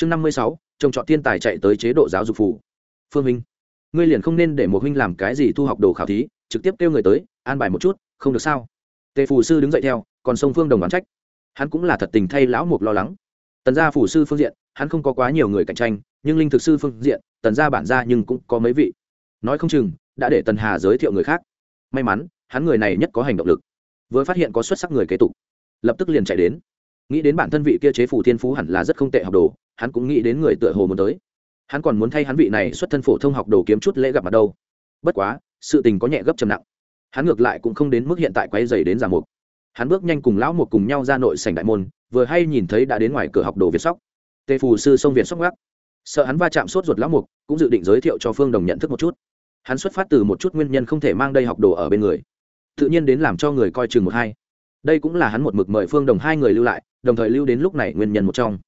chương năm mươi sáu trồng trọt thiên tài chạy tới chế độ giáo dục phủ phương minh, ngươi liền không nên để một huynh làm cái gì thu học đồ khảo thí, trực tiếp kêu người tới, an bài một chút, không được sao? Tề phù sư đứng dậy theo, còn sông phương đồng đoán trách. Hắn cũng là thật tình thay lão mục lo lắng. Tần gia phủ sư phương diện, hắn không có quá nhiều người cạnh tranh, nhưng linh thực sư phương diện, tần gia bản gia nhưng cũng có mấy vị. Nói không chừng, đã để tần hà giới thiệu người khác. May mắn, hắn người này nhất có hành động lực. Vừa phát hiện có xuất sắc người kế tục, lập tức liền chạy đến nghĩ đến bản thân vị kia chế phủ thiên phú hẳn là rất không tệ học đồ, hắn cũng nghĩ đến người tựa hồ muốn tới. Hắn còn muốn thay hắn vị này xuất thân phổ thông học đồ kiếm chút lễ gặp mặt đâu. Bất quá, sự tình có nhẹ gấp trầm nặng. Hắn ngược lại cũng không đến mức hiện tại quay dày đến giả mục. Hắn bước nhanh cùng lão một cùng nhau ra nội sảnh đại môn, vừa hay nhìn thấy đã đến ngoài cửa học đồ việt sóc. Tề phù sư sông việt sóc gác sợ hắn va chạm sốt ruột lão mục, cũng dự định giới thiệu cho phương đồng nhận thức một chút. Hắn xuất phát từ một chút nguyên nhân không thể mang đây học đồ ở bên người. Tự nhiên đến làm cho người coi chừng một hai. Đây cũng là hắn một mực mời phương đồng hai người lưu lại đồng thời lưu đến lúc này nguyên nhân một trong.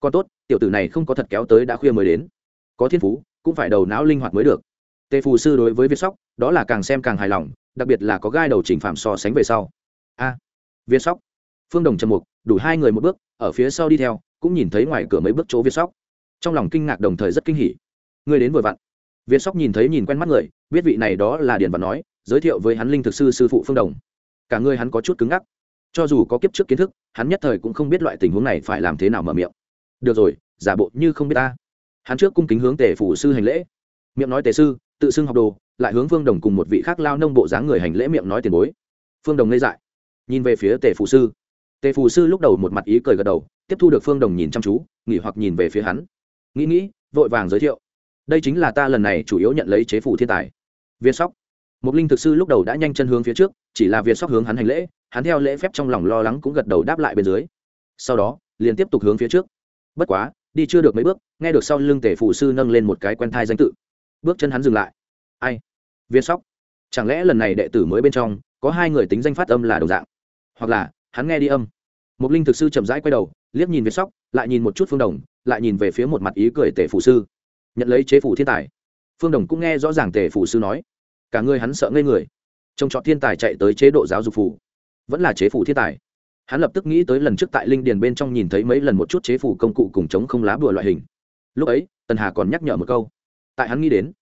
Còn tốt, tiểu tử này không có thật kéo tới đã khuya mới đến. Có thiên phú, cũng phải đầu não linh hoạt mới được. Tề phù sư đối với việt sóc, đó là càng xem càng hài lòng, đặc biệt là có gai đầu chỉnh phạm so sánh về sau. A, việt sóc. Phương đồng trầm mục, đủ hai người một bước, ở phía sau đi theo, cũng nhìn thấy ngoài cửa mấy bước chỗ việt sóc. Trong lòng kinh ngạc đồng thời rất kinh hỉ. Người đến vội vặn. Việt sóc nhìn thấy nhìn quen mắt người, biết vị này đó là điền và nói, giới thiệu với hắn linh thực sư sư phụ phương đồng. Cả người hắn có chút cứng ngắc cho dù có kiếp trước kiến thức, hắn nhất thời cũng không biết loại tình huống này phải làm thế nào mở miệng. Được rồi, giả bộ như không biết ta. Hắn trước cung kính hướng tề phủ sư hành lễ. Miệng nói tề sư, tự xưng học đồ, lại hướng phương đồng cùng một vị khác lao nông bộ dáng người hành lễ miệng nói tiền bối. Phương đồng ngây dại. Nhìn về phía tề phủ sư. Tề phủ sư lúc đầu một mặt ý cười gật đầu, tiếp thu được phương đồng nhìn chăm chú, nghỉ hoặc nhìn về phía hắn. Nghĩ nghĩ, vội vàng giới thiệu. Đây chính là ta lần này chủ yếu nhận lấy chế phủ thiên tài. Việt sóc. Một linh thực sư lúc đầu đã nhanh chân hướng phía trước, chỉ là việt sóc hướng hắn hành lễ hắn theo lễ phép trong lòng lo lắng cũng gật đầu đáp lại bên dưới. Sau đó, liền tiếp tục hướng phía trước. Bất quá, đi chưa được mấy bước, nghe được sau lưng tể phụ sư nâng lên một cái quen thai danh tự. Bước chân hắn dừng lại. Ai? Viên sóc. Chẳng lẽ lần này đệ tử mới bên trong, có hai người tính danh phát âm là đồng dạng? Hoặc là, hắn nghe đi âm. Một linh thực sư chậm rãi quay đầu, liếc nhìn viên sóc, lại nhìn một chút phương đồng, lại nhìn về phía một mặt ý cười tể phụ sư. Nhận lấy chế phủ thiên tài. Phương đồng cũng nghe rõ ràng tể phụ sư nói. Cả người hắn sợ ngây người. Trông trọt thiên tài chạy tới chế độ giáo dục phủ vẫn là chế phủ thiên tài. Hắn lập tức nghĩ tới lần trước tại linh điền bên trong nhìn thấy mấy lần một chút chế phủ công cụ cùng chống không lá bùa loại hình. Lúc ấy, tần hà còn nhắc nhở một câu. Tại hắn nghĩ đến,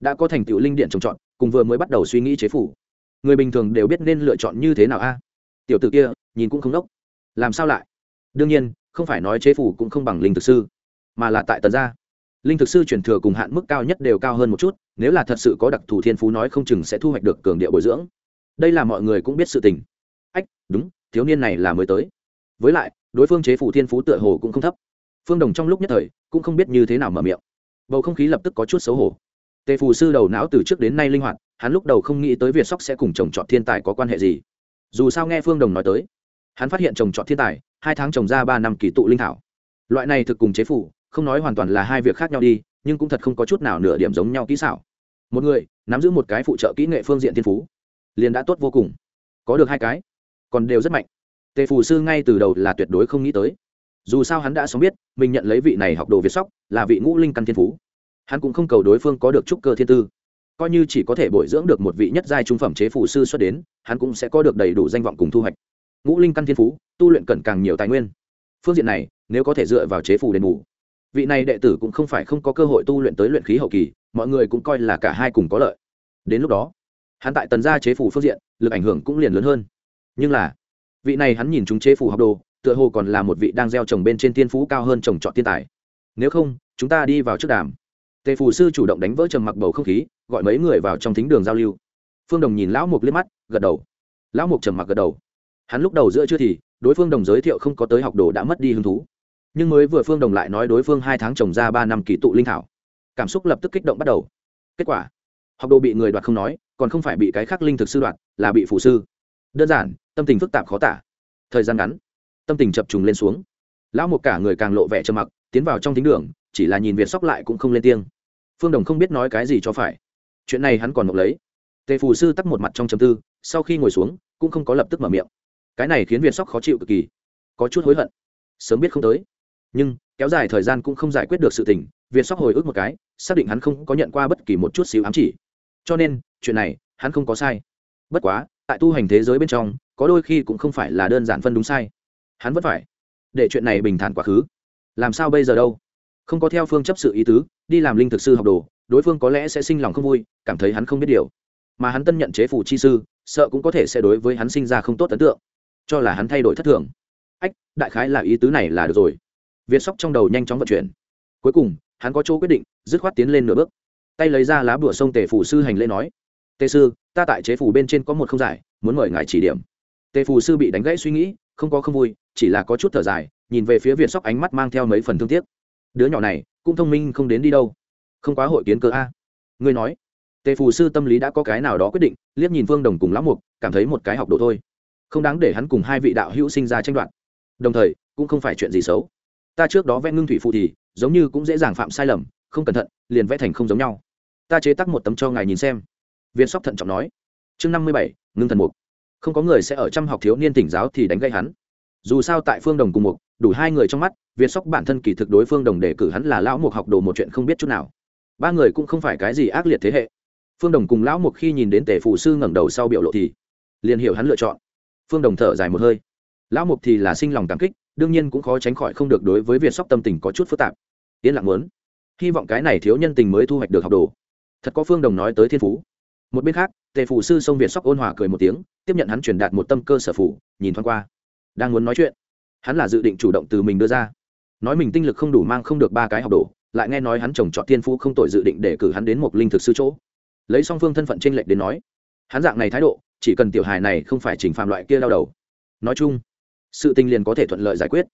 đã có thành tựu linh điện trồng trọt, cùng vừa mới bắt đầu suy nghĩ chế phủ. Người bình thường đều biết nên lựa chọn như thế nào a? Tiểu t ử kia, nhìn cũng không đốc. Làm sao lại? Đương nhiên, không phải nói chế phủ cũng không bằng linh thực sư, mà là tại tần gia. Linh thực sư chuyển thừa cùng hạn mức cao nhất đều cao hơn một chút, nếu là thật sự có đặc thù thiên phú nói không chừng sẽ thu hoạch được cường địa bồi dưỡng. Đây là mọi người cũng biết sự tình đúng, thiếu niên này là mới tới. Với lại, đối phương chế phủ thiên phú tựa hồ cũng không thấp. Phương đồng trong lúc nhất thời, cũng không biết như thế nào mở miệng. Bầu không khí lập tức có chút xấu hổ. Tề phù sư đầu não từ trước đến nay linh hoạt, hắn lúc đầu không nghĩ tới việt sóc sẽ cùng chồng chọn thiên tài có quan hệ gì. Dù sao nghe phương đồng nói tới, hắn phát hiện chồng chọn thiên tài, hai tháng trồng ra ba năm kỳ tụ linh thảo. Loại này thực cùng chế phủ, không nói hoàn toàn là hai việc khác nhau đi, nhưng cũng thật không có chút nào nửa điểm giống nhau kỹ xảo. Một người, nắm giữ một cái phụ trợ kỹ nghệ phương diện thiên phú, liền đã tốt vô cùng. Có được hai cái còn đều rất mạnh. Tề phù sư ngay từ đầu là tuyệt đối không nghĩ tới. Dù sao hắn đã sống biết, mình nhận lấy vị này học đồ việt sóc, là vị ngũ linh căn thiên phú. Hắn cũng không cầu đối phương có được trúc cơ thiên tư. Coi như chỉ có thể bồi dưỡng được một vị nhất giai trung phẩm chế phù sư xuất đến, hắn cũng sẽ có được đầy đủ danh vọng cùng thu hoạch. Ngũ linh căn thiên phú, tu luyện cần càng nhiều tài nguyên. Phương diện này, nếu có thể dựa vào chế phù đền bù, vị này đệ tử cũng không phải không có cơ hội tu luyện tới luyện khí hậu kỳ, mọi người cũng coi là cả hai cùng có lợi. Đến lúc đó, hắn tại tần gia chế phủ phương diện, lực ảnh hưởng cũng liền lớn hơn nhưng là, vị này hắn nhìn chúng chế phủ học đồ, tựa hồ còn là một vị đang gieo trồng bên trên tiên phú cao hơn trồng trọt tiên tài. Nếu không, chúng ta đi vào trước đàm. Tề phù sư chủ động đánh vỡ trầm mặc bầu không khí, gọi mấy người vào trong thính đường giao lưu. Phương đồng nhìn lão mục liếc mắt, gật đầu. Lão mục trầm mặc gật đầu. Hắn lúc đầu giữa chưa thì, đối phương đồng giới thiệu không có tới học đồ đã mất đi hứng thú. Nhưng mới vừa phương đồng lại nói đối phương hai tháng trồng ra ba năm kỳ tụ linh thảo. Cảm xúc lập tức kích động bắt đầu. Kết quả, học đồ bị người đoạt không nói, còn không phải bị cái khác linh thực sư đoạt, là bị phụ sư đơn giản, tâm tình phức tạp khó tả. Thời gian ngắn, tâm tình chập trùng lên xuống. Lão một cả người càng lộ vẻ trầm mặc, tiến vào trong thính đường, chỉ là nhìn việt sóc lại cũng không lên tiếng. Phương đồng không biết nói cái gì cho phải. Chuyện này hắn còn mộng lấy. Tề phù sư tắt một mặt trong chầm tư, sau khi ngồi xuống, cũng không có lập tức mở miệng. Cái này khiến việt sóc khó chịu cực kỳ, có chút hối hận. Sớm biết không tới. Nhưng, kéo dài thời gian cũng không giải quyết được sự tình, việt sóc hồi ức một cái, xác định hắn không có nhận qua bất kỳ một chút xíu ám chỉ. Cho nên, chuyện này, hắn không có sai. Bất quá tại tu hành thế giới bên trong, có đôi khi cũng không phải là đơn giản phân đúng sai. Hắn vẫn phải để chuyện này bình thản quá khứ. Làm sao bây giờ đâu? Không có theo phương chấp sự ý tứ, đi làm linh thực sư học đồ, đối phương có lẽ sẽ sinh lòng không vui, cảm thấy hắn không biết điều. Mà hắn tân nhận chế phủ chi sư, sợ cũng có thể sẽ đối với hắn sinh ra không tốt ấn tượng. Cho là hắn thay đổi thất thường. Ách, đại khái là ý tứ này là được rồi. Việt sóc trong đầu nhanh chóng vận chuyển. Cuối cùng, hắn có chỗ quyết định, dứt khoát tiến lên nửa bước. Tay lấy ra lá bùa sông tề phủ sư hành lễ nói tề sư, ta tại chế phủ bên trên có một không giải, muốn mời ngài chỉ điểm. Tề phù sư bị đánh gãy suy nghĩ, không có không vui, chỉ là có chút thở dài, nhìn về phía việt sóc ánh mắt mang theo mấy phần thương tiếc. Đứa nhỏ này, cũng thông minh không đến đi đâu. Không quá hội kiến cơ a. Ngươi nói. Tề phù sư tâm lý đã có cái nào đó quyết định, liếc nhìn vương đồng cùng lão mục, cảm thấy một cái học đồ thôi. Không đáng để hắn cùng hai vị đạo hữu sinh ra tranh đoạt. Đồng thời, cũng không phải chuyện gì xấu. Ta trước đó vẽ ngưng thủy phụ thì, giống như cũng dễ dàng phạm sai lầm, không cẩn thận, liền vẽ thành không giống nhau. Ta chế tắc một tấm cho ngài nhìn xem viên sóc thận trọng nói. Chương năm mươi bảy, ngưng thần mục. Không có người sẽ ở trăm học thiếu niên tỉnh giáo thì đánh gây hắn. Dù sao tại phương đồng cùng mục, đủ hai người trong mắt việt sóc bản thân kỳ thực đối phương đồng đề cử hắn là lão mục học đồ một chuyện không biết chút nào. Ba người cũng không phải cái gì ác liệt thế hệ. Phương đồng cùng lão mục khi nhìn đến tể phụ sư ngẩng đầu sau biểu lộ thì liền hiểu hắn lựa chọn. Phương đồng thở dài một hơi. Lão mục thì là sinh lòng cảm kích, đương nhiên cũng khó tránh khỏi không được đối với việt sóc tâm tình có chút phức tạp. Yên lặng muốn. Hy vọng cái này thiếu nhân tình mới thu hoạch được học đồ. Thật có phương đồng nói tới thiên phú một bên khác, tề phủ sư sông việt sóc ôn hòa cười một tiếng, tiếp nhận hắn truyền đạt một tâm cơ sở phủ nhìn thoáng qua. Đang muốn nói chuyện, hắn là dự định chủ động từ mình đưa ra. Nói mình tinh lực không đủ mang không được ba cái học đồ, lại nghe nói hắn chồng chọn tiên phu không tội dự định để cử hắn đến một linh thực sư chỗ. Lấy song phương thân phận tranh lệch đến nói, hắn dạng này thái độ, chỉ cần tiểu hài này không phải chỉnh phạm loại kia đau đầu. Nói chung, sự tình liền có thể thuận lợi giải quyết.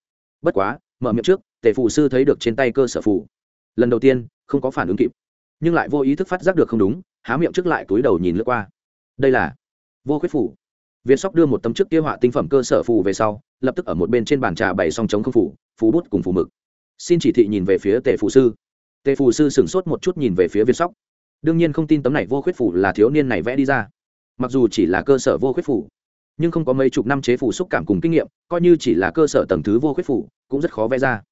Bất quá, mở miệng trước, tề phụ sư thấy được trên tay cơ sở phụ lần đầu tiên, không có phản ứng kịp, nhưng lại vô ý thức phát giác được không đúng há miệng trước lại túi đầu nhìn lướt qua. Đây là vô khuyết phủ. Việt sóc đưa một tấm trước kia họa tinh phẩm cơ sở phù về sau, lập tức ở một bên trên bàn trà bày song chống không phủ phú bút cùng phù mực. Xin chỉ thị nhìn về phía tề phù sư. Tề phù sư sửng sốt một chút nhìn về phía việt sóc. Đương nhiên không tin tấm này vô khuyết phủ là thiếu niên này vẽ đi ra. Mặc dù chỉ là cơ sở vô khuyết phủ, nhưng không có mấy chục năm chế phủ xúc cảm cùng kinh nghiệm, coi như chỉ là cơ sở tầng thứ vô khuyết phủ, cũng rất khó vẽ ra.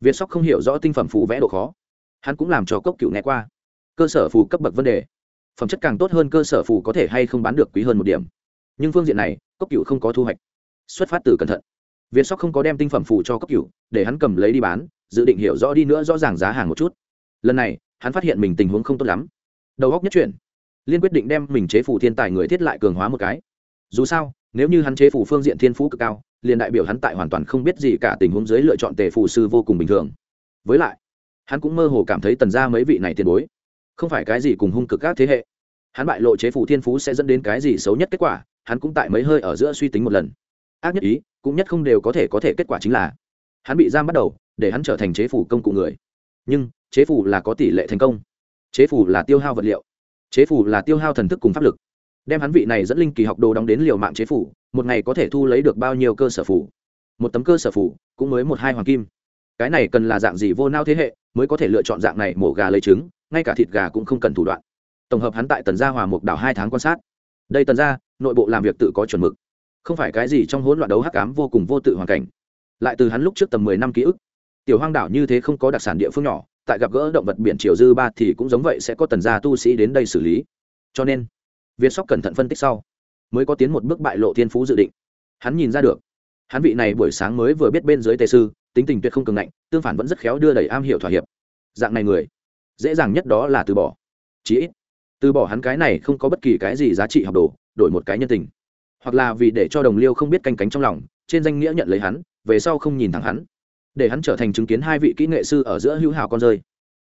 Việt sóc không hiểu rõ tinh phẩm phủ vẽ độ khó. Hắn cũng làm cho cốc cựu nghe qua. Cơ sở phù cấp bậc vấn đề phẩm chất càng tốt hơn cơ sở phù có thể hay không bán được quý hơn một điểm. Nhưng phương diện này, cốc cựu không có thu hoạch. Xuất phát từ cẩn thận. Việt sóc không có đem tinh phẩm phù cho cốc cựu để hắn cầm lấy đi bán, dự định hiểu rõ đi nữa rõ ràng giá hàng một chút. Lần này, hắn phát hiện mình tình huống không tốt lắm. Đầu góc nhất chuyển. Liên quyết định đem mình chế phủ thiên tài người thiết lại cường hóa một cái. Dù sao, nếu như hắn chế phủ phương diện thiên phú cực cao, liền đại biểu hắn tại hoàn toàn không biết gì cả tình huống dưới lựa chọn tề phù sư vô cùng bình thường. Với lại, hắn cũng mơ hồ cảm thấy tần ra mấy vị này tiền bối không phải cái gì cùng hung cực các thế hệ. Hắn bại lộ chế phủ thiên phú sẽ dẫn đến cái gì xấu nhất kết quả, hắn cũng tại mấy hơi ở giữa suy tính một lần. Ác nhất ý, cũng nhất không đều có thể có thể kết quả chính là, hắn bị giam bắt đầu, để hắn trở thành chế phủ công cụ người. Nhưng, chế phủ là có tỷ lệ thành công. Chế phủ là tiêu hao vật liệu. Chế phủ là tiêu hao thần thức cùng pháp lực. Đem hắn vị này dẫn linh kỳ học đồ đóng đến liều mạng chế phủ, một ngày có thể thu lấy được bao nhiêu cơ sở phủ? Một tấm cơ sở phủ, cũng mới một hai hoàng kim. Cái này cần là dạng gì vô nao thế hệ, mới có thể lựa chọn dạng này mổ gà lấy trứng? Ngay cả thịt gà cũng không cần thủ đoạn. Tổng hợp hắn tại tần gia hòa mục đảo hai tháng quan sát. Đây tần gia, nội bộ làm việc tự có chuẩn mực. Không phải cái gì trong hỗn loạn đấu hắc ám vô cùng vô tự hoàn cảnh. Lại từ hắn lúc trước tầm mười năm ký ức, tiểu hoang đảo như thế không có đặc sản địa phương nhỏ, tại gặp gỡ động vật biển triều dư ba thì cũng giống vậy sẽ có tần gia tu sĩ đến đây xử lý. Cho nên, việt sóc cẩn thận phân tích sau, mới có tiến một bước bại lộ thiên phú dự định. Hắn nhìn ra được, hắn vị này buổi sáng mới vừa biết bên dưới tề sư, tính tình tuyệt không cường ngạnh, tương phản vẫn rất khéo đưa đẩy am hiểu thỏa hiệp. Dạng này người dễ dàng nhất đó là từ bỏ. Chí ít, từ bỏ hắn cái này không có bất kỳ cái gì giá trị học đồ, đổi một cái nhân tình. Hoặc là vì để cho đồng liêu không biết canh cánh trong lòng, trên danh nghĩa nhận lấy hắn, về sau không nhìn thẳng hắn. Để hắn trở thành chứng kiến hai vị kỹ nghệ sư ở giữa hữu hảo con rơi,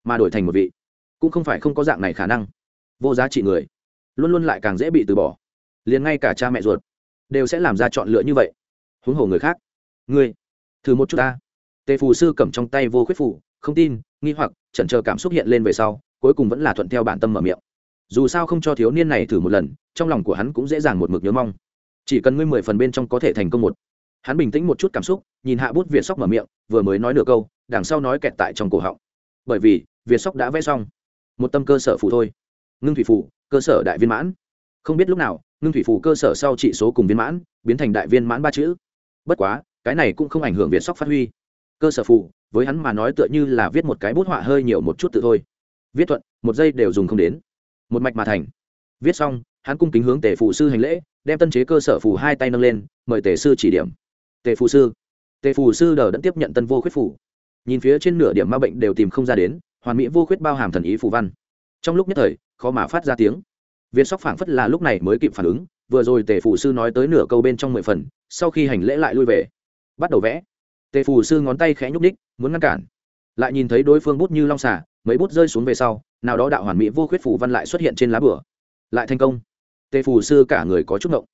mà đổi thành một vị, cũng không phải không có dạng này khả năng. Vô giá trị người, luôn luôn lại càng dễ bị từ bỏ. Liền ngay cả cha mẹ ruột, đều sẽ làm ra chọn lựa như vậy. Huống hồ người khác, ngươi, thử một chút ta. Tề phù sư cầm trong tay vô khuyết phủ không tin, nghi hoặc chần chờ cảm xúc hiện lên về sau, cuối cùng vẫn là thuận theo bản tâm mở miệng. Dù sao không cho thiếu niên này thử một lần, trong lòng của hắn cũng dễ dàng một mực nhớ mong. Chỉ cần ngươi mười phần bên trong có thể thành công một. Hắn bình tĩnh một chút cảm xúc, nhìn hạ bút việt sóc mở miệng, vừa mới nói nửa câu, đằng sau nói kẹt tại trong cổ họng. Bởi vì, việt sóc đã vẽ xong. Một tâm cơ sở phụ thôi. Ngưng thủy phụ cơ sở đại viên mãn. Không biết lúc nào, ngưng thủy phụ cơ sở sau trị số cùng viên mãn, biến thành đại viên mãn ba chữ. Bất quá, cái này cũng không ảnh hưởng việt sóc phát huy. Cơ sở phụ với hắn mà nói tựa như là viết một cái bút họa hơi nhiều một chút tự thôi. Viết thuận, một giây đều dùng không đến. Một mạch mà thành. Viết xong, hắn cung kính hướng tề phụ sư hành lễ, đem tân chế cơ sở phù hai tay nâng lên, mời tề sư chỉ điểm. Tề phù sư. Tề phù sư đờ đẫn tiếp nhận tân vô khuyết phủ nhìn phía trên nửa điểm ma bệnh đều tìm không ra đến, hoàn mỹ vô khuyết bao hàm thần ý phù văn. Trong lúc nhất thời, khó mà phát ra tiếng. Viên sóc phảng phất là lúc này mới kịp phản ứng, vừa rồi tề phụ sư nói tới nửa câu bên trong mười phần, sau khi hành lễ lại lui về. Bắt đầu vẽ tề Phù sư ngón tay khẽ nhúc ních muốn ngăn cản. Lại nhìn thấy đối phương bút như long xả mấy bút rơi xuống về sau, nào đó đạo hoàn mỹ vô khuyết phù văn lại xuất hiện trên lá bửa. Lại thành công. Tề Phù sư cả người có chút ngộng.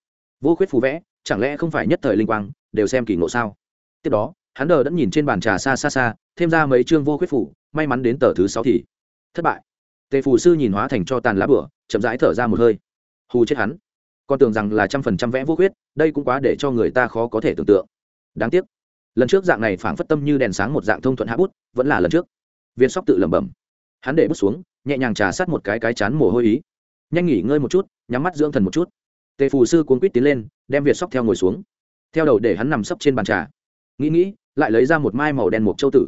Vô khuyết phù vẽ, chẳng lẽ không phải nhất thời linh quang, đều xem kỳ ngộ sao? Tiếp đó, hắn đờ đã nhìn trên bàn trà xa xa xa, thêm ra mấy chương vô khuyết phủ may mắn đến tờ thứ sáu thì thất bại. Tề phù sư nhìn hóa thành cho tàn lá bửa, chậm rãi thở ra một hơi. Hù chết hắn. Con tưởng rằng là trăm phần trăm vẽ vô khuyết, đây cũng quá để cho người ta khó có thể tưởng tượng. Đáng tiếc lần trước dạng này phảng phất tâm như đèn sáng một dạng thông thuận hạ bút, vẫn là lần trước. Viên sóc tự lẩm bẩm. Hắn để bút xuống, nhẹ nhàng trà sát một cái cái chán mồ hôi ý. Nhanh nghỉ ngơi một chút, nhắm mắt dưỡng thần một chút. Tề phù sư cuốn quýt tiến lên, đem việt sóc theo ngồi xuống. Theo đầu để hắn nằm sấp trên bàn trà. Nghĩ nghĩ, lại lấy ra một mai màu đen mục châu tử.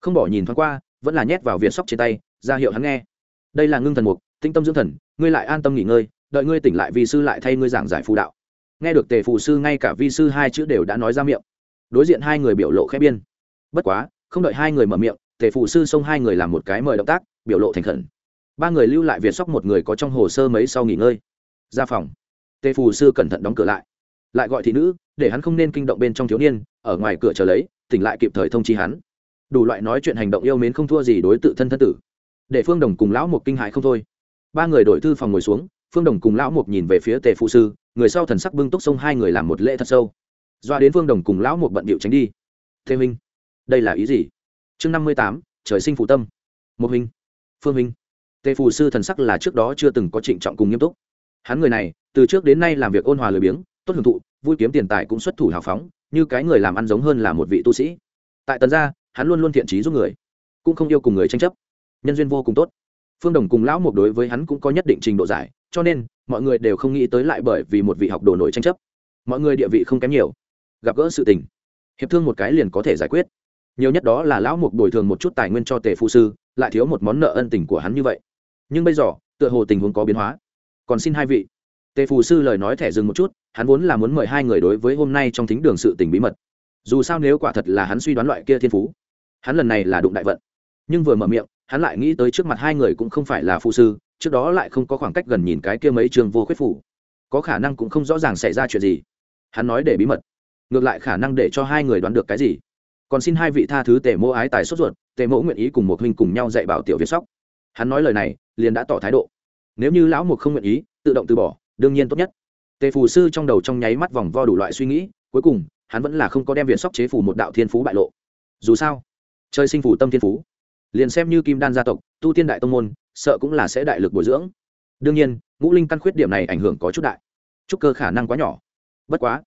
Không bỏ nhìn thoáng qua, vẫn là nhét vào việt sóc trên tay, ra hiệu hắn nghe. Đây là ngưng thần mục, tinh tâm dưỡng thần, ngươi lại an tâm nghỉ ngơi, đợi ngươi tỉnh lại vi sư lại thay ngươi giảng giải phù đạo. Nghe được tề phù sư, ngay cả vi sư hai chữ đều đã nói ra miệng đối diện hai người biểu lộ khép biên. Bất quá, không đợi hai người mở miệng, tề phù sư xông hai người làm một cái mời động tác, biểu lộ thành khẩn. Ba người lưu lại việt sóc một người có trong hồ sơ mấy sau nghỉ ngơi. Ra phòng. Tề phù sư cẩn thận đóng cửa lại. Lại gọi thị nữ, để hắn không nên kinh động bên trong thiếu niên, ở ngoài cửa chờ lấy, tỉnh lại kịp thời thông chi hắn. Đủ loại nói chuyện hành động yêu mến không thua gì đối tự thân thân tử. Để phương đồng cùng lão một kinh hại không thôi. Ba người đổi thư phòng ngồi xuống, phương đồng cùng lão một nhìn về phía tề phụ sư, người sau thần sắc bưng túc sông hai người làm một lễ thật sâu doa đến phương đồng cùng lão một bận điệu tránh đi. Thế minh đây là ý gì? Chương năm mươi tám trời sinh phụ tâm. Một Minh, phương minh tề phù sư thần sắc là trước đó chưa từng có trịnh trọng cùng nghiêm túc. Hắn người này từ trước đến nay làm việc ôn hòa lười biếng tốt hưởng thụ vui kiếm tiền tài cũng xuất thủ hào phóng như cái người làm ăn giống hơn là một vị tu sĩ. Tại tần gia hắn luôn luôn thiện trí giúp người cũng không yêu cùng người tranh chấp. Nhân duyên vô cùng tốt. Phương đồng cùng lão mục đối với hắn cũng có nhất định trình độ giải cho nên mọi người đều không nghĩ tới lại bởi vì một vị học đồ nổi tranh chấp. Mọi người địa vị không kém nhiều gặp gỡ sự tình. Hiệp thương một cái liền có thể giải quyết. Nhiều nhất đó là lão mục bồi thường một chút tài nguyên cho tề phụ sư, lại thiếu một món nợ ân tình của hắn như vậy. Nhưng bây giờ, tựa hồ tình huống có biến hóa. Còn xin hai vị. Tề phù sư lời nói thẻ dừng một chút, hắn vốn là muốn mời hai người đối với hôm nay trong thính đường sự tình bí mật. Dù sao nếu quả thật là hắn suy đoán loại kia thiên phú, hắn lần này là đụng đại vận. Nhưng vừa mở miệng, hắn lại nghĩ tới trước mặt hai người cũng không phải là phụ sư, trước đó lại không có khoảng cách gần nhìn cái kia mấy trường vô khuyết phủ. Có khả năng cũng không rõ ràng xảy ra chuyện gì. Hắn nói để bí mật ngược lại khả năng để cho hai người đoán được cái gì. Còn xin hai vị tha thứ tề mỗ ái tài sốt ruột, tề mỗ nguyện ý cùng một huynh cùng nhau dạy bảo tiểu việt sóc. Hắn nói lời này, liền đã tỏ thái độ. Nếu như lão mục không nguyện ý, tự động từ bỏ, đương nhiên tốt nhất. Tề phù sư trong đầu trong nháy mắt vòng vo đủ loại suy nghĩ, cuối cùng, hắn vẫn là không có đem viện sóc chế phù một đạo thiên phú bại lộ. Dù sao chơi sinh phù tâm thiên phú. Liền xem như kim đan gia tộc, tu tiên đại tông môn, sợ cũng là sẽ đại lực bồi dưỡng. Đương nhiên, ngũ linh căn khuyết điểm này ảnh hưởng có chút đại. Trúc cơ khả năng quá nhỏ. Bất quá,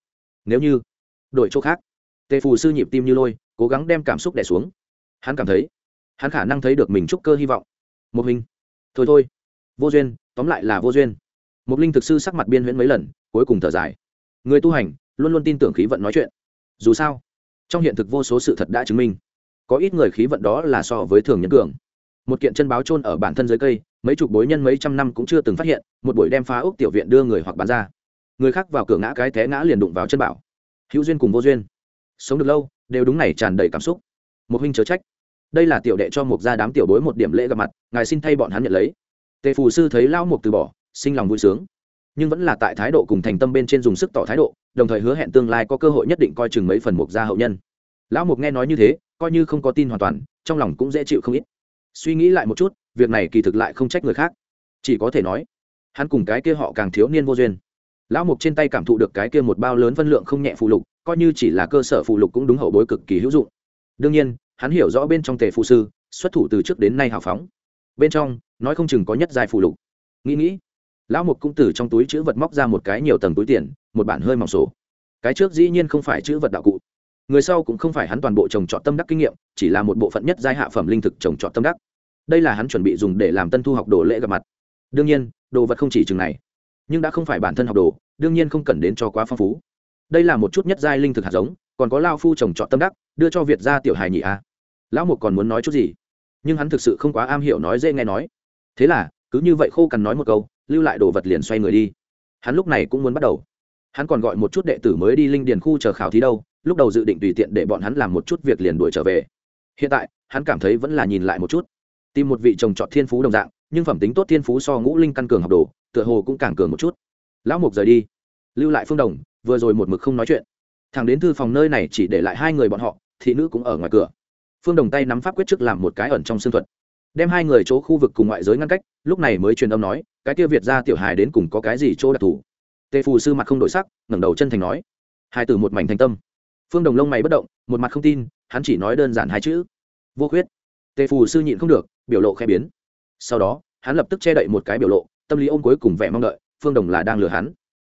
nếu như đổi chỗ khác. Tề phù sư nhịp tim như lôi, cố gắng đem cảm xúc đẻ xuống. Hắn cảm thấy, hắn khả năng thấy được mình chúc cơ hy vọng. Một hình thôi thôi. Vô duyên, tóm lại là vô duyên. Một linh thực sư sắc mặt biên huyễn mấy lần, cuối cùng thở dài. Người tu hành, luôn luôn tin tưởng khí vận nói chuyện. Dù sao, trong hiện thực vô số sự thật đã chứng minh, có ít người khí vận đó là so với thường nhân cường. Một kiện chân báo trôn ở bản thân dưới cây, mấy chục bối nhân mấy trăm năm cũng chưa từng phát hiện, một buổi đem phá ốc tiểu viện đưa người hoặc bán ra. Người khác vào cửa ngã cái té ngã liền đụng vào chân bảo hữu duyên cùng vô duyên. Sống được lâu, đều đúng này tràn đầy cảm xúc. Một huynh chớ trách. Đây là tiểu đệ cho một gia đám tiểu bối một điểm lễ gặp mặt, ngài xin thay bọn hắn nhận lấy. Tề phù sư thấy lão mục từ bỏ, sinh lòng vui sướng. Nhưng vẫn là tại thái độ cùng thành tâm bên trên dùng sức tỏ thái độ, đồng thời hứa hẹn tương lai có cơ hội nhất định coi chừng mấy phần mục gia hậu nhân. Lão mục nghe nói như thế, coi như không có tin hoàn toàn, trong lòng cũng dễ chịu không ít. Suy nghĩ lại một chút, việc này kỳ thực lại không trách người khác. Chỉ có thể nói, hắn cùng cái kia họ càng thiếu niên vô duyên lão mục trên tay cảm thụ được cái kia một bao lớn phân lượng không nhẹ phụ lục, coi như chỉ là cơ sở phụ lục cũng đúng hậu bối cực kỳ hữu dụng. Đương nhiên, hắn hiểu rõ bên trong tề phụ sư, xuất thủ từ trước đến nay hào phóng. Bên trong, nói không chừng có nhất dài phụ lục. Nghĩ nghĩ, lão mục cũng từ trong túi chữ vật móc ra một cái nhiều tầng túi tiền, một bản hơi mỏng sổ. Cái trước dĩ nhiên không phải chữ vật đạo cụ. Người sau cũng không phải hắn toàn bộ trồng trọt tâm đắc kinh nghiệm, chỉ là một bộ phận nhất giai hạ phẩm linh thực trồng trọt tâm đắc. Đây là hắn chuẩn bị dùng để làm tân thu học đồ lễ gặp mặt. Đương nhiên, đồ vật không chỉ chừng này nhưng đã không phải bản thân học đồ, đương nhiên không cần đến cho quá phong phú. Đây là một chút nhất giai linh thực hạt giống, còn có lao phu trồng trọt tâm đắc, đưa cho việt gia tiểu hài nhị a. Lão mục còn muốn nói chút gì? Nhưng hắn thực sự không quá am hiểu nói dễ nghe nói. Thế là, cứ như vậy khô cằn nói một câu, lưu lại đồ vật liền xoay người đi. Hắn lúc này cũng muốn bắt đầu. Hắn còn gọi một chút đệ tử mới đi linh điền khu chờ khảo thí đâu, lúc đầu dự định tùy tiện để bọn hắn làm một chút việc liền đuổi trở về. Hiện tại, hắn cảm thấy vẫn là nhìn lại một chút. Tìm một vị trồng trọt thiên phú đồng dạng, nhưng phẩm tính tốt thiên phú so ngũ linh căn cường học đồ tựa hồ cũng càng cường một chút. Lão mục rời đi. Lưu lại phương đồng, vừa rồi một mực không nói chuyện. Thằng đến thư phòng nơi này chỉ để lại hai người bọn họ, thị nữ cũng ở ngoài cửa. Phương đồng tay nắm pháp quyết trước làm một cái ẩn trong xương thuật. Đem hai người chỗ khu vực cùng ngoại giới ngăn cách, lúc này mới truyền âm nói, cái kia việt ra tiểu hài đến cùng có cái gì chỗ đặc thù? Tề phù sư mặt không đổi sắc, ngẩng đầu chân thành nói. Hai từ một mảnh thành tâm. Phương đồng lông mày bất động, một mặt không tin, hắn chỉ nói đơn giản hai chữ. Vô khuyết. Tề phù sư nhịn không được, biểu lộ khẽ biến. Sau đó, hắn lập tức che đậy một cái biểu lộ tâm lý ôm cuối cùng vẻ mong đợi, phương đồng là đang lừa hắn.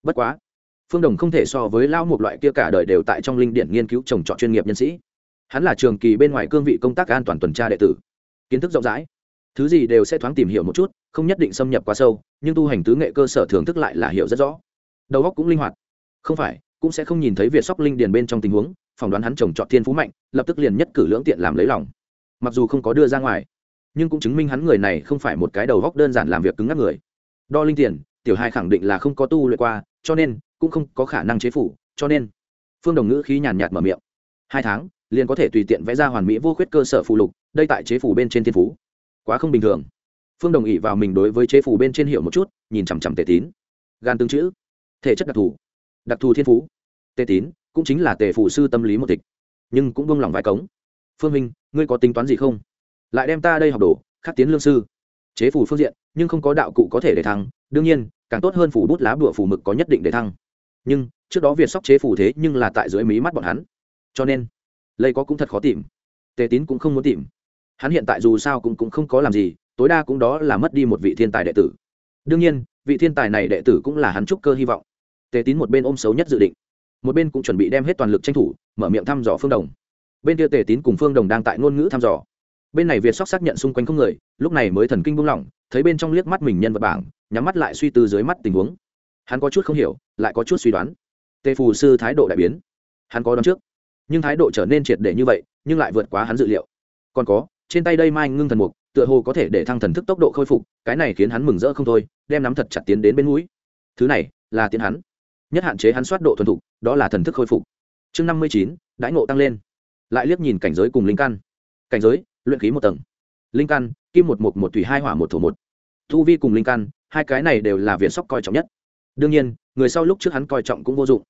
Bất quá, phương đồng không thể so với lão một loại kia cả đời đều tại trong linh điện nghiên cứu trồng trọt chuyên nghiệp nhân sĩ. Hắn là trường kỳ bên ngoài cương vị công tác an toàn tuần tra đệ tử. Kiến thức rộng rãi, thứ gì đều sẽ thoáng tìm hiểu một chút, không nhất định xâm nhập quá sâu, nhưng tu hành tứ nghệ cơ sở thưởng thức lại là hiểu rất rõ. Đầu óc cũng linh hoạt. Không phải, cũng sẽ không nhìn thấy việc sóc linh điền bên trong tình huống, phỏng đoán hắn trồng trọt thiên phú mạnh, lập tức liền nhất cử lưỡng tiện làm lấy lòng. Mặc dù không có đưa ra ngoài, nhưng cũng chứng minh hắn người này không phải một cái đầu góc đơn giản làm việc cứng ngắc người đo linh tiền, tiểu hai khẳng định là không có tu luyện qua, cho nên cũng không có khả năng chế phủ, cho nên phương đồng ngữ khí nhàn nhạt mở miệng. Hai tháng, liền có thể tùy tiện vẽ ra hoàn mỹ vô khuyết cơ sở phụ lục, đây tại chế phủ bên trên thiên phú. Quá không bình thường. Phương đồng ý vào mình đối với chế phủ bên trên hiệu một chút, nhìn chằm chằm tề tín. Gan tương chữ. Thể chất đặc thù. Đặc thù thiên phú. Tề tín cũng chính là tề phủ sư tâm lý một tịch. Nhưng cũng buông lỏng vài cống. Phương minh, ngươi có tính toán gì không? Lại đem ta đây học đồ khắc tiến lương sư chế phủ phương diện nhưng không có đạo cụ có thể để thăng đương nhiên càng tốt hơn phủ bút lá bụa phủ mực có nhất định để thăng. Nhưng trước đó việt sóc chế phủ thế nhưng là tại dưới mí mắt bọn hắn. Cho nên lây có cũng thật khó tìm. Tề tín cũng không muốn tìm. Hắn hiện tại dù sao cũng, cũng không có làm gì tối đa cũng đó là mất đi một vị thiên tài đệ tử. Đương nhiên vị thiên tài này đệ tử cũng là hắn trúc cơ hy vọng. Tề tín một bên ôm xấu nhất dự định một bên cũng chuẩn bị đem hết toàn lực tranh thủ mở miệng thăm dò phương đồng. Bên kia tề tín cùng phương đồng đang tại ngôn ngữ thăm dò bên này việt sóc xác nhận xung quanh không người, lúc này mới thần kinh buông lỏng, thấy bên trong liếc mắt mình nhân vật bảng, nhắm mắt lại suy tư dưới mắt tình huống. Hắn có chút không hiểu, lại có chút suy đoán. Tề phù sư thái độ đại biến. Hắn có đoán trước, nhưng thái độ trở nên triệt để như vậy, nhưng lại vượt quá hắn dự liệu. Còn có, trên tay đây mai ngưng thần mục, tựa hồ có thể để thăng thần thức tốc độ khôi phục, cái này khiến hắn mừng rỡ không thôi, đem nắm thật chặt tiến đến bên mũi. Thứ này, là tiến hắn. Nhất hạn chế hắn soát độ thuần thục, đó là thần thức khôi phục. Chương năm mươi chín, đãi ngộ tăng lên. Lại liếc nhìn cảnh giới cùng linh căn. Cảnh giới luyện khí một tầng. Linh căn, kim một một một thủy hai hỏa một thổ một. Thu vi cùng linh căn, hai cái này đều là viện sóc coi trọng nhất. Đương nhiên, người sau lúc trước hắn coi trọng cũng vô dụng.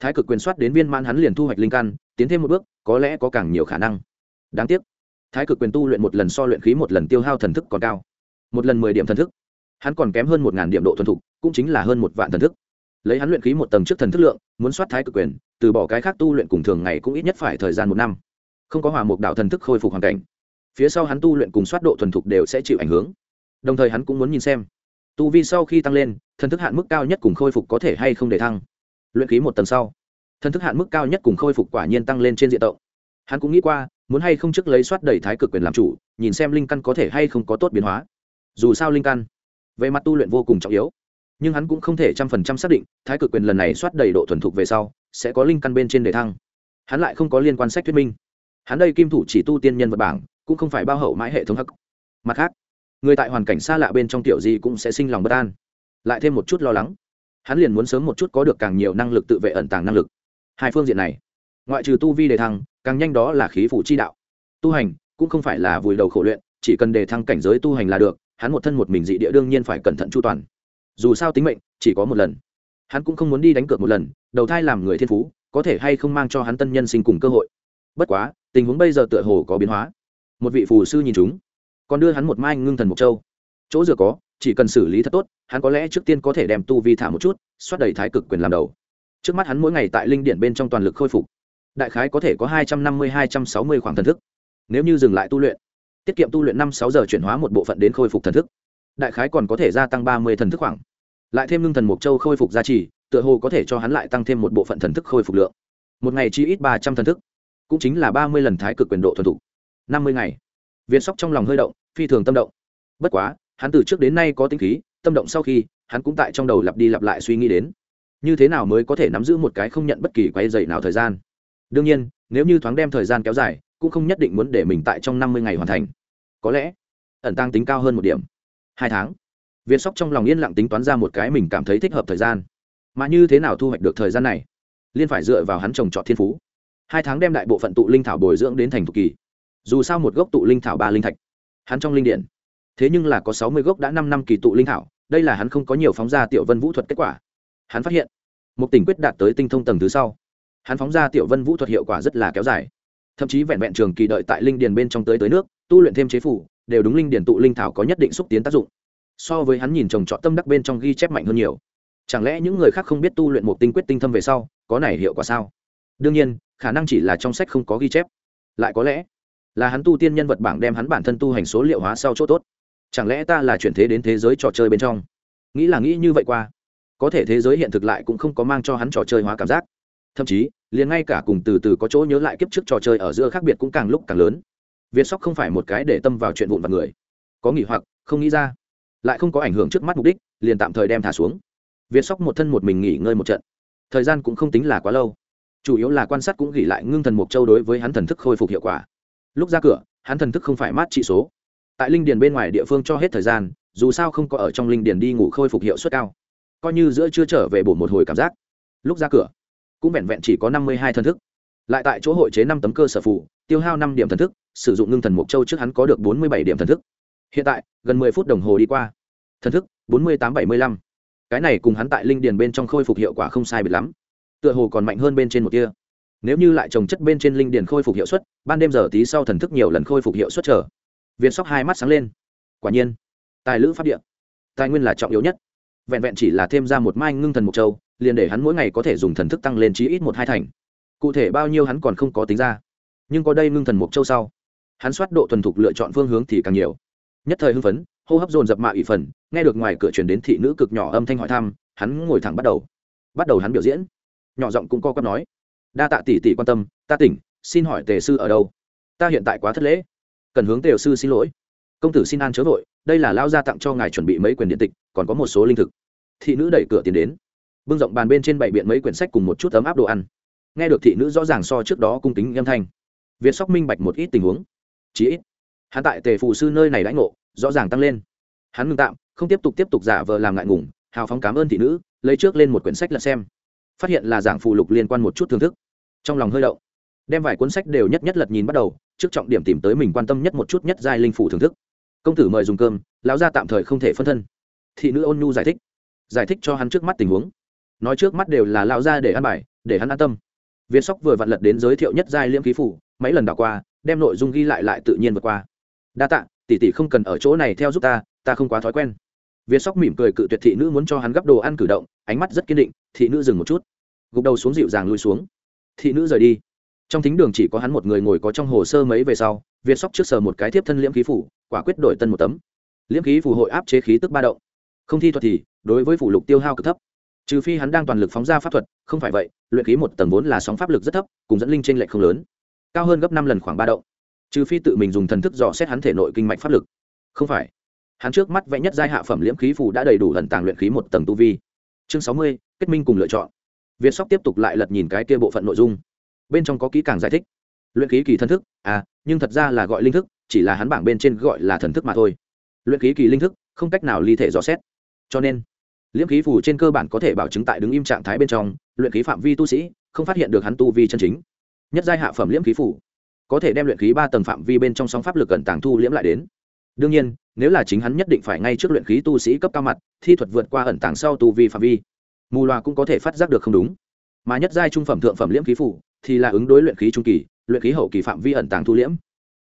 Thái cực quyền soát đến viên man hắn liền thu hoạch linh căn, tiến thêm một bước, có lẽ có càng nhiều khả năng. Đáng tiếc, thái cực quyền tu luyện một lần so luyện khí một lần tiêu hao thần thức còn cao. Một lần mười điểm thần thức, hắn còn kém hơn một ngàn điểm độ thuần thục, cũng chính là hơn một vạn thần thức. Lấy hắn luyện khí một tầng trước thần thức lượng, muốn soát thái cực quyền, từ bỏ cái khác tu luyện cùng thường ngày cũng ít nhất phải thời gian một năm. Không có hòa mục đạo thần thức khôi phục hoàn cảnh phía sau hắn tu luyện cùng soát độ thuần thục đều sẽ chịu ảnh hưởng. Đồng thời hắn cũng muốn nhìn xem, tu vi sau khi tăng lên, thần thức hạn mức cao nhất cùng khôi phục có thể hay không để thăng. Luyện khí một tầng sau, thần thức hạn mức cao nhất cùng khôi phục quả nhiên tăng lên trên diện rộng. Hắn cũng nghĩ qua, muốn hay không trước lấy soát đầy thái cực quyền làm chủ, nhìn xem linh căn có thể hay không có tốt biến hóa. Dù sao linh căn, về mặt tu luyện vô cùng trọng yếu. Nhưng hắn cũng không thể trăm phần trăm xác định, thái cực quyền lần này soát đầy độ thuần thục về sau, sẽ có linh căn bên trên đề thăng. Hắn lại không có liên quan sách thuyết minh. Hắn đây kim thủ chỉ tu tiên nhân vật bảng cũng không phải bao hậu mãi hệ thống hắc. Mặt khác, người tại hoàn cảnh xa lạ bên trong tiểu gì cũng sẽ sinh lòng bất an. Lại thêm một chút lo lắng. Hắn liền muốn sớm một chút có được càng nhiều năng lực tự vệ ẩn tàng năng lực. Hai phương diện này, ngoại trừ tu vi đề thăng, càng nhanh đó là khí phủ chi đạo. Tu hành cũng không phải là vùi đầu khổ luyện, chỉ cần đề thăng cảnh giới tu hành là được, hắn một thân một mình dị địa đương nhiên phải cẩn thận chu toàn. Dù sao tính mệnh chỉ có một lần. Hắn cũng không muốn đi đánh cược một lần, đầu thai làm người thiên phú, có thể hay không mang cho hắn tân nhân sinh cùng cơ hội. Bất quá, tình huống bây giờ tựa hồ có biến hóa một vị phù sư nhìn chúng, còn đưa hắn một mai ngưng thần mộc châu. Chỗ dựa có, chỉ cần xử lý thật tốt, hắn có lẽ trước tiên có thể đem tu vi thả một chút, xoát đầy thái cực quyền làm đầu. Trước mắt hắn mỗi ngày tại linh điện bên trong toàn lực khôi phục, đại khái có thể có hai trăm năm mươi, hai trăm sáu mươi khoảng thần thức. Nếu như dừng lại tu luyện, tiết kiệm tu luyện năm, sáu giờ chuyển hóa một bộ phận đến khôi phục thần thức, đại khái còn có thể gia tăng ba mươi thần thức khoảng. Lại thêm ngưng thần mộc châu khôi phục gia trì, tựa hồ có thể cho hắn lại tăng thêm một bộ phận thần thức khôi phục lượng. Một ngày chi ít ba trăm thần thức, cũng chính là ba mươi lần thái cực quyền độ thuần thục năm mươi ngày. Viên sóc trong lòng hơi động, phi thường tâm động. Bất quá, hắn từ trước đến nay có tính khí, tâm động sau khi, hắn cũng tại trong đầu lặp đi lặp lại suy nghĩ đến, như thế nào mới có thể nắm giữ một cái không nhận bất kỳ quay dậy nào thời gian. Đương nhiên, nếu như thoáng đem thời gian kéo dài, cũng không nhất định muốn để mình tại trong năm mươi ngày hoàn thành. Có lẽ, ẩn tăng tính cao hơn một điểm. Hai tháng. Viên sóc trong lòng yên lặng tính toán ra một cái mình cảm thấy thích hợp thời gian. Mà như thế nào thu hoạch được thời gian này? Liên phải dựa vào hắn trồng trọt thiên phú. Hai tháng đem đại bộ phận tụ linh thảo bồi dưỡng đến thành thục kỳ dù sao một gốc tụ linh thảo ba linh thạch, hắn trong linh điện. Thế nhưng là có sáu mươi gốc đã năm năm kỳ tụ linh thảo, đây là hắn không có nhiều phóng ra tiểu vân vũ thuật kết quả. Hắn phát hiện, một tình quyết đạt tới tinh thông tầng thứ sau. Hắn phóng ra tiểu vân vũ thuật hiệu quả rất là kéo dài. Thậm chí vẹn vẹn trường kỳ đợi tại linh điền bên trong tới tới nước, tu luyện thêm chế phủ, đều đúng linh điền tụ linh thảo có nhất định xúc tiến tác dụng. So với hắn nhìn trồng trọt tâm đắc bên trong ghi chép mạnh hơn nhiều. Chẳng lẽ những người khác không biết tu luyện một tinh quyết tinh thâm về sau, có này hiệu quả sao? Đương nhiên, khả năng chỉ là trong sách không có ghi chép. Lại có lẽ là hắn tu tiên nhân vật bảng đem hắn bản thân tu hành số liệu hóa sau chỗ tốt. Chẳng lẽ ta là chuyển thế đến thế giới trò chơi bên trong? Nghĩ là nghĩ như vậy qua. Có thể thế giới hiện thực lại cũng không có mang cho hắn trò chơi hóa cảm giác. Thậm chí, liền ngay cả cùng từ từ có chỗ nhớ lại kiếp trước trò chơi ở giữa khác biệt cũng càng lúc càng lớn. Việt sóc không phải một cái để tâm vào chuyện vụn vặt người. Có nghỉ hoặc, không nghĩ ra. Lại không có ảnh hưởng trước mắt mục đích, liền tạm thời đem thả xuống. Việt sóc một thân một mình nghỉ ngơi một trận. Thời gian cũng không tính là quá lâu. Chủ yếu là quan sát cũng gỉ lại ngưng thần mục châu đối với hắn thần thức khôi phục hiệu quả lúc ra cửa, hắn thần thức không phải mát trị số. Tại linh điền bên ngoài địa phương cho hết thời gian, dù sao không có ở trong linh điền đi ngủ khôi phục hiệu suất cao. Coi như giữa chưa trở về bổ một hồi cảm giác. Lúc ra cửa, cũng vẹn vẹn chỉ có năm mươi hai thần thức. Lại tại chỗ hội chế năm tấm cơ sở phủ tiêu hao năm điểm thần thức, sử dụng ngưng thần mục châu trước hắn có được bốn mươi bảy điểm thần thức. Hiện tại, gần mười phút đồng hồ đi qua. Thần thức, bốn mươi tám bảy mươi lăm. Cái này cùng hắn tại linh điền bên trong khôi phục hiệu quả không sai biệt lắm. Tựa hồ còn mạnh hơn bên trên một kia nếu như lại trồng chất bên trên linh điền khôi phục hiệu suất, ban đêm giờ tí sau thần thức nhiều lần khôi phục hiệu suất trở việt sóc hai mắt sáng lên. Quả nhiên, tài lữ phát điện tài nguyên là trọng yếu nhất. Vẹn vẹn chỉ là thêm ra một mai ngưng thần mục châu, liền để hắn mỗi ngày có thể dùng thần thức tăng lên chí ít một hai thành. Cụ thể bao nhiêu hắn còn không có tính ra. Nhưng có đây ngưng thần mục châu sau, hắn soát độ thuần thục lựa chọn phương hướng thì càng nhiều. Nhất thời hưng phấn, hô hấp dồn dập mạ ủy phần, nghe được ngoài cửa chuyển đến thị nữ cực nhỏ âm thanh hỏi thăm, hắn ngồi thẳng bắt đầu. Bắt đầu hắn biểu diễn. Nhỏ giọng cũng co quắp nói đa tạ tỷ tỷ quan tâm, ta tỉnh, xin hỏi tề sư ở đâu? Ta hiện tại quá thất lễ. Cần hướng tề sư xin lỗi. Công tử xin an chớ vội, đây là lao gia tặng cho ngài chuẩn bị mấy quyền điện tịch, còn có một số linh thực. Thị nữ đẩy cửa tiến đến. Bưng rộng bàn bên trên bảy biện mấy quyển sách cùng một chút ấm áp đồ ăn. Nghe được thị nữ rõ ràng so trước đó cung kính âm thanh. Việt sóc minh bạch một ít tình huống. Chí ít, hắn tại tề phù sư nơi này đãi ngộ, rõ ràng tăng lên. Hắn ngừng tạm, không tiếp tục tiếp tục giả vờ làm ngại ngùng, hào phóng cảm ơn thị nữ, lấy trước lên một quyển sách lật xem. Phát hiện là giảng phụ lục liên quan một chút thưởng thức trong lòng hơi đậu đem vài cuốn sách đều nhất nhất lật nhìn bắt đầu, trước trọng điểm tìm tới mình quan tâm nhất một chút nhất giai linh phủ thưởng thức. Công tử mời dùng cơm, lão gia tạm thời không thể phân thân. Thị nữ ôn nhu giải thích. Giải thích cho hắn trước mắt tình huống. Nói trước mắt đều là lão gia để ăn bài, để hắn an tâm. Việt sóc vừa vặn lật đến giới thiệu nhất giai liễm khí phủ, mấy lần đảo qua, đem nội dung ghi lại lại tự nhiên vượt qua. Đa tạ, tỷ tỷ không cần ở chỗ này theo giúp ta ta không quá thói quen. Việt sóc mỉm cười cự tuyệt thị nữ muốn cho hắn gấp đồ ăn cử động, ánh mắt rất kiên định, thị nữ dừng một chút. Gục đầu xuống dịu dàng lui xuống thị nữ rời đi. Trong thính đường chỉ có hắn một người ngồi có trong hồ sơ mấy về sau, việt sóc trước sờ một cái tiếp thân liễm khí phủ, quả quyết đổi tân một tấm. Liễm khí phù hội áp chế khí tức ba động. Không thi thuật thì, đối với phủ lục tiêu hao cực thấp. Trừ phi hắn đang toàn lực phóng ra pháp thuật, không phải vậy, luyện khí một tầng vốn là sóng pháp lực rất thấp, cùng dẫn linh t r ê n lệch không lớn. Cao hơn gấp năm lần khoảng ba động. Trừ phi tự mình dùng thần thức dò xét hắn thể nội kinh mạch pháp lực. Không phải. Hắn trước mắt vẽ nhất giai hạ phẩm liễm khí phù đã đầy đủ lần tàng luyện khí một tầng tu vi. Chương sáu mươi, kết minh cùng lựa chọn việt sóc tiếp tục lại lật nhìn cái kia bộ phận nội dung. Bên trong có kỹ càng giải thích. Luyện khí kỳ thân thức à nhưng thật ra là gọi linh thức, chỉ là hắn bảng bên trên gọi là thần thức mà thôi. Luyện khí kỳ linh thức, không cách nào ly thể dò xét. Cho nên, liễm khí phù trên cơ bản có thể bảo chứng tại đứng im trạng thái bên trong, luyện khí phạm vi tu sĩ, không phát hiện được hắn tu vi chân chính. Nhất giai hạ phẩm liễm khí phù, có thể đem luyện khí ba tầng phạm vi bên trong sóng pháp lực cẩn tàng thu liễm lại đến. Đương nhiên, nếu là chính hắn nhất định phải ngay trước luyện khí tu sĩ cấp cao mặt, thi thuật vượt qua ẩn tàng sau tu vi phạm vi mù loà cũng có thể phát giác được không đúng. Mà nhất giai trung phẩm thượng phẩm liễm khí phủ thì là ứng đối luyện khí trung kỳ, luyện khí hậu kỳ phạm vi ẩn tàng thu liễm.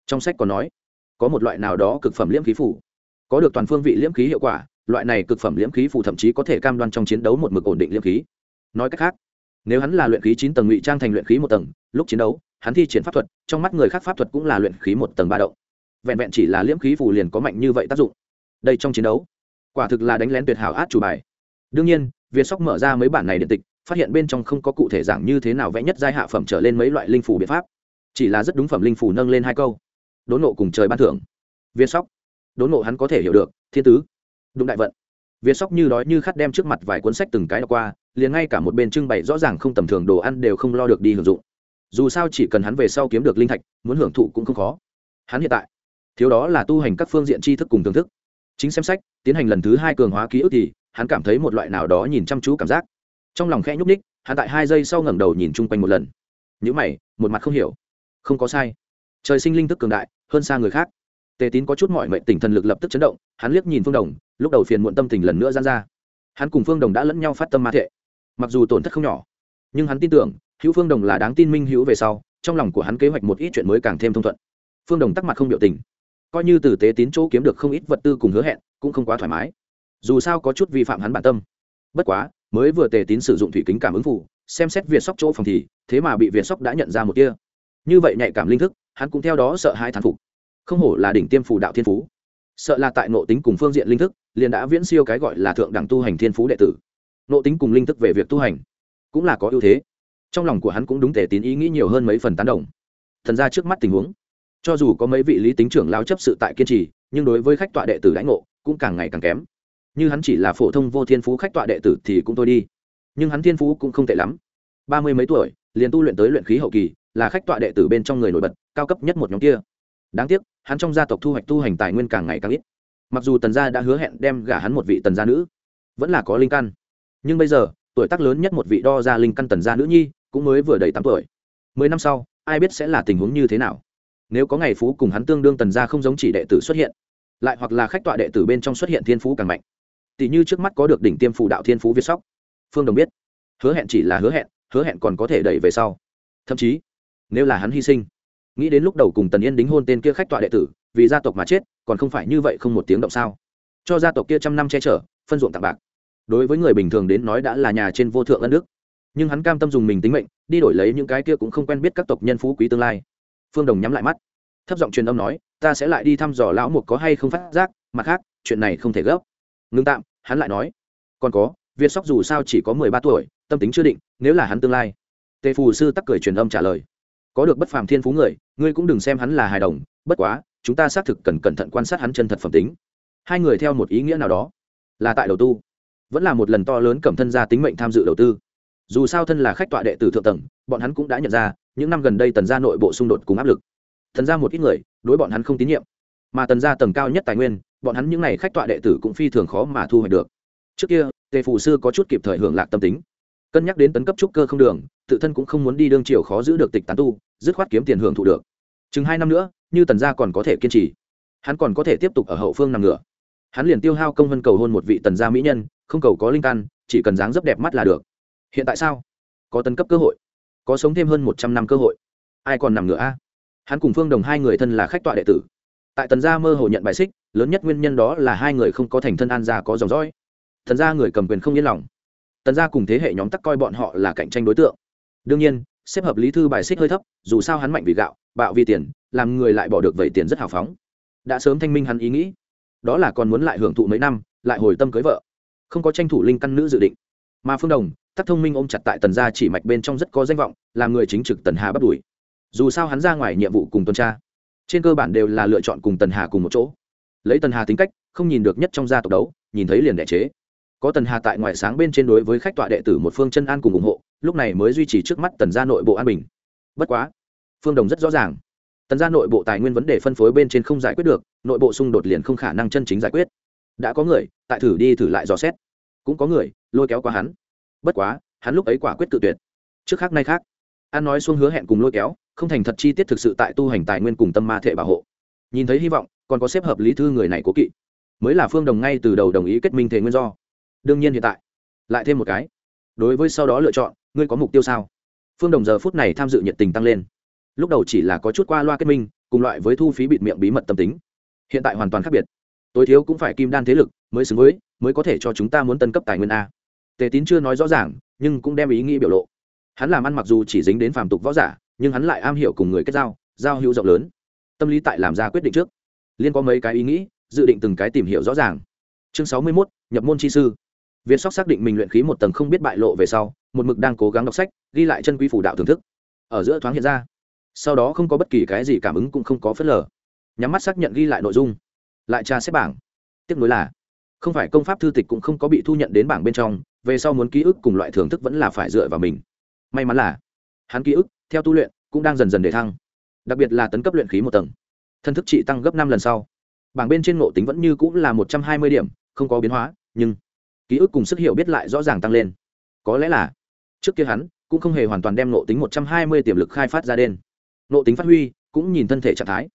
Trong sách còn nói, có một loại nào đó cực phẩm liễm khí phủ. Có được toàn phương vị liễm khí hiệu quả, loại này cực phẩm liễm khí phủ thậm chí có thể cam đoan trong chiến đấu một mực ổn định liễm khí. Nói cách khác, nếu hắn là luyện khí chín tầng ngụy trang thành luyện khí một tầng, lúc chiến đấu, hắn thi triển pháp thuật, trong mắt người khác pháp thuật cũng là luyện khí một tầng ba động. Vẹn vẹn chỉ là liễm khí phủ liền có mạnh như vậy tác dụng. Đây trong chiến đấu, quả thực là đánh lén tuyệt hảo át chủ bài. Đương nhiên việt sóc mở ra mấy bản này điện tịch, phát hiện bên trong không có cụ thể giảng như thế nào vẽ nhất giai hạ phẩm trở lên mấy loại linh phù biện pháp. Chỉ là rất đúng phẩm linh phù nâng lên hai câu. Đốn nộ cùng trời ban thưởng. Việt sóc. Đốn nộ hắn có thể hiểu được, thiên tứ. Đụng đại vận. Việt sóc như đói như khát đem trước mặt vài cuốn sách từng cái đọc qua, liền ngay cả một bên trưng bày rõ ràng không tầm thường đồ ăn đều không lo được đi hưởng dụng. Dù sao chỉ cần hắn về sau kiếm được linh thạch, muốn hưởng thụ cũng không khó. Hắn hiện tại, thiếu đó là tu hành các phương diện tri thức cùng thưởng thức. Chính xem sách, tiến hành lần thứ hai cường hóa ký ức thì hắn cảm thấy một loại nào đó nhìn chăm chú cảm giác. Trong lòng khẽ nhúc ních hắn tại hai giây sau ngẩng đầu nhìn chung quanh một lần. Nhữ mày, một mặt không hiểu. Không có sai. Trời sinh linh thức cường đại, hơn xa người khác. Tề tín có chút mọi mệnh tỉnh thần lực lập tức chấn động, hắn liếc nhìn phương đồng, lúc đầu phiền muộn tâm tình lần nữa gian ra. Hắn cùng phương đồng đã lẫn nhau phát tâm ma thệ mặc dù tổn thất không nhỏ, nhưng hắn tin tưởng, hữu phương đồng là đáng tin minh hữu về sau, trong lòng của hắn kế hoạch một ít chuyện mới càng thêm thông thuận. Phương đồng tắc mặt không biểu tình. Coi như từ tế tín chỗ kiếm được không ít vật tư cùng hứa hẹn, cũng không quá thoải mái dù sao có chút vi phạm hắn bản tâm. Bất quá, mới vừa tề tín sử dụng thủy kính cảm ứng phủ xem xét việt sóc chỗ phòng thì, thế mà bị việt sóc đã nhận ra một kia như vậy nhạy cảm linh thức, hắn cũng theo đó sợ hai thán phục. Không hổ là đỉnh tiêm phủ đạo thiên phú. Sợ là tại nộ tính cùng phương diện linh thức, liền đã viễn siêu cái gọi là thượng đẳng tu hành thiên phú đệ tử. Nộ tính cùng linh thức về việc tu hành, cũng là có ưu thế. Trong lòng của hắn cũng đúng tề tín ý nghĩ nhiều hơn mấy phần tán đồng. Thần ra trước mắt tình huống, cho dù có mấy vị lý tính trưởng lao chấp sự tại kiên trì, nhưng đối với khách tọa đệ tử lãnh ngộ, cũng càng ngày càng kém như hắn chỉ là phổ thông vô thiên phú khách tọa đệ tử thì cũng thôi đi. Nhưng hắn thiên phú cũng không tệ lắm. Ba mươi mấy tuổi, liền tu luyện tới luyện khí hậu kỳ, là khách tọa đệ tử bên trong người nổi bật, cao cấp nhất một nhóm kia. Đáng tiếc, hắn trong gia tộc thu hoạch tu hành tài nguyên càng ngày càng ít. Mặc dù tần gia đã hứa hẹn đem gả hắn một vị tần gia nữ, vẫn là có linh căn. Nhưng bây giờ, tuổi tác lớn nhất một vị đo ra linh căn tần gia nữ nhi, cũng mới vừa đầy tám tuổi. Mười năm sau, ai biết sẽ là tình huống như thế nào? Nếu có ngày phú cùng hắn tương đương tần gia không giống chỉ đệ tử xuất hiện, lại hoặc là khách tọa đệ tử bên trong xuất hiện thiên phú càng mạnh tỷ như trước mắt có được đỉnh tiêm phù đạo thiên phú việt sóc. Phương đồng biết. Hứa hẹn chỉ là hứa hẹn hứa hẹn còn có thể đẩy về sau. Thậm chí, nếu là hắn hy sinh, nghĩ đến lúc đầu cùng tần yên đính hôn tên kia khách tọa đệ tử, vì gia tộc mà chết, còn không phải như vậy không một tiếng động sao? Cho gia tộc kia trăm năm che chở, phân ruộng tặng bạc. Đối với người bình thường đến nói đã là nhà trên vô thượng ân đức. Nhưng hắn cam tâm dùng mình tính mệnh, đi đổi lấy những cái kia cũng không quen biết các tộc nhân phú quý tương lai. Phương đồng nhắm lại mắt. Thấp giọng truyền âm nói, ta sẽ lại đi thăm dò lão mục có hay không phát giác, mặt khác, chuyện này không thể gấp ngưng tạm hắn lại nói còn có việt sóc dù sao chỉ có mười ba tuổi tâm tính chưa định nếu là hắn tương lai. Tề phù sư tắc cười truyền âm trả lời có được bất phàm thiên phú người ngươi cũng đừng xem hắn là hài đồng bất quá chúng ta xác thực cần cẩn thận quan sát hắn chân thật phẩm tính. Hai người theo một ý nghĩa nào đó là tại đầu tư, vẫn là một lần to lớn cầm thân gia tính mệnh tham dự đầu tư. Dù sao thân là khách tọa đệ tử thượng tầng bọn hắn cũng đã nhận ra những năm gần đây tần gia nội bộ xung đột cùng áp lực. Thần ra một ít người đối bọn hắn không tín nhiệm mà tần gia tầng cao nhất tài nguyên bọn hắn những n à y khách tọa đệ tử cũng phi thường khó mà thu hoạch được. Trước kia, tề phù sư có chút kịp thời hưởng lạc tâm tính. Cân nhắc đến tấn cấp trúc cơ không đường, tự thân cũng không muốn đi đương triều khó giữ được tịch tán tu, dứt khoát kiếm tiền hưởng thụ được. Chừng hai năm nữa, như tần gia còn có thể kiên trì. Hắn còn có thể tiếp tục ở hậu phương nằm ngửa. Hắn liền tiêu hao công vân cầu hôn một vị tần gia mỹ nhân, không cầu có linh căn, chỉ cần dáng dấp đẹp mắt là được. Hiện tại sao? Có tấn cấp cơ hội. Có sống thêm hơn một trăm năm cơ hội. Ai còn nằm ngửa a? Hắn cùng phương đồng hai người thân là khách tọa đệ tử tại tần gia mơ hồ nhận bài xích, lớn nhất nguyên nhân đó là hai người không có thành thân an gia có dòng dõi. Thần gia người cầm quyền không yên lòng. Tần gia cùng thế hệ nhóm tắc coi bọn họ là cạnh tranh đối tượng. Đương nhiên, xếp hợp lý thư bài xích hơi thấp, dù sao hắn mạnh vì gạo, bạo vì tiền, làm người lại bỏ được vậy tiền rất hào phóng. Đã sớm thanh minh hắn ý nghĩ. Đó là còn muốn lại hưởng thụ mấy năm, lại hồi tâm cưới vợ. Không có tranh thủ linh căn nữ dự định. Mà phương đồng, tắc thông minh ôm chặt tại tần gia chỉ mạch bên trong rất có danh vọng làm người chính trực tần hà bắt đuổi. Dù sao hắn ra ngoài nhiệm vụ cùng tuần tra trên cơ bản đều là lựa chọn cùng tần hà cùng một chỗ. Lấy tần hà tính cách, không nhìn được nhất trong gia tộc đấu, nhìn thấy liền đệ chế. Có tần hà tại ngoài sáng bên trên đối với khách tọa đệ tử một phương chân an cùng ủng hộ, lúc này mới duy trì trước mắt tần gia nội bộ an bình. Bất quá, phương đồng rất rõ ràng. Tần gia nội bộ tài nguyên vấn đề phân phối bên trên không giải quyết được, nội bộ xung đột liền không khả năng chân chính giải quyết. Đã có người, tại thử đi thử lại dò xét. Cũng có người, lôi kéo qua hắn. Bất quá, hắn lúc ấy quả quyết tự tuyệt. Trước khác nay khác. An nói xuống hứa hẹn cùng lôi kéo không thành thật chi tiết thực sự tại tu hành tài nguyên cùng tâm ma thể bảo hộ. Nhìn thấy hy vọng, còn có xếp hợp lý thư người này cố kỵ. Mới là phương đồng ngay từ đầu đồng ý kết minh thể nguyên do. Đương nhiên hiện tại, lại thêm một cái. Đối với sau đó lựa chọn, ngươi có mục tiêu sao? Phương đồng giờ phút này tham dự nhiệt tình tăng lên. Lúc đầu chỉ là có chút qua loa kết minh, cùng loại với thu phí bịt miệng bí mật tâm tính. Hiện tại hoàn toàn khác biệt. Tối thiếu cũng phải kim đan thế lực, mới xứng với, mới có thể cho chúng ta muốn tân cấp tài nguyên a. Tề tín chưa nói rõ ràng, nhưng cũng đem ý nghĩ biểu lộ. Hắn làm ăn mặc dù chỉ dính đến phàm tục võ giả nhưng hắn lại am hiểu cùng người kết giao giao hữu rộng lớn. Tâm lý tại làm ra quyết định trước. Liên có mấy cái ý nghĩ, dự định từng cái tìm hiểu rõ ràng. Chương sáu mươi mốt, nhập môn chi sư. Việt sóc xác định mình luyện khí một tầng không biết bại lộ về sau, một mực đang cố gắng đọc sách, ghi lại chân quý phủ đạo thưởng thức. Ở giữa thoáng hiện ra. Sau đó không có bất kỳ cái gì cảm ứng cũng không có phớt lờ. Nhắm mắt xác nhận ghi lại nội dung. Lại tra xếp bảng. Tiếp nối là, không phải công pháp thư tịch cũng không có bị thu nhận đến bảng bên trong, về sau muốn ký ức cùng loại thưởng thức vẫn là phải dựa vào mình. May mắn là, hắn ký ức theo tu luyện, cũng đang dần dần để thăng. Đặc biệt là tấn cấp luyện khí một tầng. Thân thức trị tăng gấp năm lần sau. Bảng bên trên ngộ tính vẫn như cũng là một trăm hai mươi điểm, không có biến hóa, nhưng ký ức cùng sức hiểu biết lại rõ ràng tăng lên. Có lẽ là trước kia hắn cũng không hề hoàn toàn đem ngộ tính một trăm hai mươi tiềm lực khai phát ra đen ngộ tính phát huy, cũng nhìn thân thể trạng thái.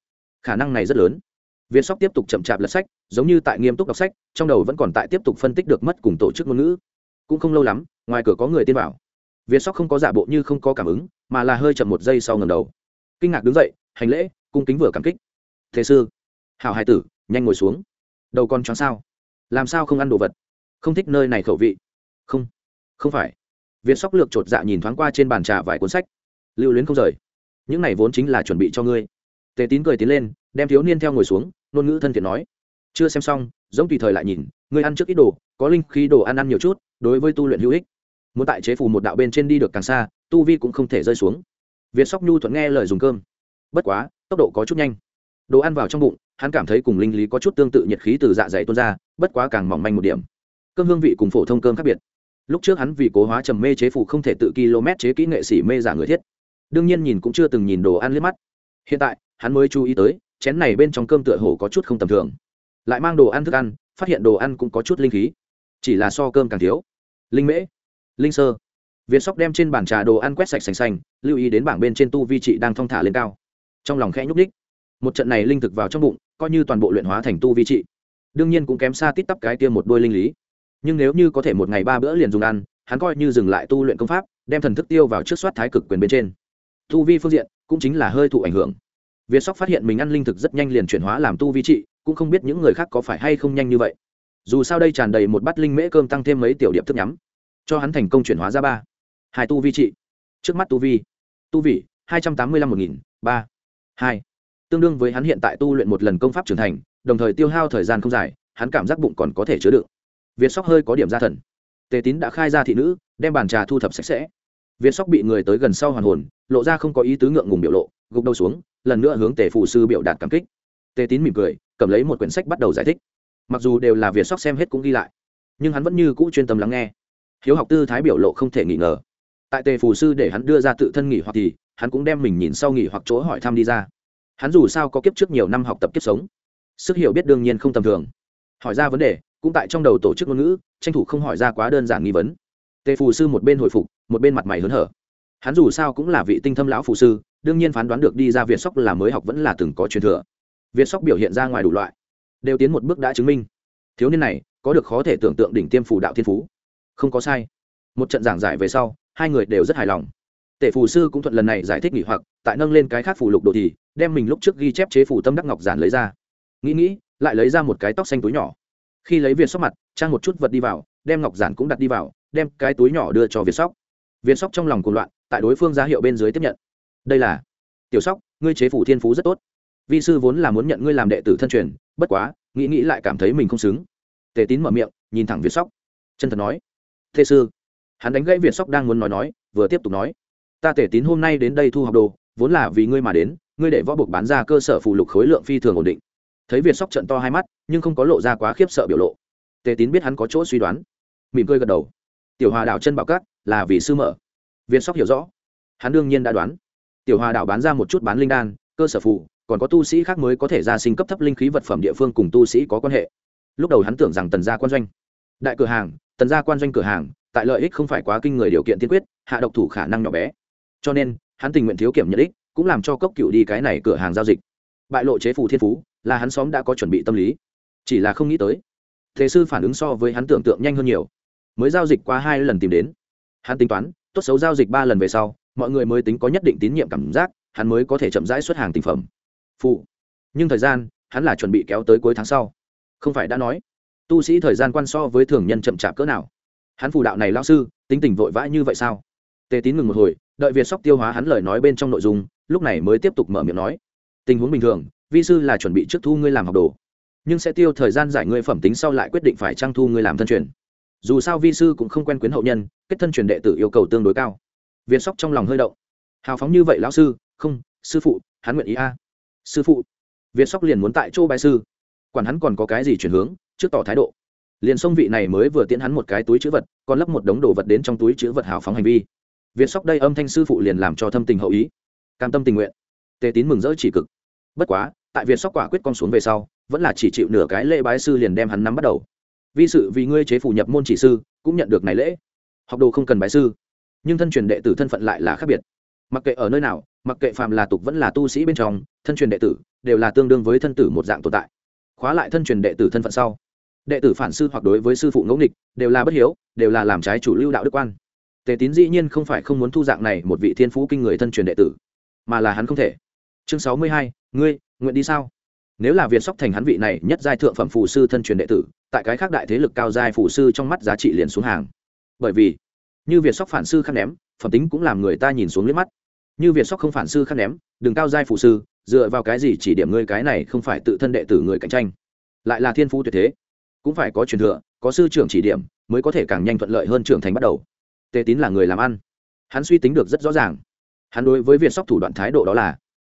Khả năng này rất lớn. Việt sóc tiếp tục chậm chạp lật sách, giống như tại nghiêm túc đọc sách, trong đầu vẫn còn tại tiếp tục phân tích được mất cùng tổ chức ngôn ngữ. Cũng không lâu lắm, ngoài cửa có người tiên vào việt sóc không có giả bộ như không có cảm ứng mà là hơi chậm một giây sau ngầm đầu. Kinh ngạc đứng dậy, hành lễ, cung kính vừa cảm kích. Thế sư, hảo hai tử, nhanh ngồi xuống. Đầu con choáng sao? Làm sao không ăn đồ vật? Không thích nơi này khẩu vị. Không không phải. Việt sóc lược chột dạ nhìn thoáng qua trên bàn trà vài cuốn sách. Lưu luyến không rời. Những này vốn chính là chuẩn bị cho ngươi. Tề tín cười tiến lên, đem thiếu niên theo ngồi xuống, ngôn ngữ thân thiện nói. Chưa xem xong, giống tùy thời lại nhìn, ngươi ăn trước ít đồ, có linh khí đồ ăn ăn nhiều chút, đối với tu luyện hữu ích muốn tại chế phù một đạo bên trên đi được càng xa, tu vi cũng không thể rơi xuống. Việt sóc nhu thuận nghe lời dùng cơm. Bất quá, tốc độ có chút nhanh. Đồ ăn vào trong bụng, hắn cảm thấy cùng linh lý có chút tương tự nhiệt khí từ dạ dày tuôn ra, bất quá càng mỏng manh một điểm. Cơm hương vị cùng phổ thông cơm khác biệt. Lúc trước hắn vì cố hóa trầm mê chế phù không thể tự km chế kỹ nghệ sĩ mê giả người thiết. Đương nhiên nhìn cũng chưa từng nhìn đồ ăn liếc mắt. Hiện tại, hắn mới chú ý tới, chén này bên trong cơm tựa hồ có chút không tầm thường. Lại mang đồ ăn thức ăn, phát hiện đồ ăn cũng có chút linh khí. Chỉ là so cơm càng thiếu. Linh mễ linh sơ. Viên sóc đem trên bàn trà đồ ăn quét sạch sành sành, lưu ý đến bảng bên trên tu vi trị đang thong thả lên cao. Trong lòng khẽ nhúc ních một trận này linh thực vào trong bụng, coi như toàn bộ luyện hóa thành tu vi trị, đương nhiên cũng kém xa tít tắp cái tiêm một đôi linh lý. Nhưng nếu như có thể một ngày ba bữa liền dùng ăn, hắn coi như dừng lại tu luyện công pháp, đem thần thức tiêu vào trước soát thái cực quyền bên trên. Tu vi phương diện cũng chính là hơi thụ ảnh hưởng. Việt sóc phát hiện mình ăn linh thực rất nhanh liền chuyển hóa làm tu vi trị, cũng không biết những người khác có phải hay không nhanh như vậy. Dù sao đây tràn đầy một bát linh mễ cơm tăng thêm mấy tiểu điệp thức nhắm cho hắn thành công chuyển hóa ra ba. Hai tu vi trị. Trước mắt tu vi. Tu vị, hai trăm tám mươi lăm một nghìn ba. Hai. Tương đương với hắn hiện tại tu luyện một lần công pháp trưởng thành, đồng thời tiêu hao thời gian không dài, hắn cảm giác bụng còn có thể chứa đựng. Việt sóc hơi có điểm ra thần. Tề tín đã khai ra thị nữ, đem bàn trà thu thập sạch sẽ. Việt sóc bị người tới gần sau hoàn hồn, lộ ra không có ý tứ ngượng ngùng biểu lộ, gục đầu xuống, lần nữa hướng tề phụ sư biểu đạt cảm kích. Tề tín mỉm cười, cầm lấy một quyển sách bắt đầu giải thích. Mặc dù đều là việt sóc xem hết cũng ghi lại, nhưng hắn vẫn như cũ chuyên tâm lắng nghe hiếu học tư thái biểu lộ không thể nghi ngờ. Tại tề phù sư để hắn đưa ra tự thân nghỉ hoặc thì, hắn cũng đem mình nhìn sau nghỉ hoặc chỗ hỏi thăm đi ra. Hắn dù sao có kiếp trước nhiều năm học tập kiếp sống, sức hiểu biết đương nhiên không tầm thường. Hỏi ra vấn đề, cũng tại trong đầu tổ chức ngôn ngữ, tranh thủ không hỏi ra quá đơn giản nghi vấn. Tề phù sư một bên hồi phục, một bên mặt mày hớn hở. Hắn dù sao cũng là vị tinh thâm lão phù sư, đương nhiên phán đoán được đi ra việt sóc là mới học vẫn là từng có truyền thừa. Việt sóc biểu hiện ra ngoài đủ loại, đều tiến một bước đã chứng minh. Thiếu niên này, có được khó thể tưởng tượng đỉnh tiêm phù đạo thiên phú không có sai. Một trận giảng giải về sau, hai người đều rất hài lòng. Tể phù sư cũng thuận lần này giải thích nghỉ hoặc, tại nâng lên cái khác phù lục đồ thì, đem mình lúc trước ghi chép chế phù tâm đắc ngọc giản lấy ra. Nghĩ nghĩ, lại lấy ra một cái tóc xanh túi nhỏ. Khi lấy việt sóc mặt, trang một chút vật đi vào, đem ngọc giản cũng đặt đi vào, đem cái túi nhỏ đưa cho việt sóc. Việt sóc trong lòng cuồng loạn, tại đối phương ra hiệu bên dưới tiếp nhận. Đây là, tiểu sóc, ngươi chế phủ thiên phú rất tốt. Vi sư vốn là muốn nhận ngươi làm đệ tử thân truyền, bất quá, nghĩ nghĩ lại cảm thấy mình không xứng. Tề tín mở miệng, nhìn thẳng việt sóc. Chân thật nói thế sư. Hắn đánh gãy việt sóc đang muốn nói nói, vừa tiếp tục nói. Ta tề tín hôm nay đến đây thu học đồ, vốn là vì ngươi mà đến, ngươi để võ buộc bán ra cơ sở phụ lục khối lượng phi thường ổn định. Thấy việt sóc trận to hai mắt, nhưng không có lộ ra quá khiếp sợ biểu lộ. Tề tín biết hắn có chỗ suy đoán. Mỉm cười gật đầu. Tiểu hòa đảo chân bảo cát là vì sư mở. Việt sóc hiểu rõ. Hắn đương nhiên đã đoán. Tiểu hòa đảo bán ra một chút bán linh đan, cơ sở phụ còn có tu sĩ khác mới có thể ra sinh cấp thấp linh khí vật phẩm địa phương cùng tu sĩ có quan hệ. Lúc đầu hắn tưởng rằng tần gia quan doanh. Đại cửa hàng tần gia quan doanh cửa hàng, tại lợi ích không phải quá kinh người điều kiện tiên quyết, hạ độc thủ khả năng nhỏ bé. Cho nên, hắn tình nguyện thiếu kiểm nhận ích, cũng làm cho cốc cựu đi cái này cửa hàng giao dịch. Bại lộ chế phù thiên phú, là hắn xóm đã có chuẩn bị tâm lý. Chỉ là không nghĩ tới, thế sư phản ứng so với hắn tưởng tượng nhanh hơn nhiều. Mới giao dịch qua hai lần tìm đến. Hắn tính toán, tốt xấu giao dịch ba lần về sau, mọi người mới tính có nhất định tín nhiệm cảm giác, hắn mới có thể chậm rãi xuất hàng tinh phẩm. Phụ nhưng thời gian, hắn là chuẩn bị kéo tới cuối tháng sau. Không phải đã nói tu sĩ thời gian quan so với thường nhân chậm chạp cỡ nào? Hắn phù đạo này lao sư, tính tình vội vã như vậy sao? Tề tín ngừng một hồi, đợi việt sóc tiêu hóa hắn lời nói bên trong nội dung, lúc này mới tiếp tục mở miệng nói, tình huống bình thường, vi sư là chuẩn bị trước thu ngươi làm học đồ, nhưng sẽ tiêu thời gian giải ngươi phẩm tính sau lại quyết định phải trang thu ngươi làm thân truyền. Dù sao vi sư cũng không quen quyến hậu nhân, kết thân truyền đệ tử yêu cầu tương đối cao. Việt sóc trong lòng hơi động. Hào phóng như vậy lão sư, không, sư phụ, hắn nguyện ý a. Sư phụ. Việt sóc liền muốn tại chỗ bài sư. Quản hắn còn có cái gì chuyển hướng trước tỏ thái độ. Liền sông vị này mới vừa tiễn hắn một cái túi chữ vật, còn lấp một đống đồ vật đến trong túi chữ vật hào phóng hành vi. Việt sóc đây âm thanh sư phụ liền làm cho thâm tình hậu ý. Cam tâm tình nguyện. Tề tín mừng rỡ chỉ cực. Bất quá, tại việt sóc quả quyết con xuống về sau, vẫn là chỉ chịu nửa cái lễ bái sư liền đem hắn nắm bắt đầu. Vi sự vì ngươi chế phủ nhập môn chỉ sư, cũng nhận được này lễ. Học đồ không cần bái sư, nhưng thân truyền đệ tử thân phận lại là khác biệt. Mặc kệ ở nơi nào, mặc kệ phàm là tục vẫn là tu sĩ bên trong, thân truyền đệ tử đều là tương đương với thân tử một dạng tồn tại. Khóa lại thân truyền đệ tử thân phận sau đệ tử phản sư hoặc đối với sư phụ ngẫu nghịch, đều là bất hiếu, đều là làm trái chủ lưu đạo đức quan. Tề tín dĩ nhiên không phải không muốn thu dạng này một vị thiên phú kinh người thân truyền đệ tử, mà là hắn không thể. Chương sáu mươi hai, ngươi, nguyện đi sao? Nếu là việt sóc thành hắn vị này nhất giai thượng phẩm phù sư thân truyền đệ tử, tại cái khác đại thế lực cao giai phù sư trong mắt giá trị liền xuống hàng. Bởi vì, như việt sóc phản sư khăn ném, phẩm tính cũng làm người ta nhìn xuống liếc mắt. Như việt sóc không phản sư khăn ném, đừng cao giai phù sư, dựa vào cái gì chỉ điểm ngươi cái này không phải tự thân đệ tử người cạnh tranh? Lại là thiên phú tuyệt thế cũng phải có truyền thừa, có sư trưởng chỉ điểm, mới có thể càng nhanh thuận lợi hơn trưởng thành bắt đầu. Tề tín là người làm ăn. Hắn suy tính được rất rõ ràng. Hắn đối với việt sóc thủ đoạn thái độ đó là,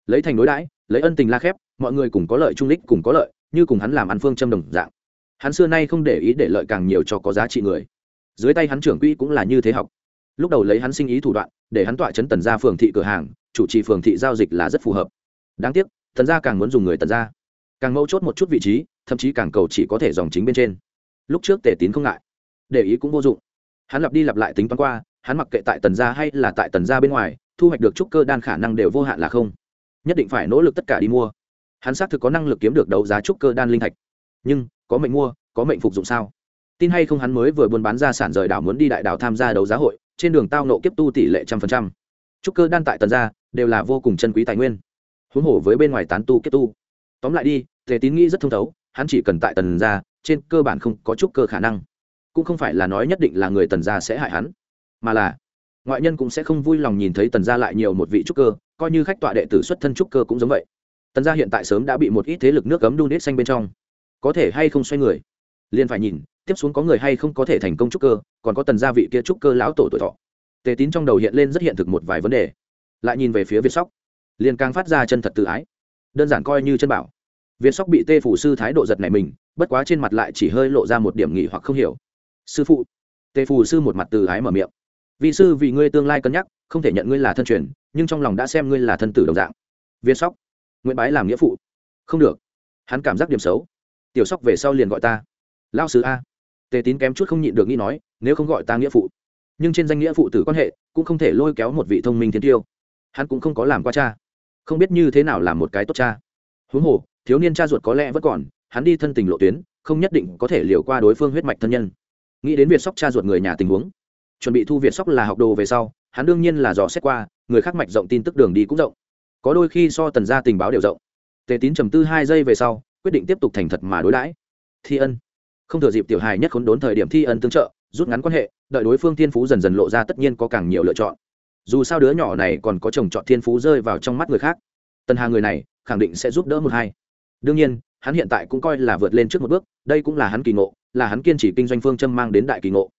lấy thành đối đãi, lấy ân tình la khép, mọi người cùng có lợi trung lích cùng có lợi, như cùng hắn làm ăn phương châm đồng dạng. Hắn xưa nay không để ý để lợi càng nhiều cho có giá trị người. Dưới tay hắn trưởng quỹ cũng là như thế học. Lúc đầu lấy hắn sinh ý thủ đoạn, để hắn tọa chấn tần ra phường thị cửa hàng, chủ trì phường thị giao dịch là rất phù hợp. Đáng tiếc, tần gia càng muốn dùng người tần gia. Càng mâu chốt một chút vị trí thậm chí càng cầu chỉ có thể dòng chính bên trên. Lúc trước tề tín không ngại, để ý cũng vô dụng. Hắn lặp đi lặp lại tính toán qua, hắn mặc kệ tại tần gia hay là tại tần gia bên ngoài, thu hoạch được trúc cơ đan khả năng đều vô hạn là không. Nhất định phải nỗ lực tất cả đi mua. Hắn xác thực có năng lực kiếm được đấu giá trúc cơ đan linh thạch. Nhưng, có mệnh mua, có mệnh phục dụng sao? Tin hay không hắn mới vừa buôn bán ra sản rời đảo muốn đi đại đảo tham gia đấu giá hội, trên đường tao nộ kiếp tu tỷ lệ trăm phần trăm. Trúc cơ đan tại tần gia đều là vô cùng chân quý tài nguyên. Huống hồ với bên ngoài tán tu kiếp tu. Tóm lại đi, tề tín nghĩ rất thông thấu hắn chỉ cần tại tần gia, trên cơ bản không có chút cơ khả năng. Cũng không phải là nói nhất định là người tần gia sẽ hại hắn, mà là ngoại nhân cũng sẽ không vui lòng nhìn thấy tần gia lại nhiều một vị trúc cơ, coi như khách tọa đệ tử xuất thân trúc cơ cũng giống vậy. Tần gia hiện tại sớm đã bị một ít thế lực nước cấm đun đít xanh bên trong. Có thể hay không xoay người? Liền phải nhìn, tiếp xuống có người hay không có thể thành công trúc cơ, còn có tần gia vị kia trúc cơ lão tổ tuổi thọ. Tề tín trong đầu hiện lên rất hiện thực một vài vấn đề. Lại nhìn về phía việt sóc, liền càng phát ra chân thật tự ái. Đơn giản coi như chân bảo việt sóc bị tê phủ sư thái độ giật này mình, bất quá trên mặt lại chỉ hơi lộ ra một điểm nghỉ hoặc không hiểu. Sư phụ. Tê phủ sư một mặt từ ái mở miệng. Vị sư vì ngươi tương lai cân nhắc, không thể nhận ngươi là thân truyền, nhưng trong lòng đã xem ngươi là thân tử đồng dạng. Việt sóc. Nguyễn bái làm nghĩa phụ. Không được. Hắn cảm giác điểm xấu. Tiểu sóc về sau liền gọi ta. Lao sứ a. Tề tín kém chút không nhịn được nghĩ nói, nếu không gọi ta nghĩa phụ. Nhưng trên danh nghĩa phụ tử quan hệ, cũng không thể lôi kéo một vị thông minh thiên tiêu. Hắn cũng không có làm qua cha. Không biết như thế nào làm một cái tốt cha. Huống hồ thiếu niên cha ruột có lẽ vẫn còn, hắn đi thân tình lộ tuyến, không nhất định có thể liều qua đối phương huyết mạch thân nhân. Nghĩ đến việc sóc cha ruột người nhà tình huống, chuẩn bị thu việt sóc là học đồ về sau, hắn đương nhiên là dò xét qua, người khác mạch rộng tin tức đường đi cũng rộng. Có đôi khi so tần gia tình báo đều rộng. Tề tín trầm tư hai giây về sau, quyết định tiếp tục thành thật mà đối đãi. Thi ân. Không thừa dịp tiểu hài nhất khốn đốn thời điểm thi ân tương trợ, rút ngắn quan hệ, đợi đối phương thiên phú dần dần lộ ra tất nhiên có càng nhiều lựa chọn. Dù sao đứa nhỏ này còn có chồng chọn thiên phú rơi vào trong mắt người khác. Tần hà người này, khẳng định sẽ giúp đỡ một hai đương nhiên, hắn hiện tại cũng coi là vượt lên trước một bước, đây cũng là hắn kỳ ngộ, là hắn kiên trì kinh doanh phương châm mang đến đại kỳ ngộ.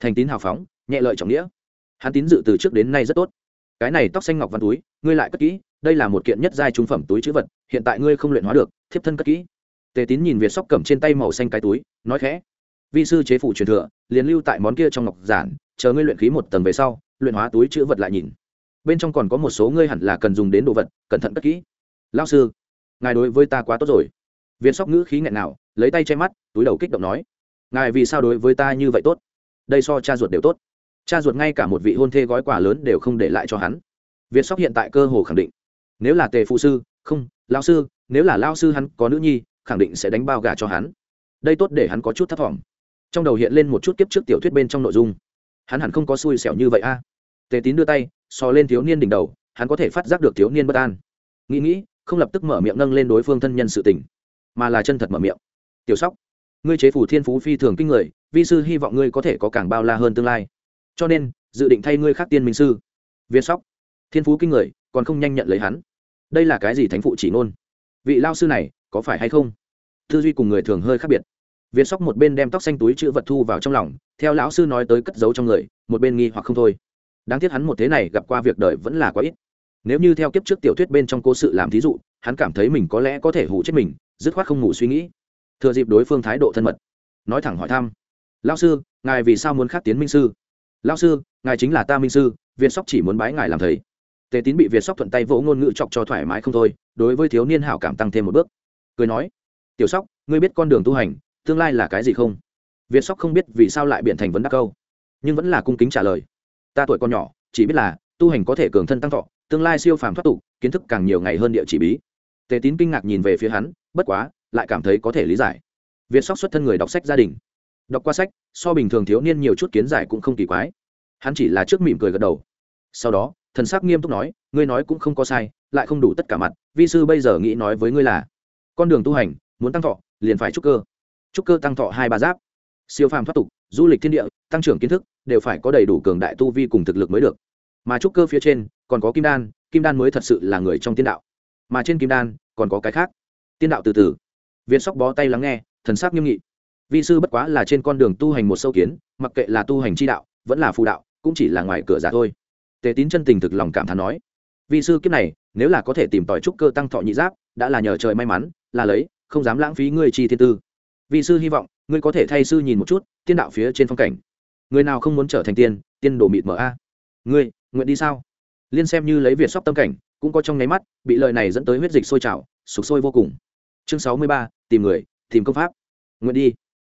Thành tín hào phóng, nhẹ lợi trọng nghĩa. Hắn tín dự từ trước đến nay rất tốt. Cái này tóc xanh ngọc văn túi, ngươi lại cất kỹ, đây là một kiện nhất giai trung phẩm túi chữ vật, hiện tại ngươi không luyện hóa được, thiếp thân cất kỹ. Tề tín nhìn việt sóc cầm trên tay màu xanh cái túi, nói khẽ. Vi sư chế phủ truyền thừa, liền lưu tại món kia trong ngọc giản, chờ ngươi luyện khí một tầng về sau, luyện hóa túi chữ vật lại nhìn. Bên trong còn có một số ngươi hẳn là cần dùng đến đồ vật, cẩn thận cất kỹ. Lao sư ngài đối với ta quá tốt rồi. Việt sóc ngữ khí nghẹn nào lấy tay che mắt, túi đầu kích động nói, ngài vì sao đối với ta như vậy tốt? Đây so cha ruột đều tốt. Cha ruột ngay cả một vị hôn thê gói quà lớn đều không để lại cho hắn. Việt sóc hiện tại cơ hồ khẳng định, nếu là tề phụ sư, không lao sư, nếu là lao sư hắn có nữ nhi, khẳng định sẽ đánh bao gà cho hắn. Đây tốt để hắn có chút thất vọng trong đầu hiện lên một chút kiếp trước tiểu thuyết bên trong nội dung. Hắn hẳn không có xui xẻo như vậy a. Tề tín đưa tay so lên thiếu niên đỉnh đầu, hắn có thể phát giác được thiếu niên bất an. Nghĩ nghĩ không lập tức mở miệng nâng lên đối phương thân nhân sự tình, mà là chân thật mở miệng. Tiểu sóc, ngươi chế phủ thiên phú phi thường kinh người, vi sư hy vọng ngươi có thể có càng bao la hơn tương lai. Cho nên, dự định thay ngươi khác tiên minh sư. Viên sóc, thiên phú kinh người, còn không nhanh nhận lấy hắn. Đây là cái gì thánh phụ chỉ ngôn? Vị lao sư này, có phải hay không? Tư duy cùng người thường hơi khác biệt. Viên sóc một bên đem tóc xanh túi chữ vật thu vào trong lòng, theo lão sư nói tới cất giấu trong người, một bên nghi hoặc không thôi. Đáng tiếc hắn một thế này gặp qua việc đời vẫn là quá ít nếu như theo kiếp trước tiểu thuyết bên trong cố sự làm thí dụ, hắn cảm thấy mình có lẽ có thể hủ chết mình, dứt khoát không ngủ suy nghĩ. Thừa dịp đối phương thái độ thân mật, nói thẳng hỏi thăm. Lao sư, ngài vì sao muốn khắc tiến minh sư? Lao sư, ngài chính là ta minh sư, việt sóc chỉ muốn bái ngài làm thầy. Tề tín bị việt sóc thuận tay vỗ ngôn ngữ chọc cho thoải mái không thôi, đối với thiếu niên hảo cảm tăng thêm một bước. Cười nói, tiểu sóc, ngươi biết con đường tu hành, tương lai là cái gì không? Việt sóc không biết vì sao lại biện thành vấn đắc câu, nhưng vẫn là cung kính trả lời. Ta tuổi còn nhỏ, chỉ biết là tu hành có thể cường thân tăng thọ tương lai siêu phàm thoát tục, kiến thức càng nhiều ngày hơn địa chỉ bí. Tề tín kinh ngạc nhìn về phía hắn, bất quá, lại cảm thấy có thể lý giải. Việt sóc xuất thân người đọc sách gia đình. Đọc qua sách, so bình thường thiếu niên nhiều chút kiến giải cũng không kỳ quái. Hắn chỉ là trước mỉm cười gật đầu. Sau đó, thần sắc nghiêm túc nói, ngươi nói cũng không có sai, lại không đủ tất cả mặt, vi sư bây giờ nghĩ nói với ngươi là, con đường tu hành, muốn tăng thọ, liền phải trúc cơ. Trúc cơ tăng thọ hai ba giáp. Siêu phàm thoát tục, du lịch thiên địa, tăng trưởng kiến thức, đều phải có đầy đủ cường đại tu vi cùng thực lực mới được. Mà trúc cơ phía trên còn có kim đan kim đan mới thật sự là người trong tiên đạo. Mà trên kim đan, còn có cái khác. Tiên đạo từ từ. Viên sóc bó tay lắng nghe, thần sắc nghiêm nghị. Vi sư bất quá là trên con đường tu hành một sâu kiến, mặc kệ là tu hành chi đạo, vẫn là phù đạo, cũng chỉ là ngoài cửa giả thôi. Tề tín chân tình thực lòng cảm thán nói, vi sư kiếp này, nếu là có thể tìm tòi trúc cơ tăng thọ nhị giáp, đã là nhờ trời may mắn, là lấy, không dám lãng phí ngươi chi thiên tư. Vi sư hy vọng, ngươi có thể thay sư nhìn một chút, tiên đạo phía trên phong cảnh. Người nào không muốn trở thành tiên tiên đồ mịt mờ a? Ngươi, nguyện đi sao? Liên xem như lấy việt sóc tâm cảnh, cũng có trong nháy mắt, bị lời này dẫn tới huyết dịch sôi trào, sục sôi vô cùng. Chương sáu mươi ba, tìm người, tìm công pháp. Nguyện đi.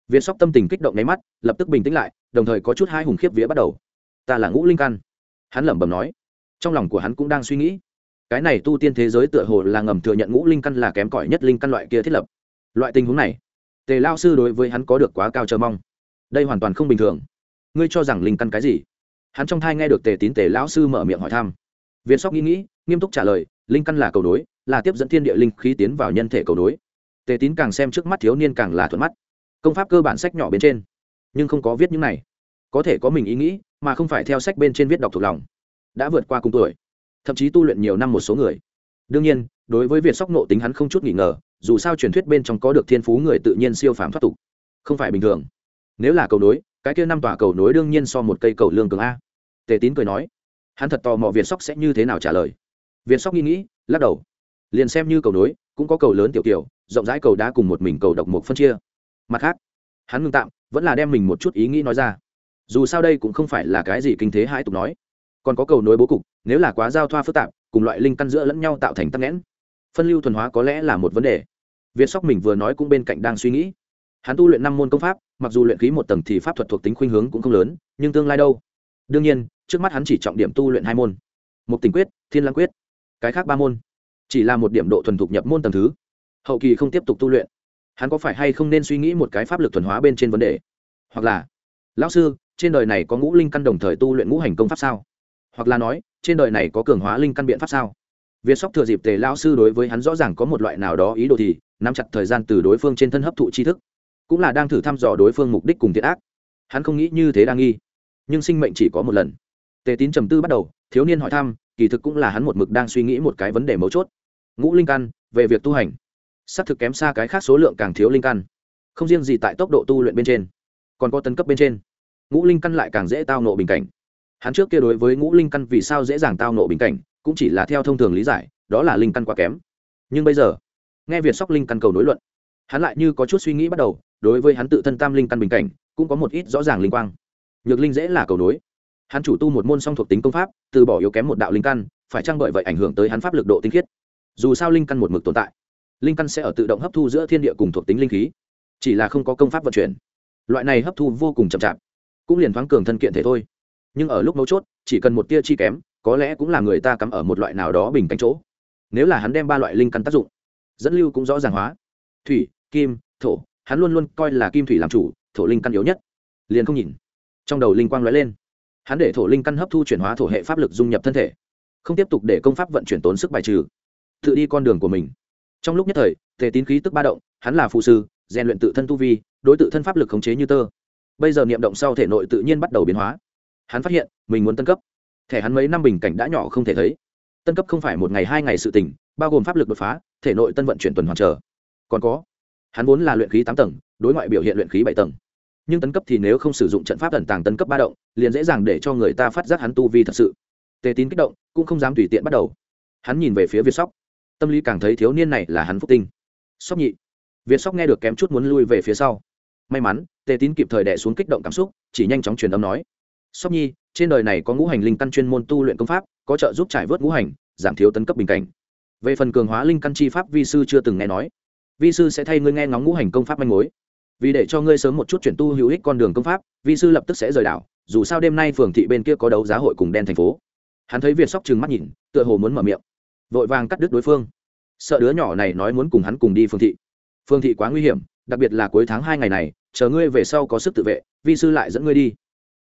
Việt sóc tâm tình kích động nháy mắt, lập tức bình tĩnh lại, đồng thời có chút hai hùng khiếp vía bắt đầu. Ta là ngũ linh căn. Hắn lẩm bẩm nói. Trong lòng của hắn cũng đang suy nghĩ. Cái này tu tiên thế giới tựa hồ là ngầm thừa nhận ngũ linh căn là kém cỏi nhất linh căn loại kia thiết lập. Loại tình huống này, tề lao sư đối với hắn có được quá cao chờ mong. Đây hoàn toàn không bình thường. Ngươi cho rằng linh căn cái gì? Hắn trong thai nghe được tề tín tề lão sư mở miệng hỏi thăm việt sóc nghĩ nghĩ nghiêm túc trả lời linh căn là cầu nối, là tiếp dẫn thiên địa linh khí tiến vào nhân thể cầu nối. tề tín càng xem trước mắt thiếu niên càng là thuận mắt. Công pháp cơ bản sách nhỏ bên trên nhưng không có viết những này. Có thể có mình ý nghĩ mà không phải theo sách bên trên viết đọc thuộc lòng. Đã vượt qua cùng tuổi thậm chí tu luyện nhiều năm một số người. Đương nhiên đối với việc sóc nộ tính hắn không chút nghỉ ngờ dù sao truyền thuyết bên trong có được thiên phú người tự nhiên siêu phàm thoát tục. Không phải bình thường. Nếu là cầu nối cái kia năm tòa cầu nối đương nhiên so một cây cầu lương cường a. Tề tín cười nói hắn thật tò mò việt sóc sẽ như thế nào trả lời. Việt sóc nghĩ nghĩ, lắc đầu. Liền xem như cầu nối, cũng có cầu lớn tiểu kiểu, rộng rãi cầu đá cùng một mình cầu độc một phân chia. Mặt khác, hắn ngưng tạm, vẫn là đem mình một chút ý nghĩ nói ra. Dù sao đây cũng không phải là cái gì kinh thế hãi tục nói. Còn có cầu nối bố cục, nếu là quá giao thoa phức tạp, cùng loại linh căn giữa lẫn nhau tạo thành tắc nghẽn. Phân lưu thuần hóa có lẽ là một vấn đề. Việt sóc mình vừa nói cũng bên cạnh đang suy nghĩ. Hắn tu luyện năm môn công pháp, mặc dù luyện khí một tầng thì pháp thuật thuộc tính khuynh hướng cũng không lớn, nhưng tương lai đâu? Đương nhiên, trước mắt hắn chỉ trọng điểm tu luyện hai môn. Một tình quyết, thiên lang quyết, cái khác ba môn. Chỉ là một điểm độ thuần thục nhập môn tầng thứ, hậu kỳ không tiếp tục tu luyện. Hắn có phải hay không nên suy nghĩ một cái pháp lực thuần hóa bên trên vấn đề? Hoặc là, lão sư, trên đời này có ngũ linh căn đồng thời tu luyện ngũ hành công pháp sao? Hoặc là nói, trên đời này có cường hóa linh căn biện pháp sao? Việt sóc thừa dịp tề lão sư đối với hắn rõ ràng có một loại nào đó ý đồ thì, nắm chặt thời gian từ đối phương trên thân hấp thụ tri thức, cũng là đang thử thăm dò đối phương mục đích cùng thiện ác. Hắn không nghĩ như thế đang nghi nhưng sinh mệnh chỉ có một lần. Tề tín trầm tư bắt đầu, thiếu niên hỏi thăm, kỳ thực cũng là hắn một mực đang suy nghĩ một cái vấn đề mấu chốt. Ngũ linh căn, về việc tu hành. Xác thực kém xa cái khác số lượng càng thiếu linh căn. Không riêng gì tại tốc độ tu luyện bên trên, còn có tấn cấp bên trên. Ngũ linh căn lại càng dễ tao nộ bình cảnh. Hắn trước kia đối với ngũ linh căn vì sao dễ dàng tao nộ bình cảnh, cũng chỉ là theo thông thường lý giải, đó là linh căn quá kém. Nhưng bây giờ, nghe việt sóc linh căn cầu nối luận, hắn lại như có chút suy nghĩ bắt đầu, đối với hắn tự thân tam linh căn bình cảnh, cũng có một ít rõ ràng linh quang nhược linh dễ là cầu nối. Hắn chủ tu một môn song thuộc tính công pháp, từ bỏ yếu kém một đạo linh căn, phải chăng bởi vậy ảnh hưởng tới hắn pháp lực độ tinh khiết? Dù sao linh căn một mực tồn tại, linh căn sẽ ở tự động hấp thu giữa thiên địa cùng thuộc tính linh khí, chỉ là không có công pháp vận chuyển. Loại này hấp thu vô cùng chậm chạp, cũng liền thoáng cường thân kiện thể thôi. Nhưng ở lúc mấu chốt, chỉ cần một tia chi kém, có lẽ cũng là người ta cắm ở một loại nào đó bình cánh chỗ. Nếu là hắn đem ba loại linh căn tác dụng, dẫn lưu cũng rõ ràng hóa. Thủy, kim, thổ, hắn luôn luôn coi là kim thủy làm chủ, thổ linh căn yếu nhất. Liền không nhìn trong đầu linh quang lóe lên. Hắn để thổ linh căn hấp thu chuyển hóa thổ hệ pháp lực dung nhập thân thể, không tiếp tục để công pháp vận chuyển tốn sức bài trừ, tự đi con đường của mình. Trong lúc nhất thời, tề tín khí tức ba động, hắn là phụ sư, rèn luyện tự thân tu vi, đối tự thân pháp lực khống chế như tơ. Bây giờ niệm động sau thể nội tự nhiên bắt đầu biến hóa. Hắn phát hiện, mình muốn tân cấp. Thể hắn mấy năm bình cảnh đã nhỏ không thể thấy. Tân cấp không phải một ngày hai ngày sự tỉnh bao gồm pháp lực đột phá, thể nội tân vận chuyển tuần hoàn trở còn có, hắn vốn là luyện khí tám tầng, đối ngoại biểu hiện luyện khí bảy tầng nhưng tấn cấp thì nếu không sử dụng trận pháp ẩn tàng tấn cấp ba động, liền dễ dàng để cho người ta phát giác hắn tu vi thật sự. Tề tín kích động, cũng không dám tùy tiện bắt đầu. Hắn nhìn về phía việt sóc. Tâm lý càng thấy thiếu niên này là hắn phúc tinh. Sóc nhị. Việt sóc nghe được kém chút muốn lui về phía sau. May mắn, tề tín kịp thời đẻ xuống kích động cảm xúc, chỉ nhanh chóng truyền âm nói. Sóc nhi trên đời này có ngũ hành linh căn chuyên môn tu luyện công pháp, có trợ giúp trải vớt ngũ hành, giảm thiếu tấn cấp bình cảnh. Về phần cường hóa linh căn chi pháp, vi sư chưa từng nghe nói. Vi sư sẽ thay ngươi nghe ngóng ngũ hành công pháp manh mối vì để cho ngươi sớm một chút chuyển tu hữu ích con đường công pháp, vi sư lập tức sẽ rời đảo, dù sao đêm nay phường thị bên kia có đấu giá hội cùng đen thành phố. Hắn thấy việt sóc trừng mắt nhìn, tựa hồ muốn mở miệng. Vội vàng cắt đứt đối phương. Sợ đứa nhỏ này nói muốn cùng hắn cùng đi phương thị. Phương thị quá nguy hiểm, đặc biệt là cuối tháng hai ngày này, chờ ngươi về sau có sức tự vệ, vi sư lại dẫn ngươi đi.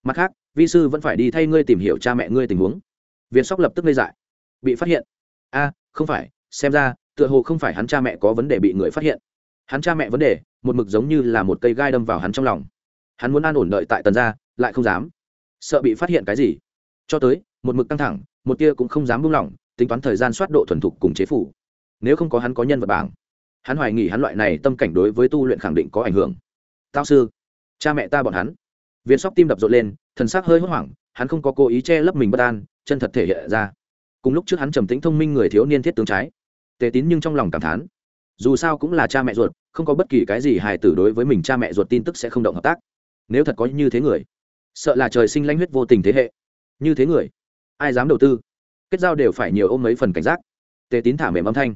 Mặt khác, vi sư vẫn phải đi thay ngươi tìm hiểu cha mẹ ngươi tình huống. Việt sóc lập tức ngây dại. Bị phát hiện. A không phải, xem ra, tựa hồ không phải hắn cha mẹ có vấn đề bị người phát hiện hắn cha mẹ vấn đề, một mực giống như là một cây gai đâm vào hắn trong lòng. Hắn muốn an ổn đợi tại tần gia, lại không dám. Sợ bị phát hiện cái gì? Cho tới, một mực căng thẳng, một tia cũng không dám buông lỏng, tính toán thời gian soát độ thuần thục cùng chế phủ. Nếu không có hắn có nhân vật bảng. Hắn hoài nghỉ hắn loại này tâm cảnh đối với tu luyện khẳng định có ảnh hưởng. Tao sư, cha mẹ ta bọn hắn. Viên sóc tim đập rộn lên, thần sắc hơi hốt hoảng, hắn không có cố ý che lấp mình bất an, chân thật thể hiện ra. Cùng lúc trước hắn trầm tĩnh thông minh người thiếu niên thiết tướng trái. Tề tín nhưng trong lòng cảm thán dù sao cũng là cha mẹ ruột, không có bất kỳ cái gì hài tử đối với mình cha mẹ ruột tin tức sẽ không động hợp tác. Nếu thật có như thế người, sợ là trời sinh lãnh huyết vô tình thế hệ. Như thế người, ai dám đầu tư? Kết giao đều phải nhiều ôm mấy phần cảnh giác. Tề tín thả mềm âm thanh.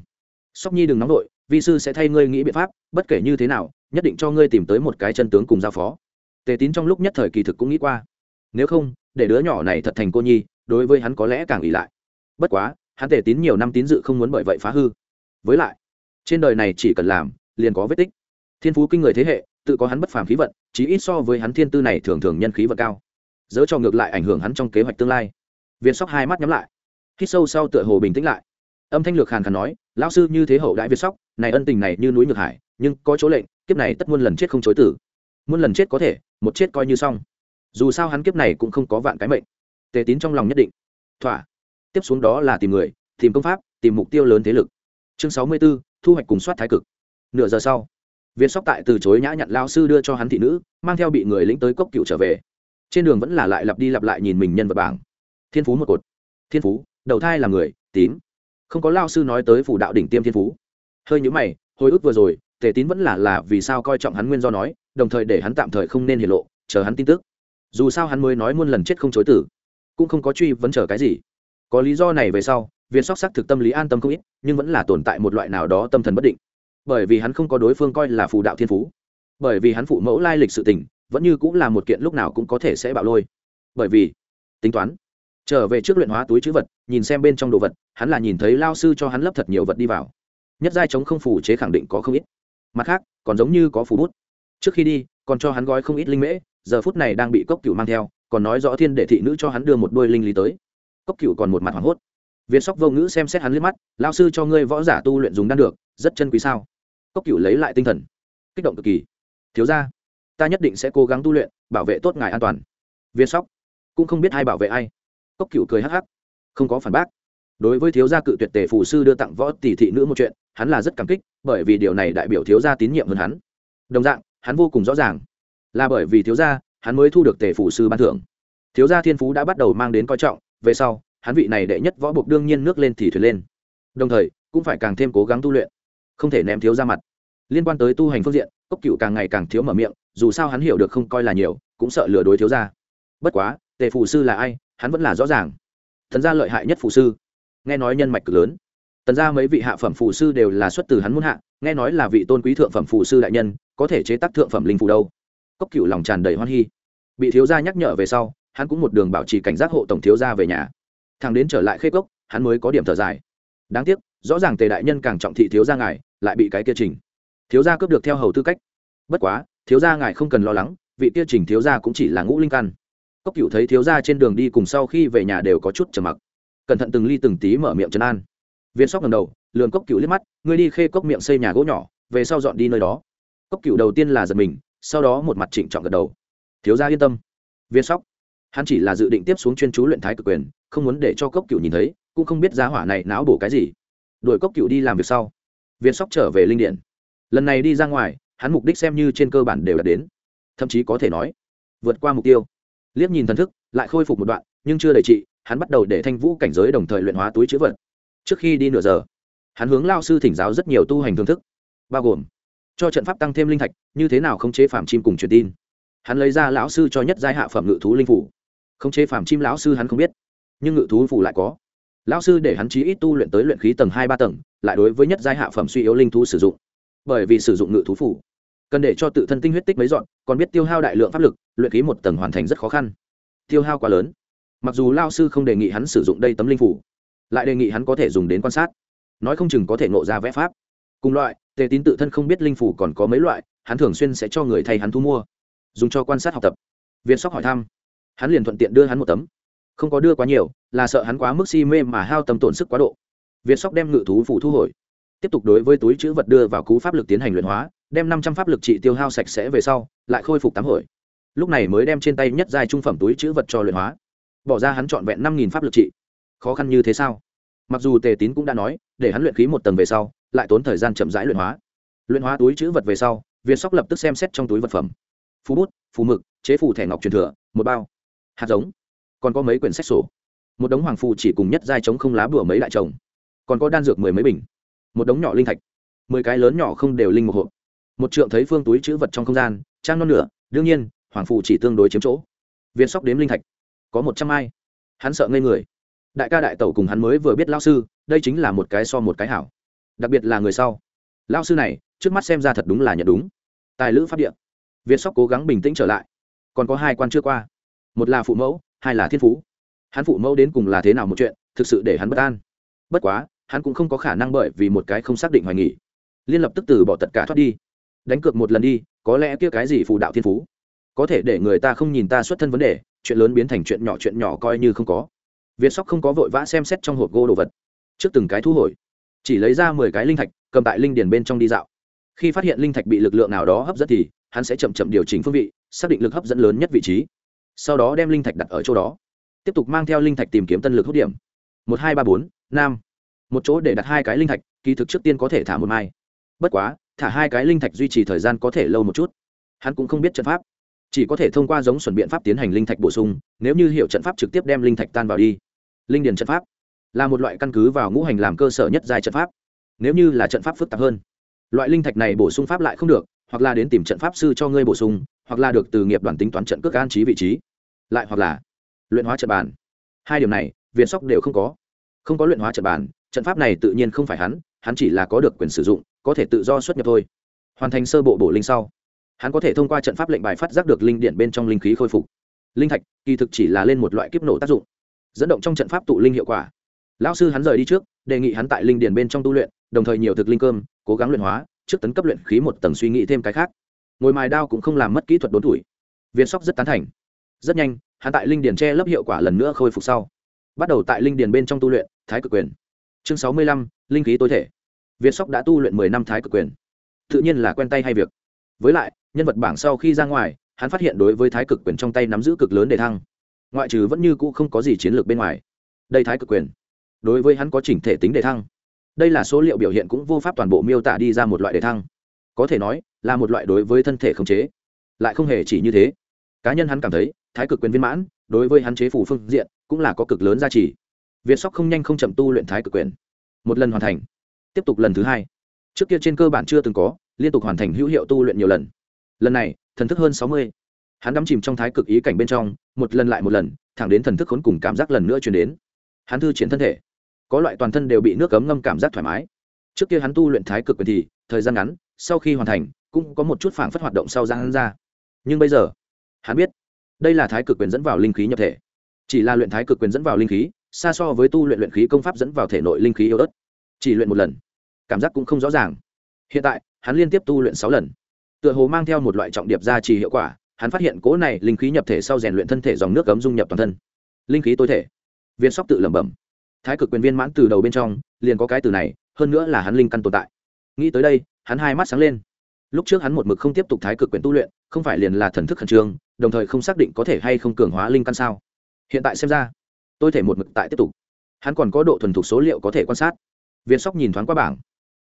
Sóc nhi đừng nóng đội vi sư sẽ thay ngươi nghĩ biện pháp, bất kể như thế nào, nhất định cho ngươi tìm tới một cái chân tướng cùng giao phó. Tề tín trong lúc nhất thời kỳ thực cũng nghĩ qua. Nếu không, để đứa nhỏ này thật thành cô nhi, đối với hắn có lẽ càng ỉ lại. Bất quá, hắn tề tín nhiều năm tín dự không muốn bởi vậy phá hư. Với lại trên đời này chỉ cần làm liền có vết tích. Thiên phú kinh người thế hệ tự có hắn bất phàm khí vận chí ít so với hắn thiên tư này thường thường nhân khí vận cao. Dỡ cho ngược lại ảnh hưởng hắn trong kế hoạch tương lai. Viên sóc hai mắt nhắm lại. Hít sâu sau tựa hồ bình tĩnh lại. Âm thanh lược hàn khàn nói lão sư như thế hậu đại việt sóc này ân tình này như núi ngược hải nhưng có chỗ lệnh kiếp này tất muôn lần chết không chối tử muôn lần chết có thể một chết coi như xong. Dù sao hắn kiếp này cũng không có vạn cái mệnh. Tề tín trong lòng nhất định. Thỏa. Tiếp xuống đó là tìm người tìm công pháp tìm mục tiêu lớn thế lực. Chương sáu mươi 64, thu hoạch cùng soát thái cực. Nửa giờ sau, viên sóc tại từ chối nhã nhặn lao sư đưa cho hắn thị nữ, mang theo bị người lĩnh tới cốc cựu trở về. Trên đường vẫn là lại lặp đi lặp lại nhìn mình nhân vật bảng. Thiên phú một cột. Thiên phú, đầu thai là người, tím. Không có lao sư nói tới phủ đạo đỉnh tiêm thiên phú. Hơi nhữ mày, hồi ức vừa rồi, tề tín vẫn là là vì sao coi trọng hắn nguyên do nói, đồng thời để hắn tạm thời không nên hiển lộ, chờ hắn tin tức. Dù sao hắn mới nói muôn lần chết không chối tử, cũng không có truy vấn chờ cái gì. Có lý do này về sau viên sóc sắc thực tâm lý an tâm không ít, nhưng vẫn là tồn tại một loại nào đó tâm thần bất định. Bởi vì hắn không có đối phương coi là phù đạo thiên phú. Bởi vì hắn phụ mẫu lai lịch sự tình, vẫn như cũng là một kiện lúc nào cũng có thể sẽ bạo lôi. Bởi vì, tính toán, trở về trước luyện hóa túi chữ vật, nhìn xem bên trong đồ vật, hắn là nhìn thấy lao sư cho hắn lấp thật nhiều vật đi vào. Nhất giai chống không phủ chế khẳng định có không ít. Mặt khác, còn giống như có phủ bút. Trước khi đi, còn cho hắn gói không ít linh mễ, giờ phút này đang bị cốc cửu mang theo, còn nói rõ thiên đệ thị nữ cho hắn đưa một đôi linh lý tới. Cốc cửu còn một mặt hoảng hốt việt sóc vô ngữ xem xét hắn liếc mắt Lão sư cho ngươi võ giả tu luyện dùng đan được rất chân quý sao? Cốc Cửu lấy lại tinh thần. Kích động cực kỳ. Thiếu gia, ta nhất định sẽ cố gắng tu luyện bảo vệ tốt ngài an toàn. Viên sóc cũng không biết ai bảo vệ ai. Cốc Cửu cười hắc hắc. Không có phản bác. Đối với thiếu gia cự tuyệt tề phù sư đưa tặng võ tỷ thị nữ một chuyện hắn là rất cảm kích bởi vì điều này đại biểu thiếu gia tín nhiệm hơn hắn. Đồng dạng hắn vô cùng rõ ràng là bởi vì thiếu gia hắn mới thu được tề phù sư ban thưởng. Thiếu gia thiên phú đã bắt đầu mang đến coi trọng về sau hắn vị này đệ nhất võ buộc đương nhiên nước lên thì thuyền lên. Đồng thời, cũng phải càng thêm cố gắng tu luyện, không thể ném thiếu ra mặt. Liên quan tới tu hành phương diện, cốc cựu càng ngày càng thiếu mở miệng, dù sao hắn hiểu được không coi là nhiều, cũng sợ lừa đối thiếu ra. Bất quá, tề phù sư là ai, hắn vẫn là rõ ràng. Thần gia lợi hại nhất phù sư. Nghe nói nhân mạch cực lớn. Tần gia mấy vị hạ phẩm phù sư đều là xuất từ hắn muốn hạ, nghe nói là vị tôn quý thượng phẩm phù sư đại nhân, có thể chế tác thượng phẩm linh phù đâu. Cốc cựu lòng tràn đầy hoan hy bị thiếu gia nhắc nhở về sau, hắn cũng một đường bảo trì cảnh giác hộ tổng thiếu gia về nhà thằng đến trở lại khê cốc, hắn mới có điểm thở dài. Đáng tiếc, rõ ràng tề đại nhân càng trọng thị thiếu gia ngài, lại bị cái kia trình thiếu gia cướp được theo hầu tư cách. Bất quá, thiếu gia ngài không cần lo lắng, vị kia trình thiếu gia cũng chỉ là ngũ linh căn. Cốc cựu thấy thiếu gia trên đường đi cùng sau khi về nhà đều có chút trầm mặc. Cẩn thận từng ly từng tí mở miệng trấn an. Viên sóc ngầm đầu lườn cốc cựu liếc mắt, ngươi đi khê cốc miệng xây nhà gỗ nhỏ, về sau dọn đi nơi đó. Cốc cựu đầu tiên là giật mình, sau đó một mặt trịnh trọng gật đầu. Thiếu gia yên tâm. Viên sóc hắn chỉ là dự định tiếp xuống chuyên chú luyện thái cực quyền, không muốn để cho cốc cựu nhìn thấy, cũng không biết giá hỏa này não bổ cái gì. Đuổi cốc cựu đi làm việc sau. Viên sóc trở về linh điện. Lần này đi ra ngoài, hắn mục đích xem như trên cơ bản đều đạt đến. Thậm chí có thể nói, vượt qua mục tiêu. Liếc nhìn thần thức, lại khôi phục một đoạn, nhưng chưa đầy trị, hắn bắt đầu để thanh vũ cảnh giới đồng thời luyện hóa túi chữ vật. Trước khi đi nửa giờ, hắn hướng lao sư thỉnh giáo rất nhiều tu hành thương thức, bao gồm cho trận pháp tăng thêm linh thạch, như thế nào không chế phạm chim cùng truyền tin. Hắn lấy ra lão sư cho nhất giai hạ phẩm ngự thú linh phủ không chế phạm chim lão sư hắn không biết, nhưng ngự thú phủ lại có. Lão sư để hắn chí ít tu luyện tới luyện khí tầng hai ba tầng, lại đối với nhất giai hạ phẩm suy yếu linh thú sử dụng. Bởi vì sử dụng ngự thú phủ cần để cho tự thân tinh huyết tích mấy dọn, còn biết tiêu hao đại lượng pháp lực, luyện khí một tầng hoàn thành rất khó khăn. Tiêu hao quá lớn. Mặc dù lao sư không đề nghị hắn sử dụng đây tấm linh phủ lại đề nghị hắn có thể dùng đến quan sát. Nói không chừng có thể nộ ra vẽ pháp. Cùng loại, tề tín tự thân không biết linh phủ còn có mấy loại, hắn thường xuyên sẽ cho người thay hắn thu mua, dùng cho quan sát học tập. Viên sóc hỏi thăm hắn liền thuận tiện đưa hắn một tấm. Không có đưa quá nhiều, là sợ hắn quá mức si mê mà hao tâm tổn sức quá độ. Việt sóc đem ngự thú phủ thu hồi. Tiếp tục đối với túi chữ vật đưa vào cú pháp lực tiến hành luyện hóa, đem năm trăm pháp lực trị tiêu hao sạch sẽ về sau, lại khôi phục tám hồi. Lúc này mới đem trên tay nhất giai trung phẩm túi chữ vật cho luyện hóa. Bỏ ra hắn trọn vẹn năm nghìn pháp lực trị. Khó khăn như thế sao? Mặc dù tề tín cũng đã nói, để hắn luyện khí một tầng về sau, lại tốn thời gian chậm rãi luyện hóa. Luyện hóa túi chữ vật về sau việt sóc lập tức xem xét trong túi vật phẩm. Phú bút phú mực, chế phủ thẻ ngọc truyền thừa, một bao hạt giống. Còn có mấy quyển sách sổ. Một đống hoàng phù chỉ cùng nhất giai chống không lá bùa mấy đại chồng còn có đan dược mười mấy bình. Một đống nhỏ linh thạch. Mười cái lớn nhỏ không đều linh một hộp. Một trượng thấy phương túi chữ vật trong không gian, trang non nửa, đương nhiên, hoàng phù chỉ tương đối chiếm chỗ. Viên sóc đếm linh thạch. Có một trăm ai. Hắn sợ ngây người. Đại ca đại tẩu cùng hắn mới vừa biết lao sư, đây chính là một cái so một cái hảo. Đặc biệt là người sau. Lao sư này, trước mắt xem ra thật đúng là nhận đúng. Tài lữ phát điện việt sóc cố gắng bình tĩnh trở lại. Còn có hai quan chưa qua một là phụ mẫu, hai là thiên phú. Hắn phụ mẫu đến cùng là thế nào một chuyện, thực sự để hắn bất an. Bất quá, hắn cũng không có khả năng bởi vì một cái không xác định hoài nghỉ liên lập tức từ bỏ tất cả thoát đi. Đánh cược một lần đi, có lẽ kia cái gì phụ đạo thiên phú? Có thể để người ta không nhìn ta xuất thân vấn đề, chuyện lớn biến thành chuyện nhỏ chuyện nhỏ coi như không có. Việt sóc không có vội vã xem xét trong hộp gỗ đồ vật. Trước từng cái thu hồi. Chỉ lấy ra mười cái linh thạch, cầm tại linh điền bên trong đi dạo. Khi phát hiện linh thạch bị lực lượng nào đó hấp dẫn thì, hắn sẽ chậm chậm điều chỉnh phương vị, xác định lực hấp dẫn lớn nhất vị trí sau đó đem linh thạch đặt ở chỗ đó. Tiếp tục mang theo linh thạch tìm kiếm tân lực hút điểm. Một, hai, ba, bốn, năm. Một chỗ để đặt hai cái linh thạch, kỳ thực trước tiên có thể thả một mai. Bất quá, thả hai cái linh thạch duy trì thời gian có thể lâu một chút. Hắn cũng không biết trận pháp. Chỉ có thể thông qua giống chuẩn biện pháp tiến hành linh thạch bổ sung, nếu như hiệu trận pháp trực tiếp đem linh thạch tan vào đi. Linh điền trận pháp là một loại căn cứ vào ngũ hành làm cơ sở nhất dài trận pháp. Nếu như là trận pháp phức tạp hơn, loại linh thạch này bổ sung pháp lại không được, hoặc là đến tìm trận pháp sư cho ngươi bổ sung, hoặc là được từ nghiệp đoàn tính toán trận cước an trí vị trí lại hoặc là luyện hóa trận bàn. Hai điều này việt sóc đều không có. Không có luyện hóa trận bàn, trận pháp này tự nhiên không phải hắn hắn chỉ là có được quyền sử dụng, có thể tự do xuất nhập thôi. Hoàn thành sơ bộ bổ linh sau, hắn có thể thông qua trận pháp lệnh bài phát giác được linh điện bên trong linh khí khôi phục. Linh thạch, kỳ thực chỉ là lên một loại kiếp nổ tác dụng, dẫn động trong trận pháp tụ linh hiệu quả. Lão sư hắn rời đi trước, đề nghị hắn tại linh điện bên trong tu luyện, đồng thời nhiều thực linh cơm, cố gắng luyện hóa, trước tấn cấp luyện khí một tầng suy nghĩ thêm cái khác. Ngồi mài đao cũng không làm mất kỹ thuật đốn tuổi. Viên sóc rất tán thành rất nhanh, hắn tại linh điển che lấp hiệu quả lần nữa khôi phục sau. Bắt đầu tại linh điển bên trong tu luyện, thái cực quyền. Chương sáu mươi lăm, linh khí tối thể. Việt sóc đã tu luyện mười năm thái cực quyền. Tự nhiên là quen tay hay việc. Với lại, nhân vật bảng sau khi ra ngoài, hắn phát hiện đối với thái cực quyền trong tay nắm giữ cực lớn để thăng. Ngoại trừ vẫn như cũ không có gì chiến lược bên ngoài. Đây thái cực quyền. Đối với hắn có chỉnh thể tính đề thăng. Đây là số liệu biểu hiện cũng vô pháp toàn bộ miêu tả đi ra một loại đề thăng. Có thể nói, là một loại đối với thân thể khống chế. Lại không hề chỉ như thế cá nhân hắn cảm thấy, thái cực quyền viên mãn, đối với hắn chế phủ phương diện, cũng là có cực lớn giá trị. Việt sóc không nhanh không chậm tu luyện thái cực quyền. Một lần hoàn thành. Tiếp tục lần thứ hai. Trước kia trên cơ bản chưa từng có, liên tục hoàn thành hữu hiệu tu luyện nhiều lần. Lần này, thần thức hơn sáu mươi. Hắn đắm chìm trong thái cực ý cảnh bên trong, một lần lại một lần, thẳng đến thần thức khốn cùng cảm giác lần nữa chuyển đến. Hắn thư triển thân thể. Có loại toàn thân đều bị nước cấm ngâm cảm giác thoải mái. Trước kia hắn tu luyện thái cực quyền thì, thời gian ngắn, sau khi hoàn thành, cũng có một chút phảng phất hoạt động sau gian ra. Nhưng bây giờ hắn biết, đây là thái cực quyền dẫn vào linh khí nhập thể. Chỉ là luyện thái cực quyền dẫn vào linh khí, xa so với tu luyện luyện khí công pháp dẫn vào thể nội linh khí yếu ớt. Chỉ luyện một lần, cảm giác cũng không rõ ràng. Hiện tại, hắn liên tiếp tu luyện sáu lần. Tựa hồ mang theo một loại trọng điệp gia trì hiệu quả, hắn phát hiện cố này linh khí nhập thể sau rèn luyện thân thể dòng nước cấm dung nhập toàn thân. Linh khí tối thể. Viên sóc tự lẩm bẩm. Thái cực quyền viên mãn từ đầu bên trong, liền có cái từ này, hơn nữa là hắn linh căn tồn tại. Nghĩ tới đây, hắn hai mắt sáng lên. Lúc trước hắn một mực không tiếp tục thái cực quyền tu luyện, không phải liền là thần thức khẩn trương đồng thời không xác định có thể hay không cường hóa linh căn sao? Hiện tại xem ra, tôi thể một mực tại tiếp tục. Hắn còn có độ thuần thục số liệu có thể quan sát. Viên sóc nhìn thoáng qua bảng.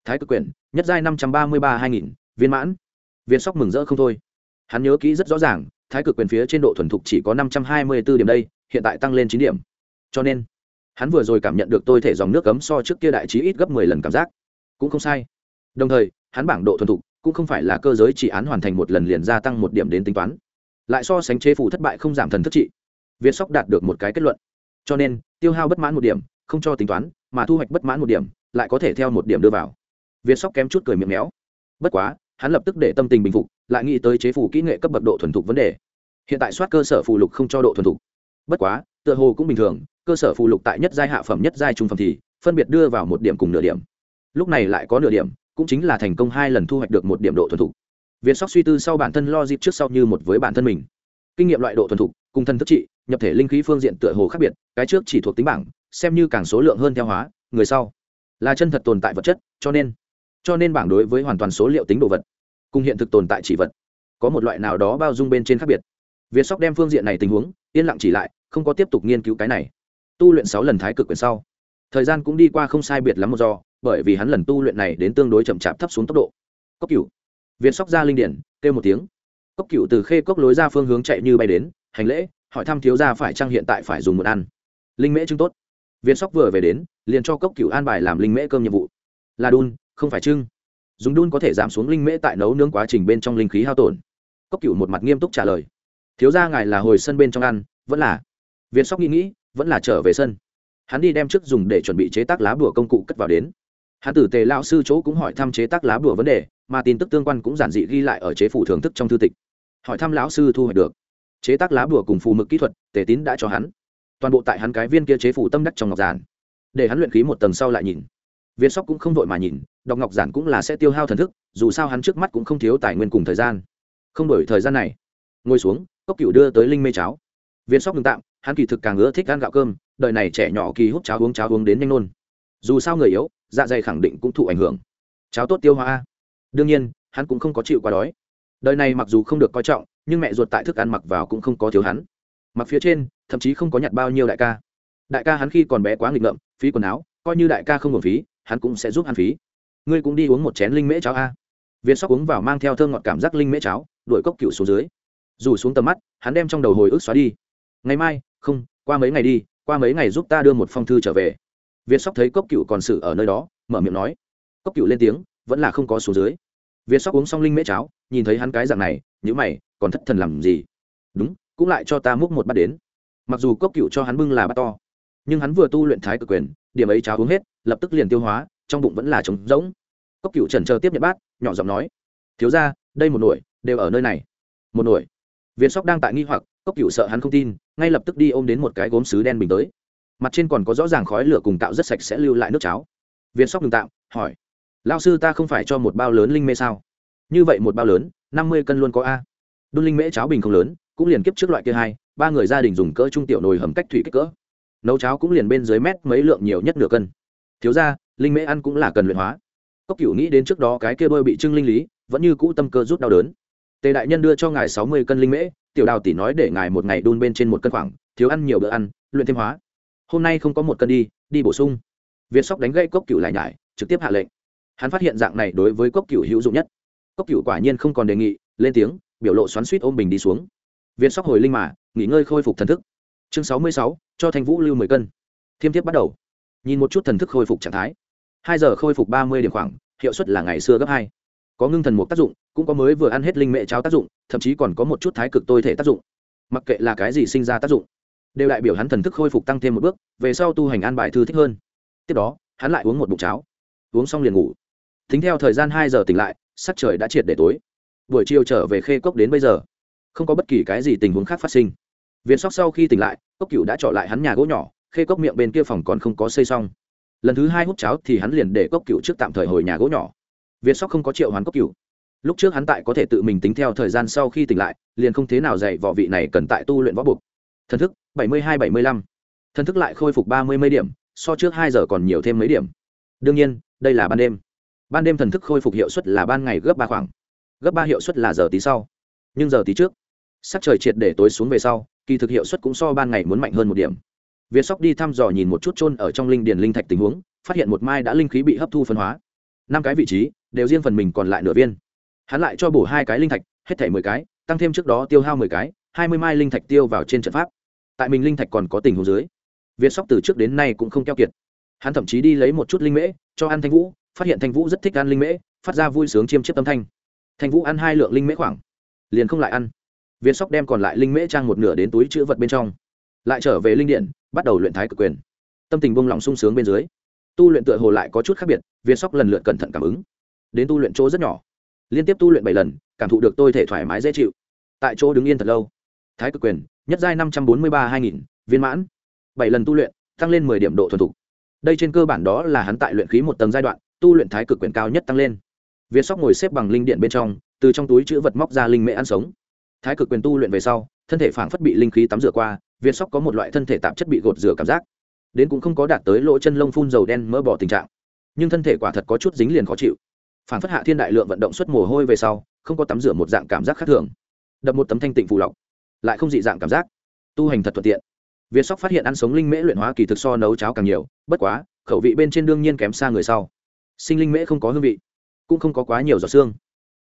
Thái cực quyền nhất giai năm trăm ba mươi ba hai nghìn, viên mãn. Viên sóc mừng rỡ không thôi. Hắn nhớ kỹ rất rõ ràng, thái cực quyền phía trên độ thuần thục chỉ có năm trăm hai mươi b ố điểm đây, hiện tại tăng lên chín điểm. Cho nên, hắn vừa rồi cảm nhận được tôi thể dòng nước cấm so trước kia đại trí ít gấp mười lần cảm giác. Cũng không sai. Đồng thời, hắn bảng độ thuần thục cũng không phải là cơ giới chỉ án hoàn thành một lần liền gia tăng một điểm đến tính toán lại so sánh chế phủ thất bại không giảm thần thức trị. Việt sóc đạt được một cái kết luận. Cho nên, tiêu hao bất mãn một điểm, không cho tính toán, mà thu hoạch bất mãn một điểm, lại có thể theo một điểm đưa vào. Việt sóc kém chút cười miệng méo. Bất quá, hắn lập tức để tâm tình bình phục, lại nghĩ tới chế phủ kỹ nghệ cấp bậc độ thuần thục vấn đề. Hiện tại soát cơ sở phù lục không cho độ thuần thục. Bất quá, tựa hồ cũng bình thường, cơ sở phụ lục tại nhất giai hạ phẩm, nhất giai trung phẩm thì phân biệt đưa vào một điểm cùng nửa điểm. Lúc này lại có nửa điểm, cũng chính là thành công hai lần thu hoạch được một điểm độ thuần thục việt sóc suy tư sau bản thân lo dịp trước sau như một với bản thân mình. Kinh nghiệm loại độ thuần thục, cùng thân thức trị, nhập thể linh khí phương diện tựa hồ khác biệt, cái trước chỉ thuộc tính bảng, xem như càng số lượng hơn theo hóa, người sau là chân thật tồn tại vật chất, cho nên cho nên bảng đối với hoàn toàn số liệu tính đồ vật, cùng hiện thực tồn tại chỉ vật, có một loại nào đó bao dung bên trên khác biệt. Việt sóc đem phương diện này tình huống, yên lặng chỉ lại, không có tiếp tục nghiên cứu cái này. Tu luyện sáu lần thái cực quyền sau, thời gian cũng đi qua không sai biệt lắm một do, bởi vì hắn lần tu luyện này đến tương đối chậm chạp thấp xuống tốc độ. Cốc cửu việt sóc ra linh điển, kêu một tiếng. Cốc cửu từ khê cốc lối ra phương hướng chạy như bay đến, hành lễ, hỏi thăm thiếu gia phải chăng hiện tại phải dùng một ăn. Linh mễ trưng tốt. Viên sóc vừa về đến, liền cho cốc cửu an bài làm linh mễ cơm nhiệm vụ. Là đun, không phải trưng. Dùng đun có thể giảm xuống linh mễ tại nấu nướng quá trình bên trong linh khí hao tổn. Cốc cửu một mặt nghiêm túc trả lời. Thiếu gia ngài là hồi sân bên trong ăn, vẫn là. Viên sóc nghĩ nghĩ, vẫn là trở về sân. Hắn đi đem trước dùng để chuẩn bị chế tác lá bùa công cụ cất vào đến. Hắn tử tề lao sư chỗ cũng hỏi thăm chế tác lá bùa vấn đề mà tin tức tương quan cũng giản dị ghi lại ở chế phủ thưởng thức trong thư tịch. Hỏi thăm lão sư thu hoạch được. Chế tác lá bùa cùng phù mực kỹ thuật, tề tín đã cho hắn. Toàn bộ tại hắn cái viên kia chế phủ tâm đắc trong ngọc giản. Để hắn luyện khí một tầng sau lại nhìn. Việt sóc cũng không vội mà nhìn, đọc ngọc giản cũng là sẽ tiêu hao thần thức, dù sao hắn trước mắt cũng không thiếu tài nguyên cùng thời gian. Không đổi thời gian này. Ngồi xuống, cốc cựu đưa tới linh mê cháo. Việt sóc ngừng tạm, hắn kỳ thực càng ưa thích ăn gạo cơm, đời này trẻ nhỏ kỳ hút cháo uống cháo uống đến nhanh nôn. Dù sao người yếu dạ dày khẳng định cũng thụ ảnh hưởng. Cháo tốt tiêu hóa đương nhiên, hắn cũng không có chịu quá đói. Đời này mặc dù không được coi trọng, nhưng mẹ ruột tại thức ăn mặc vào cũng không có thiếu hắn. Mặc phía trên, thậm chí không có nhặt bao nhiêu đại ca. Đại ca hắn khi còn bé quá nghịch ngợm, phí quần áo, coi như đại ca không hồn phí, hắn cũng sẽ giúp hắn phí. Ngươi cũng đi uống một chén linh mễ cháo a. Viên sóc uống vào mang theo thơ ngọt cảm giác linh mễ cháo, đuổi cốc cựu xuống dưới. Dù xuống tầm mắt, hắn đem trong đầu hồi ức xóa đi. Ngày mai, không, qua mấy ngày đi, qua mấy ngày giúp ta đưa một phong thư trở về. Viên sóc thấy cốc cựu còn xử ở nơi đó, mở miệng nói. Cốc cựu lên tiếng, vẫn là không có xuống dưới việt sóc uống xong linh mễ cháo, nhìn thấy hắn cái dạng này nhữ mày, còn thất thần làm gì? Đúng, cũng lại cho ta múc một bát đến. Mặc dù cốc cựu cho hắn bưng là bát to, nhưng hắn vừa tu luyện thái cực quyền, điểm ấy cháo uống hết, lập tức liền tiêu hóa, trong bụng vẫn là trống rỗng. Cốc cựu trần chờ tiếp nhận bát, nhỏ giọng nói, thiếu ra đây một nổi, đều ở nơi này. Một nổi. Viên sóc đang tại nghi hoặc, cốc cựu sợ hắn không tin, ngay lập tức đi ôm đến một cái gốm sứ đen bình tới. Mặt trên còn có rõ ràng khói lửa cùng tạo rất sạch sẽ lưu lại nước cháo. Viên sóc ngừng tạm, hỏi lao sư ta không phải cho một bao lớn linh mê sao? Như vậy một bao lớn, năm mươi cân luôn có a. Đun linh mễ cháo bình không lớn, cũng liền kiếp trước loại kia hai, ba người gia đình dùng cỡ trung tiểu nồi hầm cách thủy kích cỡ. Nấu cháo cũng liền bên dưới mét mấy lượng nhiều nhất nửa cân. Thiếu ra linh mễ ăn cũng là cần luyện hóa. Cốc cửu nghĩ đến trước đó cái kia đôi bị trưng linh lý, vẫn như cũ tâm cơ rút đau đớn. Tề đại nhân đưa cho ngài sáu mươi cân linh mễ, tiểu đào tỷ nói để ngài một ngày đun bên trên một cân khoảng, thiếu ăn nhiều bữa ăn, luyện thêm hóa. Hôm nay không có một cân đi đi bổ sung. Việt sóc đánh gãy cốc cửu lại nhải, trực tiếp hạ lệnh hắn phát hiện dạng này đối với cốc cửu hữu dụng nhất. Cốc cửu quả nhiên không còn đề nghị, lên tiếng, biểu lộ xoắn suýt ôm bình đi xuống. Viên sóc hồi linh mà, nghỉ ngơi khôi phục thần thức. Chương sáu mươi sáu, cho thanh vũ lưu mười cân. Thiêm tiếp bắt đầu. Nhìn một chút thần thức khôi phục trạng thái. Hai giờ khôi phục ba mươi điểm khoảng, hiệu suất là ngày xưa gấp hai. Có ngưng thần mục tác dụng, cũng có mới vừa ăn hết linh mẹ cháo tác dụng, thậm chí còn có một chút thái cực tôi thể tác dụng. Mặc kệ là cái gì sinh ra tác dụng, đều đại biểu hắn thần thức khôi phục tăng thêm một bước, về sau tu hành an bài thư thích hơn. Tiếp đó, hắn lại uống một bụng cháo. Uống xong liền ngủ tính theo thời gian hai giờ tỉnh lại, sắc trời đã triệt để tối. Buổi chiều trở về khê cốc đến bây giờ, không có bất kỳ cái gì tình huống khác phát sinh. Việt sóc sau khi tỉnh lại, cốc cựu đã trọ lại hắn nhà gỗ nhỏ, khê cốc miệng bên kia phòng còn không có xây xong. Lần thứ hai hút cháo thì hắn liền để cốc cựu trước tạm thời hồi nhà gỗ nhỏ. Việt sóc không có triệu hoán cốc cựu lúc trước hắn tại có thể tự mình tính theo thời gian sau khi tỉnh lại, liền không thế nào dạy võ vị này cần tại tu luyện võ buộc. Thần thức, bảy mươi hai bảy mươi lăm. Thần thức lại khôi phục ba mươi mấy điểm, so trước hai giờ còn nhiều thêm mấy điểm. Đương nhiên, đây là ban đêm ban đêm thần thức khôi phục hiệu suất là ban ngày gấp ba khoảng. Gấp ba hiệu suất là giờ tí sau. Nhưng giờ tí trước, sắc trời triệt để tối xuống về sau, kỳ thực hiệu suất cũng so ban ngày muốn mạnh hơn một điểm. Việt sóc đi thăm dò nhìn một chút trôn ở trong linh điền linh thạch tình huống, phát hiện một mai đã linh khí bị hấp thu phân hóa. Năm cái vị trí, đều riêng phần mình còn lại nửa viên. Hắn lại cho bổ hai cái linh thạch, hết thảy mười cái, tăng thêm trước đó tiêu hao mười cái, hai mươi mai linh thạch tiêu vào trên trận pháp. Tại mình linh thạch còn có tình huống dưới, việt sóc từ trước đến nay cũng không keo kiệt. Hắn thậm chí đi lấy một chút linh mễ, cho ăn thanh vũ phát hiện thanh vũ rất thích ăn linh mễ, phát ra vui sướng chiêm chiếp tâm thanh. Thanh vũ ăn hai lượng linh mễ khoảng, liền không lại ăn. Viên sóc đem còn lại linh mễ trang một nửa đến túi chữ vật bên trong, lại trở về linh điện, bắt đầu luyện thái cực quyền. Tâm tình bông lòng sung sướng bên dưới, tu luyện tựa hồ lại có chút khác biệt, viên sóc lần lượt cẩn thận cảm ứng. Đến tu luyện chỗ rất nhỏ, liên tiếp tu luyện bảy lần, cảm thụ được tôi thể thoải mái dễ chịu. Tại chỗ đứng yên thật lâu. Thái cực quyền, nhất giai năm trăm bốn mươi ba hai nghìn, viên mãn. Bảy lần tu luyện, tăng lên mười điểm độ thuần thục. Đây trên cơ bản đó là hắn tại luyện khí một tầng giai đoạn tu luyện thái cực quyền cao nhất tăng lên. Việt sóc ngồi xếp bằng linh điện bên trong, từ trong túi chữ vật móc ra linh mễ ăn sống. Thái cực quyền tu luyện về sau, thân thể phảng phất bị linh khí tắm rửa qua việt sóc có một loại thân thể tạp chất bị gột rửa cảm giác. Đến cũng không có đạt tới lỗ chân lông phun dầu đen mỡ bỏ tình trạng. Nhưng thân thể quả thật có chút dính liền khó chịu. Phảng phất hạ thiên đại lượng vận động xuất mồ hôi về sau, không có tắm rửa một dạng cảm giác khác thường. Đập một tấm thanh tịnh phù lọc, lại không dị dạng cảm giác. Tu hành thật thuận tiện. Việt sóc phát hiện ăn sống linh mễ luyện hóa kỳ thực so nấu cháo càng nhiều, bất quá, khẩu vị bên trên đương nhiên kém xa người sau sinh linh mễ không có hương vị, cũng không có quá nhiều giọt xương.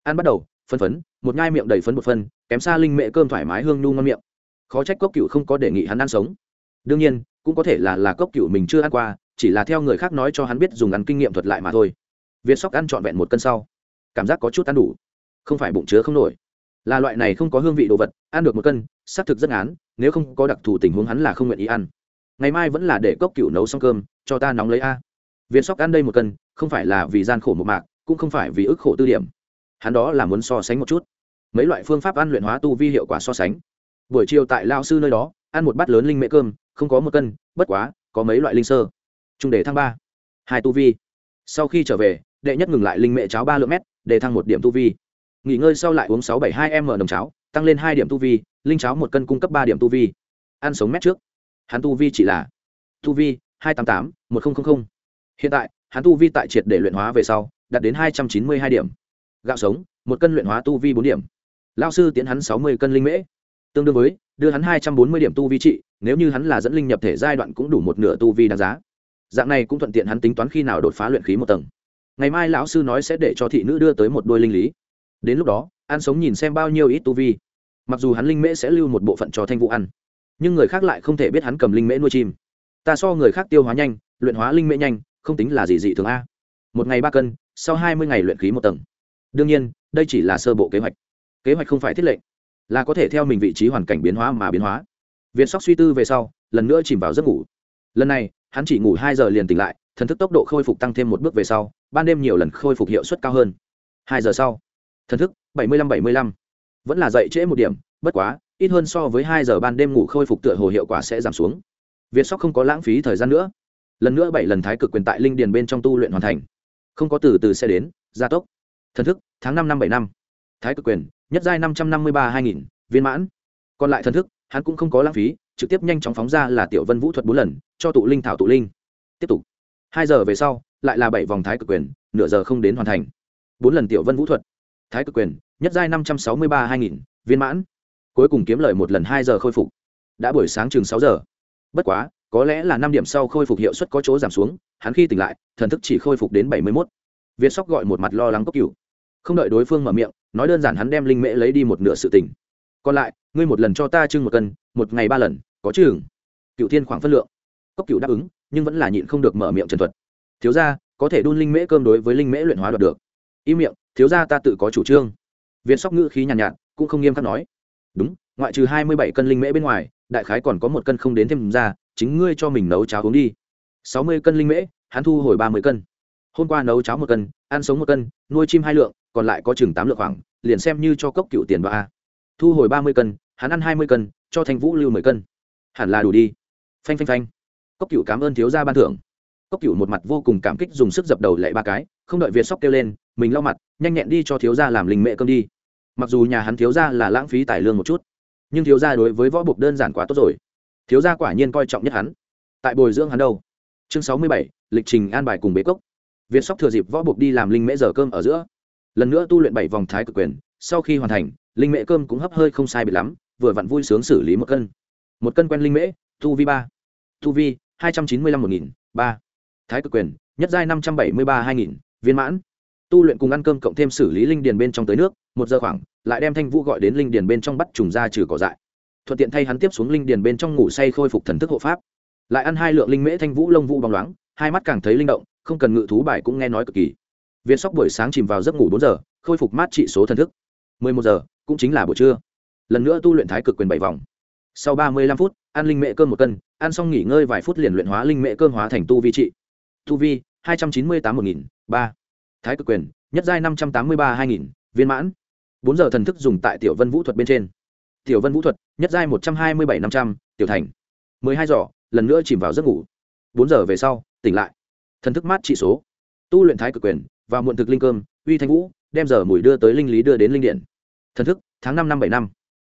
Ăn bắt đầu, phân phấn, một ngai miệng đầy phấn một phân, kém xa linh mễ cơm thoải mái hương nu ngon miệng. Khó trách cốc cựu không có đề nghị hắn ăn sống. Đương nhiên, cũng có thể là là cốc cựu mình chưa ăn qua, chỉ là theo người khác nói cho hắn biết dùng ăn kinh nghiệm thuật lại mà thôi. Việt sóc ăn trọn vẹn một cân sau, cảm giác có chút ăn đủ. Không phải bụng chứa không nổi. Là loại này không có hương vị đồ vật, ăn được một cân, xác thực rất ngán, nếu không có đặc thù tình huống hắn là không nguyện ý ăn. Ngày mai vẫn là để cốc cựu nấu xong cơm, cho ta nóng lấy a việt sóc ăn đây một cân, không phải là vì gian khổ một mạc, cũng không phải vì ức khổ tư điểm. Hắn đó là muốn so sánh một chút. Mấy loại phương pháp ăn luyện hóa tu vi hiệu quả so sánh. Buổi chiều tại lao sư nơi đó, ăn một bát lớn linh mễ cơm, không có một cân, bất quá, có mấy loại linh sơ. Trung đề thăng ba, hai tu vi. Sau khi trở về, đệ nhất ngừng lại linh mễ cháo ba lượng mét đề thăng một điểm tu vi. Nghỉ ngơi sau lại uống sáu bảy hai m đồng cháo, tăng lên hai điểm tu vi, linh cháo một cân cung cấp ba điểm tu vi. Ăn sống mét trước. Hắn tu vi chỉ là tu vi hai trăm tám mươi tám một nghìn hiện tại, hắn tu vi tại triệt để luyện hóa về sau, đạt đến hai trăm chín mươi hai điểm. Gạo sống, một cân luyện hóa tu vi bốn điểm. Lao sư tiến hắn sáu mươi cân linh mễ. Tương đương với, đưa hắn hai trăm bốn mươi điểm tu vi trị, nếu như hắn là dẫn linh nhập thể giai đoạn cũng đủ một nửa tu vi đáng giá. Dạng này cũng thuận tiện hắn tính toán khi nào đột phá luyện khí một tầng. Ngày mai lão sư nói sẽ để cho thị nữ đưa tới một đôi linh lý. Đến lúc đó, ăn sống nhìn xem bao nhiêu ít tu vi. Mặc dù hắn linh mễ sẽ lưu một bộ phận cho thanh vũ ăn, nhưng người khác lại không thể biết hắn cầm linh mễ nuôi chim. Ta so người khác tiêu hóa nhanh, luyện hóa linh mễ nhanh không tính là gì dị thường a. Một ngày ba cân, sau hai mươi ngày luyện khí một tầng. Đương nhiên, đây chỉ là sơ bộ kế hoạch. Kế hoạch không phải thiết lệnh, là có thể theo mình vị trí hoàn cảnh biến hóa mà biến hóa. Việt sóc suy tư về sau, lần nữa chìm vào giấc ngủ. Lần này, hắn chỉ ngủ hai giờ liền tỉnh lại, thần thức tốc độ khôi phục tăng thêm một bước về sau, ban đêm nhiều lần khôi phục hiệu suất cao hơn. Hai giờ sau, thần thức, bảy mươi lăm, bảy mươi lăm. Vẫn là dậy trễ một điểm, bất quá, ít hơn so với hai giờ ban đêm ngủ khôi phục tựa hồ hiệu quả sẽ giảm xuống. Việt sóc không có lãng phí thời gian nữa lần nữa bảy lần thái cực quyền tại linh điền bên trong tu luyện hoàn thành. Không có từ từ sẽ đến, gia tốc. Thần thức, tháng năm năm bảy năm. Thái cực quyền, nhất giai năm trăm năm mươi ba hai nghìn, viên mãn. Còn lại thần thức, hắn cũng không có lãng phí, trực tiếp nhanh chóng phóng ra là tiểu vân vũ thuật bốn lần, cho tụ linh thảo tụ linh. Tiếp tục. Hai giờ về sau, lại là bảy vòng thái cực quyền, nửa giờ không đến hoàn thành. Bốn lần tiểu vân vũ thuật. Thái cực quyền, nhất giai năm trăm sáu mươi ba hai nghìn, viên mãn. Cuối cùng kiếm lời một lần hai giờ khôi phục. Đã buổi sáng chừng sáu giờ. Bất quá có lẽ là năm điểm sau khôi phục hiệu suất có chỗ giảm xuống hắn khi tỉnh lại thần thức chỉ khôi phục đến bảy mươi mốt. Việt sóc gọi một mặt lo lắng cốc cựu không đợi đối phương mở miệng nói đơn giản hắn đem linh mễ lấy đi một nửa sự tỉnh còn lại ngươi một lần cho ta trưng một cân một ngày ba lần có chừng. Cựu thiên khoảng phân lượng. Cốc cựu đáp ứng nhưng vẫn là nhịn không được mở miệng trần thuật. Thiếu ra có thể đun linh mễ cơm đối với linh mễ luyện hóa đoạt được. Im miệng thiếu ra ta tự có chủ trương. Viên sóc ngữ khí nhàn nhạt, nhạt cũng không nghiêm khắc nói. Đúng ngoại trừ hai mươi bảy cân linh mễ bên ngoài đại khái còn có một cân không đến thêm ra chính ngươi cho mình nấu cháo uống đi. Sáu mươi cân linh mễ, hắn thu hồi ba mươi cân. Hôm qua nấu cháo một cân, ăn sống một cân, nuôi chim hai lượng, còn lại có chừng tám lượng khoảng, liền xem như cho cốc cựu tiền ba thu hồi ba mươi cân, hắn ăn hai mươi cân, cho thanh vũ lưu mười cân. Hẳn là đủ đi. Phanh phanh phanh. Cốc cựu cảm ơn thiếu gia ban thưởng. Cốc cựu một mặt vô cùng cảm kích dùng sức dập đầu lại ba cái, không đợi việt sóc kêu lên, mình lau mặt, nhanh nhẹn đi cho thiếu gia làm linh mễ cơm đi. Mặc dù nhà hắn thiếu gia là lãng phí tài lương một chút, nhưng thiếu gia đối với võ buộc đơn giản quá tốt rồi thiếu gia quả nhiên coi trọng nhất hắn. Tại bồi dưỡng hắn đâu? Chương sáu mươi bảy, lịch trình an bài cùng bế cốc. Việt sóc thừa dịp võ buộc đi làm linh mễ giờ cơm ở giữa. Lần nữa tu luyện bảy vòng thái cực quyền, sau khi hoàn thành, linh mễ cơm cũng hấp hơi không sai bị lắm, vừa vặn vui sướng xử lý một cân. Một cân quen linh mễ, tu vi ba. Tu vi, hai trăm chín mươi lăm một nghìn ba. Thái cực quyền, nhất giai năm trăm bảy mươi ba hai nghìn, viên mãn. Tu luyện cùng ăn cơm cộng thêm xử lý linh điền bên trong tới nước, một giờ khoảng, lại đem thanh vũ gọi đến linh điền bên trong bắt trùng ra trừ cỏ dại thuận tiện thay hắn tiếp xuống linh điền bên trong ngủ say khôi phục thần thức hộ pháp. Lại ăn hai lượng linh mễ thanh vũ lông vũ bóng loáng, hai mắt càng thấy linh động, không cần ngự thú bài cũng nghe nói cực kỳ. Viên sóc buổi sáng chìm vào giấc ngủ bốn giờ, khôi phục mát trị số thần thức. Mười một giờ, cũng chính là buổi trưa. Lần nữa tu luyện thái cực quyền bảy vòng. Sau ba mươi lăm phút, ăn linh mễ cơm một cân, ăn xong nghỉ ngơi vài phút liền luyện hóa linh mễ cơm hóa thành tu vi trị. Tu vi, hai trăm chín mươi tám một nghìn ba. Thái cực quyền, nhất giai năm trăm tám mươi ba hai nghìn, viên mãn. Bốn giờ thần thức dùng tại tiểu vân vũ thuật bên trên tiểu vân vũ thuật, nhất giai một trăm hai mươi bảy năm trăm, tiểu thành. Mười hai giỏ, lần nữa chìm vào giấc ngủ. Bốn giờ về sau, tỉnh lại. Thần thức mát trị số. Tu luyện thái cực quyền và muộn thực linh cơm, uy thanh vũ, đem giờ mùi đưa tới linh lý đưa đến linh điện. Thần thức, tháng năm năm bảy năm.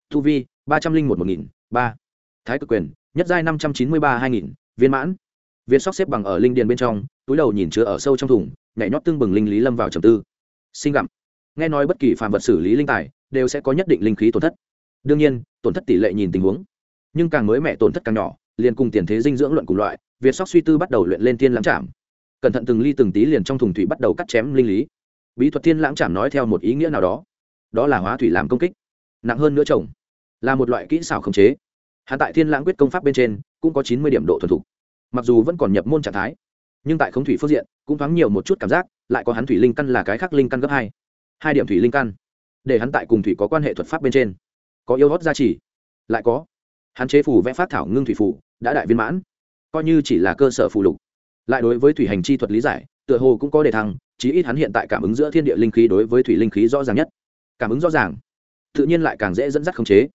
Thu vi, ba trăm linh một một nghìn, ba. Thái cực quyền, nhất giai năm trăm chín mươi ba hai nghìn, viên mãn. Viên sóc xếp bằng ở linh điện bên trong, túi đầu nhìn chứa ở sâu trong thùng, nhảy nhót tương bừng linh lý lâm vào trầm tư. Sinh gặm. Nghe nói bất kỳ phàm vật xử lý linh tài, đều sẽ có nhất định linh khí tổn thất đương nhiên, tổn thất tỷ lệ nhìn tình huống. Nhưng càng mới mẹ tổn thất càng nhỏ, liền cùng tiền thế dinh dưỡng luận cùng loại, việt sóc suy tư bắt đầu luyện lên tiên lãng chạm cẩn thận từng ly từng tí liền trong thùng thủy bắt đầu cắt chém linh lý. Bí thuật tiên lãng chạm nói theo một ý nghĩa nào đó. Đó là hóa thủy làm công kích, nặng hơn nữa chồng. Là một loại kỹ xảo khống chế. Hạ tại thiên lãng quyết công pháp bên trên cũng có chín mươi điểm độ thuần thục. Mặc dù vẫn còn nhập môn trạng thái, nhưng tại khống thủy phương diện, cũng thoáng nhiều một chút cảm giác, lại có hắn thủy linh căn là cái khác linh căn gấp hai. Hai điểm thủy linh căn, để hắn tại cùng thủy có quan hệ thuật pháp bên trên có yêu hót gia trì. Lại có, hắn chế phù vẽ phát thảo ngưng thủy phủ đã đại viên mãn. Coi như chỉ là cơ sở phù lục. Lại đối với thủy hành chi thuật lý giải, tựa hồ cũng có đề thăng, chí ít hắn hiện tại cảm ứng giữa thiên địa linh khí đối với thủy linh khí rõ ràng nhất. Cảm ứng rõ ràng, tự nhiên lại càng dễ dẫn dắt khống chế.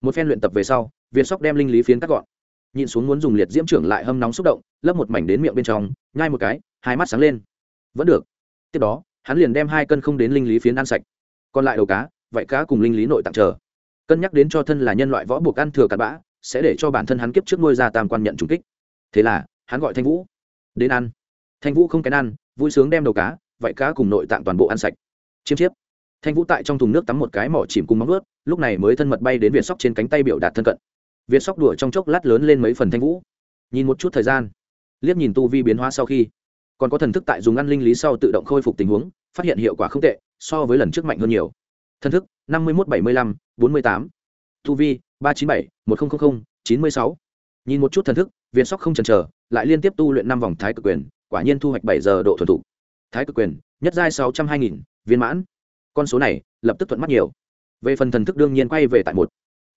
Một phen luyện tập về sau viên sóc đem linh lý phiến cắt gọn. Nhìn xuống muốn dùng liệt diễm trưởng lại hâm nóng xúc động, lấp một mảnh đến miệng bên trong, nhai một cái, hai mắt sáng lên. Vẫn được. Tiếp đó, hắn liền đem hai cân không đến linh lý phiến ăn sạch. Còn lại đầu cá vậy cá cùng linh lý nội tặng chờ cân nhắc đến cho thân là nhân loại võ buộc ăn thừa cặn bã, sẽ để cho bản thân hắn kiếp trước nuôi ra tam quan nhận trùng kích. Thế là, hắn gọi thanh vũ. Đến ăn. Thanh vũ không kén ăn, vui sướng đem đầu cá vậy cá cùng nội tạng toàn bộ ăn sạch. Chiêm chiếp. Thanh vũ tại trong thùng nước tắm một cái mỏ chìm cùng móng ướt lúc này mới thân mật bay đến việt sóc trên cánh tay biểu đạt thân cận. Việt sóc đùa trong chốc lát lớn lên mấy phần thanh vũ. Nhìn một chút thời gian, liếc nhìn tu vi biến hóa sau khi, còn có thần thức tại dùng ăn linh lý sau tự động khôi phục tình huống, phát hiện hiệu quả không tệ, so với lần trước mạnh hơn nhiều thần thức, năm mươi một bảy mươi lăm, bốn mươi tám. Tu vi, ba chín bảy, một nghìn chín mươi sáu. Nhìn một chút thần thức, viên sóc không chần chờ, lại liên tiếp tu luyện năm vòng thái cực quyền, quả nhiên thu hoạch bảy giờ độ thuần thục. Thái cực quyền, nhất giai sáu trăm hai nghìn, viên mãn. Con số này, lập tức thuận mắt nhiều. Về phần thần thức đương nhiên quay về tại một.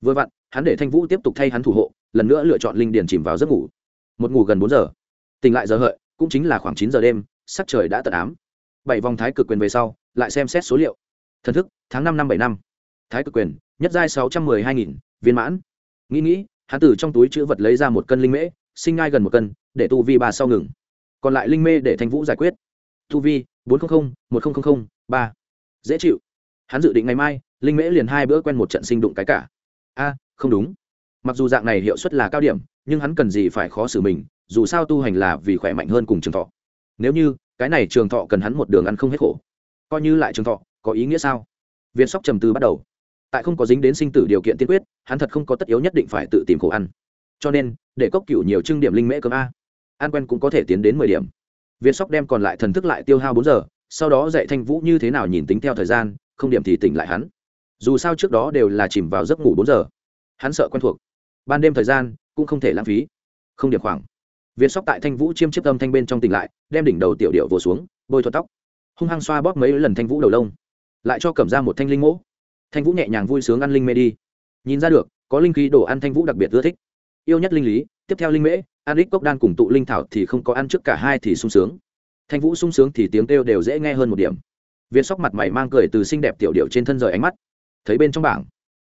Vừa vặn, hắn để thanh vũ tiếp tục thay hắn thủ hộ, lần nữa lựa chọn linh điền chìm vào giấc ngủ. Một ngủ gần bốn giờ. Tỉnh lại giờ hợi, cũng chính là khoảng chín giờ đêm, sắc trời đã tận ám. Bảy vòng thái cực quyền về sau, lại xem xét số liệu thần thức, tháng năm năm bảy năm. Thái cực quyền, nhất giai sáu trăm mười hai nghìn, viên mãn. Nghĩ nghĩ, hắn từ trong túi chữ vật lấy ra một cân linh mễ, sinh ngai gần một cân, để tu vi ba sau ngừng. Còn lại linh mê để thanh vũ giải quyết. Tu vi, bốn trăm linh một nghìn ba. Dễ chịu. Hắn dự định ngày mai, linh mễ liền hai bữa quen một trận sinh đụng cái cả. A, không đúng. Mặc dù dạng này hiệu suất là cao điểm, nhưng hắn cần gì phải khó xử mình, dù sao tu hành là vì khỏe mạnh hơn cùng trường thọ. Nếu như, cái này trường thọ cần hắn một đường ăn không hết khổ. Coi như lại trường thọ có ý nghĩa sao? Việt sóc trầm tư bắt đầu. Tại không có dính đến sinh tử điều kiện tiên quyết, hắn thật không có tất yếu nhất định phải tự tìm khổ ăn. Cho nên, để cốc cựu nhiều trưng điểm linh mễ cơm a. An quen cũng có thể tiến đến mười điểm. Viên sóc đem còn lại thần thức lại tiêu hao bốn giờ, sau đó dạy thanh vũ như thế nào nhìn tính theo thời gian, không điểm thì tỉnh lại hắn. Dù sao trước đó đều là chìm vào giấc ngủ bốn giờ. Hắn sợ quen thuộc. Ban đêm thời gian cũng không thể lãng phí. Không điểm khoảng. Viên sóc tại thanh vũ chiêm chiếc âm thanh bên trong tỉnh lại, đem đỉnh đầu tiểu điệu vồ xuống, bôi thuật tóc. Hung hăng xoa bóp mấy lần thanh vũ đầu lông lại cho cầm ra một thanh linh mỗ. Thanh vũ nhẹ nhàng vui sướng ăn linh mê đi. Nhìn ra được, có linh khí đồ ăn thanh vũ đặc biệt ưa thích. Yêu nhất linh lý, tiếp theo linh mễ, ăn ít cốc đan cùng tụ linh thảo thì không có ăn trước cả hai thì sung sướng. Thanh vũ sung sướng thì tiếng kêu đều dễ nghe hơn một điểm. Viên sóc mặt mày mang cười từ xinh đẹp tiểu điệu trên thân rời ánh mắt. Thấy bên trong bảng,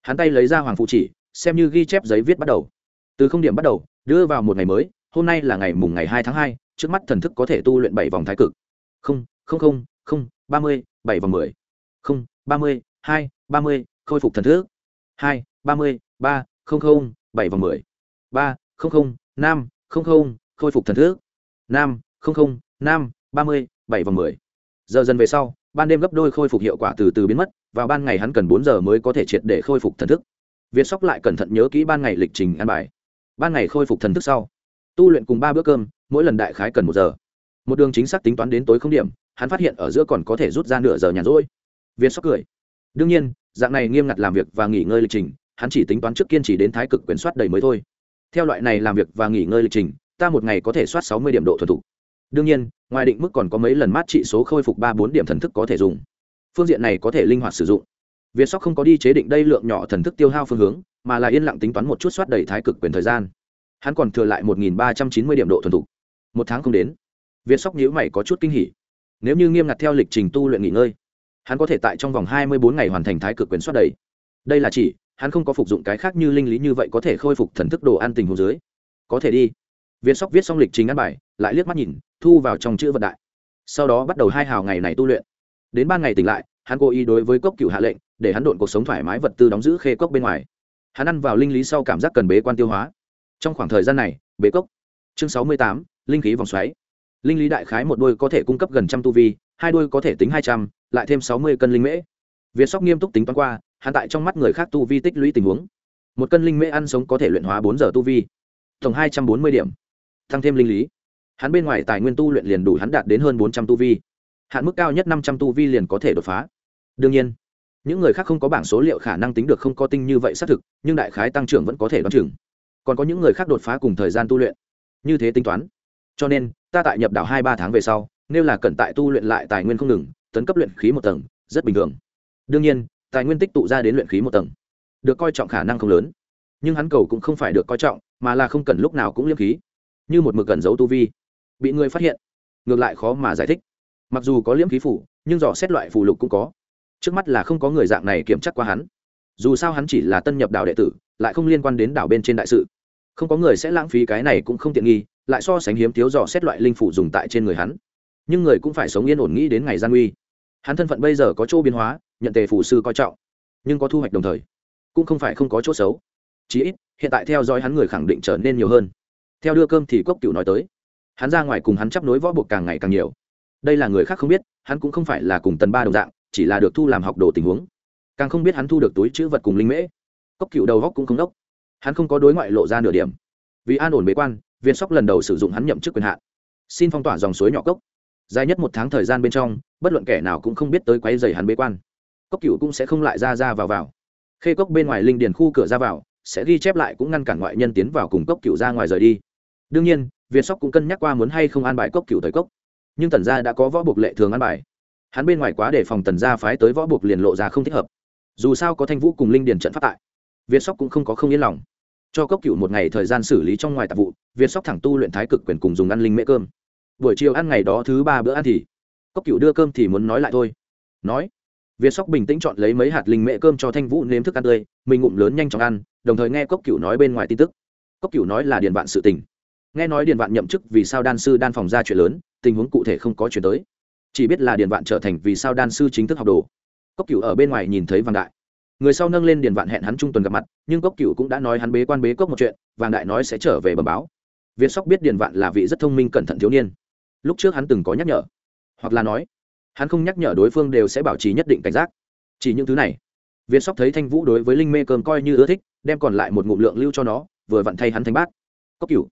hắn tay lấy ra hoàng phụ chỉ, xem như ghi chép giấy viết bắt đầu. Từ không điểm bắt đầu, đưa vào một ngày mới, hôm nay là ngày mùng ngày hai tháng hai, trước mắt thần thức có thể tu luyện bảy vòng thái cực. Không không không không, ba mươi, bảy vòng mười không, ba mươi, hai, ba mươi, khôi phục thần thức. Hai, ba mươi, ba, không không, bảy vòng mười. Ba, không không, năm, không không, khôi phục thần thức. Năm, không không, năm, ba mươi, bảy vòng mười. Giờ dần về sau, ban đêm gấp đôi khôi phục hiệu quả từ từ biến mất, vào ban ngày hắn cần bốn giờ mới có thể triệt để khôi phục thần thức. Việt sóc lại cẩn thận nhớ kỹ ban ngày lịch trình ăn bài. Ban ngày khôi phục thần thức sau, tu luyện cùng ba bữa cơm, mỗi lần đại khái cần một giờ. Một đường chính xác tính toán đến tối không điểm, hắn phát hiện ở giữa còn có thể rút ra nửa giờ nhàn rỗi việt sóc cười. Đương nhiên, dạng này nghiêm ngặt làm việc và nghỉ ngơi lịch trình, hắn chỉ tính toán trước kiên trì đến thái cực quyền soát đầy mới thôi. Theo loại này làm việc và nghỉ ngơi lịch trình, ta một ngày có thể soát sáu mươi điểm độ thuần thục. Đương nhiên, ngoài định mức còn có mấy lần mát trị số khôi phục ba bốn điểm thần thức có thể dùng. Phương diện này có thể linh hoạt sử dụng. Việt sóc không có đi chế định đây lượng nhỏ thần thức tiêu hao phương hướng, mà là yên lặng tính toán một chút soát đầy thái cực quyền thời gian. Hắn còn thừa lại một ba trăm chín mươi điểm độ thuần thục. Một tháng không đến, việt sóc nhữ mày có chút kinh hỉ. Nếu như nghiêm ngặt theo lịch trình tu luyện nghỉ ngơi hắn có thể tại trong vòng hai mươi bốn ngày hoàn thành thái cực quyền soát đầy. Đây là chỉ, hắn không có phục dụng cái khác như linh lý như vậy có thể khôi phục thần thức đồ ăn tình hồ dưới. Có thể đi. Viên sóc viết xong lịch trình ăn bài, lại liếc mắt nhìn, thu vào trong chữ vật đại. Sau đó bắt đầu hai hào ngày này tu luyện. Đến ban ngày tỉnh lại, hắn cố ý đối với cốc cựu hạ lệnh, để hắn độn cuộc sống thoải mái vật tư đóng giữ khê cốc bên ngoài. Hắn ăn vào linh lý sau cảm giác cần bế quan tiêu hóa. Trong khoảng thời gian này, bế cốc. Chương sáu mươi tám, linh khí vòng xoáy. Linh lý đại khái một đôi có thể cung cấp gần trăm tu vi hai đuôi có thể tính hai trăm, lại thêm sáu mươi cân linh mễ. Việt sóc nghiêm túc tính toán qua, hắn tại trong mắt người khác tu vi tích lũy tình huống. Một cân linh mễ ăn sống có thể luyện hóa bốn giờ tu vi. Tổng hai trăm bốn mươi điểm. Tăng thêm linh lý. Hắn bên ngoài tài nguyên tu luyện liền đủ hắn đạt đến hơn bốn trăm tu vi. Hạn mức cao nhất năm trăm tu vi liền có thể đột phá. Đương nhiên, những người khác không có bảng số liệu khả năng tính được không có tinh như vậy xác thực, nhưng đại khái tăng trưởng vẫn có thể đoán chừng. Còn có những người khác đột phá cùng thời gian tu luyện. Như thế tính toán. Cho nên, ta tại nhập đảo hai ba tháng về sau nếu là cần tại tu luyện lại tài nguyên không ngừng, tấn cấp luyện khí một tầng, rất bình thường. Đương nhiên, tài nguyên tích tụ ra đến luyện khí một tầng, được coi trọng khả năng không lớn. Nhưng hắn cầu cũng không phải được coi trọng, mà là không cần lúc nào cũng liêm khí. Như một mực cần giấu tu vi, bị người phát hiện, ngược lại khó mà giải thích. Mặc dù có liễm khí phủ, nhưng dò xét loại phù lục cũng có. Trước mắt là không có người dạng này kiểm chắc qua hắn. Dù sao hắn chỉ là tân nhập đảo đệ tử, lại không liên quan đến đảo bên trên đại sự. Không có người sẽ lãng phí cái này cũng không tiện nghi, lại so sánh hiếm thiếu dò xét loại linh phủ dùng tại trên người hắn nhưng người cũng phải sống yên ổn nghĩ đến ngày gian nguy hắn thân phận bây giờ có chỗ biến hóa, nhận tề phủ sư coi trọng, nhưng có thu hoạch đồng thời, cũng không phải không có chỗ xấu. Chí ít, hiện tại theo dõi hắn người khẳng định trở nên nhiều hơn. Theo đưa cơm thì cốc cựu nói tới, hắn ra ngoài cùng hắn chấp nối võ buộc càng ngày càng nhiều. Đây là người khác không biết, hắn cũng không phải là cùng tần ba đồng dạng, chỉ là được thu làm học đồ tình huống. Càng không biết hắn thu được túi chữ vật cùng linh mễ. Cốc cựu đầu góc cũng không đốc. Hắn không có đối ngoại lộ ra nửa điểm. Vì an ổn bế quan, viên sóc lần đầu sử dụng hắn nhậm chức quyền hạn. Xin phong tỏa dòng suối nhỏ cốc dài nhất một tháng thời gian bên trong, bất luận kẻ nào cũng không biết tới quấy dày hắn bế quan. Cốc cựu cũng sẽ không lại ra ra vào vào. Khê cốc bên ngoài linh điền khu cửa ra vào, sẽ ghi chép lại cũng ngăn cản ngoại nhân tiến vào cùng cốc cựu ra ngoài rời đi. Đương nhiên, việt sóc cũng cân nhắc qua muốn hay không an bài cốc cựu thời cốc. Nhưng tần gia đã có võ buộc lệ thường an bài. Hắn bên ngoài quá để phòng tần gia phái tới võ buộc liền lộ ra không thích hợp. Dù sao có thanh vũ cùng linh điền trận phát tại, việt sóc cũng không có không yên lòng. Cho cốc cựu một ngày thời gian xử lý trong ngoài tạp vụ, việt sóc thẳng tu luyện thái cực quyền cùng dùng ăn linh mễ cơm buổi chiều ăn ngày đó thứ ba bữa ăn thì, cốc cựu đưa cơm thì muốn nói lại thôi. Nói, việt sóc bình tĩnh chọn lấy mấy hạt linh mễ cơm cho thanh vũ nếm thức ăn tươi, mình ngụm lớn nhanh chóng ăn, đồng thời nghe cốc cựu nói bên ngoài tin tức. Cốc cựu nói là điền vạn sự tình. Nghe nói điền vạn nhậm chức vì sao đan sư đan phòng ra chuyện lớn, tình huống cụ thể không có chuyển tới. Chỉ biết là điền vạn trở thành vì sao đan sư chính thức học đồ. Cốc cựu ở bên ngoài nhìn thấy vàng đại. Người sau nâng lên điền vạn hẹn hắn trung tuần gặp mặt, nhưng cốc cựu cũng đã nói hắn bế quan bế cốc một chuyện, vàng đại nói sẽ trở về bờ báo. Việt sóc biết điền vạn là vị rất thông minh cẩn thận thiếu niên lúc trước hắn từng có nhắc nhở, hoặc là nói, hắn không nhắc nhở đối phương đều sẽ bảo trì nhất định cảnh giác. Chỉ những thứ này, việt sóc thấy thanh vũ đối với linh mê cơm coi như ưa thích, đem còn lại một ngụm lượng lưu cho nó, vừa vặn thay hắn thanh bát. Cốc cựu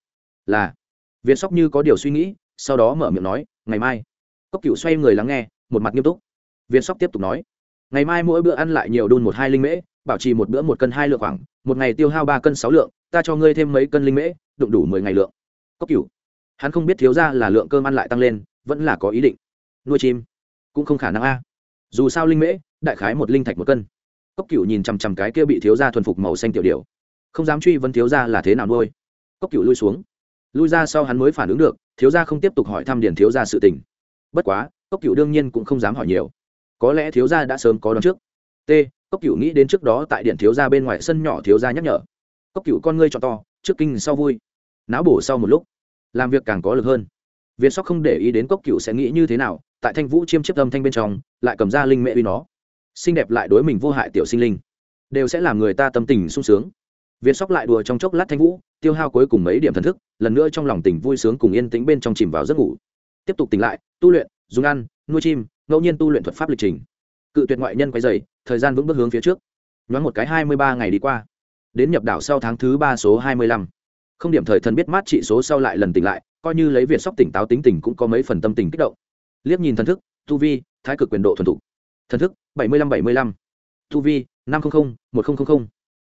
là viên sóc như có điều suy nghĩ, sau đó mở miệng nói, ngày mai. Cốc cựu xoay người lắng nghe, một mặt nghiêm túc. Viên sóc tiếp tục nói, ngày mai mỗi bữa ăn lại nhiều đun một hai linh mễ, bảo trì một bữa một cân hai lượng khoảng, một ngày tiêu hao ba cân sáu lượng, ta cho ngươi thêm mấy cân linh mễ, đụng đủ mười ngày lượng. Cốc cựu hắn không biết thiếu ra là lượng cơm ăn lại tăng lên, vẫn là có ý định. Nuôi chim cũng không khả năng a. Dù sao linh mễ, đại khái một linh thạch một cân. Cốc cựu nhìn chằm chằm cái kia bị thiếu ra thuần phục màu xanh tiểu điều không dám truy vấn thiếu ra là thế nào nuôi. Cốc cựu lui xuống. Lui ra sau hắn mới phản ứng được, thiếu gia không tiếp tục hỏi thăm điền thiếu gia sự tình. Bất quá, cốc cựu đương nhiên cũng không dám hỏi nhiều. Có lẽ thiếu gia đã sớm có đón trước. T, cốc cựu nghĩ đến trước đó tại điện thiếu gia bên ngoài sân nhỏ thiếu gia nhắc nhở. Cốc cựu con ngươi cho to, trước kinh sau vui. Não bổ sau một lúc làm việc càng có lực hơn. Viên sóc không để ý đến cốc cựu sẽ nghĩ như thế nào, tại thanh vũ chiêm chiếc âm thanh bên trong, lại cầm ra linh mẹ uy nó. Xinh đẹp lại đối mình vô hại tiểu sinh linh. Đều sẽ làm người ta tâm tình sung sướng. Viên sóc lại đùa trong chốc lát thanh vũ, tiêu hao cuối cùng mấy điểm thần thức, lần nữa trong lòng tình vui sướng cùng yên tĩnh bên trong chìm vào giấc ngủ. Tiếp tục tỉnh lại, tu luyện, dùng ăn, nuôi chim, ngẫu nhiên tu luyện thuật pháp lịch trình. Cự tuyệt ngoại nhân quay dày thời gian vững bước hướng phía trước. Nhoáng một cái hai mươi ba ngày đi qua. Đến nhập đảo sau tháng thứ ba số hai mươi lăm không điểm thời thần biết mát trị số sau lại lần tỉnh lại, coi như lấy việt sóc tỉnh táo tính tình cũng có mấy phần tâm tình kích động. Liếc nhìn thần thức, tu vi, thái cực quyền độ thuần thục. Thần thức, bảy mươi lăm bảy mươi lăm. Tu vi, năm trăm linh một nghìn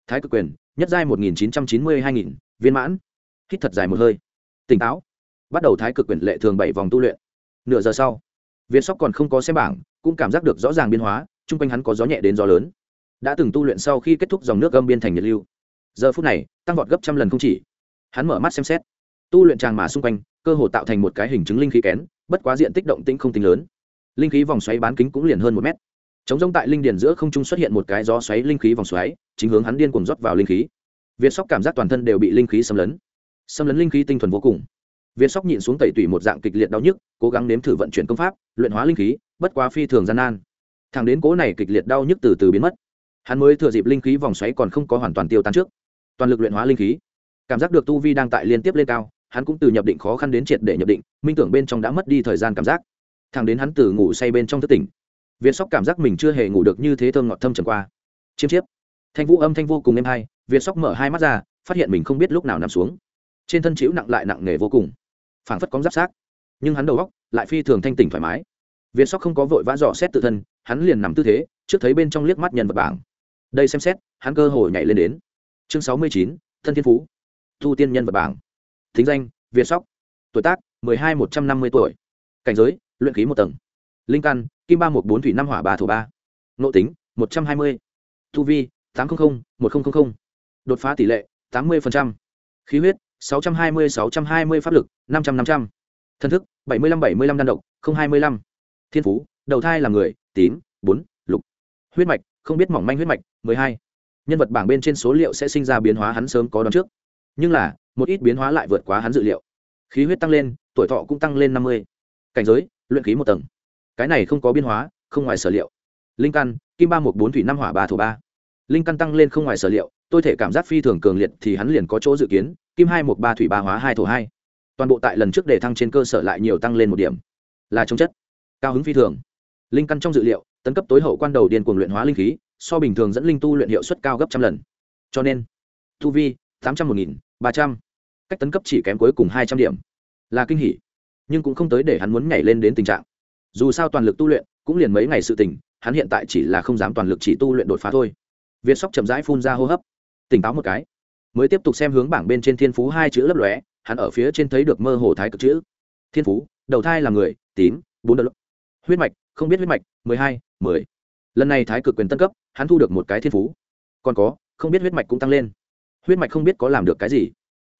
thái cực quyền, nhất giai một nghìn chín trăm chín mươi hai nghìn, viên mãn. Hít thật dài một hơi. Tỉnh táo. Bắt đầu thái cực quyền lệ thường bảy vòng tu luyện. Nửa giờ sau viên sóc còn không có xem bảng, cũng cảm giác được rõ ràng biến hóa, chung quanh hắn có gió nhẹ đến gió lớn. Đã từng tu luyện sau khi kết thúc dòng nước gâm biên thành nhiệt lưu. Giờ phút này, tăng vọt gấp trăm lần không chỉ hắn mở mắt xem xét. Tu luyện tràng mà xung quanh, cơ hồ tạo thành một cái hình chứng linh khí kén, bất quá diện tích động tĩnh không tính lớn. Linh khí vòng xoáy bán kính cũng liền hơn một mét. Chống rông tại linh điền giữa không trung xuất hiện một cái gió xoáy linh khí vòng xoáy, chính hướng hắn điên cuồng rót vào linh khí. Việt sóc cảm giác toàn thân đều bị linh khí xâm lấn. Xâm lấn linh khí tinh thuần vô cùng. Việt sóc nhịn xuống tẩy tủy một dạng kịch liệt đau nhức, cố gắng nếm thử vận chuyển công pháp, luyện hóa linh khí, bất quá phi thường gian nan. Thằng đến cố này kịch liệt đau nhức từ từ biến mất. Hắn mới thừa dịp linh khí vòng xoáy còn không có hoàn toàn tiêu tan trước. Toàn lực luyện hóa linh khí cảm giác được tu vi đang tại liên tiếp lên cao, hắn cũng từ nhập định khó khăn đến triệt để nhập định, minh tưởng bên trong đã mất đi thời gian cảm giác. Thằng đến hắn từ ngủ say bên trong thất tỉnh, việt sóc cảm giác mình chưa hề ngủ được như thế thơm ngọt thâm trầm qua. Chiêm chiếp. Thanh vũ âm thanh vô cùng êm hay, việt sóc mở hai mắt ra, phát hiện mình không biết lúc nào nằm xuống. Trên thân chịu nặng lại nặng nề vô cùng. Phảng phất có giáp sát nhưng hắn đầu góc lại phi thường thanh tỉnh thoải mái. Việt sóc không có vội vã dò xét tự thân, hắn liền nằm tư thế, trước thấy bên trong liếc mắt nhân vật bảng. Đây xem xét, hắn cơ hồ nhảy lên đến. Chương sáu mươi chín, thân thiên phú thu tiên nhân vật bảng. Thính danh, việt sóc. Tuổi tác, mười hai một trăm năm mươi tuổi. Cảnh giới, luyện khí một tầng. Linh căn, kim ba một bốn thủy năm hỏa ba thổ ba. Nộ tính, một trăm hai mươi. Thu vi, tám trăm linh một nghìn đột phá tỷ lệ, tám mươi khí huyết, sáu trăm hai mươi, sáu trăm hai mươi pháp lực, năm trăm năm trăm. Thân thức, bảy mươi năm bảy mươi năm đan độc hai mươi năm thiên phú, đầu thai là người, tím, bốn, lục. Huyết mạch, không biết mỏng manh huyết mạch, mười hai. Nhân vật bảng bên trên số liệu sẽ sinh ra biến hóa hắn sớm có đón trước nhưng là, một ít biến hóa lại vượt quá hắn dự liệu. Khí huyết tăng lên, tuổi thọ cũng tăng lên năm mươi. Cảnh giới, luyện khí một tầng. Cái này không có biến hóa, không ngoài sở liệu. Linh căn, kim ba một bốn thủy năm hỏa ba thổ ba. Linh căn tăng lên không ngoài sở liệu, tôi thể cảm giác phi thường cường liệt thì hắn liền có chỗ dự kiến, kim hai một ba thủy ba hóa hai thổ hai. Toàn bộ tại lần trước để thăng trên cơ sở lại nhiều tăng lên một điểm. Là trông chất, cao hứng phi thường. Linh căn trong dự liệu, tấn cấp tối hậu quan đầu điền cuồng luyện hóa linh khí, so bình thường dẫn linh tu luyện hiệu suất cao gấp trăm lần. Cho nên, tu vi tám trăm một nghìn, ba trăm. Cách tấn cấp chỉ kém cuối cùng hai trăm điểm. Là kinh hỉ. Nhưng cũng không tới để hắn muốn nhảy lên đến tình trạng. Dù sao toàn lực tu luyện, cũng liền mấy ngày sự tình, hắn hiện tại chỉ là không dám toàn lực chỉ tu luyện đột phá thôi. Việt sóc chậm rãi phun ra hô hấp. Tỉnh táo một cái. Mới tiếp tục xem hướng bảng bên trên thiên phú hai chữ lấp lóe, hắn ở phía trên thấy được mơ hồ thái cực chữ. Thiên phú, đầu thai là người, tím, bốn đợt huyết mạch, không biết huyết mạch, mười hai, mười. Lần này thái cực quyền tân cấp, hắn thu được một cái thiên phú. Còn có, không biết huyết mạch cũng tăng lên huyết mạch không biết có làm được cái gì.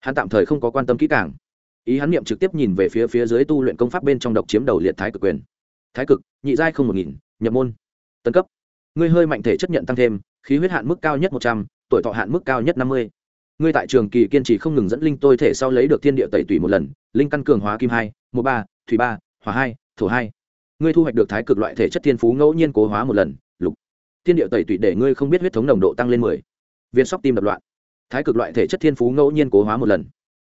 Hắn tạm thời không có quan tâm kỹ càng. Ý hắn niệm trực tiếp nhìn về phía phía dưới tu luyện công pháp bên trong độc chiếm đầu liệt thái cực quyền. Thái cực, nhị giai không một nghìn, nhập môn. Tân cấp. Ngươi hơi mạnh thể chất nhận tăng thêm, khí huyết hạn mức cao nhất một trăm, tuổi thọ hạn mức cao nhất năm mươi. Ngươi tại trường kỳ kiên trì không ngừng dẫn linh tôi thể sau lấy được thiên địa tẩy tủy một lần, linh căn cường hóa kim hai một ba, thủy ba, hỏa hai, thổ hai. Ngươi thu hoạch được thái cực loại thể chất thiên phú ngẫu nhiên cố hóa một lần, lục. Thiên địa tẩy tủy để ngươi không biết huyết thống nồng độ tăng lên mười. Viên sóc tim đập loạn thái cực loại thể chất thiên phú ngẫu nhiên cố hóa một lần.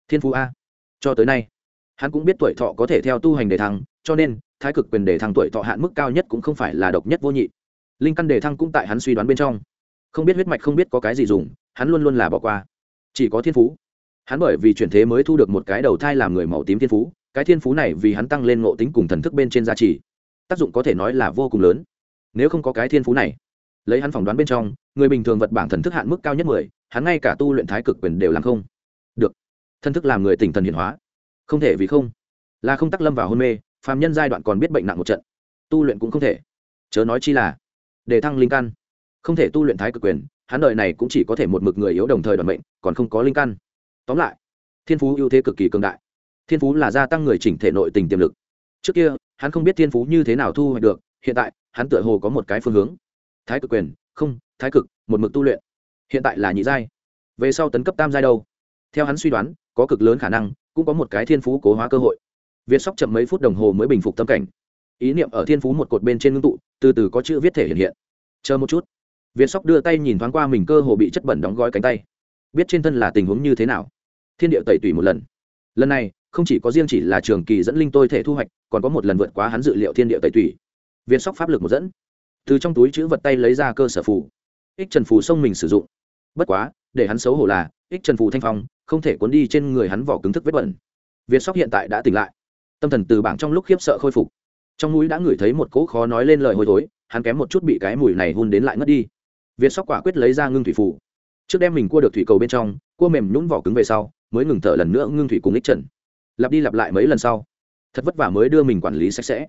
Thiên phú a. Cho tới nay, hắn cũng biết tuổi thọ có thể theo tu hành đề thăng, cho nên, thái cực quyền đề thăng tuổi thọ hạn mức cao nhất cũng không phải là độc nhất vô nhị. Linh căn đề thăng cũng tại hắn suy đoán bên trong. Không biết huyết mạch không biết có cái gì dùng, hắn luôn luôn là bỏ qua. Chỉ có thiên phú. Hắn bởi vì chuyển thế mới thu được một cái đầu thai làm người màu tím thiên phú, cái thiên phú này vì hắn tăng lên ngộ tính cùng thần thức bên trên giá trị. Tác dụng có thể nói là vô cùng lớn. Nếu không có cái thiên phú này, lấy hắn phỏng đoán bên trong, người bình thường vật bảng thần thức hạn mức cao nhất mười hắn ngay cả tu luyện thái cực quyền đều làm không được. Thân thức làm người tỉnh thần hiển hóa. Không thể vì không. Là không tắc lâm vào hôn mê, phàm nhân giai đoạn còn biết bệnh nặng một trận. Tu luyện cũng không thể. Chớ nói chi là, để thăng linh căn. Không thể tu luyện thái cực quyền, hắn đời này cũng chỉ có thể một mực người yếu đồng thời đoàn bệnh còn không có linh căn. Tóm lại, thiên phú ưu thế cực kỳ cường đại. Thiên phú là gia tăng người chỉnh thể nội tình tiềm lực. Trước kia, hắn không biết thiên phú như thế nào thu hoạch được, hiện tại, hắn tựa hồ có một cái phương hướng. Thái cực quyền, không, thái cực, một mực tu luyện hiện tại là nhị giai. Về sau tấn cấp tam giai đâu? Theo hắn suy đoán, có cực lớn khả năng, cũng có một cái thiên phú cố hóa cơ hội. Việt sóc chậm mấy phút đồng hồ mới bình phục tâm cảnh. Ý niệm ở thiên phú một cột bên trên ngưng tụ, từ từ có chữ viết thể hiện hiện. Chờ một chút. Việt sóc đưa tay nhìn thoáng qua mình cơ hồ bị chất bẩn đóng gói cánh tay. Biết trên thân là tình huống như thế nào? Thiên địa tẩy tủy một lần. Lần này, không chỉ có riêng chỉ là trường kỳ dẫn linh tôi thể thu hoạch, còn có một lần vượt quá hắn dự liệu thiên địa tẩy tủy. Việt sóc pháp lực một dẫn. Từ trong túi chữ vật tay lấy ra cơ sở phù. Ích trần phù sông mình sử dụng bất quá, để hắn xấu hổ là, ích trần phù thanh phong, không thể cuốn đi trên người hắn vỏ cứng thức vết bẩn. Việt sóc hiện tại đã tỉnh lại. Tâm thần từ bảng trong lúc khiếp sợ khôi phục. Trong mũi đã ngửi thấy một cỗ khó nói lên lời hôi thối, hắn kém một chút bị cái mùi này hôn đến lại ngất đi. Việt sóc quả quyết lấy ra ngưng thủy phủ trước đem mình cua được thủy cầu bên trong, cua mềm nhún vỏ cứng về sau, mới ngừng thở lần nữa ngưng thủy cùng ích trần. Lặp đi lặp lại mấy lần sau, thật vất vả mới đưa mình quản lý sạch sẽ.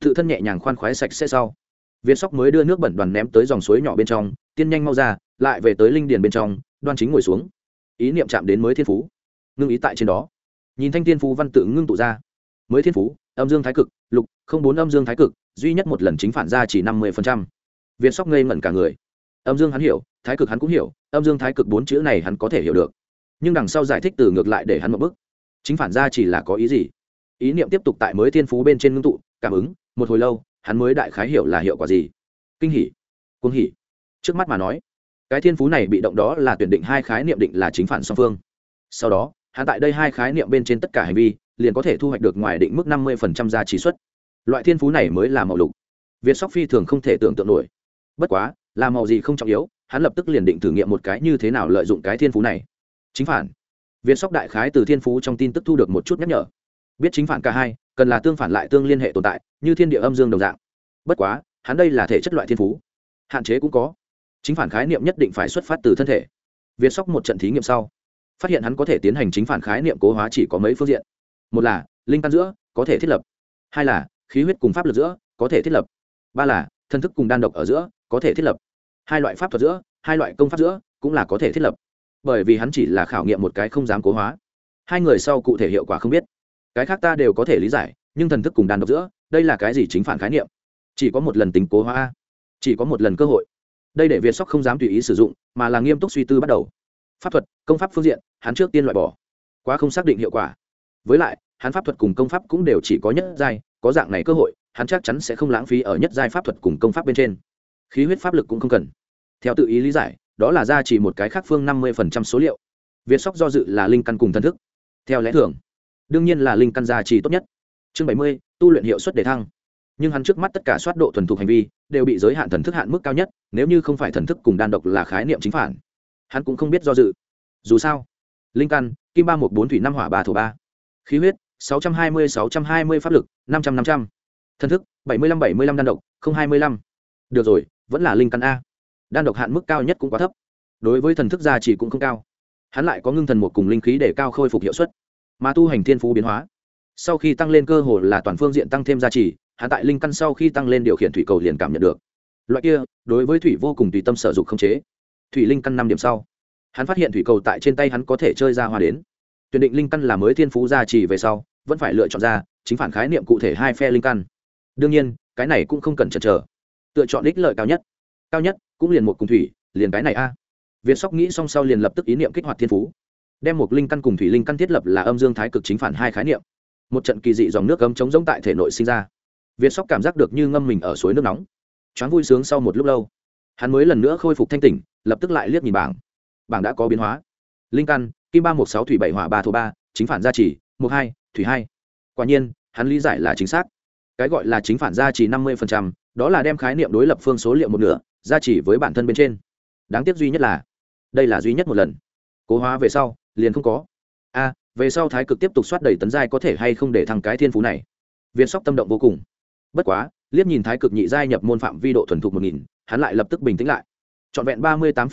Tự thân nhẹ nhàng khoan khoái sạch sẽ sau viên sóc mới đưa nước bẩn đoàn ném tới dòng suối nhỏ bên trong tiên nhanh mau ra, lại về tới linh điền bên trong, đoan chính ngồi xuống. Ý niệm chạm đến mới thiên phú. Ngưng ý tại trên đó. Nhìn thanh thiên phú văn tự ngưng tụ ra. Mới thiên phú, âm dương thái cực, lục, không bốn âm dương thái cực, duy nhất một lần chính phản ra chỉ năm mươi việt sóc ngây ngẩn cả người. Âm dương hắn hiểu, thái cực hắn cũng hiểu, âm dương thái cực bốn chữ này hắn có thể hiểu được. Nhưng đằng sau giải thích từ ngược lại để hắn một bức chính phản ra chỉ là có ý gì? Ý niệm tiếp tục tại mới thiên phú bên trên ngưng tụ, cảm ứng, một hồi lâu, hắn mới đại khái hiểu là hiệu quả gì. Kinh hỉ quân hỉ trước mắt mà nói, cái thiên phú này bị động đó là tuyển định hai khái niệm định là chính phản song phương. Sau đó, hắn tại đây hai khái niệm bên trên tất cả hành vi, liền có thể thu hoạch được ngoài định mức năm mươi giá trị suất. Loại thiên phú này mới là màu lục. Việt sóc phi thường không thể tưởng tượng nổi. Bất quá, là màu gì không trọng yếu, hắn lập tức liền định thử nghiệm một cái như thế nào lợi dụng cái thiên phú này. Chính phản. Việt sóc đại khái từ thiên phú trong tin tức thu được một chút nhắc nhở. Biết chính phản cả hai, cần là tương phản lại tương liên hệ tồn tại, như thiên địa âm dương đồng dạng. Bất quá, hắn đây là thể chất loại thiên phú. Hạn chế cũng có chính phản khái niệm nhất định phải xuất phát từ thân thể. Việt sóc một trận thí nghiệm sau, phát hiện hắn có thể tiến hành chính phản khái niệm cố hóa chỉ có mấy phương diện. Một là, linh căn giữa, có thể thiết lập. Hai là, khí huyết cùng pháp lực giữa, có thể thiết lập. Ba là, thân thức cùng đan độc ở giữa, có thể thiết lập. Hai loại pháp thuật giữa, hai loại công pháp giữa, cũng là có thể thiết lập. Bởi vì hắn chỉ là khảo nghiệm một cái không dám cố hóa. Hai người sau cụ thể hiệu quả không biết. Cái khác ta đều có thể lý giải, nhưng thần thức cùng đàn độc giữa, đây là cái gì chính phản khái niệm? Chỉ có một lần tính cố hóa chỉ có một lần cơ hội đây để việt sóc không dám tùy ý sử dụng, mà là nghiêm túc suy tư bắt đầu. Pháp thuật, công pháp phương diện, hắn trước tiên loại bỏ. Quá không xác định hiệu quả. Với lại, hắn pháp thuật cùng công pháp cũng đều chỉ có nhất giai, có dạng này cơ hội, hắn chắc chắn sẽ không lãng phí ở nhất giai pháp thuật cùng công pháp bên trên. Khí huyết pháp lực cũng không cần. Theo tự ý lý giải, đó là ra chỉ một cái khác phương năm mươi số liệu. Việt sóc do dự là linh căn cùng thân thức. Theo lẽ thường, đương nhiên là linh căn gia trì tốt nhất. Chương bảy mươi, tu luyện hiệu suất đề thăng nhưng hắn trước mắt tất cả soát độ thuần thục hành vi đều bị giới hạn thần thức hạn mức cao nhất, nếu như không phải thần thức cùng đan độc là khái niệm chính phản, hắn cũng không biết do dự. Dù sao, linh căn, kim ba một bốn thủy năm hỏa ba thổ ba, khí huyết, sáu trăm hai mươi, sáu trăm hai mươi pháp lực, năm trăm năm trăm. Thần thức, bảy mươi lăm, bảy mươi lăm đan độc, không hai mươi lăm. Được rồi, vẫn là linh căn a. Đan độc hạn mức cao nhất cũng quá thấp. Đối với thần thức gia chỉ cũng không cao. Hắn lại có ngưng thần một cùng linh khí để cao khôi phục hiệu suất. Mà tu hành thiên phú biến hóa. Sau khi tăng lên cơ hồ là toàn phương diện tăng thêm gia trì hắn tại linh căn sau khi tăng lên điều khiển thủy cầu liền cảm nhận được. Loại kia, đối với thủy vô cùng tùy tâm sở dục không chế. Thủy linh căn năm điểm sau, hắn phát hiện thủy cầu tại trên tay hắn có thể chơi ra hoa đến. Tuyển định linh căn là mới thiên phú gia trì về sau, vẫn phải lựa chọn ra, chính phản khái niệm cụ thể hai phe linh căn. Đương nhiên, cái này cũng không cần chần chờ. Tựa chọn đích lợi cao nhất. Cao nhất, cũng liền một cùng thủy, liền cái này a. Việt sóc nghĩ xong sau liền lập tức ý niệm kích hoạt thiên phú. Đem một linh căn cùng thủy linh căn thiết lập là âm dương thái cực chính phản hai khái niệm. Một trận kỳ dị dòng nước cấm chống giống tại thể nội sinh ra việt sóc cảm giác được như ngâm mình ở suối nước nóng. Choáng vui sướng sau một lúc lâu. Hắn mới lần nữa khôi phục thanh tỉnh, lập tức lại liếc nhìn bảng. Bảng đã có biến hóa. Linh căn, kim ba một sáu thủy bảy hỏa ba thổ ba, chính phản gia trì, một hai, thủy hai. Quả nhiên, hắn lý giải là chính xác. Cái gọi là chính phản gia trì năm mươi đó là đem khái niệm đối lập phương số liệu một nửa, gia trì với bản thân bên trên. Đáng tiếc duy nhất là, đây là duy nhất một lần. Cố hóa về sau, liền không có. A về sau thái cực tiếp tục soát đầy tấn giai có thể hay không để thằng cái thiên phú này. Viên sóc tâm động vô cùng bất quá, liếc nhìn thái cực nhị giai nhập môn phạm vi độ thuần thục một nghìn, hắn lại lập tức bình tĩnh lại. Trọn vẹn ba mươi tám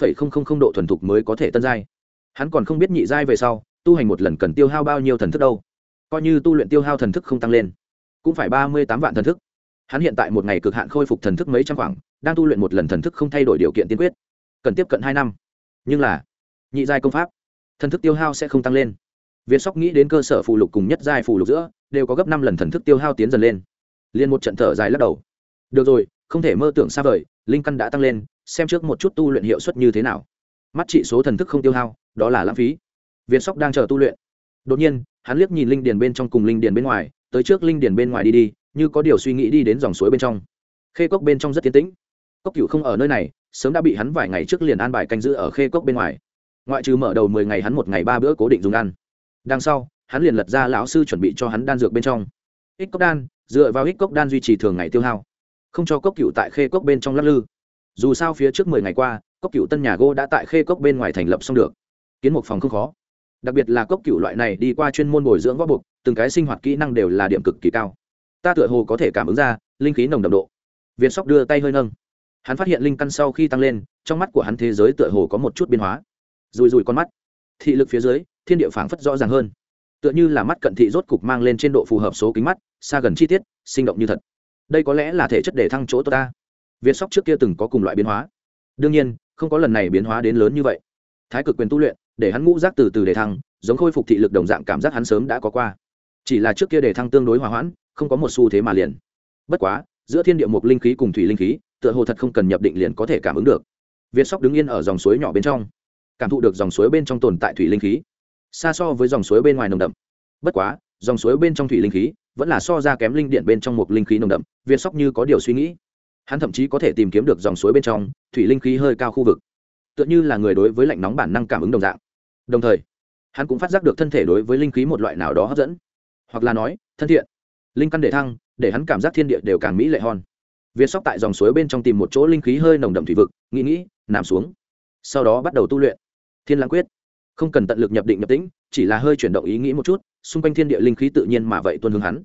độ thuần thục mới có thể tân giai. Hắn còn không biết nhị giai về sau, tu hành một lần cần tiêu hao bao nhiêu thần thức đâu. Coi như tu luyện tiêu hao thần thức không tăng lên, cũng phải ba mươi tám vạn thần thức. Hắn hiện tại một ngày cực hạn khôi phục thần thức mấy trăm khoảng, đang tu luyện một lần thần thức không thay đổi điều kiện tiên quyết. Cần tiếp cận hai năm. Nhưng là, nhị giai công pháp, thần thức tiêu hao sẽ không tăng lên. Việt sóc nghĩ đến cơ sở phù lục cùng nhất giai phù lục giữa, đều có gấp năm lần thần thức tiêu hao tiến dần lên liền một trận thở dài lắc đầu. Được rồi, không thể mơ tưởng xa vời, linh căn đã tăng lên, xem trước một chút tu luyện hiệu suất như thế nào. Mắt trị số thần thức không tiêu hao, đó là lãng phí. Việt sóc đang chờ tu luyện. Đột nhiên, hắn liếc nhìn linh điền bên trong cùng linh điền bên ngoài, tới trước linh điền bên ngoài đi đi, như có điều suy nghĩ đi đến dòng suối bên trong. Khê cốc bên trong rất tiến tĩnh. Cốc cựu không ở nơi này, sớm đã bị hắn vài ngày trước liền an bài canh giữ ở khê cốc bên ngoài. Ngoại trừ mở đầu mười ngày hắn một ngày ba bữa cố định dùng ăn. Đằng sau, hắn liền lật ra lão sư chuẩn bị cho hắn đan dược bên trong ích cốc đan, dựa vào ích cốc đan duy trì thường ngày tiêu hao. Không cho cốc cựu tại khê cốc bên trong lắc lư. Dù sao phía trước mười ngày qua, cốc cựu tân nhà gô đã tại khê cốc bên ngoài thành lập xong được. Kiến một phòng không khó. Đặc biệt là cốc cựu loại này đi qua chuyên môn bồi dưỡng võ bục, từng cái sinh hoạt kỹ năng đều là điểm cực kỳ cao. Ta tựa hồ có thể cảm ứng ra, linh khí nồng đậm độ. Việt sóc đưa tay hơi nâng. Hắn phát hiện linh căn sau khi tăng lên, trong mắt của hắn thế giới tựa hồ có một chút biến hóa. Rùi rùi con mắt. Thị lực phía dưới, thiên địa phảng phất rõ ràng hơn tựa như là mắt cận thị rốt cục mang lên trên độ phù hợp số kính mắt, xa gần chi tiết, sinh động như thật. Đây có lẽ là thể chất để thăng chỗ tốt ta. Việt sóc trước kia từng có cùng loại biến hóa. Đương nhiên, không có lần này biến hóa đến lớn như vậy. Thái cực quyền tu luyện, để hắn ngũ giác từ từ để thăng, giống khôi phục thị lực đồng dạng cảm giác hắn sớm đã có qua. Chỉ là trước kia để thăng tương đối hòa hoãn, không có một xu thế mà liền. Bất quá, giữa thiên địa một linh khí cùng thủy linh khí, tựa hồ thật không cần nhập định liền có thể cảm ứng được. Việt sóc đứng yên ở dòng suối nhỏ bên trong, cảm thụ được dòng suối bên trong tồn tại thủy linh khí xa so với dòng suối bên ngoài nồng đậm. Bất quá, dòng suối bên trong thủy linh khí vẫn là so ra kém linh điện bên trong một linh khí nồng đậm viên sóc như có điều suy nghĩ. Hắn thậm chí có thể tìm kiếm được dòng suối bên trong thủy linh khí hơi cao khu vực, tựa như là người đối với lạnh nóng bản năng cảm ứng đồng dạng. Đồng thời, hắn cũng phát giác được thân thể đối với linh khí một loại nào đó hấp dẫn, hoặc là nói, thân thiện. Linh căn để thăng, để hắn cảm giác thiên địa đều càng mỹ lệ hòn viên sóc tại dòng suối bên trong tìm một chỗ linh khí hơi nồng đậm thủy vực, nghĩ nghĩ, nằm xuống. Sau đó bắt đầu tu luyện. Thiên lãng quyết không cần tận lực nhập định nhập tĩnh, chỉ là hơi chuyển động ý nghĩ một chút, xung quanh thiên địa linh khí tự nhiên mà vậy tuân hướng hắn.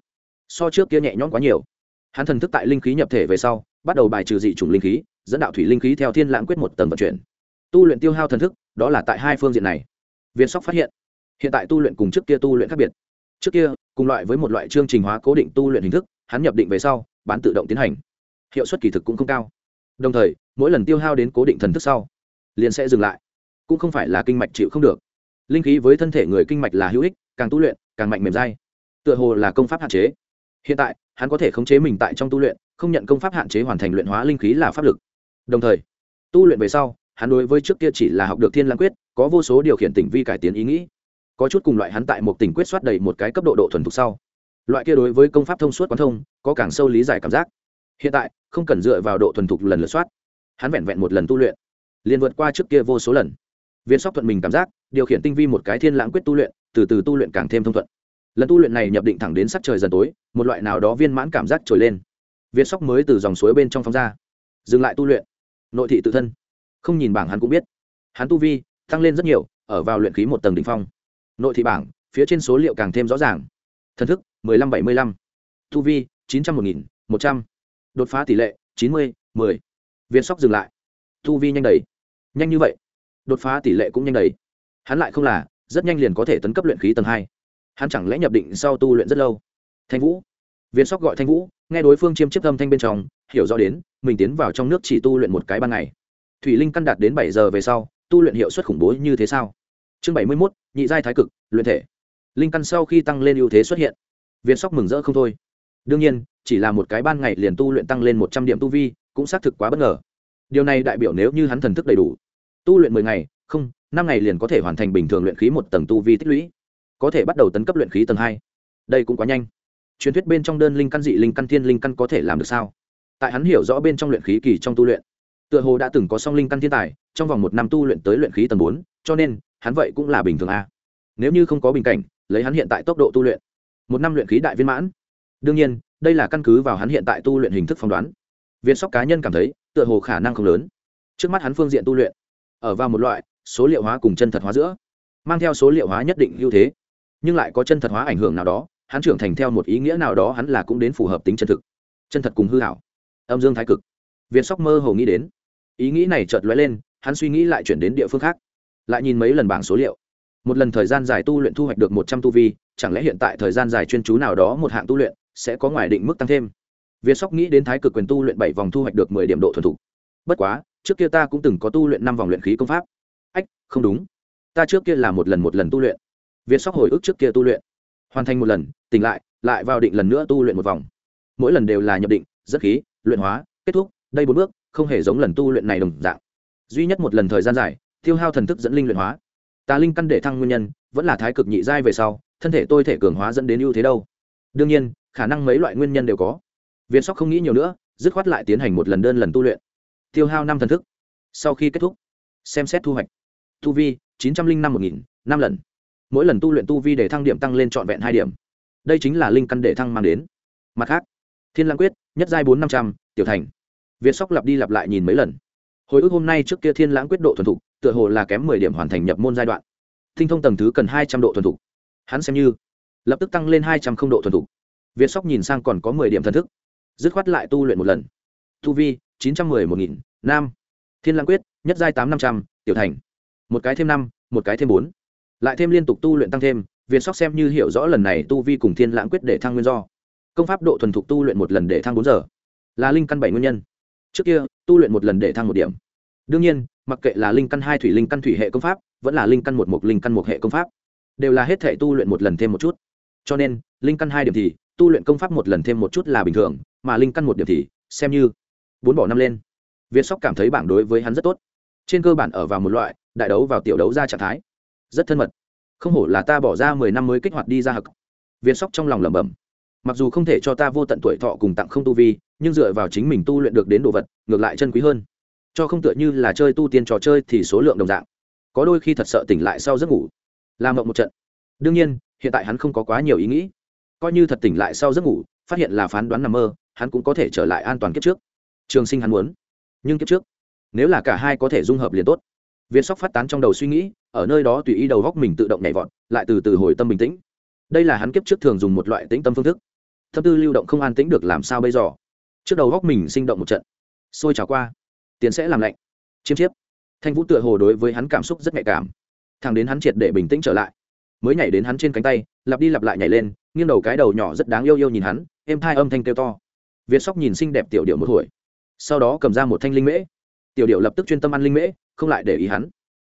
So trước kia nhẹ nhõm quá nhiều. Hắn thần thức tại linh khí nhập thể về sau, bắt đầu bài trừ dị chủng linh khí, dẫn đạo thủy linh khí theo thiên lãng quyết một tầng vận chuyển. Tu luyện tiêu hao thần thức, đó là tại hai phương diện này. Viên sóc phát hiện hiện tại tu luyện cùng trước kia tu luyện khác biệt. Trước kia, cùng loại với một loại chương trình hóa cố định tu luyện hình thức, hắn nhập định về sau, bán tự động tiến hành. Hiệu suất kỳ thực cũng không cao. Đồng thời, mỗi lần tiêu hao đến cố định thần thức sau, liền sẽ dừng lại cũng không phải là kinh mạch chịu không được. Linh khí với thân thể người kinh mạch là hữu ích, càng tu luyện, càng mạnh mềm dai. Tựa hồ là công pháp hạn chế. Hiện tại, hắn có thể khống chế mình tại trong tu luyện, không nhận công pháp hạn chế hoàn thành luyện hóa linh khí là pháp lực. Đồng thời, tu luyện về sau, hắn đối với trước kia chỉ là học được thiên lãng quyết, có vô số điều khiển tỉnh vi cải tiến ý nghĩ. Có chút cùng loại hắn tại một tỉnh quyết soát đầy một cái cấp độ độ thuần thục sau. Loại kia đối với công pháp thông suốt quán thông, có càng sâu lý giải cảm giác. Hiện tại, không cần dựa vào độ thuần thục lần lượt soát hắn vẹn vẹn một lần tu luyện, liền vượt qua trước kia vô số lần viên sóc thuận mình cảm giác, điều khiển tinh vi một cái thiên lãng quyết tu luyện, từ từ tu luyện càng thêm thông thuận. Lần tu luyện này nhập định thẳng đến sắc trời dần tối, một loại nào đó viên mãn cảm giác trồi lên. Viên sóc mới từ dòng suối bên trong phóng ra, dừng lại tu luyện. Nội thị tự thân, không nhìn bảng hắn cũng biết. Hắn tu vi, tăng lên rất nhiều, ở vào luyện khí một tầng đ ỉ n h phong. Nội thị bảng, phía trên số liệu càng thêm rõ ràng. Thần thức, mười lăm bảy mươi lăm. Tu vi, chín trăm một nghìn một trăm. Đột phá tỷ lệ, chín mươi, mười. Viên sóc dừng lại. Tu vi nhanh đầy. Nhanh như vậy đột phá tỷ lệ cũng nhanh đầy hắn lại không là, rất nhanh liền có thể tấn cấp luyện khí tầng hai. Hắn chẳng lẽ nhập định sau tu luyện rất lâu? Thanh vũ. Viên sóc gọi thanh vũ, nghe đối phương chiêm chiếc âm thanh bên trong, hiểu rõ đến, mình tiến vào trong nước chỉ tu luyện một cái ban ngày. Thủy linh căn đạt đến bảy giờ về sau, tu luyện hiệu suất khủng bố như thế sao? Chương bảy mươi mốt, nhị giai thái cực, luyện thể. Linh căn sau khi tăng lên ưu thế xuất hiện. Viên sóc mừng rỡ không thôi. Đương nhiên, chỉ là một cái ban ngày liền tu luyện tăng lên một trăm điểm tu vi, cũng xác thực quá bất ngờ. Điều này đại biểu nếu như hắn thần thức đầy đủ tu luyện mười ngày, không, năm ngày liền có thể hoàn thành bình thường luyện khí một tầng tu vi tích lũy. Có thể bắt đầu tấn cấp luyện khí tầng hai. Đây cũng quá nhanh. Truyền thuyết bên trong đơn linh căn dị linh căn thiên linh căn có thể làm được sao? Tại hắn hiểu rõ bên trong luyện khí kỳ trong tu luyện, tựa hồ đã từng có song linh căn thiên tài, trong vòng một năm tu luyện tới luyện khí tầng bốn, cho nên, hắn vậy cũng là bình thường a. Nếu như không có bình cảnh, lấy hắn hiện tại tốc độ tu luyện, một năm luyện khí đại viên mãn. Đương nhiên, đây là căn cứ vào hắn hiện tại tu luyện hình thức phỏng đoán. Viên sóc cá nhân cảm thấy, tựa hồ khả năng không lớn. Trước mắt hắn phương diện tu luyện ở vào một loại số liệu hóa cùng chân thật hóa giữa, mang theo số liệu hóa nhất định ưu thế, nhưng lại có chân thật hóa ảnh hưởng nào đó, hắn trưởng thành theo một ý nghĩa nào đó hắn là cũng đến phù hợp tính chân thực, chân thật cùng hư hảo. Âm dương thái cực. Viên sóc mơ hồ nghĩ đến, ý nghĩ này chợt lóe lên, hắn suy nghĩ lại chuyển đến địa phương khác, lại nhìn mấy lần bảng số liệu. Một lần thời gian dài tu luyện thu hoạch được một trăm tu vi, chẳng lẽ hiện tại thời gian dài chuyên chú nào đó một hạng tu luyện sẽ có ngoài định mức tăng thêm? Viên sóc nghĩ đến thái cực quyền tu luyện bảy vòng thu hoạch được mười điểm độ thuần thục. Bất quá trước kia ta cũng từng có tu luyện năm vòng luyện khí công pháp. Ách, không đúng. Ta trước kia là một lần một lần tu luyện. Việt sóc hồi ức trước kia tu luyện. Hoàn thành một lần, tỉnh lại lại vào định lần nữa tu luyện một vòng. Mỗi lần đều là nhập định rất khí, luyện hóa, kết thúc, đây bốn bước, không hề giống lần tu luyện này đồng dạng. Duy nhất một lần thời gian dài, tiêu hao thần thức dẫn linh luyện hóa. Tà linh căn để thăng nguyên nhân, vẫn là thái cực nhị giai về sau, thân thể tôi thể cường hóa dẫn đến ưu thế đâu. Đương nhiên, khả năng mấy loại nguyên nhân đều có. Viên sóc không nghĩ nhiều nữa, dứt khoát lại tiến hành một lần đơn lần tu luyện tiêu hao năm thần thức. Sau khi kết thúc, xem xét thu hoạch. Tu vi, chín trăm linh năm một nghìn, năm lần. Mỗi lần tu luyện tu vi để thăng điểm tăng lên trọn vẹn hai điểm. Đây chính là linh căn để thăng mang đến. Mặt khác, thiên lãng quyết, nhất giai bốn năm trăm, tiểu thành. Việt sóc lặp đi lặp lại nhìn mấy lần. Hồi ức hôm nay trước kia thiên lãng quyết độ thuần thục, tựa hồ là kém mười điểm hoàn thành nhập môn giai đoạn. Thinh thông tầng thứ cần hai trăm độ thuần thục. Hắn xem như, lập tức tăng lên hai trăm không độ thuần thục. Việt sóc nhìn sang còn có mười điểm thần thức. Dứt khoát lại tu luyện một lần. Tu vi chín trăm mười một nghìn, nam. Thiên lãng quyết, nhất giai tám năm trăm, tiểu thành. Một cái thêm năm, một cái thêm bốn. Lại thêm liên tục tu luyện tăng thêm Viên sóc xem như hiểu rõ lần này tu vi cùng thiên lãng quyết để thăng nguyên do. Công pháp độ thuần thục tu luyện một lần để thăng bốn giờ. Là linh căn bảy nguyên nhân. Trước kia, tu luyện một lần để thăng một điểm. Đương nhiên, mặc kệ là linh căn hai thủy, linh căn thủy hệ công pháp, vẫn là linh căn một mục, linh căn một hệ công pháp, đều là hết thể tu luyện một lần thêm một chút. Cho nên, linh căn hai điểm thì, tu luyện công pháp một lần thêm một chút là bình thường, mà linh căn một điểm thì, xem như bốn bỏ năm lên. Việt sóc cảm thấy bảng đối với hắn rất tốt. Trên cơ bản ở vào một loại, đại đấu vào tiểu đấu ra trạng thái. Rất thân mật. Không hổ là ta bỏ ra mười năm mới kích hoạt đi ra hực. Việt sóc trong lòng lẩm bẩm. Mặc dù không thể cho ta vô tận tuổi thọ cùng tặng không tu vi, nhưng dựa vào chính mình tu luyện được đến đồ vật, ngược lại chân quý hơn. Cho không tựa như là chơi tu tiên trò chơi thì số lượng đồng dạng. Có đôi khi thật sợ tỉnh lại sau giấc ngủ. Làm mộng một trận. Đương nhiên, hiện tại hắn không có quá nhiều ý nghĩ. Coi như thật tỉnh lại sau giấc ngủ, phát hiện là phán đoán nằm mơ, hắn cũng có thể trở lại an toàn kiếp trước trường sinh hắn muốn. Nhưng kiếp trước, nếu là cả hai có thể dung hợp liền tốt. Viên sóc phát tán trong đầu suy nghĩ, ở nơi đó tùy ý đầu góc mình tự động nhảy vọt, lại từ từ hồi tâm bình tĩnh. Đây là hắn kiếp trước thường dùng một loại tĩnh tâm phương thức. Tâm tư lưu động không an tĩnh được làm sao bây giờ? Trước đầu góc mình sinh động một trận. Xôi trào qua. Tiền sẽ làm lạnh. Chiêm chiếp. Thanh vũ tựa hồ đối với hắn cảm xúc rất nhạy cảm. Thằng đến hắn triệt để bình tĩnh trở lại. Mới nhảy đến hắn trên cánh tay, lặp đi lặp lại nhảy lên, nghiêng đầu cái đầu nhỏ rất đáng yêu yêu nhìn hắn, êm thai âm thanh kêu to. Việt sóc nhìn xinh đẹp tiểu điệu một hồi sau đó cầm ra một thanh linh mễ. Tiểu điệu lập tức chuyên tâm ăn linh mễ, không lại để ý hắn.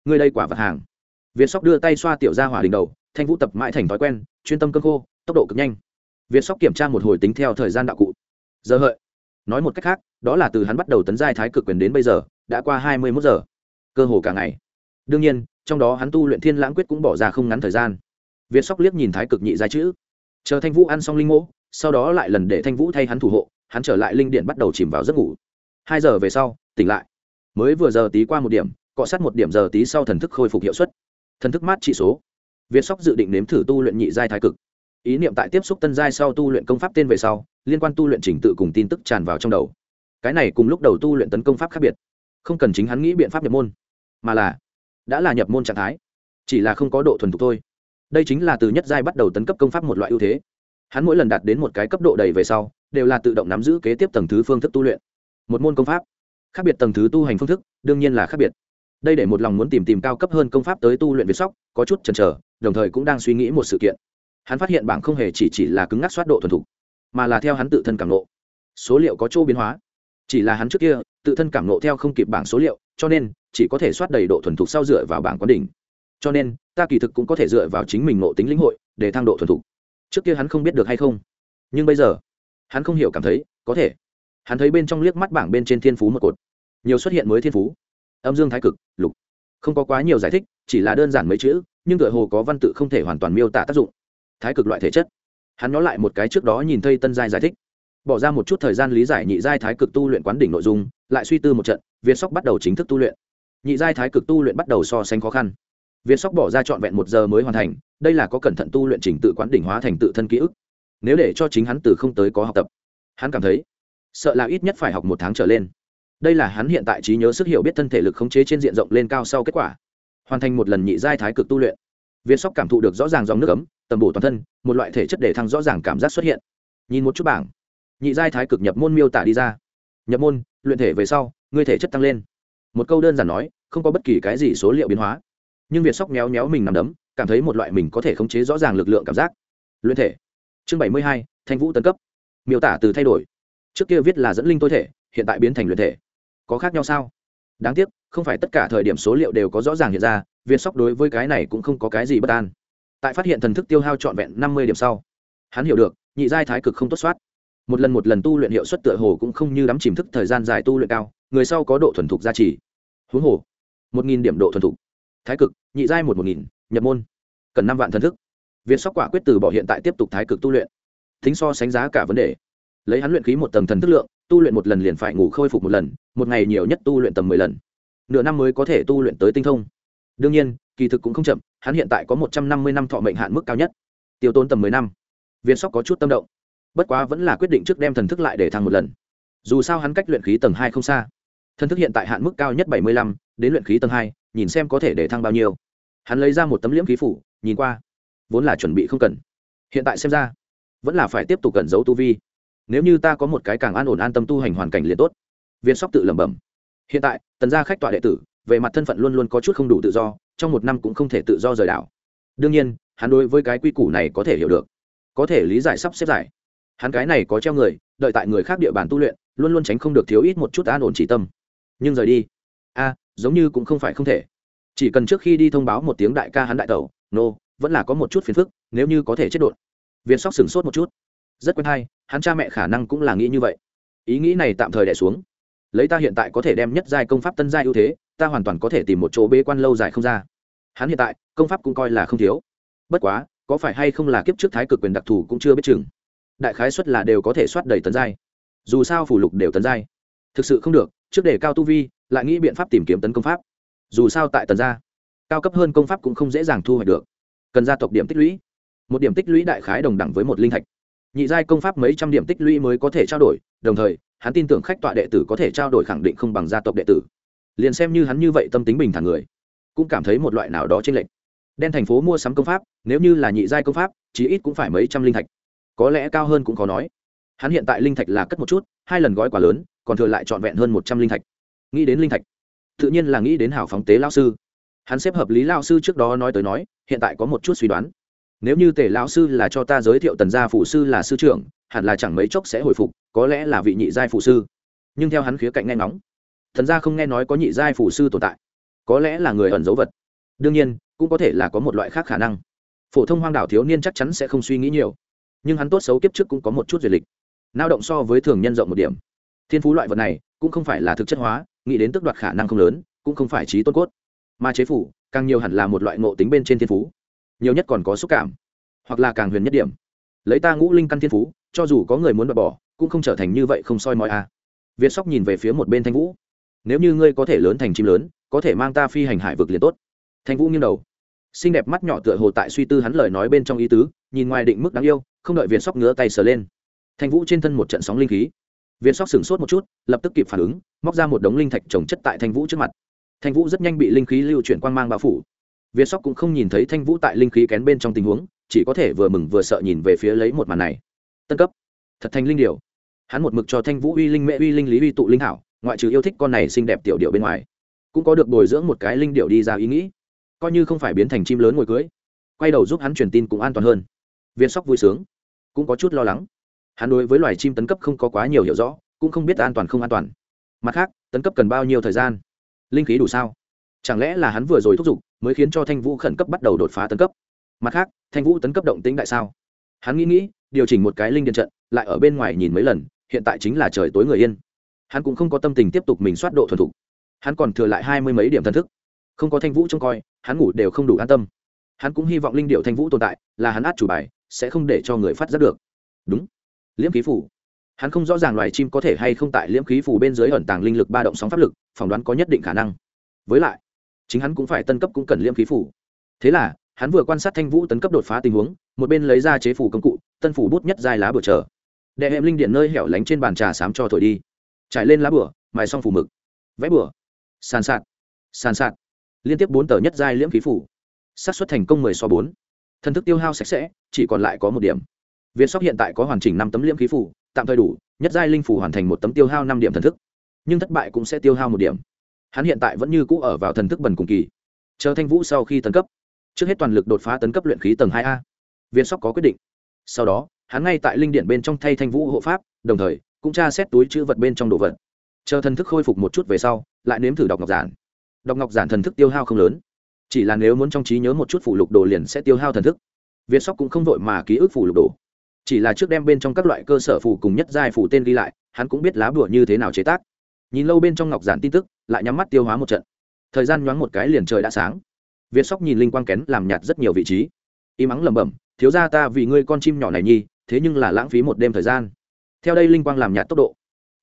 Ngươi đây quả vật hàng. Việt sóc đưa tay xoa tiểu ra hỏa đỉnh đầu, thanh vũ tập mãi thành thói quen, chuyên tâm cơ khô, tốc độ cực nhanh. Việt sóc kiểm tra một hồi tính theo thời gian đạo cụ. Giờ hợi. Nói một cách khác, đó là từ hắn bắt đầu tấn giai thái cực quyền đến bây giờ, đã qua hai mươi mốt giờ. Cơ hồ cả ngày. Đương nhiên, trong đó hắn tu luyện thiên lãng quyết cũng bỏ ra không ngắn thời gian. Việt sóc liếc nhìn thái cực nhị giai chữ. Chờ thanh vũ ăn xong linh mỗ sau đó lại lần để thanh vũ thay hắn thủ hộ, hắn trở lại linh điện bắt đầu chìm vào giấc ngủ hai giờ về sau, tỉnh lại. Mới vừa giờ tí qua một điểm, cọ sát một điểm giờ tí sau thần thức khôi phục hiệu suất. Thần thức mát trị số. Việt sóc dự định nếm thử tu luyện nhị giai thái cực. Ý niệm tại tiếp xúc tân giai sau tu luyện công pháp tên về sau, liên quan tu luyện trình tự cùng tin tức tràn vào trong đầu. Cái này cùng lúc đầu tu luyện tấn công pháp khác biệt. Không cần chính hắn nghĩ biện pháp nhập môn, mà là đã là nhập môn trạng thái. Chỉ là không có độ thuần thục thôi. Đây chính là từ nhất giai bắt đầu tấn cấp công pháp một loại ưu thế. Hắn mỗi lần đạt đến một cái cấp độ đầy về sau, đều là tự động nắm giữ kế tiếp tầng thứ phương thức tu luyện một môn công pháp. Khác biệt tầng thứ tu hành phương thức, đương nhiên là khác biệt. Đây để một lòng muốn tìm tìm cao cấp hơn công pháp tới tu luyện việt sóc, có chút chần chờ, đồng thời cũng đang suy nghĩ một sự kiện. Hắn phát hiện bảng không hề chỉ chỉ là cứng ngắc soát độ thuần thục, mà là theo hắn tự thân cảm nộ số liệu có chỗ biến hóa. Chỉ là hắn trước kia, tự thân cảm nộ theo không kịp bảng số liệu, cho nên, chỉ có thể soát đầy độ thuần thục sau dựa vào bảng quán đỉnh. Cho nên, ta kỳ thực cũng có thể dựa vào chính mình nộ tính lĩnh hội, để thăng độ thuần thục. Trước kia hắn không biết được hay không, nhưng bây giờ, hắn không hiểu cảm thấy, có thể hắn thấy bên trong liếc mắt bảng bên trên thiên phú một cột. Nhiều xuất hiện mới thiên phú. Âm dương thái cực, lục. Không có quá nhiều giải thích, chỉ là đơn giản mấy chữ, nhưng tựa hồ có văn tự không thể hoàn toàn miêu tả tác dụng. Thái cực loại thể chất. Hắn nói lại một cái trước đó nhìn thấy tân giai giải thích. Bỏ ra một chút thời gian lý giải nhị giai thái cực tu luyện quán đỉnh nội dung, lại suy tư một trận việt sóc bắt đầu chính thức tu luyện. Nhị giai thái cực tu luyện bắt đầu so sánh khó khăn. Việt sóc bỏ ra trọn vẹn một giờ mới hoàn thành, đây là có cẩn thận tu luyện trình tự quán đỉnh hóa thành tự thân ký ức. Nếu để cho chính hắn từ không tới có học tập, hắn cảm thấy sợ là ít nhất phải học một tháng trở lên. Đây là hắn hiện tại trí nhớ sức hiểu biết thân thể lực khống chế trên diện rộng lên cao sau kết quả. Hoàn thành một lần nhị giai thái cực tu luyện. Viên sóc cảm thụ được rõ ràng dòng nước ấm, tầm bổ toàn thân, một loại thể chất để thăng rõ ràng cảm giác xuất hiện. Nhìn một chút bảng. Nhị giai thái cực nhập môn miêu tả đi ra. Nhập môn, luyện thể về sau, ngươi thể chất tăng lên. Một câu đơn giản nói, không có bất kỳ cái gì số liệu biến hóa. Nhưng việt sóc méo méo mình nằm đấm, cảm thấy một loại mình có thể khống chế rõ ràng lực lượng cảm giác. Luyện thể. Chương bảy mươi hai, thanh vũ tân cấp. Miêu tả từ thay đổi trước kia viết là dẫn linh tôi thể, hiện tại biến thành luyện thể. Có khác nhau sao? Đáng tiếc, không phải tất cả thời điểm số liệu đều có rõ ràng hiện ra việt sóc đối với cái này cũng không có cái gì bất an. Tại phát hiện thần thức tiêu hao trọn vẹn năm mươi điểm sau, hắn hiểu được, nhị giai thái cực không tốt soát. Một lần một lần tu luyện hiệu suất tựa hồ cũng không như đắm chìm thức thời gian dài tu luyện cao, người sau có độ thuần thục gia trì. Huống hồ, một nghìn điểm độ thuần thục. Thái cực, nhị giai một một nghìn, nhập môn. Cần năm vạn thần thức. Việt sóc quả quyết từ bỏ hiện tại tiếp tục thái cực tu luyện. Thính so sánh giá cả vấn đề lấy hắn luyện khí một tầng thần thức lượng, tu luyện một lần liền phải ngủ khôi phục một lần, một ngày nhiều nhất tu luyện tầm mười lần. Nửa năm mới có thể tu luyện tới tinh thông. Đương nhiên, kỳ thực cũng không chậm, hắn hiện tại có một trăm năm mươi năm thọ mệnh hạn mức cao nhất. Tiêu tốn tầm mười năm. Viên sóc có chút tâm động. Bất quá vẫn là quyết định trước đem thần thức lại để thăng một lần. Dù sao hắn cách luyện khí tầng hai không xa. Thần thức hiện tại hạn mức cao nhất bảy mươi lăm, đến luyện khí tầng hai, nhìn xem có thể để thăng bao nhiêu. Hắn lấy ra một tấm liễm khí phủ, nhìn qua. Vốn là chuẩn bị không cần. Hiện tại xem ra, vẫn là phải tiếp tục cẩn giấu tu vi nếu như ta có một cái càng an ổn an tâm tu hành hoàn cảnh liền tốt. Viên sóc tự lẩm bẩm. Hiện tại tần gia khách tọa đệ tử về mặt thân phận luôn luôn có chút không đủ tự do trong một năm cũng không thể tự do rời đảo. Đương nhiên hắn đối với cái quy củ này có thể hiểu được. Có thể lý giải sắp xếp giải. Hắn cái này có treo người đợi tại người khác địa bàn tu luyện luôn luôn tránh không được thiếu ít một chút an ổn chỉ tâm. Nhưng rời đi. A giống như cũng không phải không thể. Chỉ cần trước khi đi thông báo một tiếng đại ca hắn đại tẩu nô、no, vẫn là có một chút phiền phức nếu như có thể chết đột. Viên sóc sửng sốt một chút rất quen hay, hắn cha mẹ khả năng cũng là nghĩ như vậy. Ý nghĩ này tạm thời đẻ xuống. Lấy ta hiện tại có thể đem nhất giai công pháp tân giai ưu thế, ta hoàn toàn có thể tìm một chỗ bế quan lâu dài không ra. Hắn hiện tại, công pháp cũng coi là không thiếu. Bất quá, có phải hay không là kiếp trước thái cực quyền đặc thù cũng chưa biết chừng. Đại khái xuất là đều có thể soát đầy tấn giai. Dù sao phủ lục đều tấn giai. Thực sự không được, trước để cao tu vi, lại nghĩ biện pháp tìm kiếm tấn công pháp. Dù sao tại tần gia, cao cấp hơn công pháp cũng không dễ dàng thu hoạch được. Cần gia tộc điểm tích lũy. Một điểm tích lũy đại khái đồng đẳng với một linh thạch nhị giai công pháp mấy trăm điểm tích lũy mới có thể trao đổi, đồng thời, hắn tin tưởng khách tọa đệ tử có thể trao đổi khẳng định không bằng gia tộc đệ tử. Liền xem như hắn như vậy tâm tính bình thản người, cũng cảm thấy một loại nào đó trên lệnh đen thành phố mua sắm công pháp, nếu như là nhị giai công pháp, chí ít cũng phải mấy trăm linh thạch. Có lẽ cao hơn cũng khó nói. Hắn hiện tại linh thạch là cất một chút, hai lần gói quá lớn, còn thừa lại trọn vẹn hơn một trăm linh thạch. Nghĩ đến linh thạch, tự nhiên là nghĩ đến hảo phóng tế lao sư. Hắn xếp hợp lý lao sư trước đó nói tới nói, hiện tại có một chút suy đoán nếu như tề lão sư là cho ta giới thiệu tần gia phụ sư là sư trưởng, hẳn là chẳng mấy chốc sẽ hồi phục, có lẽ là vị nhị giai phụ sư. Nhưng theo hắn khía cạnh nghe ngóng, thần gia không nghe nói có nhị giai phụ sư tồn tại. Có lẽ là người ẩn dấu vật. Đương nhiên, cũng có thể là có một loại khác khả năng. Phổ thông hoang đảo thiếu niên chắc chắn sẽ không suy nghĩ nhiều. Nhưng hắn tốt xấu kiếp trước cũng có một chút duyệt lịch. Lao động so với thường nhân rộng một điểm. Thiên phú loại vật này, cũng không phải là thực chất hóa, nghĩ đến tức đoạt khả năng không lớn, cũng không phải trí tôn cốt. Mà chế phủ, càng nhiều hẳn là một loại ngộ tính bên trên thiên phú nhiều nhất còn có xúc cảm, hoặc là càng huyền nhất điểm. Lấy ta ngũ linh căn thiên phú, cho dù có người muốn bật bỏ, cũng không trở thành như vậy không soi mọi a à. việt sóc nhìn về phía một bên thanh vũ. Nếu như ngươi có thể lớn thành chim lớn, có thể mang ta phi hành hải vực liền tốt. Thanh vũ nghiêng đầu. Xinh đẹp mắt nhỏ tựa hồ tại suy tư hắn lời nói bên trong ý tứ, nhìn ngoài định mức đáng yêu, không đợi việt sóc ngứa tay sờ lên. Thanh vũ trên thân một trận sóng linh khí. Viên sóc sửng sốt một chút, lập tức kịp phản ứng, móc ra một đống linh thạch trồng chất tại thanh vũ trước mặt. Thanh vũ rất nhanh bị linh khí lưu chuyển quang mang bao phủ việt sóc cũng không nhìn thấy thanh vũ tại linh khí kén bên trong tình huống, chỉ có thể vừa mừng vừa sợ nhìn về phía lấy một màn này. Tân cấp. Thật thành linh điều. Hắn một mực cho thanh vũ uy linh mẹ uy linh lý uy tụ linh hảo ngoại trừ yêu thích con này xinh đẹp tiểu điệu bên ngoài, cũng có được bồi dưỡng một cái linh điệu đi ra ý nghĩ. Coi như không phải biến thành chim lớn ngồi cưới, quay đầu giúp hắn truyền tin cũng an toàn hơn. Viên sóc vui sướng, cũng có chút lo lắng. Hắn đối với loài chim tấn cấp không có quá nhiều hiểu rõ, cũng không biết an toàn không an toàn. Mặt khác, tấn cấp cần bao nhiêu thời gian? Linh khí đủ sao? Chẳng lẽ là hắn vừa rồi thúc giục mới khiến cho thanh vũ khẩn cấp bắt đầu đột phá tấn cấp. Mặt khác, thanh vũ tấn cấp động tính đại sao? Hắn nghĩ nghĩ, điều chỉnh một cái linh điện trận, lại ở bên ngoài nhìn mấy lần, hiện tại chính là trời tối người yên. Hắn cũng không có tâm tình tiếp tục mình soát độ thuần thục. Hắn còn thừa lại hai mươi mấy điểm thần thức. Không có thanh vũ trông coi, hắn ngủ đều không đủ an tâm. Hắn cũng hy vọng linh điệu thanh vũ tồn tại, là hắn át chủ bài, sẽ không để cho người phát giác được. Đúng. Liễm khí phủ hắn không rõ ràng loài chim có thể hay không tại liễm khí phủ bên dưới ẩn tàng linh lực ba động sóng pháp lực, phỏng đoán có nhất định khả năng. Với lại chính hắn cũng phải tân cấp cũng cần liễm khí phủ. Thế là, hắn vừa quan sát thanh vũ tấn cấp đột phá tình huống, một bên lấy ra chế phủ công cụ, tân phủ bút nhất dài lá bửa chờ. Đệ hệm linh điện nơi hẻo lánh trên bàn trà sám cho thổi đi. Trải lên lá bửa mài xong phủ mực. Vẽ bửa sàn sạt. Sàn sạt. Liên tiếp bốn tờ nhất giai liễm khí phủ. Xác suất thành công mười so bốn. Thần thức tiêu hao sạch sẽ, chỉ còn lại có một điểm. Việt sóc hiện tại có hoàn chỉnh năm tấm liễm khí phủ, tạm thời đủ, nhất giai linh phủ hoàn thành một tấm tiêu hao năm điểm thần thức. Nhưng thất bại cũng sẽ tiêu hao một điểm hắn hiện tại vẫn như cũ ở vào thần thức bần cùng kỳ. Chờ thanh vũ sau khi tấn cấp, trước hết toàn lực đột phá tấn cấp luyện khí tầng hai a. Việt sóc có quyết định. Sau đó, hắn ngay tại linh điện bên trong thay thanh vũ hộ pháp, đồng thời cũng tra xét túi chữ vật bên trong đồ vật. Chờ thần thức khôi phục một chút về sau, lại nếm thử đọc ngọc giản. Đọc ngọc giản thần thức tiêu hao không lớn. Chỉ là nếu muốn trong trí nhớ một chút phủ lục đồ liền sẽ tiêu hao thần thức. Việt sóc cũng không vội mà ký ức phủ lục đồ. Chỉ là trước đem bên trong các loại cơ sở phủ cùng nhất giai phủ tên ghi lại, hắn cũng biết lá bùa như thế nào chế tác. Nhìn lâu bên trong ngọc giản tin tức lại nhắm mắt tiêu hóa một trận. Thời gian nhoáng một cái liền trời đã sáng. Việt sóc nhìn linh quang kén làm nhạt rất nhiều vị trí. Y mắng lẩm bẩm, thiếu ra ta vì ngươi con chim nhỏ này nhi, thế nhưng là lãng phí một đêm thời gian. Theo đây linh quang làm nhạt tốc độ,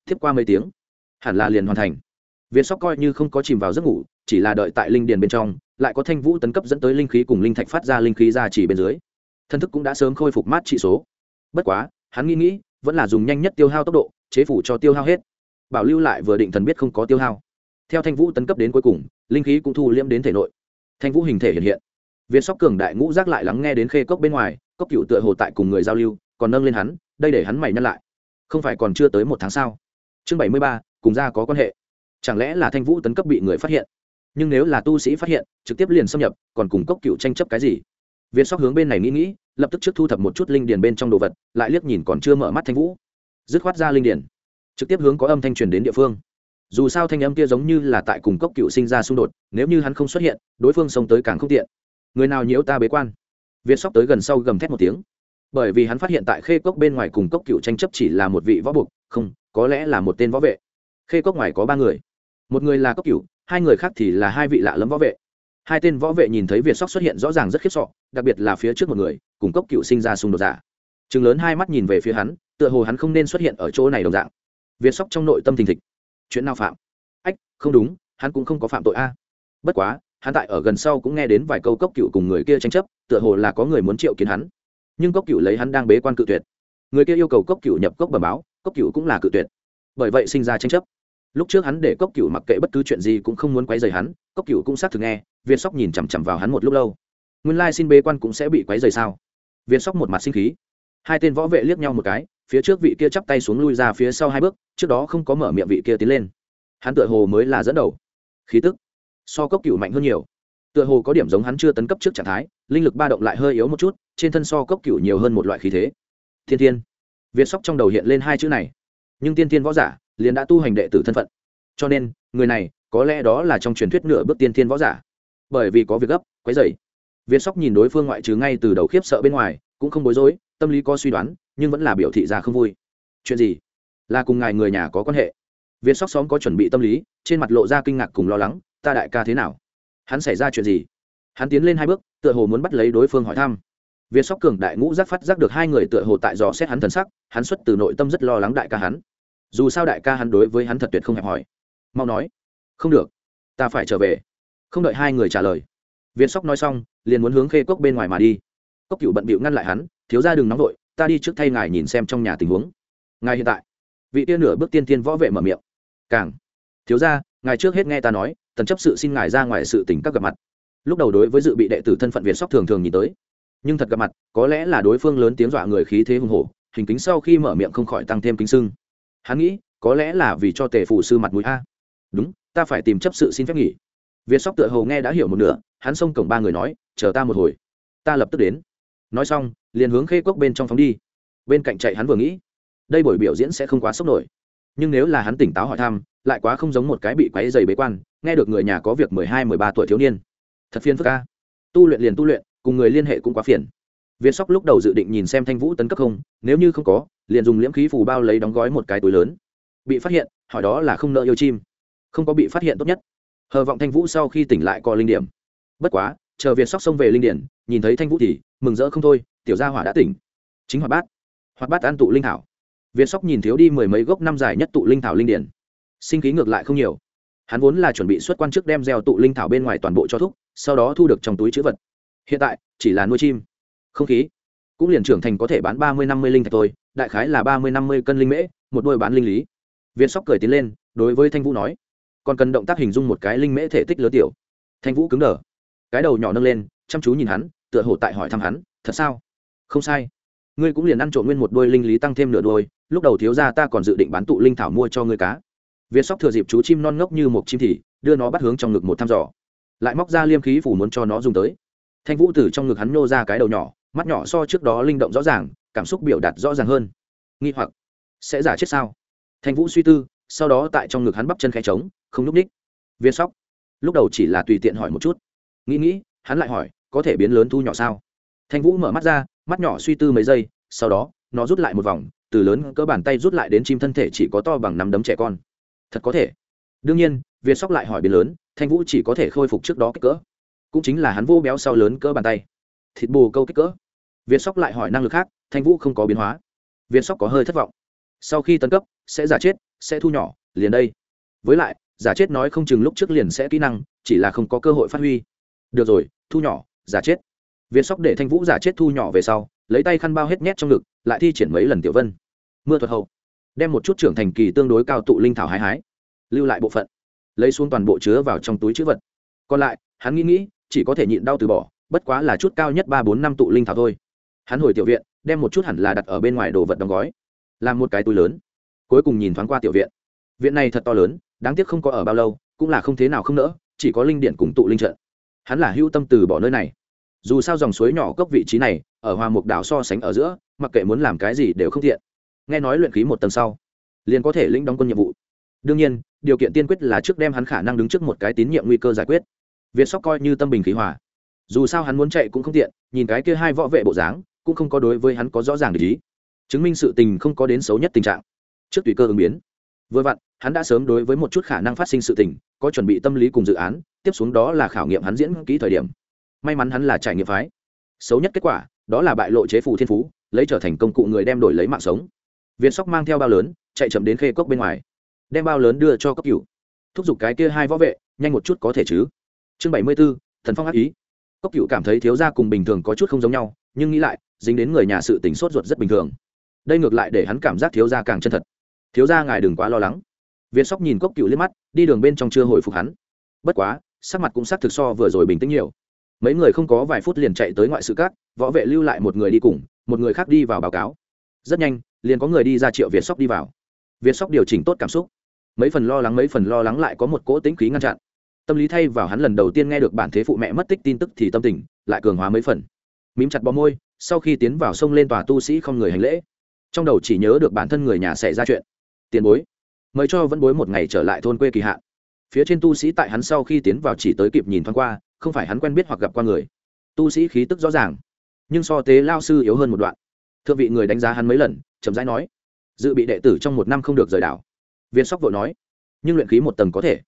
tiếp qua mấy tiếng, hẳn là liền hoàn thành. Việt sóc coi như không có chìm vào giấc ngủ, chỉ là đợi tại linh điền bên trong, lại có thanh vũ tấn cấp dẫn tới linh khí cùng linh thạch phát ra linh khí ra chỉ bên dưới. Thân thức cũng đã sớm khôi phục mát trị số. Bất quá, hắn nghĩ nghĩ, vẫn là dùng nhanh nhất tiêu hao tốc độ, chế phủ cho tiêu hao hết. Bảo lưu lại vừa định thần biết không có tiêu hao theo thanh vũ tấn cấp đến cuối cùng, linh khí cũng thu liễm đến thể nội. Thanh vũ hình thể hiện hiện. Việt sóc cường đại ngũ giác lại lắng nghe đến khê cốc bên ngoài, cốc cựu tựa hồ tại cùng người giao lưu, còn nâng lên hắn, đây để hắn mày nhăn lại. Không phải còn chưa tới một tháng sau chương bảy mươi ba, cùng ra có quan hệ. Chẳng lẽ là thanh vũ tấn cấp bị người phát hiện? Nhưng nếu là tu sĩ phát hiện, trực tiếp liền xâm nhập, còn cùng cốc cựu tranh chấp cái gì? Việt sóc hướng bên này nghĩ nghĩ, lập tức trước thu thập một chút linh điền bên trong đồ vật, lại liếc nhìn còn chưa mở mắt thanh vũ. Dứt khoát ra linh điền. Trực tiếp hướng có âm thanh truyền đến địa phương dù sao thanh âm kia giống như là tại cùng cốc cựu sinh ra xung đột, nếu như hắn không xuất hiện, đối phương xông tới càng không tiện. Người nào nhiễu ta bế quan? Việt sóc tới gần sau gầm thét một tiếng. Bởi vì hắn phát hiện tại khê cốc bên ngoài cùng cốc cựu tranh chấp chỉ là một vị võ buộc, không, có lẽ là một tên võ vệ. Khê cốc ngoài có ba người. Một người là cốc cựu, hai người khác thì là hai vị lạ lẫm võ vệ. Hai tên võ vệ nhìn thấy việt sóc xuất hiện rõ ràng rất khiếp sọ, đặc biệt là phía trước một người, cùng cốc cựu sinh ra xung đột dạ. giả chừng lớn hai mắt nhìn về phía hắn, tựa hồ hắn không nên xuất hiện ở chỗ này đồng dạng. Việt sóc trong nội tâm thình thịch chuyện nào phạm? Ách, không đúng, hắn cũng không có phạm tội a. Bất quá, hắn tại ở gần sau cũng nghe đến vài câu cốc cựu cùng người kia tranh chấp, tựa hồ là có người muốn triệu kiến hắn. Nhưng cốc cựu lấy hắn đang bế quan cự tuyệt. Người kia yêu cầu cốc cựu nhập cốc bẩm báo, cốc cựu cũng là cự tuyệt. Bởi vậy sinh ra tranh chấp. Lúc trước hắn để cốc cựu mặc kệ bất cứ chuyện gì cũng không muốn quấy rầy hắn, cốc cựu cũng xác thực nghe, việt sóc nhìn chằm chằm vào hắn một lúc lâu. Nguyên lai xin bế quan cũng sẽ bị quấy rầy sao? Việt sóc một mặt sinh khí. Hai tên võ vệ liếc nhau một cái phía trước vị kia chắp tay xuống lui ra phía sau hai bước, trước đó không có mở miệng vị kia tiến lên. Hắn tựa hồ mới là dẫn đầu. Khí tức so cốc cựu mạnh hơn nhiều. Tựa hồ có điểm giống hắn chưa tấn cấp trước trạng thái, linh lực ba động lại hơi yếu một chút, trên thân so cốc cựu nhiều hơn một loại khí thế. Thiên thiên. Việt sóc trong đầu hiện lên hai chữ này. Nhưng tiên thiên võ giả liền đã tu hành đệ tử thân phận. Cho nên, người này có lẽ đó là trong truyền thuyết nửa bước tiên thiên võ giả. Bởi vì có việc gấp, quấy dày việt sóc nhìn đối phương ngoại trừ ngay từ đầu khiếp sợ bên ngoài, cũng không bối rối, tâm lý có suy đoán nhưng vẫn là biểu thị ra không vui. Chuyện gì? Là cùng ngài người nhà có quan hệ? Viên sóc xóm có chuẩn bị tâm lý, trên mặt lộ ra kinh ngạc cùng lo lắng, ta đại ca thế nào? Hắn xảy ra chuyện gì? Hắn tiến lên hai bước, tựa hồ muốn bắt lấy đối phương hỏi thăm. Viên sóc cường đại ngũ giác phát giác được hai người tựa hồ tại dò xét hắn thần sắc, hắn xuất từ nội tâm rất lo lắng đại ca hắn. Dù sao đại ca hắn đối với hắn thật tuyệt không hẹp hỏi mau nói. Không được. Ta phải trở về. Không đợi hai người trả lời, viên sóc nói xong, liền muốn hướng khê cốc bên ngoài mà đi. Cốc cựu bận bịu ngăn lại hắn, thiếu ra đừng nóng vội ta đi trước thay ngài nhìn xem trong nhà tình huống. Ngài hiện tại. Vị tiên nửa bước tiên tiên võ vệ mở miệng. Càng. Thiếu ra ngài trước hết nghe ta nói, tần chấp sự xin ngài ra ngoài sự tình các gặp mặt. Lúc đầu đối với dự bị đệ tử thân phận việt sóc thường thường nhìn tới. Nhưng thật gặp mặt, có lẽ là đối phương lớn tiếng dọa người khí thế hùng hổ, hình kính sau khi mở miệng không khỏi tăng thêm kính sưng. Hắn nghĩ, có lẽ là vì cho tề phụ sư mặt mũi a. Đúng, ta phải tìm chấp sự xin phép nghỉ. Việt sóc tựa hầu nghe đã hiểu một nửa, hắn xông cổng ba người nói, chờ ta một hồi. Ta lập tức đến. Nói xong liền hướng khê cốc bên trong phóng đi. Bên cạnh chạy hắn vừa nghĩ, đây buổi biểu diễn sẽ không quá sốc nổi. Nhưng nếu là hắn tỉnh táo hỏi thăm, lại quá không giống một cái bị quáy dày bế quan, nghe được người nhà có việc mười hai, mười ba tuổi thiếu niên. Thật phiền phức ca tu luyện liền tu luyện, cùng người liên hệ cũng quá phiền. Việt sóc lúc đầu dự định nhìn xem thanh vũ tấn cấp không, nếu như không có, liền dùng liễm khí phù bao lấy đóng gói một cái túi lớn. Bị phát hiện, hỏi đó là không nợ yêu chim. Không có bị phát hiện tốt nhất. Hờ vọng thanh vũ sau khi tỉnh lại có linh điểm. Bất quá, chờ việt sóc xông về linh điển, nhìn thấy thanh vũ thì mừng rỡ không thôi tiểu gia hỏa đã tỉnh. Chính hoạt bát. Hoạt bát ăn tụ linh thảo. Việt sóc nhìn thiếu đi mười mấy gốc năm dài nhất tụ linh thảo linh điển. Sinh khí ngược lại không nhiều. Hắn vốn là chuẩn bị xuất quan chức đem gieo tụ linh thảo bên ngoài toàn bộ cho thúc, sau đó thu được trong túi chữ vật. Hiện tại, chỉ là nuôi chim. Không khí. Cũng liền trưởng thành có thể bán ba mươi năm mươi linh thạch thôi, đại khái là ba mươi năm mươi cân linh mễ, một đôi bán linh lý. Viên sóc cười tiến lên, đối với thanh vũ nói, còn cần động tác hình dung một cái linh mễ thể tích lớn tiểu. Thanh vũ cứng đờ. Cái đầu nhỏ nâng lên, chăm chú nhìn hắn, tựa hồ tại hỏi thăm hắn, thật sao? Không sai. Ngươi cũng liền ăn trộn nguyên một đôi linh lý tăng thêm nửa đôi, lúc đầu thiếu ra ta còn dự định bán tụ linh thảo mua cho ngươi cá. Việt sóc thừa dịp chú chim non ngốc như một chim thì, đưa nó bắt hướng trong ngực một thăm dò. Lại móc ra liêm khí phủ muốn cho nó dùng tới. Thanh vũ từ trong ngực hắn nhô ra cái đầu nhỏ, mắt nhỏ so trước đó linh động rõ ràng, cảm xúc biểu đạt rõ ràng hơn. Nghi hoặc, sẽ giả chết sao? Thanh vũ suy tư, sau đó tại trong ngực hắn bắp chân khẽ trống, không núp ních. Viên sóc, lúc đầu chỉ là tùy tiện hỏi một chút. Nghĩ nghĩ, hắn lại hỏi, có thể biến lớn thu nhỏ sao? Thanh vũ mở mắt ra mắt nhỏ suy tư mấy giây, sau đó, nó rút lại một vòng, từ lớn cỡ bàn tay rút lại đến chim thân thể chỉ có to bằng nắm đấm trẻ con. Thật có thể. Đương nhiên, việt sóc lại hỏi biến lớn, thanh vũ chỉ có thể khôi phục trước đó kích cỡ. Cũng chính là hắn vô béo sau lớn cỡ bàn tay. Thịt bù câu kích cỡ. Việt sóc lại hỏi năng lực khác, thanh vũ không có biến hóa. Việt sóc có hơi thất vọng. Sau khi tấn cấp, sẽ giả chết, sẽ thu nhỏ, liền đây. Với lại, giả chết nói không chừng lúc trước liền sẽ kỹ năng, chỉ là không có cơ hội phát huy. Được rồi, thu nhỏ, giả chết việt sóc để thanh vũ giả chết thu nhỏ về sau, lấy tay khăn bao hết nhét trong ngực, lại thi triển mấy lần tiểu vân. Mưa thuật hậu, đem một chút trưởng thành kỳ tương đối cao tụ linh thảo hái hái, lưu lại bộ phận, lấy xuống toàn bộ chứa vào trong túi chữ vật. Còn lại, hắn nghĩ nghĩ, chỉ có thể nhịn đau từ bỏ, bất quá là chút cao nhất ba bốn năm tụ linh thảo thôi. Hắn hồi tiểu viện, đem một chút hẳn là đặt ở bên ngoài đồ vật đóng gói, làm một cái túi lớn, cuối cùng nhìn thoáng qua tiểu viện. Viện này thật to lớn, đáng tiếc không có ở bao lâu, cũng là không thế nào không nỡ, chỉ có linh điện cùng tụ linh trận. Hắn là hưu tâm từ bỏ nơi này dù sao dòng suối nhỏ cốc vị trí này, ở hoa mục đảo so sánh ở giữa, mặc kệ muốn làm cái gì đều không thiện nghe nói luyện khí một tầng sau, liền có thể lĩnh đóng quân nhiệm vụ. Đương nhiên, điều kiện tiên quyết là trước đem hắn khả năng đứng trước một cái tín nhiệm nguy cơ giải quyết. Việt sóc coi như tâm bình khí hòa. Dù sao hắn muốn chạy cũng không tiện, nhìn cái kia hai võ vệ bộ dáng, cũng không có đối với hắn có rõ ràng lý chứng minh sự tình không có đến xấu nhất tình trạng. Trước tùy cơ ứng biến. Vừa vặn, hắn đã sớm đối với một chút khả năng phát sinh sự tình, có chuẩn bị tâm lý cùng dự án, tiếp xuống đó là khảo nghiệm hắn diễn kỹ thời điểm may mắn hắn là trải nghiệm phái. Xấu nhất kết quả, đó là bại lộ chế phù thiên phú, lấy trở thành công cụ người đem đổi lấy mạng sống. Việt sóc mang theo bao lớn, chạy chậm đến khê cốc bên ngoài. Đem bao lớn đưa cho cấp cựu thúc giục cái kia hai võ vệ, nhanh một chút có thể chứ. Chương bảy mươi b ố thần phong ác ý. Cốc cựu cảm thấy thiếu gia cùng bình thường có chút không giống nhau, nhưng nghĩ lại, dính đến người nhà sự tính sốt ruột rất bình thường. Đây ngược lại để hắn cảm giác thiếu gia càng chân thật. Thiếu gia ngài đừng quá lo lắng. Việt sóc nhìn cốc cựu liếc mắt, đi đường bên trong chưa hồi phục hắn. Bất quá, sắc mặt cũng sắc thực so vừa rồi bình tĩnh nhiều mấy người không có vài phút liền chạy tới ngoại sự cát võ vệ lưu lại một người đi cùng, một người khác đi vào báo cáo. Rất nhanh, liền có người đi ra triệu việt sóc đi vào. Việt sóc điều chỉnh tốt cảm xúc. Mấy phần lo lắng, mấy phần lo lắng lại có một cỗ tính khí ngăn chặn. Tâm lý thay vào hắn lần đầu tiên nghe được bản thế phụ mẹ mất tích tin tức thì tâm tình lại cường hóa mấy phần. Mím chặt bò môi, sau khi tiến vào sông lên tòa tu sĩ không người hành lễ. Trong đầu chỉ nhớ được bản thân người nhà xảy ra chuyện. Tiền bối. Mời cho vẫn bối một ngày trở lại thôn quê kỳ hạn phía trên tu sĩ tại hắn sau khi tiến vào chỉ tới kịp nhìn thoáng qua, không phải hắn quen biết hoặc gặp qua người. Tu sĩ khí tức rõ ràng, nhưng so tế lao sư yếu hơn một đoạn. Thượng vị người đánh giá hắn mấy lần, chậm rãi nói, dự bị đệ tử trong một năm không được rời đảo. Viên sóc vội nói, nhưng luyện khí một tầng có thể.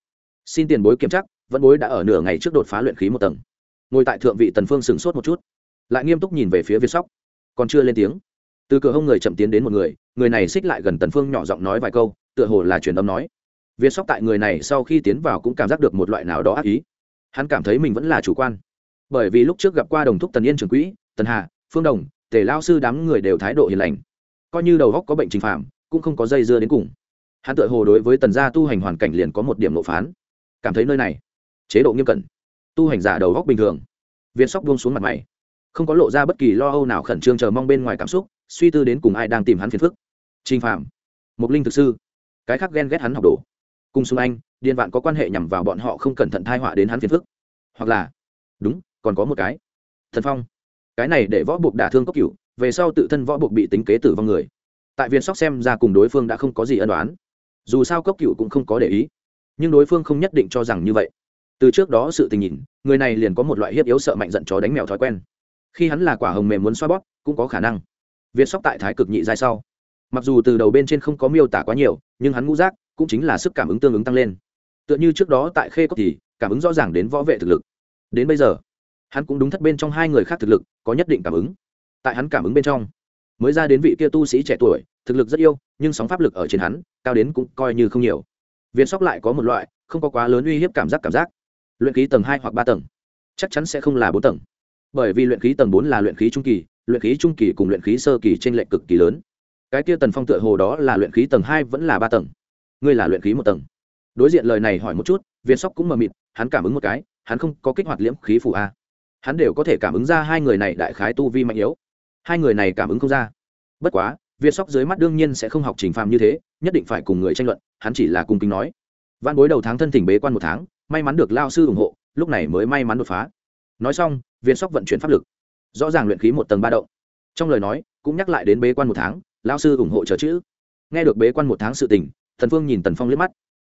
Xin tiền bối kiểm chắc vẫn bối đã ở nửa ngày trước đột phá luyện khí một tầng. Ngồi tại thượng vị tần phương sửng sốt một chút, lại nghiêm túc nhìn về phía viên sóc. Còn chưa lên tiếng, từ cửa hông người chậm tiến đến một người người này xích lại gần tần phương nhỏ giọng nói vài câu, tựa hồ là truyền âm nói viên sóc tại người này sau khi tiến vào cũng cảm giác được một loại nào đó ác ý. Hắn cảm thấy mình vẫn là chủ quan. Bởi vì lúc trước gặp qua đồng thúc tần yên Trưởng quỹ, tần hà, phương đồng, tề Lão sư đám người đều thái độ hiền lành. Coi như đầu góc có bệnh trình phạm cũng không có dây dưa đến cùng. Hắn tự hồ đối với tần gia tu hành hoàn cảnh liền có một điểm lộ phán. Cảm thấy nơi này, chế độ nghiêm cẩn, tu hành giả đầu góc bình thường. Viên sóc buông xuống mặt mày. Không có lộ ra bất kỳ lo âu nào khẩn trương chờ mong bên ngoài cảm xúc, suy tư đến cùng ai đang tìm hắn phiền phức. Trình phạm mục linh thực sư. Cái khác ghen ghét hắn học đồ cùng xung anh điên vạn có quan hệ nhằm vào bọn họ không cẩn thận thai họa đến hắn phiền phức. Hoặc là, đúng, còn có một cái. Thần phong. Cái này để võ buộc đả thương cốc cửu, về sau tự thân võ buộc bị tính kế tử vong người. Tại viên sóc xem ra cùng đối phương đã không có gì ân đoán dù sao cốc cửu cũng không có để ý. Nhưng đối phương không nhất định cho rằng như vậy. Từ trước đó sự tình nhìn, người này liền có một loại hiếp yếu sợ mạnh giận chó đánh mèo thói quen. Khi hắn là quả hồng mềm muốn xoa bóp, cũng có khả năng. Viên sóc tại thái cực nhị giai sau. Mặc dù từ đầu bên trên không có miêu tả quá nhiều, nhưng hắn ngũ giác cũng chính là sức cảm ứng tương ứng tăng lên. Tựa như trước đó tại khê cốc thì, cảm ứng rõ ràng đến võ vệ thực lực. Đến bây giờ, hắn cũng đúng thất bên trong hai người khác thực lực, có nhất định cảm ứng. Tại hắn cảm ứng bên trong, mới ra đến vị kia tu sĩ trẻ tuổi, thực lực rất yêu, nhưng sóng pháp lực ở trên hắn, cao đến cũng coi như không nhiều. Viên sóc lại có một loại, không có quá lớn uy hiếp cảm giác cảm giác. Luyện khí tầng hai hoặc ba tầng, chắc chắn sẽ không là bốn tầng. Bởi vì luyện khí tầng bốn là luyện khí trung kỳ, luyện khí trung kỳ cùng luyện khí sơ kỳ trên lệch cực kỳ lớn. Cái kia tần phong tựa hồ đó là luyện khí tầng hai vẫn là ba tầng ngươi là luyện khí một tầng. Đối diện lời này hỏi một chút, viên sóc cũng mờ mịt, hắn cảm ứng một cái, hắn không có kích hoạt liễm khí phủ a. Hắn đều có thể cảm ứng ra hai người này đại khái tu vi mạnh yếu. Hai người này cảm ứng không ra. Bất quá, viên sóc dưới mắt đương nhiên sẽ không học trình phàm như thế, nhất định phải cùng người tranh luận, hắn chỉ là cung kính nói. Văn bối đầu tháng thân thỉnh bế quan một tháng, may mắn được lao sư ủng hộ, lúc này mới may mắn đột phá. Nói xong, viên sóc vận chuyển pháp lực. Rõ ràng luyện khí một tầng ba động. Trong lời nói, cũng nhắc lại đến bế quan một tháng, lao sư ủng hộ chờ chữ. Nghe được bế quan một tháng sự tình thần phương nhìn tần phong liếc mắt.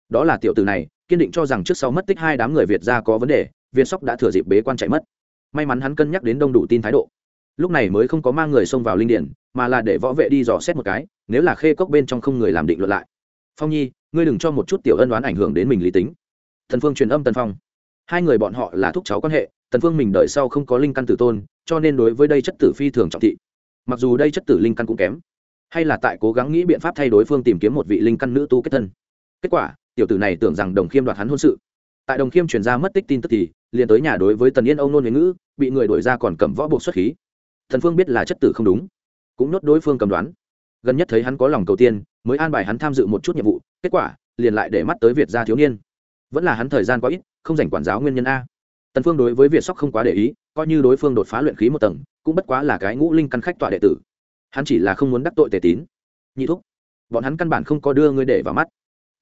Đó là tiểu tử này, kiên định cho rằng trước sau mất tích hai đám người việt ra có vấn đề việt sóc đã thừa dịp bế quan chạy mất. May mắn hắn cân nhắc đến đông đủ tin thái độ. Lúc này mới không có mang người xông vào linh điển, mà là để võ vệ đi dò xét một cái, nếu là khê cốc bên trong không người làm định luận lại. Phong nhi, ngươi đừng cho một chút tiểu ân đoán ảnh hưởng đến mình lý tính. Thần phương truyền âm tần phong. Hai người bọn họ là thúc cháu quan hệ, tần phương mình đợi sau không có linh căn tử tôn, cho nên đối với đây chất tử phi thường trọng thị. Mặc dù đây chất tử linh căn cũng kém hay là tại cố gắng nghĩ biện pháp thay đối phương tìm kiếm một vị linh căn nữ tu kết thân. Kết quả, tiểu tử này tưởng rằng đồng khiêm đoạt hắn hôn sự. Tại đồng khiêm truyền ra mất tích tin tức thì, liền tới nhà đối với tần yên ông nôn huế ngữ, bị người đuổi ra còn cầm võ buộc xuất khí. Thần phương biết là chất tử không đúng. Cũng nhốt đối phương cầm đoán. Gần nhất thấy hắn có lòng cầu tiên, mới an bài hắn tham dự một chút nhiệm vụ, kết quả, liền lại để mắt tới việt gia thiếu niên. Vẫn là hắn thời gian quá ít, không dành quản giáo nguyên nhân a. Tần phương đối với việt sóc không quá để ý, coi như đối phương đột phá luyện khí một tầng, cũng bất quá là cái ngũ linh căn khách tọa đệ tử hắn chỉ là không muốn đắc tội tề tín. Nhị thúc, bọn hắn căn bản không có đưa ngươi để vào mắt.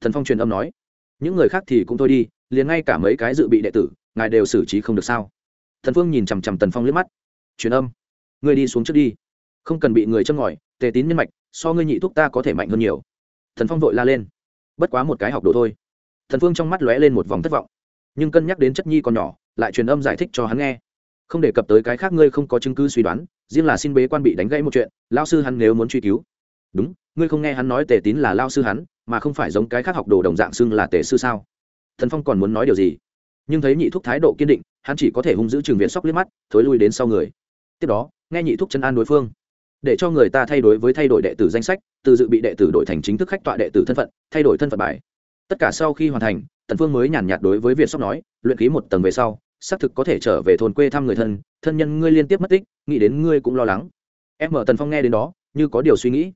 Thần phong truyền âm nói, những người khác thì cũng thôi đi, liền ngay cả mấy cái dự bị đệ tử, ngài đều xử trí không được sao? Thần phương nhìn chằm chằm tần phong liếc mắt. Truyền âm, ngươi đi xuống trước đi. Không cần bị người châm ngòi, tề tín nhân mạch, so ngươi nhị thúc ta có thể mạnh hơn nhiều. Thần phong vội la lên, bất quá một cái học đồ thôi. Thần phương trong mắt lóe lên một vòng thất vọng. Nhưng cân nhắc đến chất nhi còn nhỏ, lại truyền âm giải thích cho hắn nghe. Không đề cập tới cái khác ngươi không có chứng cứ suy đoán, riêng là xin bế quan bị đánh gãy một chuyện lao sư hắn nếu muốn truy cứu. Đúng, ngươi không nghe hắn nói tề tín là lao sư hắn, mà không phải giống cái khác học đồ đồng dạng xưng là tề sư sao? Thần phong còn muốn nói điều gì? Nhưng thấy nhị thúc thái độ kiên định, hắn chỉ có thể hung giữ trường viện sóc liếc mắt, thối lui đến sau người. Tiếp đó, nghe nhị thúc chân an đối phương. Để cho người ta thay đổi với thay đổi đệ tử danh sách, từ dự bị đệ tử đổi thành chính thức khách tọa đệ tử thân phận, thay đổi thân phận bài. Tất cả sau khi hoàn thành, tần phương mới nhàn nhạt đối với việt sóc nói, luyện khí một tầng về sau, xác thực có thể trở về thôn quê thăm người thân thân nhân ngươi liên tiếp mất tích, nghĩ đến ngươi cũng lo lắng em mở tần phong nghe đến đó, như có điều suy nghĩ.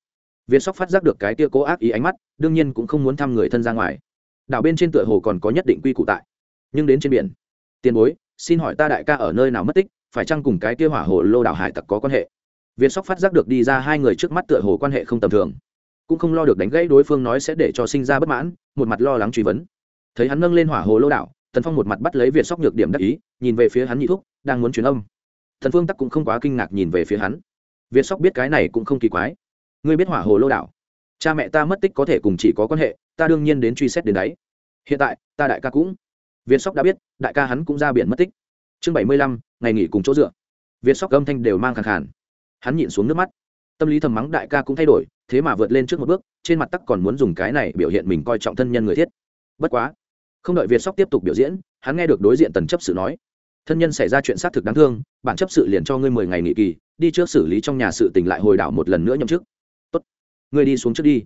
Việt sóc phát giác được cái tia cố ác ý ánh mắt, đương nhiên cũng không muốn thăm người thân ra ngoài. Đảo bên trên tựa hồ còn có nhất định quy củ tại. Nhưng đến trên biển. Tiền bối, xin hỏi ta đại ca ở nơi nào mất tích, phải chăng cùng cái tia hỏa hồ lô đảo hải tặc có quan hệ? Việt sóc phát giác được đi ra hai người trước mắt tựa hồ quan hệ không tầm thường. Cũng không lo được đánh gãy đối phương nói sẽ để cho sinh ra bất mãn, một mặt lo lắng truy vấn. Thấy hắn nâng lên hỏa hồ lô đảo, tần phong một mặt bắt lấy việt sóc nhược điểm đắc ý, nhìn về phía hắn nhị thúc, đang muốn truyền âm. Thần phương tắc cũng không quá kinh ngạc nhìn về phía hắn việt sóc biết cái này cũng không kỳ quái. Ngươi biết hỏa hồ lô đảo. Cha mẹ ta mất tích có thể cùng chỉ có quan hệ, ta đương nhiên đến truy xét đến đấy. Hiện tại, ta đại ca cũng. Việt sóc đã biết, đại ca hắn cũng ra biển mất tích. Chương bảy mươi lăm, ngày nghỉ cùng chỗ dựa. Việt sóc âm thanh đều mang khẳng khản hắn nhịn xuống nước mắt. Tâm lý thầm mắng đại ca cũng thay đổi, thế mà vượt lên trước một bước, trên mặt tắc còn muốn dùng cái này biểu hiện mình coi trọng thân nhân người thiết. Bất quá, không đợi việt sóc tiếp tục biểu diễn, hắn nghe được đối diện tần chấp sự nói thân nhân xảy ra chuyện xác thực đáng thương, bản chấp sự liền cho ngươi mười ngày nghỉ kỳ, đi trước xử lý trong nhà sự tỉnh lại hồi đảo một lần nữa nhậm chức. Tốt, ngươi đi xuống trước đi.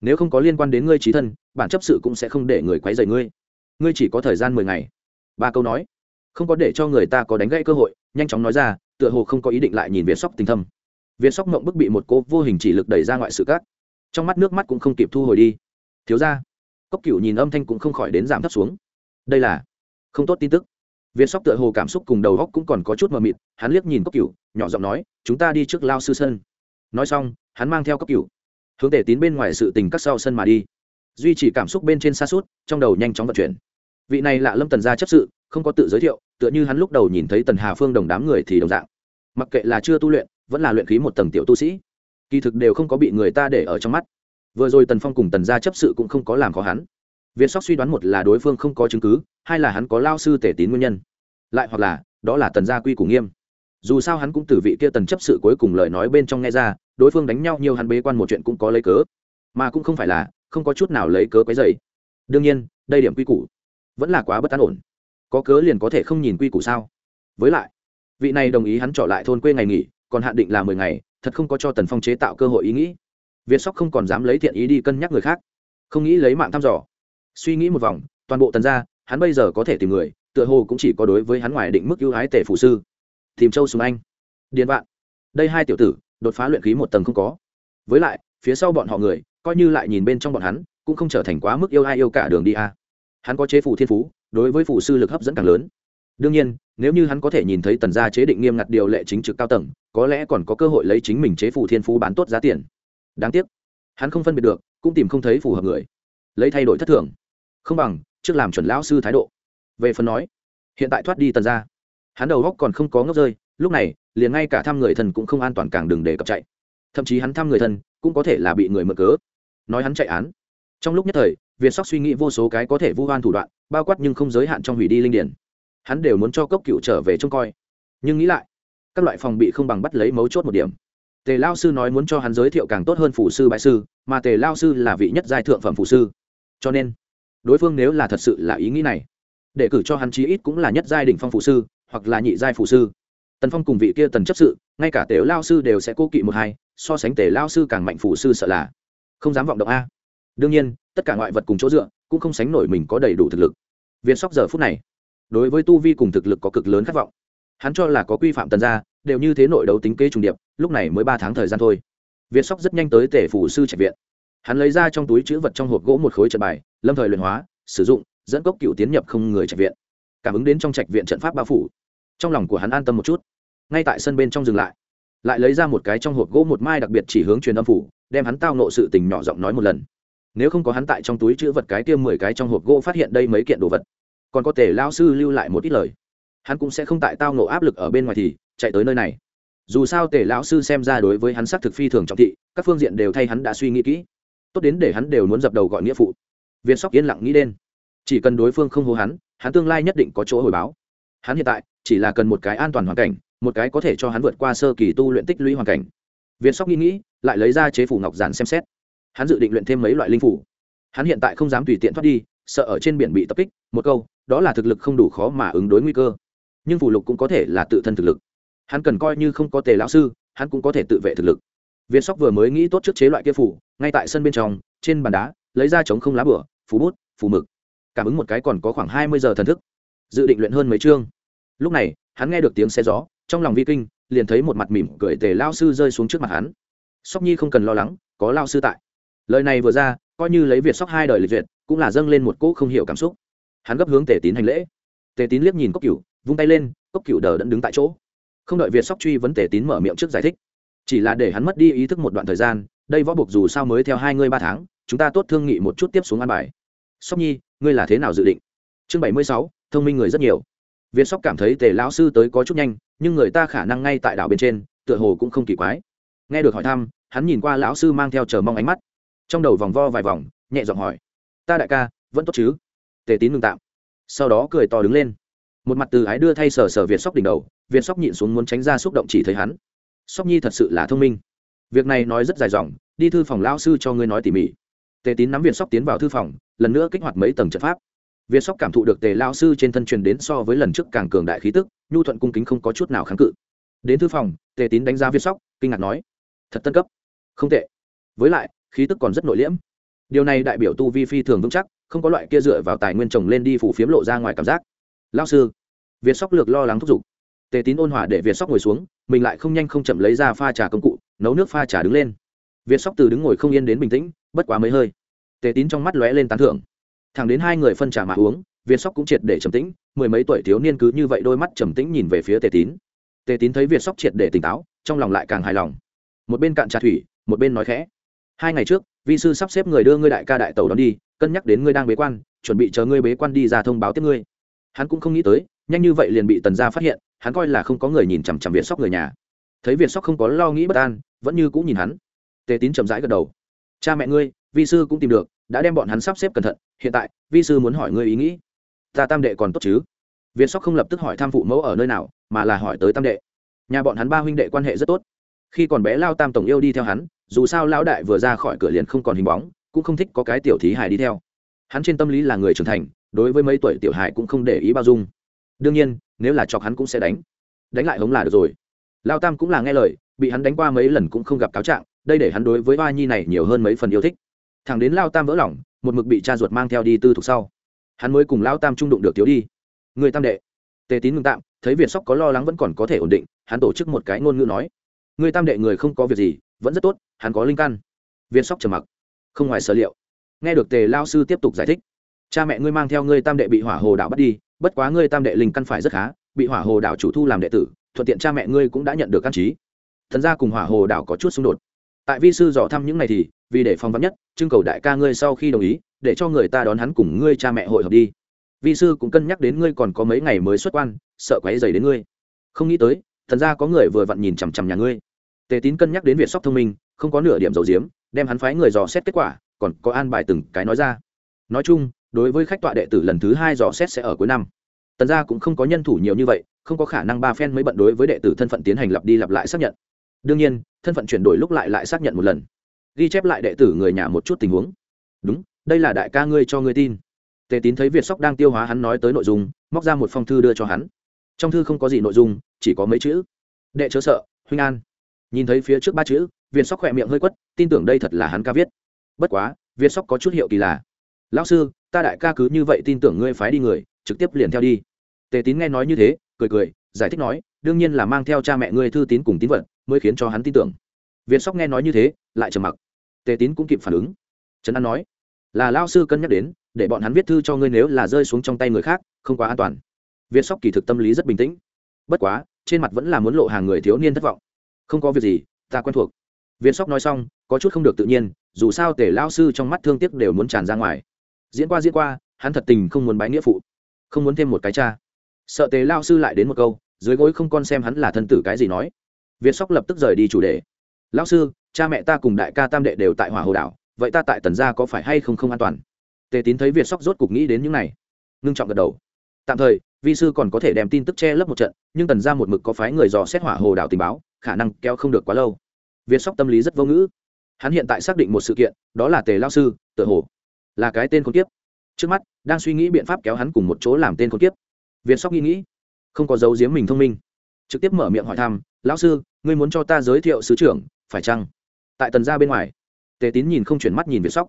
Nếu không có liên quan đến ngươi trí thân, bản chấp sự cũng sẽ không để người quấy rầy ngươi. Ngươi chỉ có thời gian mười ngày. Ba câu nói. Không có để cho người ta có đánh gãy cơ hội, nhanh chóng nói ra, tựa hồ không có ý định lại nhìn việt sóc tình thâm. Việt sóc mộng bức bị một cô vô hình chỉ lực đẩy ra ngoại sự cát trong mắt nước mắt cũng không kịp thu hồi đi. Thiếu ra cốc cựu nhìn âm thanh cũng không khỏi đến giảm thấp xuống. Đây là không tốt tin tức viên sóc tựa hồ cảm xúc cùng đầu góc cũng còn có chút mờ mịt, hắn liếc nhìn cốc cựu nhỏ giọng nói, chúng ta đi trước lao sư sân nói xong, hắn mang theo cốc cựu hướng tể tín bên ngoài sự tình các sau sân mà đi. Duy trì cảm xúc bên trên xa suốt, trong đầu nhanh chóng vận chuyển. Vị này lạ lâm tần gia chấp sự, không có tự giới thiệu, tựa như hắn lúc đầu nhìn thấy tần hà phương đồng đám người thì đồng dạng. Mặc kệ là chưa tu luyện, vẫn là luyện khí một tầng tiểu tu sĩ, kỳ thực đều không có bị người ta để ở trong mắt. Vừa rồi tần phong cùng tần gia chấp sự cũng không có làm khó hắn việt sóc suy đoán một là đối phương không có chứng cứ, hai là hắn có lao sư tể tín nguyên nhân. Lại hoặc là, đó là tần gia quy củ nghiêm. Dù sao hắn cũng từ vị kia tần chấp sự cuối cùng lời nói bên trong nghe ra, đối phương đánh nhau nhiều hắn bế quan một chuyện cũng có lấy cớ. Mà cũng không phải là, không có chút nào lấy cớ cái dày đương nhiên, đây điểm quy củ vẫn là quá bất an ổn. Có cớ liền có thể không nhìn quy củ sao? Với lại, vị này đồng ý hắn trở lại thôn quê ngày nghỉ, còn hạn định là mười ngày, thật không có cho tần phong chế tạo cơ hội ý nghĩ. Việt sóc không còn dám lấy thiện ý đi cân nhắc người khác. Không nghĩ lấy mạng thăm dò suy nghĩ một vòng, toàn bộ tần ra hắn bây giờ có thể tìm người, tựa hồ cũng chỉ có đối với hắn ngoài định mức ưu ái tể phụ sư. Tìm châu sùng anh. Điền vạn. Đây hai tiểu tử, đột phá luyện khí một tầng không có. Với lại, phía sau bọn họ người, coi như lại nhìn bên trong bọn hắn, cũng không trở thành quá mức yêu ai yêu cả đường đi a. Hắn có chế phủ thiên phú, đối với phụ sư lực hấp dẫn càng lớn. Đương nhiên, nếu như hắn có thể nhìn thấy tần gia chế định nghiêm ngặt điều lệ chính trực cao tầng, có lẽ còn có cơ hội lấy chính mình chế phủ thiên phú bán tốt giá tiền. Đáng tiếc, hắn không phân biệt được, cũng tìm không thấy phù hợp người. Lấy thay đổi thất thường không bằng trước làm chuẩn lão sư thái độ. Về phần nói, hiện tại thoát đi tần ra hắn đầu góc còn không có ngốc rơi, lúc này, liền ngay cả thăm người thân cũng không an toàn càng đừng để cập chạy. Thậm chí hắn thăm người thân cũng có thể là bị người mượn cớ. Nói hắn chạy án. Trong lúc nhất thời, việt sóc suy nghĩ vô số cái có thể vu oan thủ đoạn, bao quát nhưng không giới hạn trong hủy đi linh điển. Hắn đều muốn cho cốc cựu trở về trông coi. Nhưng nghĩ lại, các loại phòng bị không bằng bắt lấy mấu chốt một điểm. Tề lao sư nói muốn cho hắn giới thiệu càng tốt hơn phủ sư bại sư, mà tề lao sư là vị nhất giai thượng phẩm phủ sư. Cho nên đối phương nếu là thật sự là ý nghĩ này, để cử cho hắn chí ít cũng là nhất giai đỉnh phong phụ sư, hoặc là nhị giai phụ sư. Tần phong cùng vị kia tần chấp sự, ngay cả tề lao sư đều sẽ cố kỵ một hai, so sánh tề lao sư càng mạnh phụ sư sợ là không dám vọng động a. Đương nhiên, tất cả ngoại vật cùng chỗ dựa cũng không sánh nổi mình có đầy đủ thực lực. Viên sóc giờ phút này, đối với tu vi cùng thực lực có cực lớn khát vọng. Hắn cho là có quy phạm tần gia, đều như thế nội đấu tính kế trùng điệp, lúc này mới ba tháng thời gian thôi. Viên sóc rất nhanh tới tể phủ sư trạch viện hắn lấy ra trong túi chữ vật trong hộp gỗ một khối trận bài, lâm thời luyện hóa, sử dụng, dẫn cốc cựu tiến nhập không người trạch viện. Cảm ứng đến trong trạch viện trận pháp bao phủ. Trong lòng của hắn an tâm một chút. Ngay tại sân bên trong dừng lại. Lại lấy ra một cái trong hộp gỗ một mai đặc biệt chỉ hướng truyền âm phủ, đem hắn tao nộ sự tình nhỏ giọng nói một lần. Nếu không có hắn tại trong túi chữ vật cái tiêm mười cái trong hộp gỗ phát hiện đây mấy kiện đồ vật, còn có thể lao sư lưu lại một ít lời, hắn cũng sẽ không tại tao nộ áp lực ở bên ngoài thì chạy tới nơi này. Dù sao tề lão sư xem ra đối với hắn xác thực phi thường trọng thị, các phương diện đều thay hắn đã suy nghĩ kỹ tốt đến để hắn đều muốn dập đầu gọi nghĩa phụ. Viên sóc yên lặng nghĩ đến. Chỉ cần đối phương không hô hắn hắn tương lai nhất định có chỗ hồi báo. Hắn hiện tại chỉ là cần một cái an toàn hoàn cảnh, một cái có thể cho hắn vượt qua sơ kỳ tu luyện tích lũy hoàn cảnh. Viên sóc nghĩ nghĩ, lại lấy ra chế phủ ngọc giản xem xét. Hắn dự định luyện thêm mấy loại linh phủ. Hắn hiện tại không dám tùy tiện thoát đi, sợ ở trên biển bị tập kích, một câu, đó là thực lực không đủ khó mà ứng đối nguy cơ. Nhưng phù lục cũng có thể là tự thân thực lực. Hắn cần coi như không có tề lão sư, hắn cũng có thể tự vệ thực lực việt sóc vừa mới nghĩ tốt trước chế loại kia phủ, ngay tại sân bên trong, trên bàn đá, lấy ra chống không lá bửa phú bút phù mực. Cảm ứng một cái còn có khoảng hai mươi giờ thần thức. Dự định luyện hơn mấy chương. Lúc này, hắn nghe được tiếng xe gió, trong lòng vi kinh, liền thấy một mặt mỉm cười tề lao sư rơi xuống trước mặt hắn. Sóc nhi không cần lo lắng, có lao sư tại. Lời này vừa ra, coi như lấy việt sóc hai đời lịch duyệt, cũng là dâng lên một cỗ không hiểu cảm xúc. Hắn gấp hướng tề tín hành lễ. Tề tín liếc nhìn cốc cửu, vung tay lên, cốc cửu đờ đẫn đứng tại chỗ. Không đợi việt sóc truy vấn tề tín mở miệng trước giải thích chỉ là để hắn mất đi ý thức một đoạn thời gian, đây võ buộc dù sao mới theo hai ngươi ba tháng, chúng ta tốt thương nghị một chút tiếp xuống ăn bài. Sóc nhi, ngươi là thế nào dự định? Chương bảy mươi sáu, thông minh người rất nhiều. Việt sóc cảm thấy tề lão sư tới có chút nhanh, nhưng người ta khả năng ngay tại đảo bên trên, tựa hồ cũng không kỳ quái. Nghe được hỏi thăm, hắn nhìn qua lão sư mang theo chờ mong ánh mắt. Trong đầu vòng vo vài vòng, nhẹ giọng hỏi, ta đại ca, vẫn tốt chứ? Tề tín ngừng tạm. Sau đó cười to đứng lên. Một mặt từ ái đưa thay sờ sờ việt sóc đỉnh đầu việt sóc nhịn xuống muốn tránh ra xúc động chỉ thấy hắn sóc nhi thật sự là thông minh. Việc này nói rất dài dòng, đi thư phòng lao sư cho ngươi nói tỉ mỉ. Tề tín nắm việt sóc tiến vào thư phòng, lần nữa kích hoạt mấy tầng trận pháp. Việt sóc cảm thụ được tề lao sư trên thân truyền đến so với lần trước càng cường đại khí tức, nhu thuận cung kính không có chút nào kháng cự. Đến thư phòng, tề tín đánh giá việt sóc, kinh ngạc nói, thật tân cấp. Không tệ. Với lại, khí tức còn rất nội liễm. Điều này đại biểu tu vi phi thường vững chắc, không có loại kia dựa vào tài nguyên trồng lên đi phủ phiếm lộ ra ngoài cảm giác. Lao sư. Việt sóc lược lo lắng thúc giục tề tín ôn hòa để việt sóc ngồi xuống, mình lại không nhanh không chậm lấy ra pha trà công cụ, nấu nước pha trà đứng lên. Việt sóc từ đứng ngồi không yên đến bình tĩnh, bất quá mấy hơi. Tề tín trong mắt lóe lên tán thưởng. Thẳng đến hai người phân trà mà uống, việt sóc cũng triệt để trầm tĩnh, mười mấy tuổi thiếu niên cứ như vậy đôi mắt trầm tĩnh nhìn về phía tề tín. Tề tín thấy việt sóc triệt để tỉnh táo, trong lòng lại càng hài lòng. Một bên cạn trà thủy, một bên nói khẽ. Hai ngày trước, vi sư sắp xếp người đưa ngươi đại ca đại tàu đón đi, cân nhắc đến ngươi đang bế quan, chuẩn bị chờ ngươi bế quan đi ra thông báo tiếp ngươi. Hắn cũng không nghĩ tới nhanh như vậy liền bị tần gia phát hiện, hắn coi là không có người nhìn chằm chằm việt sóc người nhà. Thấy việt sóc không có lo nghĩ bất an, vẫn như cũng nhìn hắn. Tề tín chậm rãi gật đầu. Cha mẹ ngươi, vi sư cũng tìm được, đã đem bọn hắn sắp xếp cẩn thận, hiện tại, vi sư muốn hỏi ngươi ý nghĩ. Ta tam đệ còn tốt chứ? Việt sóc không lập tức hỏi tham phụ mẫu ở nơi nào, mà là hỏi tới tam đệ. Nhà bọn hắn ba huynh đệ quan hệ rất tốt. Khi còn bé lao tam tổng yêu đi theo hắn, dù sao lão đại vừa ra khỏi cửa liền không còn hình bóng, cũng không thích có cái tiểu thí hài đi theo. Hắn trên tâm lý là người trưởng thành, đối với mấy tuổi tiểu hài cũng không để ý bao dung đương nhiên, nếu là chọc hắn cũng sẽ đánh. Đánh lại hống là được rồi. Lao tam cũng là nghe lời, bị hắn đánh qua mấy lần cũng không gặp cáo trạng, đây để hắn đối với ba nhi này nhiều hơn mấy phần yêu thích. Thằng đến lao tam vỡ lỏng một mực bị cha ruột mang theo đi tư thuộc sau. Hắn mới cùng lao tam trung đụng được thiếu đi. Người tam đệ. Tề tín ngưng tạm, thấy việt sóc có lo lắng vẫn còn có thể ổn định, hắn tổ chức một cái ngôn ngữ nói. Người tam đệ người không có việc gì, vẫn rất tốt, hắn có linh căn. Việt sóc trầm mặc. Không ngoài sở liệu. Nghe được tề lao sư tiếp tục giải thích. Cha mẹ ngươi mang theo ngươi tam đệ bị hỏa hồ đảo bắt đi bất quá ngươi tam đệ linh căn phải rất khá, bị hỏa hồ đảo chủ thu làm đệ tử, thuận tiện cha mẹ ngươi cũng đã nhận được căn trí. Thần gia cùng hỏa hồ đảo có chút xung đột. Tại vi sư dò thăm những ngày thì, vì để phong vắn nhất trưng cầu đại ca ngươi sau khi đồng ý, để cho người ta đón hắn cùng ngươi cha mẹ hội hợp đi. Vi sư cũng cân nhắc đến ngươi còn có mấy ngày mới xuất quan, sợ quấy dày đến ngươi. Không nghĩ tới, thần gia có người vừa vặn nhìn chằm chằm nhà ngươi. Tề tín cân nhắc đến việc sóc thông minh, không có nửa điểm dầu diếm, đem hắn phái người dò xét kết quả, còn có an bài từng cái nói ra. Nói chung đối với khách tọa đệ tử lần thứ hai dò xét sẽ ở cuối năm. Tần gia cũng không có nhân thủ nhiều như vậy, không có khả năng ba phen mới bận đối với đệ tử thân phận tiến hành lặp đi lặp lại xác nhận. Đương nhiên, thân phận chuyển đổi lúc lại lại xác nhận một lần, ghi chép lại đệ tử người nhà một chút tình huống. Đúng, đây là đại ca ngươi cho ngươi tin. Tề tín thấy việt sóc đang tiêu hóa hắn nói tới nội dung, móc ra một phong thư đưa cho hắn. Trong thư không có gì nội dung, chỉ có mấy chữ. Đệ chớ sợ, huynh an. Nhìn thấy phía trước ba chữ, việt sóc khỏe miệng hơi quất, tin tưởng đây thật là hắn ca viết. Bất quá, việt sóc có chút hiệu kỳ lạ lão sư, ta đại ca cứ như vậy tin tưởng ngươi phái đi người, trực tiếp liền theo đi. Tề tín nghe nói như thế, cười cười, giải thích nói, đương nhiên là mang theo cha mẹ ngươi thư tín cùng tín vật, mới khiến cho hắn tin tưởng. Việt sóc nghe nói như thế, lại trầm mặc. Tề tín cũng kịp phản ứng. Trấn an nói, là lao sư cân nhắc đến, để bọn hắn viết thư cho ngươi nếu là rơi xuống trong tay người khác, không quá an toàn. Việt sóc kỳ thực tâm lý rất bình tĩnh. Bất quá, trên mặt vẫn là muốn lộ hàng người thiếu niên thất vọng. Không có việc gì, ta quen thuộc. Việt sóc nói xong, có chút không được tự nhiên, dù sao tề lao sư trong mắt thương tiếc đều muốn tràn ra ngoài diễn qua diễn qua, hắn thật tình không muốn bái nghĩa phụ, không muốn thêm một cái cha. Sợ tề lao sư lại đến một câu, dưới gối không con xem hắn là thân tử cái gì nói. Việt sóc lập tức rời đi chủ đề. Lao sư, cha mẹ ta cùng đại ca tam đệ đều tại hỏa hồ đảo, vậy ta tại tần gia có phải hay không không an toàn? Tề tín thấy việt sóc rốt cục nghĩ đến những này, ngưng trọng gật đầu. Tạm thời, vi sư còn có thể đem tin tức che lấp một trận, nhưng tần gia một mực có phái người dò xét hỏa hồ đảo tình báo, khả năng kéo không được quá lâu. Việt sóc tâm lý rất vô ngữ. Hắn hiện tại xác định một sự kiện, đó là tề lao sư tự hồ là cái tên con tiếp trước mắt, đang suy nghĩ biện pháp kéo hắn cùng một chỗ làm tên con kiếp. Việt sóc nghĩ nghĩ, không có dấu giếm mình thông minh. Trực tiếp mở miệng hỏi thăm, lão sư, ngươi muốn cho ta giới thiệu sứ trưởng, phải chăng? Tại tần gia bên ngoài, tề tín nhìn không chuyển mắt nhìn việt sóc.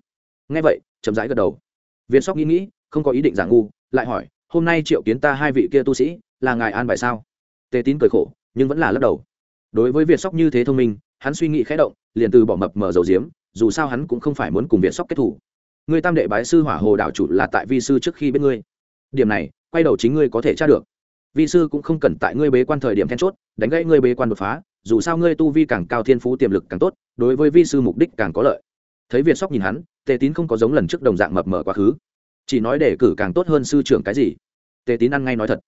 Nghe vậy, chậm rãi gật đầu. Việt sóc nghĩ nghĩ, không có ý định giả ngu, lại hỏi, hôm nay triệu kiến ta hai vị kia tu sĩ, là ngài an bài sao? Tề tín cười khổ, nhưng vẫn là lắc đầu. Đối với việt sóc như thế thông minh, hắn suy nghĩ khẽ động, liền từ bỏ mập mở dầu diếm dù sao hắn cũng không phải muốn cùng việt sóc kết thủ người tam đệ bái sư hỏa hồ đảo chủ là tại vi sư trước khi biết ngươi. Điểm này, quay đầu chính ngươi có thể tra được. Vi sư cũng không cần tại ngươi bế quan thời điểm then chốt, đánh gãy ngươi bế quan đột phá, dù sao ngươi tu vi càng cao thiên phú tiềm lực càng tốt, đối với vi sư mục đích càng có lợi. Thấy việt sóc nhìn hắn, tề tín không có giống lần trước đồng dạng mập mở quá khứ. Chỉ nói để cử càng tốt hơn sư trưởng cái gì? Tề tín ăn ngay nói thật.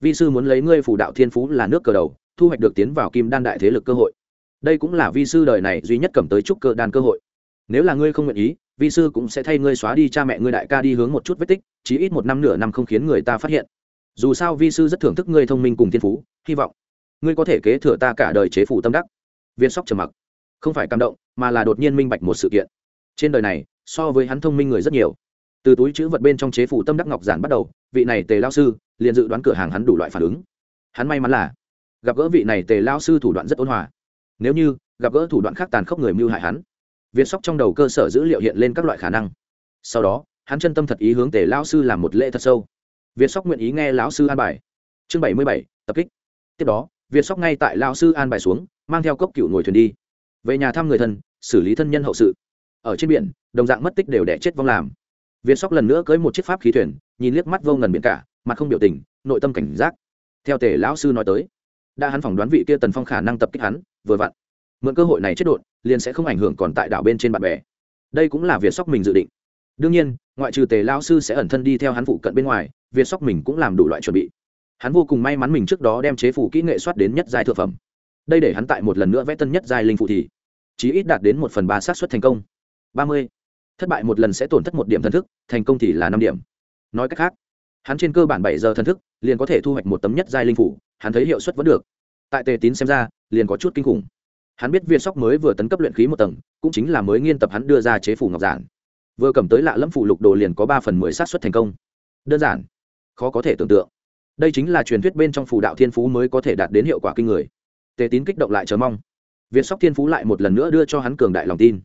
Vi sư muốn lấy ngươi phủ đạo thiên phú là nước cờ đầu, thu hoạch được tiến vào kim đan đại thế lực cơ hội. Đây cũng là vi sư đời này duy nhất cầm tới trúc cơ đan cơ hội. Nếu là ngươi không nguyện ý vi sư cũng sẽ thay ngươi xóa đi cha mẹ ngươi đại ca đi hướng một chút vết tích, chí ít một năm nửa năm không khiến người ta phát hiện. Dù sao vi sư rất thưởng thức ngươi thông minh cùng thiên phú, hy vọng ngươi có thể kế thừa ta cả đời chế phủ tâm đắc. Viên sóc trầm mặc. Không phải cảm động, mà là đột nhiên minh bạch một sự kiện. Trên đời này, so với hắn thông minh người rất nhiều. Từ túi chữ vật bên trong chế phủ tâm đắc ngọc giản bắt đầu, vị này tề lao sư liền dự đoán cửa hàng hắn đủ loại phản ứng. Hắn may mắn là gặp gỡ vị này tề lao sư thủ đoạn rất ôn hòa. Nếu như gặp gỡ thủ đoạn khác tàn khốc người mưu hại hắn việt sóc trong đầu cơ sở dữ liệu hiện lên các loại khả năng. Sau đó, hắn chân tâm thật ý hướng tề lão sư làm một lễ thật sâu. Việt sóc nguyện ý nghe lão sư an bài. Chương bảy mươi bảy, tập kích. Tiếp đó việt sóc ngay tại lão sư an bài xuống, mang theo cốc cựu ngồi thuyền đi. Về nhà thăm người thân, xử lý thân nhân hậu sự. Ở trên biển, đồng dạng mất tích đều đẻ chết vong làm. Việt sóc lần nữa cưới một chiếc pháp khí thuyền, nhìn liếc mắt vô ngần biển cả, mặt không biểu tình, nội tâm cảnh giác. Theo tề lão sư nói tới, đã hắn phỏng đoán vị kia tần phong khả năng tập kích hắn, vừa vặn mượn cơ hội này chết đột, liền sẽ không ảnh hưởng còn tại đảo bên trên bạn bè. Đây cũng là việt sóc mình dự định. Đương nhiên, ngoại trừ tề lão sư sẽ ẩn thân đi theo hắn phụ cận bên ngoài, việt sóc mình cũng làm đủ loại chuẩn bị. Hắn vô cùng may mắn mình trước đó đem chế phủ kỹ nghệ soát đến nhất giai thượng phẩm. Đây để hắn tại một lần nữa vẽ tân nhất giai linh phụ thì, chí ít đạt đến một phần ba xác suất thành công. Ba mươi. Thất bại một lần sẽ tổn thất một điểm thần thức, thành công thì là năm điểm. Nói cách khác, hắn trên cơ bản bảy giờ thần thức, liền có thể thu hoạch một tấm nhất giai linh phủ hắn thấy hiệu suất vẫn được. Tại tề tín xem ra, liền có chút kinh khủng hắn biết viên sóc mới vừa tấn cấp luyện khí một tầng, cũng chính là mới nghiên tập hắn đưa ra chế phủ ngọc giản. Vừa cầm tới lạ lâm phủ lục đồ liền có ba phần mười sát xuất thành công. Đơn giản, khó có thể tưởng tượng. Đây chính là truyền thuyết bên trong phủ đạo thiên phú mới có thể đạt đến hiệu quả kinh người. Tề tín kích động lại chờ mong. Viên sóc thiên phú lại một lần nữa đưa cho hắn cường đại lòng tin.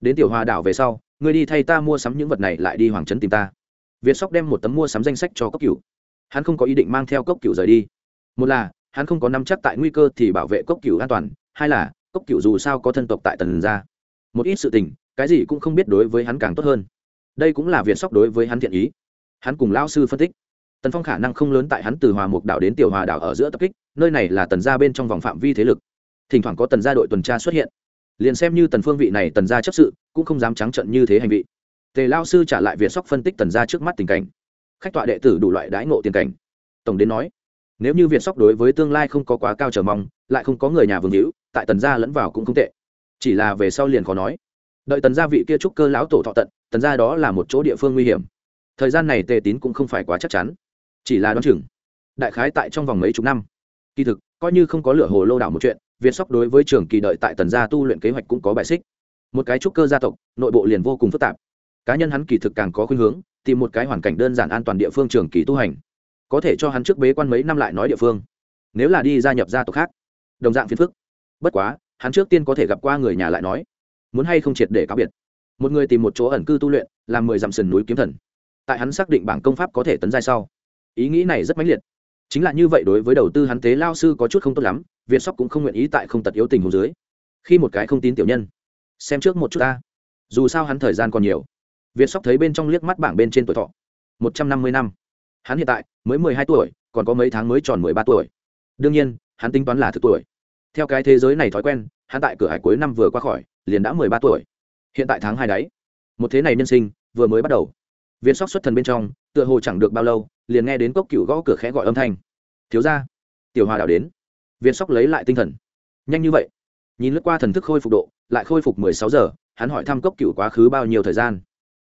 Đến tiểu hòa đảo về sau, ngươi đi thay ta mua sắm những vật này lại đi hoàng trấn tìm ta. Viên sóc đem một tấm mua sắm danh sách cho cốc cửu. Hắn không có ý định mang theo cốc cửu rời đi. Một là, hắn không có nắm chắc tại nguy cơ thì bảo vệ cốc cửu an toàn. Hai là cốc Cựu dù sao có thân tộc tại tần gia. Một ít sự tình, cái gì cũng không biết đối với hắn càng tốt hơn. Đây cũng là việt sóc đối với hắn thiện ý. Hắn cùng lao sư phân tích. Tần phong khả năng không lớn tại hắn từ hòa mục đảo đến tiểu hòa đảo ở giữa tập kích, nơi này là tần gia bên trong vòng phạm vi thế lực. Thỉnh thoảng có tần gia đội tuần tra xuất hiện. Liền xem như tần phương vị này tần gia chấp sự, cũng không dám trắng trận như thế hành vi tề lao sư trả lại việt sóc phân tích tần gia trước mắt tình cảnh. Khách tọa đệ tử đủ loại đãi ngộ tiền cảnh. Tổng đến nói, nếu như việt sóc đối với tương lai không có quá cao chờ mong, lại không có người nhà vương hữu tại tần gia lẫn vào cũng không tệ. Chỉ là về sau liền khó nói. Đợi tần gia vị kia trúc cơ lão tổ thọ tận, tần gia đó là một chỗ địa phương nguy hiểm. Thời gian này tề tín cũng không phải quá chắc chắn. Chỉ là đoán chừng, đại khái tại trong vòng mấy chục năm. Kỳ thực, coi như không có lửa hồ lô đảo một chuyện việt sóc đối với trường kỳ đợi tại tần gia tu luyện kế hoạch cũng có bài xích. Một cái trúc cơ gia tộc, nội bộ liền vô cùng phức tạp. Cá nhân hắn kỳ thực càng có khuynh hướng, tìm một cái hoàn cảnh đơn giản an toàn địa phương trường kỳ tu hành. Có thể cho hắn trước bế quan mấy năm lại nói địa phương. Nếu là đi gia nhập gia tộc khác, đồng dạng phiền phức bất quá, hắn trước tiên có thể gặp qua người nhà lại nói, muốn hay không triệt để cáo biệt? Một người tìm một chỗ ẩn cư tu luyện, làm mười dặm sườn núi kiếm thần. Tại hắn xác định bảng công pháp có thể tấn giai sau, ý nghĩ này rất mãnh liệt. Chính là như vậy đối với đầu tư hắn tế lao sư có chút không tốt lắm, việt sóc cũng không nguyện ý tại không tật yếu tình hồ dưới, khi một cái không tín tiểu nhân. Xem trước một chút ta. Dù sao hắn thời gian còn nhiều. Việt sóc thấy bên trong liếc mắt bảng bên trên tuổi thọ. Một trăm năm mươi năm. Hắn hiện tại mới mười hai tuổi, còn có mấy tháng mới tròn mười ba tuổi. Đương nhiên, hắn tính toán là thực tuổi theo cái thế giới này thói quen, hắn tại cửa hải cuối năm vừa qua khỏi, liền đã mười ba tuổi. Hiện tại tháng hai đáy một thế này nhân sinh, vừa mới bắt đầu. Viên sóc xuất thần bên trong, tựa hồ chẳng được bao lâu, liền nghe đến cốc cựu gõ cửa khẽ gọi âm thanh. Thiếu ra tiểu hòa đảo đến. Viên sóc lấy lại tinh thần. Nhanh như vậy? Nhìn lướt qua thần thức khôi phục độ, lại khôi phục mười sáu giờ, hắn hỏi thăm cốc cựu quá khứ bao nhiêu thời gian?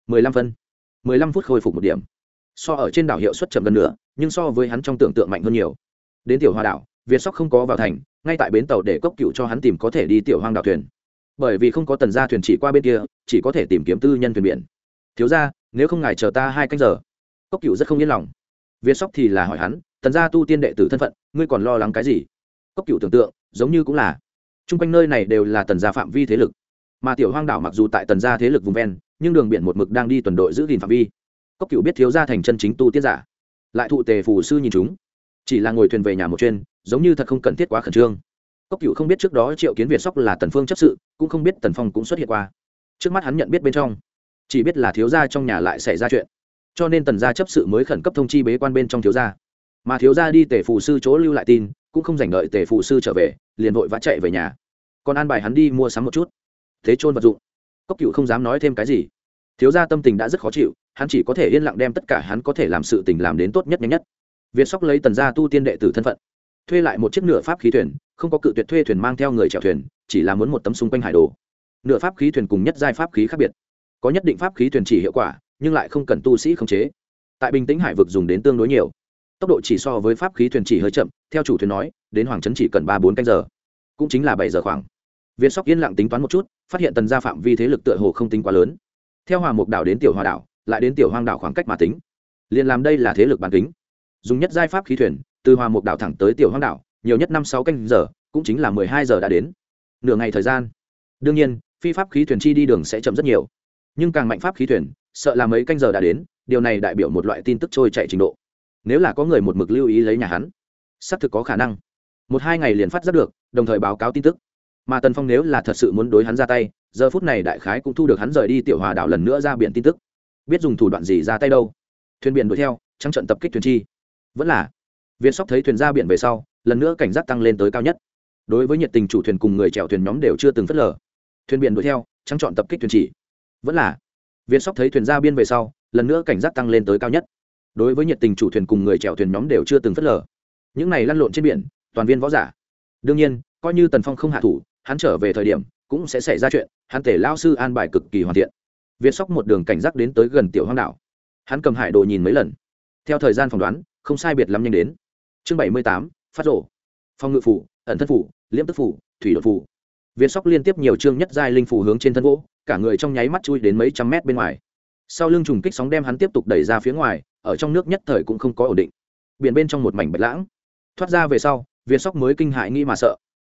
mười lăm phân. mười lăm phút khôi phục một điểm. So ở trên đảo hiệu suất chậm gần nữa nhưng so với hắn trong tưởng tượng mạnh hơn nhiều. Đến tiểu hoa đảo việt sóc không có vào thành ngay tại bến tàu để cốc cựu cho hắn tìm có thể đi tiểu hoang đảo thuyền. Bởi vì không có tần gia thuyền chỉ qua bên kia, chỉ có thể tìm kiếm tư nhân thuyền biển. Thiếu ra nếu không ngài chờ ta hai canh giờ. Cốc cựu rất không yên lòng. Việt sóc thì là hỏi hắn, tần gia tu tiên đệ tử thân phận, ngươi còn lo lắng cái gì? Cốc cựu tưởng tượng, giống như cũng là. Chung quanh nơi này đều là tần gia phạm vi thế lực. Mà tiểu hoang đảo mặc dù tại tần gia thế lực vùng ven, nhưng đường biển một mực đang đi tuần đội giữ gìn phạm vi. Cốc cựu biết thiếu gia thành chân chính tu tiết giả. Lại thụ tề phù sư nhìn chúng. Chỉ là ngồi thuyền về nhà một chuyên giống như thật không cần thiết quá khẩn trương. Cốc cựu không biết trước đó triệu kiến việt sóc là tần phương chấp sự, cũng không biết tần phong cũng xuất hiện qua. Trước mắt hắn nhận biết bên trong, chỉ biết là thiếu gia trong nhà lại xảy ra chuyện. Cho nên tần gia chấp sự mới khẩn cấp thông chi bế quan bên trong thiếu gia. Mà thiếu gia đi tể phù sư chỗ lưu lại tin, cũng không dành đợi tể phù sư trở về, liền vội vã chạy về nhà. Còn an bài hắn đi mua sắm một chút. Thế trôn vật dụng. Cốc cựu không dám nói thêm cái gì. Thiếu gia tâm tình đã rất khó chịu, hắn chỉ có thể yên lặng đem tất cả hắn có thể làm sự tình làm đến tốt nhất nhanh nhất. Việt sóc lấy tần gia tu tiên đệ tử thân phận thuê lại một chiếc nửa pháp khí thuyền, không có cự tuyệt thuê thuyền mang theo người chèo thuyền, chỉ là muốn một tấm xung quanh hải đồ. Nửa pháp khí thuyền cùng nhất giai pháp khí khác biệt. Có nhất định pháp khí thuyền chỉ hiệu quả, nhưng lại không cần tu sĩ khống chế. Tại bình tĩnh hải vực dùng đến tương đối nhiều. Tốc độ chỉ so với pháp khí thuyền chỉ hơi chậm, theo chủ thuyền nói, đến hoàng trấn chỉ cần ba bốn canh giờ. Cũng chính là bảy giờ khoảng. Viên sóc yên lặng tính toán một chút, phát hiện tần gia phạm vi thế lực tựa hồ không tính quá lớn. Theo hòa mục đảo đến tiểu hòa đảo, lại đến tiểu hoang đảo khoảng cách mà tính. Liền làm đây là thế lực bán kính. Dùng nhất giai pháp khí thuyền từ hòa mục đảo thẳng tới tiểu hoang đảo, nhiều nhất năm sáu canh giờ, cũng chính là mười hai giờ đã đến. Nửa ngày thời gian. Đương nhiên, phi pháp khí thuyền chi đi đường sẽ chậm rất nhiều. Nhưng càng mạnh pháp khí thuyền, sợ là mấy canh giờ đã đến, điều này đại biểu một loại tin tức trôi chạy trình độ. Nếu là có người một mực lưu ý lấy nhà hắn, xác thực có khả năng. Một hai ngày liền phát giác được, đồng thời báo cáo tin tức. Mà tần phong nếu là thật sự muốn đối hắn ra tay, giờ phút này đại khái cũng thu được hắn rời đi tiểu hòa đảo lần nữa ra biển tin tức. Biết dùng thủ đoạn gì ra tay đâu? Thuyền biển đuổi theo, trắng trận tập kích thuyền chi. Vẫn là viên sóc thấy thuyền ra biển về sau, lần nữa cảnh giác tăng lên tới cao nhất. Đối với nhiệt tình chủ thuyền cùng người chèo thuyền nhóm đều chưa từng phớt lờ. Thuyền biển đuổi theo trắng chọn tập kích thuyền chỉ. Vẫn là viên sóc thấy thuyền ra biên về sau, lần nữa cảnh giác tăng lên tới cao nhất. Đối với nhiệt tình chủ thuyền cùng người chèo thuyền nhóm đều chưa từng phớt lờ. Những này lăn lộn trên biển, toàn viên võ giả. Đương nhiên, coi như tần phong không hạ thủ, hắn trở về thời điểm cũng sẽ xảy ra chuyện, hắn tể lao sư an bài cực kỳ hoàn thiện. Việt sóc một đường cảnh giác đến tới gần tiểu hoang đảo. Hắn cầm hải đồ nhìn mấy lần. Theo thời gian phỏng đoán, không sai biệt lắm nhanh đến chương bảy mươi tám, phát rổ. Phong ngự phủ, ẩn thân phủ, liễm tức phủ, thủy đột phủ. Việt sóc liên tiếp nhiều chương nhất giai linh phủ hướng trên thân gỗ, cả người trong nháy mắt chui đến mấy trăm mét bên ngoài. Sau lưng trùng kích sóng đem hắn tiếp tục đẩy ra phía ngoài, ở trong nước nhất thời cũng không có ổn định. Biển bên trong một mảnh bạch lãng. Thoát ra về sau việt sóc mới kinh hại nghi mà sợ.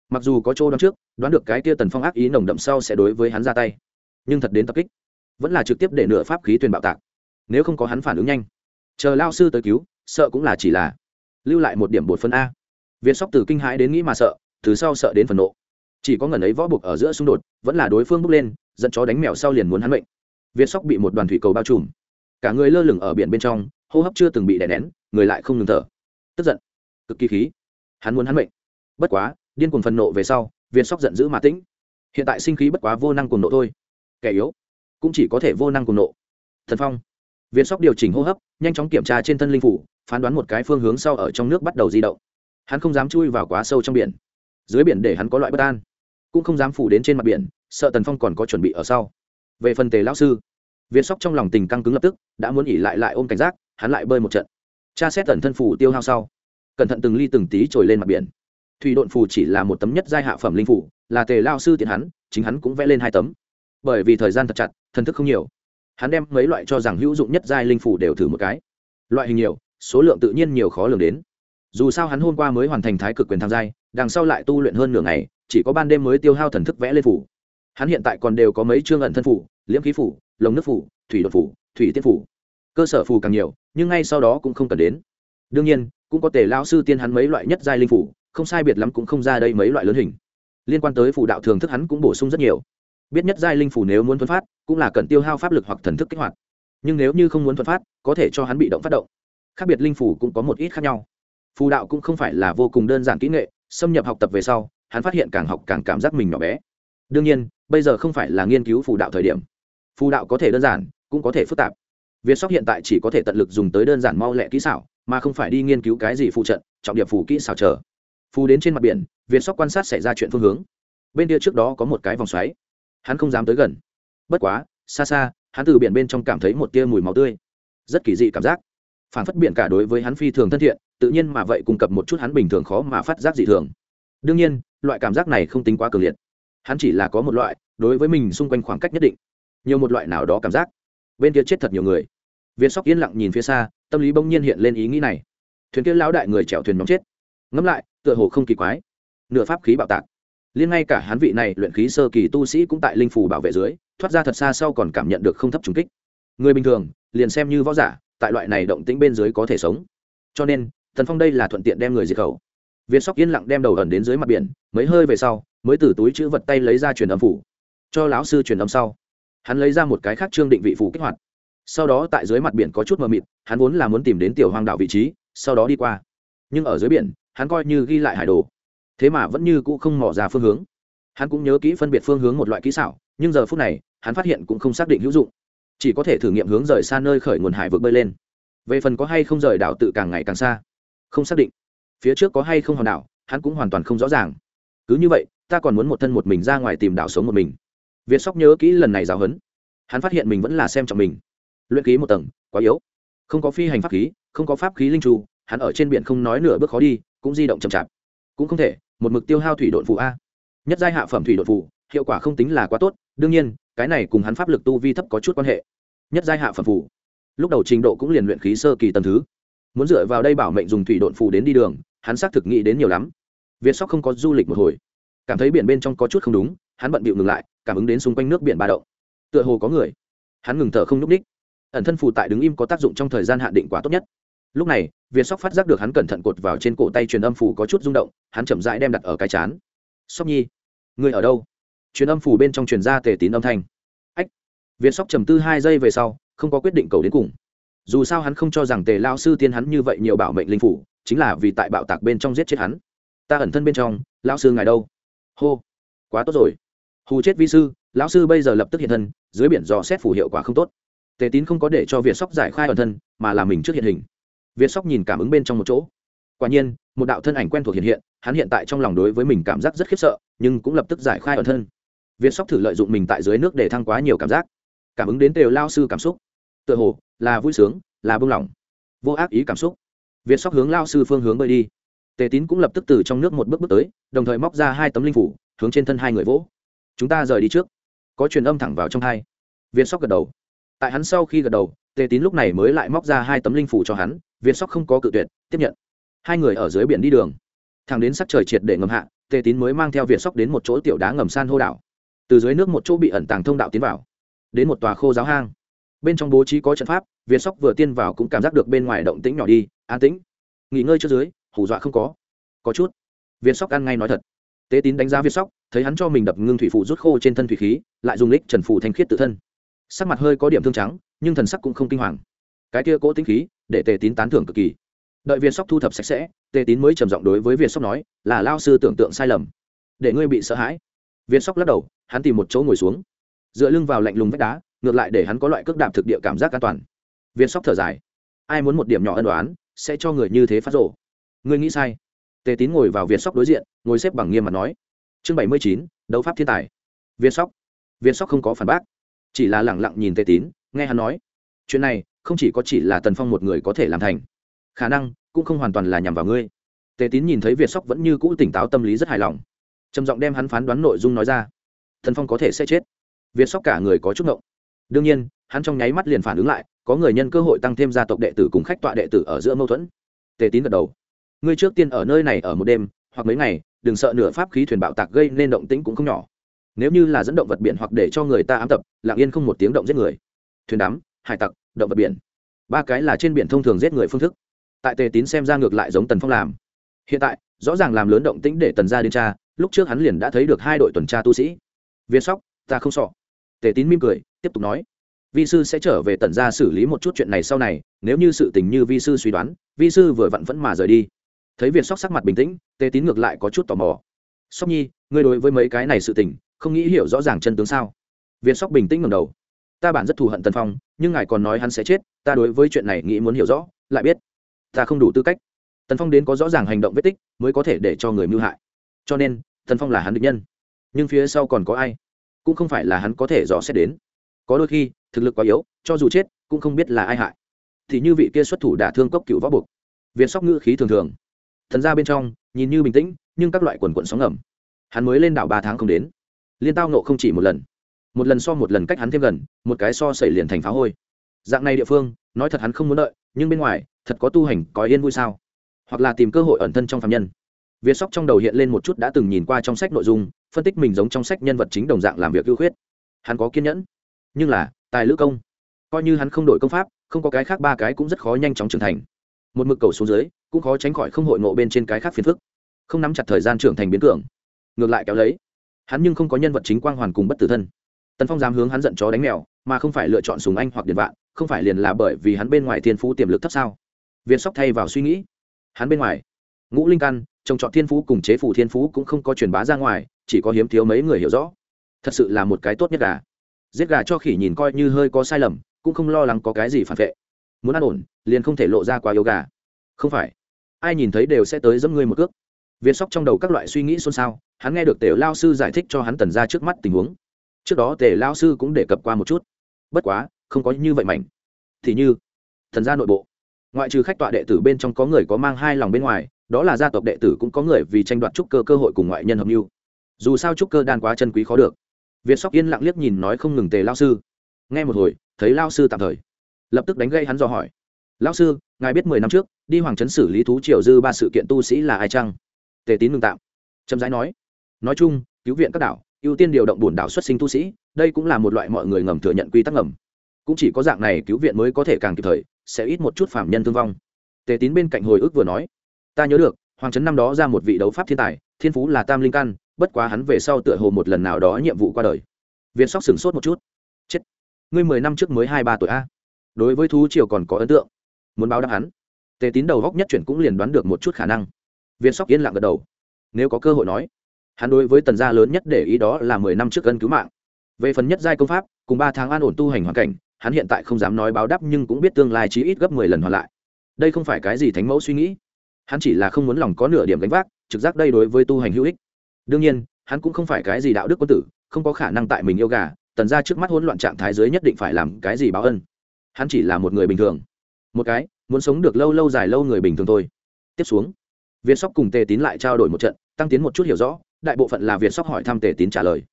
Mặc dù có chỗ đoán trước, đoán được cái tia tần phong ác ý nồng đậm sau sẽ đối với hắn ra tay. Nhưng thật đến tập kích, vẫn là trực tiếp để nửa pháp khí tuyền bạo tạc. Nếu không có hắn phản ứng nhanh, chờ lao sư tới cứu, sợ cũng là chỉ là lưu lại một điểm bột phân a. Viên sóc từ kinh hãi đến nghĩ mà sợ, từ sau sợ đến phần nộ. Chỉ có ngần ấy võ buộc ở giữa xung đột, vẫn là đối phương bước lên, dẫn chó đánh mèo sau liền muốn hắn mệnh. Viên sóc bị một đoàn thủy cầu bao trùm. Cả người lơ lửng ở biển bên trong, hô hấp chưa từng bị đè nén, người lại không ngừng thở. Tức giận. Cực kỳ khí. Hắn muốn hắn mệnh. Bất quá, điên cuồng phần nộ về sau, viên sóc giận dữ mà tĩnh. Hiện tại sinh khí bất quá vô năng cuồng nộ thôi. Kẻ yếu cũng chỉ có thể vô năng cuồng nộ. Thần phong việt sóc điều chỉnh hô hấp, nhanh chóng kiểm tra trên thân linh phủ, phán đoán một cái phương hướng sau ở trong nước bắt đầu di động. Hắn không dám chui vào quá sâu trong biển. Dưới biển để hắn có loại bất an. Cũng không dám phủ đến trên mặt biển, sợ tần phong còn có chuẩn bị ở sau. Về phần tề lão sư việt sóc trong lòng tình căng cứng lập tức, đã muốn nghỉ lại lại ôm cảnh giác, hắn lại bơi một trận. Cha xét tần thân phủ tiêu hao sau, cẩn thận từng ly từng tí trồi lên mặt biển. Thủy độn phù chỉ là một tấm nhất giai hạ phẩm linh phủ, là tề lao sư tiện hắn, chính hắn cũng vẽ lên hai tấm. Bởi vì thời gian thật chặt, thần thức không nhiều hắn đem mấy loại cho rằng hữu dụng nhất giai linh phủ đều thử một cái. Loại hình nhiều, số lượng tự nhiên nhiều khó lường đến. Dù sao hắn hôm qua mới hoàn thành thái cực quyền tham giai, đằng sau lại tu luyện hơn nửa ngày, chỉ có ban đêm mới tiêu hao thần thức vẽ lên phủ. Hắn hiện tại còn đều có mấy chương ẩn thân phủ, liễm khí phủ, lồng nước phủ, thủy đột phủ, thủy tiết phủ. Cơ sở phù càng nhiều, nhưng ngay sau đó cũng không cần đến. Đương nhiên, cũng có thể lao sư tiên hắn mấy loại nhất giai linh phủ, không sai biệt lắm cũng không ra đây mấy loại lớn hình. Liên quan tới phù đạo thường thức hắn cũng bổ sung rất nhiều biết nhất giai linh phủ nếu muốn thuần phát, cũng là cần tiêu hao pháp lực hoặc thần thức kích hoạt. Nhưng nếu như không muốn thuần phát, có thể cho hắn bị động phát động. Khác biệt linh phủ cũng có một ít khác nhau. Phù đạo cũng không phải là vô cùng đơn giản kỹ nghệ, xâm nhập học tập về sau, hắn phát hiện càng học càng cảm giác mình nhỏ bé. Đương nhiên, bây giờ không phải là nghiên cứu phù đạo thời điểm. Phù đạo có thể đơn giản, cũng có thể phức tạp. Việt sóc hiện tại chỉ có thể tận lực dùng tới đơn giản mau lẹ kỹ xảo, mà không phải đi nghiên cứu cái gì phụ trận, trọng điểm phù kỹ xảo chờ. Phù đến trên mặt biển, việt sóc quan sát xảy ra chuyện phương hướng. Bên kia trước đó có một cái vòng xoáy hắn không dám tới gần. Bất quá, xa xa, hắn từ biển bên trong cảm thấy một tia mùi máu tươi. Rất kỳ dị cảm giác. Phản phất biển cả đối với hắn phi thường thân thiện, tự nhiên mà vậy cung cấp một chút hắn bình thường khó mà phát giác dị thường. Đương nhiên, loại cảm giác này không tính quá cường liệt. Hắn chỉ là có một loại, đối với mình xung quanh khoảng cách nhất định. Nhiều một loại nào đó cảm giác. Bên kia chết thật nhiều người. Việt sóc yên lặng nhìn phía xa, tâm lý bỗng nhiên hiện lên ý nghĩ này. Thuyền kia lão đại người chèo thuyền nhóm chết. Ngẫm lại, tựa hồ không kỳ quái. Nửa pháp khí bạo tạc liên ngay cả hắn vị này luyện khí sơ kỳ tu sĩ cũng tại linh phủ bảo vệ dưới, thoát ra thật xa sau còn cảm nhận được không thấp trùng kích. Người bình thường, liền xem như võ giả, tại loại này động tĩnh bên dưới có thể sống. Cho nên thần phong đây là thuận tiện đem người diệt khẩu. Việt sóc yên lặng đem đầu ẩn đến dưới mặt biển, mấy hơi về sau, mới từ túi chữ vật tay lấy ra truyền âm phủ. Cho lão sư truyền âm sau, hắn lấy ra một cái khác trương định vị phủ kích hoạt. Sau đó tại dưới mặt biển có chút mờ mịt, hắn vốn là muốn tìm đến tiểu hoang đảo vị trí, sau đó đi qua. Nhưng ở dưới biển, hắn coi như ghi lại hải đồ thế mà vẫn như cũ không mò ra phương hướng. Hắn cũng nhớ kỹ phân biệt phương hướng một loại kỹ xảo nhưng giờ phút này hắn phát hiện cũng không xác định hữu dụng. Chỉ có thể thử nghiệm hướng rời xa nơi khởi nguồn hải vực bơi lên. Về phần có hay không rời đảo tự càng ngày càng xa không xác định. Phía trước có hay không hòn đảo hắn cũng hoàn toàn không rõ ràng. Cứ như vậy ta còn muốn một thân một mình ra ngoài tìm đảo sống một mình. Việt sóc nhớ kỹ lần này giáo hấn, hắn phát hiện mình vẫn là xem trọng mình. Luyện ký một tầng quá yếu. Không có phi hành pháp khí không có pháp khí linh tru hắn ở trên biển không nói nửa bước khó đi cũng di động chậm chạp cũng không thể, một mực tiêu hao thủy độn phụ a. Nhất giai hạ phẩm thủy độn phụ hiệu quả không tính là quá tốt, đương nhiên, cái này cùng hắn pháp lực tu vi thấp có chút quan hệ. Nhất giai hạ phẩm phụ lúc đầu trình độ cũng liền luyện khí sơ kỳ tầm thứ. Muốn dựa vào đây bảo mệnh dùng thủy độn phụ đến đi đường, hắn xác thực nghĩ đến nhiều lắm. Việt sóc không có du lịch một hồi. Cảm thấy biển bên trong có chút không đúng, hắn bận bịu ngừng lại, cảm ứng đến xung quanh nước biển ba động. Tựa hồ có người. Hắn ngừng thở không n ú c ních ẩn thân phù tại đứng im có tác dụng trong thời gian hạn định quá tốt nhất lúc này việt sóc phát giác được hắn cẩn thận cột vào trên cổ tay truyền âm phủ có chút rung động, hắn chậm rãi đem đặt ở cái chán. Sóc nhi, người ở đâu? Truyền âm phủ bên trong truyền ra tề tín âm thanh. Ách. Việt sóc trầm tư hai giây về sau, không có quyết định cầu đến cùng. Dù sao hắn không cho rằng tề lao sư tiên hắn như vậy nhiều bảo mệnh linh phủ, chính là vì tại bạo tạc bên trong giết chết hắn. Ta ẩn thân bên trong lao sư ngài đâu? Hô, quá tốt rồi. Hù chết vi sư, lão sư bây giờ lập tức hiện thân, dưới biển dò xét phủ hiệu quả không tốt. Tề tín không có để cho việt sóc giải khai ẩn thân, mà là mình trước hiện hình việt sóc nhìn cảm ứng bên trong một chỗ. Quả nhiên một đạo thân ảnh quen thuộc hiện hiện hắn hiện tại trong lòng đối với mình cảm giác rất khiếp sợ nhưng cũng lập tức giải khai ẩn thân. Việt sóc thử lợi dụng mình tại dưới nước để thăng quá nhiều cảm giác. Cảm ứng đến đều lao sư cảm xúc. Tựa hồ là vui sướng là bông lòng, vô ác ý cảm xúc. Việt sóc hướng lao sư phương hướng bơi đi. Tề tín cũng lập tức từ trong nước một bước bước tới đồng thời móc ra hai tấm linh phủ hướng trên thân hai người vỗ. Chúng ta rời đi trước. Có truyền âm thẳng vào trong hai. Việt sóc gật đầu. Tại hắn sau khi gật đầu tề tín lúc này mới lại móc ra hai tấm linh phủ cho hắn việt sóc không có cự tuyệt, tiếp nhận. Hai người ở dưới biển đi đường. Thẳng đến sắc trời triệt để ngầm hạ tề tín mới mang theo việt sóc đến một chỗ tiểu đá ngầm san hô đảo. Từ dưới nước một chỗ bị ẩn tàng thông đạo tiến vào, đến một tòa khô giáo hang. Bên trong bố trí có trận pháp việt sóc vừa tiên vào cũng cảm giác được bên ngoài động tĩnh nhỏ đi, an tĩnh. Nghỉ ngơi trước dưới, hù dọa không có. Có chút. Việt sóc ăn ngay nói thật. Tế tín đánh giá việt sóc, thấy hắn cho mình đập ngưng thủy phụ rút khô trên thân thủy khí, lại dùng lích trần phù thanh khiết tự thân. Sắc mặt hơi có điểm thương trắng, nhưng thần sắc cũng không kinh hoàng. Cái kia cố tính khí để tề tín tán thưởng cực kỳ. Đợi việt sóc thu thập sạch sẽ, tề tín mới trầm giọng đối với việt sóc nói, là lao sư tưởng tượng sai lầm. Để ngươi bị sợ hãi. Việt sóc lắc đầu, hắn tìm một chỗ ngồi xuống. Dựa lưng vào lạnh lùng vách đá, ngược lại để hắn có loại cước đạp thực địa cảm giác an toàn. Việt sóc thở dài. Ai muốn một điểm nhỏ ân đoán sẽ cho người như thế phát rộ ngươi nghĩ sai. Tề tín ngồi vào việt sóc đối diện, ngồi xếp bằng nghiêm mặt nói. Chương bảy mươi chín, đấu pháp thiên tài. Việt sóc. Việt sóc không có phản bác, chỉ là lẳng lặng nhìn tề tín, nghe hắn nói. Chuyện này không chỉ có chỉ là tần phong một người có thể làm thành, khả năng cũng không hoàn toàn là nhằm vào ngươi. Tề tín nhìn thấy việt sóc vẫn như cũ tỉnh táo tâm lý rất hài lòng, trầm giọng đem hắn phán đoán nội dung nói ra. Tần phong có thể sẽ chết. Việt sóc cả người có chút ngộng. Đương nhiên, hắn trong nháy mắt liền phản ứng lại, có người nhân cơ hội tăng thêm gia tộc đệ tử cùng khách tọa đệ tử ở giữa mâu thuẫn. Tề tín gật đầu. Ngươi trước tiên ở nơi này ở một đêm, hoặc mấy ngày, đừng sợ nửa pháp khí thuyền bạo tạc gây nên động tĩnh cũng không nhỏ. Nếu như là dẫn động vật biển hoặc để cho người ta ám tập, lặng yên không một tiếng động giết người. Thuyền đắm, hải tặc động vật biển. Ba cái là trên biển thông thường giết người phương thức. Tại tề tín xem ra ngược lại giống tần phong làm. Hiện tại, rõ ràng làm lớn động tĩnh để tần ra đến tra, lúc trước hắn liền đã thấy được hai đội tuần tra tu sĩ. Viên sóc, ta không sọ tề tín mỉm cười, tiếp tục nói. Vi sư sẽ trở về tần ra xử lý một chút chuyện này sau này, nếu như sự tình như vi sư suy đoán, vi sư vừa vặn vẫn mà rời đi. Thấy viên sóc sắc mặt bình tĩnh, tề tín ngược lại có chút tò mò. Sóc nhi, ngươi đối với mấy cái này sự tình, không nghĩ hiểu rõ ràng chân tướng sao? Viên sóc bình tĩnh ngầm đầu. Ta bản rất thù hận tần phong nhưng ngài còn nói hắn sẽ chết, ta đối với chuyện này nghĩ muốn hiểu rõ, lại biết. Ta không đủ tư cách. Tần phong đến có rõ ràng hành động vết tích, mới có thể để cho người mưu hại. Cho nên, tần phong là hắn định nhân. Nhưng phía sau còn có ai? Cũng không phải là hắn có thể dò xét đến. Có đôi khi, thực lực quá yếu, cho dù chết, cũng không biết là ai hại. Thì như vị kia xuất thủ đả thương cốc cựu võ buộc. Việt sóc ngữ khí thường thường. Thần ra bên trong, nhìn như bình tĩnh, nhưng các loại quần quận sóng ngầm. Hắn mới lên đảo ba tháng không đến. Liên tao nộ không chỉ một lần một lần so một lần cách hắn thêm gần, một cái so xảy liền thành phá hôi. Dạng này địa phương, nói thật hắn không muốn đợi, nhưng bên ngoài, thật có tu hành, có yên vui sao? Hoặc là tìm cơ hội ẩn thân trong phạm nhân. Việt sóc trong đầu hiện lên một chút đã từng nhìn qua trong sách nội dung, phân tích mình giống trong sách nhân vật chính đồng dạng làm việc ưu khuyết. Hắn có kiên nhẫn, nhưng là, tài lữ công. Coi như hắn không đổi công pháp, không có cái khác ba cái cũng rất khó nhanh chóng trưởng thành. Một mực cầu xuống dưới, cũng khó tránh khỏi không hội ngộ bên trên cái khác phiền phức. Không nắm chặt thời gian trưởng thành biến cường, ngược lại kéo lấy. Hắn nhưng không có nhân vật chính quang hoàn cùng bất tử thân tần phong dám hướng hắn giận chó đánh mèo, mà không phải lựa chọn súng anh hoặc điện vạn, không phải liền là bởi vì hắn bên ngoài thiên phú tiềm lực thấp sao? Viên sóc thay vào suy nghĩ. Hắn bên ngoài. Ngũ linh căn trồng trọt thiên phú cùng chế phủ thiên phú cũng không có truyền bá ra ngoài, chỉ có hiếm thiếu mấy người hiểu rõ. Thật sự là một cái tốt nhất gà. Giết gà cho khỉ nhìn coi như hơi có sai lầm, cũng không lo lắng có cái gì phản vệ. Muốn ăn ổn, liền không thể lộ ra quá yếu gà. Không phải. Ai nhìn thấy đều sẽ tới dẫm ngươi một cước. Viên sóc trong đầu các loại suy nghĩ xôn xao, hắn nghe được tiểu lao sư giải thích cho hắn tần ra trước mắt tình huống trước đó tề lao sư cũng đề cập qua một chút. Bất quá, không có như vậy mảnh. Thì như, thần gia nội bộ. Ngoại trừ khách tọa đệ tử bên trong có người có mang hai lòng bên ngoài, đó là gia tộc đệ tử cũng có người vì tranh đoạt trúc cơ cơ hội cùng ngoại nhân hợp mưu dù sao trúc cơ đan quá chân quý khó được. Việt sóc yên lặng liếc nhìn nói không ngừng tề lao sư. Nghe một hồi, thấy lao sư tạm thời. Lập tức đánh gây hắn dò hỏi. Lao sư, ngài biết mười năm trước, đi hoàng trấn xử lý thú triều dư ba sự kiện tu sĩ là ai chăng? Tề tín ngừng tạm. Trầm rãi nói. Nói chung, cứu viện các đảo ưu tiên điều động bổn đảo xuất sinh tu sĩ, đây cũng là một loại mọi người ngầm thừa nhận quy tắc ngầm. Cũng chỉ có dạng này cứu viện mới có thể càng kịp thời, sẽ ít một chút phạm nhân thương vong. Tề tín bên cạnh hồi ức vừa nói, ta nhớ được, hoàng trấn năm đó ra một vị đấu pháp thiên tài, thiên phú là tam linh căn, bất quá hắn về sau tựa hồ một lần nào đó nhiệm vụ qua đời. Viên sóc sửng sốt một chút. Chết, ngươi mười năm trước mới hai ba tuổi a. Đối với thú triều còn có ấn tượng. Muốn báo đáp hắn. Tề tín đầu góc nhất chuyển cũng liền đoán được một chút khả năng. Viên sóc yên lặng gật đầu. Nếu có cơ hội nói hắn đối với tần gia lớn nhất để ý đó là mười năm trước gân cứu mạng. Về phần nhất giai công pháp, cùng ba tháng an ổn tu hành hoàn cảnh, hắn hiện tại không dám nói báo đáp nhưng cũng biết tương lai chí ít gấp mười lần hoàn lại. Đây không phải cái gì thánh mẫu suy nghĩ. Hắn chỉ là không muốn lòng có nửa điểm gánh vác, trực giác đây đối với tu hành hữu ích. Đương nhiên, hắn cũng không phải cái gì đạo đức quân tử, không có khả năng tại mình yêu gà, tần ra trước mắt hỗn loạn trạng thái giới nhất định phải làm cái gì báo ân. Hắn chỉ là một người bình thường. Một cái, muốn sống được lâu lâu dài lâu người bình thường thôi. Tiếp xuống viên sóc cùng tề tín lại trao đổi một trận, tăng tiến một chút hiểu rõ đại bộ phận là việt sóc hỏi thăm tề tín trả lời.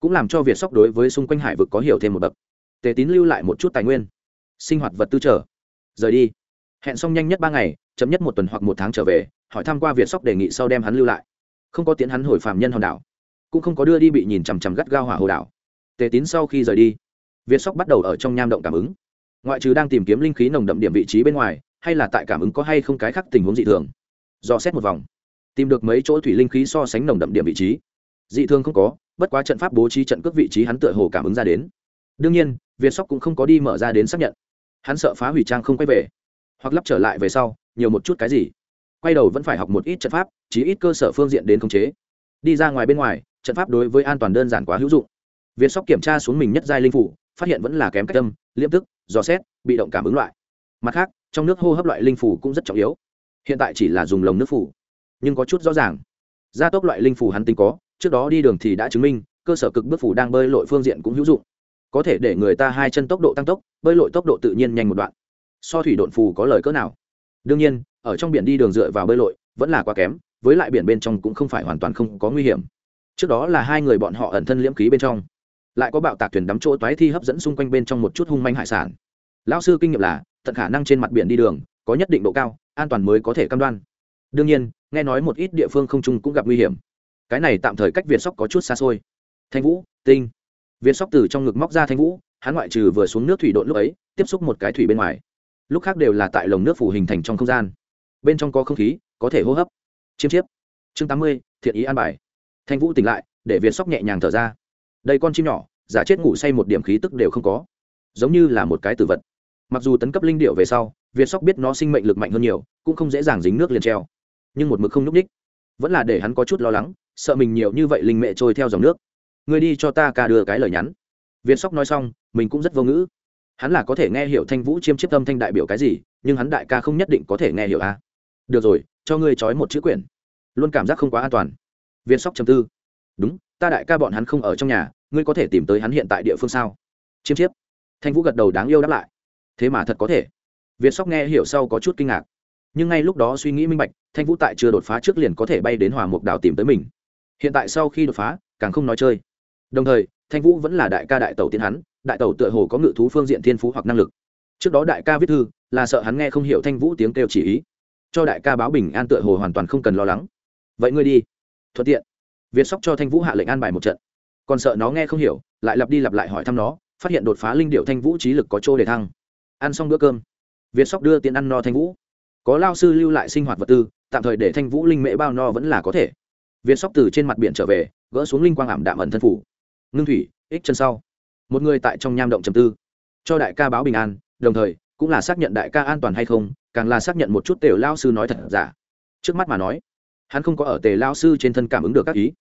Cũng làm cho việt sóc đối với xung quanh hải vực có hiểu thêm một bậc. Tề tín lưu lại một chút tài nguyên, sinh hoạt vật tư trở rời đi. Hẹn xong nhanh nhất ba ngày, chậm nhất một tuần hoặc một tháng trở về, hỏi thăm qua việt sóc đề nghị sau đem hắn lưu lại. Không có tiến hắn hồi phạm nhân hòn đảo. Cũng không có đưa đi bị nhìn chằm chằm gắt gao hỏa hồ đảo. Tề tín sau khi rời đi, việt sóc bắt đầu ở trong nham động cảm ứng. Ngoại trừ đang tìm kiếm linh khí nồng đậm điểm vị trí bên ngoài, hay là tại cảm ứng có hay không cái khác tình huống dị thường. Do xét một vòng tìm được mấy chỗ thủy linh khí so sánh nồng đậm điểm vị trí. Dị thường không có, bất quá trận pháp bố trí trận cước vị trí hắn tựa hồ cảm ứng ra đến. Đương nhiên, việt sóc cũng không có đi mở ra đến xác nhận. Hắn sợ phá hủy trang không quay về. Hoặc lắp trở lại về sau, nhiều một chút cái gì. Quay đầu vẫn phải học một ít trận pháp, chí ít cơ sở phương diện đến khống chế. Đi ra ngoài bên ngoài, trận pháp đối với an toàn đơn giản quá hữu dụng. Việt sóc kiểm tra xuống mình nhất giai linh phủ, phát hiện vẫn là kém cách tâm liêm tức dò xét, bị động cảm ứng loại. Mặt khác, trong nước hô hấp loại linh phủ cũng rất trọng yếu. Hiện tại chỉ là dùng lồng nước phủ nhưng có chút rõ ràng. Gia tốc loại linh phủ hắn tính có, trước đó đi đường thì đã chứng minh, cơ sở cực bước phủ đang bơi lội phương diện cũng hữu dụng. Có thể để người ta hai chân tốc độ tăng tốc, bơi lội tốc độ tự nhiên nhanh một đoạn. So thủy độn phù có lời cỡ nào? Đương nhiên, ở trong biển đi đường dựa vào bơi lội, vẫn là quá kém, với lại biển bên trong cũng không phải hoàn toàn không có nguy hiểm. Trước đó là hai người bọn họ ẩn thân liễm khí bên trong. Lại có bạo tạc thuyền đắm chỗ toái thi hấp dẫn xung quanh bên trong một chút hung manh hải sản. Lão sư kinh nghiệm là, tận khả năng trên mặt biển đi đường, có nhất định độ cao, an toàn mới có thể cam đoan. Đương nhiên nghe nói một ít địa phương không chung cũng gặp nguy hiểm. Cái này tạm thời cách việt sóc có chút xa xôi. Thanh vũ, tinh. Việt sóc từ trong ngực móc ra thanh vũ, hắn ngoại trừ vừa xuống nước thủy độn lúc ấy, tiếp xúc một cái thủy bên ngoài. Lúc khác đều là tại lồng nước phủ hình thành trong không gian. Bên trong có không khí, có thể hô hấp. Chiêm chiếp. Chương tám mươi, thiện ý an bài. Thanh vũ tỉnh lại, để việt sóc nhẹ nhàng thở ra. Đây con chim nhỏ, giả chết ngủ say một điểm khí tức đều không có. Giống như là một cái tử vật. Mặc dù tấn cấp linh điệu về sau, việt sóc biết nó sinh mệnh lực mạnh hơn nhiều, cũng không dễ dàng dính nước liền treo nhưng một mực không n ú c ních vẫn là để hắn có chút lo lắng, sợ mình nhiều như vậy linh mẹ trôi theo dòng nước. Người đi cho ta ca đưa cái lời nhắn. Viên sóc nói xong, mình cũng rất vô ngữ. Hắn là có thể nghe hiểu thanh vũ chiêm chiếp tâm thanh đại biểu cái gì, nhưng hắn đại ca không nhất định có thể nghe hiểu a được rồi, cho ngươi trói một chữ quyển. Luôn cảm giác không quá an toàn. Viên sóc chầm tư. Đúng, ta đại ca bọn hắn không ở trong nhà, ngươi có thể tìm tới hắn hiện tại địa phương sao? Chiêm chiếp. Thanh vũ gật đầu đáng yêu đáp lại. Thế mà thật có thể. Viên sóc nghe hiểu sau có chút kinh ngạc nhưng ngay lúc đó suy nghĩ minh bạch, thanh vũ tại chưa đột phá trước liền có thể bay đến hòa mục đảo tìm tới mình. Hiện tại sau khi đột phá, càng không nói chơi. Đồng thời, thanh vũ vẫn là đại ca đại tàu tiến hắn, đại tàu tựa hồ có ngự thú phương diện thiên phú hoặc năng lực. Trước đó đại ca viết thư, là sợ hắn nghe không hiểu thanh vũ tiếng kêu chỉ ý. Cho đại ca báo bình an tựa hồ hoàn toàn không cần lo lắng. Vậy ngươi đi. Thuận tiện. Việt sóc cho thanh vũ hạ lệnh an bài một trận. Còn sợ nó nghe không hiểu, lại lặp đi lặp lại hỏi thăm nó, phát hiện đột phá linh điệu thanh vũ trí lực có chỗ để thăng. Ăn xong bữa cơm, việt sóc đưa tiền ăn no thanh vũ có lao sư lưu lại sinh hoạt vật tư, tạm thời để thanh vũ linh mễ bao no vẫn là có thể. Viên sóc từ trên mặt biển trở về, gỡ xuống linh quang ảm đạm ẩn thân phủ. Ngưng thủy, ích chân sau. Một người tại trong nham động trầm tư, cho đại ca báo bình an, đồng thời, cũng là xác nhận đại ca an toàn hay không, càng là xác nhận một chút tề lao sư nói thật giả. Trước mắt mà nói, hắn không có ở tề lao sư trên thân cảm ứng được các ý.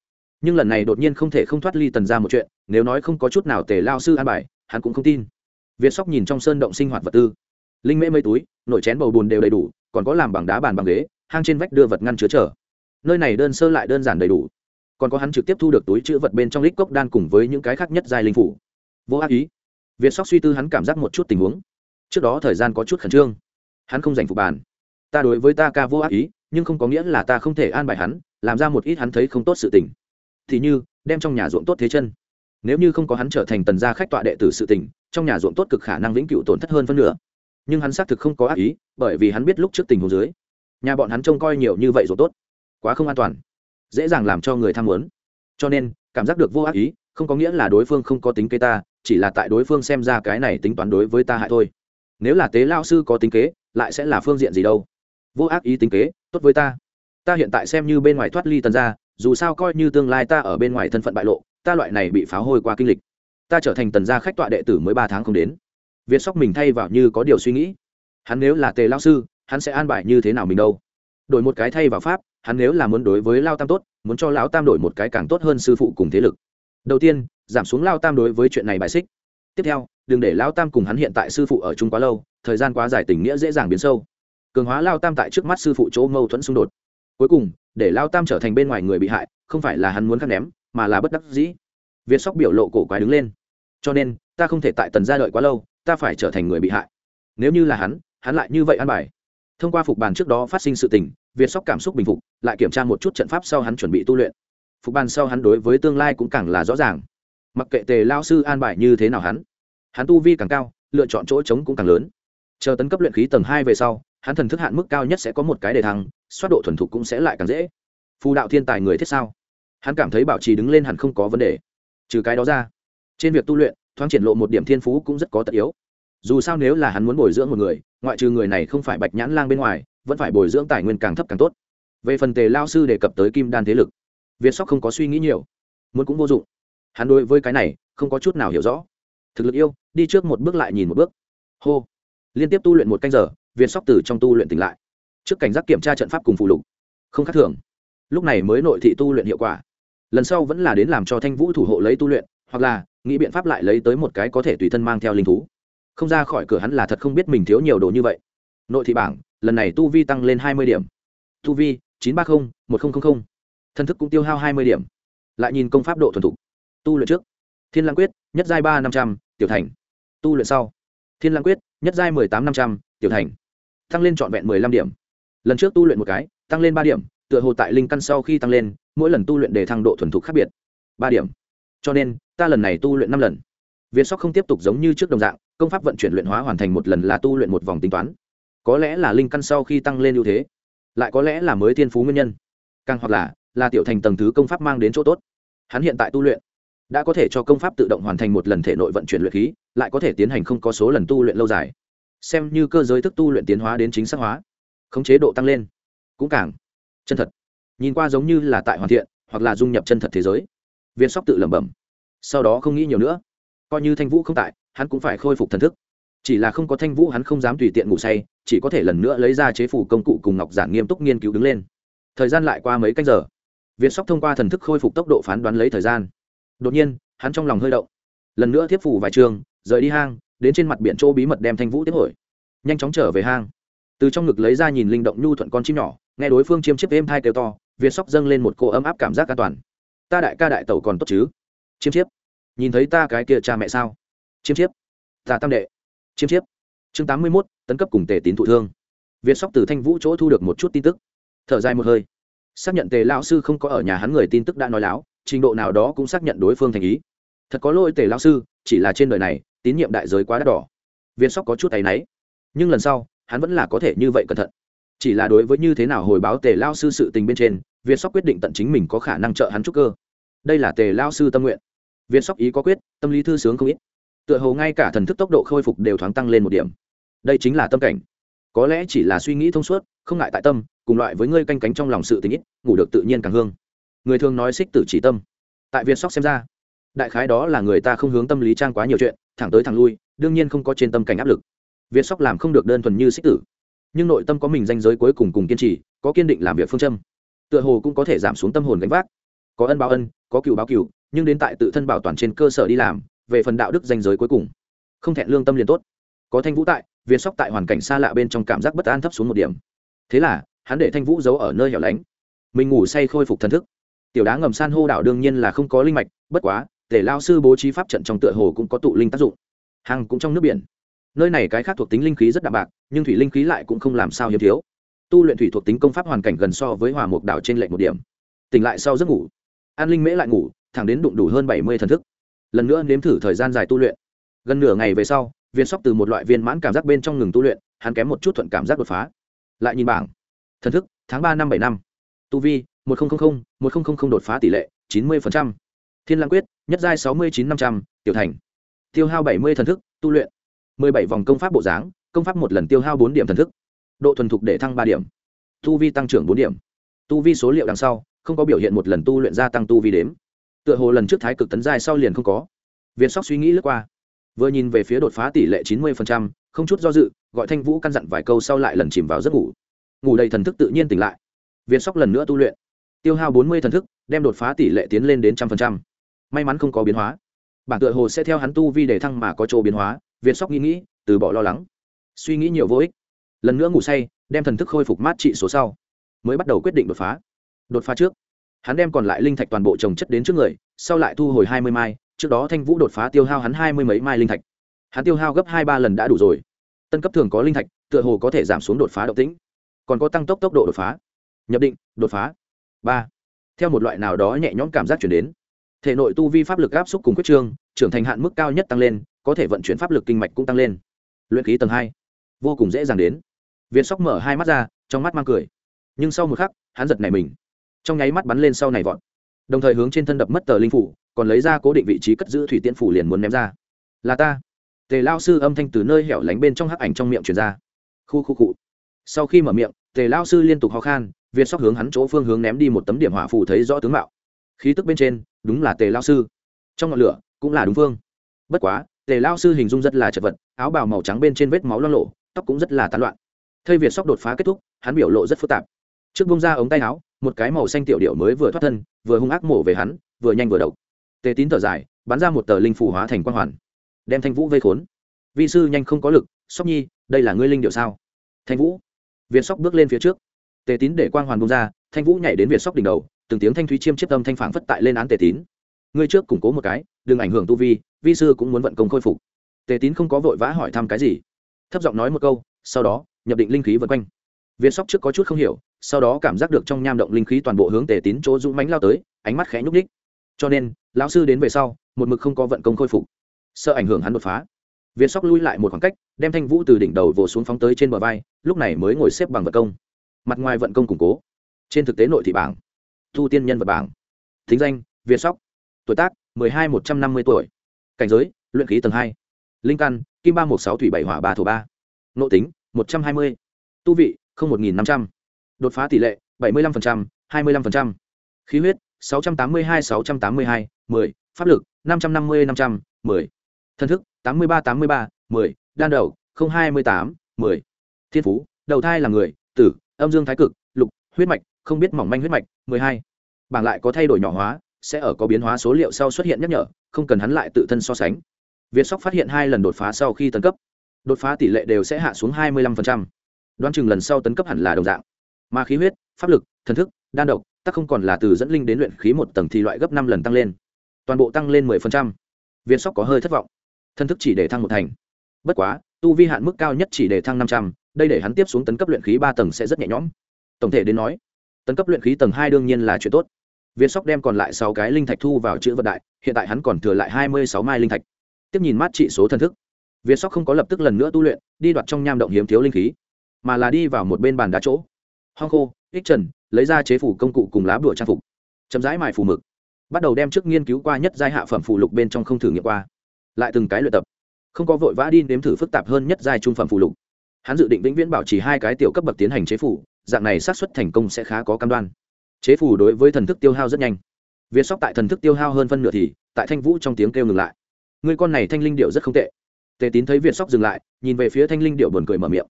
Nhưng lần này đột nhiên không thể không thoát ly tần ra một chuyện, nếu nói không có chút nào tề lao sư an bài, hắn cũng không tin. Việt sóc nhìn trong sơn động sinh hoạt vật tư linh mễ mấy túi, nổi chén bầu bùn đều đầy đủ, còn có làm bằng đá bàn bằng ghế, hang trên vách đưa vật ngăn chứa trở nơi này đơn sơ lại đơn giản đầy đủ. Còn có hắn trực tiếp thu được túi chữ vật bên trong lít cốc đan cùng với những cái khác nhất giai linh phủ. Vô ác ý. Việt sóc suy tư hắn cảm giác một chút tình huống. Trước đó thời gian có chút khẩn trương. Hắn không giành phục bàn. Ta đối với ta ca vô ác ý, nhưng không có nghĩa là ta không thể an bài hắn, làm ra một ít hắn thấy không tốt sự tình. Thì như, đem trong nhà ruộng tốt thế chân. Nếu như không có hắn trở thành tần gia khách tọa đệ tử sự tình, trong nhà ruộng tốt cực khả năng vĩnh cửu tổn thất hơn phân nửa nhưng hắn xác thực không có ác ý, bởi vì hắn biết lúc trước tình huống dưới, nhà bọn hắn trông coi nhiều như vậy rồi tốt. Quá không an toàn. Dễ dàng làm cho người tham muốn. Cho nên, cảm giác được vô ác ý, không có nghĩa là đối phương không có tính kế ta, chỉ là tại đối phương xem ra cái này tính toán đối với ta hại thôi. Nếu là tế lao sư có tính kế, lại sẽ là phương diện gì đâu? Vô ác ý tính kế, tốt với ta. Ta hiện tại xem như bên ngoài thoát ly tần ra dù sao coi như tương lai ta ở bên ngoài thân phận bại lộ, ta loại này bị phá hôi qua kinh lịch. Ta trở thành tần gia khách tọa đệ tử mới ba tháng không đến việt sóc mình thay vào như có điều suy nghĩ. Hắn nếu là tề lao sư, hắn sẽ an bài như thế nào mình đâu? Đổi một cái thay vào pháp, hắn nếu là muốn đối với lao tam tốt, muốn cho lão tam đổi một cái càng tốt hơn sư phụ cùng thế lực. Đầu tiên, giảm xuống lao tam đối với chuyện này bài xích. Tiếp theo, đừng để lao tam cùng hắn hiện tại sư phụ ở chung quá lâu, thời gian quá dài tình nghĩa dễ dàng biến sâu. Cường hóa lao tam tại trước mắt sư phụ chỗ mâu thuẫn xung đột. Cuối cùng, để lao tam trở thành bên ngoài người bị hại, không phải là hắn muốn khắc ném, mà là bất đắc dĩ. Việt sóc biểu lộ cổ quái đứng lên. Cho nên, ta không thể tại tần gia đợi quá lâu ta phải trở thành người bị hại. Nếu như là hắn hắn lại như vậy ăn bài. Thông qua phục bàn trước đó phát sinh sự tình, việt sóc cảm xúc bình phục, lại kiểm tra một chút trận pháp sau hắn chuẩn bị tu luyện. Phục bàn sau hắn đối với tương lai cũng càng là rõ ràng. Mặc kệ tề lao sư an bài như thế nào hắn hắn tu vi càng cao, lựa chọn chỗ trống cũng càng lớn. Chờ tấn cấp luyện khí tầng hai về sau, hắn thần thức hạn mức cao nhất sẽ có một cái đề thăng xoát độ thuần thục cũng sẽ lại càng dễ. Phù đạo thiên tài người thiết sao? Hắn cảm thấy bảo trì đứng lên hẳn không có vấn đề. Trừ cái đó ra, trên việc tu luyện thoáng triển lộ một điểm thiên phú cũng rất có tất yếu. Dù sao nếu là hắn muốn bồi dưỡng một người, ngoại trừ người này không phải bạch nhãn lang bên ngoài, vẫn phải bồi dưỡng tài nguyên càng thấp càng tốt. Về phần tề lao sư đề cập tới kim đan thế lực, việt sóc không có suy nghĩ nhiều, muốn cũng vô dụng. Hắn đối với cái này không có chút nào hiểu rõ. Thực lực yêu, đi trước một bước lại nhìn một bước. Hô. Liên tiếp tu luyện một canh giờ, việt sóc từ trong tu luyện tỉnh lại. Trước cảnh giác kiểm tra trận pháp cùng phụ lục, không khác thường. Lúc này mới nội thị tu luyện hiệu quả. Lần sau vẫn là đến làm cho thanh vũ thủ hộ lấy tu luyện, hoặc là nghĩ biện pháp lại lấy tới một cái có thể tùy thân mang theo linh thú. Không ra khỏi cửa hắn là thật không biết mình thiếu nhiều đồ như vậy. Nội thị bảng, lần này tu vi tăng lên hai mươi điểm. Tu vi, chín trăm ba mươi một nghìn thân thức cũng tiêu hao hai mươi điểm. Lại nhìn công pháp độ thuần thục. Tu luyện trước. Thiên lang quyết, nhất giai ba năm trăm, tiểu thành. Tu luyện sau. Thiên lang quyết, nhất giai mười tám năm trăm, tiểu thành. Tăng lên trọn vẹn mười lăm điểm. Lần trước tu luyện một cái, tăng lên ba điểm, tựa hồ tại linh căn sau khi tăng lên, mỗi lần tu luyện để thăng độ thuần thục khác biệt. ba điểm cho nên, ta lần này tu luyện năm lần. Viên sóc không tiếp tục giống như trước đồng dạng, công pháp vận chuyển luyện hóa hoàn thành một lần là tu luyện một vòng tính toán. Có lẽ là linh căn sau khi tăng lên ưu thế, lại có lẽ là mới tiên phú nguyên nhân. Càng hoặc là là tiểu thành tầng thứ công pháp mang đến chỗ tốt. Hắn hiện tại tu luyện, đã có thể cho công pháp tự động hoàn thành một lần thể nội vận chuyển luyện khí, lại có thể tiến hành không có số lần tu luyện lâu dài. Xem như cơ giới thức tu luyện tiến hóa đến chính xác hóa, khống chế độ tăng lên, cũng càng chân thật. Nhìn qua giống như là tại hoàn thiện, hoặc là dung nhập chân thật thế giới viên sóc tự lẩm bẩm. Sau đó không nghĩ nhiều nữa. Coi như thanh vũ không tại, hắn cũng phải khôi phục thần thức. Chỉ là không có thanh vũ hắn không dám tùy tiện ngủ say, chỉ có thể lần nữa lấy ra chế phủ công cụ cùng ngọc giản nghiêm túc nghiên cứu đứng lên. Thời gian lại qua mấy canh giờ. Việt sóc thông qua thần thức khôi phục tốc độ phán đoán lấy thời gian. Đột nhiên, hắn trong lòng hơi động. Lần nữa tiếp phủ vài trường, rời đi hang, đến trên mặt biển chỗ bí mật đem thanh vũ tiếp hồi. Nhanh chóng trở về hang. Từ trong ngực lấy ra nhìn linh động nhu thuận con chim nhỏ, nghe đối phương chiêm chiếp êm hai kêu to việt sóc dâng lên một cô ấm áp cảm giác an toàn ta đại ca đại tẩu còn tốt chứ? Chiêm chiếp. Nhìn thấy ta cái kia cha mẹ sao? Chiêm chiếp. Ta tam đệ. Chiêm chiếp. Chương tám mươi mốt, tấn cấp cùng tề tín thụ thương. Việt sóc từ thanh vũ chỗ thu được một chút tin tức. Thở dài một hơi. Xác nhận tề lão sư không có ở nhà hắn người tin tức đã nói láo, trình độ nào đó cũng xác nhận đối phương thành ý. Thật có lỗi tề lão sư, chỉ là trên đời này, tín nhiệm đại giới quá đắt đỏ. Viên sóc có chút tay náy. Nhưng lần sau, hắn vẫn là có thể như vậy cẩn thận. Chỉ là đối với như thế nào hồi báo tề lao sư sự tình bên trên việt sóc quyết định tận chính mình có khả năng trợ hắn trúc cơ. Đây là tề lao sư tâm nguyện. Viên sóc ý có quyết, tâm lý thư sướng không ít. Tựa hồ ngay cả thần thức tốc độ khôi phục đều thoáng tăng lên một điểm. Đây chính là tâm cảnh. Có lẽ chỉ là suy nghĩ thông suốt, không ngại tại tâm, cùng loại với ngươi canh cánh trong lòng sự tình ít, ngủ được tự nhiên càng hương. Người thường nói xích tử chỉ tâm. Tại viên sóc xem ra, đại khái đó là người ta không hướng tâm lý trang quá nhiều chuyện, thẳng tới thẳng lui, đương nhiên không có trên tâm cảnh áp lực. Viên sóc làm không được đơn thuần như xích tử. Nhưng nội tâm có mình danh giới cuối cùng cùng kiên trì, có kiên định làm việc phương châm tựa hồ cũng có thể giảm xuống tâm hồn gánh vác. Có ân báo ân, có cựu báo cựu, nhưng đến tại tự thân bảo toàn trên cơ sở đi làm, về phần đạo đức danh giới cuối cùng, không thẹn lương tâm liền tốt. Có thanh vũ tại việt sóc tại hoàn cảnh xa lạ bên trong cảm giác bất an thấp xuống một điểm. Thế là, hắn để thanh vũ giấu ở nơi hẻo lánh. Mình ngủ say khôi phục thần thức. Tiểu đá ngầm san hô đảo đương nhiên là không có linh mạch, bất quá để lao sư bố trí pháp trận trong tựa hồ cũng có tụ linh tác dụng. Hàng cũng trong nước biển. Nơi này cái khác thuộc tính linh khí rất đạm bạc, nhưng thủy linh khí lại cũng không làm sao hiếm thiếu tu luyện thủy thuộc tính công pháp hoàn cảnh gần so với hòa mục đảo trên lệch một điểm. Tỉnh lại sau giấc ngủ, an linh mễ lại ngủ, thẳng đến đụng đủ hơn bảy mươi thần thức. Lần nữa nếm thử thời gian dài tu luyện. Gần nửa ngày về sau, viên sóc từ một loại viên mãn cảm giác bên trong ngừng tu luyện, hắn kém một chút thuận cảm giác đột phá. Lại nhìn bảng. Thần thức, tháng ba năm bảy năm. Tu vi, một nghìn một nghìn đột phá tỷ lệ, chín mươi thiên Lang quyết, nhất giai sáu mươi chín năm trăm, tiểu thành. Tiêu hao bảy mươi thần thức, tu luyện. mười bảy vòng công pháp bộ dáng, công pháp một lần tiêu hao bốn điểm thần thức độ thuần thục để thăng ba điểm. Tu vi tăng trưởng bốn điểm. Tu vi số liệu đằng sau, không có biểu hiện một lần tu luyện gia tăng tu vi đếm. Tựa hồ lần trước thái cực tấn giai sau liền không có. Việt sóc suy nghĩ lướt qua. Vừa nhìn về phía đột phá tỷ lệ chín mươi không chút do dự, gọi thanh vũ căn dặn vài câu sau lại lần chìm vào giấc ngủ. Ngủ đầy thần thức tự nhiên tỉnh lại. Viên sóc lần nữa tu luyện. Tiêu hao bốn mươi thần thức, đem đột phá tỷ lệ tiến lên đến trăm phần trăm. May mắn không có biến hóa. Bản tựa hồ sẽ theo hắn tu vi để thăng mà có chỗ biến hóa, viên sóc nghĩ nghĩ, từ bỏ lo lắng. Suy nghĩ nhiều vô ích lần nữa ngủ say, đem thần thức khôi phục mát trị số sau, mới bắt đầu quyết định đột phá. Đột phá trước, hắn đem còn lại linh thạch toàn bộ trồng chất đến trước người, sau lại thu hồi hai mươi mai, trước đó thanh vũ đột phá tiêu hao hắn hai mươi mấy mai linh thạch. Hắn tiêu hao gấp hai ba lần đã đủ rồi. Tân cấp thường có linh thạch, tựa hồ có thể giảm xuống đột phá động tĩnh. Còn có tăng tốc tốc độ đột phá. Nhập định, đột phá. Ba. Theo một loại nào đó nhẹ nhõm cảm giác chuyển đến, thể nội tu vi pháp lực áp xúc cùng quyết trương, trưởng thành hạn mức cao nhất tăng lên, có thể vận chuyển pháp lực kinh mạch cũng tăng lên. Luyện khí tầng hai vô cùng dễ dàng đến. Việt sóc mở hai mắt ra, trong mắt mang cười. Nhưng sau một khắc, hắn giật nảy mình. Trong nháy mắt bắn lên sau này vọt. Đồng thời hướng trên thân đập mất tờ linh phủ, còn lấy ra cố định vị trí cất giữ thủy tiễn phủ liền muốn ném ra. Là ta. Tề lao sư âm thanh từ nơi hẻo lánh bên trong hắc ảnh trong miệng truyền ra. Khu khu cụ sau khi mở miệng, tề lao sư liên tục ho khan việt sóc hướng hắn chỗ phương hướng ném đi một tấm điểm hỏa phủ thấy rõ tướng mạo. Khí tức bên trên, đúng là tề lao sư. Trong ngọn lửa, cũng là đúng phương. Bất quá, tề lao sư hình dung rất là chật vật, áo bào màu trắng bên trên vết máu lo lộ tóc cũng rất là tán loạn. Thây việt sóc đột phá kết thúc, hắn biểu lộ rất phức tạp. Trước bông ra ống tay áo, một cái màu xanh tiểu điệu mới vừa thoát thân, vừa hung ác mổ về hắn, vừa nhanh vừa độc. Tề tín thở dài, bắn ra một tờ linh phủ hóa thành quang hoàn. Đem thanh vũ vây khốn. Vi sư nhanh không có lực, sóc nhi, đây là ngươi linh điệu sao? Thanh vũ. Việt sóc bước lên phía trước. Tề tín để quang hoàn bông ra, thanh vũ nhảy đến việt sóc đỉnh đầu, từng tiếng thanh thúy chiêm chiếc tâm thanh phản phất tại lên án tề tín. Ngươi trước củng cố một cái, đừng ảnh hưởng tu vi vi sư cũng muốn vận công khôi phục. Tề tín không có vội vã hỏi thăm cái gì thấp giọng nói một câu, sau đó, nhập định linh khí vân quanh. Viên sóc trước có chút không hiểu, sau đó cảm giác được trong nham động linh khí toàn bộ hướng tề tín chỗ dũng mánh lao tới, ánh mắt khẽ nhúc ních cho nên, lão sư đến về sau, một mực không có vận công khôi phục. Sợ ảnh hưởng hắn đột phá. Viên sóc lui lại một khoảng cách, đem thanh vũ từ đỉnh đầu vồ xuống phóng tới trên bờ vai, lúc này mới ngồi xếp bằng vận công. Mặt ngoài vận công củng cố. Trên thực tế nội thị bảng. Thu tiên nhân vật bảng. Thính danh, viên sóc. Tuổi tác, mười hai một trăm năm mươi tuổi. Cảnh giới, luyện khí tầng hai. Linh căn kim ba một sáu thủy bảy hỏa ba thổ ba. Nộ tính, một trăm hai mươi. Tu vị, không một nghìn năm trăm. Đột phá tỷ lệ, bảy mươi năm hai mươi năm khí huyết, sáu trăm tám mươi hai, sáu trăm tám mươi hai, mười. Pháp lực, năm trăm năm mươi năm trăm, mười. Thân thức, tám mươi ba tám mươi ba, mười. Đan đầu hai mươi tám, mười. Thiên phú, đầu thai là người, tử, âm dương thái cực, lục, huyết mạch, không biết mỏng manh huyết mạch, mười hai. Bảng lại có thay đổi nhỏ hóa, sẽ ở có biến hóa số liệu sau xuất hiện nhắc nhở, không cần hắn lại tự thân so sánh việt sóc phát hiện hai lần đột phá sau khi tấn cấp, đột phá tỷ lệ đều sẽ hạ xuống hai mươi lăm đoán chừng lần sau tấn cấp hẳn là đồng dạng. Mà khí huyết, pháp lực, thần thức, đan độc tất không còn là từ dẫn linh đến luyện khí một tầng thì loại gấp năm lần tăng lên. Toàn bộ tăng lên mười phần trăm. Viên sóc có hơi thất vọng. Thần thức chỉ để thăng một thành. Bất quá, tu vi hạn mức cao nhất chỉ để thăng năm trăm, đây để hắn tiếp xuống tấn cấp luyện khí ba tầng sẽ rất nhẹ nhõm. Tổng thể đến nói, tấn cấp luyện khí tầng hai đương nhiên là chuyện tốt. Viên sóc đem còn lại sáu cái linh thạch thu vào chữ vật đại, hiện tại hắn còn thừa lại hai mươi sáu mai linh thạch tiếp nhìn mát trị số thần thức. Việt sóc không có lập tức lần nữa tu luyện, đi đoạt trong nham động hiếm thiếu linh khí, mà là đi vào một bên bàn đá chỗ. Hong khô, ích trần, lấy ra chế phủ công cụ cùng lá bụa trang phục. Chậm rãi mài phù mực. Bắt đầu đem trước nghiên cứu qua nhất giai hạ phẩm phù lục bên trong không thử nghiệm qua. Lại từng cái luyện tập. Không có vội vã đi nếm thử phức tạp hơn nhất giai trung phẩm phù lục. Hắn dự định vĩnh viễn bảo trì hai cái tiểu cấp bậc tiến hành chế phủ, dạng này xác suất thành công sẽ khá có cam đoan. Chế phủ đối với thần thức tiêu hao rất nhanh. Việt sóc tại thần thức tiêu hao hơn phân nửa thì, tại thanh vũ trong tiếng kêu ngừng lại người con này thanh linh điệu rất không tệ. Tề tín thấy việt sóc dừng lại, nhìn về phía thanh linh điệu buồn cười mở miệng.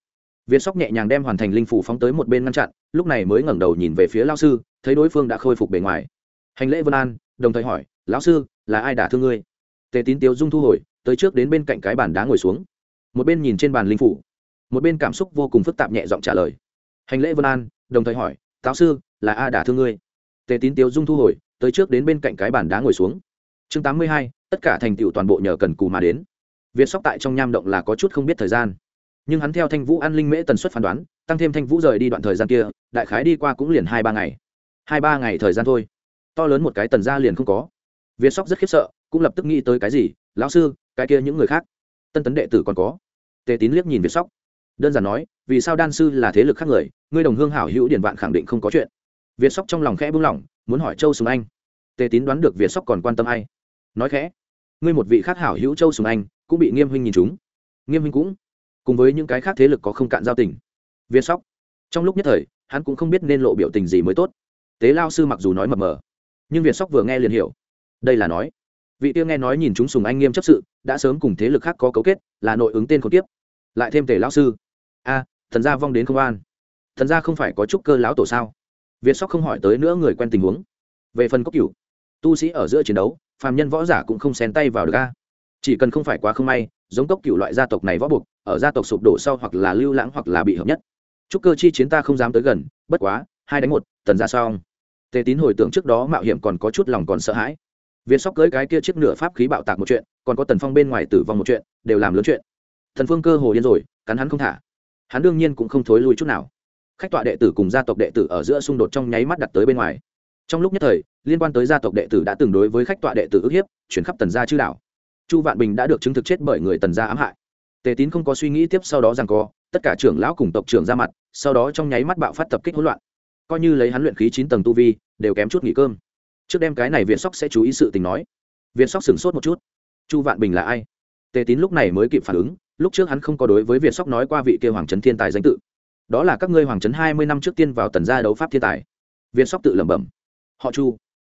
Việt sóc nhẹ nhàng đem hoàn thành linh phủ phóng tới một bên ngăn chặn, lúc này mới ngẩng đầu nhìn về phía lao sư, thấy đối phương đã khôi phục bề ngoài. Hành lễ vân an, đồng thời hỏi, lão sư, là ai đả thương ngươi? Tề tín tiếu dung thu hồi, tới trước đến bên cạnh cái bàn đá ngồi xuống. Một bên nhìn trên bàn linh phủ một bên cảm xúc vô cùng phức tạp nhẹ giọng trả lời. Hành lễ vân an, đồng thời hỏi táo sư, là a đả thương ngươi? Tề tín tiếu dung thu hồi, tới trước đến bên cạnh cái bàn đá ngồi xuống. Chương tám mươi hai tất cả thành tựu toàn bộ nhờ cần cù mà đến. Việt sóc tại trong nham động là có chút không biết thời gian. Nhưng hắn theo thanh vũ an linh mễ tần suất phán đoán, tăng thêm thanh vũ rời đi đoạn thời gian kia, đại khái đi qua cũng liền hai ba ngày. Hai ba ngày thời gian thôi. To lớn một cái tần ra liền không có. Việt sóc rất khiếp sợ, cũng lập tức nghĩ tới cái gì, lão sư, cái kia những người khác, tân tấn đệ tử còn có. Tề tín liếc nhìn việt sóc. Đơn giản nói, vì sao đan sư là thế lực khác người, ngươi đồng hương hảo hữu điển vạn khẳng định không có chuyện. Việt sóc trong lòng khẽ buông lỏng, muốn hỏi châu sùng anh. Tề tín đoán được việt sóc còn quan tâm ai. Nói khẽ ngươi một vị khác hảo hữu châu sùng anh, cũng bị nghiêm huynh nhìn chúng. Nghiêm huynh cũng, cùng với những cái khác thế lực có không cạn giao tình. Viên sóc, trong lúc nhất thời, hắn cũng không biết nên lộ biểu tình gì mới tốt. Tế lao sư mặc dù nói mập mờ, nhưng việt sóc vừa nghe liền hiểu. Đây là nói, vị tiêu nghe nói nhìn chúng sùng anh nghiêm chấp sự, đã sớm cùng thế lực khác có cấu kết, là nội ứng tên khốn tiếp lại thêm tề lao sư. A, thần gia vong đến công an. Thần gia không phải có chút cơ lão tổ sao? Việt sóc không hỏi tới nữa người quen tình huống. Về phần cốc cửu, tu sĩ ở giữa chiến đấu phàm nhân võ giả cũng không xén tay vào được a. Chỉ cần không phải quá không may, giống cốc cựu loại gia tộc này võ buộc, ở gia tộc sụp đổ sau hoặc là lưu lãng hoặc là bị hợp nhất. Chúc cơ chi chiến ta không dám tới gần, bất quá, hai đánh một, tần ra xong. Tề tín hồi tưởng trước đó mạo hiểm còn có chút lòng còn sợ hãi. Việt sóc cưới cái kia chiếc nửa pháp khí bạo tạc một chuyện, còn có tần phong bên ngoài tử vong một chuyện, đều làm lớn chuyện. Thần phương cơ hồ điên rồi, cắn hắn không thả. Hắn đương nhiên cũng không thối lui chút nào. Khách tọa đệ tử cùng gia tộc đệ tử ở giữa xung đột trong nháy mắt đặt tới bên ngoài trong lúc nhất thời, liên quan tới gia tộc đệ tử đã từng đối với khách tọa đệ tử ức hiếp, chuyển khắp tần gia chư đảo. Chu vạn bình đã được chứng thực chết bởi người tần gia ám hại. Tề tín không có suy nghĩ tiếp sau đó rằng có tất cả trưởng lão cùng tộc trưởng ra mặt, sau đó trong nháy mắt bạo phát tập kích hỗn loạn. Coi như lấy hắn luyện khí chín tầng tu vi, đều kém chút nghỉ cơm. Trước đêm cái này việt sóc sẽ chú ý sự tình nói. Việt sóc sửng sốt một chút. Chu vạn bình là ai? Tề tín lúc này mới kịp phản ứng, lúc trước hắn không có đối với việt sóc nói qua vị kia hoàng trấn thiên tài danh tự. Đó là các ngươi hoàng trấn hai mươi năm trước tiên vào tần gia đấu pháp thiên tài. Việt sóc tự lẩm bẩm họ chu.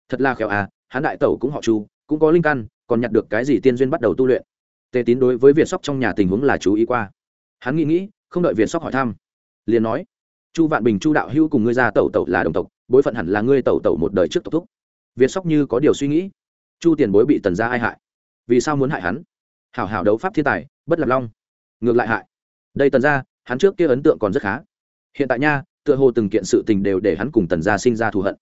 Thật là khéo à hắn đại tẩu cũng họ chu, cũng có linh căn, còn nhặt được cái gì tiên duyên bắt đầu tu luyện. Tề tín đối với việt sóc trong nhà tình huống là chú ý qua. Hắn nghĩ nghĩ, không đợi việt sóc hỏi thăm, liền nói, chu vạn bình, chu đạo hữu cùng ngươi ra tẩu tẩu là đồng tộc, bối phận hẳn là ngươi tẩu tẩu một đời trước tộc thúc. Việt sóc như có điều suy nghĩ. Chu tiền bối bị tần gia ai hại? Vì sao muốn hại hắn? Hảo hảo đấu pháp thiên tài, bất lập long. Ngược lại hại. Đây tần gia, hắn trước kia ấn tượng còn rất khá. Hiện tại nha, tựa hồ từng kiện sự tình đều để hắn cùng tần gia sinh ra thù hận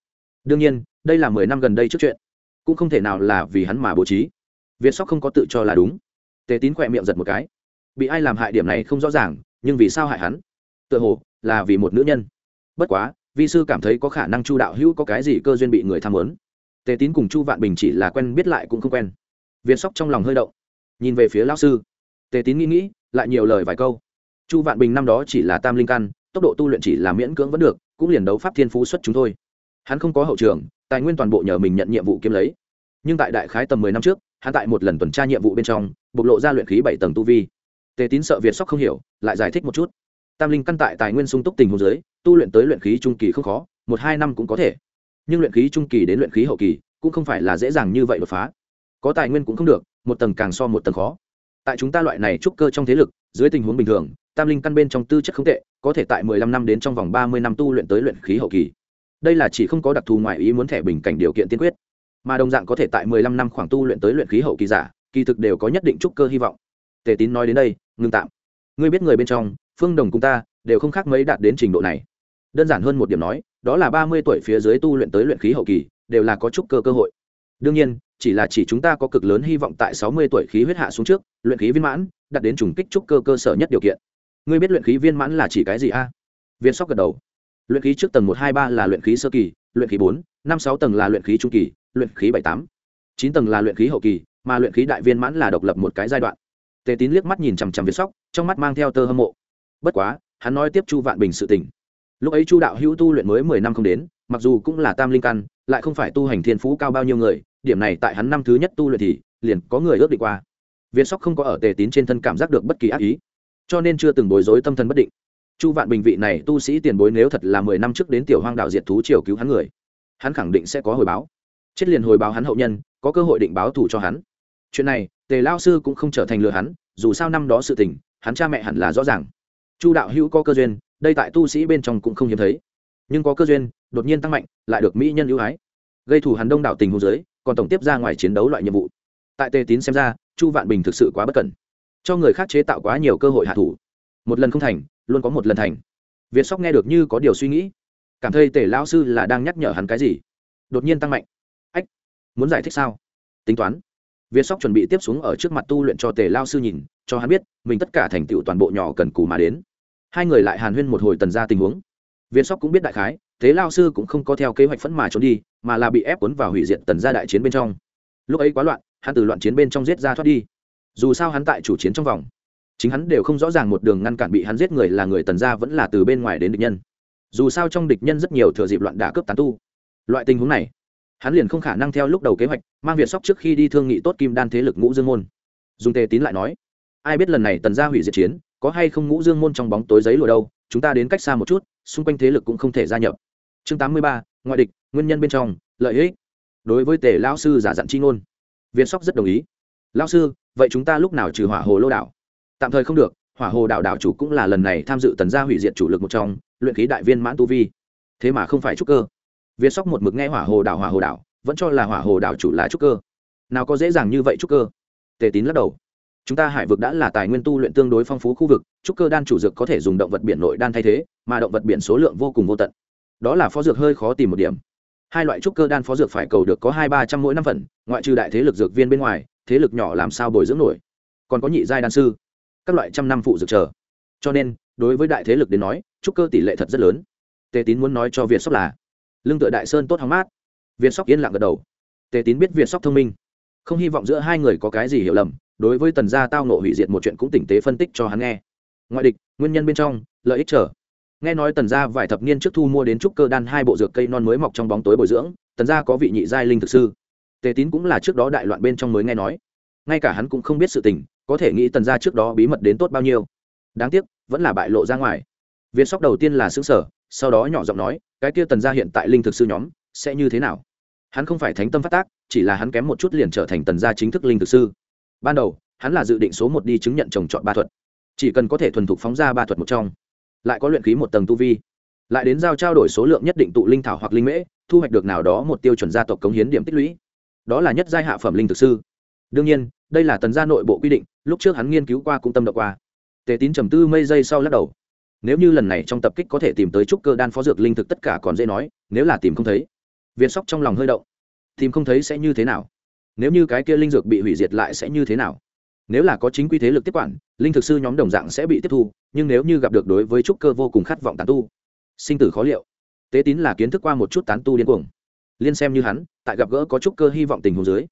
đương nhiên, đây là mười năm gần đây trước chuyện. Cũng không thể nào là vì hắn mà bố trí. Việt sóc không có tự cho là đúng. Tề tín khỏe miệng giật một cái. Bị ai làm hại điểm này không rõ ràng, nhưng vì sao hại hắn? Tựa hồ là vì một nữ nhân. Bất quá, vi sư cảm thấy có khả năng chu đạo hữu có cái gì cơ duyên bị người tham muốn. Tề tín cùng chu vạn bình chỉ là quen biết lại cũng không quen. Việt sóc trong lòng hơi động. Nhìn về phía lao sư, tề tín nghĩ nghĩ, lại nhiều lời vài câu. Chu vạn bình năm đó chỉ là tam linh căn, tốc độ tu luyện chỉ là miễn cưỡng vẫn được, cũng liền đấu pháp thiên phú xuất chúng thôi hắn không có hậu trường, tài nguyên toàn bộ nhờ mình nhận nhiệm vụ kiếm lấy. Nhưng tại đại khái tầm mười năm trước, hắn tại một lần tuần tra nhiệm vụ bên trong, bộc lộ ra luyện khí bảy tầng tu vi. Tề tín sợ việt sóc không hiểu, lại giải thích một chút. Tam linh căn tại tài nguyên sung túc tình hồ dưới, tu luyện tới luyện khí trung kỳ không khó, một hai năm cũng có thể. Nhưng luyện khí trung kỳ đến luyện khí hậu kỳ, cũng không phải là dễ dàng như vậy đột phá. Có tài nguyên cũng không được, một tầng càng so một tầng khó. Tại chúng ta loại này trúc cơ trong thế lực, dưới tình huống bình thường, tam linh căn bên trong tư chất không tệ, có thể tại mười lăm năm đến trong vòng ba mươi năm tu luyện tới luyện khí hậu kỳ đây là chỉ không có đặc thù ngoài ý muốn thẻ bình cảnh điều kiện tiên quyết, mà đồng dạng có thể tại mười lăm năm khoảng tu luyện tới luyện khí hậu kỳ giả, kỳ thực đều có nhất định trúc cơ hy vọng. Tề tín nói đến đây, ngưng tạm. Ngươi biết người bên trong, phương đồng cùng ta, đều không khác mấy đạt đến trình độ này. Đơn giản hơn một điểm nói, đó là ba mươi tuổi phía dưới tu luyện tới luyện khí hậu kỳ, đều là có trúc cơ cơ hội. Đương nhiên, chỉ là chỉ chúng ta có cực lớn hy vọng tại sáu mươi tuổi khí huyết hạ xuống trước, luyện khí viên mãn, đạt đến trùng kích trúc cơ cơ sở nhất điều kiện. Ngươi biết luyện khí viên mãn là chỉ cái gì a? À? viên sóc gật đầu luyện khí trước tầng một hai ba là luyện khí sơ kỳ, luyện khí bốn, năm sáu tầng là luyện khí trung kỳ, luyện khí bảy tám, chín tầng là luyện khí hậu kỳ, mà luyện khí đại viên mãn là độc lập một cái giai đoạn. Tề tín liếc mắt nhìn chằm chằm việt sóc, trong mắt mang theo tơ hâm mộ. Bất quá, hắn nói tiếp chu vạn bình sự tình. Lúc ấy chu đạo hữu tu luyện mới mười năm không đến, mặc dù cũng là tam linh căn, lại không phải tu hành thiên phú cao bao nhiêu người, điểm này tại hắn năm thứ nhất tu luyện thì, liền có người ước định qua. Việt sóc không có ở tề tín trên thân cảm giác được bất kỳ ác ý, cho nên chưa từng bối rối tâm thần bất định chu vạn bình vị này tu sĩ tiền bối nếu thật là mười năm trước đến tiểu hoang đạo diệt thú triều cứu hắn người, hắn khẳng định sẽ có hồi báo. Chết liền hồi báo hắn hậu nhân, có cơ hội định báo thù cho hắn. Chuyện này, tề lao sư cũng không trở thành lừa hắn, dù sao năm đó sự tình, hắn cha mẹ hẳn là rõ ràng. Chu đạo hữu có cơ duyên, đây tại tu sĩ bên trong cũng không hiếm thấy. Nhưng có cơ duyên, đột nhiên tăng mạnh, lại được mỹ nhân ưu ái. Gây thù hắn đông đảo tình hồ giới còn tổng tiếp ra ngoài chiến đấu loại nhiệm vụ. Tại tề tín xem ra, chu vạn bình thực sự quá bất cẩn. Cho người khác chế tạo quá nhiều cơ hội hạ thủ. Một lần không thành luôn có một lần thành. Việt sóc nghe được như có điều suy nghĩ. Cảm thấy tề lão sư là đang nhắc nhở hắn cái gì? Đột nhiên tăng mạnh. Ách, muốn giải thích sao? Tính toán. Việt sóc chuẩn bị tiếp xuống ở trước mặt tu luyện cho tề lao sư nhìn, cho hắn biết, mình tất cả thành tựu toàn bộ nhỏ cần cù mà đến. Hai người lại hàn huyên một hồi tần ra tình huống. Việt sóc cũng biết đại khái, thế lao sư cũng không có theo kế hoạch phẫn mà trốn đi, mà là bị ép cuốn vào hủy diệt tần gia đại chiến bên trong. Lúc ấy quá loạn, hắn từ loạn chiến bên trong giết ra thoát đi. Dù sao hắn tại chủ chiến trong vòng chính hắn đều không rõ ràng một đường ngăn cản bị hắn giết người là người tần gia vẫn là từ bên ngoài đến địch nhân. Dù sao trong địch nhân rất nhiều thừa dịp loạn đả cướp tán tu. Loại tình huống này, hắn liền không khả năng theo lúc đầu kế hoạch, mang việt sóc trước khi đi thương nghị tốt kim đan thế lực ngũ dương môn. Dùng tề tín lại nói, ai biết lần này tần gia hủy diệt chiến, có hay không ngũ dương môn trong bóng tối giấy lùa đâu, chúng ta đến cách xa một chút, xung quanh thế lực cũng không thể gia nhập. Chương tám mươi ba, ngoại địch, nguyên nhân bên trong, lợi ích. Đối với tề lão sư giả dặn chi ngôn, việt sóc rất đồng ý. Lão sư, vậy chúng ta lúc nào trừ hỏa hồ lô đảo? Tạm thời không được, hỏa hồ đảo đảo chủ cũng là lần này tham dự tần gia hủy diệt chủ lực một trong, luyện khí đại viên mãn tu vi. Thế mà không phải trúc cơ. Viên sóc một mực nghe hỏa hồ đảo, hỏa hồ đảo, vẫn cho là hỏa hồ đảo chủ là trúc cơ. Nào có dễ dàng như vậy trúc cơ? Tề tín lắc đầu. Chúng ta hải vực đã là tài nguyên tu luyện tương đối phong phú khu vực, trúc cơ đan chủ dược có thể dùng động vật biển nội đan thay thế, mà động vật biển số lượng vô cùng vô tận. Đó là phó dược hơi khó tìm một điểm. Hai loại trúc cơ đan phó dược phải cầu được có hai ba trăm mỗi năm phần, ngoại trừ đại thế lực dược viên bên ngoài, thế lực nhỏ làm sao bồi dưỡng nổi? Còn có nhị giai đan sư các loại trăm năm phụ dược chờ. Cho nên, đối với đại thế lực đến nói, trúc cơ tỷ lệ thật rất lớn. Tề tín muốn nói cho việt sóc là lương tựa đại sơn tốt hóng mát. Việt sóc yên lặng gật đầu. Tề tín biết việt sóc thông minh, không hy vọng giữa hai người có cái gì hiểu lầm, đối với tần gia tao nộ hủy diệt một chuyện cũng tỉnh tế phân tích cho hắn nghe. Ngoại địch, nguyên nhân bên trong, lợi ích trở nghe nói tần gia vài thập niên trước thu mua đến trúc cơ đan hai bộ dược cây non mới mọc trong bóng tối bồi dưỡng, tần gia có vị nhị giai linh thực sư. Tề tín cũng là trước đó đại loạn bên trong mới nghe nói. Ngay cả hắn cũng không biết sự tình có thể nghĩ tần gia trước đó bí mật đến tốt bao nhiêu. Đáng tiếc, vẫn là bại lộ ra ngoài. Viên sóc đầu tiên là xứ sở sau đó nhỏ giọng nói, cái kia tần gia hiện tại linh thực sư nhóm, sẽ như thế nào? Hắn không phải thánh tâm phát tác, chỉ là hắn kém một chút liền trở thành tần gia chính thức linh thực sư. Ban đầu, hắn là dự định số một đi chứng nhận trồng trọt ba thuật. Chỉ cần có thể thuần thục phóng ra ba thuật một trong, lại có luyện khí một tầng tu vi, lại đến giao trao đổi số lượng nhất định tụ linh thảo hoặc linh mễ, thu hoạch được nào đó một tiêu chuẩn gia tộc cống hiến điểm tích lũy. Đó là nhất giai hạ phẩm linh thực sư đương nhiên, đây là tần gia nội bộ quy định, lúc trước hắn nghiên cứu qua cũng tâm đậu qua. Tề tín trầm tư mây giây sau lắc đầu. Nếu như lần này trong tập kích có thể tìm tới trúc cơ đan phó dược linh thực tất cả còn dễ nói, nếu là tìm không thấy, viên sóc trong lòng hơi động. Tìm không thấy sẽ như thế nào? Nếu như cái kia linh dược bị hủy diệt lại sẽ như thế nào? Nếu là có chính quy thế lực tiếp quản, linh thực sư nhóm đồng dạng sẽ bị tiếp thu, nhưng nếu như gặp được đối với trúc cơ vô cùng khát vọng tán tu, sinh tử khó liệu. Tế tín là kiến thức qua một chút tán tu điên cuồng. Liên xem như hắn, tại gặp gỡ có trúc cơ hy vọng tình hồ dưới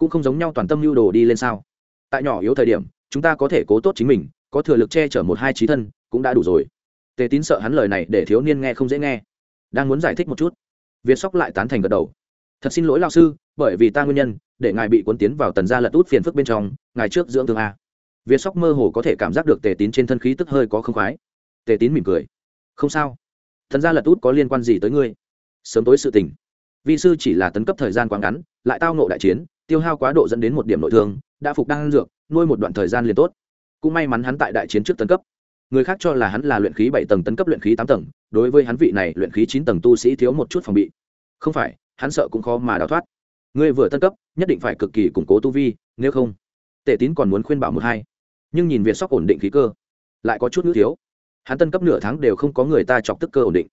cũng không giống nhau toàn tâm lưu đồ đi lên sao? Tại nhỏ yếu thời điểm, chúng ta có thể cố tốt chính mình, có thừa lực che chở một hai trí thân, cũng đã đủ rồi. Tề tín sợ hắn lời này để thiếu niên nghe không dễ nghe. Đang muốn giải thích một chút, việt sóc lại tán thành gật đầu. Thật xin lỗi lao sư, bởi vì ta nguyên nhân, để ngài bị cuốn tiến vào tần gia lật út phiền phức bên trong, ngài trước dưỡng thương a. Việt sóc mơ hồ có thể cảm giác được tề tín trên thân khí tức hơi có không khoái. Tề tín mỉm cười. Không sao. Thần gia lật út có liên quan gì tới ngươi? Sớm tối sự tình. Vi sư chỉ là tấn cấp thời gian quá ngắn, lại tao nộ đại chiến tiêu hao quá độ dẫn đến một điểm nội thương, đã phục đang dược, nuôi một đoạn thời gian liền tốt. Cũng may mắn hắn tại đại chiến trước tấn cấp. Người khác cho là hắn là luyện khí bảy tầng tấn cấp luyện khí tám tầng, đối với hắn vị này luyện khí chín tầng tu sĩ thiếu một chút phòng bị. Không phải, hắn sợ cũng khó mà đào thoát. Ngươi vừa tân cấp, nhất định phải cực kỳ củng cố tu vi, nếu không tệ tín còn muốn khuyên bảo một hai. Nhưng nhìn việt sóc ổn định khí cơ, lại có chút nữ thiếu. Hắn tân cấp nửa tháng đều không có người ta chọc tức cơ ổn định.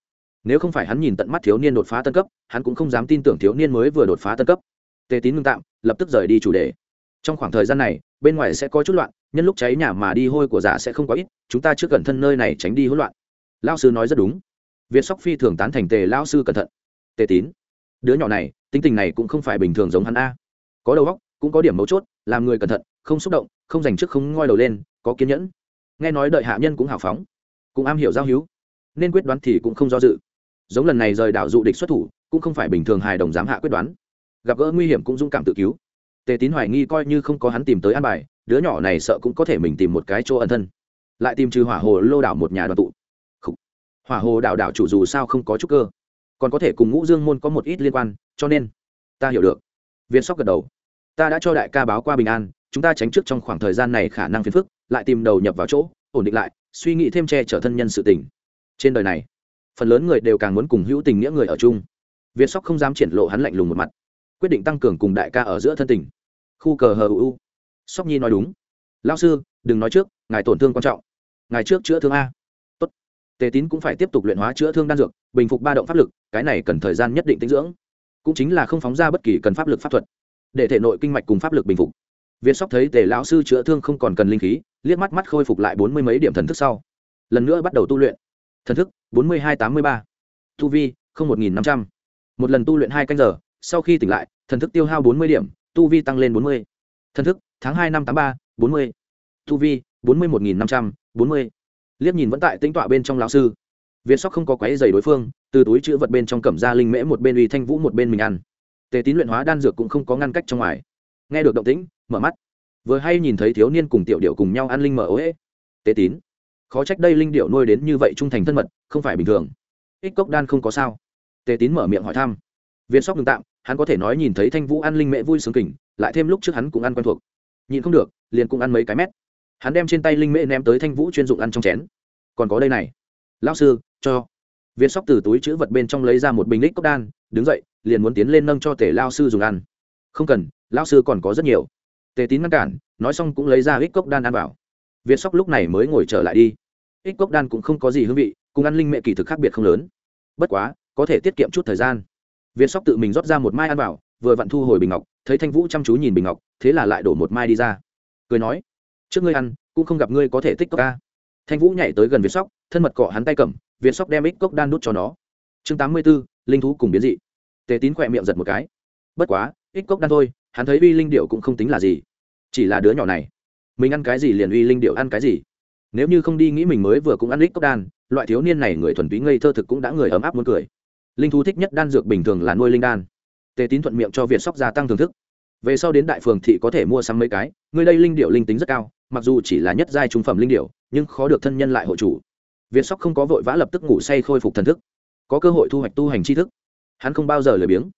Nếu không phải hắn nhìn tận mắt thiếu niên đột phá tân cấp, hắn cũng không dám tin tưởng thiếu niên mới vừa đột phá tân cấp tề tín ngưng tạm, lập tức rời đi chủ đề. Trong khoảng thời gian này, bên ngoài sẽ có chút loạn, nhân lúc cháy nhà mà đi hôi của giả sẽ không có ít, chúng ta trước cẩn thân nơi này tránh đi hỗn loạn. Lao sư nói rất đúng. Việt sóc phi thường tán thành tề lao sư cẩn thận. Tề tín, đứa nhỏ này, tính tình này cũng không phải bình thường giống hắn a. Có đầu óc, cũng có điểm mấu chốt, làm người cẩn thận, không xúc động, không dành trước không ngoi đầu lên, có kiên nhẫn. Nghe nói đợi hạ nhân cũng hào phóng, cũng am hiểu giao hữu, nên quyết đoán thì cũng không do dự. Giống lần này rời đảo dụ địch xuất thủ, cũng không phải bình thường hài đồng dám hạ quyết đoán gặp gỡ nguy hiểm cũng dũng cảm tự cứu. Tề tín hoài nghi coi như không có hắn tìm tới an bài, đứa nhỏ này sợ cũng có thể mình tìm một cái chỗ ẩn thân. Lại tìm trừ hỏa hồ lô đảo một nhà đoàn tụ. Khủ. hỏa hồ đảo đảo chủ dù sao không có chút cơ, còn có thể cùng ngũ dương môn có một ít liên quan, cho nên, ta hiểu được. Viên sóc gật đầu. Ta đã cho đại ca báo qua bình an, chúng ta tránh trước trong khoảng thời gian này khả năng phiền phức, lại tìm đầu nhập vào chỗ, ổn định lại, suy nghĩ thêm che chở thân nhân sự tình. Trên đời này, phần lớn người đều càng muốn cùng hữu tình nghĩa người ở chung. Việt sóc không dám triển lộ hắn lạnh lùng một mặt quyết định tăng cường cùng đại ca ở giữa thân tình. Khu cờ hờ u sóc nhi nói đúng. Lao sư, đừng nói trước, ngài tổn thương quan trọng. Ngài trước chữa thương a. Tốt. tề tín cũng phải tiếp tục luyện hóa chữa thương đan dược, bình phục ba động pháp lực, cái này cần thời gian nhất định tinh dưỡng. Cũng chính là không phóng ra bất kỳ cần pháp lực pháp thuật. Để thể nội kinh mạch cùng pháp lực bình phục. Việt sóc thấy tề lão sư chữa thương không còn cần linh khí, liếc mắt mắt khôi phục lại bốn mươi mấy điểm thần thức sau. Lần nữa bắt đầu tu luyện. Thần thức, bốn mươi hai tám mươi ba. Tu vi, không một nghìn năm trăm. Một lần tu luyện hai canh giờ sau khi tỉnh lại, thần thức tiêu hao bốn mươi điểm, tu vi tăng lên bốn mươi. Thần thức, tháng hai năm tám ba, bốn mươi. Tu vi, bốn mươi một nghìn năm trăm, bốn mươi. Liếc nhìn vẫn tại tính tọa bên trong lão sư. Viên sóc không có quáy dày đối phương, từ túi chữ vật bên trong cẩm ra linh mễ một bên uy thanh vũ một bên mình ăn. Tề tín luyện hóa đan dược cũng không có ngăn cách trong ngoài. Nghe được động tĩnh, mở mắt. Vừa hay nhìn thấy thiếu niên cùng tiểu điệu cùng nhau ăn linh mở ố ế. Tề tín. Khó trách đây linh điệu nuôi đến như vậy trung thành thân mật, không phải bình thường. Ích cốc đan không có sao. Tề tín mở miệng hỏi thăm viên sóc ngừng tạm, hắn có thể nói nhìn thấy thanh vũ ăn linh mễ vui sướng kỉnh lại thêm lúc trước hắn cũng ăn quen thuộc. Nhìn không được, liền cũng ăn mấy cái mét. Hắn đem trên tay linh mễ ném tới thanh vũ chuyên dụng ăn trong chén. Còn có đây này. Lão sư, cho. Viên sóc từ túi chữ vật bên trong lấy ra một bình lít cốc đan, đứng dậy, liền muốn tiến lên nâng cho tể lao sư dùng ăn. Không cần lao sư còn có rất nhiều. Tề tín ngăn cản, nói xong cũng lấy ra ít cốc đan ăn vào. Viên sóc lúc này mới ngồi trở lại đi. Ít cốc đan cũng không có gì hương vị, cùng ăn linh mẹ kỳ thực khác biệt không lớn. Bất quá, có thể tiết kiệm chút thời gian viên sóc tự mình rót ra một mai ăn vào, vừa vặn thu hồi bình ngọc, thấy thanh vũ chăm chú nhìn bình ngọc, thế là lại đổ một mai đi ra. Cười nói, trước ngươi ăn, cũng không gặp ngươi có thể tích cốc ca. Thanh vũ nhảy tới gần việt sóc, thân mật cọ hắn tay cầm việt sóc đem ít cốc đan đút cho nó. Chương tám mươi b ố linh thú cùng biến dị. Tề tín khỏe miệng giật một cái. Bất quá ít cốc đan thôi, hắn thấy uy linh điệu cũng không tính là gì. Chỉ là đứa nhỏ này, mình ăn cái gì liền uy linh điệu ăn cái gì. Nếu như không đi nghĩ mình mới vừa cũng ăn ít cốc đan, loại thiếu niên này người thuần túy ngây thơ thực cũng đã người ấm áp muốn cười linh thú thích nhất đan dược bình thường là nuôi linh đan. Tề tín thuận miệng cho việt sóc gia tăng thưởng thức. Về sau đến đại phường thị có thể mua sắm mấy cái. Người đây linh điệu linh tính rất cao, mặc dù chỉ là nhất giai trung phẩm linh điệu nhưng khó được thân nhân lại hộ chủ. Việt sóc không có vội vã lập tức ngủ say khôi phục thần thức. Có cơ hội thu hoạch tu hành tri thức. Hắn không bao giờ lười biếng.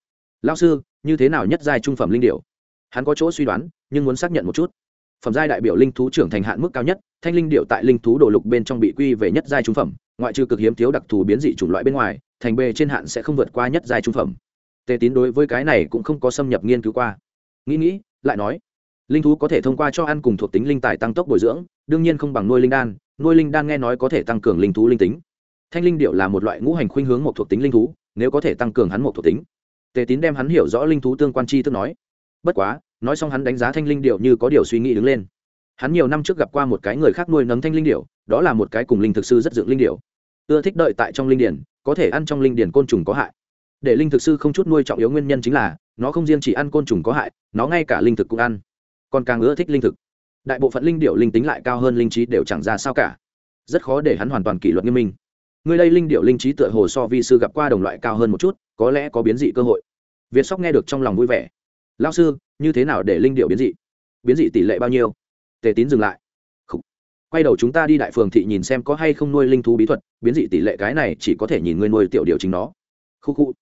Lao sư, như thế nào nhất giai trung phẩm linh điệu hắn có chỗ suy đoán, nhưng muốn xác nhận một chút. Phẩm giai đại biểu linh thú trưởng thành hạn mức cao nhất, thanh linh điệu tại linh thú đồ lục bên trong bị quy về nhất giai trung phẩm, ngoại trừ cực hiếm thiếu đặc thù biến dị chủng loại bên ngoài thành bề trên hạn sẽ không vượt qua nhất giai trung phẩm. Tề tín đối với cái này cũng không có xâm nhập nghiên cứu qua. Nghĩ nghĩ, lại nói, linh thú có thể thông qua cho ăn cùng thuộc tính linh tài tăng tốc bồi dưỡng, đương nhiên không bằng nuôi linh đan, nuôi linh đan nghe nói có thể tăng cường linh thú linh tính. Thanh linh điệu là một loại ngũ hành khuynh hướng một thuộc tính linh thú, nếu có thể tăng cường hắn một thuộc tính. Tề tín đem hắn hiểu rõ linh thú tương quan chi tức nói. Bất quá, nói xong hắn đánh giá thanh linh điệu như có điều suy nghĩ đứng lên. Hắn nhiều năm trước gặp qua một cái người khác nuôi nấng thanh linh điệu, đó là một cái cùng linh thực sư rất dựng linh điệu. Ưa thích đợi tại trong linh điển có thể ăn trong linh điển côn trùng có hại. Để linh thực sư không chút nuôi trọng yếu nguyên nhân chính là, nó không riêng chỉ ăn côn trùng có hại, nó ngay cả linh thực cũng ăn. Còn càng ưa thích linh thực. Đại bộ phận linh điệu linh tính lại cao hơn linh trí đều chẳng ra sao cả. Rất khó để hắn hoàn toàn kỷ luật nghiêm minh. Người đây linh điệu linh trí tựa hồ so vi sư gặp qua đồng loại cao hơn một chút, có lẽ có biến dị cơ hội. Việt sóc nghe được trong lòng vui vẻ. Lao sư, như thế nào để linh điệu biến dị? Biến dị tỷ lệ bao nhiêu? Tề tín dừng lại quay đầu chúng ta đi đại phường thị nhìn xem có hay không nuôi linh thú bí thuật, biến dị tỷ lệ cái này chỉ có thể nhìn ngươi nuôi tiểu điều chính nó. Khu khu.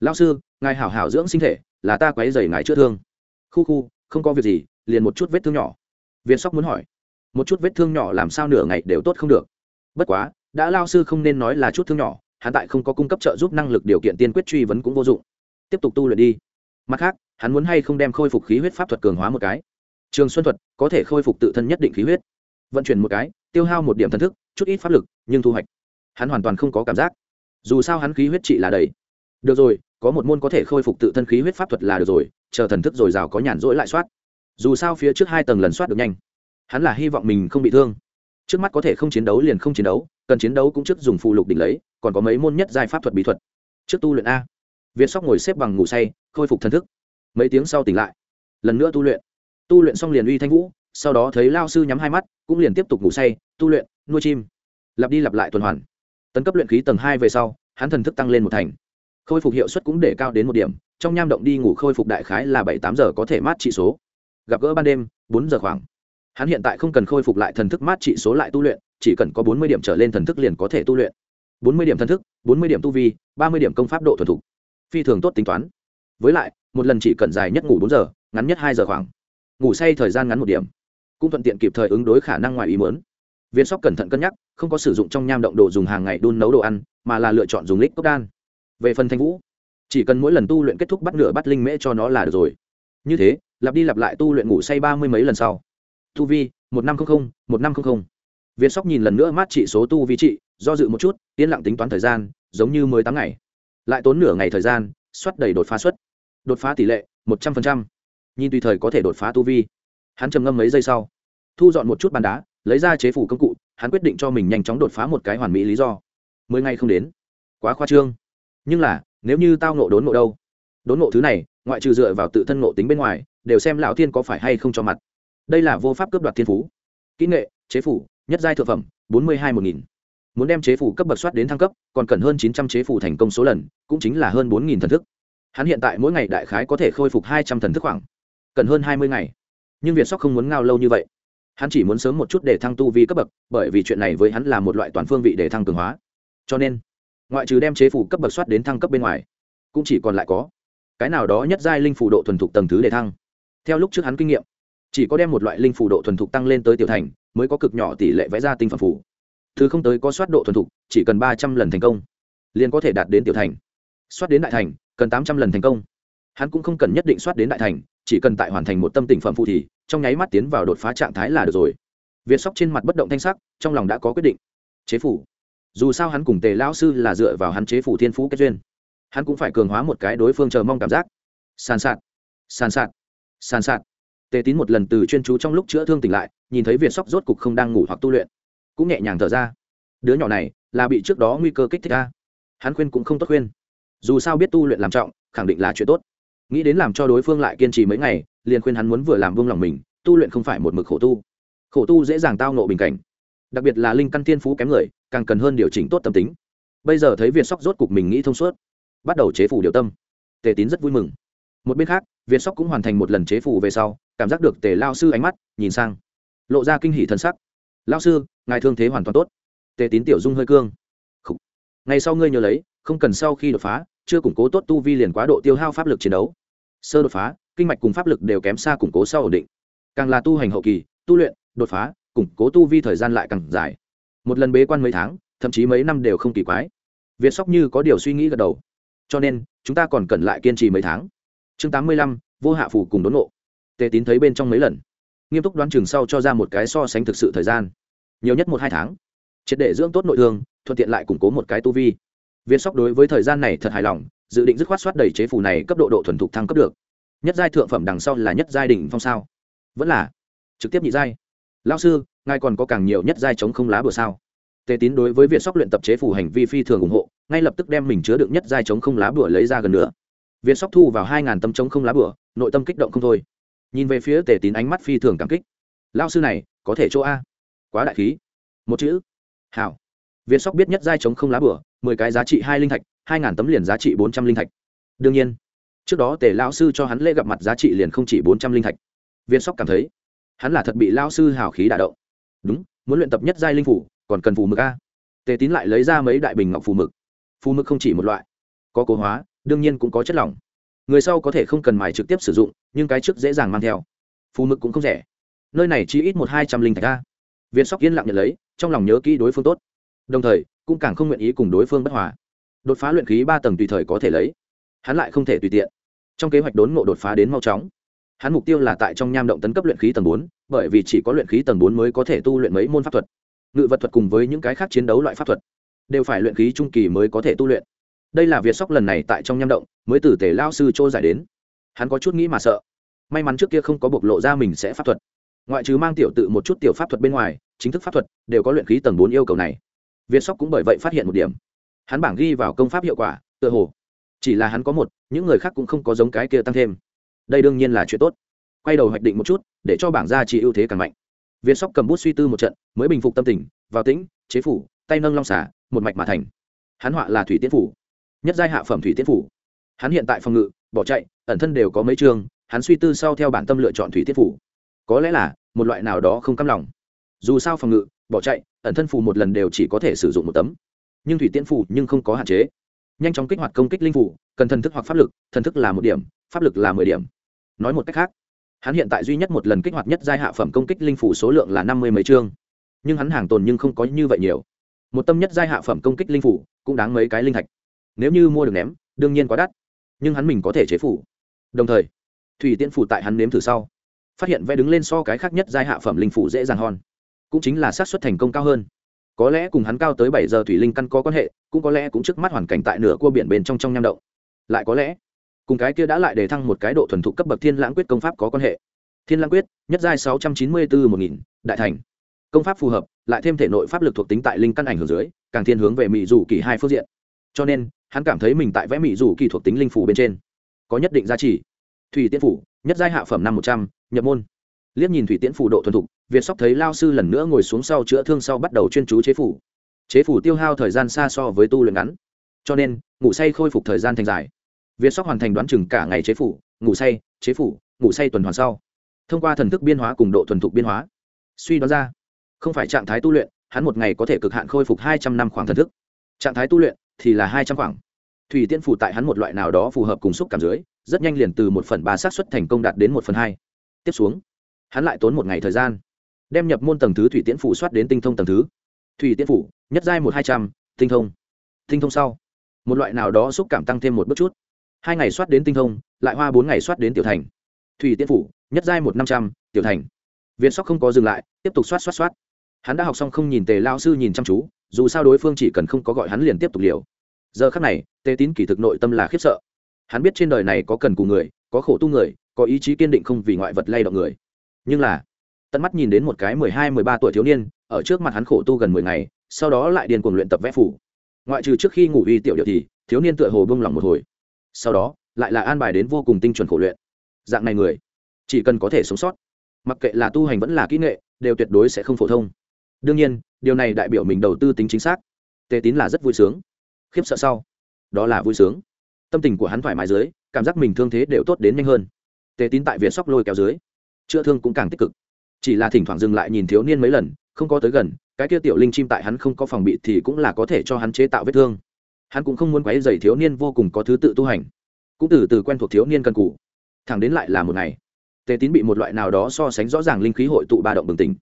Lao sư, ngài hảo hảo dưỡng sinh thể, là ta quấy dày ngài chữa thương. Khu khu, không có việc gì, liền một chút vết thương nhỏ. Viên sóc muốn hỏi. Một chút vết thương nhỏ làm sao nửa ngày đều tốt không được? Bất quá, đã lao sư không nên nói là chút thương nhỏ, hắn tại không có cung cấp trợ giúp năng lực điều kiện tiên quyết truy vấn cũng vô dụng. Tiếp tục tu luyện đi. Mặt khác, hắn muốn hay không đem khôi phục khí huyết pháp thuật cường hóa một cái? Trường xuân thuật, có thể khôi phục tự thân nhất định khí huyết vận chuyển một cái, tiêu hao một điểm thần thức, chút ít pháp lực, nhưng thu hoạch, hắn hoàn toàn không có cảm giác. Dù sao hắn khí huyết trị là đầy. Được rồi, có một môn có thể khôi phục tự thân khí huyết pháp thuật là được rồi, chờ thần thức dồi dào có nhàn rỗi lại soát. Dù sao phía trước hai tầng lần soát được nhanh. Hắn là hy vọng mình không bị thương. Trước mắt có thể không chiến đấu liền không chiến đấu, cần chiến đấu cũng trước dùng phụ lục đỉnh lấy, còn có mấy môn nhất giai pháp thuật bí thuật. Trước tu luyện a. Việt sóc ngồi xếp bằng ngủ say, khôi phục thần thức. Mấy tiếng sau tỉnh lại. Lần nữa tu luyện. Tu luyện xong liền uy thanh vũ sau đó thấy lao sư nhắm hai mắt, cũng liền tiếp tục ngủ say, tu luyện, nuôi chim. Lặp đi lặp lại tuần hoàn. Tấn cấp luyện khí tầng hai về sau, hắn thần thức tăng lên một thành. Khôi phục hiệu suất cũng để cao đến một điểm, trong nham động đi ngủ khôi phục đại khái là bảy tám giờ có thể mát trị số. Gặp gỡ ban đêm, bốn giờ khoảng. Hắn hiện tại không cần khôi phục lại thần thức mát trị số lại tu luyện, chỉ cần có bốn mươi điểm trở lên thần thức liền có thể tu luyện. Bốn mươi điểm thần thức, bốn mươi điểm tu vi, ba mươi điểm công pháp độ thuần thục. Phi thường tốt tính toán. Với lại, một lần chỉ cần dài nhất ngủ bốn giờ, ngắn nhất hai giờ khoảng. Ngủ say thời gian ngắn một điểm cũng thuận tiện kịp thời ứng đối khả năng ngoài ý muốn. Viên sóc cẩn thận cân nhắc, không có sử dụng trong nham động đồ dùng hàng ngày đun nấu đồ ăn, mà là lựa chọn dùng lít cốc đan. Về phần thanh vũ, chỉ cần mỗi lần tu luyện kết thúc bắt nửa bắt linh mễ cho nó là được rồi. Như thế, lặp đi lặp lại tu luyện ngủ say ba mươi mấy lần sau. Tu vi, một năm trăm linh một năm trăm linh viên sóc nhìn lần nữa mát trị số tu vi trị, do dự một chút, yên lặng tính toán thời gian, giống như mới tám ngày. Lại tốn nửa ngày thời gian xuất đầy đột phá suất. Đột phá tỷ lệ một trăm linh nhìn tùy thời có thể đột phá tu vi hắn trầm ngâm mấy giây sau, thu dọn một chút bàn đá, lấy ra chế phủ công cụ, hắn quyết định cho mình nhanh chóng đột phá một cái hoàn mỹ lý do. Mười ngày không đến. Quá khoa trương. Nhưng là, nếu như tao nộ đốn nộ đâu? Đốn nộ thứ này, ngoại trừ dựa vào tự thân nộ tính bên ngoài, đều xem lão thiên có phải hay không cho mặt. Đây là vô pháp cướp đoạt thiên phú. Kỹ nghệ, chế phủ, nhất giai thượng phẩm, bốn mươi hai một nghìn. Muốn đem chế phủ cấp bậc soát đến thăng cấp, còn cần hơn chín trăm chế phủ thành công số lần, cũng chính là hơn bốn nghìn thần thức. Hắn hiện tại mỗi ngày đại khái có thể khôi phục hai trăm thần thức khoảng, cần hơn hai mươi ngày nhưng việt sóc không muốn ngao lâu như vậy. Hắn chỉ muốn sớm một chút để thăng tu vi cấp bậc, bởi vì chuyện này với hắn là một loại toàn phương vị để thăng cường hóa. Cho nên, ngoại trừ đem chế phủ cấp bậc soát đến thăng cấp bên ngoài, cũng chỉ còn lại có cái nào đó nhất giai linh phủ độ thuần thục tầng thứ để thăng. Theo lúc trước hắn kinh nghiệm, chỉ có đem một loại linh phủ độ thuần thục tăng lên tới tiểu thành, mới có cực nhỏ tỷ lệ vẽ ra tinh phẩm phủ thứ không tới có soát độ thuần thục, chỉ cần ba trăm lần thành công, liền có thể đạt đến tiểu thành. Soát đến đại thành, cần tám trăm lần thành công. Hắn cũng không cần nhất định soát đến đại thành chỉ cần tại hoàn thành một tâm tình phẩm phụ thì, trong nháy mắt tiến vào đột phá trạng thái là được rồi. Việt sóc trên mặt bất động thanh sắc, trong lòng đã có quyết định. Chế phủ. Dù sao hắn cùng tề lão sư là dựa vào hắn chế phủ thiên phú kết duyên. Hắn cũng phải cường hóa một cái đối phương chờ mong cảm giác. Sàn sạt. Sàn sạt. Sàn sạt. Tề tín một lần từ chuyên chú trong lúc chữa thương tỉnh lại, nhìn thấy việt sóc rốt cục không đang ngủ hoặc tu luyện. Cũng nhẹ nhàng thở ra. Đứa nhỏ này, là bị trước đó nguy cơ kích thích ra hắn khuyên cũng không tốt khuyên. Dù sao biết tu luyện làm trọng, khẳng định là chuyện tốt nghĩ đến làm cho đối phương lại kiên trì mấy ngày, liền khuyên hắn muốn vừa làm vương lòng mình, tu luyện không phải một mực khổ tu. Khổ tu dễ dàng tao nộ bình cảnh, đặc biệt là linh căn thiên phú kém người, càng cần hơn điều chỉnh tốt tâm tính. Bây giờ thấy việt sóc rốt cục mình nghĩ thông suốt, bắt đầu chế phủ điều tâm. Tề tín rất vui mừng. Một bên khác, việt sóc cũng hoàn thành một lần chế phủ về sau, cảm giác được tề lao sư ánh mắt, nhìn sang, lộ ra kinh hỷ thân sắc. Lao sư, ngài thương thế hoàn toàn tốt. Tề tín tiểu dung hơi cương ngày sau ngươi nhớ lấy, không cần sau khi đột phá, chưa củng cố tốt tu vi liền quá độ tiêu hao pháp lực chiến đấu. Sơ đột phá, kinh mạch cùng pháp lực đều kém xa củng cố sau ổn định. Càng là tu hành hậu kỳ, tu luyện, đột phá, củng cố tu vi thời gian lại càng dài. Một lần bế quan mấy tháng, thậm chí mấy năm đều không kỳ quái. Việt sóc như có điều suy nghĩ gật đầu. Cho nên, chúng ta còn cần lại kiên trì mấy tháng. Chương tám mươi lăm, vô hạ phủ cùng đốn ngộ. Tề tín thấy bên trong mấy lần. Nghiêm túc đoán chừng sau cho ra một cái so sánh thực sự thời gian. Nhiều nhất một hai tháng triệt để dưỡng tốt nội thương, thuận tiện lại củng cố một cái tu vi. Viên sóc đối với thời gian này thật hài lòng, dự định dứt khoát soát đầy chế phủ này cấp độ độ thuần thục thăng cấp được. Nhất giai thượng phẩm đằng sau là nhất giai đỉnh phong sao? Vẫn là trực tiếp nhị giai. Lao sư, ngài còn có càng nhiều nhất giai chống không lá bừa sao? Tề tín đối với việc sóc luyện tập chế phủ hành vi phi thường ủng hộ, ngay lập tức đem mình chứa đựng nhất giai chống không lá bừa lấy ra gần nữa. Việt sóc thu vào hai ngàn tâm chống không lá bừa nội tâm kích động không thôi. Nhìn về phía tề tín ánh mắt phi thường cảm kích. Lao sư này, có thể chỗ a. Quá đại khí. Một chữ hảo. Việt sóc biết nhất giai chống không lá bừa mười cái giá trị hai linh thạch, hai ngàn tấm liền giá trị bốn trăm linh thạch. Đương nhiên, trước đó tề lão sư cho hắn lễ gặp mặt giá trị liền không chỉ bốn trăm linh thạch. Viên sóc cảm thấy, hắn là thật bị lao sư hào khí đả động. Đúng, muốn luyện tập nhất giai linh phủ, còn cần phù mực a. Tề tín lại lấy ra mấy đại bình ngọc phù mực. Phù mực không chỉ một loại, có cố hóa, đương nhiên cũng có chất lỏng. Người sau có thể không cần mài trực tiếp sử dụng, nhưng cái trước dễ dàng mang theo. Phù mực cũng không rẻ. Nơi này chỉ ít một hai trăm linh thạch a. Viên sóc yên lặng nhận lấy trong lòng nhớ kỹ đối phương tốt. Đồng thời, cũng càng không nguyện ý cùng đối phương bất hòa. Đột phá luyện khí ba tầng tùy thời có thể lấy. Hắn lại không thể tùy tiện. Trong kế hoạch đốn ngộ đột phá đến mau chóng. Hắn mục tiêu là tại trong nham động tấn cấp luyện khí tầng bốn, bởi vì chỉ có luyện khí tầng bốn mới có thể tu luyện mấy môn pháp thuật. Ngự vật thuật cùng với những cái khác chiến đấu loại pháp thuật, đều phải luyện khí trung kỳ mới có thể tu luyện. Đây là việc sóc lần này tại trong nham động, mới từ tể lao sư chỗ giải đến. Hắn có chút nghĩ mà sợ. May mắn trước kia không có bộc lộ ra mình sẽ pháp thuật ngoại trừ mang tiểu tự một chút tiểu pháp thuật bên ngoài, chính thức pháp thuật đều có luyện khí tầng bốn yêu cầu này. Việt sóc cũng bởi vậy phát hiện một điểm. Hắn bảng ghi vào công pháp hiệu quả, tựa hồ chỉ là hắn có một, những người khác cũng không có giống cái kia tăng thêm. Đây đương nhiên là chuyện tốt. Quay đầu hoạch định một chút, để cho bảng gia trị ưu thế càng mạnh. Việt sóc cầm bút suy tư một trận, mới bình phục tâm tình, vào tĩnh, chế phủ, tay nâng long xả một mạch mà thành. Hắn họa là thủy tiên phủ, nhất giai hạ phẩm thủy tiên phủ. Hắn hiện tại phòng ngự, bỏ chạy, ẩn thân đều có mấy trường, hắn suy tư sau theo bản tâm lựa chọn thủy tiên phủ có lẽ là, một loại nào đó không căm lòng. Dù sao phòng ngự, bỏ chạy, ẩn thân phù một lần đều chỉ có thể sử dụng một tấm. Nhưng thủy tiễn phù nhưng không có hạn chế. Nhanh chóng kích hoạt công kích linh phủ cần thần thức hoặc pháp lực, thần thức là một điểm, pháp lực là mười điểm. Nói một cách khác, hắn hiện tại duy nhất một lần kích hoạt nhất giai hạ phẩm công kích linh phủ số lượng là năm mươi mấy chương. Nhưng hắn hàng tồn nhưng không có như vậy nhiều. Một tâm nhất giai hạ phẩm công kích linh phủ cũng đáng mấy cái linh thạch. Nếu như mua được ném, đương nhiên quá đắt. Nhưng hắn mình có thể chế phủ đồng thời, thủy tiễn phủ tại hắn nếm thử sau phát hiện vẽ đứng lên so cái khác nhất giai hạ phẩm linh phủ dễ dàng hòn cũng chính là xác suất thành công cao hơn. Có lẽ cùng hắn cao tới bảy giờ thủy linh căn có quan hệ, cũng có lẽ cũng trước mắt hoàn cảnh tại nửa cua biển bên trong trong nham động. Lại có lẽ, cùng cái kia đã lại đề thăng một cái độ thuần thục cấp bậc thiên lãng quyết công pháp có quan hệ. Thiên lãng quyết, nhất giai sáu trăm chín mươi bốn một nghìn, đại thành. Công pháp phù hợp, lại thêm thể nội pháp lực thuộc tính tại linh căn ảnh hưởng dưới, càng thiên hướng về mỹ dù kỳ hai phương diện. Cho nên, hắn cảm thấy mình tại vẽ mỹ dù kỳ thuộc tính linh phủ bên trên có nhất định giá trị. Thủy tiên phủ nhất giai hạ phẩm năm một trăm, nhập môn. Liếc nhìn thủy tiễn phủ độ thuần thục, việt sóc thấy lao sư lần nữa ngồi xuống sau chữa thương sau bắt đầu chuyên chú chế phủ. Chế phủ tiêu hao thời gian xa so với tu luyện ngắn. Cho nên, ngủ say khôi phục thời gian thành dài. Việt sóc hoàn thành đoán chừng cả ngày chế phủ, ngủ say, chế phủ, ngủ say tuần hoàn sau. Thông qua thần thức biên hóa cùng độ thuần thục biên hóa. Suy đoán ra, không phải trạng thái tu luyện, hắn một ngày có thể cực hạn khôi phục hai trăm năm khoảng thần thức. Trạng thái tu luyện thì là hai trăm khoảng. Thủy tiễn phủ tại hắn một loại nào đó phù hợp cùng xúc cảm dưới rất nhanh liền từ một phần ba xác suất thành công đạt đến một phần hai. Tiếp xuống, hắn lại tốn một ngày thời gian, đem nhập môn tầng thứ thủy tiễn phủ soát đến tinh thông tầng thứ. Thủy tiễn phủ, nhất giai một hai trăm, tinh thông. Tinh thông sau, một loại nào đó xúc cảm tăng thêm một bước chút. Hai ngày soát đến tinh thông, lại hoa bốn ngày soát đến tiểu thành. Thủy tiễn phủ, nhất giai một năm trăm, tiểu thành. Việt sóc không có dừng lại, tiếp tục soát soát soát. Hắn đã học xong không nhìn tề lao sư nhìn chăm chú, dù sao đối phương chỉ cần không có gọi hắn liền tiếp tục liều. Giờ khắc này, tề tín kỳ thực nội tâm là khiếp sợ hắn biết trên đời này có cần cù người, có khổ tu người, có ý chí kiên định không vì ngoại vật lay động người. Nhưng là, tận mắt nhìn đến một cái mười hai, mười ba tuổi thiếu niên, ở trước mặt hắn khổ tu gần mười ngày, sau đó lại điền cuồng luyện tập vẽ phủ. Ngoại trừ trước khi ngủ uy tiểu điệu thì, thiếu niên tựa hồ bông lòng một hồi. Sau đó, lại là an bài đến vô cùng tinh chuẩn khổ luyện. Dạng này người, chỉ cần có thể sống sót, mặc kệ là tu hành vẫn là kỹ nghệ, đều tuyệt đối sẽ không phổ thông. Đương nhiên, điều này đại biểu mình đầu tư tính chính xác. Tề tín là rất vui sướng. Khiếp sợ sau, đó là vui sướng tâm tình của hắn thoải mái dưới, cảm giác mình thương thế đều tốt đến nhanh hơn. Tề tín tại việt sóc lôi kéo dưới, chữa thương cũng càng tích cực. Chỉ là thỉnh thoảng dừng lại nhìn thiếu niên mấy lần, không có tới gần, cái kia tiểu linh chim tại hắn không có phòng bị thì cũng là có thể cho hắn chế tạo vết thương. Hắn cũng không muốn quấy dày thiếu niên vô cùng có thứ tự tu hành. Cũng từ từ quen thuộc thiếu niên cần cũ thẳng đến lại là một ngày, tề tín bị một loại nào đó so sánh rõ ràng linh khí hội tụ ba động bừng tỉnh.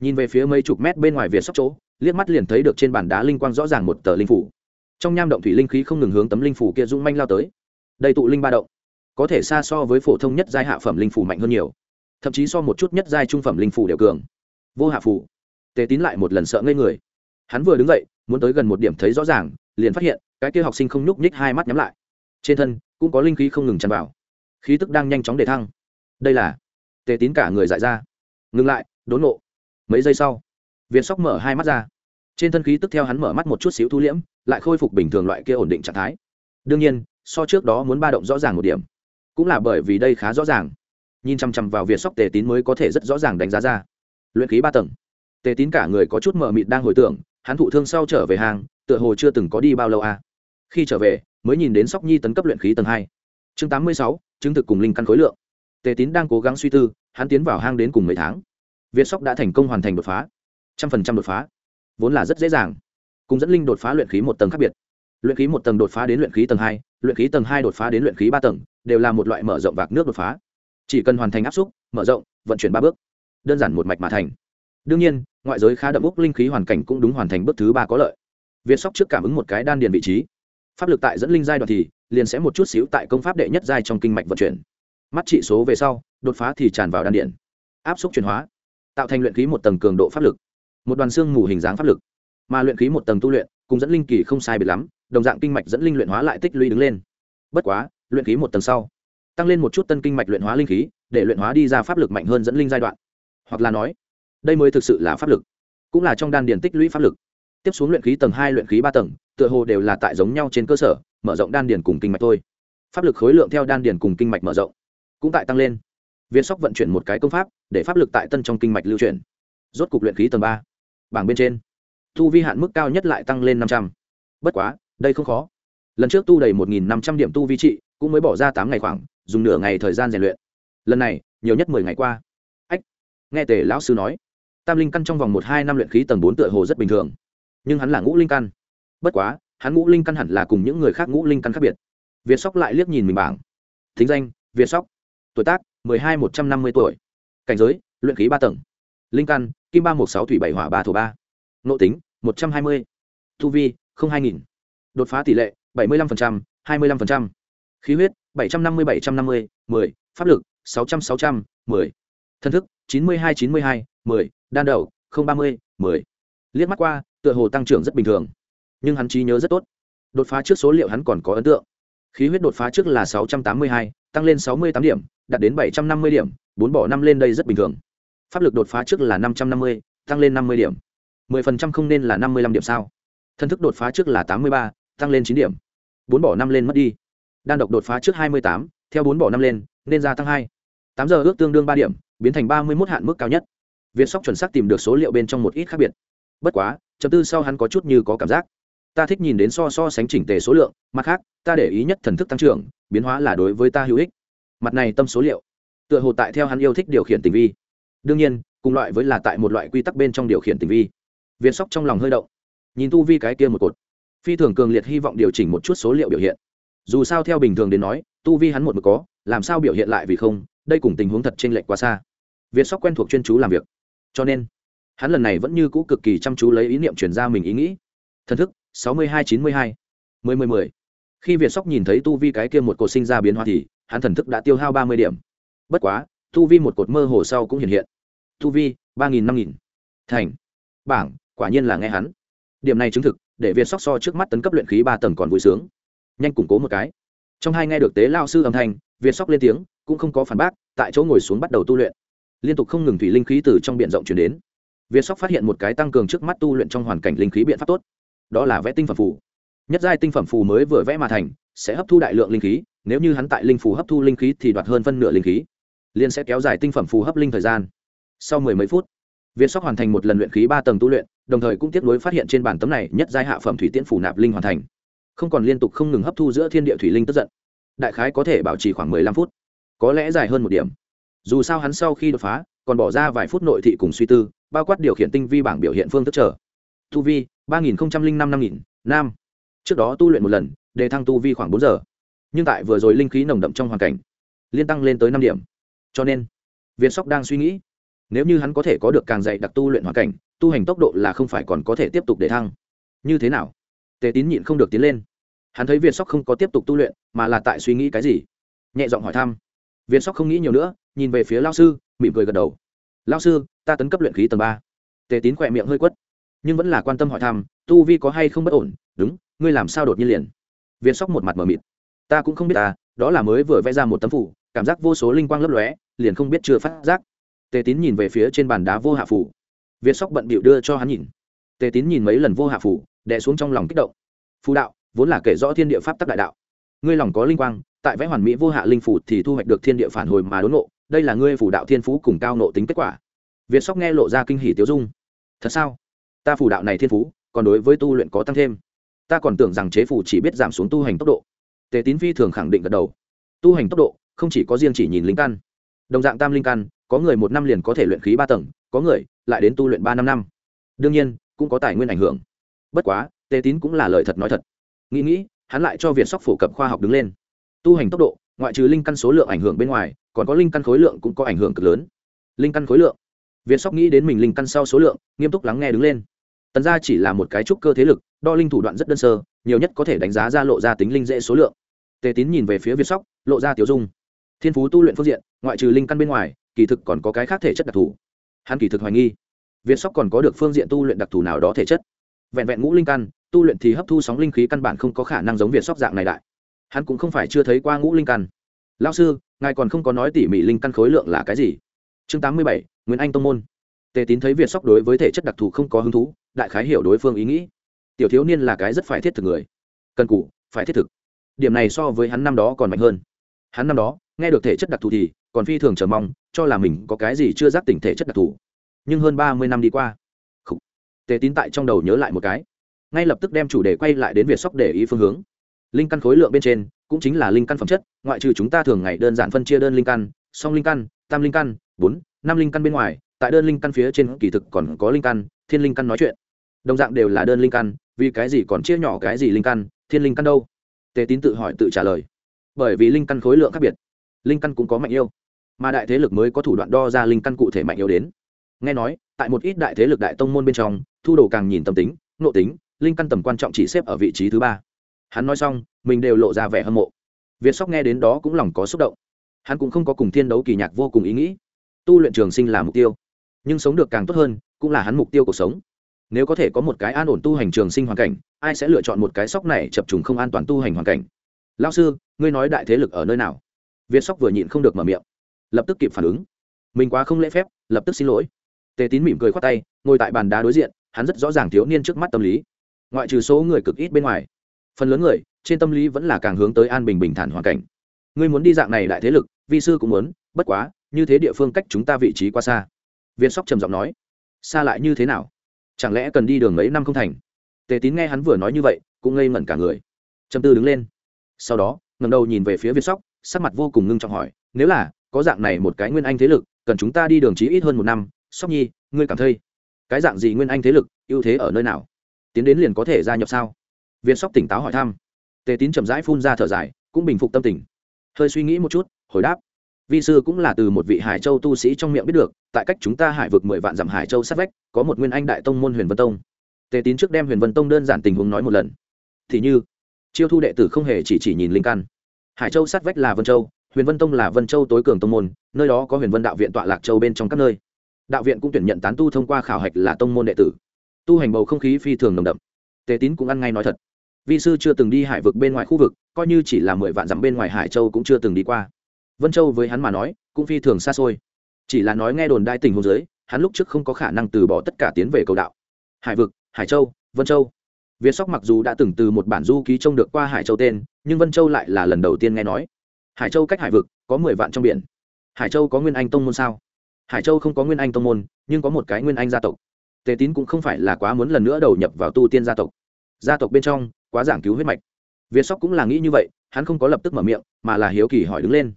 Nhìn về phía mấy chục mét bên ngoài việt sóc chỗ, liếc mắt liền thấy được trên bàn đá linh quang rõ ràng một tờ linh phủ trong nham động thủy linh khí không ngừng hướng tấm linh phủ kia rung manh lao tới. Đầy tụ linh ba động, có thể xa so với phổ thông nhất giai hạ phẩm linh phủ mạnh hơn nhiều. Thậm chí so một chút nhất giai trung phẩm linh phủ đều cường. Vô hạ phủ. Tề tín lại một lần sợ ngây người. Hắn vừa đứng dậy, muốn tới gần một điểm thấy rõ ràng, liền phát hiện, cái kia học sinh không nhúc nhích hai mắt nhắm lại. Trên thân, cũng có linh khí không ngừng tràn vào. Khí tức đang nhanh chóng để thăng. Đây là, tề tín cả người dại ra. Ngừng lại, đốn nộ mấy giây sau, việt sóc mở hai mắt ra trên thân khí tức theo hắn mở mắt một chút xíu thu liễm, lại khôi phục bình thường loại kia ổn định trạng thái. Đương nhiên, so trước đó muốn ba động rõ ràng một điểm. Cũng là bởi vì đây khá rõ ràng. Nhìn chằm chằm vào việt sóc tề tín mới có thể rất rõ ràng đánh giá ra. Luyện khí ba tầng. Tề tín cả người có chút mờ mịt đang hồi tưởng, hắn thụ thương sau trở về hàng, tựa hồ chưa từng có đi bao lâu à. khi trở về, mới nhìn đến sóc nhi tấn cấp luyện khí tầng hai. Chương tám mươi sáu, chứng thực cùng linh căn khối lượng. Tề tín đang cố gắng suy tư, hắn tiến vào hang đến cùng mấy tháng. Việt sóc đã thành công hoàn thành đột phá. Trăm phần trăm đột phá vốn là rất dễ dàng, cùng dẫn linh đột phá luyện khí một tầng khác biệt. Luyện khí một tầng đột phá đến luyện khí tầng hai, luyện khí tầng hai đột phá đến luyện khí ba tầng, đều là một loại mở rộng vạc nước đột phá. Chỉ cần hoàn thành áp xúc, mở rộng, vận chuyển ba bước, đơn giản một mạch mà thành. Đương nhiên, ngoại giới khá đậm úc linh khí hoàn cảnh cũng đúng hoàn thành bước thứ ba có lợi. Việt sóc trước cảm ứng một cái đan điền vị trí. Pháp lực tại dẫn linh giai đoạn thì, liền sẽ một chút xíu tại công pháp đệ nhất giai trong kinh mạch vận chuyển. Mắt trị số về sau, đột phá thì tràn vào đan điện áp xúc chuyển hóa, tạo thành luyện khí một tầng cường độ pháp lực một đoàn xương mù hình dáng pháp lực, mà luyện khí một tầng tu luyện cùng dẫn linh kỳ không sai biệt lắm, đồng dạng kinh mạch dẫn linh luyện hóa lại tích lũy đứng lên. Bất quá, luyện khí một tầng sau, tăng lên một chút tân kinh mạch luyện hóa linh khí để luyện hóa đi ra pháp lực mạnh hơn dẫn linh giai đoạn. Hoặc là nói, đây mới thực sự là pháp lực, cũng là trong đan điền tích lũy pháp lực. Tiếp xuống luyện khí tầng hai, luyện khí ba tầng, tựa hồ đều là tại giống nhau trên cơ sở, mở rộng đan điền cùng kinh mạch thôi. Pháp lực khối lượng theo đan điền cùng kinh mạch mở rộng, cũng tại tăng lên. Viên sóc vận chuyển một cái công pháp để pháp lực tại tân trong kinh mạch lưu chuyển. Rốt cục luyện khí tầng ba bảng bên trên. Tu vi hạn mức cao nhất lại tăng lên năm trăm. Bất quá, đây không khó. Lần trước tu đầy một nghìn năm trăm điểm tu vi trị, cũng mới bỏ ra tám ngày khoảng, dùng nửa ngày thời gian rèn luyện. Lần này, nhiều nhất mười ngày qua. Ách, nghe tề lão sư nói. Tam linh căn trong vòng một hai năm luyện khí tầng bốn tựa hồ rất bình thường. Nhưng hắn là ngũ linh căn. Bất quá, hắn ngũ linh căn hẳn là cùng những người khác ngũ linh căn khác biệt. Việt sóc lại liếc nhìn mình bảng. Thính danh, việt sóc. Tuổi tác, mười hai một trăm năm mươi tuổi. Cảnh giới, luyện khí ba tầng linh căn, kim ba một sáu thủy bảy hỏa ba thổ ba. Nộ tính, một trăm hai mươi. Thu vi, không hai nghìn. Đột phá tỷ lệ, bảy mươi năm hai mươi năm khí huyết, bảy trăm năm mươi bảy trăm năm mươi, mười. Pháp lực, sáu trăm sáu trăm, mười. Thân thức, chín mươi hai chín mươi hai, mười. Đan đầu, không ba mươi, mười. Liếc mắt qua, tựa hồ tăng trưởng rất bình thường. Nhưng hắn trí nhớ rất tốt. Đột phá trước số liệu hắn còn có ấn tượng. Khí huyết đột phá trước là sáu trăm tám mươi hai, tăng lên sáu mươi tám điểm, đạt đến bảy trăm năm mươi điểm. Bốn bỏ năm lên đây rất bình thường pháp lực đột phá trước là năm trăm năm mươi, tăng lên năm mươi điểm. mười phần trăm không nên là năm mươi lăm điểm sao? Thân thức đột phá trước là tám mươi ba, tăng lên chín điểm. Bốn bỏ năm lên mất đi. Đan độc đột phá trước hai mươi tám, theo bốn bỏ năm lên, nên gia tăng hai. tám giờ ước tương đương ba điểm, biến thành ba mươi một hạn mức cao nhất. Việt sóc chuẩn xác tìm được số liệu bên trong một ít khác biệt. Bất quá, chấm tư sau hắn có chút như có cảm giác. Ta thích nhìn đến so so sánh chỉnh tề số lượng, mặt khác, ta để ý nhất thần thức tăng trưởng, biến hóa là đối với ta hữu ích. Mặt này tâm số liệu. Tựa hồ tại theo hắn yêu thích điều khiển tình vi đương nhiên, cùng loại với là tại một loại quy tắc bên trong điều khiển tình vi. Viên sóc trong lòng hơi động. Nhìn tu vi cái kia một cột, phi thường cường liệt hy vọng điều chỉnh một chút số liệu biểu hiện. Dù sao theo bình thường đến nói, tu vi hắn một mực có, làm sao biểu hiện lại vì không, đây cùng tình huống thật t r ê n lệch quá xa. Viên sóc quen thuộc chuyên chú làm việc. Cho nên, hắn lần này vẫn như cũ cực kỳ chăm chú lấy ý niệm chuyển ra mình ý nghĩ. Thần thức, sáu mươi hai chín mươi hai, mười mười mười. Khi việt sóc nhìn thấy tu vi cái kia một cột sinh ra biến hóa thì, hắn thần thức đã tiêu hao ba mươi điểm. Bất quá, tu vi một cột mơ hồ sau cũng hiện hiện. Thu vi, ba nghìn, năm nghìn. Thành. Bảng, quả nhiên là nghe hắn. Điểm này chứng thực, để việt sóc so trước mắt tấn cấp luyện khí ba tầng còn vui sướng. Nhanh củng cố một cái. Trong hai nghe được tế lao sư âm thanh, việt sóc lên tiếng, cũng không có phản bác, tại chỗ ngồi xuống bắt đầu tu luyện. Liên tục không ngừng thủy linh khí từ trong b i ể n rộng chuyển đến. Việt sóc phát hiện một cái tăng cường trước mắt tu luyện trong hoàn cảnh linh khí biện pháp tốt. Đó là vẽ tinh phẩm phù. Nhất giai tinh phẩm phù mới vừa vẽ mà thành, sẽ hấp thu đại lượng linh khí, nếu như hắn tại linh phù hấp thu linh khí thì đoạt hơn phân nửa linh khí. Liên sẽ kéo dài tinh phẩm phù hấp linh thời gian sau mười mấy phút, viên sóc hoàn thành một lần luyện khí ba tầng tu luyện, đồng thời cũng tiếp nối phát hiện trên bản tấm này nhất giai hạ phẩm thủy tiễn phủ nạp linh hoàn thành. Không còn liên tục không ngừng hấp thu giữa thiên địa thủy linh tức giận, đại khái có thể bảo trì khoảng mười lăm phút, có lẽ dài hơn một điểm. Dù sao hắn sau khi đột phá, còn bỏ ra vài phút nội thị cùng suy tư, bao quát điều khiển tinh vi bảng biểu hiện phương tức trở tu vi, ba nghìn năm năm nghìn, nam. Trước đó tu luyện một lần, đề thăng tu vi khoảng bốn giờ. Nhưng tại vừa rồi linh khí nồng đậm trong hoàn cảnh, liên tăng lên tới năm điểm. Cho nên, viên sóc đang suy nghĩ nếu như hắn có thể có được càng dạy đặc tu luyện hoàn cảnh, tu hành tốc độ là không phải còn có thể tiếp tục để thăng. Như thế nào? Tề tín nhịn không được tiến lên. Hắn thấy việt sóc không có tiếp tục tu luyện, mà là tại suy nghĩ cái gì? Nhẹ giọng hỏi thăm. Việt sóc không nghĩ nhiều nữa, nhìn về phía lao sư, mỉm cười gật đầu. Lao sư, ta tấn cấp luyện khí tầng ba. Tề tín khỏe miệng hơi quất, nhưng vẫn là quan tâm hỏi thăm, tu vi có hay không bất ổn? Đúng, ngươi làm sao đột nhiên liền? Việt sóc một mặt mờ mịt. Ta cũng không biết ta, đó là mới vừa vẽ ra một tấm phủ, cảm giác vô số linh quang lấp lóe, liền không biết chưa phát giác tề tín nhìn về phía trên bàn đá vô hạ phủ. Việt sóc bận bịu đưa cho hắn nhìn. Tề tín nhìn mấy lần vô hạ phủ, đè xuống trong lòng kích động. Phù đạo, vốn là kể rõ thiên địa pháp tắc đại đạo. Ngươi lòng có linh quang, tại vẽ hoàn mỹ vô hạ linh phủ thì thu hoạch được thiên địa phản hồi mà đốn nộ đây là ngươi phủ đạo thiên phú cùng cao nộ tính kết quả. Việt sóc nghe lộ ra kinh hỷ tiêu dung. Thật sao? Ta phủ đạo này thiên phú, còn đối với tu luyện có tăng thêm. Ta còn tưởng rằng chế phủ chỉ biết giảm xuống tu hành tốc độ. Tề tín phi thường khẳng định gật đầu. Tu hành tốc độ, không chỉ có riêng chỉ nhìn linh căn đồng dạng tam linh căn, có người một năm liền có thể luyện khí ba tầng, có người lại đến tu luyện ba năm năm. Đương nhiên, cũng có tài nguyên ảnh hưởng. Bất quá tề tín cũng là lời thật nói thật. Nghĩ nghĩ, hắn lại cho việt sóc phổ cập khoa học đứng lên. Tu hành tốc độ, ngoại trừ linh căn số lượng ảnh hưởng bên ngoài, còn có linh căn khối lượng cũng có ảnh hưởng cực lớn. Linh căn khối lượng. Việt sóc nghĩ đến mình linh căn sau số lượng, nghiêm túc lắng nghe đứng lên. Tần ra chỉ là một cái trúc cơ thế lực, đo linh thủ đoạn rất đơn sơ, nhiều nhất có thể đánh giá ra lộ ra tính linh dễ số lượng. Tề tín nhìn về phía việt sóc, lộ ra tiểu dung. Thiên phú tu luyện phương diện ngoại trừ linh căn bên ngoài, kỳ thực còn có cái khác thể chất đặc thù. Hắn kỳ thực hoài nghi việt sóc còn có được phương diện tu luyện đặc thù nào đó thể chất. Vẹn vẹn ngũ linh căn, tu luyện thì hấp thu sóng linh khí căn bản không có khả năng giống việt sóc dạng này đại. Hắn cũng không phải chưa thấy qua ngũ linh căn. Lao sư, ngài còn không có nói tỉ mỉ linh căn khối lượng là cái gì? Chương tám mươi bảy nguyễn anh tô môn. Tề tín thấy việt sóc đối với thể chất đặc thù không có hứng thú, đại khái hiểu đối phương ý nghĩ. Tiểu thiếu niên là cái rất phải thiết thực người. Cần cụ phải thiết thực. Điểm này so với hắn năm đó còn mạnh hơn. Hắn năm đó, nghe được thể chất đặc thù thì còn phi thường chờ mong cho là mình có cái gì chưa giác tỉnh thể chất đặc thù. Nhưng hơn ba mươi năm đi qua khúc, tề tín tại trong đầu nhớ lại một cái. Ngay lập tức đem chủ đề quay lại đến việt sóc để ý phương hướng. Linh căn khối lượng bên trên cũng chính là linh căn phẩm chất ngoại trừ chúng ta thường ngày đơn giản phân chia đơn linh căn song linh căn tam linh căn bốn năm linh căn bên ngoài tại đơn linh căn phía trên kỳ thực còn có linh căn thiên linh căn nói chuyện. Đồng dạng đều là đơn linh căn vì cái gì còn chia nhỏ cái gì linh căn thiên linh căn đâu? Tề tín tự hỏi tự trả lời. Bởi vì linh căn khối lượng khác biệt linh căn cũng có mạnh yêu, mà đại thế lực mới có thủ đoạn đo ra linh căn cụ thể mạnh yêu đến. Nghe nói, tại một ít đại thế lực đại tông môn bên trong, thu đồ càng nhìn tâm tính nộ tính, linh căn tầm quan trọng chỉ xếp ở vị trí thứ ba. Hắn nói xong, mình đều lộ ra vẻ hâm mộ. Việt sóc nghe đến đó cũng lòng có xúc động. Hắn cũng không có cùng thiên đấu kỳ nhạc vô cùng ý nghĩ. Tu luyện trường sinh là mục tiêu, nhưng sống được càng tốt hơn, cũng là hắn mục tiêu cuộc sống. Nếu có thể có một cái an ổn tu hành trường sinh hoàn cảnh, ai sẽ lựa chọn một cái sóc này chập trùng không an toàn tu hành hoàn cảnh? Lao sư, ngươi nói đại thế lực ở nơi nào? Việt sóc vừa nhịn không được mở miệng. Lập tức kịp phản ứng. Mình quá không lễ phép, lập tức xin lỗi. Tề tín mỉm cười khoát tay, ngồi tại bàn đá đối diện, hắn rất rõ ràng thiếu niên trước mắt tâm lý. Ngoại trừ số người cực ít bên ngoài, phần lớn người, trên tâm lý vẫn là càng hướng tới an bình bình thản hoàn cảnh. Ngươi muốn đi dạng này đại thế lực, vi sư cũng muốn, bất quá, như thế địa phương cách chúng ta vị trí quá xa. Viên sóc trầm giọng nói, xa lại như thế nào? Chẳng lẽ cần đi đường mấy năm không thành? Tề tín nghe hắn vừa nói như vậy, cũng ngây ngẩn cả người. Trầm tư đứng lên. Sau đó ngầm đầu nhìn về phía viên sóc sắc mặt vô cùng ngưng trọng hỏi, nếu là, có dạng này một cái nguyên anh thế lực, cần chúng ta đi đường chí ít hơn một năm, sóc nhi, ngươi cảm thấy, cái dạng gì nguyên anh thế lực, ưu thế ở nơi nào? Tiến đến liền có thể gia nhập sao? Viên sóc tỉnh táo hỏi thăm. Tề tín chậm rãi phun ra thở dài, cũng bình phục tâm tình. Hơi suy nghĩ một chút, hồi đáp, vi sư cũng là từ một vị hải châu tu sĩ trong miệng biết được, tại cách chúng ta hải vực mười vạn dặm hải châu sát vách, có một nguyên anh đại tông môn huyền vân tông. Tề tín trước đem huyền vân tông đơn giản tình huống nói một lần. Thì như, chiêu thu đệ tử không hề chỉ chỉ nhìn linh căn hải châu sát vách là vân châu, huyền vân tông là vân châu tối cường tông môn, nơi đó có huyền vân đạo viện tọa lạc châu bên trong các nơi. Đạo viện cũng tuyển nhận tán tu thông qua khảo hạch là tông môn đệ tử. Tu hành bầu không khí phi thường nồng đậm. Tề tín cũng ăn ngay nói thật. Vi sư chưa từng đi hải vực bên ngoài khu vực, coi như chỉ là mười vạn dặm bên ngoài hải châu cũng chưa từng đi qua. Vân châu với hắn mà nói, cũng phi thường xa xôi. Chỉ là nói nghe đồn đai tình hồ dưới, hắn lúc trước không có khả năng từ bỏ tất cả tiến về cầu đạo. Hải vực, hải châu, vân châu việt sóc mặc dù đã từng từ một bản du ký trông được qua hải châu tên, nhưng vân châu lại là lần đầu tiên nghe nói. Hải châu cách hải vực, có mười vạn trong biển. Hải châu có nguyên anh tông môn sao? Hải châu không có nguyên anh tông môn, nhưng có một cái nguyên anh gia tộc. Tề tín cũng không phải là quá muốn lần nữa đầu nhập vào tu tiên gia tộc. Gia tộc bên trong, quá giảng cứu huyết mạch. Việt sóc cũng là nghĩ như vậy, hắn không có lập tức mở miệng, mà là hiếu kỳ hỏi đứng lên.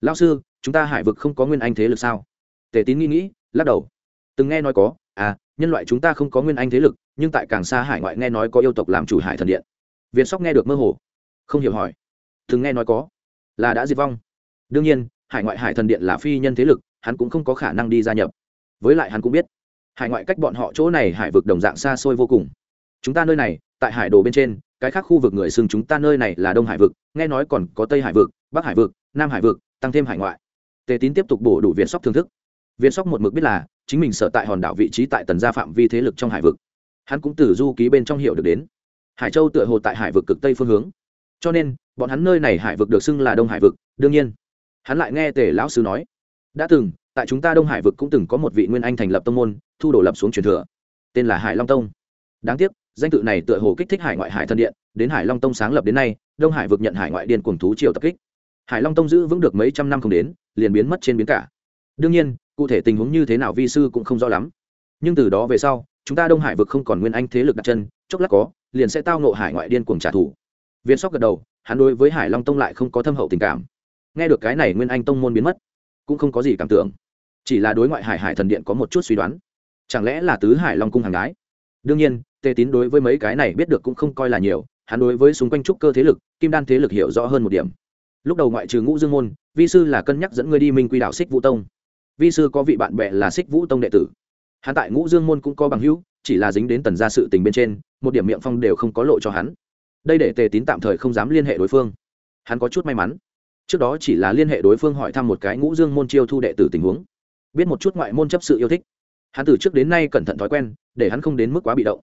Lão sư, chúng ta hải vực không có nguyên anh thế lực sao? Tề tín nghĩ nghĩ, lắc đầu. Từng nghe nói có. À nhân loại chúng ta không có nguyên anh thế lực nhưng tại càng xa hải ngoại nghe nói có yêu tộc làm chủ hải thần điện. Việt sóc nghe được mơ hồ, không hiểu hỏi thường nghe nói có? Là đã diệt vong? Đương nhiên, hải ngoại hải thần điện là phi nhân thế lực, hắn cũng không có khả năng đi gia nhập. Với lại hắn cũng biết, hải ngoại cách bọn họ chỗ này hải vực đồng dạng xa xôi vô cùng. Chúng ta nơi này, tại hải đồ bên trên, cái khác khu vực người xưng chúng ta nơi này là đông hải vực, nghe nói còn có tây hải vực, bắc hải vực, nam hải vực, tăng thêm hải ngoại. Tề tín tiếp tục bổ đủ viện sóc thưởng thức. Viện sóc một mực biết là chính mình sở tại hòn đảo vị trí tại tần gia phạm vi thế lực trong hải vực hắn cũng từ du ký bên trong hiệu được đến. Hải châu tựa hồ tại hải vực cực tây phương hướng. Cho nên, bọn hắn nơi này hải vực được xưng là đông hải vực, đương nhiên. Hắn lại nghe tề lão sư nói, đã từng, tại chúng ta đông hải vực cũng từng có một vị nguyên anh thành lập tông môn, thu đổ lập xuống truyền thừa. Tên là hải long tông. Đáng tiếc, danh tự này tựa hồ kích thích hải ngoại hải thân điện, đến hải long tông sáng lập đến nay, đông hải vực nhận hải ngoại điền cuồng thú triều tập kích. Hải long tông giữ vững được mấy trăm năm không đến, liền biến mất trên biến cả. Đương nhiên, cụ thể tình huống như thế nào vi sư cũng không rõ lắm. Nhưng từ đó về sau chúng ta đông hải vực không còn nguyên anh thế lực đặt chân, chốc lát có, liền sẽ tao nộ hải ngoại điên cuồng trả thù. Viên sóc gật đầu, hắn đối với hải long tông lại không có thâm hậu tình cảm. Nghe được cái này nguyên anh tông môn biến mất, cũng không có gì cảm tưởng. Chỉ là đối ngoại hải hải thần điện có một chút suy đoán. Chẳng lẽ là tứ hải long cung hàng gái? Đương nhiên, tề tín đối với mấy cái này biết được cũng không coi là nhiều, hắn đối với xung quanh trúc cơ thế lực, kim đan thế lực hiểu rõ hơn một điểm. Lúc đầu ngoại trừ ngũ dương môn, vi sư là cân nhắc dẫn ngươi đi minh quy đạo xích vũ tông. Vi sư có vị bạn bè là xích vũ tông đệ tử hắn tại ngũ dương môn cũng có bằng hữu, chỉ là dính đến tần gia sự tình bên trên, một điểm miệng phong đều không có lộ cho hắn. Đây để tề tín tạm thời không dám liên hệ đối phương. Hắn có chút may mắn. Trước đó chỉ là liên hệ đối phương hỏi thăm một cái ngũ dương môn chiêu thu đệ tử tình huống. Biết một chút ngoại môn chấp sự yêu thích. Hắn từ trước đến nay cẩn thận thói quen, để hắn không đến mức quá bị động.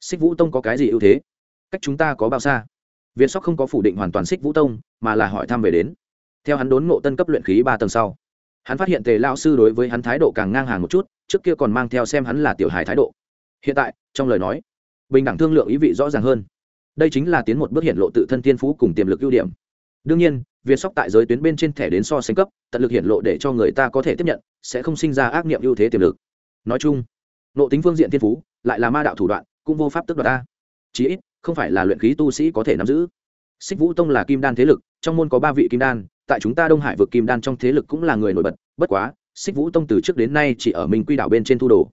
Xích vũ tông có cái gì ưu thế? Cách chúng ta có bao xa? Việt sóc không có phủ định hoàn toàn xích vũ tông, mà là hỏi thăm về đến. Theo hắn đốn ngộ tân cấp luyện khí ba tầng sau hắn phát hiện tề lao sư đối với hắn thái độ càng ngang hàng một chút, trước kia còn mang theo xem hắn là tiểu hài thái độ. Hiện tại, trong lời nói, bình đẳng thương lượng ý vị rõ ràng hơn. Đây chính là tiến một bước hiện lộ tự thân thiên phú cùng tiềm lực ưu điểm. Đương nhiên việt sóc tại giới tuyến bên trên thẻ đến so sánh cấp, tận lực hiện lộ để cho người ta có thể tiếp nhận, sẽ không sinh ra ác nghiệm ưu thế tiềm lực. Nói chung nộ tính phương diện thiên phú, lại là ma đạo thủ đoạn, cũng vô pháp tức đoạt ta. Chí ít, không phải là luyện khí tu sĩ có thể nắm giữ. Xích vũ tông là kim đan thế lực, trong môn có ba vị kim đan tại chúng ta đông hải vực kim đan trong thế lực cũng là người nổi bật, bất quá, xích vũ tông từ trước đến nay chỉ ở minh quy đảo bên trên thu đồ.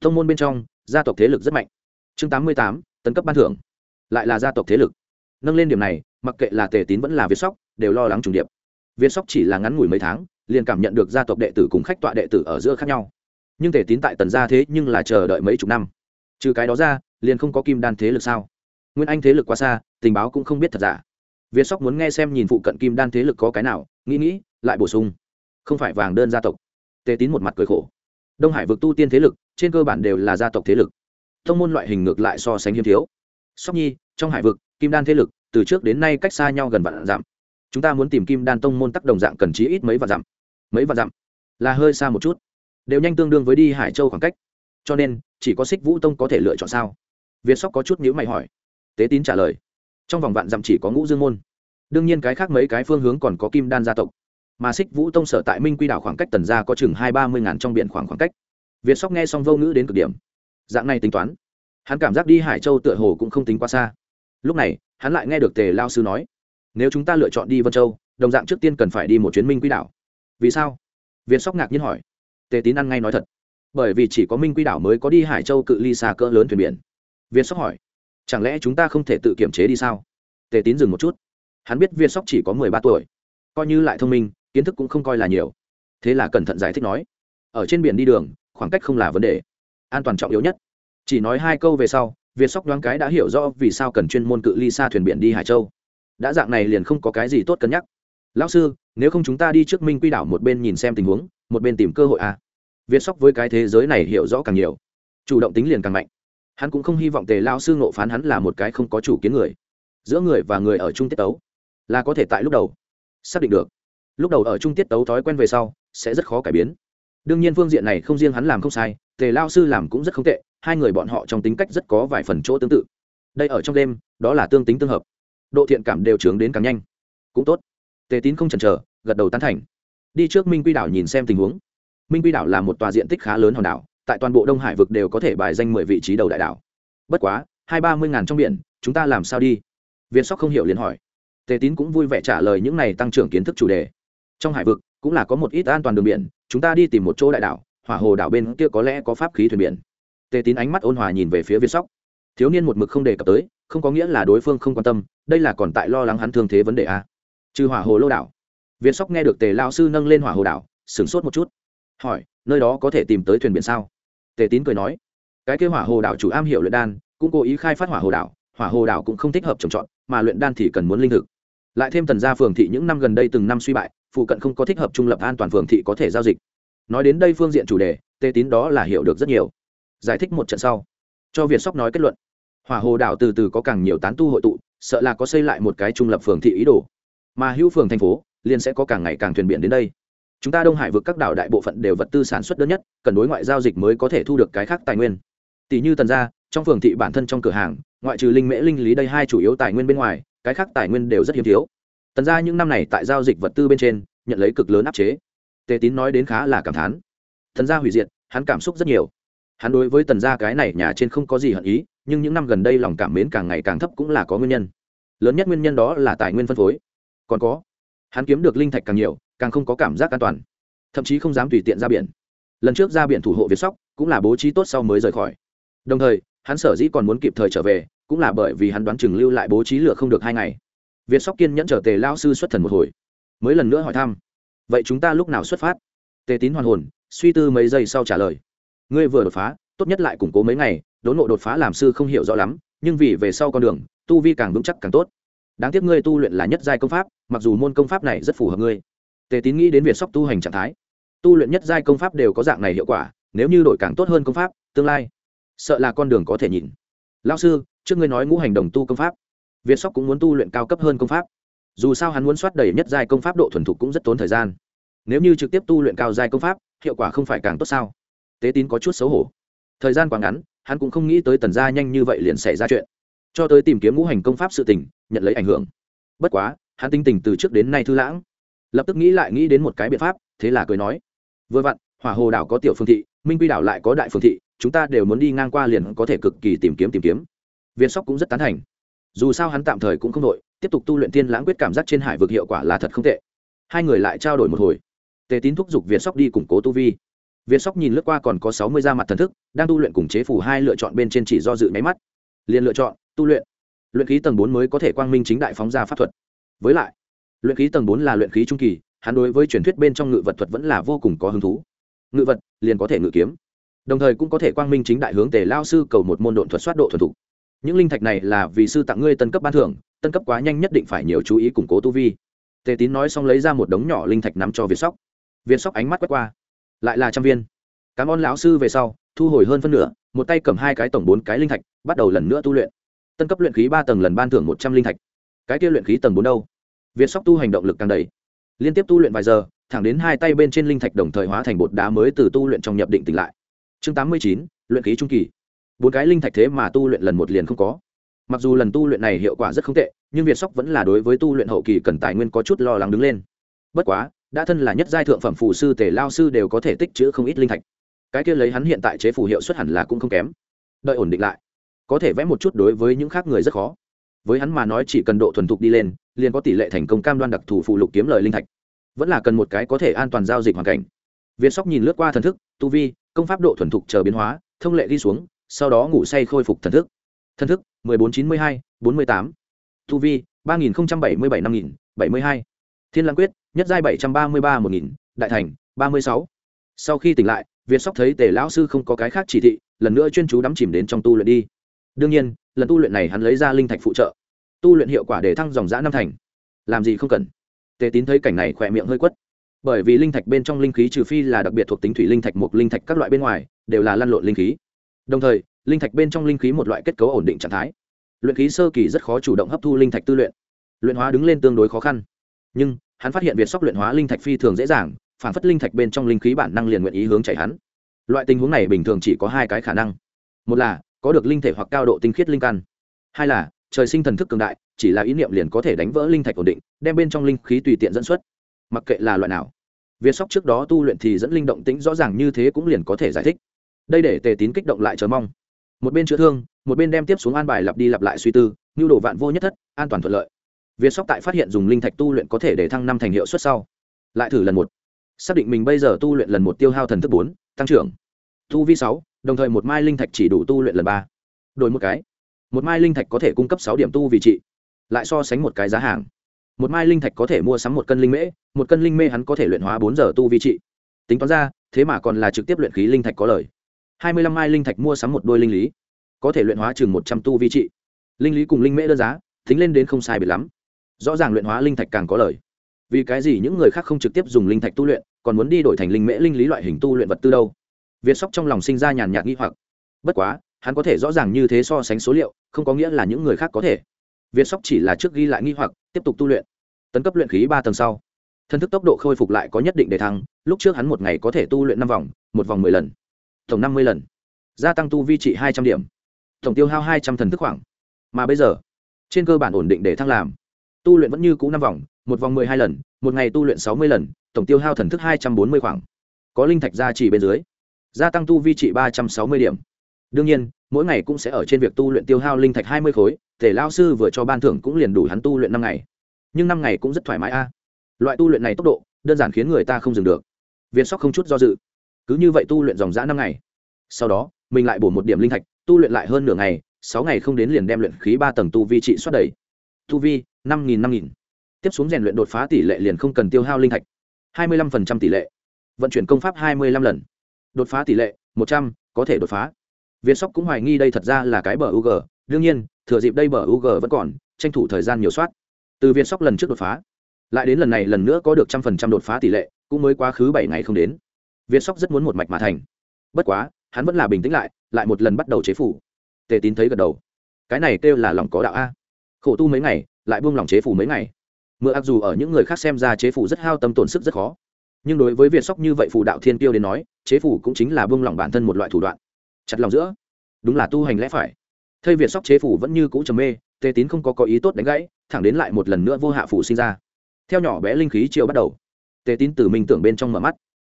Tông môn bên trong, gia tộc thế lực rất mạnh. Chương tám mươi tám, tấn cấp ban thưởng. Lại là gia tộc thế lực. Nâng lên điểm này, mặc kệ là tề tín vẫn là việt sóc, đều lo lắng trùng điệp. Việt sóc chỉ là ngắn ngủi mấy tháng, liền cảm nhận được gia tộc đệ tử cùng khách tọa đệ tử ở giữa khác nhau. Nhưng tề tín tại tần gia thế nhưng là chờ đợi mấy chục năm. Trừ cái đó ra, liền không có kim đan thế lực sao? Nguyên anh thế lực quá xa, tình báo cũng không biết thật giả việt sóc muốn nghe xem nhìn phụ cận kim đan thế lực có cái nào, nghĩ nghĩ, lại bổ sung. Không phải vàng đơn gia tộc. Tề tín một mặt cười khổ. Đông hải vực tu tiên thế lực, trên cơ bản đều là gia tộc thế lực. Thông môn loại hình ngược lại so sánh hiếm thiếu. Sóc nhi, trong hải vực, kim đan thế lực, từ trước đến nay cách xa nhau gần vạn dặm. Chúng ta muốn tìm kim đan tông môn tác đồng dạng cần chí ít mấy vạn dặm. Mấy vạn dặm? Là hơi xa một chút. Đều nhanh tương đương với đi hải châu khoảng cách. Cho nên, chỉ có xích vũ tông có thể lựa chọn sao? Việt sóc có chút nhíu mày hỏi. Tế tín trả lời trong vòng vạn dặm chỉ có ngũ dương môn. Đương nhiên cái khác mấy cái phương hướng còn có kim đan gia tộc. Mà xích vũ tông sở tại minh quy đảo khoảng cách tần gia có chừng hai ba mươi ngàn trong biển khoảng khoảng cách. Việt sóc nghe xong vô ngữ đến cực điểm. Dạng này tính toán, hắn cảm giác đi hải châu tựa hồ cũng không tính quá xa. Lúc này, hắn lại nghe được tề lao sư nói, nếu chúng ta lựa chọn đi vân châu, đồng dạng trước tiên cần phải đi một chuyến minh quy đảo. Vì sao? Việt sóc ngạc nhiên hỏi. Tề tín ăn ngay nói thật, bởi vì chỉ có minh quy đảo mới có đi hải châu cự ly xa cỡ lớn thuyền biển. Việt sóc hỏi chẳng lẽ chúng ta không thể tự kiểm chế đi sao? Tề tín dừng một chút. Hắn biết việt sóc chỉ có mười ba tuổi, coi như lại thông minh, kiến thức cũng không coi là nhiều. Thế là cẩn thận giải thích nói, ở trên biển đi đường, khoảng cách không là vấn đề, an toàn trọng yếu nhất. Chỉ nói hai câu về sau việt sóc đoán cái đã hiểu rõ vì sao cần chuyên môn cự ly xa thuyền biển đi hải châu. Đã dạng này liền không có cái gì tốt cân nhắc. Lão sư, nếu không chúng ta đi trước minh quy đảo một bên nhìn xem tình huống, một bên tìm cơ hội à. việt sóc với cái thế giới này hiểu rõ càng nhiều, chủ động tính liền càng mạnh hắn cũng không hy vọng tề lao sư ngộ phán hắn là một cái không có chủ kiến người. Giữa người và người ở chung tiết tấu là có thể tại lúc đầu. Xác định được. Lúc đầu ở chung tiết tấu thói quen về sau, sẽ rất khó cải biến. Đương nhiên phương diện này không riêng hắn làm không sai, tề lao sư làm cũng rất không tệ, hai người bọn họ trong tính cách rất có vài phần chỗ tương tự. Đây ở trong đêm, đó là tương tính tương hợp. Độ thiện cảm đều trướng đến càng nhanh. Cũng tốt. Tề tín không chần chờ, gật đầu tán thành. Đi trước minh quy đảo nhìn xem tình huống. Minh quy đảo là một tòa diện tích khá lớn hòn đảo tại toàn bộ đông hải vực đều có thể bài danh mười vị trí đầu đại đảo. Bất quá, hai ba mươi ngàn trong biển, chúng ta làm sao đi? Viên sóc không hiểu liền hỏi. Tề tín cũng vui vẻ trả lời những này tăng trưởng kiến thức chủ đề. Trong hải vực, cũng là có một ít an toàn đường biển, chúng ta đi tìm một chỗ đại đảo, hỏa hồ đảo bên kia có lẽ có pháp khí thuyền biển. Tề tín ánh mắt ôn hòa nhìn về phía Viên sóc. Thiếu niên một mực không đề cập tới, không có nghĩa là đối phương không quan tâm, đây là còn tại lo lắng hắn thương thế vấn đề a. Trừ hỏa hồ lô đảo. Viên sóc nghe được tề lao sư nâng lên hỏa hồ đảo, sửng sốt một chút. Hỏi nơi đó có thể tìm tới thuyền biển sao? Tề tín cười nói, cái kêu hỏa hồ đảo chủ am hiểu luyện đan, cũng cố ý khai phát hỏa hồ đảo, hỏa hồ đảo cũng không thích hợp trồng trọt, mà luyện đan thì cần muốn linh thực. Lại thêm tần gia phường thị những năm gần đây từng năm suy bại, phụ cận không có thích hợp trung lập an toàn phường thị có thể giao dịch. Nói đến đây phương diện chủ đề, tề tín đó là hiểu được rất nhiều. Giải thích một trận sau, cho việt sóc nói kết luận. Hỏa hồ đảo từ từ có càng nhiều tán tu hội tụ, sợ là có xây lại một cái trung lập phường thị ý đồ. Mà hữu phường thành phố, liền sẽ có càng ngày càng thuyền biển đến đây chúng ta đông hải vượt các đảo đại bộ phận đều vật tư sản xuất đơn nhất, cần đối ngoại giao dịch mới có thể thu được cái khác tài nguyên. Tỷ như tần gia, trong phường thị bản thân trong cửa hàng, ngoại trừ linh mễ linh lý đây hai chủ yếu tài nguyên bên ngoài, cái khác tài nguyên đều rất hiếm thiếu. Tần gia những năm này tại giao dịch vật tư bên trên, nhận lấy cực lớn áp chế. Tề tín nói đến khá là cảm thán. Thần gia hủy diệt, hắn cảm xúc rất nhiều. Hắn đối với tần gia cái này nhà trên không có gì hận ý, nhưng những năm gần đây lòng cảm mến càng ngày càng thấp cũng là có nguyên nhân. Lớn nhất nguyên nhân đó là tài nguyên phân phối. Còn có hắn kiếm được linh thạch càng nhiều, càng không có cảm giác an toàn. Thậm chí không dám tùy tiện ra biển. Lần trước ra biển thủ hộ việt sóc cũng là bố trí tốt sau mới rời khỏi. Đồng thời, hắn sở dĩ còn muốn kịp thời trở về, cũng là bởi vì hắn đoán chừng lưu lại bố trí lửa không được hai ngày. Việt sóc kiên nhẫn trở tề lao sư xuất thần một hồi. Mới lần nữa hỏi thăm, vậy chúng ta lúc nào xuất phát? Tề tín hoàn hồn, suy tư mấy giây sau trả lời, ngươi vừa đột phá, tốt nhất lại củng cố mấy ngày, đốn ngộ đột phá làm sư không hiểu rõ lắm, nhưng vì về sau con đường, tu vi càng vững chắc càng tốt đáng tiếc ngươi tu luyện là nhất giai công pháp, mặc dù môn công pháp này rất phù hợp ngươi. Tề tín nghĩ đến việc sóc tu hành trạng thái. Tu luyện nhất giai công pháp đều có dạng này hiệu quả, nếu như đổi càng tốt hơn công pháp, tương lai, sợ là con đường có thể nhìn. Lao sư, trước ngươi nói ngũ hành đồng tu công pháp, việt sóc cũng muốn tu luyện cao cấp hơn công pháp. Dù sao hắn muốn soát đầy nhất giai công pháp độ thuần thục cũng rất tốn thời gian. Nếu như trực tiếp tu luyện cao giai công pháp, hiệu quả không phải càng tốt sao? Tế tín có chút xấu hổ. Thời gian quá ngắn, hắn cũng không nghĩ tới tần gia nhanh như vậy liền xảy ra chuyện cho tới tìm kiếm ngũ hành công pháp sự tình, nhận lấy ảnh hưởng. Bất quá, hắn tinh tình từ trước đến nay thư lãng. Lập tức nghĩ lại nghĩ đến một cái biện pháp, thế là cười nói. Vừa vặn, hỏa hồ đảo có tiểu phương thị, minh quy đảo lại có đại phương thị, chúng ta đều muốn đi ngang qua liền có thể cực kỳ tìm kiếm tìm kiếm. Viên sóc cũng rất tán thành. Dù sao hắn tạm thời cũng không đội, tiếp tục tu luyện tiên lãng quyết cảm giác trên hải vực hiệu quả là thật không tệ. Hai người lại trao đổi một hồi. Tề tín thúc giục việt sóc đi củng cố tu vi. Việt sóc nhìn lướt qua còn có sáu mươi da mặt thần thức, đang tu luyện cùng chế phủ hai lựa chọn bên trên chỉ do dự máy mắt liền lựa chọn, tu luyện. Luyện khí tầng bốn mới có thể quang minh chính đại phóng ra pháp thuật. Với lại, luyện khí tầng bốn là luyện khí trung kỳ, hắn đối với truyền thuyết bên trong ngự vật thuật vẫn là vô cùng có hứng thú. Ngự vật, liền có thể ngự kiếm. Đồng thời cũng có thể quang minh chính đại hướng tề lao sư cầu một môn độn thuật soát độ thuần thục. Những linh thạch này là vì sư tặng ngươi tân cấp ban thưởng, tân cấp quá nhanh nhất định phải nhiều chú ý củng cố tu vi. Tề tín nói xong lấy ra một đống nhỏ linh thạch nắm cho việt sóc. Việt sóc ánh mắt quét qua. Lại là trăm viên. Cảm ơn lão sư về sau thu hồi hơn phân nửa, một tay cầm hai cái tổng bốn cái linh thạch, bắt đầu lần nữa tu luyện. Tân cấp luyện khí ba tầng lần ban thưởng một trăm linh thạch. Cái kia luyện khí tầng bốn đâu? Việt sóc tu hành động lực càng đầy. Liên tiếp tu luyện vài giờ, thẳng đến hai tay bên trên linh thạch đồng thời hóa thành bột đá mới từ tu luyện trong nhập định tỉnh lại. Chương tám mươi chín, luyện khí trung kỳ. Bốn cái linh thạch thế mà tu luyện lần một liền không có. Mặc dù lần tu luyện này hiệu quả rất không tệ, nhưng việt sóc vẫn là đối với tu luyện hậu kỳ cần tài nguyên có chút lo lắng đứng lên. Bất quá, đã thân là nhất giai thượng phẩm phù sư, tề lao sư đều có thể tích chữ không ít linh thạch cái kia lấy hắn hiện tại chế phù hiệu xuất hẳn là cũng không kém. Đợi ổn định lại, có thể vẽ một chút đối với những khác người rất khó. Với hắn mà nói chỉ cần độ thuần thục đi lên, liền có tỷ lệ thành công cam đoan đặc thù phụ lục kiếm lời linh thạch. Vẫn là cần một cái có thể an toàn giao dịch hoàn cảnh. Việt sóc nhìn lướt qua thần thức, tu vi, công pháp độ thuần thục chờ biến hóa, thông lệ đi xuống, sau đó ngủ say khôi phục thần thức. Thần thức, mười bốn chín mươi hai, bốn mươi tám. Tu vi, ba nghìn bảy mươi bảy năm nghìn bảy mươi hai. Thiên lang quyết, nhất giai bảy trăm ba mươi ba một nghìn, đại thành, ba mươi sáu. Sau khi tỉnh lại việt sóc thấy tề lão sư không có cái khác chỉ thị, lần nữa chuyên chú đắm chìm đến trong tu luyện đi. Đương nhiên, lần tu luyện này hắn lấy ra linh thạch phụ trợ. Tu luyện hiệu quả để thăng dòng giã năm thành. Làm gì không cần. Tề tín thấy cảnh này khỏe miệng hơi quất. Bởi vì linh thạch bên trong linh khí trừ phi là đặc biệt thuộc tính thủy linh thạch một linh thạch các loại bên ngoài, đều là lăn lộn linh khí. Đồng thời, linh thạch bên trong linh khí một loại kết cấu ổn định trạng thái. Luyện khí sơ kỳ rất khó chủ động hấp thu linh thạch tư luyện. Luyện hóa đứng lên tương đối khó khăn. Nhưng, hắn phát hiện việc sóc luyện hóa linh thạch phi thường dễ dàng phản phất linh thạch bên trong linh khí bản năng liền nguyện ý hướng chảy hắn. Loại tình huống này bình thường chỉ có hai cái khả năng. Một là, có được linh thể hoặc cao độ tinh khiết linh căn. Hai là, trời sinh thần thức cường đại, chỉ là ý niệm liền có thể đánh vỡ linh thạch ổn định, đem bên trong linh khí tùy tiện dẫn xuất. Mặc kệ là loại nào, việt sóc trước đó tu luyện thì dẫn linh động tĩnh rõ ràng như thế cũng liền có thể giải thích. Đây để tề tín kích động lại chờ mong. Một bên chữa thương, một bên đem tiếp xuống an bài lặp đi lặp lại suy tư, nhu đồ vạn vô nhất thất, an toàn thuận lợi. Việt sóc tại phát hiện dùng linh thạch tu luyện có thể để thăng năm thành hiệu suất sau, lại thử lần một xác định mình bây giờ tu luyện lần một tiêu hao thần thức bốn, tăng trưởng. Tu vi sáu, đồng thời một mai linh thạch chỉ đủ tu luyện lần ba. Đổi một cái. Một mai linh thạch có thể cung cấp sáu điểm tu vị trị. Lại so sánh một cái giá hàng. Một mai linh thạch có thể mua sắm một cân linh mễ, một cân linh mê hắn có thể luyện hóa bốn giờ tu vi trị. Tính toán ra, thế mà còn là trực tiếp luyện khí linh thạch có lời. Hai mươi lăm mai linh thạch mua sắm một đôi linh lý, có thể luyện hóa chừng một trăm tu vi trị. Linh lý cùng linh mễ đơn giá, tính lên đến không sai biệt lắm. Rõ ràng luyện hóa linh thạch càng có lời. Vì cái gì những người khác không trực tiếp dùng linh thạch tu luyện? Còn muốn đi đổi thành linh mễ linh lý loại hình tu luyện vật tư đâu. Việt sóc trong lòng sinh ra nhàn nhạt nghi hoặc. Bất quá, hắn có thể rõ ràng như thế so sánh số liệu, không có nghĩa là những người khác có thể. Việt sóc chỉ là trước ghi lại nghi hoặc, tiếp tục tu luyện. Tấn cấp luyện khí ba tầng sau, thân thức tốc độ khôi phục lại có nhất định để thăng, lúc trước hắn một ngày có thể tu luyện năm vòng, một vòng mười lần. Tổng năm mươi lần. Gia tăng tu vi trị hai trăm điểm. Tổng tiêu hao hai trăm thần thức khoảng. Mà bây giờ, trên cơ bản ổn định để thăng làm. Tu luyện vẫn như cũ năm vòng một vòng mười hai lần, một ngày tu luyện sáu mươi lần, tổng tiêu hao thần thức hai trăm bốn mươi khoảng. Có linh thạch gia trì bên dưới, gia tăng tu vi trị ba trăm sáu mươi điểm. Đương nhiên, mỗi ngày cũng sẽ ở trên việc tu luyện tiêu hao linh thạch hai mươi khối thể lao sư vừa cho ban thưởng cũng liền đủ hắn tu luyện năm ngày. Nhưng năm ngày cũng rất thoải mái a. Loại tu luyện này tốc độ, đơn giản khiến người ta không dừng được. Viên sóc không chút do dự. Cứ như vậy tu luyện dòng dã năm ngày. Sau đó, mình lại bổ một điểm linh thạch, tu luyện lại hơn nửa ngày, sáu ngày không đến liền đem luyện khí ba tầng tu vi trị xuất đầy. Tu vi, năm nghìn năm nghìn tiếp xuống rèn luyện đột phá tỷ lệ liền không cần tiêu hao linh thạch. hai mươi lăm phần trăm tỷ lệ. Vận chuyển công pháp hai mươi lăm lần. Đột phá tỷ lệ, một trăm, có thể đột phá. Viên sóc cũng hoài nghi đây thật ra là cái bờ u g đương nhiên, thừa dịp đây bờ u g vẫn còn, tranh thủ thời gian nhiều soát. Từ Viên sóc lần trước đột phá, lại đến lần này lần nữa có được trăm phần trăm đột phá tỷ lệ, cũng mới quá khứ bảy ngày không đến. Viên sóc rất muốn một mạch mà thành. Bất quá, hắn vẫn là bình tĩnh lại lại một lần bắt đầu chế phủ. Tề tín thấy gật đầu. Cái này kêu là lòng có đạo a. Khổ tu mấy ngày, lại buông lòng chế phủ mấy ngày mưa ác dù ở những người khác xem ra chế phủ rất hao tâm tổn sức rất khó. Nhưng đối với việt sóc như vậy phù đạo thiên tiêu đến nói, chế phủ cũng chính là buông lòng bản thân một loại thủ đoạn. Chặt lòng giữa. Đúng là tu hành lẽ phải. Thây việt sóc chế phủ vẫn như cũ trầm mê tề tín không có có ý tốt đánh gãy, thẳng đến lại một lần nữa vô hạ phủ sinh ra. Theo nhỏ bé linh khí chiều bắt đầu tề tín từ minh tưởng bên trong mở mắt.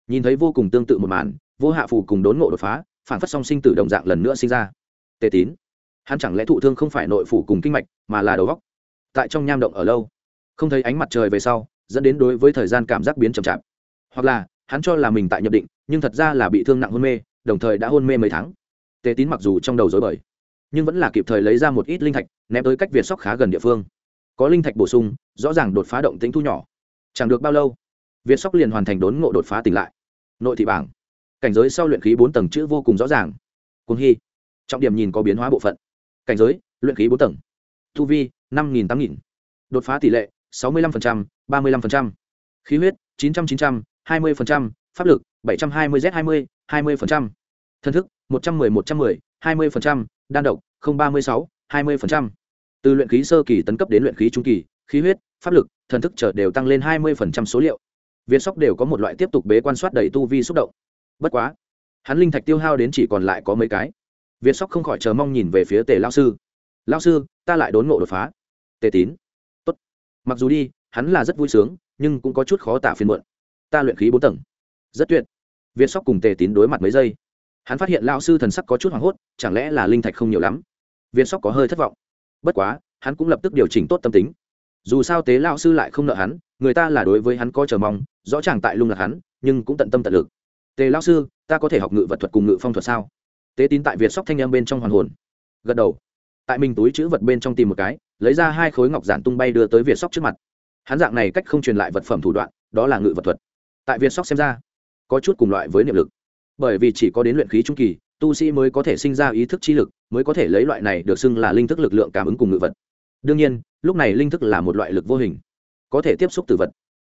Nhìn thấy vô cùng tương tự một màn, vô hạ phủ cùng đốn ngộ đột phá, phản phát song sinh tử đồng dạng lần nữa sinh ra. Tề tín. Hắn chẳng lẽ thụ thương không phải nội phủ cùng kinh mạch, mà là đầu góc tại trong nham động ở lâu không thấy ánh mặt trời về sau, dẫn đến đối với thời gian cảm giác biến chậm chạp. Hoặc là, hắn cho là mình tại nhập định, nhưng thật ra là bị thương nặng hôn mê, đồng thời đã hôn mê mấy tháng. Tề tín mặc dù trong đầu dối bời, nhưng vẫn là kịp thời lấy ra một ít linh thạch, ném tới cách việt sóc khá gần địa phương. Có linh thạch bổ sung, rõ ràng đột phá động tính thu nhỏ. Chẳng được bao lâu, việt sóc liền hoàn thành đốn ngộ đột phá tỉnh lại. Nội thị bảng. Cảnh giới sau luyện khí bốn tầng chữ vô cùng rõ ràng. Cuồng hy. Trọng điểm nhìn có biến hóa bộ phận. Cảnh giới, luyện khí bốn tầng. Thu vi, năm nghìn tám nghìn. Đột phá tỷ lệ sáu mươi năm ba mươi năm khí huyết, chín trăm chín trăm hai mươi pháp lực, bảy trăm hai mươi z hai mươi hai mươi thân thức, một trăm mười, một trăm mười, hai mươi đan độc ba mươi sáu, hai mươi từ luyện khí sơ kỳ tấn cấp đến luyện khí trung kỳ, khí huyết, pháp lực, thần thức trở đều tăng lên hai mươi số liệu. Viên sóc đều có một loại tiếp tục bế quan soát đầy tu vi xúc động. Bất quá, hắn linh thạch tiêu hao đến chỉ còn lại có mấy cái. Viên sóc không khỏi chờ mong nhìn về phía tề lao sư. Lao sư, ta lại đốn ngộ đột phá. Tề tín mặc dù đi, hắn là rất vui sướng, nhưng cũng có chút khó tả phiên muộn. Ta luyện khí bốn tầng. Rất tuyệt. Việt sóc cùng tề tín đối mặt mấy giây. Hắn phát hiện lao sư thần sắc có chút hoảng hốt, chẳng lẽ là linh thạch không nhiều lắm? Việt sóc có hơi thất vọng. Bất quá, hắn cũng lập tức điều chỉnh tốt tâm tính. Dù sao tế lao sư lại không nợ hắn, người ta là đối với hắn có chờ mong, rõ ràng tại lung lạc hắn, nhưng cũng tận tâm tận lực. Tề lao sư, ta có thể học ngự vật thuật cùng ngự phong thuật sao? Tế tín tại việt sóc thanh em bên trong hoàn hồn. Gật đầu. Tại mình túi chữ vật bên trong tìm một cái lấy ra hai khối ngọc giản tung bay đưa tới việt sóc trước mặt. Hắn dạng này cách không truyền lại vật phẩm thủ đoạn, đó là ngự vật thuật. Tại việt sóc xem ra, có chút cùng loại với niệm lực. Bởi vì chỉ có đến luyện khí trung kỳ, tu sĩ mới có thể sinh ra ý thức trí lực, mới có thể lấy loại này được xưng là linh thức lực lượng cảm ứng cùng ngự vật. Đương nhiên, lúc này linh thức là một loại lực vô hình, có thể tiếp xúc từ vật,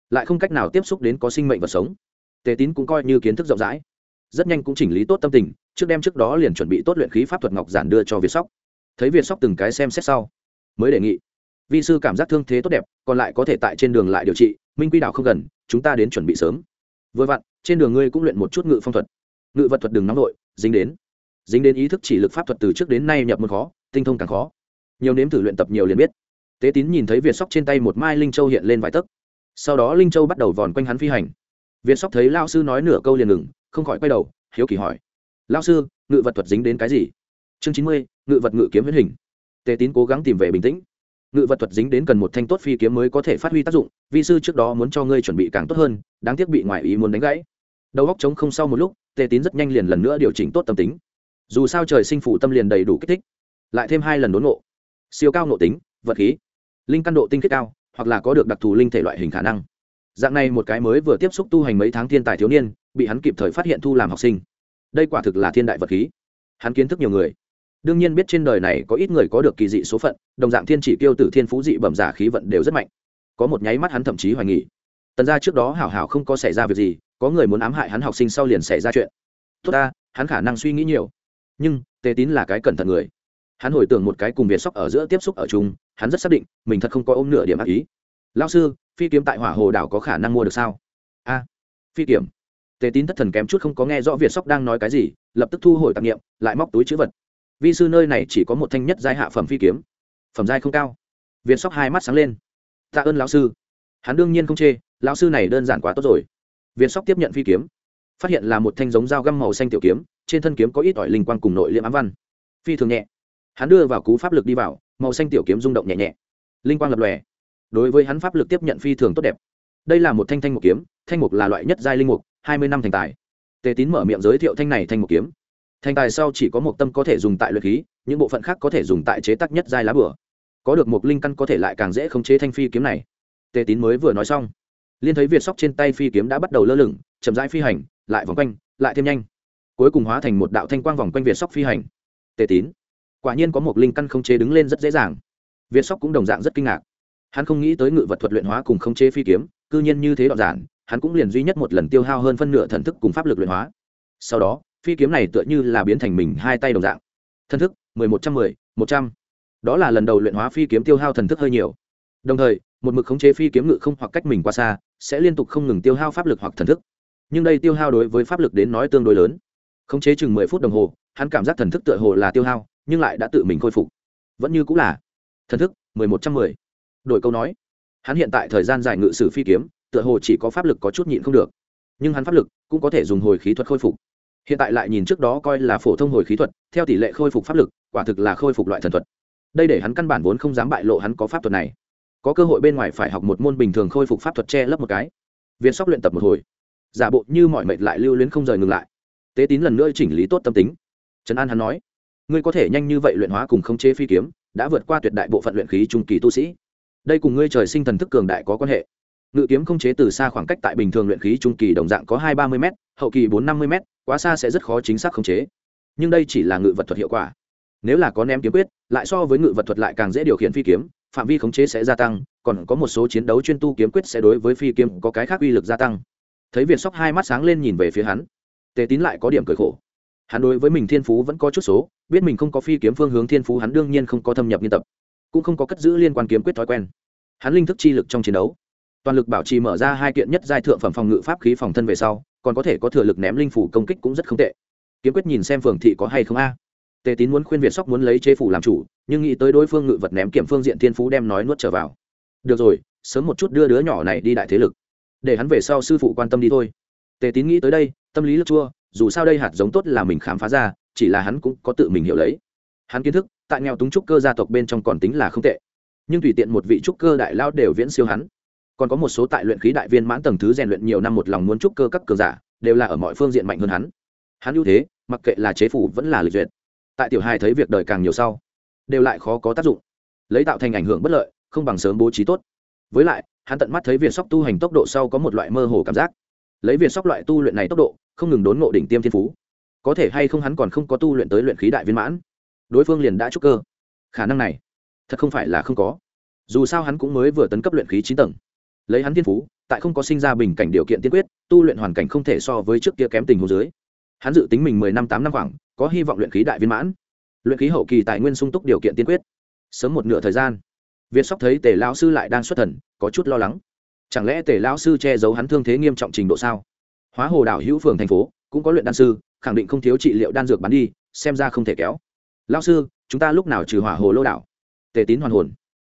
lại không cách nào tiếp xúc đến có sinh mệnh vật sống. Tề tín cũng coi như kiến thức rộng rãi, rất nhanh cũng chỉnh lý tốt tâm tình, trước đêm trước đó liền chuẩn bị tốt luyện khí pháp thuật ngọc giản đưa cho việt sóc. Thấy việt sóc từng cái xem xét sau mới đề nghị. Vi sư cảm giác thương thế tốt đẹp, còn lại có thể tại trên đường lại điều trị, minh quy đạo không gần, chúng ta đến chuẩn bị sớm. Vừa vặn, trên đường ngươi cũng luyện một chút ngự phong thuật. Ngự vật thuật đừng nóng vội, dính đến. Dính đến ý thức chỉ lực pháp thuật từ trước đến nay nhập môn khó, tinh thông càng khó. Nhiều nếm thử luyện tập nhiều liền biết. Tế tín nhìn thấy việt sóc trên tay một mai linh châu hiện lên vài tấc. Sau đó linh châu bắt đầu vòn quanh hắn phi hành. Việt sóc thấy lao sư nói nửa câu liền ngừng, không khỏi quay đầu, hiếu kỳ hỏi. Lao sư, ngự vật thuật dính đến cái gì? Chương chín mươi, ngự vật ngự kiếm huyết hình tề tín cố gắng tìm về bình tĩnh. Ngự vật thuật dính đến cần một thanh tốt phi kiếm mới có thể phát huy tác dụng, vi sư trước đó muốn cho ngươi chuẩn bị càng tốt hơn, đáng tiếc bị ngoại ý muốn đánh gãy. Đầu góc trống không sau một lúc, tề tín rất nhanh liền lần nữa điều chỉnh tốt tâm tính. Dù sao trời sinh phủ tâm liền đầy đủ kích thích, lại thêm hai lần đốn ngộ. Siêu cao nộ tính, vật khí, linh căn độ tinh khiết cao, hoặc là có được đặc thù linh thể loại hình khả năng. Dạng này một cái mới vừa tiếp xúc tu hành mấy tháng thiên tài thiếu niên, bị hắn kịp thời phát hiện thu làm học sinh. Đây quả thực là thiên đại vật khí. Hắn kiến thức nhiều người đương nhiên biết trên đời này có ít người có được kỳ dị số phận, đồng dạng thiên chỉ tiêu tử thiên phú dị bẩm giả khí vận đều rất mạnh. Có một nháy mắt hắn thậm chí hoài nghỉ tần ra trước đó hảo hảo không có xảy ra việc gì, có người muốn ám hại hắn học sinh sau liền xảy ra chuyện. Tốt ta, hắn khả năng suy nghĩ nhiều. Nhưng, tề tín là cái cẩn thận người. Hắn hồi tưởng một cái cùng việt sóc ở giữa tiếp xúc ở chung, hắn rất xác định, mình thật không có ôm nửa điểm ác ý. Lao sư, phi kiếm tại hỏa hồ đảo có khả năng mua được sao? A, phi kiếm. Tề tín thất thần kém chút không có nghe rõ việt sóc đang nói cái gì, lập tức thu hồi tạp nghiệm lại móc túi chữ vật vi sư nơi này chỉ có một thanh nhất giai hạ phẩm phi kiếm. Phẩm giai không cao. Viên sóc hai mắt sáng lên. Tạ ơn lão sư. Hắn đương nhiên không chê, lão sư này đơn giản quá tốt rồi. Viên sóc tiếp nhận phi kiếm. Phát hiện là một thanh giống dao găm màu xanh tiểu kiếm, trên thân kiếm có ít ỏi linh quang cùng nội liệm ám văn. Phi thường nhẹ. Hắn đưa vào cú pháp lực đi vào, màu xanh tiểu kiếm rung động nhẹ nhẹ. Linh quang lập lòe. Đối với hắn pháp lực tiếp nhận phi thường tốt đẹp. Đây là một thanh thanh mục kiếm, thanh mục là loại nhất giai linh mục, hai mươi năm thành tài. Tề tín mở miệng giới thiệu thanh này thanh mục kiếm thành tài sau chỉ có một tâm có thể dùng tại luyện khí, những bộ phận khác có thể dùng tại chế tác nhất giai lá bửa có được một linh căn có thể lại càng dễ khống chế thanh phi kiếm này. Tề tín mới vừa nói xong liên thấy việt sóc trên tay phi kiếm đã bắt đầu lơ lửng, chậm rãi phi hành, lại vòng quanh, lại thêm nhanh. Cuối cùng hóa thành một đạo thanh quang vòng quanh việt sóc phi hành. Tề tín, quả nhiên có một linh căn khống chế đứng lên rất dễ dàng. Việt sóc cũng đồng dạng rất kinh ngạc. Hắn không nghĩ tới ngự vật thuật luyện hóa cùng khống chế phi kiếm, cư nhiên như thế đoạn giản, hắn cũng liền duy nhất một lần tiêu hao hơn phân nửa thần thức cùng pháp lực luyện hóa. Sau đó phi kiếm này tựa như là biến thành mình hai tay đồng dạng. Thần thức, mười một trăm mười, một trăm. Đó là lần đầu luyện hóa phi kiếm tiêu hao thần thức hơi nhiều. Đồng thời, một mực khống chế phi kiếm ngự không hoặc cách mình qua xa, sẽ liên tục không ngừng tiêu hao pháp lực hoặc thần thức. Nhưng đây tiêu hao đối với pháp lực đến nói tương đối lớn. Khống chế chừng mười phút đồng hồ, hắn cảm giác thần thức tựa hồ là tiêu hao, nhưng lại đã tự mình khôi phục. Vẫn như cũng là. Thần thức, mười một trăm mười. Đổi câu nói, hắn hiện tại thời gian dài ngự sử phi kiếm, tựa hồ chỉ có pháp lực có chút nhịn không được. Nhưng hắn pháp lực cũng có thể dùng hồi khí thuật khôi phục hiện tại lại nhìn trước đó coi là phổ thông hồi khí thuật, theo tỷ lệ khôi phục pháp lực, quả thực là khôi phục loại thần thuật. Đây để hắn căn bản vốn không dám bại lộ hắn có pháp thuật này. Có cơ hội bên ngoài phải học một môn bình thường khôi phục pháp thuật che lấp một cái. Viên sóc luyện tập một hồi. Giả bộ như mọi mệt lại lưu luyến không rời ngừng lại. Tế tín lần nữa chỉnh lý tốt tâm tính. Trấn an hắn nói, ngươi có thể nhanh như vậy luyện hóa cùng khống chế phi kiếm, đã vượt qua tuyệt đại bộ phận luyện khí trung kỳ tu sĩ. Đây cùng ngươi trời sinh thần thức cường đại có quan hệ ngự kiếm không chế từ xa khoảng cách tại bình thường luyện khí trung kỳ đồng dạng có hai ba mươi m hậu kỳ bốn năm mươi m quá xa sẽ rất khó chính xác không chế. Nhưng đây chỉ là ngự vật thuật hiệu quả. Nếu là có ném kiếm quyết, lại so với ngự vật thuật lại càng dễ điều khiển phi kiếm, phạm vi khống chế sẽ gia tăng, còn có một số chiến đấu chuyên tu kiếm quyết sẽ đối với phi kiếm có cái khác uy lực gia tăng. Thấy việt sóc hai mắt sáng lên nhìn về phía hắn, tề tín lại có điểm cười khổ. Hắn đối với mình thiên phú vẫn có chút số, biết mình không có phi kiếm phương hướng thiên phú hắn đương nhiên không có thâm nhập nghiên tập, cũng không có cất giữ liên quan kiếm quyết thói quen. Hắn linh thức chi lực trong chiến đấu toàn lực bảo trì mở ra hai kiện nhất giai thượng phẩm phòng ngự pháp khí phòng thân về sau, còn có thể có thừa lực ném linh phủ công kích cũng rất không tệ. Kiếm quyết nhìn xem phường thị có hay không a. Tề tín muốn khuyên việt sóc muốn lấy chế phủ làm chủ, nhưng nghĩ tới đối phương ngự vật ném kiểm phương diện thiên phú đem nói nuốt trở vào. Được rồi, sớm một chút đưa đứa nhỏ này đi đại thế lực. Để hắn về sau sư phụ quan tâm đi thôi. Tề tín nghĩ tới đây, tâm lý lực chua, dù sao đây hạt giống tốt là mình khám phá ra, chỉ là hắn cũng có tự mình hiểu lấy. Hắn kiến thức, tại nghèo túng trúc cơ gia tộc bên trong còn tính là không tệ. Nhưng tùy tiện một vị trúc cơ đại lao đều viễn siêu hắn còn có một số tại luyện khí đại viên mãn tầng thứ rèn luyện nhiều năm một lòng muốn trúc cơ các cường giả, đều là ở mọi phương diện mạnh hơn hắn. Hắn ưu thế, mặc kệ là chế phủ vẫn là lịch duyệt. Tại tiểu hai thấy việc đời càng nhiều sau, đều lại khó có tác dụng. Lấy tạo thành ảnh hưởng bất lợi, không bằng sớm bố trí tốt. Với lại, hắn tận mắt thấy việc sóc tu hành tốc độ sau có một loại mơ hồ cảm giác. Lấy việc sóc loại tu luyện này tốc độ, không ngừng đốn ngộ đỉnh tiêm thiên phú. Có thể hay không hắn còn không có tu luyện tới luyện khí đại viên mãn. Đối phương liền đã trúc cơ. Khả năng này, thật không phải là không có. Dù sao hắn cũng mới vừa tấn cấp luyện khí chín tầng lấy hắn thiên phú, tại không có sinh ra bình cảnh điều kiện tiên quyết, tu luyện hoàn cảnh không thể so với trước kia kém tình hồ dưới. Hắn dự tính mình mười năm, tám năm khoảng, có hy vọng luyện khí đại viên mãn. Luyện khí hậu kỳ tài nguyên sung túc điều kiện tiên quyết. Sớm một nửa thời gian, việt sóc thấy tề lao sư lại đang xuất thần, có chút lo lắng. Chẳng lẽ tề lao sư che giấu hắn thương thế nghiêm trọng trình độ sao? Hóa hồ đảo hữu phường thành phố, cũng có luyện đan sư, khẳng định không thiếu trị liệu đan dược bán đi, xem ra không thể kéo. Lao sư, chúng ta lúc nào trừ hỏa hồ lô đảo? Tề tín hoàn hồn,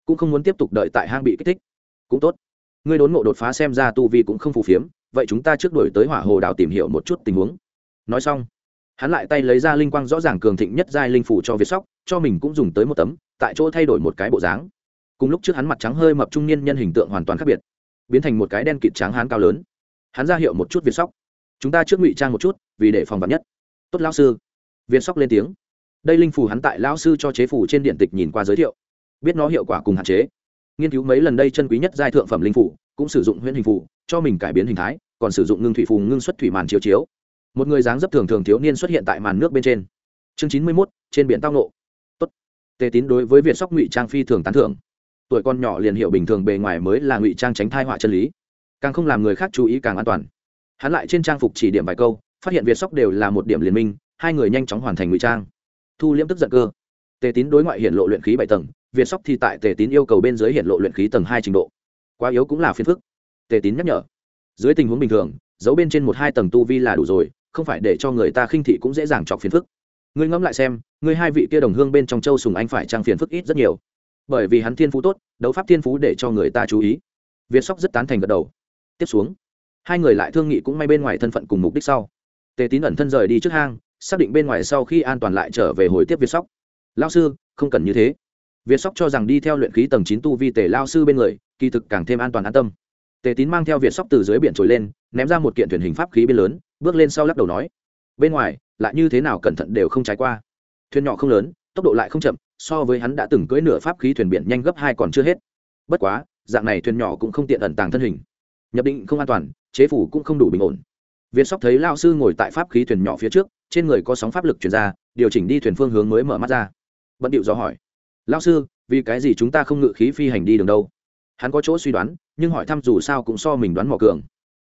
cũng không muốn tiếp tục đợi tại hang bị kích thích. Cũng tốt ngươi đốn ngộ đột phá xem ra tu vi cũng không phù phiếm, vậy chúng ta trước đổi tới hỏa hồ đảo tìm hiểu một chút tình huống. Nói xong, hắn lại tay lấy ra linh quang rõ ràng cường thịnh nhất giai linh phủ cho việt sóc, cho mình cũng dùng tới một tấm, tại chỗ thay đổi một cái bộ dáng. Cùng lúc trước hắn mặt trắng hơi mập trung niên nhân hình tượng hoàn toàn khác biệt, biến thành một cái đen kịt trắng hắn cao lớn. Hắn ra hiệu một chút việt sóc, chúng ta trước ngụy trang một chút, vì để phòng vắn nhất. Tốt lao sư. Việt sóc lên tiếng. Đây linh phủ hắn tại lao sư cho chế phủ trên điện tịch nhìn qua giới thiệu, biết nó hiệu quả cùng hạn chế nghiên cứu mấy lần đây chân quý nhất giai thượng phẩm linh phủ, cũng sử dụng huyễn hình phủ cho mình cải biến hình thái, còn sử dụng ngưng thủy phù, ngưng xuất thủy màn chiếu chiếu. Một người dáng dấp thường thường thiếu niên xuất hiện tại màn nước bên trên. Chương chín mươi mốt, trên biển tao nộ. Tốt. Tề tín đối với việt sóc ngụy trang phi thường tán thưởng. Tuổi con nhỏ liền hiểu bình thường bề ngoài mới là ngụy trang tránh thai họa chân lý. Càng không làm người khác chú ý càng an toàn. Hắn lại trên trang phục chỉ điểm vài câu, phát hiện việt sóc đều là một điểm liên minh, hai người nhanh chóng hoàn thành ngụy trang. Thu liễm tức giận cơ tề tín đối ngoại hiện lộ luyện khí bảy tầng, việt sóc thì tại tề tín yêu cầu bên dưới hiện lộ luyện khí tầng hai trình độ. Quá yếu cũng là phiền phức. Tề tín nhắc nhở. Dưới tình huống bình thường giấu bên trên một hai tầng tu vi là đủ rồi, không phải để cho người ta khinh thị cũng dễ dàng chọc phiền phức. Ngươi ngẫm lại xem, ngươi hai vị kia đồng hương bên trong châu sùng anh phải trang phiền phức ít rất nhiều. Bởi vì hắn thiên phú tốt, đấu pháp thiên phú để cho người ta chú ý. Việt sóc rất tán thành gật đầu. Tiếp xuống, hai người lại thương nghị cũng may bên ngoài thân phận cùng mục đích sau. Tề tín ẩn thân rời đi trước hang, xác định bên ngoài sau khi an toàn lại trở về hồi tiếp việt sóc lao sư, không cần như thế. Việt sóc cho rằng đi theo luyện khí tầng chín tu vi tề lao sư bên người, kỳ thực càng thêm an toàn an tâm. Tề tín mang theo việt sóc từ dưới biển trồi lên, ném ra một kiện thuyền hình pháp khí bên lớn, bước lên sau lắc đầu nói, bên ngoài, lại như thế nào cẩn thận đều không trái qua. Thuyền nhỏ không lớn, tốc độ lại không chậm, so với hắn đã từng cưỡi nửa pháp khí thuyền biển nhanh gấp hai còn chưa hết. Bất quá, dạng này thuyền nhỏ cũng không tiện ẩn tàng thân hình. Nhập định không an toàn, chế phủ cũng không đủ bình ổn. Việt sóc thấy lao sư ngồi tại pháp khí thuyền nhỏ phía trước, trên người có sóng pháp lực chuyển ra, điều chỉnh đi thuyền phương hướng mới mở mắt ra bận điệu dò hỏi. Lao sư, vì cái gì chúng ta không ngự khí phi hành đi đường đâu? Hắn có chỗ suy đoán, nhưng hỏi thăm dù sao cũng so mình đoán mò cường.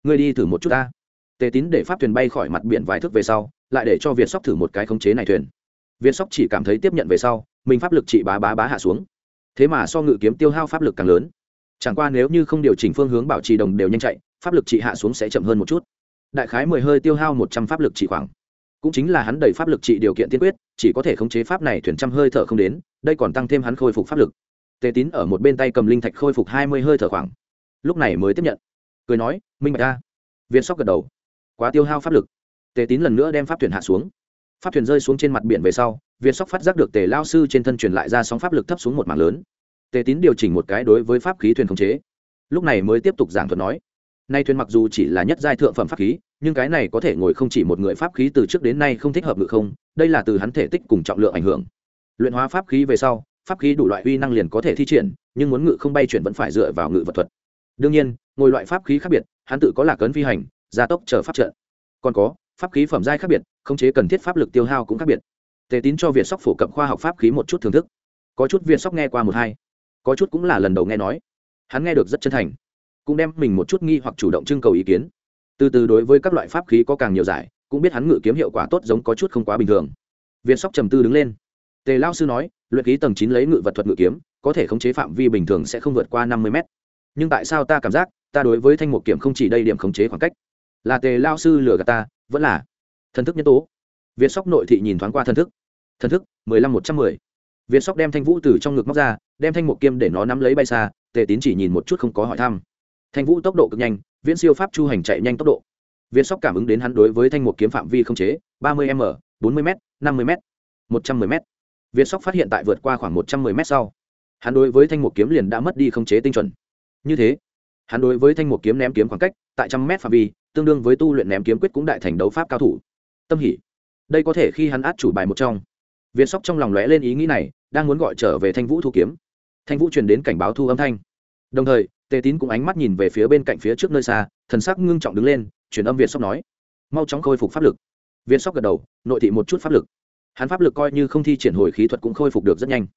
Ngươi đi thử một chút ta. Tề tín để pháp thuyền bay khỏi mặt biển vài thước về sau, lại để cho việt sóc thử một cái khống chế này thuyền. Việt sóc chỉ cảm thấy tiếp nhận về sau, mình pháp lực trị bá bá bá hạ xuống. Thế mà so ngự kiếm tiêu hao pháp lực càng lớn. Chẳng qua nếu như không điều chỉnh phương hướng bảo trì đồng đều nhanh chạy, pháp lực trị hạ xuống sẽ chậm hơn một chút. Đại khái mười hơi tiêu hao một trăm pháp lực trị khoảng cũng chính là hắn đầy pháp lực trị điều kiện tiên quyết, chỉ có thể khống chế pháp này thuyền trăm hơi thở không đến, đây còn tăng thêm hắn khôi phục pháp lực. Tề tín ở một bên tay cầm linh thạch khôi phục hai mươi hơi thở khoảng. Lúc này mới tiếp nhận. Cười nói, minh bạch ta việt sóc gật đầu. Quá tiêu hao pháp lực. Tề tín lần nữa đem pháp thuyền hạ xuống. Pháp thuyền rơi xuống trên mặt biển về sau việt sóc phát giác được tề lao sư trên thân truyền lại ra sóng pháp lực thấp xuống một mảng lớn. Tề tín điều chỉnh một cái đối với pháp khí thuyền khống chế. Lúc này mới tiếp tục giảng thuật nói, nay thuyền mặc dù chỉ là nhất giai thượng phẩm pháp khí nhưng cái này có thể ngồi không chỉ một người pháp khí từ trước đến nay không thích hợp ngự không, đây là từ hắn thể tích cùng trọng lượng ảnh hưởng. Luyện hóa pháp khí về sau, pháp khí đủ loại uy năng liền có thể thi triển, nhưng muốn ngự không bay chuyển vẫn phải dựa vào ngự vật thuật. Đương nhiên, ngồi loại pháp khí khác biệt, hắn tự có là cấn phi hành, gia tốc chờ pháp trận. Còn có, pháp khí phẩm giai khác biệt, khống chế cần thiết pháp lực tiêu hao cũng khác biệt. Tề tín cho việt sóc phổ cập khoa học pháp khí một chút thưởng thức. Có chút việt sóc nghe qua một hai, có chút cũng là lần đầu nghe nói. Hắn nghe được rất chân thành, cũng đem mình một chút nghi hoặc chủ động trưng cầu ý kiến từ từ đối với các loại pháp khí có càng nhiều giải, cũng biết hắn ngự kiếm hiệu quả tốt giống có chút không quá bình thường. Viên sóc trầm tư đứng lên. Tề lao sư nói, luyện khí tầng chín lấy ngự vật thuật ngự kiếm, có thể khống chế phạm vi bình thường sẽ không vượt qua năm mươi mét. Nhưng tại sao ta cảm giác, ta đối với thanh mục kiểm không chỉ đây điểm khống chế khoảng cách? Là tề lao sư lừa gạt ta, vẫn là thần thức nhân tố. Viên sóc nội thị nhìn thoáng qua thần thức. Thần thức, mười lăm một trăm mười. Viên sóc đem thanh vũ từ trong ngực móc ra, đem thanh mục kiếm để nó nắm lấy bay xa, tề tín chỉ nhìn một chút không có hỏi thăm thanh vũ tốc độ cực nhanh, viễn siêu pháp chu hành chạy nhanh tốc độ. Viên sóc cảm ứng đến hắn đối với thanh một kiếm phạm vi không chế, ba mươi m, bốn mươi m, năm mươi m, một trăm m ư ơ i m. Viên sóc phát hiện tại vượt qua khoảng một trăm m ư ơ i m sau, hắn đối với thanh một kiếm liền đã mất đi không chế tinh chuẩn. Như thế, hắn đối với thanh một kiếm ném kiếm khoảng cách, tại trăm mét phạm vi, tương đương với tu luyện ném kiếm quyết cũng đại thành đấu pháp cao thủ. Tâm hỉ. Đây có thể khi hắn át chủ bài một trong. Viên sóc trong lòng lóe lên ý nghĩ này, đang muốn gọi trở về thanh vũ thu kiếm. Thanh vũ truyền đến cảnh báo thu âm thanh đồng thời, tề tín cũng ánh mắt nhìn về phía bên cạnh phía trước nơi xa, thần sắc ngưng trọng đứng lên, truyền âm việt sóc nói, mau chóng khôi phục pháp lực. Việt sóc gật đầu, nội thị một chút pháp lực. Hắn pháp lực coi như không thi triển hồi khí thuật cũng khôi phục được rất nhanh.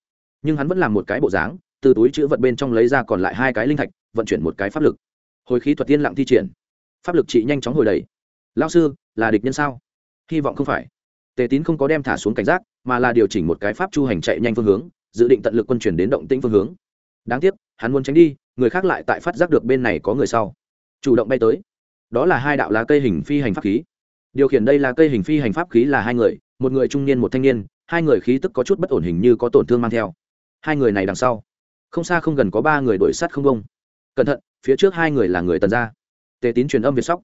Nhưng hắn vẫn làm một cái bộ dáng, từ túi chữ vật bên trong lấy ra còn lại hai cái linh thạch, vận chuyển một cái pháp lực. Hồi khí thuật tiên lặng thi triển. Pháp lực trị nhanh chóng hồi đầy. Lao sư, là địch nhân sao? Hy vọng không phải. Tề tín không có đem thả xuống cảnh giác, mà là điều chỉnh một cái pháp chu hành chạy nhanh phương hướng, dự định tận lực quân chuyển đến động tĩnh phương hướng. Đáng tiếc hắn muốn tránh đi, người khác lại tại phát giác được bên này có người sau. Chủ động bay tới. Đó là hai đạo lá cây hình phi hành pháp khí. Điều khiển đây là cây hình phi hành pháp khí là hai người, một người trung niên một thanh niên, hai người khí tức có chút bất ổn hình như có tổn thương mang theo. Hai người này đằng sau. Không xa không gần có ba người đuổi sát không bông cẩn thận, phía trước hai người là người tần gia. Tề tín truyền âm việt sóc.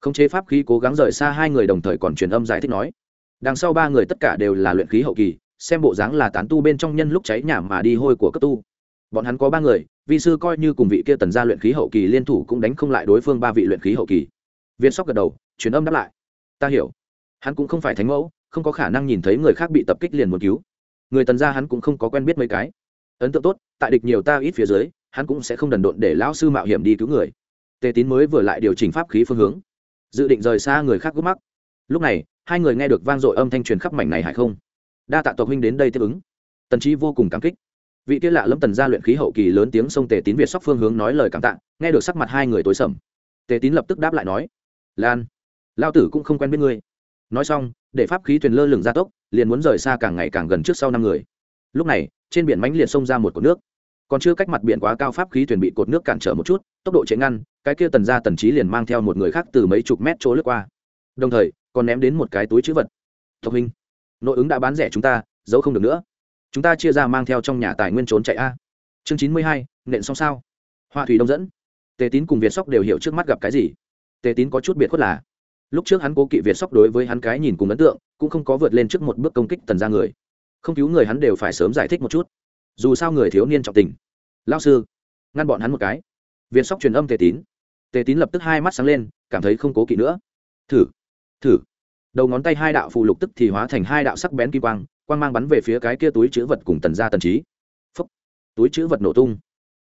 Khống chế pháp khí cố gắng rời xa hai người đồng thời còn truyền âm giải thích nói. Đằng sau ba người tất cả đều là luyện khí hậu kỳ, xem bộ dáng là tán tu bên trong nhân lúc cháy nhà mà đi hôi của cấp tu. Bọn hắn có ba người vị sư coi như cùng vị kia tần gia luyện khí hậu kỳ liên thủ cũng đánh không lại đối phương ba vị luyện khí hậu kỳ. Viên sóc gật đầu, truyền âm đáp lại. Ta hiểu. Hắn cũng không phải thánh mẫu, không có khả năng nhìn thấy người khác bị tập kích liền một cứu. Người tần gia hắn cũng không có quen biết mấy cái. Ấn tượng tốt, tại địch nhiều ta ít phía dưới, hắn cũng sẽ không đần độn để lão sư mạo hiểm đi cứu người. Tề tín mới vừa lại điều chỉnh pháp khí phương hướng, dự định rời xa người khác gút mắc lúc này, hai người nghe được vang dội âm thanh truyền khắp mảnh này hay không? Đa tạ tộc huynh đến đây tiếp ứng. Tần trí vô cùng cảm kích vị kia lạ lâm tần gia luyện khí hậu kỳ lớn tiếng sông tề tín việt sóc phương hướng nói lời cảm tạ, nghe được sắc mặt hai người tối sầm. Tề tín lập tức đáp lại nói, lan lao tử cũng không quen biết ngươi. Nói xong, để pháp khí thuyền lơ lửng ra tốc, liền muốn rời xa càng ngày càng gần trước sau năm người. Lúc này, trên biển mánh liệt xông ra một cột nước. Còn chưa cách mặt biển quá cao, pháp khí thuyền bị cột nước cản trở một chút, tốc độ chế ngăn, cái kia tần ra tần trí liền mang theo một người khác từ mấy chục mét chỗ lướt qua. Đồng thời, còn ném đến một cái túi chữ vật. Tộc hình nội ứng đã bán rẻ chúng ta, giấu không được nữa chúng ta chia ra mang theo trong nhà tài nguyên trốn chạy a. Chương chín mươi hai, nện xong sao. Hoa thủy đông dẫn. Tề tín cùng việt sóc đều hiểu trước mắt gặp cái gì. Tề tín có chút biệt khuất là, lúc trước hắn cố kỵ việt sóc đối với hắn cái nhìn cùng ấn tượng, cũng không có vượt lên trước một bước công kích tần ra người. Không cứu người hắn đều phải sớm giải thích một chút. Dù sao người thiếu niên trọng tình. Lao sư, ngăn bọn hắn một cái. Việt sóc truyền âm tề tín. Tề tín lập tức hai mắt sáng lên, cảm thấy không cố kỵ nữa. Thử thử. Đầu ngón tay hai đạo phụ lục tức thì hóa thành hai đạo sắc bén kim quang quang mang bắn về phía cái kia túi chữ vật cùng tần gia tần trí. Phấp túi chữ vật nổ tung.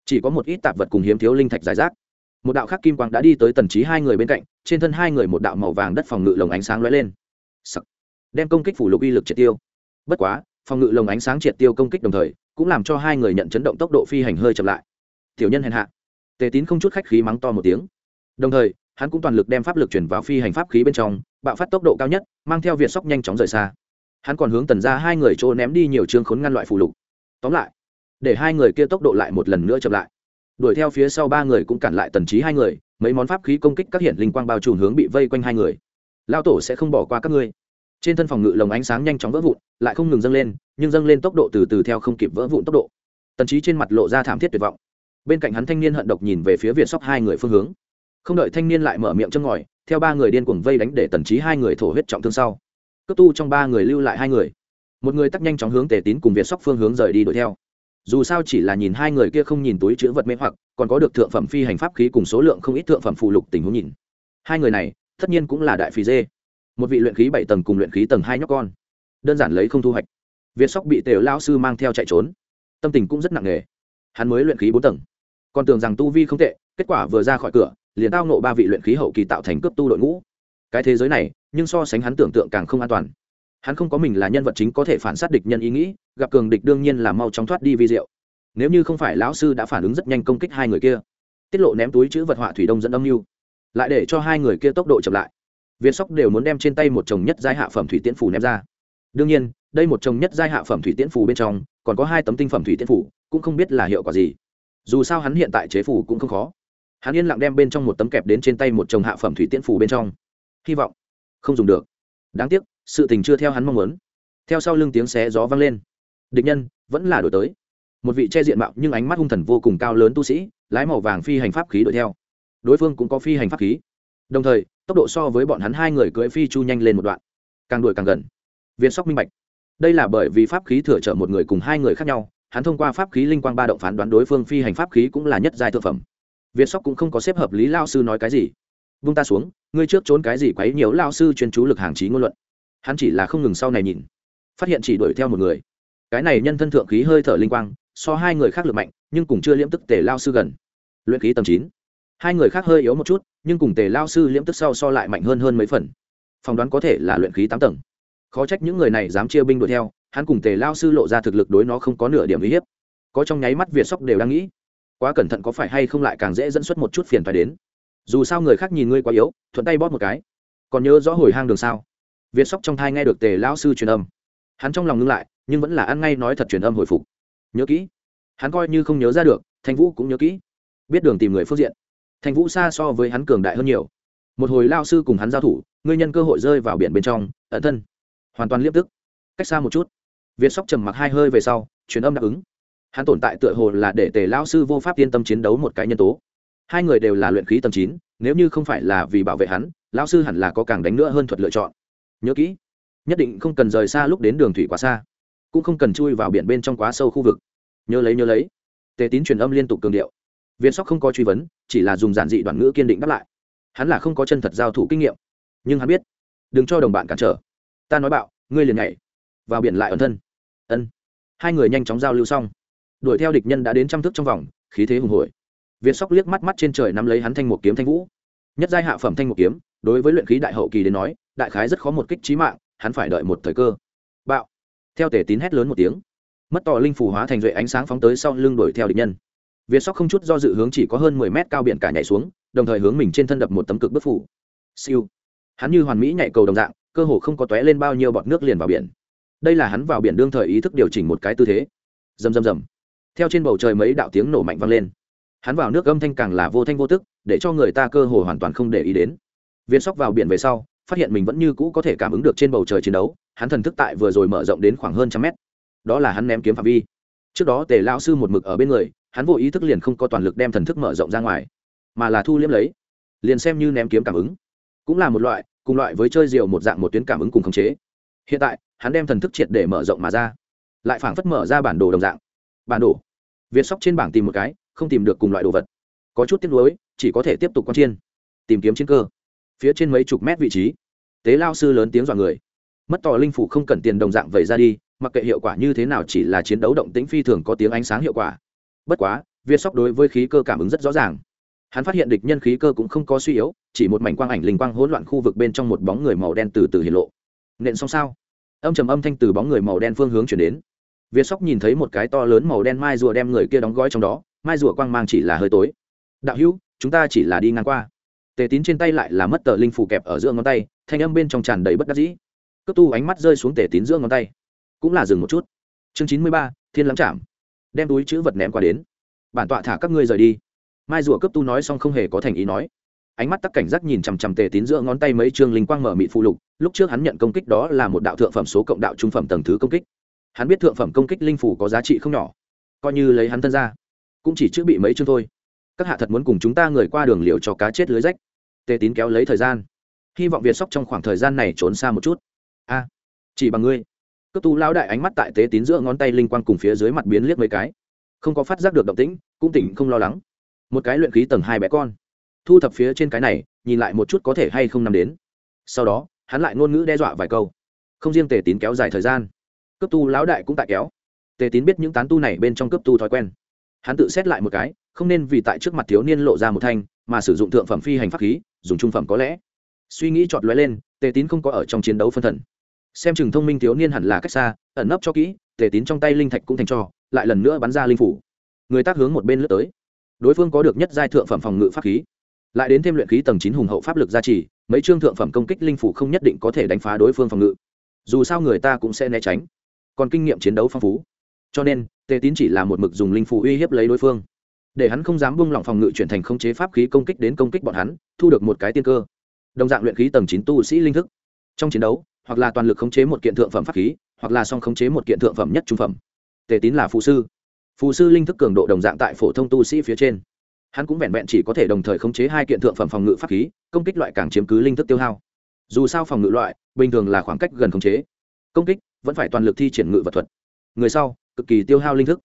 Chỉ có một ít tạp vật cùng hiếm thiếu linh thạch giải rác. Một đạo khác kim quang đã đi tới tần trí hai người bên cạnh, trên thân hai người một đạo màu vàng đất phòng ngự lồng ánh sáng lóe lên. Sắc. đem công kích phủ lục uy lực triệt tiêu. Bất quá, phòng ngự lồng ánh sáng triệt tiêu công kích đồng thời, cũng làm cho hai người nhận chấn động tốc độ phi hành hơi chậm lại. Tiểu nhân hèn hạ. Tề tín không chút khách khí mắng to một tiếng. Đồng thời, hắn cũng toàn lực đem pháp lực chuyển vào phi hành pháp khí bên trong, bạo phát tốc độ cao nhất, mang theo việt sóc nhanh chóng rời xa hắn còn hướng tần ra hai người chỗ ném đi nhiều chương khốn ngăn loại phù lục. Tóm lại, để hai người kia tốc độ lại một lần nữa chậm lại. Đuổi theo phía sau ba người cũng cản lại tần trí hai người, mấy món pháp khí công kích các hiện linh quang bao trùm hướng bị vây quanh hai người. Lao tổ sẽ không bỏ qua các ngươi. Trên thân phòng ngự lồng ánh sáng nhanh chóng vỡ vụn, lại không ngừng dâng lên, nhưng dâng lên tốc độ từ từ theo không kịp vỡ vụn tốc độ. Tần trí trên mặt lộ ra thảm thiết tuyệt vọng. Bên cạnh hắn thanh niên hận độc nhìn về phía việt sóc hai người phương hướng. Không đợi thanh niên lại mở miệng chân ngòi, theo ba người điên cuồng vây đánh để tần trí hai người thổ huyết trọng thương sau cấp tu trong ba người lưu lại hai người. Một người tắt nhanh chóng hướng tề tín cùng việt sóc phương hướng rời đi đuổi theo. Dù sao chỉ là nhìn hai người kia không nhìn túi chữ vật mê hoặc, còn có được thượng phẩm phi hành pháp khí cùng số lượng không ít thượng phẩm phụ lục tình huống nhìn. Hai người này, tất nhiên cũng là đại phí dê. Một vị luyện khí bảy tầng cùng luyện khí tầng hai nhóc con. Đơn giản lấy không thu hoạch. Việt sóc bị tề lao sư mang theo chạy trốn. Tâm tình cũng rất nặng nề. Hắn mới luyện khí bốn tầng. Còn tưởng rằng tu vi không tệ, kết quả vừa ra khỏi cửa, liền tao nộ ba vị luyện khí hậu kỳ tạo thành cướp tu đội ngũ. Cái thế giới này nhưng so sánh hắn tưởng tượng càng không an toàn. Hắn không có mình là nhân vật chính có thể phản sát địch nhân ý nghĩ, gặp cường địch đương nhiên là mau chóng thoát đi vi diệu. Nếu như không phải lão sư đã phản ứng rất nhanh công kích hai người kia, tiết lộ ném túi chữ vật họa thủy đông dẫn âm mưu, lại để cho hai người kia tốc độ chậm lại. Việt sóc đều muốn đem trên tay một chồng nhất giai hạ phẩm thủy tiễn phủ ném ra. Đương nhiên, đây một chồng nhất giai hạ phẩm thủy tiễn phủ bên trong, còn có hai tấm tinh phẩm thủy tiễn phủ, cũng không biết là hiệu quả gì. Dù sao hắn hiện tại chế phủ cũng không khó. Hắn yên lặng đem bên trong một tấm kẹp đến trên tay một chồng hạ phẩm thủy tiễn phủ bên trong. Hy vọng không dùng được. Đáng tiếc, sự tình chưa theo hắn mong muốn. Theo sau lưng tiếng xé gió vang lên. Địch nhân, vẫn là đổi tới. Một vị che diện mạo nhưng ánh mắt hung thần vô cùng cao lớn tu sĩ, lái màu vàng phi hành pháp khí đuổi theo. Đối phương cũng có phi hành pháp khí. Đồng thời, tốc độ so với bọn hắn hai người cưỡi phi chu nhanh lên một đoạn. Càng đuổi càng gần. Viên sóc minh bạch. Đây là bởi vì pháp khí thừa trợ một người cùng hai người khác nhau, hắn thông qua pháp khí linh quang ba động phán đoán đối phương phi hành pháp khí cũng là nhất giai thượng phẩm. Việt sóc cũng không có xếp hợp lý lao sư nói cái gì vung ta xuống, ngươi trước trốn cái gì quấy nhiều lao sư chuyên chú lực hàng trí ngôn luận. Hắn chỉ là không ngừng sau này nhìn. Phát hiện chỉ đuổi theo một người. Cái này nhân thân thượng khí hơi thở linh quang, so hai người khác lực mạnh, nhưng cùng chưa liễm tức tề lao sư gần. Luyện khí tầm chín. Hai người khác hơi yếu một chút, nhưng cùng tề lao sư liễm tức sau so lại mạnh hơn hơn mấy phần. Phỏng đoán có thể là luyện khí tám tầng. Khó trách những người này dám chia binh đuổi theo, hắn cùng tề lao sư lộ ra thực lực đối nó không có nửa điểm uy hiếp. Có trong nháy mắt việt sóc đều đang nghĩ, quá cẩn thận có phải hay không lại càng dễ dẫn xuất một chút phiền phải đến dù sao người khác nhìn ngươi quá yếu, thuận tay bóp một cái. Còn nhớ rõ hồi hang đường sao? Việt sóc trong thai nghe được tề lão sư truyền âm. Hắn trong lòng ngưng lại, nhưng vẫn là ăn ngay nói thật truyền âm hồi phục. Nhớ kỹ. Hắn coi như không nhớ ra được, thanh vũ cũng nhớ kỹ. Biết đường tìm người phương diện. Thanh vũ xa so với hắn cường đại hơn nhiều. Một hồi lao sư cùng hắn giao thủ, ngươi nhân cơ hội rơi vào biển bên trong, ẩn thân. Hoàn toàn liếp tức. Cách xa một chút. Việt sóc trầm mặc hai hơi về sau, truyền âm đáp ứng. Hắn tồn tại tựa hồ là để tề lao sư vô pháp yên tâm chiến đấu một cái nhân tố hai người đều là luyện khí tầm chín, nếu như không phải là vì bảo vệ hắn, lão sư hẳn là có càng đánh nữa hơn thuật lựa chọn. Nhớ kỹ, nhất định không cần rời xa lúc đến đường thủy quá xa, cũng không cần chui vào biển bên trong quá sâu khu vực. Nhớ lấy nhớ lấy. Tề tín truyền âm liên tục cường điệu. Viên sóc không có truy vấn, chỉ là dùng giản dị đoạn ngữ kiên định đáp lại. Hắn là không có chân thật giao thủ kinh nghiệm, nhưng hắn biết, đừng cho đồng bạn cản trở. Ta nói bạo, ngươi liền nhảy, vào biển lại ẩn thân. Ân. Hai người nhanh chóng giao lưu xong. Đuổi theo địch nhân đã đến trăm thước trong vòng, khí thế hùng hổi việt sóc liếc mắt mắt trên trời nắm lấy hắn thanh một kiếm thanh vũ. Nhất giai hạ phẩm thanh một kiếm, đối với luyện khí đại hậu kỳ đến nói, đại khái rất khó một kích chí mạng, hắn phải đợi một thời cơ. Bạo. Theo tể tín hét lớn một tiếng. Mất tỏ linh phù hóa thành duệ ánh sáng phóng tới sau lưng đuổi theo địch nhân. Việt sóc không chút do dự hướng chỉ có hơn mười mét cao biển cả nhảy xuống, đồng thời hướng mình trên thân đập một tấm cực bức phủ siêu. Hắn như hoàn mỹ nhảy cầu đồng dạng, cơ hồ không có tóe lên bao nhiêu bọt nước liền vào biển. Đây là hắn vào biển đương thời ý thức điều chỉnh một cái tư thế. Rầm rầm rầm. Theo trên bầu trời mấy đạo tiếng nổ mạnh vang lên hắn vào nước âm thanh càng là vô thanh vô tức, để cho người ta cơ hồ hoàn toàn không để ý đến. Viên sóc vào biển về sau, phát hiện mình vẫn như cũ có thể cảm ứng được trên bầu trời chiến đấu, hắn thần thức tại vừa rồi mở rộng đến khoảng hơn trăm mét. Đó là hắn ném kiếm phạm vi. Trước đó tề lao sư một mực ở bên người, hắn vô ý thức liền không có toàn lực đem thần thức mở rộng ra ngoài, mà là thu liếm lấy, liền xem như ném kiếm cảm ứng. Cũng là một loại, cùng loại với chơi diều một dạng một tuyến cảm ứng cùng khống chế. Hiện tại, hắn đem thần thức triệt để mở rộng mà ra, lại phảng phất mở ra bản đồ đồng dạng. Bản đồ. Việt sóc trên bảng tìm một cái không tìm được cùng loại đồ vật. Có chút tiếc nuối, chỉ có thể tiếp tục quan chiên. Tìm kiếm chiến cơ. Phía trên mấy chục mét vị trí. Tế lao sư lớn tiếng dọa người. Mất tò linh phủ không cần tiền đồng dạng vậy ra đi, mặc kệ hiệu quả như thế nào chỉ là chiến đấu động tĩnh phi thường có tiếng ánh sáng hiệu quả. Bất quá, việt sóc đối với khí cơ cảm ứng rất rõ ràng. Hắn phát hiện địch nhân khí cơ cũng không có suy yếu, chỉ một mảnh quang ảnh linh quang hỗn loạn khu vực bên trong một bóng người màu đen từ từ hiện lộ. Nện xong sao? Âm trầm âm thanh từ bóng người màu đen phương hướng chuyển đến. Việt sóc nhìn thấy một cái to lớn màu đen mai rùa đem người kia đóng gói trong đó mai rùa quang mang chỉ là hơi tối. Đạo hữu, chúng ta chỉ là đi ngang qua. Tề tín trên tay lại là mất tờ linh phủ kẹp ở giữa ngón tay, thanh âm bên trong tràn đầy bất đắc dĩ. Cấp tu ánh mắt rơi xuống tề tín giữa ngón tay. Cũng là dừng một chút. Chương chín mươi ba, thiên lắm chạm đem túi chữ vật ném qua đến. Bản tọa thả các ngươi rời đi. Mai rùa cấp tu nói xong không hề có thành ý nói. Ánh mắt tắc cảnh giác nhìn chằm chằm tề tín giữa ngón tay mấy chương linh quang mở mị phụ lục, lúc trước hắn nhận công kích đó là một đạo thượng phẩm số cộng đạo trung phẩm tầng thứ công kích. Hắn biết thượng phẩm công kích linh phủ có giá trị không nhỏ. Coi như lấy hắn thân ra cũng chỉ chữa bị mấy chương thôi. Các hạ thật muốn cùng chúng ta người qua đường liều cho cá chết lưới rách. Tề tín kéo lấy thời gian. Hy vọng việt sóc trong khoảng thời gian này trốn xa một chút. A, chỉ bằng ngươi. Cấp tu lão đại ánh mắt tại tế tín giữa ngón tay linh quang cùng phía dưới mặt biến liếc mấy cái. Không có phát giác được động tĩnh, cũng tỉnh không lo lắng. Một cái luyện khí tầng hai bé con. Thu thập phía trên cái này, nhìn lại một chút có thể hay không nằm đến. Sau đó, hắn lại ngôn ngữ đe dọa vài câu. Không riêng tề tín kéo dài thời gian cấp tu lão đại cũng tại kéo. Tề tín biết những tán tu này bên trong cấp tu thói quen hắn tự xét lại một cái, không nên vì tại trước mặt thiếu niên lộ ra một thanh, mà sử dụng thượng phẩm phi hành pháp khí, dùng trung phẩm có lẽ. Suy nghĩ chọt lóe lên, tề tín không có ở trong chiến đấu phân thần. Xem chừng thông minh thiếu niên hẳn là cách xa, ẩn nấp cho kỹ, tề tín trong tay linh thạch cũng thành cho, lại lần nữa bắn ra linh phủ. Người tác hướng một bên lướt tới. Đối phương có được nhất giai thượng phẩm phòng ngự pháp khí. Lại đến thêm luyện khí tầng chín hùng hậu pháp lực gia trì, mấy chương thượng phẩm công kích linh phủ không nhất định có thể đánh phá đối phương phòng ngự. Dù sao người ta cũng sẽ né tránh. Còn kinh nghiệm chiến đấu phong phú. Cho nên tề tín chỉ là một mực dùng linh phủ uy hiếp lấy đối phương. Để hắn không dám buông lỏng phòng ngự chuyển thành khống chế pháp khí công kích đến công kích bọn hắn, thu được một cái tiên cơ. Đồng dạng luyện khí tầng chín tu sĩ linh thức. Trong chiến đấu, hoặc là toàn lực khống chế một kiện thượng phẩm pháp khí, hoặc là song khống chế một kiện thượng phẩm nhất trung phẩm. Tề tín là phụ sư. Phụ sư linh thức cường độ đồng dạng tại phổ thông tu sĩ phía trên. Hắn cũng vẹn vẹn chỉ có thể đồng thời khống chế hai kiện thượng phẩm phòng ngự pháp khí, công kích loại càng chiếm cứ linh thức tiêu hao. Dù sao phòng ngự loại, bình thường là khoảng cách gần khống chế. Công kích, vẫn phải toàn lực thi triển ngự vật thuật. Người sau cực kỳ tiêu hao linh thức.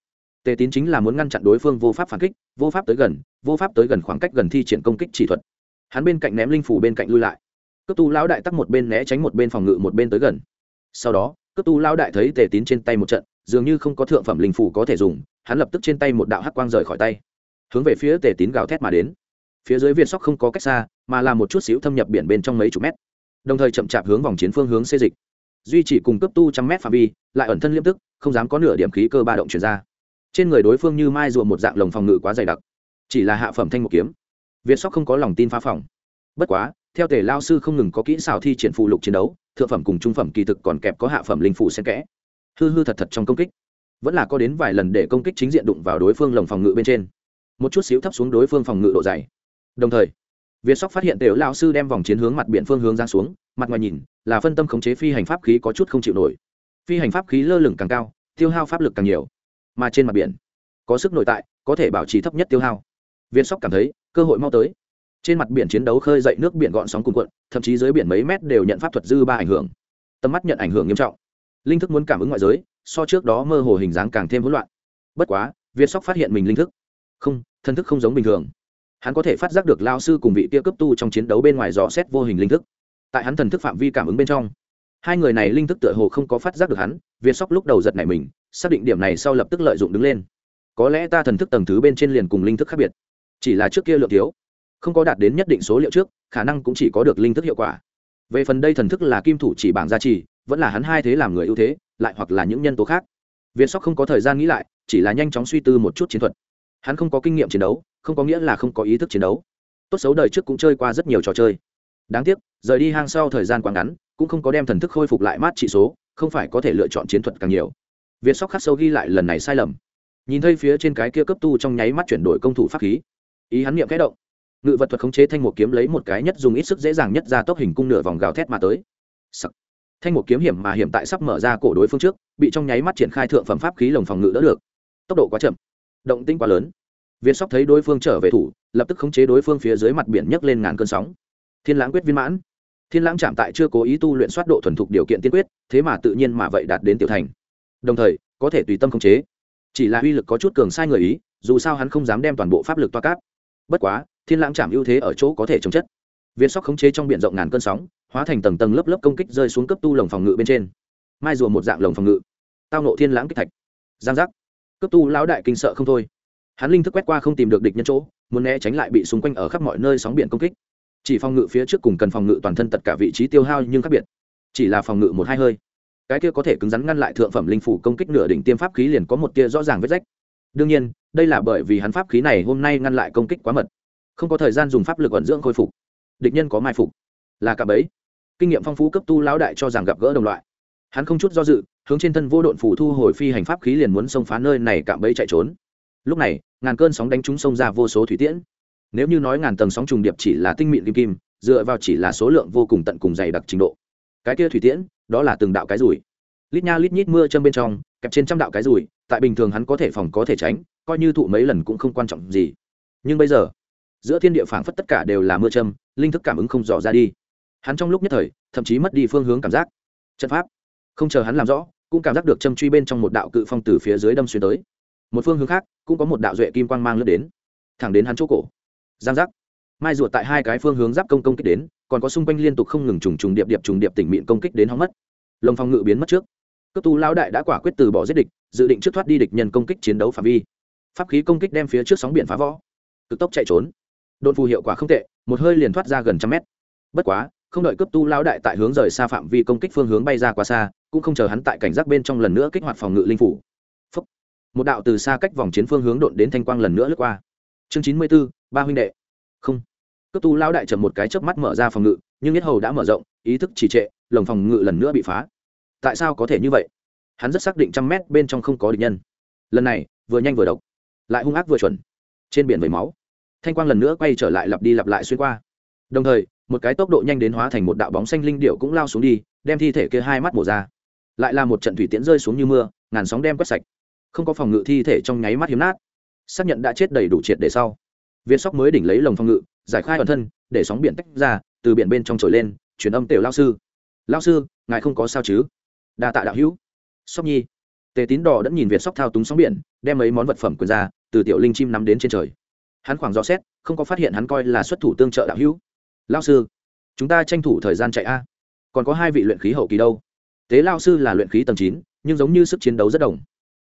Tề tín chính là muốn ngăn chặn đối phương vô pháp phản kích, vô pháp tới gần, vô pháp tới gần khoảng cách gần thi triển công kích chỉ thuật. Hắn bên cạnh ném linh phủ bên cạnh lui lại. Cấp tu lão đại tắc một bên né tránh một bên phòng ngự một bên tới gần. Sau đó cấp tu lão đại thấy tề tín trên tay một trận, dường như không có thượng phẩm linh phủ có thể dùng, hắn lập tức trên tay một đạo hắc quang rời khỏi tay. Hướng về phía tề tín gào thét mà đến. Phía dưới viên sóc không có cách xa, mà là một chút xíu thâm nhập biển bên trong mấy chục mét. Đồng thời chậm chạp hướng vòng chiến phương hướng xê dịch duy chỉ cùng cấp tu trăm mét phạm vi, lại ẩn thân liêm tức, không dám có nửa điểm khí cơ ba động chuyển ra. Trên người đối phương như mai rùa một dạng lồng phòng ngự quá dày đặc, chỉ là hạ phẩm thanh một kiếm. Việt sóc không có lòng tin phá phòng. Bất quá, theo tề lao sư không ngừng có kỹ xảo thi triển phụ lục chiến đấu, thượng phẩm cùng trung phẩm kỳ thực còn kẹp có hạ phẩm linh phủ xen kẽ. Hư hư thật thật trong công kích. Vẫn là có đến vài lần để công kích chính diện đụng vào đối phương lồng phòng ngự bên trên. Một chút xíu thấp xuống đối phương phòng ngự độ dày. Đồng thời việt sóc phát hiện tiểu lão sư đem vòng chiến hướng mặt biển phương hướng ra xuống, mặt ngoài nhìn, là phân tâm khống chế phi hành pháp khí có chút không chịu nổi. Phi hành pháp khí lơ lửng càng cao, tiêu hao pháp lực càng nhiều. Mà trên mặt biển, có sức nội tại, có thể bảo trì thấp nhất tiêu hao. Việt sóc cảm thấy, cơ hội mau tới. Trên mặt biển chiến đấu khơi dậy nước biển gọn sóng cuồn cuộn, thậm chí dưới biển mấy mét đều nhận pháp thuật dư ba ảnh hưởng. Tầm mắt nhận ảnh hưởng nghiêm trọng. Linh thức muốn cảm ứng ngoại giới, so trước đó mơ hồ hình dáng càng thêm hỗn loạn. Bất quá việt sóc phát hiện mình linh thức. Không, thân thức không giống bình thường hắn có thể phát giác được lao sư cùng vị kia cấp tu trong chiến đấu bên ngoài dò xét vô hình linh thức. Tại hắn thần thức phạm vi cảm ứng bên trong, hai người này linh thức tựa hồ không có phát giác được hắn, việt sóc lúc đầu giật này mình, xác định điểm này sau lập tức lợi dụng đứng lên. Có lẽ ta thần thức tầng thứ bên trên liền cùng linh thức khác biệt, chỉ là trước kia lượng thiếu, không có đạt đến nhất định số liệu trước, khả năng cũng chỉ có được linh thức hiệu quả. Về phần đây thần thức là kim thủ chỉ bảng gia trì, vẫn là hắn hai thế làm người ưu thế, lại hoặc là những nhân tố khác. Việt sóc không có thời gian nghĩ lại, chỉ là nhanh chóng suy tư một chút chiến thuật. Hắn không có kinh nghiệm chiến đấu không có nghĩa là không có ý thức chiến đấu. Tốt xấu đời trước cũng chơi qua rất nhiều trò chơi. Đáng tiếc, rời đi hang sau thời gian quá ngắn, cũng không có đem thần thức khôi phục lại mát trị số, không phải có thể lựa chọn chiến thuật càng nhiều. Việt sóc khắc sâu ghi lại lần này sai lầm. Nhìn thấy phía trên cái kia cấp tu trong nháy mắt chuyển đổi công thủ pháp khí. Ý hắn niệm kẽ động. Ngự vật thuật khống chế thanh một kiếm lấy một cái nhất dùng ít sức dễ dàng nhất ra tốc hình cung nửa vòng gào thét mà tới. Sắc. thanh một kiếm hiểm mà hiểm tại sắp mở ra cổ đối phương trước, bị trong nháy mắt triển khai thượng phẩm pháp khí lồng phòng ngự đỡ được. Tốc độ quá chậm. Động tinh quá lớn việt sóc thấy đối phương trở về thủ, lập tức khống chế đối phương phía dưới mặt biển nhấc lên ngàn cơn sóng. Thiên lãng quyết viên mãn. Thiên lãng chạm tại chưa cố ý tu luyện soát độ thuần thục điều kiện tiên quyết, thế mà tự nhiên mà vậy đạt đến tiểu thành. Đồng thời, có thể tùy tâm khống chế. Chỉ là uy lực có chút cường sai người ý, dù sao hắn không dám đem toàn bộ pháp lực toa cáp. Bất quá, thiên lãng chạm ưu thế ở chỗ có thể chống chất. Viên sóc khống chế trong biển rộng ngàn cơn sóng, hóa thành tầng tầng lớp lớp công kích rơi xuống cấp tu lồng phòng ngự bên trên. Mai rùa một dạng lồng phòng ngự. Tao nộ thiên lãng kích thạch. Giang giác. Cấp tu lão đại kinh sợ không thôi hắn linh thức quét qua không tìm được địch nhân chỗ, muốn né tránh lại bị xung quanh ở khắp mọi nơi sóng biển công kích. Chỉ phòng ngự phía trước cùng cần phòng ngự toàn thân tất cả vị trí tiêu hao nhưng khác biệt. Chỉ là phòng ngự một hai hơi. Cái kia có thể cứng rắn ngăn lại thượng phẩm linh phủ công kích nửa đỉnh tiêm pháp khí liền có một tia rõ ràng vết rách. Đương nhiên, đây là bởi vì hắn pháp khí này hôm nay ngăn lại công kích quá mật. Không có thời gian dùng pháp lực ẩn dưỡng khôi phục. Địch nhân có mai phục. Là cả bấy. Kinh nghiệm phong phú cấp tu lão đại cho rằng gặp gỡ đồng loại. Hắn không chút do dự, hướng trên thân vô độn phủ thu hồi phi hành pháp khí liền muốn xông phá nơi này cạm bẫy chạy trốn lúc này, ngàn cơn sóng đánh trúng sông ra vô số thủy tiễn. Nếu như nói ngàn tầng sóng trùng điệp chỉ là tinh mịn kim kim, dựa vào chỉ là số lượng vô cùng tận cùng dày đặc trình độ. Cái kia thủy tiễn, đó là từng đạo cái rủi lít nha lít nhít mưa châm bên trong, kẹp trên trăm đạo cái rủi tại bình thường hắn có thể phòng có thể tránh, coi như thụ mấy lần cũng không quan trọng gì. Nhưng bây giờ, giữa thiên địa phảng phất tất cả đều là mưa châm, linh thức cảm ứng không dò ra đi. Hắn trong lúc nhất thời, thậm chí mất đi phương hướng cảm giác. Trận pháp, không chờ hắn làm rõ, cũng cảm giác được châm truy bên trong một đạo cự phong từ phía dưới đâm xuyên tới một phương hướng khác cũng có một đạo duệ kim quang mang lướt đến, thẳng đến hắn chỗ cổ. Giang giác. Mai ruột tại hai cái phương hướng giáp công công kích đến, còn có xung quanh liên tục không ngừng trùng trùng điệp điệp trùng điệp tỉnh mịn công kích đến hóng mất. Lồng phong ngự biến mất trước. Cấp tu lão đại đã quả quyết từ bỏ giết địch, dự định trước thoát đi địch nhân công kích chiến đấu phạm vi. Pháp khí công kích đem phía trước sóng biển phá võ cực tốc chạy trốn. Đột phù hiệu quả không tệ, một hơi liền thoát ra gần trăm mét. Bất quá, không đợi cấp tu lão đại tại hướng rời xa phạm vi công kích phương hướng bay ra quá xa, cũng không chờ hắn tại cảnh giác bên trong lần nữa kích hoạt phòng ngự linh phủ một đạo từ xa cách vòng chiến phương hướng đột đến thanh quang lần nữa lướt qua. Chương chín mươi b ố ba huynh đệ. Không. Cấp tu lão đại chậm một cái chớp mắt mở ra phòng ngự, nhưng nhất hầu đã mở rộng, ý thức trì trệ, lồng phòng ngự lần nữa bị phá. Tại sao có thể như vậy? Hắn rất xác định trăm mét bên trong không có địch nhân. Lần này, vừa nhanh vừa độc, lại hung ác vừa chuẩn. Trên biển vẩy máu, thanh quang lần nữa quay trở lại lặp đi lặp lại xuyên qua. Đồng thời, một cái tốc độ nhanh đến hóa thành một đạo bóng xanh linh điệu cũng lao xuống đi, đem thi thể kia hai mắt mổ ra. Lại là một trận thủy tiễn rơi xuống như mưa, ngàn sóng đem quét sạch không có phòng ngự thi thể trong nháy mắt hiếm nát. Xác nhận đã chết đầy đủ triệt để sau, viên sóc mới đỉnh lấy lồng phòng ngự, giải khai bản thân, để sóng biển tách ra, từ biển bên trong trồi lên, truyền âm tiểu lao sư. Lao sư, ngài không có sao chứ? Đa tạ đạo hữu. Sóc nhi. Tề tín đỏ đã nhìn việt sóc thao túng sóng biển, đem mấy món vật phẩm quyền ra, từ tiểu linh chim nắm đến trên trời. Hắn khoảng rõ xét, không có phát hiện hắn coi là xuất thủ tương trợ đạo hữu. Lao sư, chúng ta tranh thủ thời gian chạy a. Còn có hai vị luyện khí hậu kỳ đâu. Tế lao sư là luyện khí tầng chín, nhưng giống như sức chiến đấu rất đồng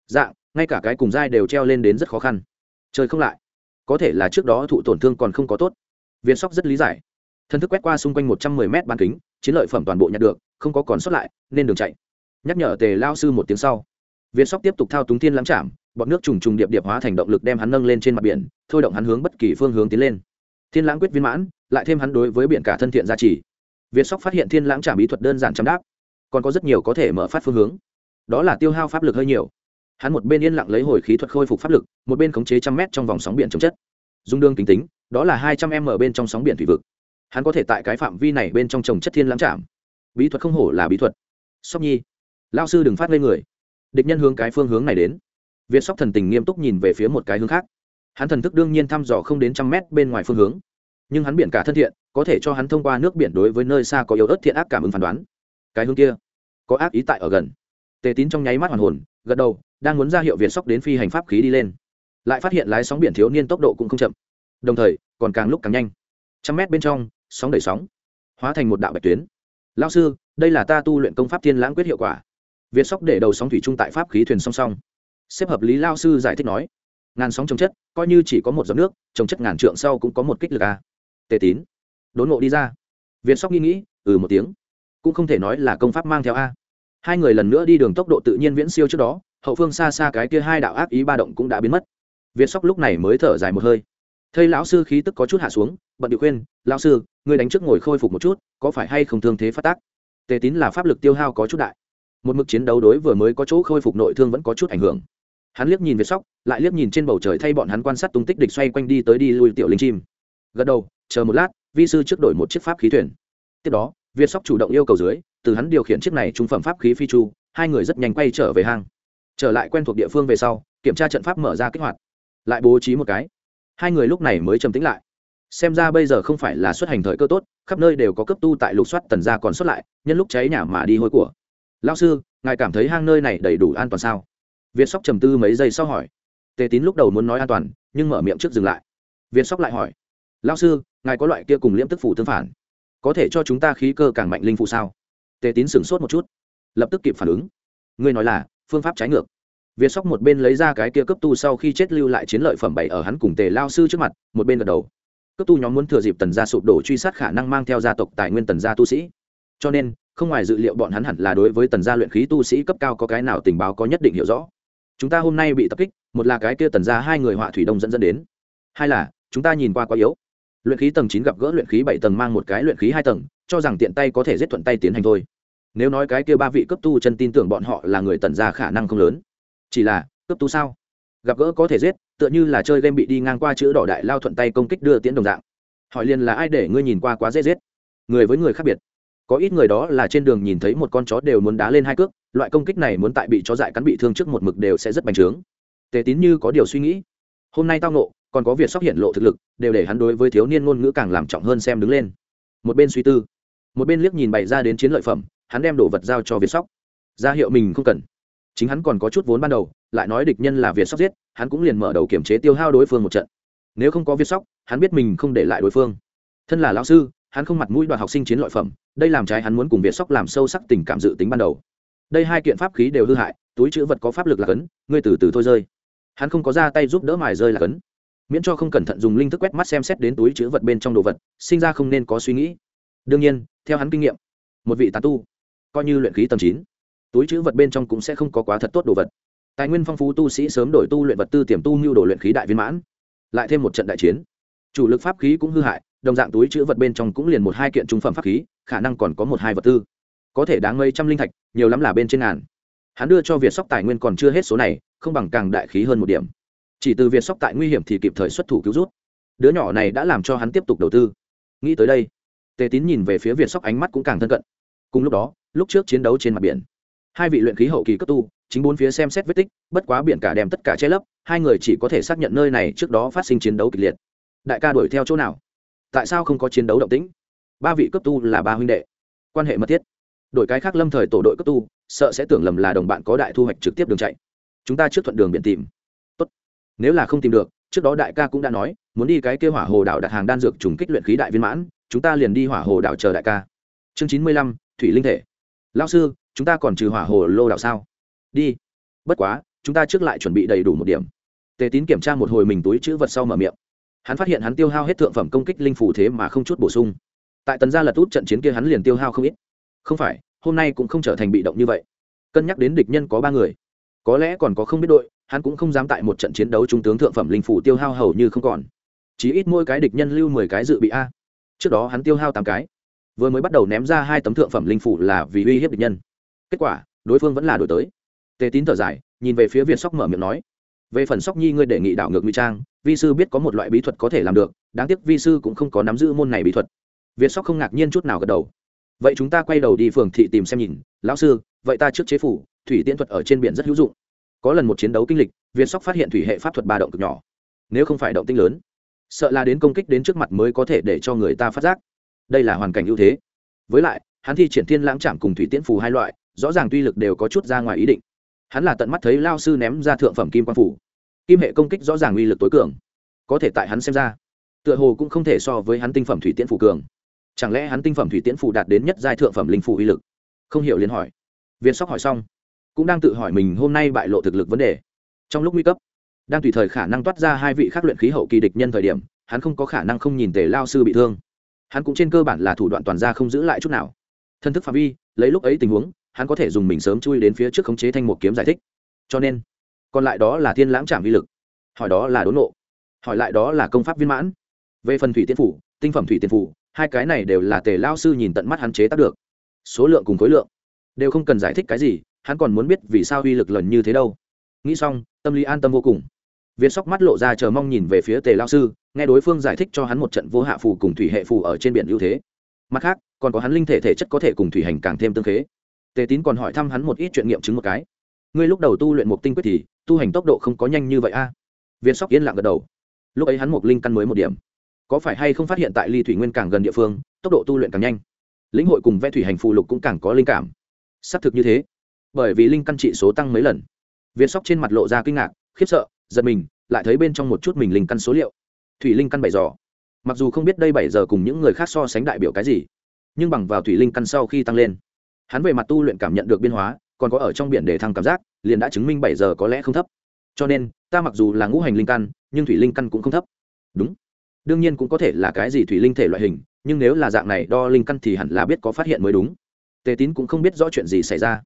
dạng ngay cả cái cùng dai đều treo lên đến rất khó khăn. Chơi không lại. Có thể là trước đó thụ tổn thương còn không có tốt. Viên sóc rất lý giải. Thân thức quét qua xung quanh một trăm mười mét bán kính, chiến lợi phẩm toàn bộ nhận được, không có còn sót lại, nên đường chạy. Nhắc nhở tề lao sư một tiếng sau. Viên sóc tiếp tục thao túng thiên lắm chạm bọt nước trùng trùng điệp điệp hóa thành động lực đem hắn nâng lên trên mặt biển, thôi động hắn hướng bất kỳ phương hướng tiến lên. Thiên lãng quyết viên mãn, lại thêm hắn đối với biển cả thân thiện gia trì. Việt sóc phát hiện thiên lãng trạm bí thuật đơn giản chăm đáp. Còn có rất nhiều có thể mở phát phương hướng. Đó là tiêu hao pháp lực hơi nhiều hắn một bên yên lặng lấy hồi khí thuật khôi phục pháp lực, một bên khống chế trăm mét trong vòng sóng biển chống chất. Dung đương kính tính, đó là hai trăm m ở bên trong sóng biển thủy vực. Hắn có thể tại cái phạm vi này bên trong trồng chất thiên lãng chạm. bí thuật không hổ là bí thuật. Sóc nhi lao sư đừng phát lên người. Địch nhân hướng cái phương hướng này đến. Việt sóc thần tình nghiêm túc nhìn về phía một cái hướng khác. Hắn thần thức đương nhiên thăm dò không đến trăm mét bên ngoài phương hướng. Nhưng hắn biển cả thân thiện, có thể cho hắn thông qua nước biển đối với nơi xa có yếu ớt thiện ác cảm ứng phán đoán. Cái hướng kia, có ác ý tại ở gần. Tề tín trong nháy mắt hoàn hồn, gật đầu đang muốn ra hiệu việt sóc đến phi hành pháp khí đi lên. Lại phát hiện lái sóng biển thiếu niên tốc độ cũng không chậm. Đồng thời, còn càng lúc càng nhanh. Trăm mét bên trong, sóng đẩy sóng, hóa thành một đạo bạch tuyến. Lao sư, đây là ta tu luyện công pháp thiên lãng quyết hiệu quả. Việt sóc để đầu sóng thủy trung tại pháp khí thuyền song song. Xếp hợp lý lao sư giải thích nói, ngàn sóng trồng chất, coi như chỉ có một giọt nước trồng chất ngàn trượng sau cũng có một kích lực a. Tề tín. Đốn ngộ đi ra. Việt sóc nghĩ nghĩ ừ một tiếng. Cũng không thể nói là công pháp mang theo a. Hai người lần nữa đi đường tốc độ tự nhiên viễn siêu trước đó hậu phương xa xa cái kia hai đạo ác ý ba động cũng đã biến mất. Việt sóc lúc này mới thở dài một hơi. Thầy lão sư khí tức có chút hạ xuống, bận điệu khuyên, lão sư người đánh trước ngồi khôi phục một chút, có phải hay không thương thế phát tác? Tề tín là pháp lực tiêu hao có chút đại. Một mực chiến đấu đối vừa mới có chỗ khôi phục nội thương vẫn có chút ảnh hưởng. Hắn liếc nhìn việt sóc, lại liếc nhìn trên bầu trời thay bọn hắn quan sát tung tích địch xoay quanh đi tới đi lui tiểu linh chim. Gật đầu, chờ một lát, vi sư trước đổi một chiếc pháp khí thuyền. Tiếp đó, việt sóc chủ động yêu cầu dưới, từ hắn điều khiển chiếc này trung phẩm pháp khí phi chu, hai người rất nhanh quay trở về hang trở lại quen thuộc địa phương về sau, kiểm tra trận pháp mở ra kích hoạt. Lại bố trí một cái. Hai người lúc này mới trầm tĩnh lại. Xem ra bây giờ không phải là xuất hành thời cơ tốt, khắp nơi đều có cấp tu tại lục soát tần gia còn xuất lại, nhân lúc cháy nhà mà đi hôi của. Lao sư, ngài cảm thấy hang nơi này đầy đủ an toàn sao? Việt sóc trầm tư mấy giây sau hỏi. Tề tín lúc đầu muốn nói an toàn, nhưng mở miệng trước dừng lại. Việt sóc lại hỏi. Lao sư, ngài có loại kia cùng liễm tức phủ tương phản? Có thể cho chúng ta khí cơ càng mạnh linh phụ sao? Tề tín sửng sốt một chút. Lập tức kịp phản ứng. Ngươi nói là phương pháp trái ngược. Việt sóc một bên lấy ra cái kia cấp tu sau khi chết lưu lại chiến lợi phẩm bảy ở hắn cùng tề lao sư trước mặt, một bên gật đầu. Cấp tu nhóm muốn thừa dịp tần gia sụp đổ truy sát khả năng mang theo gia tộc tài nguyên tần gia tu sĩ. Cho nên, không ngoài dự liệu bọn hắn hẳn là đối với tần gia luyện khí tu sĩ cấp cao có cái nào tình báo có nhất định hiểu rõ. Chúng ta hôm nay bị tập kích, một là cái kia tần gia hai người họa thủy đông dẫn dẫn đến. Hai là, chúng ta nhìn qua quá yếu. Luyện khí tầng chín gặp gỡ luyện khí bảy tầng mang một cái luyện khí hai tầng, cho rằng tiện tay có thể giết thuận tay tiến hành thôi nếu nói cái kia ba vị cấp tu chân tin tưởng bọn họ là người tần gia khả năng không lớn. Chỉ là, cấp tu sao? Gặp gỡ có thể giết, tựa như là chơi game bị đi ngang qua chữ đỏ đại lao thuận tay công kích đưa tiễn đồng dạng. Hỏi liền là ai để ngươi nhìn qua quá dễ giết? Người với người khác biệt. Có ít người đó là trên đường nhìn thấy một con chó đều muốn đá lên hai cước, loại công kích này muốn tại bị chó dại cắn bị thương trước một mực đều sẽ rất bành trướng. Tề tín như có điều suy nghĩ. Hôm nay tao nộ còn có việc sóc hiện lộ thực lực, đều để hắn đối với thiếu niên ngôn ngữ càng làm trọng hơn xem đứng lên. Một bên suy tư, một bên liếc nhìn bày ra đến chiến lợi phẩm hắn đem đồ vật giao cho việt sóc. Ra hiệu mình không cần. Chính hắn còn có chút vốn ban đầu, lại nói địch nhân là việt sóc giết, hắn cũng liền mở đầu kiểm chế tiêu hao đối phương một trận. Nếu không có việt sóc, hắn biết mình không để lại đối phương. Thân là lão sư, hắn không mặt mũi đoạt học sinh chiến lợi phẩm, đây làm trái hắn muốn cùng việt sóc làm sâu sắc tình cảm dự tính ban đầu. Đây hai kiện pháp khí đều hư hại, túi chữ vật có pháp lực là cấn, ngươi từ từ thôi rơi. Hắn không có ra tay giúp đỡ mài rơi là cấn. Miễn cho không cẩn thận dùng linh thức quét mắt xem xét đến túi chữ vật bên trong đồ vật, sinh ra không nên có suy nghĩ. Đương nhiên, theo hắn kinh nghiệm, một vị tán tu coi như luyện khí tầm chín, túi chữ vật bên trong cũng sẽ không có quá thật tốt đồ vật. Tài nguyên phong phú tu sĩ sớm đổi tu luyện vật tư tiềm tu mưu đồ luyện khí đại viên mãn, lại thêm một trận đại chiến. Chủ lực pháp khí cũng hư hại, đồng dạng túi chữ vật bên trong cũng liền một hai kiện trung phẩm pháp khí, khả năng còn có một hai vật tư. Có thể đáng ngây trăm linh thạch, nhiều lắm là bên trên ngàn. Hắn đưa cho việt sóc tài nguyên còn chưa hết số này, không bằng càng đại khí hơn một điểm. Chỉ từ việt sóc tại nguy hiểm thì kịp thời xuất thủ cứu rút. Đứa nhỏ này đã làm cho hắn tiếp tục đầu tư. Nghĩ tới đây, tề tín nhìn về phía việt sóc ánh mắt cũng càng thân cận. Cùng lúc đó lúc trước chiến đấu trên mặt biển. Hai vị luyện khí hậu kỳ cấp tu, chính bốn phía xem xét vết tích, bất quá biển cả đem tất cả che lấp, hai người chỉ có thể xác nhận nơi này trước đó phát sinh chiến đấu kịch liệt. Đại ca đuổi theo chỗ nào? Tại sao không có chiến đấu động tĩnh? Ba vị cấp tu là ba huynh đệ. Quan hệ mật thiết. Đội cái khác lâm thời tổ đội cấp tu, sợ sẽ tưởng lầm là đồng bạn có đại thu hoạch trực tiếp đường chạy. Chúng ta trước thuận đường biển tìm. Tốt. Nếu là không tìm được, trước đó đại ca cũng đã nói, muốn đi cái kêu hỏa hồ đảo đặt hàng đan dược trùng kích luyện khí đại viên mãn, chúng ta liền đi hỏa hồ đảo chờ đại ca. Chương chín mươi lăm, thủy linh thể lao sư, chúng ta còn trừ hỏa hồ lô đảo sao? Đi. Bất quá, chúng ta trước lại chuẩn bị đầy đủ một điểm. Tề tín kiểm tra một hồi mình túi chữ vật sau mở miệng. Hắn phát hiện hắn tiêu hao hết thượng phẩm công kích linh phủ thế mà không chút bổ sung. Tại tần gia lật út trận chiến kia hắn liền tiêu hao không ít. Không phải, hôm nay cũng không trở thành bị động như vậy. Cân nhắc đến địch nhân có ba người. Có lẽ còn có không biết đội, hắn cũng không dám tại một trận chiến đấu trung tướng thượng phẩm linh phủ tiêu hao hầu như không còn. Chỉ ít mỗi cái địch nhân lưu mười cái dự bị a. Trước đó hắn tiêu hao tám cái vừa mới bắt đầu ném ra hai tấm thượng phẩm linh phủ là vì uy hiếp địch nhân. Kết quả, đối phương vẫn là đổi tới. Tề tín thở dài, nhìn về phía việt sóc mở miệng nói, về phần sóc nhi ngươi đề nghị đảo ngược nguy trang, vi sư biết có một loại bí thuật có thể làm được, đáng tiếc vi sư cũng không có nắm giữ môn này bí thuật. Việt sóc không ngạc nhiên chút nào gật đầu. Vậy chúng ta quay đầu đi phường thị tìm xem nhìn, lão sư, vậy ta trước chế phủ, thủy tiễn thuật ở trên biển rất hữu dụng. Có lần một chiến đấu kinh lịch, việt sóc phát hiện thủy hệ pháp thuật ba động cực nhỏ. Nếu không phải động tinh lớn, sợ là đến công kích đến trước mặt mới có thể để cho người ta phát giác đây là hoàn cảnh ưu thế. Với lại, hắn thi triển thiên lãng chạm cùng thủy tiễn phù hai loại, rõ ràng tuy lực đều có chút ra ngoài ý định. Hắn là tận mắt thấy lao sư ném ra thượng phẩm kim quan phủ kim hệ công kích rõ ràng uy lực tối cường. Có thể tại hắn xem ra, tựa hồ cũng không thể so với hắn tinh phẩm thủy tiễn phủ cường. Chẳng lẽ hắn tinh phẩm thủy tiễn phủ đạt đến nhất giai thượng phẩm linh phủ uy lực? Không hiểu liền hỏi. Viên sóc hỏi xong, cũng đang tự hỏi mình hôm nay bại lộ thực lực vấn đề. Trong lúc nguy cấp, đang tùy thời khả năng toát ra hai vị khắc luyện khí hậu kỳ địch nhân thời điểm, hắn không có khả năng không nhìn tề lao sư bị thương hắn cũng trên cơ bản là thủ đoạn toàn ra không giữ lại chút nào. Thân thức phạm vi, lấy lúc ấy tình huống, hắn có thể dùng mình sớm chui đến phía trước khống chế thanh một kiếm giải thích. Cho nên, còn lại đó là thiên lãng trảm vi lực. Hỏi đó là đốn nộ. Hỏi lại đó là công pháp viên mãn. Về phần thủy tiên phủ, tinh phẩm thủy tiên phủ, hai cái này đều là tề lao sư nhìn tận mắt hắn chế tác được. Số lượng cùng khối lượng, đều không cần giải thích cái gì, hắn còn muốn biết vì sao uy lực lần như thế đâu. Nghĩ xong, tâm lý an tâm vô cùng việt sóc mắt lộ ra chờ mong nhìn về phía tề lao sư, nghe đối phương giải thích cho hắn một trận vô hạ phù cùng thủy hệ phù ở trên biển ưu thế. Mặt khác, còn có hắn linh thể thể chất có thể cùng thủy hành càng thêm tương khế. Tề tín còn hỏi thăm hắn một ít chuyện nghiệm chứng một cái. Ngươi lúc đầu tu luyện một tinh quyết thì, tu hành tốc độ không có nhanh như vậy a? À? việt sóc yên lặng gật đầu. Lúc ấy hắn một linh căn mới một điểm. Có phải hay không phát hiện tại ly thủy nguyên càng gần địa phương, tốc độ tu luyện càng nhanh? Lĩnh hội cùng vẽ thủy hành phù lục cũng càng có linh cảm. Xác thực như thế. Bởi vì linh căn trị số tăng mấy lần. Việt sóc trên mặt lộ ra kinh ngạc, khiếp sợ giật mình, lại thấy bên trong một chút mình linh căn số liệu. Thủy linh căn bảy giò. Mặc dù không biết đây bảy giờ cùng những người khác so sánh đại biểu cái gì, nhưng bằng vào thủy linh căn sau khi tăng lên, hắn về mặt tu luyện cảm nhận được biên hóa, còn có ở trong biển để thăng cảm giác, liền đã chứng minh bảy giờ có lẽ không thấp. Cho nên, ta mặc dù là ngũ hành linh căn, nhưng thủy linh căn cũng không thấp. Đúng. Đương nhiên cũng có thể là cái gì thủy linh thể loại hình, nhưng nếu là dạng này đo linh căn thì hẳn là biết có phát hiện mới đúng. Tề tín cũng không biết rõ chuyện gì xảy ra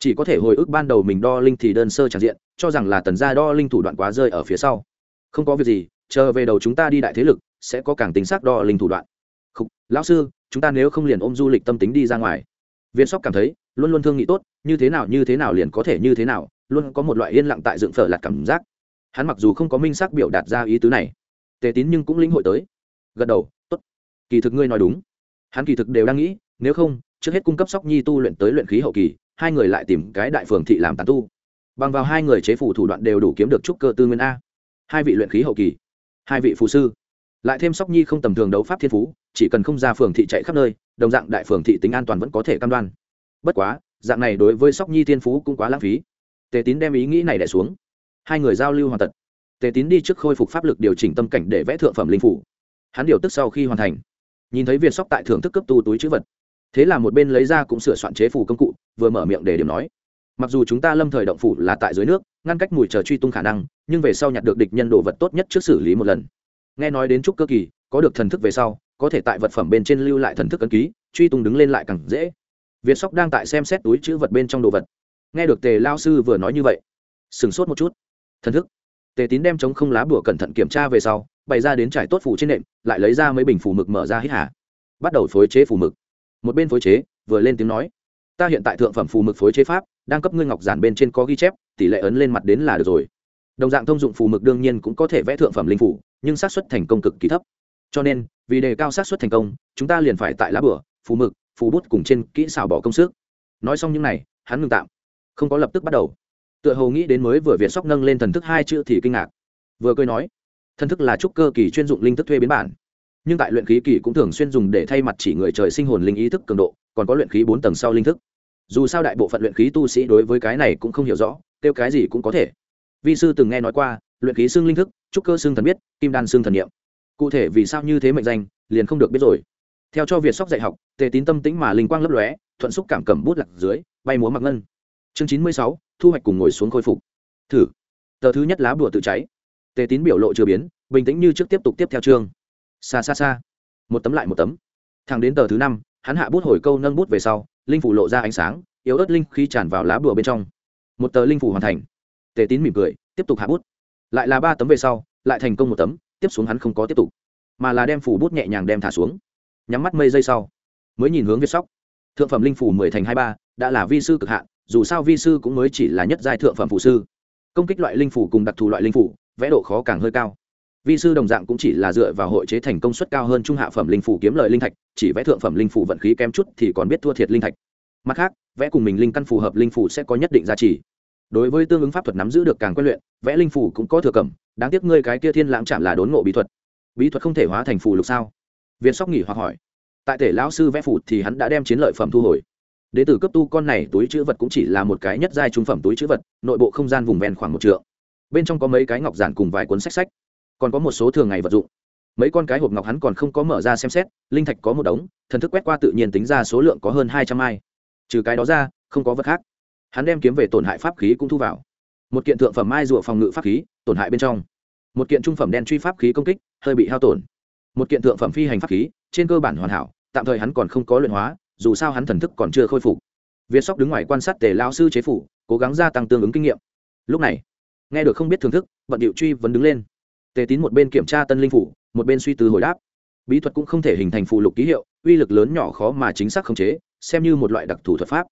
chỉ có thể hồi ức ban đầu mình đo linh thì đơn sơ tràn diện cho rằng là tần gia đo linh thủ đoạn quá rơi ở phía sau. Không có việc gì chờ về đầu chúng ta đi đại thế lực sẽ có càng tính xác đo linh thủ đoạn. Khúc, lão sư chúng ta nếu không liền ôm du lịch tâm tính đi ra ngoài. Viên sóc cảm thấy luôn luôn thương nghị tốt như thế nào như thế nào liền có thể như thế nào luôn có một loại yên lặng tại dựng phở lạt cảm giác. Hắn mặc dù không có minh xác biểu đạt ra ý tứ này tề tín nhưng cũng lĩnh hội tới. Gật đầu tốt. Kỳ thực ngươi nói đúng. Hắn kỳ thực đều đang nghĩ nếu không trước hết cung cấp sóc nhi tu luyện tới luyện khí hậu kỳ hai người lại tìm cái đại phường thị làm tán tu. Bằng vào hai người chế phủ thủ đoạn đều đủ kiếm được trúc cơ tư nguyên a. Hai vị luyện khí hậu kỳ, hai vị phù sư. Lại thêm sóc nhi không tầm thường đấu pháp thiên phú, chỉ cần không ra phường thị chạy khắp nơi, đồng dạng đại phường thị tính an toàn vẫn có thể cam đoan. Bất quá, dạng này đối với sóc nhi thiên phú cũng quá lãng phí. Tề tín đem ý nghĩ này đẻ xuống. Hai người giao lưu hoàn tật tề tín đi trước khôi phục pháp lực điều chỉnh tâm cảnh để vẽ thượng phẩm linh phủ. Hắn điều tức sau khi hoàn thành. Nhìn thấy việt sóc tại thưởng thức cấp tu túi chữ vật thế là một bên lấy ra cũng sửa soạn chế phủ công cụ, vừa mở miệng để điểm nói. Mặc dù chúng ta lâm thời động phủ là tại dưới nước, ngăn cách mùi chờ truy tung khả năng, nhưng về sau nhặt được địch nhân đồ vật tốt nhất trước xử lý một lần. Nghe nói đến trúc cơ kỳ, có được thần thức về sau, có thể tại vật phẩm bên trên lưu lại thần thức ấn ký, truy tung đứng lên lại càng dễ. Việt sóc đang tại xem xét túi chữ vật bên trong đồ vật. Nghe được tề lao sư vừa nói như vậy, sửng sốt một chút. Thần thức. Tề tín đem chống không lá bùa cẩn thận kiểm tra về sau, bày ra đến trải tốt phủ trên nệm, lại lấy ra mấy bình phủ mực mở ra hít hà. Bắt đầu phối chế phủ mực một bên phối chế, vừa lên tiếng nói, ta hiện tại thượng phẩm phù mực phối chế pháp, đang cấp ngươi ngọc giản bên trên có ghi chép, tỷ lệ ấn lên mặt đến là được rồi. Đồng dạng thông dụng phù mực đương nhiên cũng có thể vẽ thượng phẩm linh phủ, nhưng xác suất thành công cực kỳ thấp. Cho nên, vì đề cao xác suất thành công, chúng ta liền phải tại lá bửa, phù mực, phù bút cùng trên kỹ xảo bỏ công sức. Nói xong những này, hắn ngừng tạm. Không có lập tức bắt đầu. Tựa hồ nghĩ đến mới vừa việt sóc nâng lên thần thức hai chữ thì kinh ngạc. Vừa cười nói, thần thức là trúc cơ kỳ chuyên dụng linh thức thuê biến bản nhưng tại luyện khí kỳ cũng thường xuyên dùng để thay mặt chỉ người trời sinh hồn linh ý thức cường độ, còn có luyện khí bốn tầng sau linh thức. Dù sao đại bộ phận luyện khí tu sĩ đối với cái này cũng không hiểu rõ, kêu cái gì cũng có thể. Vi sư từng nghe nói qua, luyện khí xương linh thức, trúc cơ xương thần biết, kim đan xương thần niệm. Cụ thể vì sao như thế mệnh danh, liền không được biết rồi. Theo cho việt sóc dạy học, tề tín tâm tĩnh mà linh quang lấp lóe, thuận xúc cảm cầm bút lạc dưới, bay múa mặc ngân. Chương chín mươi sáu, thu hoạch cùng ngồi xuống khôi phục. Thử. Tờ thứ nhất lá bùa tự cháy. Tề tín biểu lộ chưa biến, bình tĩnh như trước tiếp tục tiếp theo chương xa xa xa. Một tấm lại một tấm. Thẳng đến tờ thứ năm, hắn hạ bút hồi câu nâng bút về sau, linh phủ lộ ra ánh sáng, yếu ớt linh khí tràn vào lá bùa bên trong. Một tờ linh phủ hoàn thành. Tề tín mỉm cười, tiếp tục hạ bút. Lại là ba tấm về sau, lại thành công một tấm, tiếp xuống hắn không có tiếp tục, mà là đem phủ bút nhẹ nhàng đem thả xuống. Nhắm mắt mây giây sau, mới nhìn hướng viết sóc. Thượng phẩm linh phủ mười thành hai ba, đã là vi sư cực hạn, dù sao vi sư cũng mới chỉ là nhất giai thượng phẩm phụ sư. Công kích loại linh phủ cùng đặc thù loại linh phủ, vẽ độ khó càng hơi cao vi sư đồng dạng cũng chỉ là dựa vào hội chế thành công suất cao hơn trung hạ phẩm linh phủ kiếm lợi linh thạch, chỉ vẽ thượng phẩm linh phủ vận khí kém chút thì còn biết thua thiệt linh thạch. Mặt khác, vẽ cùng mình linh căn phù hợp linh phủ sẽ có nhất định giá trị. Đối với tương ứng pháp thuật nắm giữ được càng quen luyện, vẽ linh phủ cũng có thừa cẩm, đáng tiếc ngươi cái kia thiên lãng chạm là đốn ngộ bí thuật. Bí thuật không thể hóa thành phù lục sao? Viên sóc nghỉ hoặc hỏi. Tại thể lão sư vẽ phủ thì hắn đã đem chiến lợi phẩm thu hồi. Đế tử cấp tu con này túi chữ vật cũng chỉ là một cái nhất giai trung phẩm túi chữ vật, nội bộ không gian vùng ven khoảng một trượng. Bên trong có mấy cái ngọc giản cùng vài cuốn sách sách còn có một số thường ngày vật dụng. Mấy con cái hộp ngọc hắn còn không có mở ra xem xét, linh thạch có một đống, thần thức quét qua tự nhiên tính ra số lượng có hơn hai trăm ai. Trừ cái đó ra, không có vật khác. Hắn đem kiếm về tổn hại pháp khí cũng thu vào. Một kiện thượng phẩm mai rùa phòng ngự pháp khí, tổn hại bên trong. Một kiện trung phẩm đen truy pháp khí công kích, hơi bị hao tổn. Một kiện thượng phẩm phi hành pháp khí, trên cơ bản hoàn hảo, tạm thời hắn còn không có luyện hóa, dù sao hắn thần thức còn chưa khôi phục. Việt sóc đứng ngoài quan sát tề lao sư chế phủ, cố gắng gia tăng tương ứng kinh nghiệm. Lúc này, nghe được không biết thưởng thức vận điệu truy vẫn đứng lên tề tín một bên kiểm tra tân linh phủ, một bên suy tư hồi đáp. Bí thuật cũng không thể hình thành phụ lục ký hiệu, uy lực lớn nhỏ khó mà chính xác khống chế, xem như một loại đặc thù thuật pháp.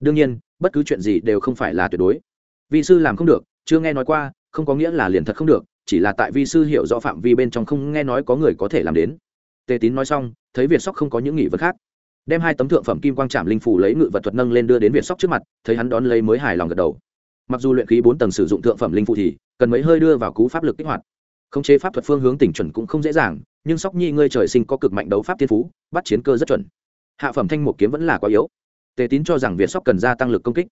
Đương nhiên, bất cứ chuyện gì đều không phải là tuyệt đối. Vị sư làm không được, chưa nghe nói qua, không có nghĩa là liền thật không được, chỉ là tại vi sư hiểu rõ phạm vi bên trong không nghe nói có người có thể làm đến. Tề tín nói xong, thấy việt sóc không có những nghị vật khác. Đem hai tấm thượng phẩm kim quang trảm linh phủ lấy ngự vật thuật nâng lên đưa đến việt sóc trước mặt, thấy hắn đón lấy mới hài lòng gật đầu. Mặc dù luyện khí bốn tầng sử dụng thượng phẩm linh phụ thì, cần mấy hơi đưa vào cú pháp lực kích hoạt khống chế pháp thuật phương hướng tỉnh chuẩn cũng không dễ dàng, nhưng sóc nhi ngươi trời sinh có cực mạnh đấu pháp thiên phú, bắt chiến cơ rất chuẩn. Hạ phẩm thanh một kiếm vẫn là quá yếu. Tề tín cho rằng việt sóc cần gia tăng lực công kích.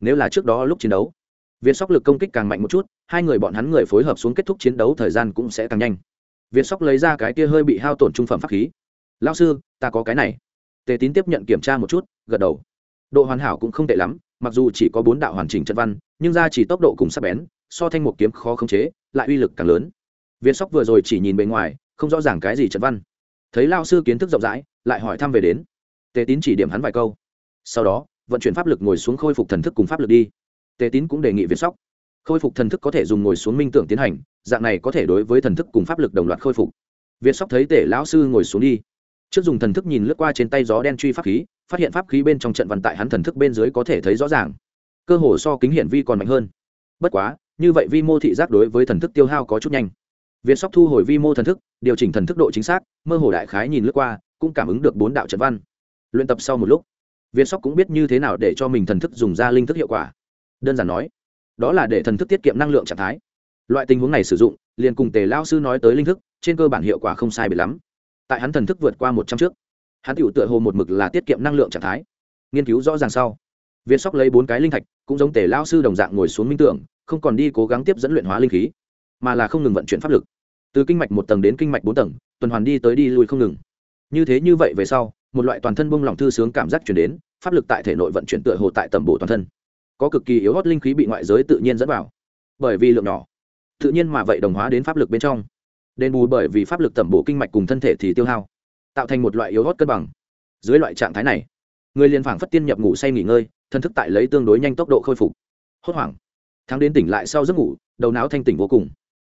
Nếu là trước đó lúc chiến đấu, việt sóc lực công kích càng mạnh một chút, hai người bọn hắn người phối hợp xuống kết thúc chiến đấu thời gian cũng sẽ càng nhanh. Việt sóc lấy ra cái kia hơi bị hao tổn trung phẩm pháp khí. Lao sư, ta có cái này. Tề tín tiếp nhận kiểm tra một chút, gật đầu. Độ hoàn hảo cũng không tệ lắm, mặc dù chỉ có bốn đạo hoàn chỉnh trận văn, nhưng ra chỉ tốc độ cùng sắc bén, so thanh một kiếm khó khống chế, lại uy lực càng lớn việt sóc vừa rồi chỉ nhìn bề ngoài, không rõ ràng cái gì trận văn. Thấy lao sư kiến thức rộng rãi, lại hỏi thăm về đến. Tề tín chỉ điểm hắn vài câu. Sau đó, vận chuyển pháp lực ngồi xuống khôi phục thần thức cùng pháp lực đi. Tề tín cũng đề nghị việt sóc. Khôi phục thần thức có thể dùng ngồi xuống minh tưởng tiến hành, dạng này có thể đối với thần thức cùng pháp lực đồng loạt khôi phục. Việt sóc thấy tể lão sư ngồi xuống đi. Trước dùng thần thức nhìn lướt qua trên tay gió đen truy pháp khí, phát hiện pháp khí bên trong trận văn tại hắn thần thức bên dưới có thể thấy rõ ràng. Cơ hồ so kính hiển vi còn mạnh hơn. Bất quá, như vậy vi mô thị giác đối với thần thức tiêu hao có chút nhanh việt sóc thu hồi vi mô thần thức, điều chỉnh thần thức độ chính xác, mơ hồ đại khái nhìn lướt qua, cũng cảm ứng được bốn đạo trận văn. Luyện tập sau một lúc việt sóc cũng biết như thế nào để cho mình thần thức dùng ra linh thức hiệu quả. Đơn giản nói, đó là để thần thức tiết kiệm năng lượng trạng thái. Loại tình huống này sử dụng, liền cùng tề lao sư nói tới linh thức, trên cơ bản hiệu quả không sai biệt lắm. Tại hắn thần thức vượt qua một trăm trước, hắn tựu tựa hồ một mực là tiết kiệm năng lượng trạng thái. Nghiên cứu rõ ràng sau việt sóc lấy bốn cái linh thạch, cũng giống tề lao sư đồng dạng ngồi xuống minh tưởng, không còn đi cố gắng tiếp dẫn luyện hóa linh khí mà là không ngừng vận chuyển pháp lực. Từ kinh mạch một tầng đến kinh mạch bốn tầng, tuần hoàn đi tới đi lui không ngừng. Như thế như vậy về sau, một loại toàn thân bông lòng thư sướng cảm giác chuyển đến, pháp lực tại thể nội vận chuyển tựa hồ tại tầm bổ toàn thân. Có cực kỳ yếu hót linh khí bị ngoại giới tự nhiên dẫn vào. Bởi vì lượng nhỏ, tự nhiên mà vậy đồng hóa đến pháp lực bên trong. Đền bù bởi vì pháp lực tầm bổ kinh mạch cùng thân thể thì tiêu hao, tạo thành một loại yếu hót cân bằng. Dưới loại trạng thái này, người liền phảng phất tiên nhập ngủ say nghỉ ngơi thân thức tại lấy tương đối nhanh tốc độ khôi phục. Hốt hoảng, thắng đến tỉnh lại sau giấc ngủ, đầu não thanh tỉnh vô cùng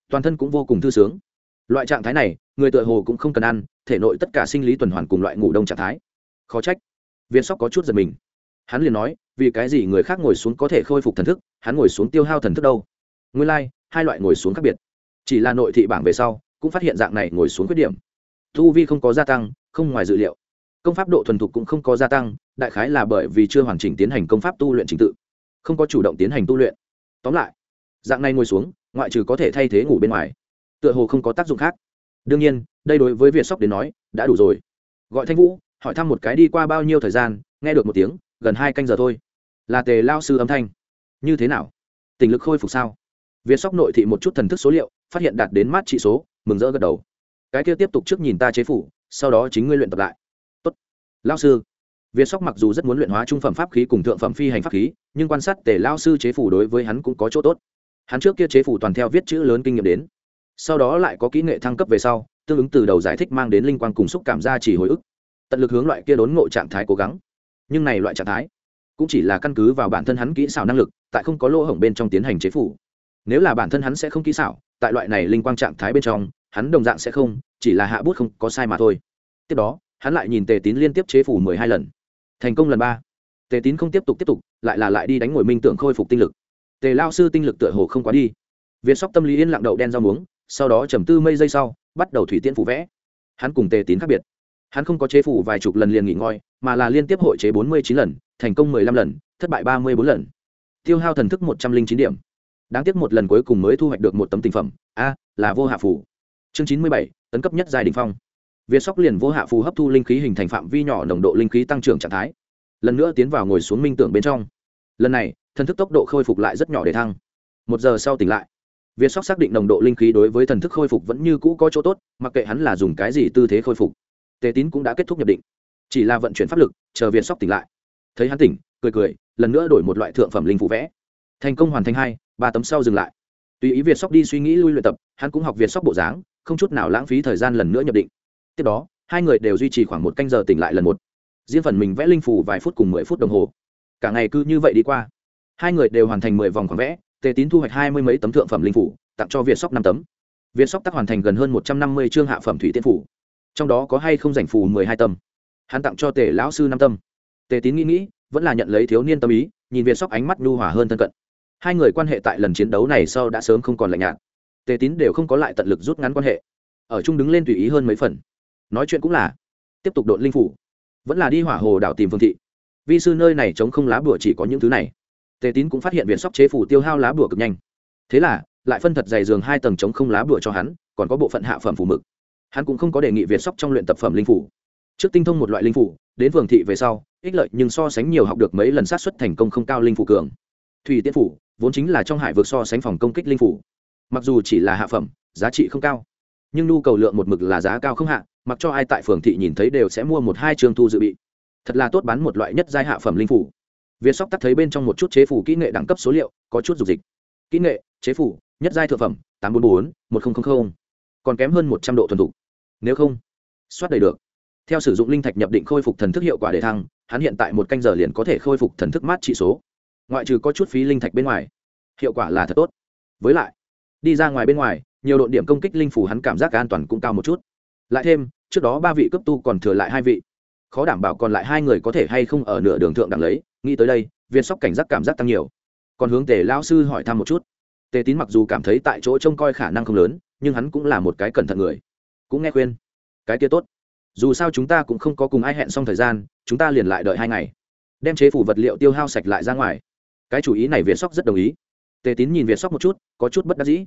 toàn thân cũng vô cùng thư sướng. Loại trạng thái này người tựa hồ cũng không cần ăn thể nội tất cả sinh lý tuần hoàn cùng loại ngủ đông trạng thái. Khó trách. Viên sóc có chút giật mình. Hắn liền nói vì cái gì người khác ngồi xuống có thể khôi phục thần thức hắn ngồi xuống tiêu hao thần thức đâu? Nguyên lai、like, hai loại ngồi xuống khác biệt. Chỉ là nội thị bảng về sau cũng phát hiện dạng này ngồi xuống khuyết điểm. Thu vi không có gia tăng không ngoài dự liệu. Công pháp độ thuần thục cũng không có gia tăng đại khái là bởi vì chưa hoàn chỉnh tiến hành công pháp tu luyện trình tự. Không có chủ động tiến hành tu luyện. Tóm lại dạng này ngồi xuống ngoại trừ có thể thay thế ngủ bên ngoài, tựa hồ không có tác dụng khác. Đương nhiên, đây đối với việt sóc đến nói, đã đủ rồi. Gọi thanh vũ, hỏi thăm một cái đi qua bao nhiêu thời gian, nghe được một tiếng, gần hai canh giờ thôi. Là tề lao sư âm thanh. Như thế nào? Tình lực khôi phục sao? Việt sóc nội thị một chút thần thức số liệu, phát hiện đạt đến mát trị số, mừng rỡ gật đầu. Cái kia tiếp tục trước nhìn ta chế phủ, sau đó chính ngươi luyện tập lại. Tốt. Lao sư. Việt sóc mặc dù rất muốn luyện hóa trung phẩm pháp khí cùng thượng phẩm phi hành pháp khí, nhưng quan sát tề lao sư chế phủ đối với hắn cũng có chỗ tốt hắn trước kia chế phủ toàn theo viết chữ lớn kinh nghiệm đến. Sau đó lại có kỹ nghệ thăng cấp về sau, tương ứng từ đầu giải thích mang đến linh quang cùng xúc cảm ra chỉ hồi ức. Tận lực hướng loại kia đốn ngộ trạng thái cố gắng. Nhưng này loại trạng thái cũng chỉ là căn cứ vào bản thân hắn kỹ xảo năng lực, tại không có lỗ hổng bên trong tiến hành chế phủ. Nếu là bản thân hắn sẽ không kỹ xảo, tại loại này linh quang trạng thái bên trong, hắn đồng dạng sẽ không, chỉ là hạ bút không có sai mà thôi. Tiếp đó, hắn lại nhìn tề tín liên tiếp chế phủ mười hai lần. Thành công lần ba. Tề tín không tiếp tục tiếp tục, lại là lại đi đánh ngồi minh tưởng khôi phục tinh lực tề lao sư tinh lực tựa hồ không quá đi. Việt sóc tâm lý yên lặng đậu đen rau muống, sau đó trầm tư mây giây sau, bắt đầu thủy tiễn phủ vẽ. Hắn cùng tề tín khác biệt. Hắn không có chế phủ vài chục lần liền nghỉ ngơi, mà là liên tiếp hội chế bốn mươi chín lần, thành công mười lăm lần, thất bại ba mươi bốn lần. Tiêu hao thần thức một trăm linh chín điểm. Đáng tiếc một lần cuối cùng mới thu hoạch được một tấm tình phẩm. A, là vô hạ phủ chương chín mươi bảy, tấn cấp nhất giai đình phong. Việt sóc liền vô hạ phù hấp thu linh khí hình thành phạm vi nhỏ nồng độ linh khí tăng trưởng trạng thái. Lần nữa tiến vào ngồi xuống minh tưởng bên trong. Lần này thần thức tốc độ khôi phục lại rất nhỏ để thăng. Một giờ sau tỉnh lại, việt sóc xác định nồng độ linh khí đối với thần thức khôi phục vẫn như cũ có chỗ tốt, mặc kệ hắn là dùng cái gì tư thế khôi phục. Tề tín cũng đã kết thúc nhập định. Chỉ là vận chuyển pháp lực, chờ việt sóc tỉnh lại. Thấy hắn tỉnh, cười cười, lần nữa đổi một loại thượng phẩm linh phụ vẽ. Thành công hoàn thành hai, ba tấm sau dừng lại. Tùy ý việt sóc đi suy nghĩ lui luyện tập, hắn cũng học việt sóc bộ dáng, không chút nào lãng phí thời gian lần nữa nhập định. Tiếp đó, hai người đều duy trì khoảng một canh giờ tỉnh lại lần một. Riêng phần mình vẽ linh phủ vài phút cùng mười phút đồng hồ. Cả ngày cứ như vậy đi qua hai người đều hoàn thành mười vòng khoảng vẽ, tề tín thu hoạch hai mươi mấy tấm thượng phẩm linh phủ, tặng cho việt sóc năm tấm. Việt sóc tắc hoàn thành gần hơn một trăm năm mươi chương hạ phẩm thủy tiên phủ. Trong đó có hay không giành phù mười hai tâm hắn tặng cho tề lão sư năm tâm tề tín nghĩ nghĩ, vẫn là nhận lấy thiếu niên tâm ý, nhìn việt sóc ánh mắt nhu hòa hơn thân cận. Hai người quan hệ tại lần chiến đấu này sau đã sớm không còn lạnh nhạt. Tề tín đều không có lại tận lực rút ngắn quan hệ. Ở chung đứng lên tùy ý hơn mấy phần. Nói chuyện cũng là, tiếp tục đội linh phủ. Vẫn là đi hỏa hồ đảo tìm phương thị. Vi sư nơi này chống không lá bùa chỉ có những thứ này tề tín cũng phát hiện viện sóc chế phủ tiêu hao lá bùa cực nhanh. Thế là, lại phân thật dày giường hai tầng chống không lá bùa cho hắn, còn có bộ phận hạ phẩm phủ mực. Hắn cũng không có đề nghị việt sóc trong luyện tập phẩm linh phủ. Trước tinh thông một loại linh phủ, đến phường thị về sau, ích lợi nhưng so sánh nhiều học được mấy lần sát xuất thành công không cao linh phủ cường. Thủy tiên phủ, vốn chính là trong hải vực so sánh phòng công kích linh phủ. Mặc dù chỉ là hạ phẩm, giá trị không cao, nhưng nhu cầu lượng một mực là giá cao không hạ, mặc cho ai tại phường thị nhìn thấy đều sẽ mua một hai trường thu dự bị. Thật là tốt bán một loại nhất giai hạ phẩm linh phủ việt sóc tắt thấy bên trong một chút chế phủ kỹ nghệ đẳng cấp số liệu, có chút dục dịch. Kỹ nghệ, chế phủ, nhất giai thượng phẩm, tám trăm bốn mươi bốn một nghìn còn kém hơn một trăm độ thuần thục. Nếu không, soát đầy được. Theo sử dụng linh thạch nhập định khôi phục thần thức hiệu quả để thăng, hắn hiện tại một canh giờ liền có thể khôi phục thần thức mát trị số. Ngoại trừ có chút phí linh thạch bên ngoài, hiệu quả là thật tốt. Với lại, đi ra ngoài bên ngoài, nhiều độn điểm công kích linh phủ hắn cảm giác an toàn cũng cao một chút. Lại thêm, trước đó ba vị cấp tu còn thừa lại hai vị. Khó đảm bảo còn lại hai người có thể hay không ở nửa đường thượng đẳng lấy nghĩ tới đây, viên sóc cảnh giác cảm giác tăng nhiều. Còn hướng tề lao sư hỏi thăm một chút. Tề tín mặc dù cảm thấy tại chỗ trông coi khả năng không lớn, nhưng hắn cũng là một cái cẩn thận người. Cũng nghe khuyên. Cái kia tốt. Dù sao chúng ta cũng không có cùng ai hẹn xong thời gian, chúng ta liền lại đợi hai ngày. Đem chế phủ vật liệu tiêu hao sạch lại ra ngoài. Cái chủ ý này việt sóc rất đồng ý. Tề tín nhìn việt sóc một chút, có chút bất đắc dĩ.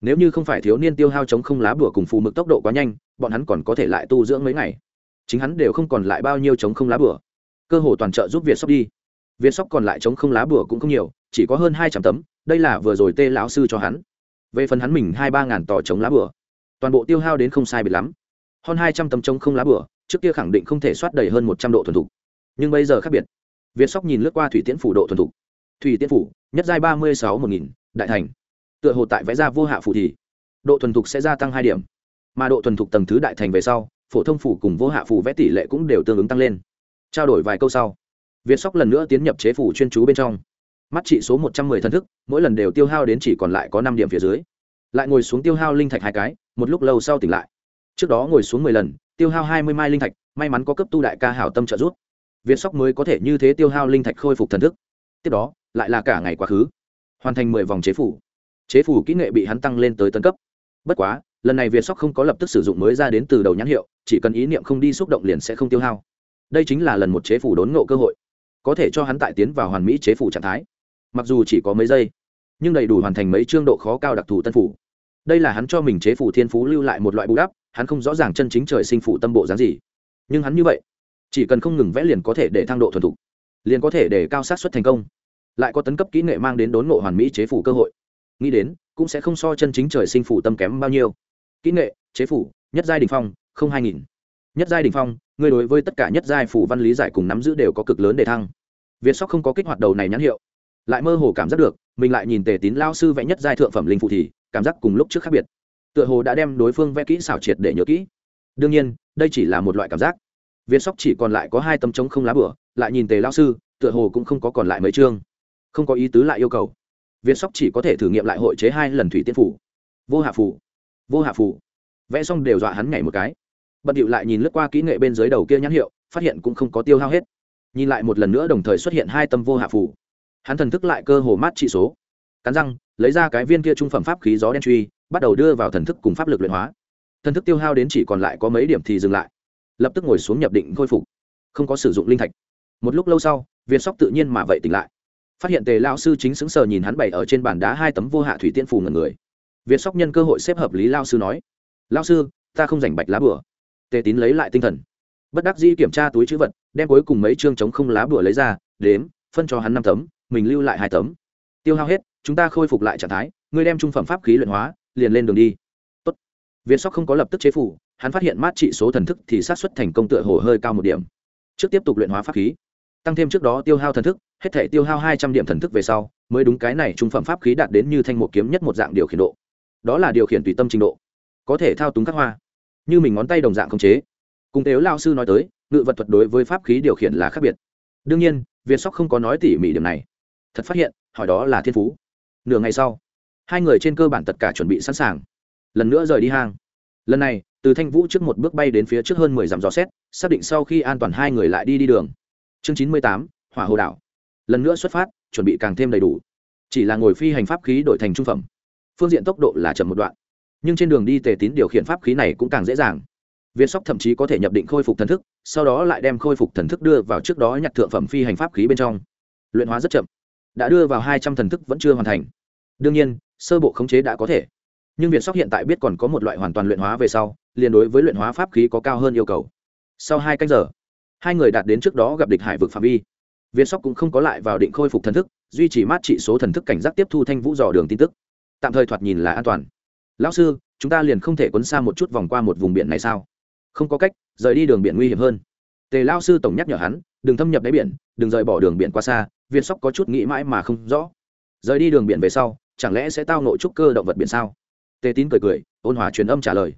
Nếu như không phải thiếu niên tiêu hao chống không lá bùa cùng phù mực tốc độ quá nhanh, bọn hắn còn có thể lại tu dưỡng mấy ngày. Chính hắn đều không còn lại bao nhiêu chống không lá bùa. Cơ hồ toàn trợ giúp việt sóc đi viên sóc còn lại chống không lá bùa cũng không nhiều, chỉ có hơn hai trăm tấm, đây là vừa rồi tê lão sư cho hắn. Về phần hắn mình hai ba ngàn tỏ chống lá bùa. Toàn bộ tiêu hao đến không sai biệt lắm. Hơn hai trăm tấm chống không lá bùa, trước kia khẳng định không thể soát đầy hơn một trăm độ thuần thục. Nhưng bây giờ khác biệt. Viên sóc nhìn lướt qua thủy tiễn phủ độ thuần thục. Thủy tiễn phủ, nhất giai ba mươi sáu một nghìn, đại thành. Tựa hồ tại vẽ ra vô hạ phủ thì, độ thuần thục sẽ gia tăng hai điểm. Mà độ thuần thục tầng thứ đại thành về sau, phổ thông phủ cùng vô hạ phủ vẽ tỷ lệ cũng đều tương ứng tăng lên. Trao đổi vài câu sau việt sóc lần nữa tiến nhập chế phủ chuyên chú bên trong. Mắt trị số một trăm mười thân thức, mỗi lần đều tiêu hao đến chỉ còn lại có năm điểm phía dưới. Lại ngồi xuống tiêu hao linh thạch hai cái, một lúc lâu sau tỉnh lại. Trước đó ngồi xuống mười lần, tiêu hao hai mươi mai linh thạch, may mắn có cấp tu đại ca hảo tâm trợ giúp. Việt sóc mới có thể như thế tiêu hao linh thạch khôi phục thần thức. Tiếp đó, lại là cả ngày quá khứ, hoàn thành mười vòng chế phủ. Chế phủ kỹ nghệ bị hắn tăng lên tới tân cấp. Bất quá, lần này việt sóc không có lập tức sử dụng mới ra đến từ đầu nhãn hiệu, chỉ cần ý niệm không đi xúc động liền sẽ không tiêu hao. Đây chính là lần một chế phủ đốn ngộ cơ hội có thể cho hắn tại tiến vào hoàn mỹ chế phủ trạng thái. Mặc dù chỉ có mấy giây, nhưng đầy đủ hoàn thành mấy chương độ khó cao đặc thù tân phủ. Đây là hắn cho mình chế phủ thiên phú lưu lại một loại bù đắp, hắn không rõ ràng chân chính trời sinh phủ tâm bộ dáng gì. Nhưng hắn như vậy, chỉ cần không ngừng vẽ liền có thể để thang độ thuần thục, liền có thể để cao sát xuất thành công, lại có tấn cấp kỹ nghệ mang đến đốn ngộ hoàn mỹ chế phủ cơ hội. Nghĩ đến, cũng sẽ không so chân chính trời sinh phủ tâm kém bao nhiêu. Kỹ nghệ, chế phủ, nhất giai đình phong, không hai nghìn. Nhất giai đình phong Ngươi đối với tất cả nhất giai phủ văn lý giải cùng nắm giữ đều có cực lớn để thăng. Việt sóc không có kích hoạt đầu này nhãn hiệu. Lại mơ hồ cảm giác được, mình lại nhìn tề tín lao sư vẽ nhất giai thượng phẩm linh phụ thì, cảm giác cùng lúc trước khác biệt. Tựa hồ đã đem đối phương vẽ kỹ xảo triệt để nhớ kỹ. Đương nhiên, đây chỉ là một loại cảm giác. Việt sóc chỉ còn lại có hai tấm trống không lá bửa, lại nhìn tề lao sư, tựa hồ cũng không có còn lại mấy chương. Không có ý tứ lại yêu cầu. Việt sóc chỉ có thể thử nghiệm lại hội chế hai lần thủy tiên phủ vô hạ phủ vô hạ phủ vẽ xong đều dọa hắn nhảy một cái bận điệu lại nhìn lướt qua kỹ nghệ bên dưới đầu kia nhãn hiệu, phát hiện cũng không có tiêu hao hết. Nhìn lại một lần nữa đồng thời xuất hiện hai tâm vô hạ phủ hắn thần thức lại cơ hồ mát trị số. Cắn răng, lấy ra cái viên kia trung phẩm pháp khí gió đen truy, bắt đầu đưa vào thần thức cùng pháp lực luyện hóa. Thần thức tiêu hao đến chỉ còn lại có mấy điểm thì dừng lại. Lập tức ngồi xuống nhập định khôi phục. Không có sử dụng linh thạch. Một lúc lâu sau việt sóc tự nhiên mà vậy tỉnh lại. Phát hiện tề lao sư chính xứng sờ nhìn hắn bày ở trên bàn đá hai tấm vô hạ thủy tiên phù ngần người. Việt sóc nhân cơ hội xếp hợp lý lao sư nói lao sư, ta không giành bạch lá bừa tề tín lấy lại tinh thần. Bất đắc dĩ kiểm tra túi chữ vật, đem cuối cùng mấy chương chống không lá bửa lấy ra, đếm, phân cho hắn năm tấm, mình lưu lại hai tấm. Tiêu hao hết, chúng ta khôi phục lại trạng thái, ngươi đem trung phẩm pháp khí luyện hóa, liền lên đường đi. Tốt. việt sóc không có lập tức chế phủ, hắn phát hiện mát trị số thần thức thì sát xuất thành công tựa hồ hơi cao một điểm. Trước tiếp tục luyện hóa pháp khí. Tăng thêm trước đó tiêu hao thần thức, hết thể tiêu hao hai trăm điểm thần thức về sau, mới đúng cái này trung phẩm pháp khí đạt đến như thanh một kiếm nhất một dạng điều khiển độ. Đó là điều khiển tùy tâm trình độ. Có thể thao túng các hoa như mình ngón tay đồng dạng không chế. Cùng tếu lao sư nói tới, ngự vật thuật đối với pháp khí điều khiển là khác biệt. Đương nhiên, việt sóc không có nói tỉ mỉ điểm này. Thật phát hiện, hỏi đó là thiên phú. Nửa ngày sau, hai người trên cơ bản tất cả chuẩn bị sẵn sàng. Lần nữa rời đi hang. Lần này, từ thanh vũ trước một bước bay đến phía trước hơn mười dặm gió xét, xác định sau khi an toàn hai người lại đi đi đường. Chương chín mươi tám, hỏa hồ đảo. Lần nữa xuất phát, chuẩn bị càng thêm đầy đủ. Chỉ là ngồi phi hành pháp khí đổi thành trung phẩm. Phương diện tốc độ là chậm một đoạn nhưng trên đường đi tề tín điều khiển pháp khí này cũng càng dễ dàng. Việt sóc thậm chí có thể nhập định khôi phục thần thức, sau đó lại đem khôi phục thần thức đưa vào trước đó nhặt thượng phẩm phi hành pháp khí bên trong. Luyện hóa rất chậm, đã đưa vào hai trăm thần thức vẫn chưa hoàn thành. Đương nhiên, sơ bộ khống chế đã có thể. Nhưng việt sóc hiện tại biết còn có một loại hoàn toàn luyện hóa về sau, liền đối với luyện hóa pháp khí có cao hơn yêu cầu. Sau hai canh giờ, hai người đạt đến trước đó gặp địch hải vực phạm vi. Việt sóc cũng không có lại vào định khôi phục thần thức, duy trì mát trị số thần thức cảnh giác tiếp thu thanh vũ dò đường tin tức. Tạm thời thoạt nhìn là an toàn lão sư, chúng ta liền không thể quấn xa một chút vòng qua một vùng biển này sao? Không có cách, rời đi đường biển nguy hiểm hơn. Tề lao sư tổng nhắc nhở hắn, đừng thâm nhập đáy biển, đừng rời bỏ đường biển qua xa, Viên sóc có chút nghĩ mãi mà không rõ. Rời đi đường biển về sau, chẳng lẽ sẽ tao nội trúc cơ động vật biển sao? Tề tín cười cười, ôn hòa truyền âm trả lời.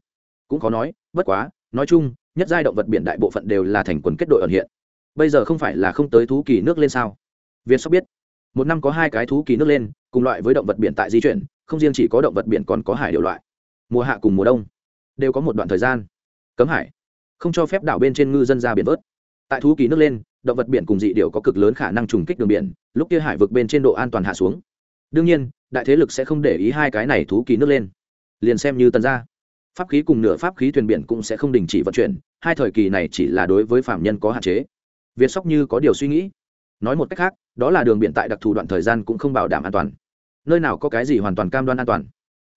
Cũng có nói, bất quá, nói chung, nhất giai động vật biển đại bộ phận đều là thành quần kết đội ẩn hiện. Bây giờ không phải là không tới thú kỳ nước lên sao? Viên sóc biết một năm có hai cái thú kỳ nước lên, cùng loại với động vật biển tại di chuyển, không riêng chỉ có động vật biển còn có hải điều loại. Mùa hạ cùng mùa đông, đều có một đoạn thời gian. Cấm hải, không cho phép đảo bên trên ngư dân ra biển vớt. Tại thú kỳ nước lên, động vật biển cùng dị điều có cực lớn khả năng trùng kích đường biển, lúc kia hải vực bên trên độ an toàn hạ xuống. Đương nhiên, đại thế lực sẽ không để ý hai cái này thú kỳ nước lên. Liền xem như tần gia. Pháp khí cùng nửa pháp khí thuyền biển cũng sẽ không đình chỉ vận chuyển, hai thời kỳ này chỉ là đối với phạm nhân có hạn chế. Việt sóc như có điều suy nghĩ nói một cách khác, đó là đường biển tại đặc thù đoạn thời gian cũng không bảo đảm an toàn. Nơi nào có cái gì hoàn toàn cam đoan an toàn?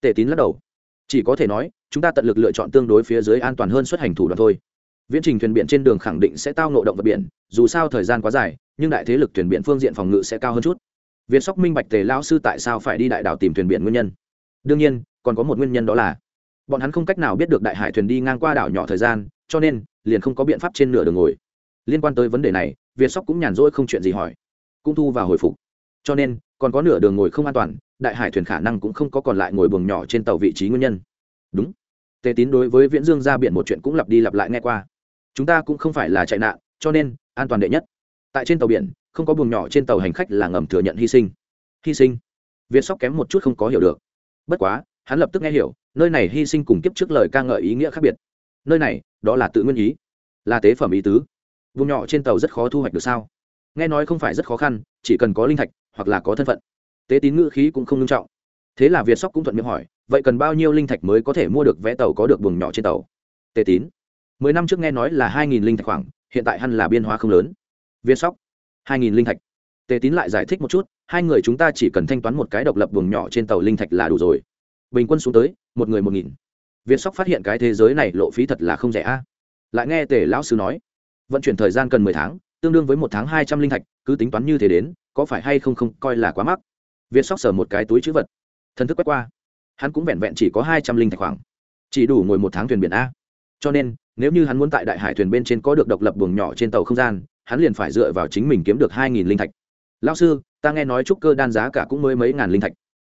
Tề tín lắc đầu. Chỉ có thể nói, chúng ta tận lực lựa chọn tương đối phía dưới an toàn hơn xuất hành thủ đoạn thôi. Viễn trình thuyền biển trên đường khẳng định sẽ tao nộ động vật biển, dù sao thời gian quá dài, nhưng đại thế lực thuyền biển phương diện phòng ngự sẽ cao hơn chút. Việt sóc minh bạch tề lao sư tại sao phải đi đại đảo tìm thuyền biển nguyên nhân. Đương nhiên, còn có một nguyên nhân đó là, bọn hắn không cách nào biết được đại hải thuyền đi ngang qua đảo nhỏ thời gian, cho nên liền không có biện pháp trên nửa đường ngồi. Liên quan tới vấn đề này việt sóc cũng nhàn rỗi không chuyện gì hỏi, cũng thu và hồi phục. Cho nên, còn có nửa đường ngồi không an toàn, đại hải thuyền khả năng cũng không có còn lại ngồi buồng nhỏ trên tàu vị trí nguyên nhân. Đúng. Tề tín đối với viễn dương ra biển một chuyện cũng lặp đi lặp lại nghe qua. Chúng ta cũng không phải là chạy nạn, cho nên, an toàn đệ nhất. Tại trên tàu biển, không có buồng nhỏ trên tàu hành khách là ngầm thừa nhận hy sinh. Hy sinh. Việt sóc kém một chút không có hiểu được. Bất quá, hắn lập tức nghe hiểu, nơi này hy sinh cùng kiếp trước lời ca ngợi ý nghĩa khác biệt. Nơi này, đó là tự nguyên ý, là tế phẩm ý tứ vùng nhỏ trên tàu rất khó thu hoạch được sao? Nghe nói không phải rất khó khăn, chỉ cần có linh thạch, hoặc là có thân phận. Tế tín ngữ khí cũng không nghiêm trọng. Thế là việt sóc cũng thuận miệng hỏi, vậy cần bao nhiêu linh thạch mới có thể mua được vé tàu có được buồng nhỏ trên tàu? Tế tín, mười năm trước nghe nói là hai nghìn linh thạch khoảng, hiện tại hắn là biên hóa không lớn. Việt sóc, hai nghìn linh thạch. Tề tín lại giải thích một chút, hai người chúng ta chỉ cần thanh toán một cái độc lập buồng nhỏ trên tàu linh thạch là đủ rồi. Bình quân xuống tới, một người một nghìn. Việt sóc phát hiện cái thế giới này lộ phí thật là không rẻ a. Lại nghe tề lão sư nói vận chuyển thời gian cần mười tháng, tương đương với một tháng hai trăm linh thạch, cứ tính toán như thế đến, có phải hay không không coi là quá mắc. Việt sóc sờ một cái túi chữ vật. Thân thức quét qua. Hắn cũng vẹn vẹn chỉ có hai trăm linh thạch khoảng. Chỉ đủ ngồi một tháng thuyền biển a. Cho nên, nếu như hắn muốn tại đại hải thuyền bên trên có được độc lập buồng nhỏ trên tàu không gian, hắn liền phải dựa vào chính mình kiếm được hai nghìn linh thạch. Lao sư, ta nghe nói trúc cơ đan giá cả cũng mới mấy ngàn linh thạch.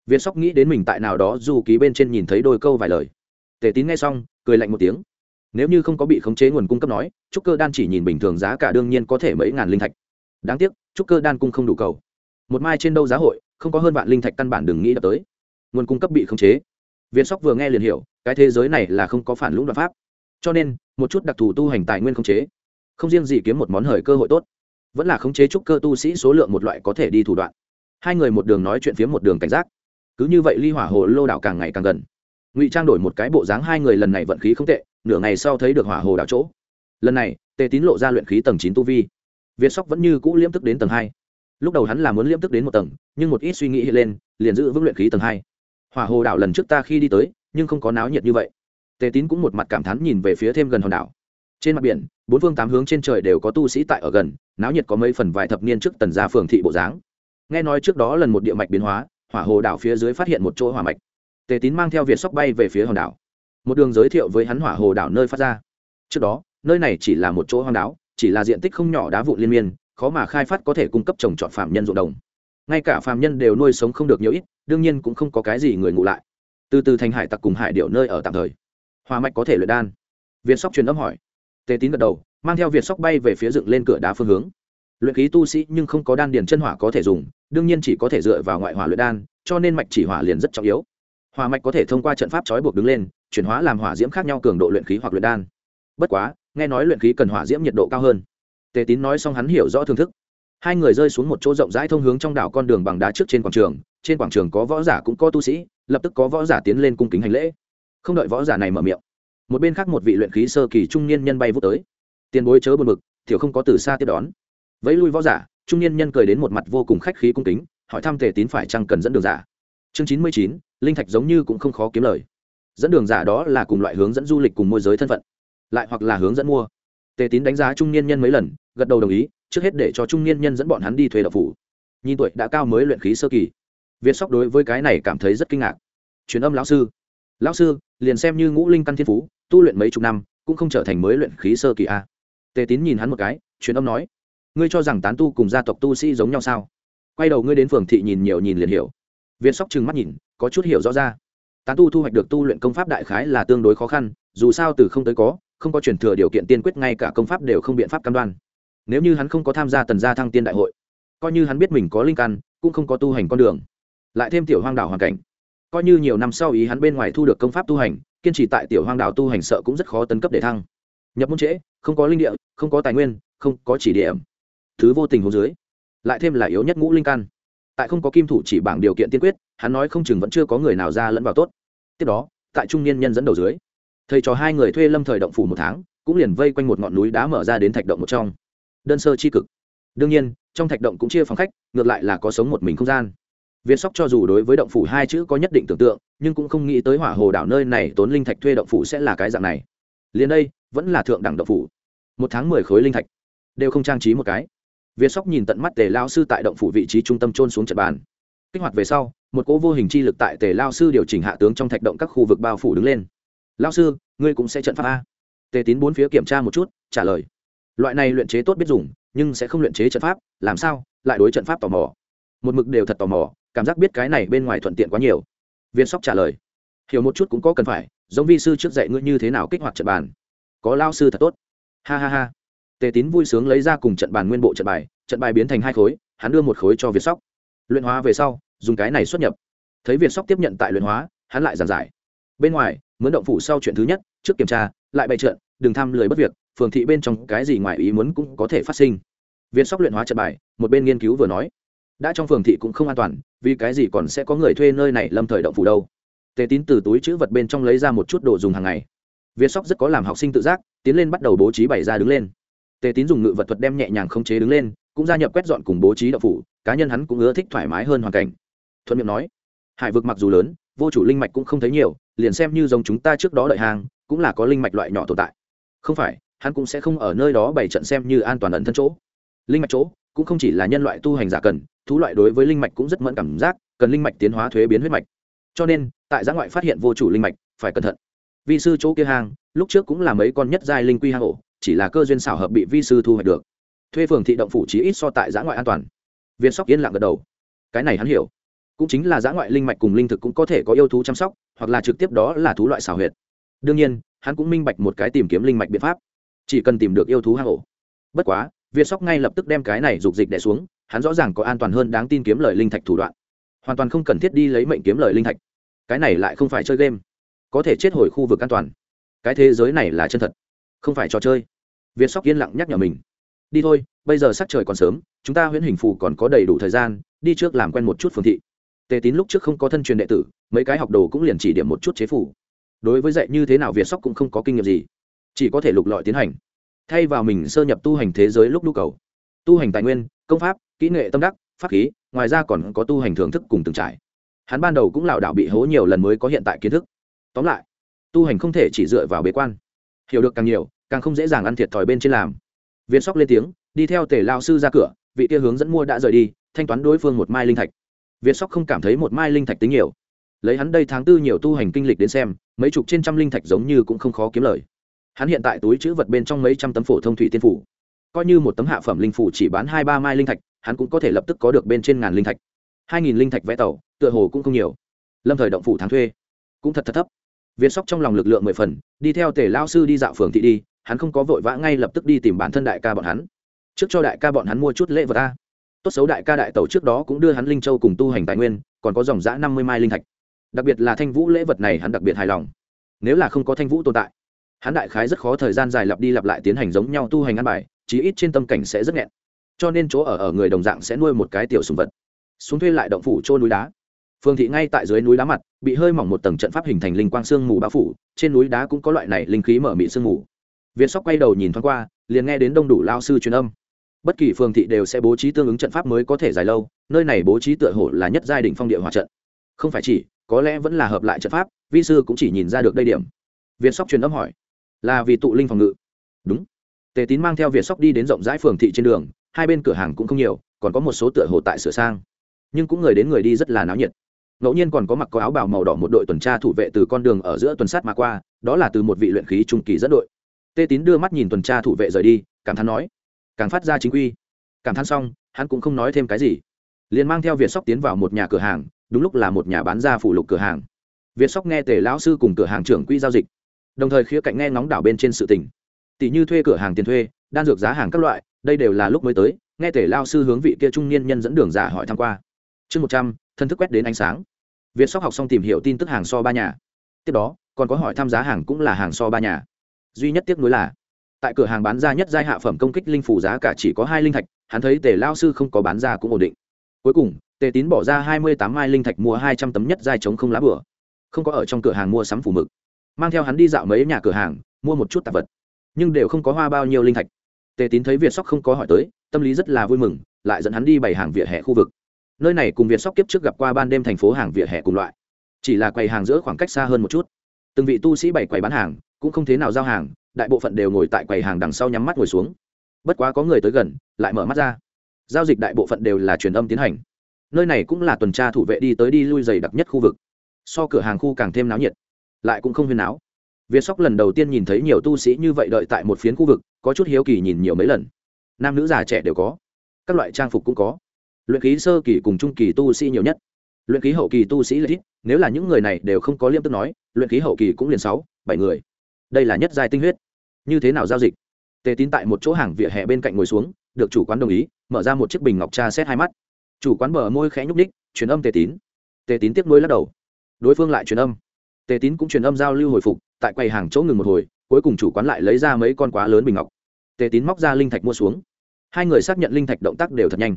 Việt sóc nghĩ đến mình tại nào đó dù ký bên trên nhìn thấy đôi câu vài lời. Tề tín nghe xong, cười lạnh một tiếng nếu như không có bị khống chế nguồn cung cấp nói, trúc cơ đan chỉ nhìn bình thường giá cả đương nhiên có thể mấy ngàn linh thạch. Đáng tiếc, trúc cơ đan cung không đủ cầu. Một mai trên đâu giá hội, không có hơn vạn linh thạch căn bản đừng nghĩ đập tới. Nguồn cung cấp bị khống chế. Việt sóc vừa nghe liền hiểu, cái thế giới này là không có phản lũng đoạn pháp. Cho nên, một chút đặc thù tu hành tài nguyên khống chế, không riêng gì kiếm một món hời cơ hội tốt, vẫn là khống chế trúc cơ tu sĩ số lượng một loại có thể đi thủ đoạn. Hai người một đường nói chuyện phía một đường cảnh giác. Cứ như vậy ly hỏa hồ lô đảo càng ngày càng gần ngụy trang đổi một cái bộ dáng hai người lần này vận khí không tệ, nửa ngày sau thấy được hỏa hồ đảo chỗ. Lần này, tề tín lộ ra luyện khí tầng chín tu vi. Việt sóc vẫn như cũ liễm tức đến tầng hai. Lúc đầu hắn là muốn liễm tức đến một tầng, nhưng một ít suy nghĩ hiện lên, liền giữ vững luyện khí tầng hai. Hỏa hồ đảo lần trước ta khi đi tới, nhưng không có náo nhiệt như vậy. Tề tín cũng một mặt cảm thán nhìn về phía thêm gần hòn đảo. Trên mặt biển, bốn phương tám hướng trên trời đều có tu sĩ tại ở gần, náo nhiệt có mấy phần vài thập niên trước tần gia phường thị bộ dáng. Nghe nói trước đó lần một địa mạch biến hóa, hỏa hồ đảo phía dưới phát hiện một chỗ hỏa mạch tề tín mang theo việt sóc bay về phía hòn đảo. Một đường giới thiệu với hắn hỏa hồ đảo nơi phát ra. Trước đó, nơi này chỉ là một chỗ hoang đảo, chỉ là diện tích không nhỏ đá vụn liên miên, khó mà khai phát có thể cung cấp trồng trọt phạm nhân ruộng đồng. Ngay cả phạm nhân đều nuôi sống không được nhiều ít, đương nhiên cũng không có cái gì người ngụ lại. Từ từ thành hải tặc cùng hải điệu nơi ở tạm thời. Hoa mạch có thể luyện đan. Việt sóc truyền âm hỏi. Tề tín gật đầu, mang theo việt sóc bay về phía dựng lên cửa đá phương hướng. Luyện khí tu sĩ nhưng không có đan điền chân hỏa có thể dùng, đương nhiên chỉ có thể dựa vào ngoại hỏa luyện đan, cho nên mạch chỉ hỏa liền rất trọng yếu hỏa mạch có thể thông qua trận pháp trói buộc đứng lên, chuyển hóa làm hỏa diễm khác nhau cường độ luyện khí hoặc luyện đan. Bất quá, nghe nói luyện khí cần hỏa diễm nhiệt độ cao hơn. Tề tín nói xong hắn hiểu rõ thương thức. Hai người rơi xuống một chỗ rộng rãi thông hướng trong đảo con đường bằng đá trước trên quảng trường, trên quảng trường có võ giả cũng có tu sĩ, lập tức có võ giả tiến lên cung kính hành lễ. Không đợi võ giả này mở miệng, một bên khác một vị luyện khí sơ kỳ trung niên nhân bay vút tới. Tiền bối chớ buồn bực thiểu không có từ xa tiếp đón. Vẫy lui võ giả, trung niên nhân cười đến một mặt vô cùng khách khí cung kính, hỏi thăm tề tín phải chăng cần dẫn đường giả chương chín mươi chín, linh thạch giống như cũng không khó kiếm lời. Dẫn đường giả đó là cùng loại hướng dẫn du lịch cùng môi giới thân phận, lại hoặc là hướng dẫn mua. Tề tín đánh giá trung niên nhân mấy lần, gật đầu đồng ý, trước hết để cho trung niên nhân dẫn bọn hắn đi thuê đậu phủ. Nhìn tuổi đã cao mới luyện khí sơ kỳ. Việt sóc đối với cái này cảm thấy rất kinh ngạc. Truyền âm lão sư. Lão sư, liền xem như ngũ linh căn thiên phú, tu luyện mấy chục năm, cũng không trở thành mới luyện khí sơ kỳ a tề tín nhìn hắn một cái, truyền âm nói. Ngươi cho rằng tán tu cùng gia tộc tu sĩ giống nhau sao? Quay đầu ngươi đến phường thị nhìn nhiều nhìn liền hiểu viên sóc trừng mắt nhìn, có chút hiểu rõ ra. Tán tu thu hoạch được tu luyện công pháp đại khái là tương đối khó khăn, dù sao từ không tới có, không có chuyển thừa điều kiện tiên quyết ngay cả công pháp đều không biện pháp cam đoan. Nếu như hắn không có tham gia tần gia thăng tiên đại hội, coi như hắn biết mình có linh căn, cũng không có tu hành con đường. Lại thêm tiểu hoang đảo hoàn cảnh, coi như nhiều năm sau ý hắn bên ngoài thu được công pháp tu hành, kiên trì tại tiểu hoang đảo tu hành sợ cũng rất khó tấn cấp để thăng. Nhập môn trễ, không có linh địa, không có tài nguyên, không có chỉ điểm. Thứ vô tình hồ dưới, lại thêm là yếu nhất ngũ linh căn tại không có kim thủ chỉ bảng điều kiện tiên quyết, hắn nói không chừng vẫn chưa có người nào ra lẫn vào tốt. Tiếp đó, tại trung niên nhân dẫn đầu dưới, thầy trò hai người thuê lâm thời động phủ một tháng, cũng liền vây quanh một ngọn núi đá mở ra đến thạch động một trong. Đơn sơ c h i cực. Đương nhiên, trong thạch động cũng chia phòng khách, ngược lại là có sống một mình không gian. Việt sóc cho dù đối với động phủ hai chữ có nhất định tưởng tượng, nhưng cũng không nghĩ tới hỏa hồ đảo nơi này tốn linh thạch thuê động phủ sẽ là cái dạng này. Liền đây, vẫn là thượng đẳng động phủ. Một tháng mười khối linh thạch. Đều không trang trí một cái. Viên sóc nhìn tận mắt tề lao sư tại động phủ vị trí trung tâm trôn xuống trận bàn. Kích hoạt về sau, một cỗ vô hình chi lực tại tề lao sư điều chỉnh hạ tướng trong thạch động các khu vực bao phủ đứng lên. Lao sư, ngươi cũng sẽ trận pháp a? Tề tín bốn phía kiểm tra một chút, trả lời. Loại này luyện chế tốt biết dùng, nhưng sẽ không luyện chế trận pháp, làm sao, lại đối trận pháp tò mò? Một mực đều thật tò mò, cảm giác biết cái này bên ngoài thuận tiện quá nhiều. Viên sóc trả lời. Hiểu một chút cũng có cần phải, giống vi sư trước dạy ngươi như thế nào kích hoạt trận bàn. Có lao sư thật tốt. Ha ha ha tề tín vui sướng lấy ra cùng trận bàn nguyên bộ trận bài trận bài biến thành hai khối, hắn đưa một khối cho việt sóc. Luyện hóa về sau, dùng cái này xuất nhập. Thấy việt sóc tiếp nhận tại luyện hóa, hắn lại giảng giải. Bên ngoài, mướn động phủ sau chuyện thứ nhất, trước kiểm tra, lại bày trận, đừng tham lười bất việc, phường thị bên trong cái gì ngoài ý muốn cũng có thể phát sinh. Việt sóc luyện hóa trận bài, một bên nghiên cứu vừa nói. Đã trong phường thị cũng không an toàn, vì cái gì còn sẽ có người thuê nơi này lâm thời động phủ đâu? Tề tín từ túi chữ vật bên trong lấy ra một chút đồ dùng hàng ngày. Việt sóc rất có làm học sinh tự giác, tiến lên bắt đầu bố trí bày ra đứng lên tề tín dùng ngự vật thuật đem nhẹ nhàng không chế đứng lên, cũng gia nhập quét dọn cùng bố trí đậu phủ, cá nhân hắn cũng ưa thích thoải mái hơn hoàn cảnh. Thuận miệng nói, hải vực mặc dù lớn, vô chủ linh mạch cũng không thấy nhiều, liền xem như giống chúng ta trước đó đợi hàng, cũng là có linh mạch loại nhỏ tồn tại. Không phải, hắn cũng sẽ không ở nơi đó bày trận xem như an toàn ẩn thân chỗ. Linh mạch chỗ, cũng không chỉ là nhân loại tu hành giả cần, thú loại đối với linh mạch cũng rất mẫn cảm giác, cần linh mạch tiến hóa thuế biến huyết mạch. Cho nên, tại giã ngoại phát hiện vô chủ linh mạch, phải cẩn thận. Vi sư chỗ kia hang lúc trước cũng là mấy con nhất giai linh quy hang ổ chỉ là cơ duyên xảo hợp bị vi sư thu hoạch được. Thuê phường thị động phủ chí ít so tại giã ngoại an toàn. Viên sóc yên lặng gật đầu. Cái này hắn hiểu. Cũng chính là giã ngoại linh mạch cùng linh thực cũng có thể có yêu thú chăm sóc, hoặc là trực tiếp đó là thú loại xảo huyệt. Đương nhiên, hắn cũng minh bạch một cái tìm kiếm linh mạch biện pháp. Chỉ cần tìm được yêu thú hang ổ. Bất quá, viên sóc ngay lập tức đem cái này dục dịch đẻ xuống, hắn rõ ràng có an toàn hơn đáng tin kiếm lời linh thạch thủ đoạn. Hoàn toàn không cần thiết đi lấy mệnh kiếm lời linh thạch. Cái này lại không phải chơi game. Có thể chết hồi khu vực an toàn. Cái thế giới này là chân thật không phải trò chơi. Việt sóc yên lặng nhắc nhở mình. Đi thôi, bây giờ sắc trời còn sớm, chúng ta huyễn hình phù còn có đầy đủ thời gian, đi trước làm quen một chút phương thị. Tề tín lúc trước không có thân truyền đệ tử, mấy cái học đồ cũng liền chỉ điểm một chút chế phủ đối với dạy như thế nào việt sóc cũng không có kinh nghiệm gì, chỉ có thể lục lọi tiến hành. Thay vào mình sơ nhập tu hành thế giới lúc nhu cầu. Tu hành tài nguyên, công pháp, kỹ nghệ, tâm đắc, pháp khí, ngoài ra còn có tu hành thưởng thức cùng từng trải. Hắn ban đầu cũng lảo đảo bị hố nhiều lần mới có hiện tại kiến thức. Tóm lại, tu hành không thể chỉ dựa vào bế quan hiểu được càng nhiều, càng không dễ dàng ăn thiệt thòi bên trên làm. Viên sóc lên tiếng, đi theo tề lao sư ra cửa, vị kia hướng dẫn mua đã rời đi, thanh toán đối phương một mai linh thạch. Viên sóc không cảm thấy một mai linh thạch tính nhiều. Lấy hắn đây tháng tư nhiều tu hành kinh lịch đến xem, mấy chục trên trăm linh thạch giống như cũng không khó kiếm lời. Hắn hiện tại túi chữ vật bên trong mấy trăm tấm phổ thông thủy tiên phủ. Coi như một tấm hạ phẩm linh phủ chỉ bán hai ba mai linh thạch, hắn cũng có thể lập tức có được bên trên ngàn linh thạch. Hai nghìn linh thạch vẽ tàu, tựa hồ cũng không nhiều. Lâm thời động phủ tháng thuê, cũng thật thật thấp viên sóc trong lòng lực lượng mười phần, đi theo tề lao sư đi dạo phường thị đi, hắn không có vội vã ngay lập tức đi tìm bản thân đại ca bọn hắn. Trước cho đại ca bọn hắn mua chút lễ vật ta tốt xấu đại ca đại tẩu trước đó cũng đưa hắn linh châu cùng tu hành tài nguyên, còn có dòng giã năm mươi mai linh thạch. Đặc biệt là thanh vũ lễ vật này hắn đặc biệt hài lòng. Nếu là không có thanh vũ tồn tại, hắn đại khái rất khó thời gian dài lặp đi lặp lại tiến hành giống nhau tu hành ăn bài, chí ít trên tâm cảnh sẽ rất nghẹn. Cho nên chỗ ở ở người đồng dạng sẽ nuôi một cái tiểu sùng vật. Xuống thuê lại động phủ trôn núi đá. Phương thị ngay tại dưới núi đá mặt bị hơi mỏng một tầng trận pháp hình thành linh quang sương mù bao phủ, trên núi đá cũng có loại này linh khí mở mị sương mù. Việt sóc quay đầu nhìn thoáng qua, liền nghe đến đông đủ lao sư truyền âm. Bất kỳ phương thị đều sẽ bố trí tương ứng trận pháp mới có thể dài lâu, nơi này bố trí tựa hồ là nhất giai đình phong địa hòa trận. Không phải chỉ, có lẽ vẫn là hợp lại trận pháp, vi sư cũng chỉ nhìn ra được đây điểm. Việt sóc truyền âm hỏi, là vì tụ linh phòng ngự? Đúng. Tề tín mang theo việt sóc đi đến rộng rãi phường thị trên đường, hai bên cửa hàng cũng không nhiều, còn có một số tựa hồ tại sửa sang. Nhưng cũng người đến người đi rất là náo nhiệt ngẫu nhiên còn có mặc có áo bào màu đỏ một đội tuần tra thủ vệ từ con đường ở giữa tuần sát mà qua, đó là từ một vị luyện khí trung kỳ dẫn đội. Tê tín đưa mắt nhìn tuần tra thủ vệ rời đi, cảm thán nói, càng phát ra chính quy. Cảm thán xong, hắn cũng không nói thêm cái gì. Liền mang theo việt sóc tiến vào một nhà cửa hàng, đúng lúc là một nhà bán ra phụ lục cửa hàng. Việt sóc nghe tề lão sư cùng cửa hàng trưởng quỹ giao dịch, đồng thời khía cạnh nghe ngóng đảo bên trên sự tình. Tỷ như thuê cửa hàng tiền thuê, đan dược giá hàng các loại, đây đều là lúc mới tới, nghe tề lao sư hướng vị kia trung niên nhân dẫn đường giả hỏi tham q u a chương một trăm thân thức quét đến ánh sáng. Việt sóc học xong tìm hiểu tin tức hàng so ba nhà. Tiếp đó, còn có hỏi tham giá hàng cũng là hàng so ba nhà. Duy nhất tiếc nuối là, tại cửa hàng bán ra nhất giai hạ phẩm công kích linh phủ giá cả chỉ có hai linh thạch, hắn thấy tề lao sư không có bán ra cũng ổn định. Cuối cùng, tề tín bỏ ra hai mươi tám mai linh thạch mua hai trăm tấm nhất giai chống không lá bửa. Không có ở trong cửa hàng mua sắm phủ mực. Mang theo hắn đi dạo mấy nhà cửa hàng, mua một chút tạp vật. Nhưng đều không có hoa bao nhiêu linh thạch. Tề tín thấy việt sóc không có hỏi tới, tâm lý rất là vui mừng, lại dẫn hắn đi bày hàng vỉa hè khu vực nơi này cùng việt sóc kiếp trước gặp qua ban đêm thành phố hàng vỉa hè cùng loại. Chỉ là quầy hàng giữa khoảng cách xa hơn một chút. Từng vị tu sĩ bày quầy bán hàng, cũng không thế nào giao hàng, đại bộ phận đều ngồi tại quầy hàng đằng sau nhắm mắt ngồi xuống. Bất quá có người tới gần, lại mở mắt ra. Giao dịch đại bộ phận đều là truyền âm tiến hành. Nơi này cũng là tuần tra thủ vệ đi tới đi lui dày đặc nhất khu vực. So cửa hàng khu càng thêm náo nhiệt, lại cũng không huyên náo. Việt sóc lần đầu tiên nhìn thấy nhiều tu sĩ như vậy đợi tại một phiến khu vực, có chút hiếu kỳ nhìn nhiều mấy lần. Nam nữ già trẻ đều có, các loại trang phục cũng có luyện khí sơ kỳ cùng trung kỳ tu sĩ nhiều nhất. Luyện khí hậu kỳ tu sĩ là ít, nếu là những người này đều không có liêm tức nói, luyện khí hậu kỳ cũng liền sáu, bảy người. Đây là nhất giai tinh huyết. Như thế nào giao dịch? Tề tín tại một chỗ hàng vỉa hè bên cạnh ngồi xuống, được chủ quán đồng ý, mở ra một chiếc bình ngọc tra xét hai mắt. Chủ quán bờ môi khẽ nhúc ních truyền âm tề tín. Tề tín tiếp nối lắc đầu. Đối phương lại truyền âm. Tề tín cũng truyền âm giao lưu hồi phục, tại quầy hàng chỗ ngừng một hồi, cuối cùng chủ quán lại lấy ra mấy con quá lớn bình ngọc. Tề tín móc ra linh thạch mua xuống. Hai người xác nhận linh thạch động tác đều thật nhanh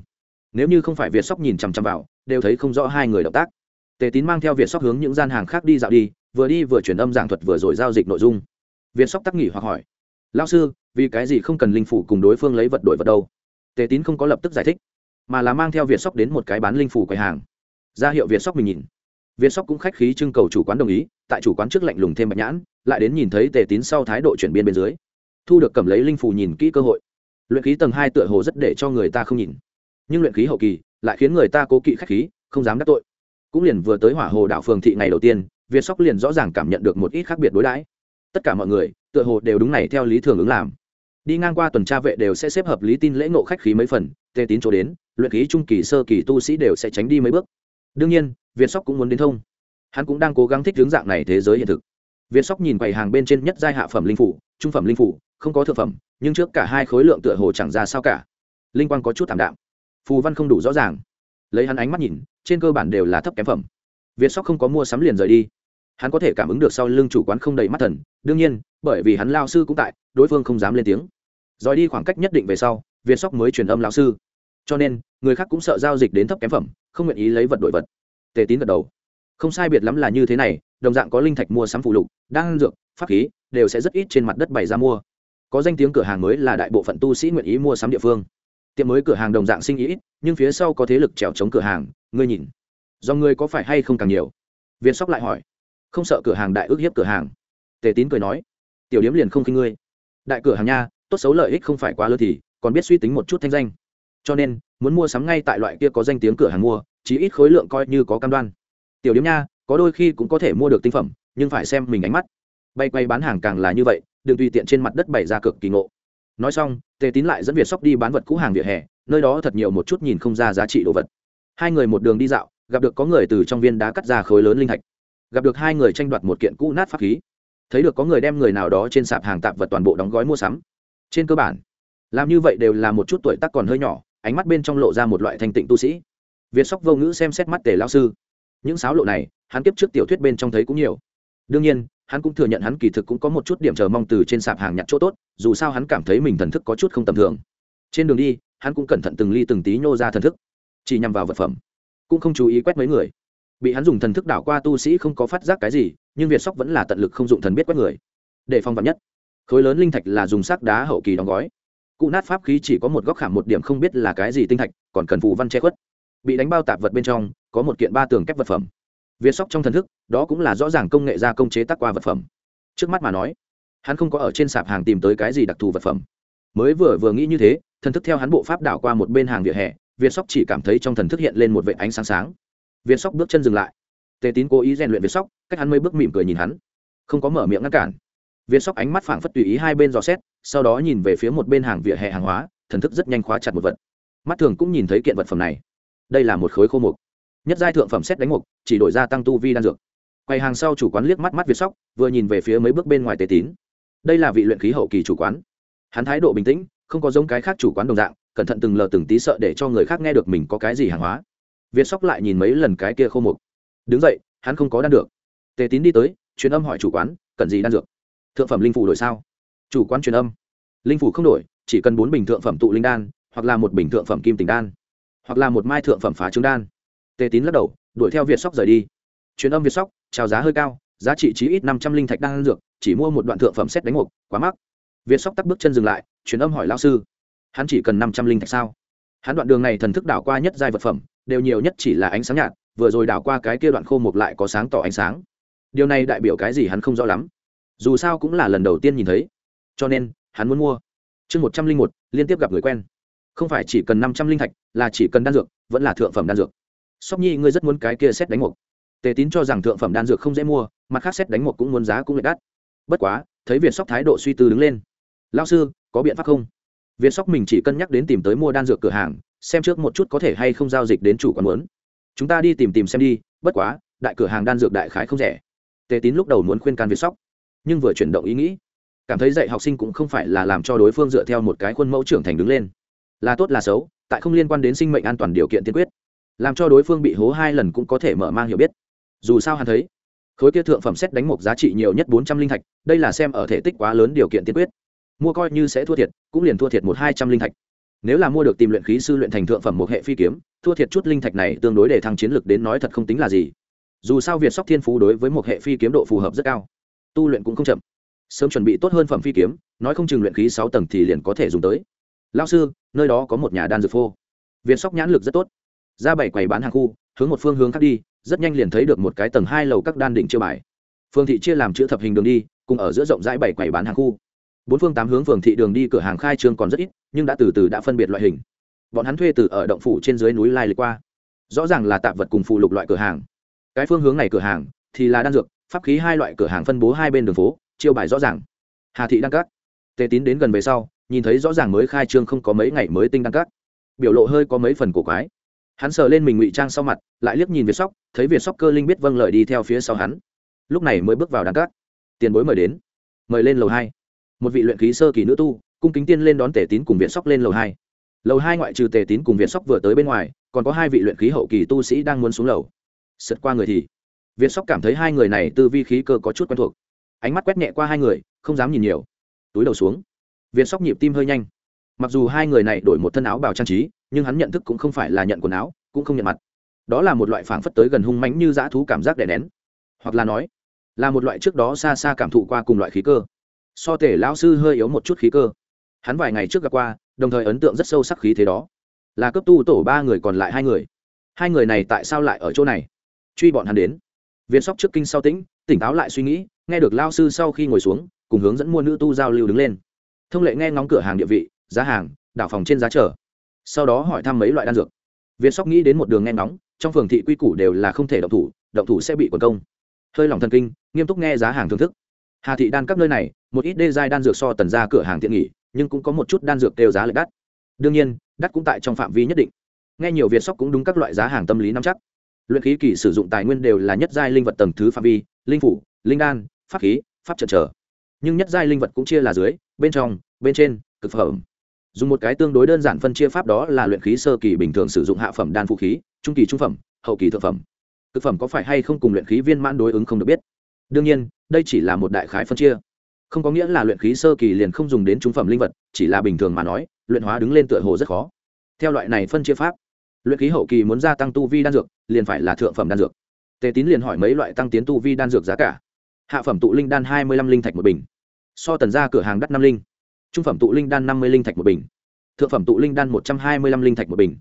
nếu như không phải việt sóc nhìn chằm chằm vào, đều thấy không rõ hai người động tác. Tề tín mang theo việt sóc hướng những gian hàng khác đi dạo đi, vừa đi vừa truyền âm giảng thuật vừa rồi giao dịch nội dung. Việt sóc tắc nghỉ hoặc hỏi lao sư, vì cái gì không cần linh phủ cùng đối phương lấy vật đổi vật đâu? Tề tín không có lập tức giải thích, mà là mang theo việt sóc đến một cái bán linh phủ quầy hàng. Ra hiệu việt sóc mình nhìn. Việt sóc cũng khách khí trưng cầu chủ quán đồng ý, tại chủ quán trước lạnh lùng thêm bạch nhãn, lại đến nhìn thấy tề tín sau thái độ chuyển biên bên dưới. Thu được cầm lấy linh phủ nhìn kỹ cơ hội. Luyện khí tầng hai tựa hồ rất để cho người ta không nhìn nhưng luyện khí hậu kỳ lại khiến người ta cố kỵ khách khí, không dám đắc tội. Cũng liền vừa tới hỏa hồ đảo phường thị ngày đầu tiên, việt sóc liền rõ ràng cảm nhận được một ít khác biệt đối đãi. Tất cả mọi người, tựa hồ đều đúng này theo lý thường ứng làm. Đi ngang qua tuần tra vệ đều sẽ xếp hợp lý tin lễ ngộ khách khí mấy phần, tê tín chỗ đến, luyện khí trung kỳ, sơ kỳ tu sĩ đều sẽ tránh đi mấy bước. Đương nhiên, việt sóc cũng muốn đến thông. Hắn cũng đang cố gắng thích hướng dạng này thế giới hiện thực. Việt sóc nhìn quầy hàng bên trên nhất giai hạ phẩm linh phủ, trung phẩm linh phủ, không có thượng phẩm, nhưng trước cả hai khối lượng tựa hồ chẳng ra sao cả. Linh quang có chút thảm đạm phù văn không đủ rõ ràng. Lấy hắn ánh mắt nhìn, trên cơ bản đều là thấp kém phẩm. Việt sóc không có mua sắm liền rời đi. Hắn có thể cảm ứng được sau lưng chủ quán không đầy mắt thần. Đương nhiên, bởi vì hắn lao sư cũng tại, đối phương không dám lên tiếng. Rồi đi khoảng cách nhất định về sau, việt sóc mới truyền âm lao sư. Cho nên, người khác cũng sợ giao dịch đến thấp kém phẩm, không nguyện ý lấy vật đổi vật. Tề tín gật đầu. Không sai biệt lắm là như thế này, đồng dạng có linh thạch mua sắm phụ lục đang dược, pháp khí, đều sẽ rất ít trên mặt đất bày ra mua. Có danh tiếng cửa hàng mới là đại bộ phận tu sĩ nguyện ý mua sắm địa phương tiệm mới cửa hàng đồng dạng sinh ý ít, nhưng phía sau có thế lực trèo chống cửa hàng, ngươi nhìn. Do ngươi có phải hay không càng nhiều? Viên sóc lại hỏi. Không sợ cửa hàng đại ước hiếp cửa hàng. Tề tín cười nói. Tiểu điếm liền không khinh ngươi. Đại cửa hàng nha, tốt xấu lợi ích không phải quá lớn thì, còn biết suy tính một chút thanh danh. Cho nên, muốn mua sắm ngay tại loại kia có danh tiếng cửa hàng mua chỉ ít khối lượng coi như có cam đoan. Tiểu điếm nha, có đôi khi cũng có thể mua được tinh phẩm, nhưng phải xem mình ánh mắt. Bay quay bán hàng càng là như vậy, đừng tùy tiện trên mặt đất bày ra cực kỳ ngộ nói xong, tề tín lại dẫn việt sóc đi bán vật cũ hàng vỉa hè, nơi đó thật nhiều một chút nhìn không ra giá trị đồ vật. Hai người một đường đi dạo, gặp được có người từ trong viên đá cắt ra khối lớn linh thạch. Gặp được hai người tranh đoạt một kiện cũ nát pháp khí. Thấy được có người đem người nào đó trên sạp hàng tạp vật toàn bộ đóng gói mua sắm. Trên cơ bản, làm như vậy đều là một chút tuổi tác còn hơi nhỏ, ánh mắt bên trong lộ ra một loại thanh tịnh tu sĩ. Việt sóc vô ngữ xem xét mắt tề lao sư. Những sáo lộ này, hắn kiếp trước tiểu thuyết bên trong thấy cũng nhiều. Đương nhiên hắn cũng thừa nhận hắn kỳ thực cũng có một chút điểm chờ mong từ trên sạp hàng nhặt chỗ tốt, dù sao hắn cảm thấy mình thần thức có chút không tầm thường. Trên đường đi, hắn cũng cẩn thận từng ly từng tí nhô ra thần thức, chỉ nhằm vào vật phẩm. Cũng không chú ý quét mấy người. Bị hắn dùng thần thức đảo qua tu sĩ không có phát giác cái gì, nhưng việt sóc vẫn là tận lực không dụng thần biết quét người. Để phong vật nhất, khối lớn linh thạch là dùng sắc đá hậu kỳ đóng gói. Cụ nát pháp khí chỉ có một góc khảm một điểm không biết là cái gì tinh thạch, còn cần phù văn che khuất. Bị đánh bao tạp vật bên trong, có một kiện ba tường kép vật phẩm việt sóc trong thần thức, đó cũng là rõ ràng công nghệ gia công chế tác qua vật phẩm. Trước mắt mà nói, hắn không có ở trên sạp hàng tìm tới cái gì đặc thù vật phẩm. Mới vừa vừa nghĩ như thế, thần thức theo hắn bộ pháp đảo qua một bên hàng vỉa hè việt sóc chỉ cảm thấy trong thần thức hiện lên một vệ ánh sáng sáng. Việt sóc bước chân dừng lại. Tề tín cố ý rèn luyện việt sóc, cách hắn mấy bước mỉm cười nhìn hắn. Không có mở miệng ngăn cản. Việt sóc ánh mắt phảng phất tùy ý hai bên dò xét, sau đó nhìn về phía một bên hàng vỉa hè hàng hóa, thần thức rất nhanh khóa chặt một vật. Mắt thường cũng nhìn thấy kiện vật phẩm này. Đây là một khối khô mục nhất giai thượng phẩm xét đánh mục, chỉ đổi ra tăng tu vi đan dược. Quầy hàng sau chủ quán liếc mắt mắt việt sóc, vừa nhìn về phía mấy bước bên ngoài tề tín. Đây là vị luyện khí hậu kỳ chủ quán. Hắn thái độ bình tĩnh, không có giống cái khác chủ quán đồng dạng, cẩn thận từng lờ từng tí sợ để cho người khác nghe được mình có cái gì hàng hóa. Việt sóc lại nhìn mấy lần cái kia khô mục. Đứng dậy, hắn không có đan được. Tề tín đi tới, truyền âm hỏi chủ quán, cần gì đan dược? Thượng phẩm linh phủ đổi sao? Chủ quán truyền âm. Linh phủ không đổi, chỉ cần bốn bình thượng phẩm tụ linh đan, hoặc là một bình thượng phẩm kim tình đan, hoặc là một mai thượng phẩm phá trứng đan tề tín lắc đầu, đuổi theo việt sóc rời đi. Truyền âm việt sóc trào giá hơi cao, giá trị chí ít năm trăm linh thạch đang dược, chỉ mua một đoạn thượng phẩm xét đánh mục, quá mắc. Việt sóc tắt bước chân dừng lại, truyền âm hỏi lao sư, hắn chỉ cần năm trăm linh thạch sao? Hắn đoạn đường này thần thức đảo qua nhất giai vật phẩm, đều nhiều nhất chỉ là ánh sáng nhạt, vừa rồi đảo qua cái kia đoạn khô mục lại có sáng tỏ ánh sáng. Điều này đại biểu cái gì hắn không rõ lắm. Dù sao cũng là lần đầu tiên nhìn thấy. Cho nên, hắn muốn mua. Chương một trăm linh một, liên tiếp gặp người quen. Không phải chỉ cần năm trăm linh thạch, là chỉ cần đan dược, vẫn là thượng phẩm đan dược sóc nhi, ngươi rất muốn cái kia xét đánh một tề tín cho rằng thượng phẩm đan dược không dễ mua, mặt khác xét đánh một cũng muốn giá cũng lại đắt. Bất quá, thấy việt sóc thái độ suy tư đứng lên. Lao sư, có biện pháp không? Việt sóc mình chỉ cân nhắc đến tìm tới mua đan dược cửa hàng, xem trước một chút có thể hay không giao dịch đến chủ quán muốn. Chúng ta đi tìm tìm xem đi, bất quá, đại cửa hàng đan dược đại khái không rẻ. Tề tín lúc đầu muốn khuyên can việt sóc, nhưng vừa chuyển động ý nghĩ, cảm thấy dạy học sinh cũng không phải là làm cho đối phương dựa theo một cái khuôn mẫu trưởng thành đứng lên. Là tốt là xấu, tại không liên quan đến sinh mệnh an toàn điều kiện tiên quyết làm cho đối phương bị hố hai lần cũng có thể mở mang hiểu biết. Dù sao hắn thấy, khối kia thượng phẩm xét đánh một giá trị nhiều nhất bốn trăm linh thạch, đây là xem ở thể tích quá lớn điều kiện tiên quyết. Mua coi như sẽ thua thiệt, cũng liền thua thiệt một hai trăm linh thạch. Nếu là mua được tìm luyện khí sư luyện thành thượng phẩm một hệ phi kiếm, thua thiệt chút linh thạch này tương đối để thăng chiến lực đến nói thật không tính là gì. Dù sao việt sóc thiên phú đối với một hệ phi kiếm độ phù hợp rất cao. Tu luyện cũng không chậm. Sớm chuẩn bị tốt hơn phẩm phi kiếm, nói không chừng luyện khí sáu tầng thì liền có thể dùng tới. Lao sư, nơi đó có một nhà đan dược phô. Việt sóc nhãn lực rất tốt ra bảy quầy bán hàng khu hướng một phương hướng khác đi rất nhanh liền thấy được một cái tầng hai lầu các đan đỉnh chiêu bài. Phương thị chia làm chữ thập hình đường đi cùng ở giữa rộng rãi bảy quầy bán hàng khu. Bốn phương tám hướng phường thị đường đi cửa hàng khai trương còn rất ít nhưng đã từ từ đã phân biệt loại hình. Bọn hắn thuê từ ở động phủ trên dưới núi lai lịch qua. Rõ ràng là tạp vật cùng phụ lục loại cửa hàng. Cái phương hướng này cửa hàng thì là đan dược pháp khí hai loại cửa hàng phân bố hai bên đường phố chiêu bài rõ ràng. Hà thị đăng cắt, tề tín đến gần về sau nhìn thấy rõ ràng mới khai trương không có mấy ngày mới tinh đăng cắt, biểu lộ hơi có mấy phần cổ quái hắn sờ lên mình ngụy trang sau mặt, lại liếc nhìn việt sóc, thấy việt sóc cơ linh biết vâng lời đi theo phía sau hắn. Lúc này mới bước vào đàn cát tiền bối mời đến. Mời lên lầu hai. Một vị luyện khí sơ kỳ nữ tu, cung kính tiên lên đón tề tín cùng việt sóc lên lầu hai. Lầu hai ngoại trừ tề tín cùng việt sóc vừa tới bên ngoài, còn có hai vị luyện khí hậu kỳ tu sĩ đang muốn xuống lầu. Sượt qua người thì, việt sóc cảm thấy hai người này tư vi khí cơ có chút quen thuộc. Ánh mắt quét nhẹ qua hai người, không dám nhìn nhiều. Túi đầu xuống. Việt sóc nhịp tim hơi nhanh mặc dù hai người này đổi một thân áo bào trang trí, nhưng hắn nhận thức cũng không phải là nhận quần áo, cũng không nhận mặt. Đó là một loại phảng phất tới gần hung mánh như dã thú cảm giác đè nén. Hoặc là nói, là một loại trước đó xa xa cảm thụ qua cùng loại khí cơ. So tể lão sư hơi yếu một chút khí cơ. Hắn vài ngày trước gặp qua, đồng thời ấn tượng rất sâu sắc khí thế đó. Là cấp tu tổ ba người còn lại hai người. Hai người này tại sao lại ở chỗ này? Truy bọn hắn đến. Viên sóc trước kinh sau tĩnh, tỉnh táo lại suy nghĩ, nghe được lao sư sau khi ngồi xuống, cùng hướng dẫn mua nữ tu giao lưu đứng lên. Thông lệ nghe ngóng cửa hàng địa vị giá hàng, đảo phòng trên giá trở sau đó hỏi thăm mấy loại đan dược. Việt sóc nghĩ đến một đường nghe ngóng, trong phường thị quy củ đều là không thể động thủ động thủ sẽ bị quần công. Hơi lòng thần kinh, nghiêm túc nghe giá hàng thưởng thức. Hà thị đan các nơi này, một ít đê giai đan dược so tần ra cửa hàng tiện nghỉ, nhưng cũng có một chút đan dược đều giá lại đắt. Đương nhiên, đắt cũng tại trong phạm vi nhất định. Nghe nhiều việt sóc cũng đúng các loại giá hàng tâm lý nắm chắc. Luyện khí kỳ sử dụng tài nguyên đều là nhất giai linh vật tầng thứ phạm vi, linh phủ, linh đan, pháp khí, pháp trận trở. Nhưng nhất giai linh vật cũng chia là dưới, bên trong, bên trên, cực phẩm dùng một cái tương đối đơn giản phân chia pháp đó là luyện khí sơ kỳ bình thường sử dụng hạ phẩm đan phụ khí, trung kỳ trung phẩm, hậu kỳ thượng phẩm. Cực phẩm có phải hay không cùng luyện khí viên mãn đối ứng không được biết. Đương nhiên, đây chỉ là một đại khái phân chia. Không có nghĩa là luyện khí sơ kỳ liền không dùng đến trung phẩm linh vật, chỉ là bình thường mà nói, luyện hóa đứng lên tựa hồ rất khó. Theo loại này phân chia pháp, luyện khí hậu kỳ muốn gia tăng tu vi đan dược, liền phải là thượng phẩm đan dược. Tề tín liền hỏi mấy loại tăng tiến tu vi đan dược giá cả. Hạ phẩm tụ linh đan hai mươi lăm linh thạch một bình. So tần ra cửa hàng đắt năm linh trung phẩm tụ linh đan năm mươi linh thạch một bình. Thượng phẩm tụ linh đan một trăm hai mươi lăm linh thạch một bình.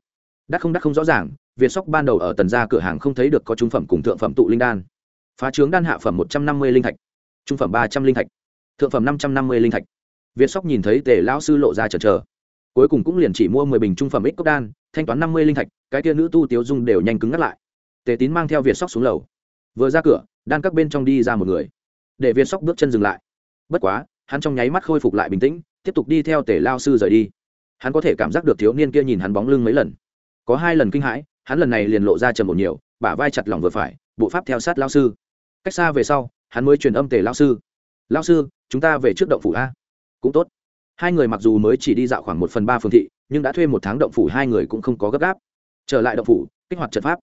Đắt không đắt không rõ ràng, việt sóc ban đầu ở tần ra cửa hàng không thấy được có trung phẩm cùng thượng phẩm tụ linh đan. Phá trướng đan hạ phẩm một trăm năm mươi linh thạch, trung phẩm ba trăm linh thạch, thượng phẩm năm trăm năm mươi linh thạch. Việt sóc nhìn thấy tề lão sư lộ ra chần chờ. Cuối cùng cũng liền chỉ mua mười bình trung phẩm ích cốc đan, thanh toán năm mươi linh thạch, cái kia nữ tu tiếu dung đều nhanh cứng ngắt lại. Tề tín mang theo việt sóc xuống lầu. Vừa ra cửa, đan các bên trong đi ra một người. Để việt sóc bước chân dừng lại. Bất quá, hắn trong nháy mắt khôi phục lại bình tĩnh tiếp tục đi theo tề lao sư rời đi. Hắn có thể cảm giác được thiếu niên kia nhìn hắn bóng lưng mấy lần. Có hai lần kinh hãi, hắn lần này liền lộ ra trầm một nhiều, bả vai chặt lòng vừa phải, bộ pháp theo sát lao sư. Cách xa về sau, hắn mới truyền âm tề lao sư. Lao sư, chúng ta về trước động phủ a. Cũng tốt. Hai người mặc dù mới chỉ đi dạo khoảng một phần ba phương thị, nhưng đã thuê một tháng động phủ, hai người cũng không có gấp gáp. Trở lại động phủ, kích hoạt trận pháp.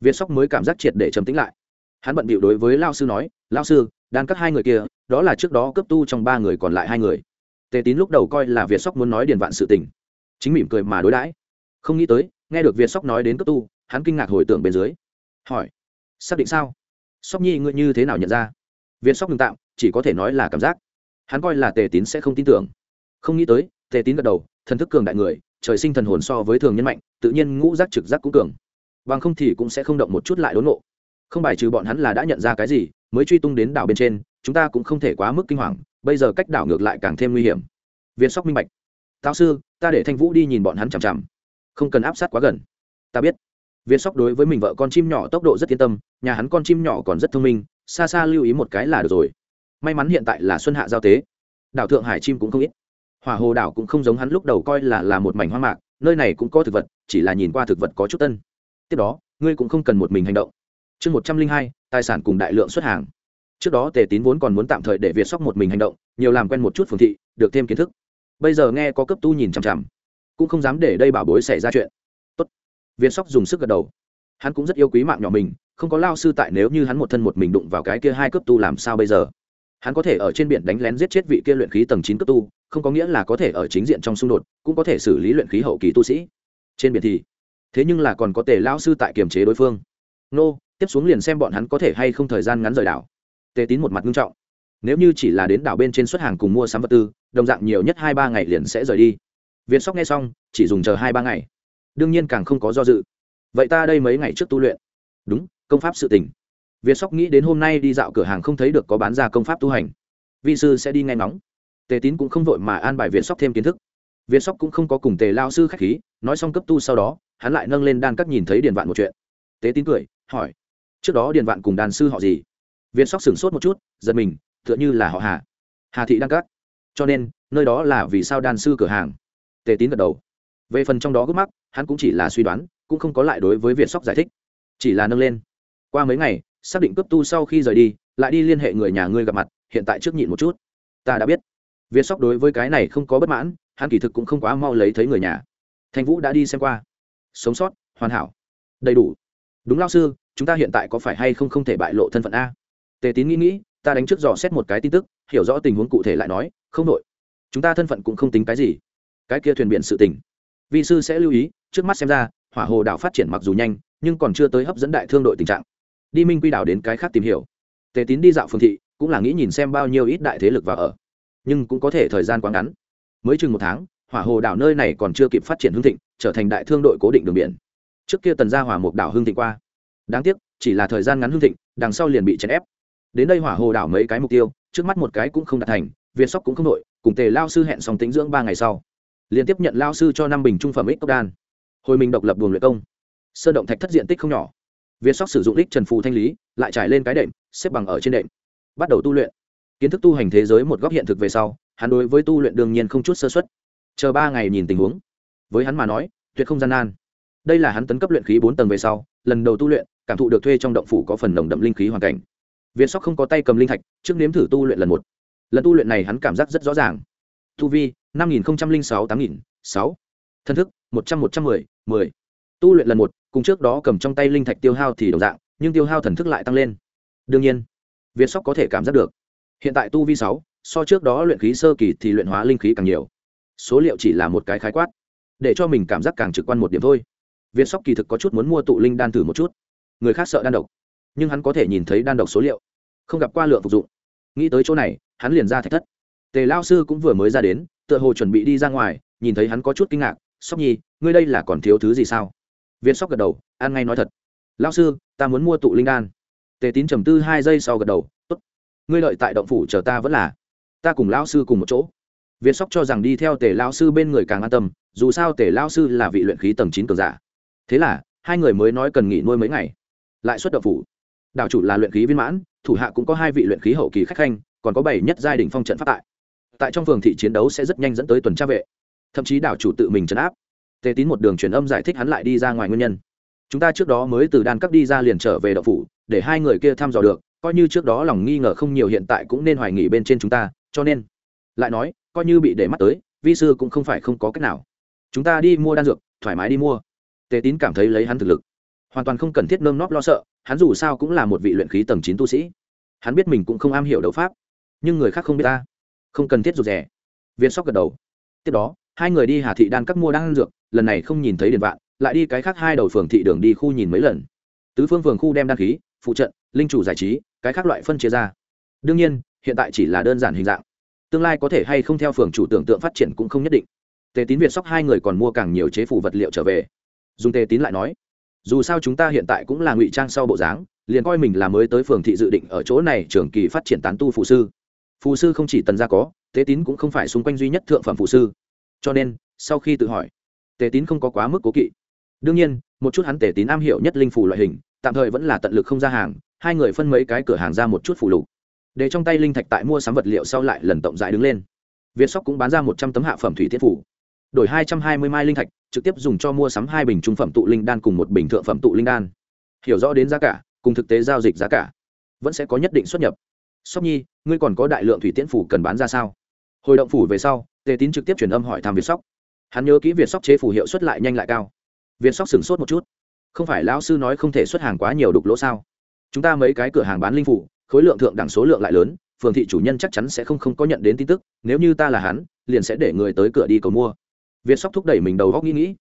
Việt sóc mới cảm giác triệt để trầm tính lại. Hắn bận bịu đối với lao sư nói, lao sư, đan cắt hai người kia, đó là trước đó cấp tu trong ba người còn lại hai người tề tín lúc đầu coi là việt sóc muốn nói điền vạn sự tình. chính mỉm cười mà đối đãi. không nghĩ tới, nghe được việt sóc nói đến cấp tu, hắn kinh ngạc hồi tưởng bên dưới. hỏi, xác định sao? sóc nhi ngươi như thế nào nhận ra? việt sóc ngừng tạm, chỉ có thể nói là cảm giác. hắn coi là tề tín sẽ không tin tưởng. không nghĩ tới, tề tín gật đầu, thần thức cường đại người, trời sinh thần hồn so với thường nhân mạnh, tự nhiên ngũ giác trực giác cũng cường. bằng không thì cũng sẽ không động một chút lại đốn nộ. không bài trừ bọn hắn là đã nhận ra cái gì, mới truy tung đến đảo bên trên, chúng ta cũng không thể quá mức kinh hoàng bây giờ cách đảo ngược lại càng thêm nguy hiểm. Viên sóc minh bạch. Tao sư, ta để thanh vũ đi nhìn bọn hắn chằm chằm. Không cần áp sát quá gần. Ta biết. Viên sóc đối với mình vợ con chim nhỏ tốc độ rất yên tâm, nhà hắn con chim nhỏ còn rất thông minh, xa xa lưu ý một cái là được rồi. May mắn hiện tại là xuân hạ giao tế. Đảo thượng hải chim cũng không ít. Hỏa hồ đảo cũng không giống hắn lúc đầu coi là là một mảnh hoang mạc, nơi này cũng có thực vật, chỉ là nhìn qua thực vật có chút tân. Tiếp đó, ngươi cũng không cần một mình hành động. Chương một trăm linh hai, tài sản cùng đại lượng xuất hàng trước đó tề tín vốn còn muốn tạm thời để việt sóc một mình hành động, nhiều làm quen một chút phường thị, được thêm kiến thức. Bây giờ nghe có cấp tu nhìn chằm chằm, cũng không dám để đây bảo bối xảy ra chuyện. Tốt. Việt sóc dùng sức gật đầu. Hắn cũng rất yêu quý mạng nhỏ mình, không có lao sư tại nếu như hắn một thân một mình đụng vào cái kia hai cấp tu làm sao bây giờ? Hắn có thể ở trên biển đánh lén giết chết vị kia luyện khí tầng chín cấp tu, không có nghĩa là có thể ở chính diện trong xung đột, cũng có thể xử lý luyện khí hậu kỳ tu sĩ. Trên biển thì, thế nhưng là còn có tề lao sư tại kiềm chế đối phương. Nô, tiếp xuống liền xem bọn hắn có thể hay không thời gian ngắn rời đảo tề tín một mặt nghiêm trọng. Nếu như chỉ là đến đảo bên trên xuất hàng cùng mua sắm vật tư, đồng dạng nhiều nhất hai ba ngày liền sẽ rời đi. Việt sóc nghe xong, chỉ dùng chờ hai ba ngày. Đương nhiên càng không có do dự. Vậy ta đây mấy ngày trước tu luyện. Đúng, công pháp sự tình. Việt sóc nghĩ đến hôm nay đi dạo cửa hàng không thấy được có bán ra công pháp tu hành. Vị sư sẽ đi nghe nóng. tề tín cũng không vội mà an bài việt sóc thêm kiến thức. Việt sóc cũng không có cùng tề lao sư k h á c h khí, nói xong cấp tu sau đó, hắn lại nâng lên đan các nhìn thấy điền vạn một chuyện. Tế tín cười, hỏi, trước đó điền vạn cùng đàn sư họ gì? Việt sóc sửng sốt một chút, giật mình, tựa như là họ hà. Hà thị đang các cho nên, nơi đó là vì sao đan sư cửa hàng. Tề tín gật đầu. Về phần trong đó gốc mắc, hắn cũng chỉ là suy đoán, cũng không có lại đối với việt sóc giải thích. Chỉ là nâng lên. Qua mấy ngày, xác định cấp tu sau khi rời đi, lại đi liên hệ người nhà ngươi gặp mặt, hiện tại trước nhịn một chút. Ta đã biết. Việt sóc đối với cái này không có bất mãn, hắn kỳ thực cũng không quá mau lấy thấy người nhà. Thanh vũ đã đi xem qua. Sống sót, hoàn hảo. Đầy đủ. Đúng lao sư, chúng ta hiện tại có phải hay không không thể bại lộ thân phận a? Tề tín nghĩ nghĩ ta đánh trước dò xét một cái tin tức hiểu rõ tình huống cụ thể lại nói không nội, chúng ta thân phận cũng không tính cái gì. Cái kia thuyền biển sự tình. Vị sư sẽ lưu ý trước mắt xem ra hỏa hồ đảo phát triển mặc dù nhanh nhưng còn chưa tới hấp dẫn đại thương đội tình trạng. Đi minh quy đảo đến cái khác tìm hiểu. Tề tín đi dạo phương thị cũng là nghĩ nhìn xem bao nhiêu ít đại thế lực vào ở. Nhưng cũng có thể thời gian quá ngắn. Mới chừng một tháng hỏa hồ đảo nơi này còn chưa kịp phát triển hương thịnh trở thành đại thương đội cố định đường biển. Trước kia tần gia hỏa mục đảo hương thịnh qua. Đáng tiếc chỉ là thời gian ngắn hương thịnh đằng sau liền bị chèn ép đến đây hỏa hồ đảo mấy cái mục tiêu, trước mắt một cái cũng không đạt thành, việt sóc cũng không đội cùng tề lao sư hẹn xong tính dưỡng ba ngày sau liên tiếp nhận lao sư cho năm bình trung phẩm ích cốc đan. Hồi mình độc lập buồng luyện công. Sơ động thạch thất diện tích không nhỏ. Việt sóc sử dụng ích trần phù thanh lý, lại trải lên cái đệm, xếp bằng ở trên đệm. Bắt đầu tu luyện. Kiến thức tu hành thế giới một góc hiện thực về sau, hắn đối với tu luyện đương nhiên không chút sơ xuất chờ ba ngày nhìn tình huống. Với hắn mà nói, tuyệt không gian nan. Đây là hắn tấn cấp luyện khí bốn tầng về sau, lần đầu tu luyện, cảm thụ được thuê trong động phủ có phần nồng đậm linh khí hoàn cảnh việt sóc không có tay cầm linh thạch, trước nếm thử tu luyện lần một. Lần tu luyện này hắn cảm giác rất rõ ràng. Tu vi, năm nghìn sáu, tám nghìn, sáu. Thân thức, một trăm một trăm mười mười. Tu luyện lần một, cùng trước đó cầm trong tay linh thạch tiêu hao thì đồng dạng, nhưng tiêu hao thần thức lại tăng lên. Đương nhiên việt sóc có thể cảm giác được. Hiện tại tu vi sáu, so trước đó luyện khí sơ kỳ thì luyện hóa linh khí càng nhiều. Số liệu chỉ là một cái khái quát. Để cho mình cảm giác càng trực quan một điểm thôi. Việt sóc kỳ thực có chút muốn mua tụ linh đan thử một chút. Người khác sợ đan độc nhưng hắn có thể nhìn thấy đan độc số liệu, không gặp qua lượng phục dụng. Nghĩ tới chỗ này, hắn liền ra thạch thất. Tề lao sư cũng vừa mới ra đến, tựa hồ chuẩn bị đi ra ngoài, nhìn thấy hắn có chút kinh ngạc, sóc nhi, ngươi đây là còn thiếu thứ gì sao? Việt sóc gật đầu, an ngay nói thật. Lao sư, ta muốn mua tụ linh đan. Tề tín trầm tư hai giây sau gật đầu, tốt. Ngươi lợi tại động phủ chờ ta vẫn là. Ta cùng lao sư cùng một chỗ. Viên sóc cho rằng đi theo tề lao sư bên người càng an tâm, dù sao tề lao sư là vị luyện khí tầng chín cường giả. Thế là, hai người mới nói cần nghỉ nuôi mấy ngày. Lại xuất động phủ. Đảo chủ là luyện khí viên mãn, thủ hạ cũng có hai vị luyện khí hậu kỳ khách khanh, còn có bảy nhất giai đình phong trận phát tại. Tại trong phường thị chiến đấu sẽ rất nhanh dẫn tới tuần tra vệ. Thậm chí đảo chủ tự mình trấn áp. Tề tín một đường truyền âm giải thích hắn lại đi ra ngoài nguyên nhân. Chúng ta trước đó mới từ đan cấp đi ra liền trở về đậu phủ, để hai người kia thăm dò được, coi như trước đó lòng nghi ngờ không nhiều hiện tại cũng nên hoài nghỉ bên trên chúng ta, cho nên, lại nói, coi như bị để mắt tới, vi sư cũng không phải không có cách nào. Chúng ta đi mua đan dược, thoải mái đi mua. Tề tín cảm thấy lấy hắn thực lực hoàn toàn không cần thiết nơm nóp lo sợ, hắn dù sao cũng là một vị luyện khí tầng chín tu sĩ. Hắn biết mình cũng không am hiểu đấu pháp, nhưng người khác không biết ta. Không cần thiết rụt rè. Viên sóc gật đầu. Tiếp đó, hai người đi hà thị đan các mua đan dược, lần này không nhìn thấy điện vạn, lại đi cái khác hai đầu phường thị đường đi khu nhìn mấy lần. Tứ phương phường khu đem đăng khí, phụ trận, linh chủ giải trí, cái khác loại phân chia ra. Đương nhiên, hiện tại chỉ là đơn giản hình dạng. Tương lai có thể hay không theo phường chủ tưởng tượng phát triển cũng không nhất định. Tề tín việt sóc hai người còn mua càng nhiều chế phủ vật liệu trở về. Dùng tề tín lại nói dù sao chúng ta hiện tại cũng là ngụy trang sau bộ dáng, liền coi mình là mới tới phường thị dự định ở chỗ này trường kỳ phát triển tán tu phụ sư. Phụ sư không chỉ tần gia có, tế tín cũng không phải xung quanh duy nhất thượng phẩm phụ sư. Cho nên, sau khi tự hỏi tề tín không có quá mức cố kỵ. Đương nhiên, một chút hắn tề tín am hiểu nhất linh phủ loại hình, tạm thời vẫn là tận lực không ra hàng, hai người phân mấy cái cửa hàng ra một chút phụ lục. Để trong tay linh thạch tại mua sắm vật liệu sau lại lần tổng dại đứng lên. Việt sóc cũng bán ra một trăm tấm hạ phẩm thủy tiết phủ đổi hai trăm hai mươi mai linh thạch trực tiếp dùng cho mua sắm hai bình trung phẩm tụ linh đan cùng một bình thượng phẩm tụ linh đan. Hiểu rõ đến giá cả, cùng thực tế giao dịch giá cả, vẫn sẽ có nhất định xuất nhập. Sóc nhi, ngươi còn có đại lượng thủy tiễn phủ cần bán ra sao? Hồi động phủ về sau, tề tín trực tiếp truyền âm hỏi thăm việt sóc. Hắn nhớ kỹ việt sóc chế phủ hiệu xuất lại nhanh lại cao. Việt sóc sửng sốt một chút. Không phải lão sư nói không thể xuất hàng quá nhiều đục lỗ sao? Chúng ta mấy cái cửa hàng bán linh phủ, khối lượng thượng đẳng số lượng lại lớn, phường thị chủ nhân chắc chắn sẽ không không có nhận đến tin tức, nếu như ta là hắn, liền sẽ để người tới cửa đi cầu mua việt sóc thúc đẩy mình đầu góc nghĩ nghĩ.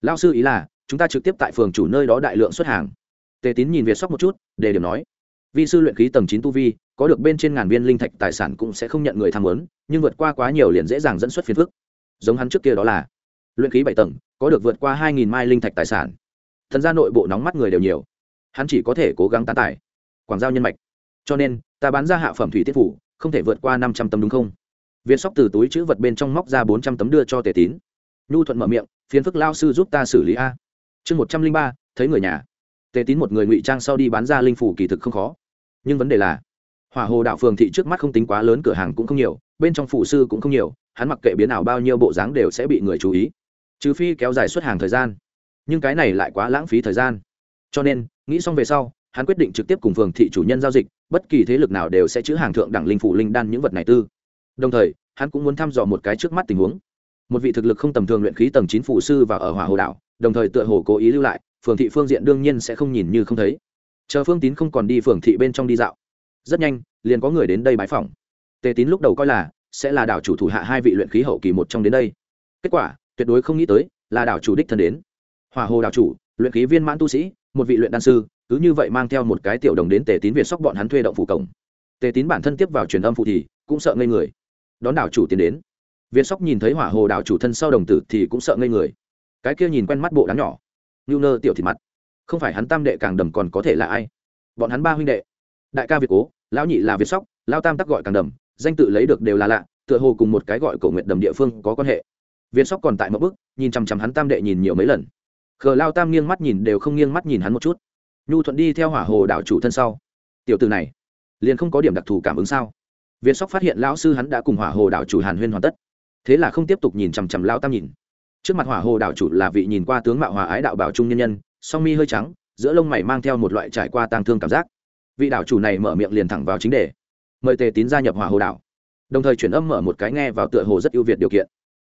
Lao sư ý là, chúng ta trực tiếp tại phường chủ nơi đó đại lượng xuất hàng. Tề tín nhìn việt sóc một chút để điểm nói. Vi sư luyện khí tầng chín tu vi, có được bên trên ngàn viên linh thạch tài sản cũng sẽ không nhận người tham vấn nhưng vượt qua quá nhiều liền dễ dàng dẫn xuất phiền phức. Giống hắn trước kia đó là, luyện khí bảy tầng, có được vượt qua hai nghìn mai linh thạch tài sản. Thần gia nội bộ nóng mắt người đều nhiều. Hắn chỉ có thể cố gắng tán tài quảng giao nhân mạch. Cho nên, ta bán ra hạ phẩm thủy tiết phủ, không thể vượt qua năm trăm tấm đúng không? Việt sóc từ túi chữ vật bên trong móc ra bốn trăm tấm đưa cho tề tín nhu thuận mở miệng phiến phức lao sư giúp ta xử lý a. Chương một trăm linh ba, thấy người nhà. Tề tín một người ngụy trang sau đi bán ra linh phủ kỳ thực không khó. Nhưng vấn đề là, hỏa hồ đạo phường thị trước mắt không tính quá lớn, cửa hàng cũng không nhiều, bên trong phủ sư cũng không nhiều, hắn mặc kệ biến ảo bao nhiêu bộ dáng đều sẽ bị người chú ý. Trừ phi kéo dài xuất hàng thời gian. Nhưng cái này lại quá lãng phí thời gian. Cho nên, nghĩ xong về sau, hắn quyết định trực tiếp cùng phường thị chủ nhân giao dịch, bất kỳ thế lực nào đều sẽ chữ hàng thượng đẳng linh phủ linh đan những vật này tư. Đồng thời, hắn cũng muốn thăm dò một cái trước mắt tình huống một vị thực lực không tầm thường luyện khí tầng chín phụ sư và ở hỏa hồ đảo, đồng thời tựa hồ cố ý lưu lại, phường thị phương diện đương nhiên sẽ không nhìn như không thấy. Chờ phương tín không còn đi phường thị bên trong đi dạo, rất nhanh, liền có người đến đây bái phỏng. Tề tín lúc đầu coi là, sẽ là đảo chủ thủ hạ hai vị luyện khí hậu kỳ một trong đến đây. Kết quả, tuyệt đối không nghĩ tới, là đảo chủ đích thân đến. Hỏa hồ đảo chủ, luyện khí viên mãn tu sĩ, một vị luyện đan sư, cứ như vậy mang theo một cái tiểu đồng đến tề tín việt sóc bọn hắn thuê động phủ cổng. Tề tín bản thân tiếp vào truyền âm phụ thì, cũng sợ ngây người. Đón đảo chủ tiến đến việt sóc nhìn thấy hỏa hồ đảo chủ thân sau đồng tử thì cũng sợ ngây người. Cái kia nhìn quen mắt bộ đáng nhỏ. Ngưu nơ tiểu thịt mặt. Không phải hắn tam đệ càng đầm còn có thể là ai? Bọn hắn ba huynh đệ. Đại ca việt cố lão nhị là việt sóc lão tam tắc gọi càng đầm danh tự lấy được đều là lạ tựa hồ cùng một cái gọi cổ nguyện đầm địa phương có quan hệ. Việt sóc còn tại một bước, nhìn chằm chằm hắn tam đệ nhìn nhiều mấy lần. Khờ lão tam nghiêng mắt nhìn đều không nghiêng mắt nhìn hắn một chút. Nhu thuận đi theo hỏa hồ đảo chủ thân sau. Tiểu tử này liền không có điểm đặc thù cảm ứng sao? Việt sóc phát hiện lão sư hắn đã cùng hỏa hồ đảo chủ hàn huyên hoàn tất thế là không tiếp tục nhìn chằm chằm lao tam nhìn. Trước mặt hỏa hồ đảo chủ là vị nhìn qua tướng mạo hòa ái đạo bảo trung nhân nhân, song mi hơi trắng, giữa lông mày mang theo một loại trải qua tang thương cảm giác. Vị đảo chủ này mở miệng liền thẳng vào chính đề. Mời tề tín gia nhập hỏa hồ đảo. Đồng thời chuyển âm mở một cái nghe vào tựa hồ rất ưu việt điều kiện.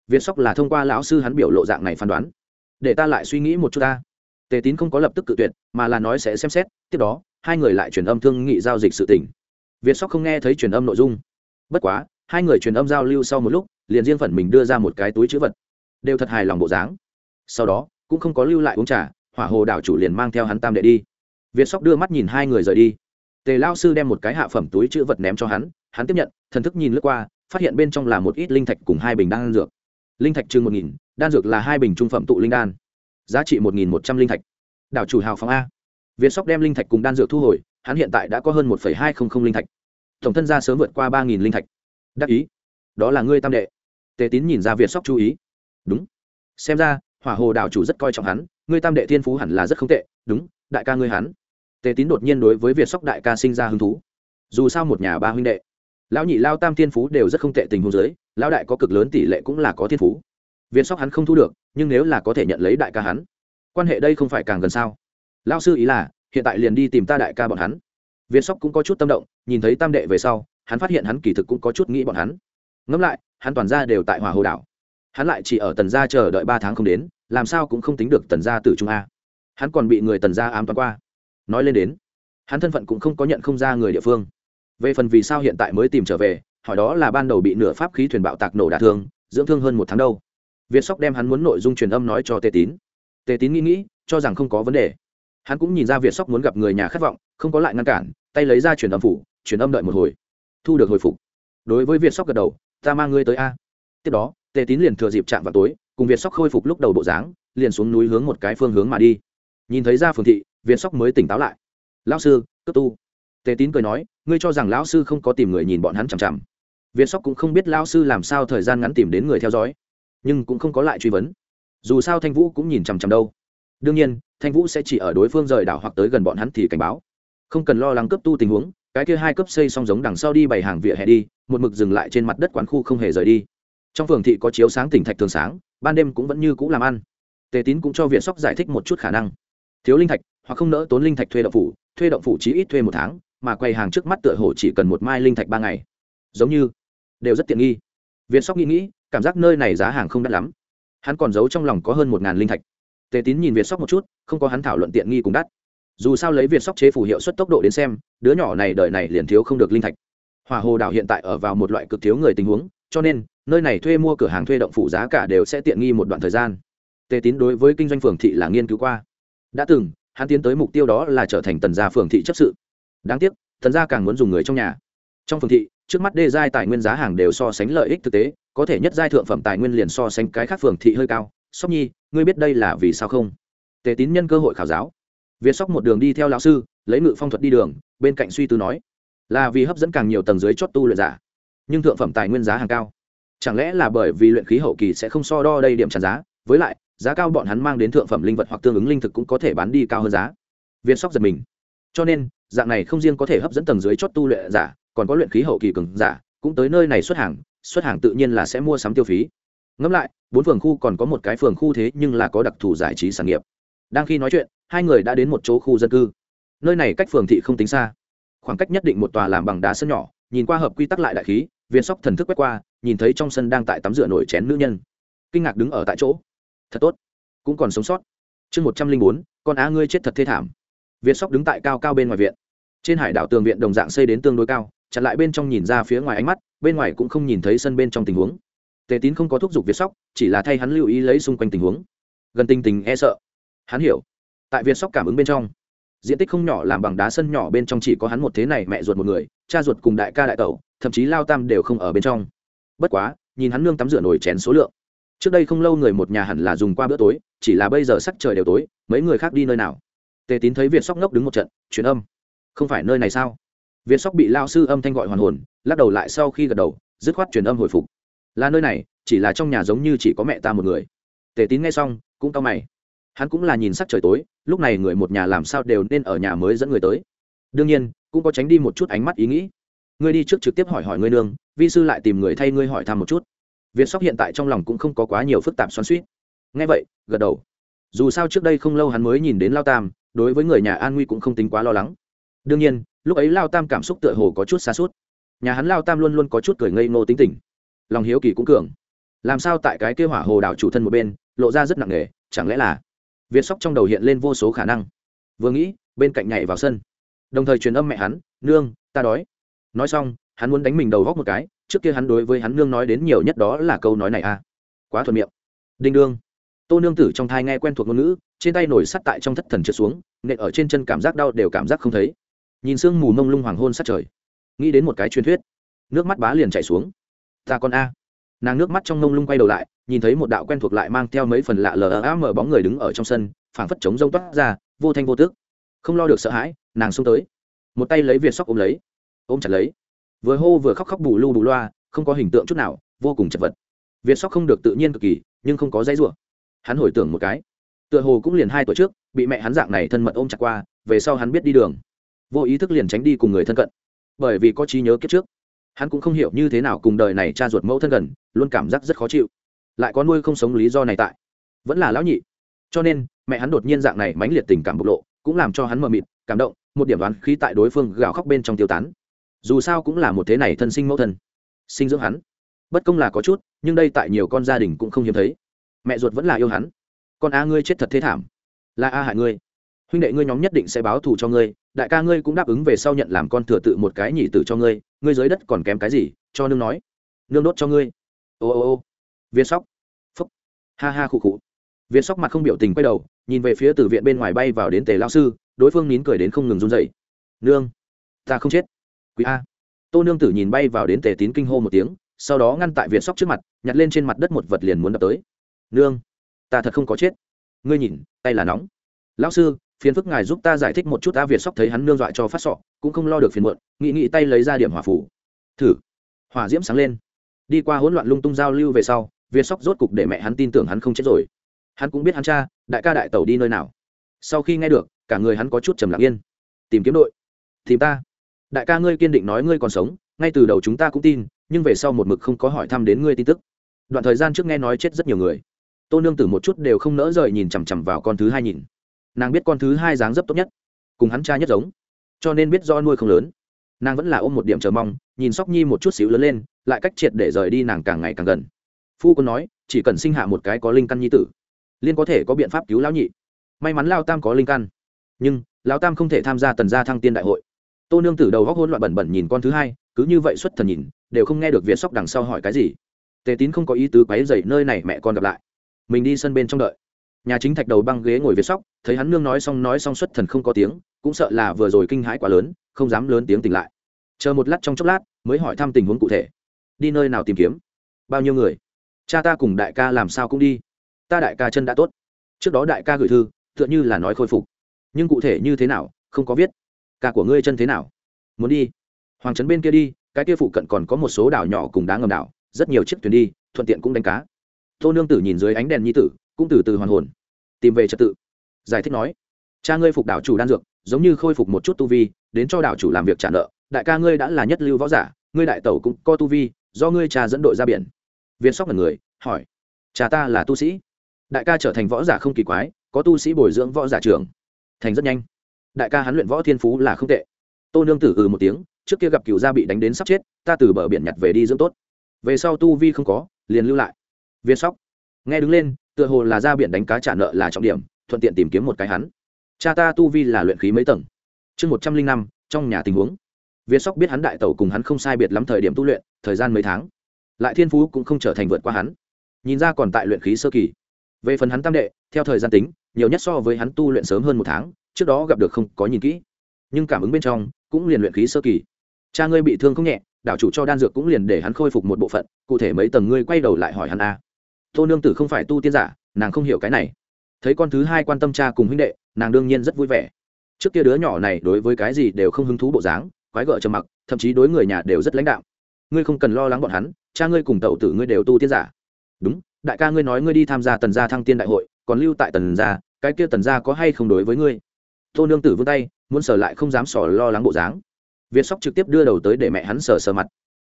Việt sóc là thông qua lão sư hắn biểu lộ dạng này phán đoán. Để ta lại suy nghĩ một chút ta. Tề tín không có lập tức cự tuyệt, mà là nói sẽ xem xét, tiếp đó, hai người lại truyền âm thương nghị giao dịch sự tỉnh việt sóc không nghe thấy truyền âm nội dung. Bất quá, hai người truyền âm giao lưu sau một lúc liền riêng phần mình đưa ra một cái túi chữ vật. Đều thật hài lòng bộ dáng. Sau đó, cũng không có lưu lại uống trà, hỏa hồ đảo chủ liền mang theo hắn tam đệ đi. Việt sóc đưa mắt nhìn hai người rời đi. Tề lao sư đem một cái hạ phẩm túi chữ vật ném cho hắn hắn tiếp nhận, thần thức nhìn lướt qua, phát hiện bên trong là một ít linh thạch cùng hai bình đan dược. Linh thạch chừng một nghìn, đan dược là hai bình trung phẩm tụ linh đan. Giá trị một nghìn một trăm linh thạch. Đảo chủ hào phóng a. Việt sóc đem linh thạch cùng đan dược thu hồi, hắn hiện tại đã có hơn một hai trăm linh linh thạch. Tổng thân gia sớm vượt qua ba linh thạch. Đắc ý. Đó là ngươi tam đệ tề tín nhìn ra việt sóc chú ý. Đúng. Xem ra, hỏa hồ đảo chủ rất coi trọng hắn, ngươi tam đệ thiên phú hẳn là rất không tệ, đúng, đại ca ngươi hắn. Tề tín đột nhiên đối với việt sóc đại ca sinh ra hứng thú. Dù sao một nhà ba huynh đệ, lão nhị lao tam thiên phú đều rất không tệ tình huống giới lão đại có cực lớn tỷ lệ cũng là có thiên phú. Việt sóc hắn không thu được, nhưng nếu là có thể nhận lấy đại ca hắn, quan hệ đây không phải càng gần sao? Lao sư ý là, hiện tại liền đi tìm ta đại ca bọn hắn. Việt sóc cũng có chút tâm động, nhìn thấy tam đệ về sau, hắn phát hiện hắn kỳ thực cũng có chút nghĩ bọn hắn. Ngẫm lại hắn toàn ra đều tại hòa hồ đảo. Hắn lại chỉ ở tần gia chờ đợi ba tháng không đến, làm sao cũng không tính được tần gia từ trung a. Hắn còn bị người tần gia ám toàn qua. Nói lên đến, hắn thân phận cũng không có nhận không ra người địa phương. Về phần vì sao hiện tại mới tìm trở về, hỏi đó là ban đầu bị nửa pháp khí thuyền bạo tạc nổ đả thương, dưỡng thương hơn một tháng đâu. Việt sóc đem hắn muốn nội dung truyền âm nói cho tề tín. Tề tín nghĩ nghĩ, cho rằng không có vấn đề. Hắn cũng nhìn ra việt sóc muốn gặp người nhà khát vọng, không có lại ngăn cản, tay lấy ra truyền âm phủ, truyền âm đợi một hồi. Thu được hồi phục. Đối với việt sóc gật đầu ta mang ngươi tới a. Tiếp đó, tề tín liền thừa dịp chạm vào tối, cùng việt sóc khôi phục lúc đầu bộ dáng, liền xuống núi hướng một cái phương hướng mà đi. Nhìn thấy ra phường thị, việt sóc mới tỉnh táo lại. Lão sư cất tu. Tề tín cười nói, ngươi cho rằng lão sư không có tìm người nhìn bọn hắn chằm chằm. Việt sóc cũng không biết lão sư làm sao thời gian ngắn tìm đến người theo dõi, nhưng cũng không có lại truy vấn. Dù sao thanh vũ cũng nhìn chằm chằm đâu. Đương nhiên, thanh vũ sẽ chỉ ở đối phương rời đảo hoặc tới gần bọn hắn thì cảnh báo. Không cần lo lắng cấp tu tình huống, cái kia hai cấp xây xong giống đằng sau đi bày hàng vỉa hè đi một mực dừng lại trên mặt đất quán khu không hề rời đi. Trong phường thị có chiếu sáng tỉnh thạch thường sáng, ban đêm cũng vẫn như cũ làm ăn. Tề tín cũng cho viện sóc giải thích một chút khả năng. Thiếu linh thạch, hoặc không nỡ tốn linh thạch thuê động phủ, thuê động phủ chí ít thuê một tháng, mà quầy hàng trước mắt tựa hồ chỉ cần một mai linh thạch ba ngày. Giống như, đều rất tiện nghi. Viện sóc nghĩ nghĩ, cảm giác nơi này giá hàng không đắt lắm. Hắn còn giấu trong lòng có hơn một ngàn linh thạch. Tề tín nhìn việt sóc một chút, không có hắn thảo luận tiện nghi cùng đắt. Dù sao lấy việt sóc chế phù hiệu suất tốc độ đến xem, đứa nhỏ này đời này liền thiếu không được linh thạch hòa hồ đảo hiện tại ở vào một loại cực thiếu người tình huống, cho nên, nơi này thuê mua cửa hàng thuê động phủ giá cả đều sẽ tiện nghi một đoạn thời gian. Tề tín đối với kinh doanh phường thị là nghiên cứu qua. Đã từng, hắn tiến tới mục tiêu đó là trở thành tần gia phường thị chấp sự. Đáng tiếc, tần gia càng muốn dùng người trong nhà. Trong phường thị, trước mắt đê giai tài nguyên giá hàng đều so sánh lợi ích thực tế, có thể nhất giai thượng phẩm tài nguyên liền so sánh cái khác phường thị hơi cao. Sóc nhi, ngươi biết đây là vì sao không? Tề tín nhân cơ hội khảo giáo. Việt sóc một đường đi theo lão sư, lấy ngự phong thuật đi đường, bên cạnh suy tư nói là vì hấp dẫn càng nhiều tầng dưới chót tu luyện giả. Nhưng thượng phẩm tài nguyên giá hàng cao. Chẳng lẽ là bởi vì luyện khí hậu kỳ sẽ không so đo đây điểm tràn giá? Với lại, giá cao bọn hắn mang đến thượng phẩm linh vật hoặc tương ứng linh thực cũng có thể bán đi cao hơn giá. Viên sóc giật mình. Cho nên, dạng này không riêng có thể hấp dẫn tầng dưới chót tu luyện giả, còn có luyện khí hậu kỳ cường giả, cũng tới nơi này xuất hàng xuất hàng tự nhiên là sẽ mua sắm tiêu phí. Ngẫm lại, bốn phường khu còn có một cái phường khu thế nhưng là có đặc thù giải trí sản nghiệp. Đang khi nói chuyện, hai người đã đến một chỗ khu dân cư. Nơi này cách phường thị không tính xa khoảng cách nhất định một tòa làm bằng đá sân nhỏ, nhìn qua hợp quy tắc lại đại khí, viên sóc thần thức quét qua, nhìn thấy trong sân đang tại tắm rửa nổi chén nữ nhân. Kinh ngạc đứng ở tại chỗ. Thật tốt. Cũng còn sống sót. Chương một trăm linh bốn, con á ngươi chết thật thê thảm. Viên sóc đứng tại cao cao bên ngoài viện. Trên hải đảo tường viện đồng dạng xây đến tương đối cao, chặn lại bên trong nhìn ra phía ngoài ánh mắt, bên ngoài cũng không nhìn thấy sân bên trong tình huống. Tề tín không có thúc giục việt sóc, chỉ là thay hắn lưu ý lấy xung quanh tình huống. Gần tình tình e sợ. Hắn hiểu. Tại việt sóc cảm ứng bên trong diện tích không nhỏ làm bằng đá sân nhỏ bên trong chỉ có hắn một thế này mẹ ruột một người, cha ruột cùng đại ca đại tẩu, thậm chí lao tam đều không ở bên trong. Bất quá, nhìn hắn nương tắm rửa nổi chén số lượng. Trước đây không lâu người một nhà hẳn là dùng qua bữa tối, chỉ là bây giờ sắc trời đều tối, mấy người khác đi nơi nào? Tề tín thấy việt sóc ngốc đứng một trận, truyền âm. Không phải nơi này sao? Việt sóc bị lao sư âm thanh gọi hoàn hồn, lắc đầu lại sau khi gật đầu, dứt khoát truyền âm hồi phục. Là nơi này, chỉ là trong nhà giống như chỉ có mẹ ta một người. Tề tín nghe xong, cũng cau mày. Hắn cũng là nhìn sắc trời tối lúc này người một nhà làm sao đều nên ở nhà mới dẫn người tới. Đương nhiên, cũng có tránh đi một chút ánh mắt ý nghĩ. Ngươi đi trước trực tiếp hỏi hỏi ngươi nương, vi sư lại tìm người thay ngươi hỏi thăm một chút. Việt sóc hiện tại trong lòng cũng không có quá nhiều phức tạp xoắn suýt ngay vậy, gật đầu. Dù sao trước đây không lâu hắn mới nhìn đến lao tam, đối với người nhà an nguy cũng không tính quá lo lắng. Đương nhiên, lúc ấy lao tam cảm xúc tựa hồ có chút xa suốt. Nhà hắn lao tam luôn luôn có chút cười ngây ngô tính tình. Lòng hiếu kỳ cũng cường. Làm sao tại cái kêu hỏa hồ đảo chủ thân một bên, lộ ra rất nặng nề, chẳng lẽ là việt sóc trong đầu hiện lên vô số khả năng. Vừa nghĩ, bên cạnh nhảy vào sân. Đồng thời truyền âm mẹ hắn, nương, ta đói. Nói xong, hắn muốn đánh mình đầu góc một cái, trước kia hắn đối với hắn nương nói đến nhiều nhất đó là câu nói này à. Quá thuận miệng. Đinh đương. Tô nương tử trong thai nghe quen thuộc ngôn ngữ, trên tay nổi sắt tại trong thất thần trượt xuống, nện ở trên chân cảm giác đau đều cảm giác không thấy. Nhìn sương mù mông lung hoàng hôn sát trời. Nghĩ đến một cái truyền thuyết. Nước mắt bá liền chảy xuống. Ta con a. Nàng nước mắt trong mông lung quay đầu lại nhìn thấy một đạo quen thuộc lại mang theo mấy phần lạ lờ á mở bóng người đứng ở trong sân, phảng phất chống rông toát ra, vô thanh vô tước không lo được sợ hãi, nàng xông tới. Một tay lấy việt sóc ôm lấy, ôm chặt lấy. Vừa hô vừa khóc khóc bù lu bù loa, không có hình tượng chút nào, vô cùng chật vật. Việt sóc không được tự nhiên cực kỳ, nhưng không có dãy rủa. Hắn hồi tưởng một cái, tựa hồ cũng liền hai tuổi trước, bị mẹ hắn dạng này thân mật ôm chặt qua, về sau hắn biết đi đường. Vô ý thức liền tránh đi cùng người thân cận. Bởi vì có trí nhớ kiếp trước, hắn cũng không hiểu như thế nào cùng đời này cha ruột mẫu thân gần, luôn cảm giác rất khó chịu lại có nuôi không sống lý do này tại. Vẫn là lão nhị. Cho nên, mẹ hắn đột nhiên dạng này mãnh liệt tình cảm bộc lộ, cũng làm cho hắn mờ mịt, cảm động, một điểm đoán khí tại đối phương gào khóc bên trong tiêu tán. Dù sao cũng là một thế này thân sinh mẫu thân, sinh dưỡng hắn. Bất công là có chút, nhưng đây tại nhiều con gia đình cũng không hiếm thấy. Mẹ ruột vẫn là yêu hắn. Con a ngươi chết thật thế thảm. Là a hại ngươi. Huynh đệ ngươi nhóm nhất định sẽ báo thù cho ngươi, đại ca ngươi cũng đáp ứng về sau nhận làm con thừa tự một cái nhị tử cho ngươi ngươi dưới đất còn kém cái gì, cho nương nói. Nương đốt cho ngươi. Ô ô ô. Viên sóc ha ha khụ khụ. Việt sóc mặt không biểu tình quay đầu, nhìn về phía từ viện bên ngoài bay vào đến tề lao sư, đối phương nín cười đến không ngừng run dậy nương, ta không chết. Quý a. Tô nương tử nhìn bay vào đến tề tín kinh hô một tiếng, sau đó ngăn tại việt sóc trước mặt, nhặt lên trên mặt đất một vật liền muốn đập tới. Nương, ta thật không có chết. Ngươi nhìn, tay là nóng. Lão sư, phiền phức ngài giúp ta giải thích một chút ta việt sóc thấy hắn nương dọa cho phát sọ, cũng không lo được phiền muộn nghị nghị tay lấy ra điểm hỏa phủ thử. Hỏa diễm sáng lên. Đi qua hỗn loạn lung tung giao lưu về sau viên sóc rốt cục để mẹ hắn tin tưởng hắn không chết rồi. Hắn cũng biết hắn cha, đại ca đại tẩu đi nơi nào. Sau khi nghe được, cả người hắn có chút trầm lặng yên. Tìm kiếm đội. Tìm ta. Đại ca ngươi kiên định nói ngươi còn sống, ngay từ đầu chúng ta cũng tin, nhưng về sau một mực không có hỏi thăm đến ngươi tin tức. Đoạn thời gian trước nghe nói chết rất nhiều người. Tô nương tử một chút đều không nỡ rời nhìn chằm chằm vào con thứ hai nhìn. Nàng biết con thứ hai dáng dấp tốt nhất, cùng hắn cha nhất giống, cho nên biết do nuôi không lớn. Nàng vẫn là ôm một điểm chờ mong, nhìn sóc nhi một chút xíu lớn lên, lại cách triệt để rời đi nàng càng ngày càng gần phu quân nói, chỉ cần sinh hạ một cái có linh căn nhi tử liên có thể có biện pháp cứu lão nhị. May mắn lao tam có linh căn. Nhưng, lão tam không thể tham gia tần gia thăng tiên đại hội. Tô nương tử đầu góc hôn loạn bẩn bẩn nhìn con thứ hai, cứ như vậy xuất thần nhìn, đều không nghe được việt sóc đằng sau hỏi cái gì. Tề tín không có ý tứ quáy dậy nơi này mẹ con gặp lại. Mình đi sân bên trong đợi. Nhà chính thạch đầu băng ghế ngồi việt sóc, thấy hắn nương nói xong nói xong xuất thần không có tiếng, cũng sợ là vừa rồi kinh hãi quá lớn, không dám lớn tiếng tỉnh lại. Chờ một lát trong chốc lát, mới hỏi thăm tình huống cụ thể. Đi nơi nào tìm kiếm? Bao nhiêu người? Cha ta cùng đại ca làm sao cũng đi. Ta đại ca chân đã tốt. Trước đó đại ca gửi thư, tựa như là nói khôi phục. Nhưng cụ thể như thế nào, không có viết. Ca của ngươi chân thế nào? Muốn đi. Hoàng trấn bên kia đi, cái kia phụ cận còn có một số đảo nhỏ cùng đá ngầm đảo, rất nhiều chiếc thuyền đi, thuận tiện cũng đánh cá. Tô nương tử nhìn dưới ánh đèn nhi tử, cũng từ từ hoàn hồn. Tìm về trật tự. Giải thích nói, cha ngươi phục đảo chủ đan dược, giống như khôi phục một chút tu vi, đến cho đảo chủ làm việc trả nợ. Đại ca ngươi đã là nhất lưu võ giả, ngươi đại tẩu cũng có tu vi, do ngươi cha dẫn đội ra biển viên sóc là người, hỏi. Cha ta là tu sĩ. Đại ca trở thành võ giả không kỳ quái, có tu sĩ bồi dưỡng võ giả trường thành rất nhanh. Đại ca hắn luyện võ thiên phú là không tệ. Tô nương tử ừ một tiếng, trước kia gặp cựu gia bị đánh đến sắp chết, ta từ bờ biển nhặt về đi dưỡng tốt. Về sau tu vi không có, liền lưu lại. Viên sóc. Nghe đứng lên, tựa hồ là ra biển đánh cá trả nợ là trọng điểm, thuận tiện tìm kiếm một cái hắn. Cha ta tu vi là luyện khí mấy tầng. Chương một trăm linh năm, trong nhà tình huống. Viên sóc biết hắn đại tẩu cùng hắn không sai biệt lắm thời điểm tu luyện, thời gian mấy tháng lại thiên phú cũng không trở thành vượt qua hắn. Nhìn ra còn tại luyện khí sơ kỳ. Về phần hắn tam đệ, theo thời gian tính, nhiều nhất so với hắn tu luyện sớm hơn một tháng, trước đó gặp được không có nhìn kỹ. Nhưng cảm ứng bên trong, cũng liền luyện khí sơ kỳ. Cha ngươi bị thương không nhẹ, đảo chủ cho đan dược cũng liền để hắn khôi phục một bộ phận, cụ thể mấy tầng ngươi quay đầu lại hỏi hắn a. Tô nương tử không phải tu tiên giả, nàng không hiểu cái này. Thấy con thứ hai quan tâm cha cùng huynh đệ, nàng đương nhiên rất vui vẻ. Trước kia đứa nhỏ này đối với cái gì đều không hứng thú bộ dáng, quái gợ trầm mặc, thậm chí đối người nhà đều rất lãnh đạo ngươi không cần lo lắng bọn hắn, cha ngươi cùng tậu tử ngươi đều tu tiên giả. Đúng, đại ca ngươi nói ngươi đi tham gia tần gia thăng tiên đại hội, còn lưu tại tần gia, cái kia tần gia có hay không đối với ngươi? Tô nương tử vươn tay, muốn sờ lại không dám sỏ lo lắng bộ dáng. Việt sóc trực tiếp đưa đầu tới để mẹ hắn sờ sờ mặt,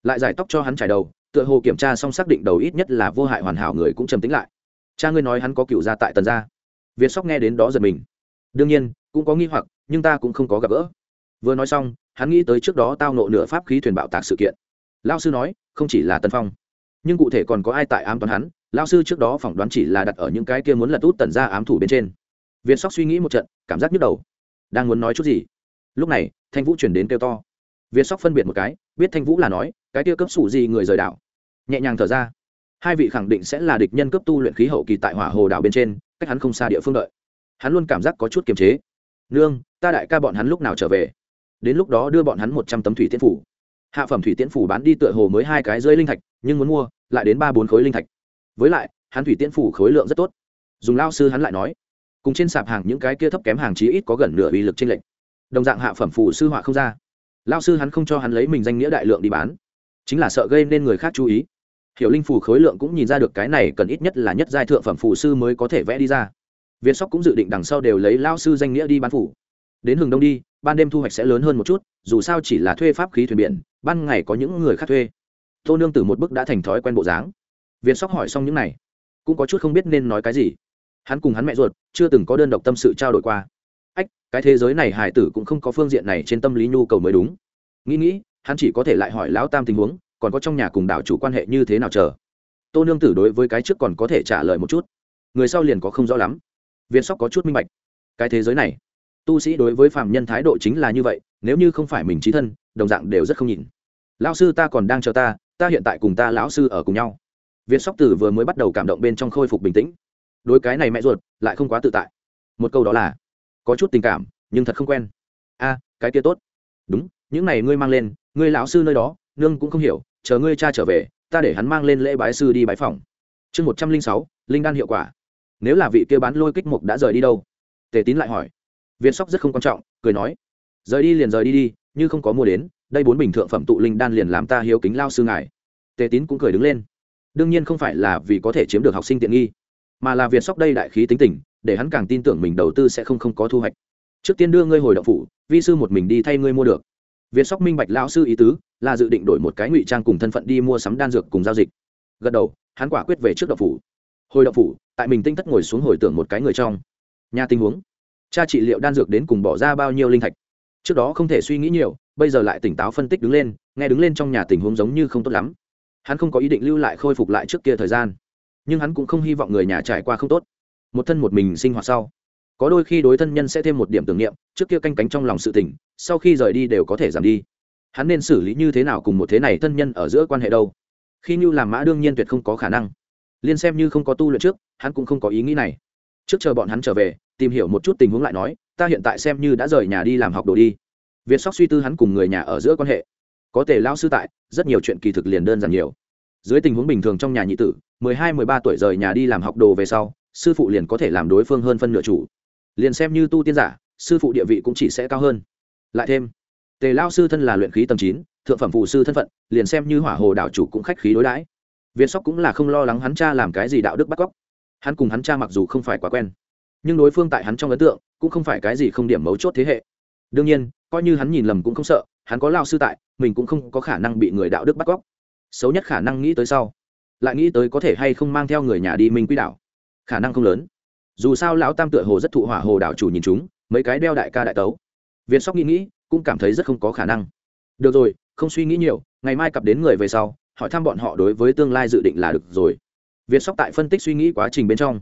lại giải tóc cho hắn trải đầu, tựa hồ kiểm tra xong xác định đầu ít nhất là vô hại hoàn hảo người cũng trầm tính lại. Cha ngươi nói hắn có cựu gia tại tần gia. Việt sóc nghe đến đó giật mình. Đương nhiên, cũng có nghi hoặc, nhưng ta cũng không có gặp gỡ. Vừa nói xong, hắn nghĩ tới trước đó tao nộ nửa pháp khí thuyền bạo tạc sự kiện lao sư nói, không chỉ là tân phong, nhưng cụ thể còn có ai tại ám toán hắn? Lao sư trước đó phỏng đoán chỉ là đặt ở những cái kia muốn lật út tần ra ám thủ bên trên. Việt sóc suy nghĩ một trận, cảm giác nhức đầu. Đang muốn nói chút gì? Lúc này, thanh vũ chuyển đến kêu to. Viên sóc phân biệt một cái, biết thanh vũ là nói, cái kia cấp sủ gì người rời đảo. Nhẹ nhàng thở ra. Hai vị khẳng định sẽ là địch nhân cấp tu luyện khí hậu kỳ tại hỏa hồ đảo bên trên, cách hắn không xa địa phương đợi. Hắn luôn cảm giác có chút kiềm chế. Nương, ta đại ca bọn hắn lúc nào trở về? Đến lúc đó đưa bọn hắn một trăm tấm thủy tiên phủ hạ phẩm thủy tiễn phủ bán đi tựa hồ mới hai cái rơi linh thạch, nhưng muốn mua, lại đến ba bốn khối linh thạch. Với lại, hắn thủy tiễn phủ khối lượng rất tốt. Dùng lao sư hắn lại nói, cùng trên sạp hàng những cái kia thấp kém hàng chí ít có gần nửa uy lực trên lệnh đồng dạng hạ phẩm phủ sư họa không ra. Lao sư hắn không cho hắn lấy mình danh nghĩa đại lượng đi bán. Chính là sợ gây nên người khác chú ý. Hiểu linh phủ khối lượng cũng nhìn ra được cái này cần ít nhất là nhất giai thượng phẩm phủ sư mới có thể vẽ đi ra. Viên sóc cũng dự định đằng sau đều lấy lao sư danh nghĩa đi bán phủ đến hừng đông đi, ban đêm thu hoạch sẽ lớn hơn một chút, dù sao chỉ là thuê pháp khí thuyền biển, ban ngày có những người khác thuê. Tô nương Tử một bức đã thành thói quen bộ dáng. Viên sóc hỏi xong những này, cũng có chút không biết nên nói cái gì. Hắn cùng hắn mẹ ruột chưa từng có đơn độc tâm sự trao đổi qua. Ách, cái thế giới này hải tử cũng không có phương diện này trên tâm lý nhu cầu mới đúng. Nghĩ nghĩ, hắn chỉ có thể lại hỏi lão tam tình huống, còn có trong nhà cùng đảo chủ quan hệ như thế nào chờ. Tô nương tử đối với cái trước còn có thể trả lời một chút. Người sau liền có không rõ lắm. Viên sóc có chút minh bạch. Cái thế giới này tu sĩ đối với phạm nhân thái độ chính là như vậy, nếu như không phải mình trí thân, đồng dạng đều rất không nhìn. Lão sư ta còn đang chờ ta ta hiện tại cùng ta lão sư ở cùng nhau. Việt sóc tử vừa mới bắt đầu cảm động bên trong khôi phục bình tĩnh. Đối cái này mẹ ruột, lại không quá tự tại. Một câu đó là, có chút tình cảm, nhưng thật không quen. A, cái kia tốt. Đúng, những này ngươi mang lên, ngươi lão sư nơi đó, nương cũng không hiểu, chờ ngươi cha trở về, ta để hắn mang lên lễ bái sư đi bái phòng chương một trăm linh sáu, linh đan hiệu quả. Nếu là vị kia bán lôi kích mục đã rời đi đâu? Tề tín lại hỏi việt sóc rất không quan trọng, cười nói, rời đi liền rời đi đi, như không có mua đến, đây bốn bình thượng phẩm tụ linh đan liền làm ta hiếu kính lao sư ngài. Tề tín cũng cười đứng lên. Đương nhiên không phải là vì có thể chiếm được học sinh tiện nghi, mà là việt sóc đây đại khí tính tình, để hắn càng tin tưởng mình đầu tư sẽ không không có thu hoạch. Trước tiên đưa ngươi hồi đậu phủ, vi sư một mình đi thay ngươi mua được. Việt sóc minh bạch lão sư ý tứ, là dự định đổi một cái ngụy trang cùng thân phận đi mua sắm đan dược cùng giao dịch. Gật đầu, hắn quả quyết về trước đậu phủ. Hồi đậu phủ, tại mình tinh thất ngồi xuống hồi tưởng một cái người trong. Nhà tình huống cha trị liệu đan dược đến cùng bỏ ra bao nhiêu linh thạch. Trước đó không thể suy nghĩ nhiều, bây giờ lại tỉnh táo phân tích đứng lên, nghe đứng lên trong nhà tình huống giống như không tốt lắm. Hắn không có ý định lưu lại khôi phục lại trước kia thời gian, nhưng hắn cũng không hy vọng người nhà trải qua không tốt. Một thân một mình sinh hoạt sau, có đôi khi đối thân nhân sẽ thêm một điểm tưởng niệm, trước kia canh cánh trong lòng sự tỉnh sau khi rời đi đều có thể giảm đi. Hắn nên xử lý như thế nào cùng một thế này thân nhân ở giữa quan hệ đâu? Khi như làm mã đương nhiên tuyệt không có khả năng. Liên xem như không có tu luyện trước, hắn cũng không có ý nghĩ này. Trước chờ bọn hắn trở về tìm hiểu một chút tình huống lại nói, ta hiện tại xem như đã rời nhà đi làm học đồ đi. Việt sóc suy tư hắn cùng người nhà ở giữa quan hệ. Có thể lao sư tại, rất nhiều chuyện kỳ thực liền đơn giản nhiều. Dưới tình huống bình thường trong nhà nhị tử, mười hai, mười ba tuổi rời nhà đi làm học đồ về sau, sư phụ liền có thể làm đối phương hơn phân nửa chủ. Liền xem như tu tiên giả, sư phụ địa vị cũng chỉ sẽ cao hơn. Lại thêm, tề lao sư thân là luyện khí tầm chín, thượng phẩm phụ sư thân phận, liền xem như hỏa hồ đảo chủ cũng khách khí đối đãi. Viên sóc cũng là không lo lắng hắn cha làm cái gì đạo đức bắt cóc. Hắn cùng hắn cha mặc dù không phải quá quen nhưng đối phương tại hắn trong ấn tượng cũng không phải cái gì không điểm mấu chốt thế hệ. Đương nhiên, coi như hắn nhìn lầm cũng không sợ, hắn có lao sư tại, mình cũng không có khả năng bị người đạo đức bắt cóc. Xấu nhất khả năng nghĩ tới sau, lại nghĩ tới có thể hay không mang theo người nhà đi minh quy đảo. Khả năng không lớn. Dù sao lão tam tựa hồ rất thụ hỏa hồ đảo chủ nhìn chúng, mấy cái đeo đại ca đại tấu. Việt sóc nghĩ nghĩ, cũng cảm thấy rất không có khả năng. Được rồi, không suy nghĩ nhiều, ngày mai cặp đến người về sau, hỏi thăm bọn họ đối với tương lai dự định là được rồi. Việt sóc tại phân tích suy nghĩ quá trình bên trong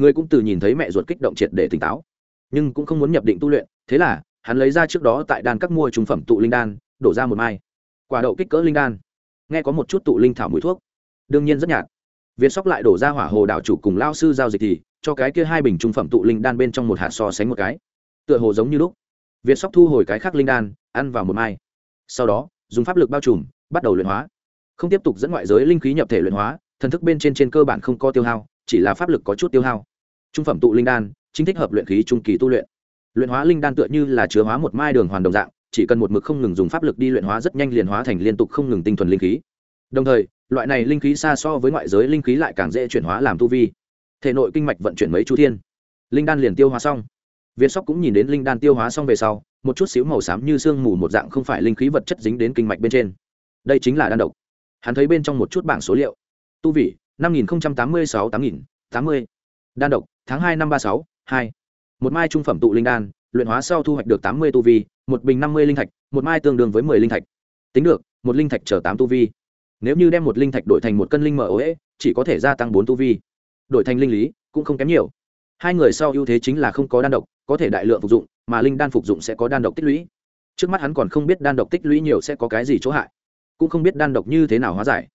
người cũng từ nhìn thấy mẹ ruột kích động triệt để tỉnh táo. Nhưng cũng không muốn nhập định tu luyện, thế là, hắn lấy ra trước đó tại đan các mua trung phẩm tụ linh đan, đổ ra một mai. Quả đậu kích cỡ linh đan. Nghe có một chút tụ linh thảo mũi thuốc. Đương nhiên rất nhạt. Viên sóc lại đổ ra hỏa hồ đảo chủ cùng lao sư giao dịch thì, cho cái kia hai bình trung phẩm tụ linh đan bên trong một hạt so sánh một cái. Tựa hồ giống như lúc, viên sóc thu hồi cái khác linh đan, ăn vào một mai. Sau đó, dùng pháp lực bao trùm, bắt đầu luyện hóa. Không tiếp tục dẫn ngoại giới linh khí nhập thể luyện hóa, thần thức bên trên trên cơ bản không có tiêu hao, chỉ là pháp lực có chút tiêu hao trung phẩm tụ linh đan, chính thích hợp luyện khí trung kỳ tu luyện. Luyện hóa linh đan tựa như là chứa hóa một mai đường hoàn đồng dạng, chỉ cần một mực không ngừng dùng pháp lực đi luyện hóa rất nhanh liền hóa thành liên tục không ngừng tinh thuần linh khí. Đồng thời, loại này linh khí xa so với ngoại giới linh khí lại càng dễ chuyển hóa làm tu vi. Thể nội kinh mạch vận chuyển mấy chu thiên. Linh đan liền tiêu hóa xong. Viên sóc cũng nhìn đến linh đan tiêu hóa xong về sau, một chút xíu màu xám như sương mù một dạng không phải linh khí vật chất dính đến kinh mạch bên trên. Đây chính là đan độc. Hắn thấy bên trong một chút bảng số liệu. Tu vị, năm nghìn tám mươi sáu tám nghìn tám mươi. Đan độc tháng hai năm ba sáu, hai. Một mai trung phẩm tụ linh đan, luyện hóa sau thu hoạch được tám mươi tu vi, một bình năm mươi linh thạch, một mai tương đương với mười linh thạch. Tính được, một linh thạch trở tám tu vi. Nếu như đem một linh thạch đổi thành một cân linh mở ế, chỉ có thể gia tăng bốn tu vi. Đổi thành linh lý, cũng không kém nhiều. Hai người sau ưu thế chính là không có đan độc, có thể đại lượng phục dụng, mà linh đan phục dụng sẽ có đan độc tích lũy. Trước mắt hắn còn không biết đan độc tích lũy nhiều sẽ có cái gì chỗ hại, cũng không biết đan độc như thế nào hóa giải.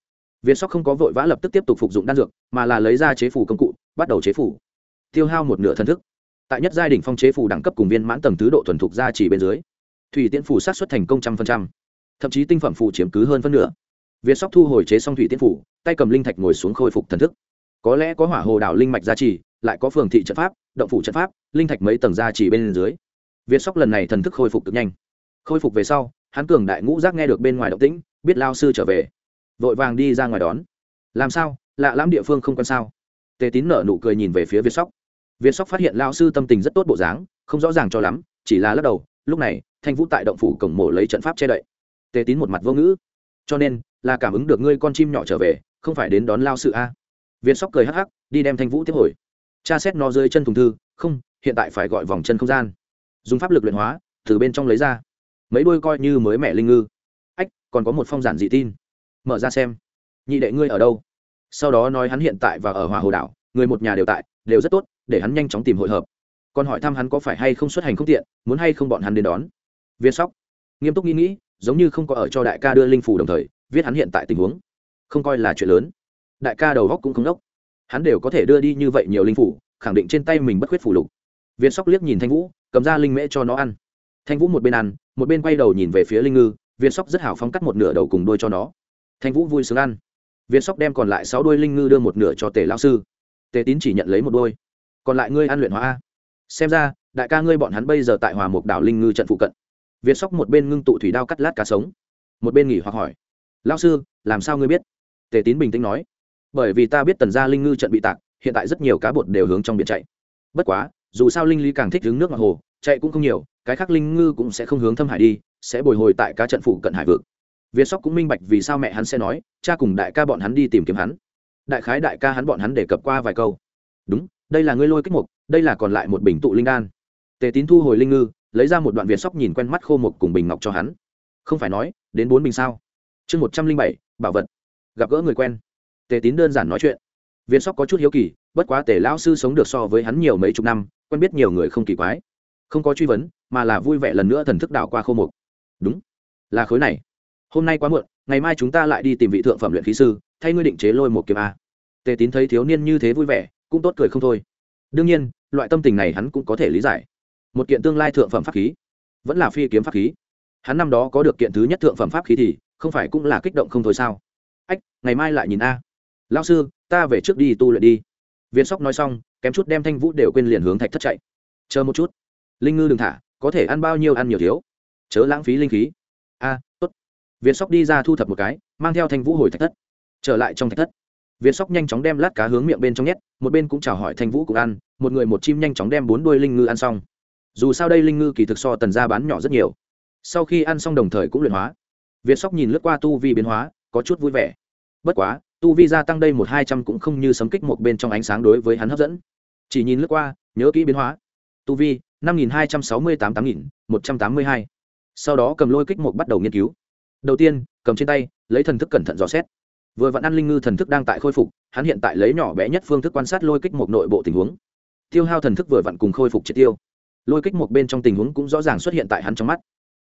Viên sóc không có vội vã lập tức tiếp tục phục dụng đan dược, mà là lấy ra chế phủ công cụ, bắt đầu chế phủ tiêu hao một nửa thần thức. Tại nhất giai đ ỉ n h phong chế phù đẳng cấp cùng viên mãn tầng tứ độ thuần thục ra chỉ bên dưới, thủy tiễn phủ sát xuất thành công trăm phần trăm. Thậm chí tinh phẩm phủ chiếm cứ hơn phân nửa. Việt sóc thu hồi chế xong thủy tiễn phủ tay cầm linh thạch ngồi xuống khôi phục thần thức. Có lẽ có hỏa hồ đảo linh mạch gia trì, lại có phường thị trận pháp, động phủ trận pháp, linh thạch mấy tầng gia trì bên dưới. Việt sóc lần này thần thức khôi phục cực nhanh. Khôi phục về sau, hắn cường đại ngũ giác nghe được bên ngoài động tĩnh, biết lao sư trở về. Vội vàng đi ra ngoài đón. Làm sao? Lạ lắm địa phương không quan sao? Tề tín nở nụ cười nhìn về phía việt sóc việt sóc phát hiện lao sư tâm tình rất tốt bộ dáng, không rõ ràng cho lắm, chỉ là lắc đầu, lúc này, thanh vũ tại động phủ cổng mổ lấy trận pháp che đậy. Tề tín một mặt vô ngữ. Cho nên, là cảm ứng được ngươi con chim nhỏ trở về, không phải đến đón lao sư a. Việt sóc cười hắc hắc, đi đem thanh vũ tiếp hồi. Cha xét nó dưới chân thùng thư, không, hiện tại phải gọi vòng chân không gian. Dùng pháp lực luyện hóa, từ bên trong lấy ra. Mấy đôi coi như mới mẹ linh ngư. Ách, còn có một phong giản dị tin. Mở ra xem. Nhị đệ ngươi ở đâu? Sau đó nói hắn hiện tại và ở hòa hồ đảo, người một nhà đều tại đều rất tốt, để hắn nhanh chóng tìm hội hợp. Còn hỏi thăm hắn có phải hay không xuất hành không tiện, muốn hay không bọn hắn đến đón. Viên sóc, nghiêm túc nghĩ nghĩ, giống như không có ở cho đại ca đưa linh phủ đồng thời, viết hắn hiện tại tình huống. Không coi là chuyện lớn. Đại ca đầu góc cũng không đốc. Hắn đều có thể đưa đi như vậy nhiều linh phủ, khẳng định trên tay mình bất khuyết phủ lục. Viên sóc liếc nhìn thanh vũ, cầm ra linh mễ cho nó ăn. Thanh vũ một bên ăn, một bên quay đầu nhìn về phía linh ngư, viên sóc rất hào phóng cắt một nửa đầu cùng đuôi cho nó. Thanh vũ vui sướng ăn. Viên sóc đem còn lại sáu đuôi linh ngư đưa một nửa cho tề lao sư tề tín chỉ nhận lấy một đôi. Còn lại ngươi ăn luyện hóa a. Xem ra, đại ca ngươi bọn hắn bây giờ tại hòa mục đảo linh ngư trận phụ cận. Việt sóc một bên ngưng tụ thủy đao cắt lát cá sống, một bên nghỉ hoặc hỏi lao sư, làm sao ngươi biết? Tề tín bình tĩnh nói, bởi vì ta biết tần gia linh ngư trận bị tạc, hiện tại rất nhiều cá bột đều hướng trong biển chạy. Bất quá, dù sao linh lý càng thích hướng nước mặt hồ, chạy cũng không nhiều, cái khác linh ngư cũng sẽ không hướng thâm hải đi, sẽ bồi hồi tại cá trận phụ cận hải vực. Việt sóc cũng minh bạch vì sao mẹ hắn sẽ nói, cha cùng đại ca bọn hắn đi tìm kiếm hắn đại khái đại ca hắn bọn hắn đề cập qua vài câu. Đúng, đây là ngươi lôi kích mục, đây là còn lại một bình tụ linh đan. Tề tín thu hồi linh ngư, lấy ra một đoạn việt sóc nhìn quen mắt khô mục cùng bình ngọc cho hắn. Không phải nói, đến bốn bình sao? Chương một trăm linh bảy, bảo vật. Gặp gỡ người quen. Tề tín đơn giản nói chuyện. Viên sóc có chút hiếu kỳ, bất quá tề lão sư sống được so với hắn nhiều mấy chục năm, quen biết nhiều người không kỳ quái. Không có truy vấn, mà là vui vẻ lần nữa thần thức đảo qua khô mục. Đúng, là khối này. Hôm nay quá muộn, ngày mai chúng ta lại đi tìm vị thượng phẩm luyện khí sư thay ngươi định chế lôi một kiếm a. Tề tín thấy thiếu niên như thế vui vẻ, cũng tốt cười không thôi. Đương nhiên, loại tâm tình này hắn cũng có thể lý giải. Một kiện tương lai thượng phẩm pháp khí, vẫn là phi kiếm pháp khí. Hắn năm đó có được kiện thứ nhất thượng phẩm pháp khí thì, không phải cũng là kích động không thôi sao? Ách, ngày mai lại nhìn a. Lao sư, ta về trước đi tu luyện đi. Viên sóc nói xong, kém chút đem thanh vũ đều quên liền hướng thạch thất chạy. Chờ một chút. Linh ngư đừng thả, có thể ăn bao nhiêu ăn nhiều thiếu. Chớ lãng phí linh khí. A, tốt. Việt sóc đi ra thu thập một cái, mang theo thanh vũ hồi thạch thất trở lại trong thạch thất. Việt sóc nhanh chóng đem lát cá hướng miệng bên trong nhét, một bên cũng chào hỏi thanh vũ cũng ăn, một người một chim nhanh chóng đem bốn đuôi linh ngư ăn xong. Dù sao đây linh ngư kỳ thực so tần ra bán nhỏ rất nhiều. Sau khi ăn xong đồng thời cũng luyện hóa. Việt sóc nhìn lướt qua tu vi biến hóa, có chút vui vẻ. Bất quá, tu vi gia tăng đây một hai trăm cũng không như sấm kích một bên trong ánh sáng đối với hắn hấp dẫn. Chỉ nhìn lướt qua, nhớ kỹ biến hóa. Tu vi, năm nghìn hai trăm sáu mươi tám tám nghìn, một trăm tám mươi hai. Sau đó cầm lôi kích một bắt đầu nghiên cứu. Đầu tiên, cầm trên tay, lấy thần thức cẩn thận dò xét vừa vặn ăn linh ngư thần thức đang tại khôi phục, hắn hiện tại lấy nhỏ bé nhất phương thức quan sát lôi kích một nội bộ tình huống. Tiêu hao thần thức vừa vặn cùng khôi phục triệt tiêu. Lôi kích một bên trong tình huống cũng rõ ràng xuất hiện tại hắn trong mắt.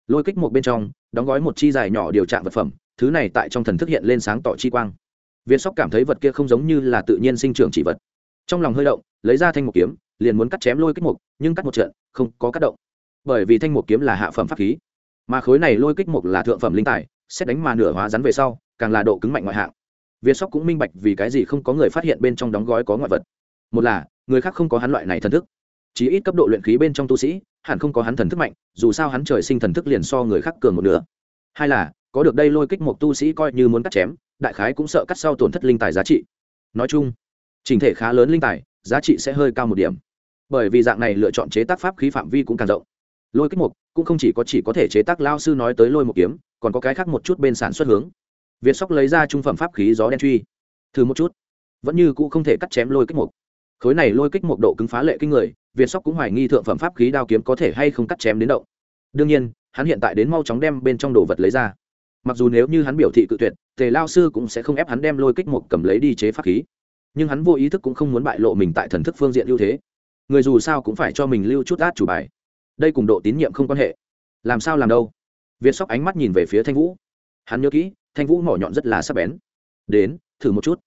Lôi kích một bên trong, đóng gói một chi dài nhỏ điều trạng vật phẩm, thứ này tại trong thần thức hiện lên sáng tỏ chi quang. Việt sóc cảm thấy vật kia không giống như là tự nhiên sinh trưởng chỉ vật. Trong lòng hơi động, lấy ra thanh một kiếm, liền muốn cắt chém lôi kích mục, nhưng cắt một trận, không có cắt động. Bởi vì thanh một kiếm là hạ phẩm pháp khí, mà khối này lôi kích mục là thượng phẩm linh tài, xét đánh mà nửa hóa rắn về sau, càng là độ cứng mạnh ngoại hạng việt sóc cũng minh bạch vì cái gì không có người phát hiện bên trong đóng gói có ngoại vật. Một là, người khác không có hắn loại này thần thức. Chỉ ít cấp độ luyện khí bên trong tu sĩ, hẳn không có hắn thần thức mạnh, dù sao hắn trời sinh thần thức liền so người khác cường một nửa. Hai là, có được đây lôi kích một tu sĩ coi như muốn cắt chém, đại khái cũng sợ cắt sau tổn thất linh tài giá trị. Nói chung, trình thể khá lớn linh tài, giá trị sẽ hơi cao một điểm. Bởi vì dạng này lựa chọn chế tác pháp khí phạm vi cũng càng rộng. Lôi kích mục cũng không chỉ có chỉ có thể chế tác lao sư nói tới lôi một kiếm, còn có cái khác một chút bên sản xuất hướng việt sóc lấy ra trung phẩm pháp khí gió đen truy. Thử một chút. Vẫn như cũ không thể cắt chém lôi kích mục. Khối này lôi kích mục độ cứng phá lệ kinh người, việt sóc cũng hoài nghi thượng phẩm pháp khí đao kiếm có thể hay không cắt chém đến động. Đương nhiên, hắn hiện tại đến mau chóng đem bên trong đồ vật lấy ra. Mặc dù nếu như hắn biểu thị cự tuyệt, tề lao sư cũng sẽ không ép hắn đem lôi kích một cầm lấy đi chế pháp khí. Nhưng hắn vô ý thức cũng không muốn bại lộ mình tại thần thức phương diện ưu thế. Người dù sao cũng phải cho mình lưu chút át chủ bài. Đây cùng độ tín nhiệm không quan hệ. Làm sao làm đâu? Việt sóc ánh mắt nhìn về phía thanh vũ. Hắn nhớ kỹ thanh vũ mỏ nhọn rất là sắc bén. Đến, thử một chút.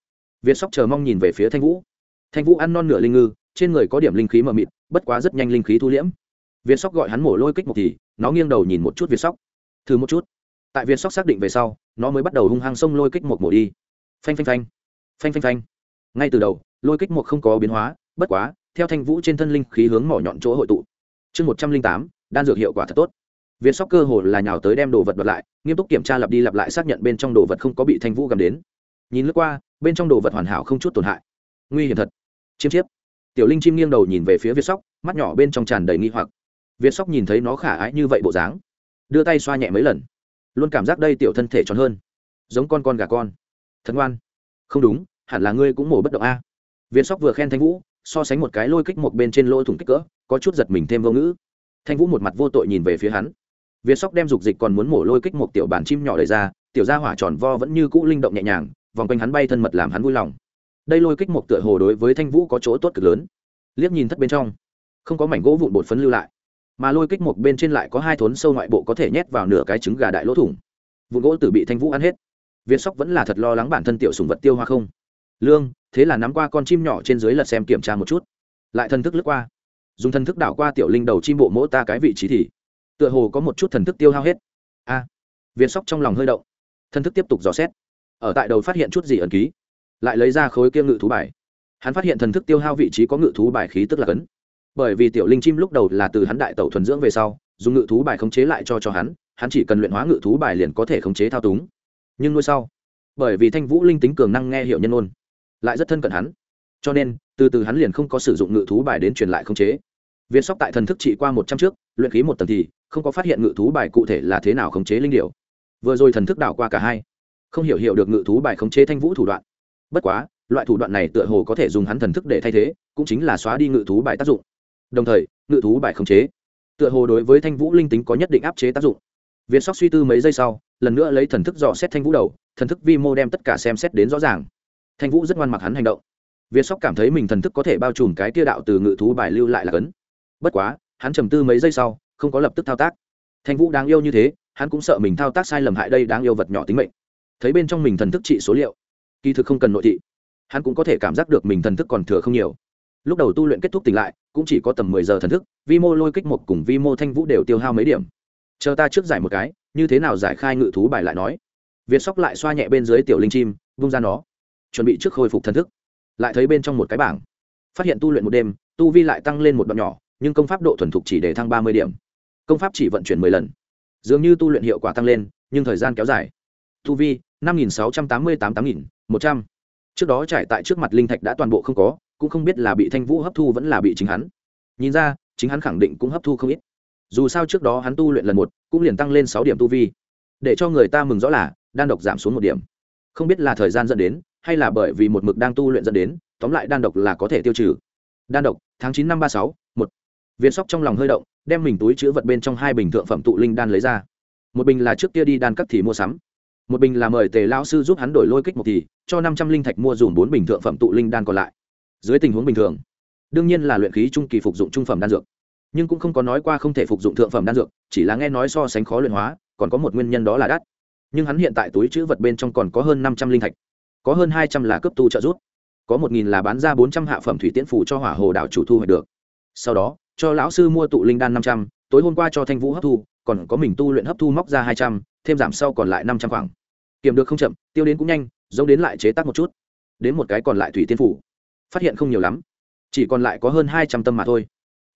Việt sóc chờ mong nhìn về phía thanh vũ. Thanh vũ ăn non nửa linh ngư, trên người có điểm linh khí mờ mịt, bất quá rất nhanh linh khí thu liễm. Viên sóc gọi hắn mổ lôi kích một thì, nó nghiêng đầu nhìn một chút viên sóc. Thử một chút. Tại viên sóc xác định về sau, nó mới bắt đầu hung hăng sông lôi kích một mổ đi. Phanh phanh phanh. Phanh phanh phanh. Ngay từ đầu, lôi kích một không có biến hóa, bất quá, theo thanh vũ trên thân linh khí hướng mỏ nhọn chỗ hội tụ. Chương một trăm linh tám, đan dược hiệu quả thật tốt việt sóc cơ hồ là nhào tới đem đồ vật bật lại, nghiêm túc kiểm tra lặp đi lặp lại xác nhận bên trong đồ vật không có bị thanh vũ gầm đến. Nhìn lướt qua, bên trong đồ vật hoàn hảo không chút tổn hại. Nguy hiểm thật. Chiêm chiếp. Tiểu linh chim nghiêng đầu nhìn về phía việt sóc, mắt nhỏ bên trong tràn đầy nghi hoặc. Việt sóc nhìn thấy nó khả ái như vậy bộ dáng, đưa tay xoa nhẹ mấy lần. Luôn cảm giác đây tiểu thân thể tròn hơn. Giống con con gà con. Thật ngoan. Không đúng, hẳn là ngươi cũng mổ bất động a. Việt sóc vừa khen thanh vũ, so sánh một cái lôi kích một bên trên lỗ thủng kích cỡ, có chút giật mình thêm vô ngữ. Thanh vũ một mặt vô tội nhìn về phía hắn việt sóc đem dục dịch còn muốn mổ lôi kích một tiểu bản chim nhỏ đầy ra, tiểu ra hỏa tròn vo vẫn như cũ linh động nhẹ nhàng, vòng quanh hắn bay thân mật làm hắn vui lòng. Đây lôi kích một tựa hồ đối với thanh vũ có chỗ tốt cực lớn. Liếc nhìn thất bên trong, không có mảnh gỗ vụn bột phấn lưu lại, mà lôi kích một bên trên lại có hai thốn sâu ngoại bộ có thể nhét vào nửa cái trứng gà đại lỗ thủng. Vụn gỗ tử bị thanh vũ ăn hết. Việt sóc vẫn là thật lo lắng bản thân tiểu sùng vật tiêu hoa không. Lương, thế là nắm qua con chim nhỏ trên dưới lật xem kiểm tra một chút. Lại thần thức lướt qua. Dùng thần thức đảo qua tiểu linh đầu chim bộ mỗ ta cái vị trí thì tựa hồ có một chút thần thức tiêu hao hết. A, viên sóc trong lòng hơi động. Thần thức tiếp tục dò xét. Ở tại đầu phát hiện chút gì ẩn ký. Lại lấy ra khối kia ngự thú bài. Hắn phát hiện thần thức tiêu hao vị trí có ngự thú bài khí tức là cấn. Bởi vì tiểu linh chim lúc đầu là từ hắn đại tẩu thuần dưỡng về sau, dùng ngự thú bài khống chế lại cho cho hắn hắn chỉ cần luyện hóa ngự thú bài liền có thể khống chế thao túng. Nhưng nuôi sau, bởi vì thanh vũ linh tính cường năng nghe hiệu nhân ôn, lại rất thân cận hắn. Cho nên, từ từ hắn liền không có sử dụng ngự thú bài đến truyền lại khống chế việt sóc tại thần thức trị qua một trăm trước, luyện khí một tầng thì không có phát hiện ngự thú bài cụ thể là thế nào khống chế linh điểu. vừa rồi thần thức đảo qua cả hai, không hiểu hiểu được ngự thú bài khống chế thanh vũ thủ đoạn. Bất quá, loại thủ đoạn này tựa hồ có thể dùng hắn thần thức để thay thế, cũng chính là xóa đi ngự thú bài tác dụng. Đồng thời, ngự thú bài khống chế, tựa hồ đối với thanh vũ linh tính có nhất định áp chế tác dụng. Việt sóc suy tư mấy giây sau, lần nữa lấy thần thức dò xét thanh vũ đầu, thần thức vi mô đem tất cả xem xét đến rõ ràng. Thanh vũ rất ngoan mặc hắn hành động. Việt sóc cảm thấy mình thần thức có thể bao trùm cái tia đạo từ ngự thú bài lưu lại là cấn bất quá, hắn trầm tư mấy giây sau, không có lập tức thao tác. Thanh vũ đáng yêu như thế, hắn cũng sợ mình thao tác sai lầm hại đây đáng yêu vật nhỏ tính mệnh. Thấy bên trong mình thần thức trị số liệu, kỳ thực không cần nội thị. Hắn cũng có thể cảm giác được mình thần thức còn thừa không nhiều. Lúc đầu tu luyện kết thúc tỉnh lại, cũng chỉ có tầm mười giờ thần thức, vi mô lôi kích một cùng vi mô thanh vũ đều tiêu hao mấy điểm. Chờ ta trước giải một cái, như thế nào giải khai ngự thú bài lại nói. Việt sóc lại xoa nhẹ bên dưới tiểu linh chim, vung ra nó. Chuẩn bị trước khôi phục thần thức. Lại thấy bên trong một cái bảng. Phát hiện tu luyện một đêm, tu vi lại tăng lên một đoạn nhỏ nhưng công pháp độ thuần thục chỉ để thăng ba mươi điểm. Công pháp chỉ vận chuyển mười lần. Dường như tu luyện hiệu quả tăng lên, nhưng thời gian kéo dài. Tu vi, năm nghìn sáu trăm tám mươi tám tám nghìn một trăm. Trước đó trải tại trước mặt linh thạch đã toàn bộ không có, cũng không biết là bị thanh vũ hấp thu vẫn là bị chính hắn. Nhìn ra, chính hắn khẳng định cũng hấp thu không ít. Dù sao trước đó hắn tu luyện lần một, cũng liền tăng lên sáu điểm tu vi. Để cho người ta mừng rõ là, đan độc giảm xuống một điểm. Không biết là thời gian dẫn đến, hay là bởi vì một mực đang tu luyện dẫn đến, tóm lại đan độc là có thể tiêu trừ. Đan độc, tháng chín năm ba sáu một viên sóc trong lòng hơi động đem mình túi chữ vật bên trong hai bình thượng phẩm tụ linh đan lấy ra. Một bình là trước kia đi đan cắt thì mua sắm. Một bình là mời tề lao sư giúp hắn đổi lôi kích một thì cho năm trăm linh thạch mua dùng bốn bình thượng phẩm tụ linh đan còn lại. Dưới tình huống bình thường đương nhiên là luyện khí trung kỳ phục dụng trung phẩm đan dược. Nhưng cũng không có nói qua không thể phục dụng thượng phẩm đan dược chỉ là nghe nói so sánh khó luyện hóa còn có một nguyên nhân đó là đắt. Nhưng hắn hiện tại túi chữ vật bên trong còn có hơn năm trăm linh thạch có hơn hai trăm là cấp tu trợ rút, có một nghìn là bán ra bốn trăm hạ phẩm thủy tiễn phủ cho hỏa hồ đảo chủ thu hoạch được. Sau đó cho lão sư mua tụ linh đan năm trăm, tối hôm qua cho thanh vũ hấp thu, còn có mình tu luyện hấp thu móc ra hai trăm, thêm giảm sau còn lại năm trăm khoảng. Kiểm được không chậm, tiêu đến cũng nhanh, giống đến lại chế tác một chút. Đến một cái còn lại thủy tiên phủ. Phát hiện không nhiều lắm, chỉ còn lại có hơn hai trăm tâm mà thôi.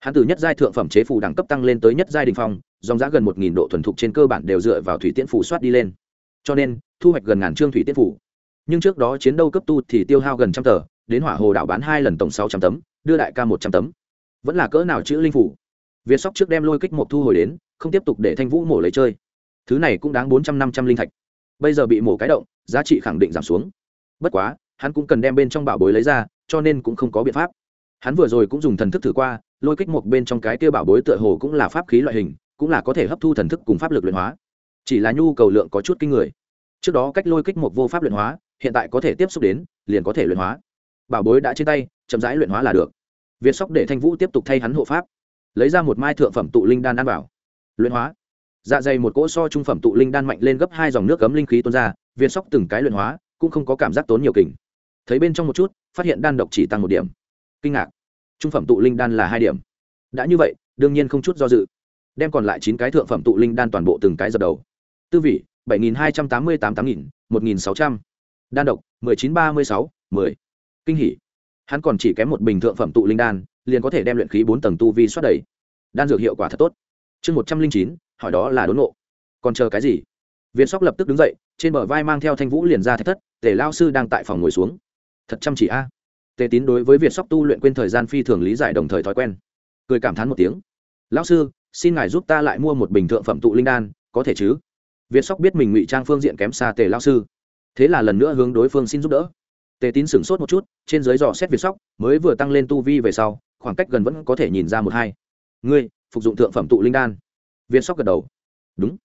Hắn từ nhất giai thượng phẩm chế phủ đẳng cấp tăng lên tới nhất giai đình phong, dòng giá gần một nghìn độ thuần thục trên cơ bản đều dựa vào thủy tiễn phủ soát đi lên. Cho nên, thu hoạch gần ngàn trương thủy tiễn phủ. Nhưng trước đó chiến đấu cấp tu thì tiêu hao gần trăm tờ, đến hỏa hồ đảo bán hai lần tổng sáu trăm tấm, đưa đại ca một trăm tấm vẫn là cỡ nào chữ linh phủ. Việt sóc trước đem lôi kích một thu hồi đến, không tiếp tục để thanh vũ mổ lấy chơi. Thứ này cũng đáng bốn trăm năm trăm linh thạch. Bây giờ bị mổ cái động, giá trị khẳng định giảm xuống. Bất quá, hắn cũng cần đem bên trong bảo bối lấy ra, cho nên cũng không có biện pháp. Hắn vừa rồi cũng dùng thần thức thử qua, lôi kích một bên trong cái kia bảo bối tựa hồ cũng là pháp khí loại hình, cũng là có thể hấp thu thần thức cùng pháp lực luyện hóa. Chỉ là nhu cầu lượng có chút kinh người. Trước đó cách lôi kích một vô pháp luyện hóa, hiện tại có thể tiếp xúc đến, liền có thể luyện hóa. Bảo bối đã trên tay, chậm rãi luyện hóa là được việt sóc để thanh vũ tiếp tục thay hắn hộ pháp. Lấy ra một mai thượng phẩm tụ linh đan ăn bảo luyện hóa. Dạ dày một cỗ so trung phẩm tụ linh đan mạnh lên gấp hai dòng nước cấm linh khí tuôn ra, việt sóc từng cái luyện hóa, cũng không có cảm giác tốn nhiều kình. Thấy bên trong một chút, phát hiện đan độc chỉ tăng một điểm. Kinh ngạc. Trung phẩm tụ linh đan là hai điểm. Đã như vậy, đương nhiên không chút do dự. Đem còn lại chín cái thượng phẩm tụ linh đan toàn bộ từng cái dập đầu. Tư vị, bảy nghìn hai trăm tám mươi tám tám nghìn, một nghìn sáu trăm. Đan độc, mười chín ba mươi sáu, mười. Kinh hỉ hắn còn chỉ kém một bình thượng phẩm tụ linh đan, liền có thể đem luyện khí bốn tầng tu vi xoát đầy. Đan dược hiệu quả thật tốt. Chương một trăm linh chín, hỏi đó là đốn nộ còn chờ cái gì? Việt sóc lập tức đứng dậy, trên bờ vai mang theo thanh vũ liền ra thách thất, tề lao sư đang tại phòng ngồi xuống. Thật chăm chỉ a. Tề tín đối với việt sóc tu luyện quên thời gian phi thường lý giải đồng thời thói quen. Cười cảm thán một tiếng. Lão sư, xin ngài giúp ta lại mua một bình thượng phẩm tụ linh đan, có thể chứ? Việt sóc biết mình ngụy trang phương diện kém xa tề lao sư. Thế là lần nữa hướng đối phương xin giúp đỡ tề tín sửng sốt một chút, trên dưới dò xét việt sóc, mới vừa tăng lên tu vi về sau, khoảng cách gần vẫn có thể nhìn ra một hai. Ngươi, phục dụng thượng phẩm tụ linh đan. Việt sóc gật đầu. Đúng.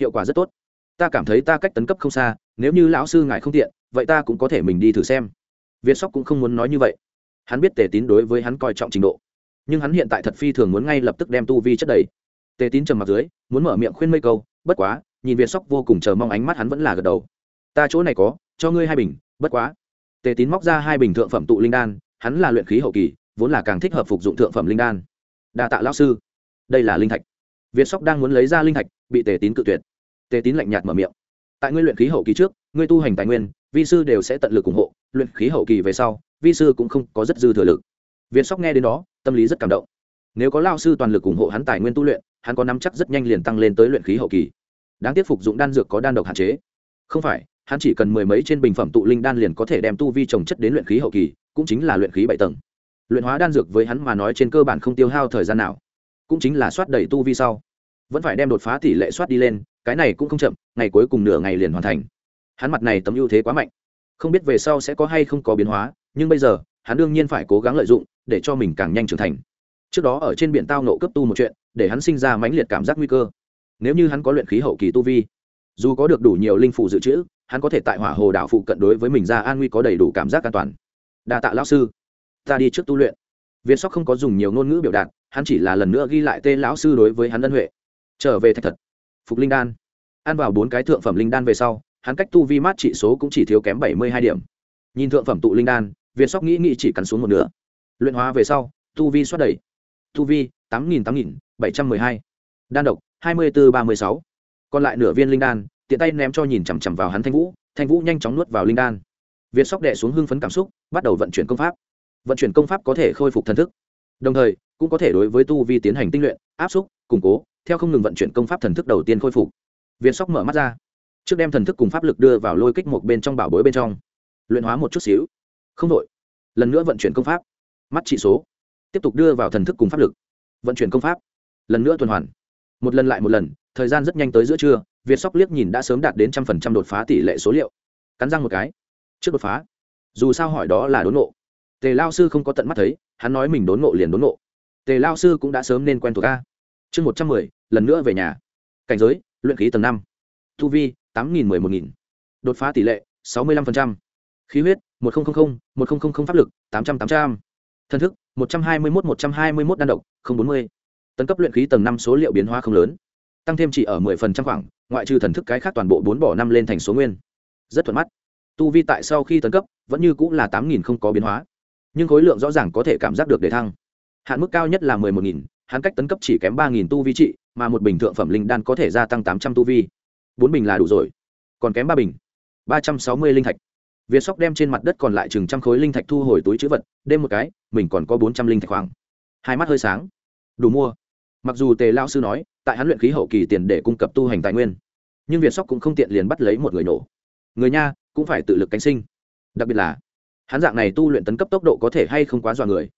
Hiệu quả rất tốt. Ta cảm thấy ta cách tấn cấp không xa, nếu như lão sư ngài không tiện, vậy ta cũng có thể mình đi thử xem. Việt sóc cũng không muốn nói như vậy. Hắn biết tề tín đối với hắn coi trọng trình độ. Nhưng hắn hiện tại thật phi thường muốn ngay lập tức đem tu vi chất đầy. Tề tín trầm mặt dưới, muốn mở miệng khuyên mây câu, bất quá, nhìn viên sóc vô cùng chờ mong ánh mắt hắn vẫn là gật đầu. Ta chỗ này có, cho ngươi hai bình, bất quá tề tín móc ra hai bình thượng phẩm tụ linh đan, hắn là luyện khí hậu kỳ, vốn là càng thích hợp phục dụng thượng phẩm linh đan. Đa tạ lão sư. Đây là linh thạch. Việt sóc đang muốn lấy ra linh thạch, bị tề tín cự tuyệt. Tề tín lạnh nhạt mở miệng. Tại ngươi luyện khí hậu kỳ trước, ngươi tu hành tài nguyên, vi sư đều sẽ tận lực ủng hộ, luyện khí hậu kỳ về sau, vi sư cũng không có rất dư thừa lực. Việt sóc nghe đến đó, tâm lý rất cảm động. Nếu có lao sư toàn lực ủng hộ hắn tài nguyên tu luyện, hắn có nắm chắc rất nhanh liền tăng lên tới luyện khí hậu kỳ. Đáng tiếc phục dụng đan dược có đan độc hạn chế không phải, hắn chỉ cần mười mấy trên bình phẩm tụ linh đan liền có thể đem tu vi trồng chất đến luyện khí hậu kỳ, cũng chính là luyện khí bảy tầng. Luyện hóa đan dược với hắn mà nói trên cơ bản không tiêu hao thời gian nào, cũng chính là soát đầy tu vi sau. Vẫn phải đem đột phá tỷ lệ soát đi lên, cái này cũng không chậm, ngày cuối cùng nửa ngày liền hoàn thành. Hắn mặt này tấm ưu thế quá mạnh. Không biết về sau sẽ có hay không có biến hóa, nhưng bây giờ, hắn đương nhiên phải cố gắng lợi dụng, để cho mình càng nhanh trưởng thành. Trước đó ở trên biển tao nộ cấp tu một chuyện, để hắn sinh ra mãnh liệt cảm giác nguy cơ. Nếu như hắn có luyện khí hậu kỳ tu vi dù có được đủ nhiều linh phụ dự trữ, hắn có thể tại hỏa hồ đảo phụ cận đối với mình ra an nguy có đầy đủ cảm giác an toàn. Đa tạ lão sư. Ta đi trước tu luyện. Việt sóc không có dùng nhiều ngôn ngữ biểu đạt, hắn chỉ là lần nữa ghi lại tên lão sư đối với hắn ân huệ. Trở về thạch thật. Phục linh đan. Ăn vào bốn cái thượng phẩm linh đan về sau, hắn cách tu vi mát trị số cũng chỉ thiếu kém bảy mươi hai điểm. Nhìn thượng phẩm tụ linh đan việt sóc nghĩ nghĩ chỉ cắn xuống một nửa. Luyện hóa về sau, tu vi xoát đầy. Tu vi tám nghìn tám nghìn bảy trăm mười hai. Đan độc, hai mươi bốn ba mươi sáu còn lại nửa viên linh đan, tiện tay ném cho nhìn chằm chằm vào hắn thanh vũ thanh vũ nhanh chóng nuốt vào linh đan. Việt sóc đệ xuống hưng phấn cảm xúc, bắt đầu vận chuyển công pháp. Vận chuyển công pháp có thể khôi phục thần thức, đồng thời cũng có thể đối với tu vi tiến hành tinh luyện, áp xúc, củng cố, theo không ngừng vận chuyển công pháp thần thức đầu tiên khôi phục. Việt sóc mở mắt ra. Trước đem thần thức cùng pháp lực đưa vào lôi kích một bên trong bảo bối bên trong. Luyện hóa một chút xíu. Không đội lần nữa vận chuyển công pháp. Mắt trị số. Tiếp tục đưa vào thần thức cùng pháp lực. Vận chuyển công pháp. Lần nữa tuần hoàn một lần lại một lần, thời gian rất nhanh tới giữa trưa, việt sóc liếc nhìn đã sớm đạt đến trăm phần trăm đột phá tỷ lệ số liệu. Cắn răng một cái. Trước đột phá. Dù sao hỏi đó là đốn nộ tề lao sư không có tận mắt thấy, hắn nói mình đốn nộ liền đốn nộ tề lao sư cũng đã sớm nên quen thuộc ca chương một trăm mười, lần nữa về nhà. Cảnh giới, luyện khí tầng năm. Thu vi, tám nghìn mười một nghìn. Đột phá tỷ lệ, sáu mươi năm khí huyết, một nghìn một nghìn pháp lực, tám trăm tám trăm. Thân thức, một trăm hai mươi một một trăm hai mươi một đan độc bốn mươi tấn cấp luyện khí tầng năm số liệu biến hóa không lớn, tăng thêm chỉ ở mười phần trăm khoảng, ngoại trừ thần thức cái khác toàn bộ bốn bỏ năm lên thành số nguyên. Rất thuận mắt. Tu vi tại sau khi tấn cấp, vẫn như cũng là tám nghìn không có biến hóa, nhưng khối lượng rõ ràng có thể cảm giác được để thăng. Hạn mức cao nhất là mười một nghìn, hắn cách tấn cấp chỉ kém ba nghìn tu vi trị, mà một bình thượng phẩm linh đan có thể gia tăng tám trăm tu vi. Bốn bình là đủ rồi, còn kém ba bình, ba trăm sáu mươi linh thạch. Việt sóc đem trên mặt đất còn lại chừng trăm khối linh thạch thu hồi túi chữ vật, đêm một cái, mình còn có bốn trăm linh thạch khoảng. Hai mắt hơi sáng. Đủ mua mặc dù tề lao sư nói, tại hắn luyện khí hậu kỳ tiền để cung cấp tu hành tài nguyên, nhưng việt sóc cũng không tiện liền bắt lấy một người nổ. Người nha, cũng phải tự lực cánh sinh. Đặc biệt là, hắn dạng này tu luyện tấn cấp tốc độ có thể hay không quá dọa người.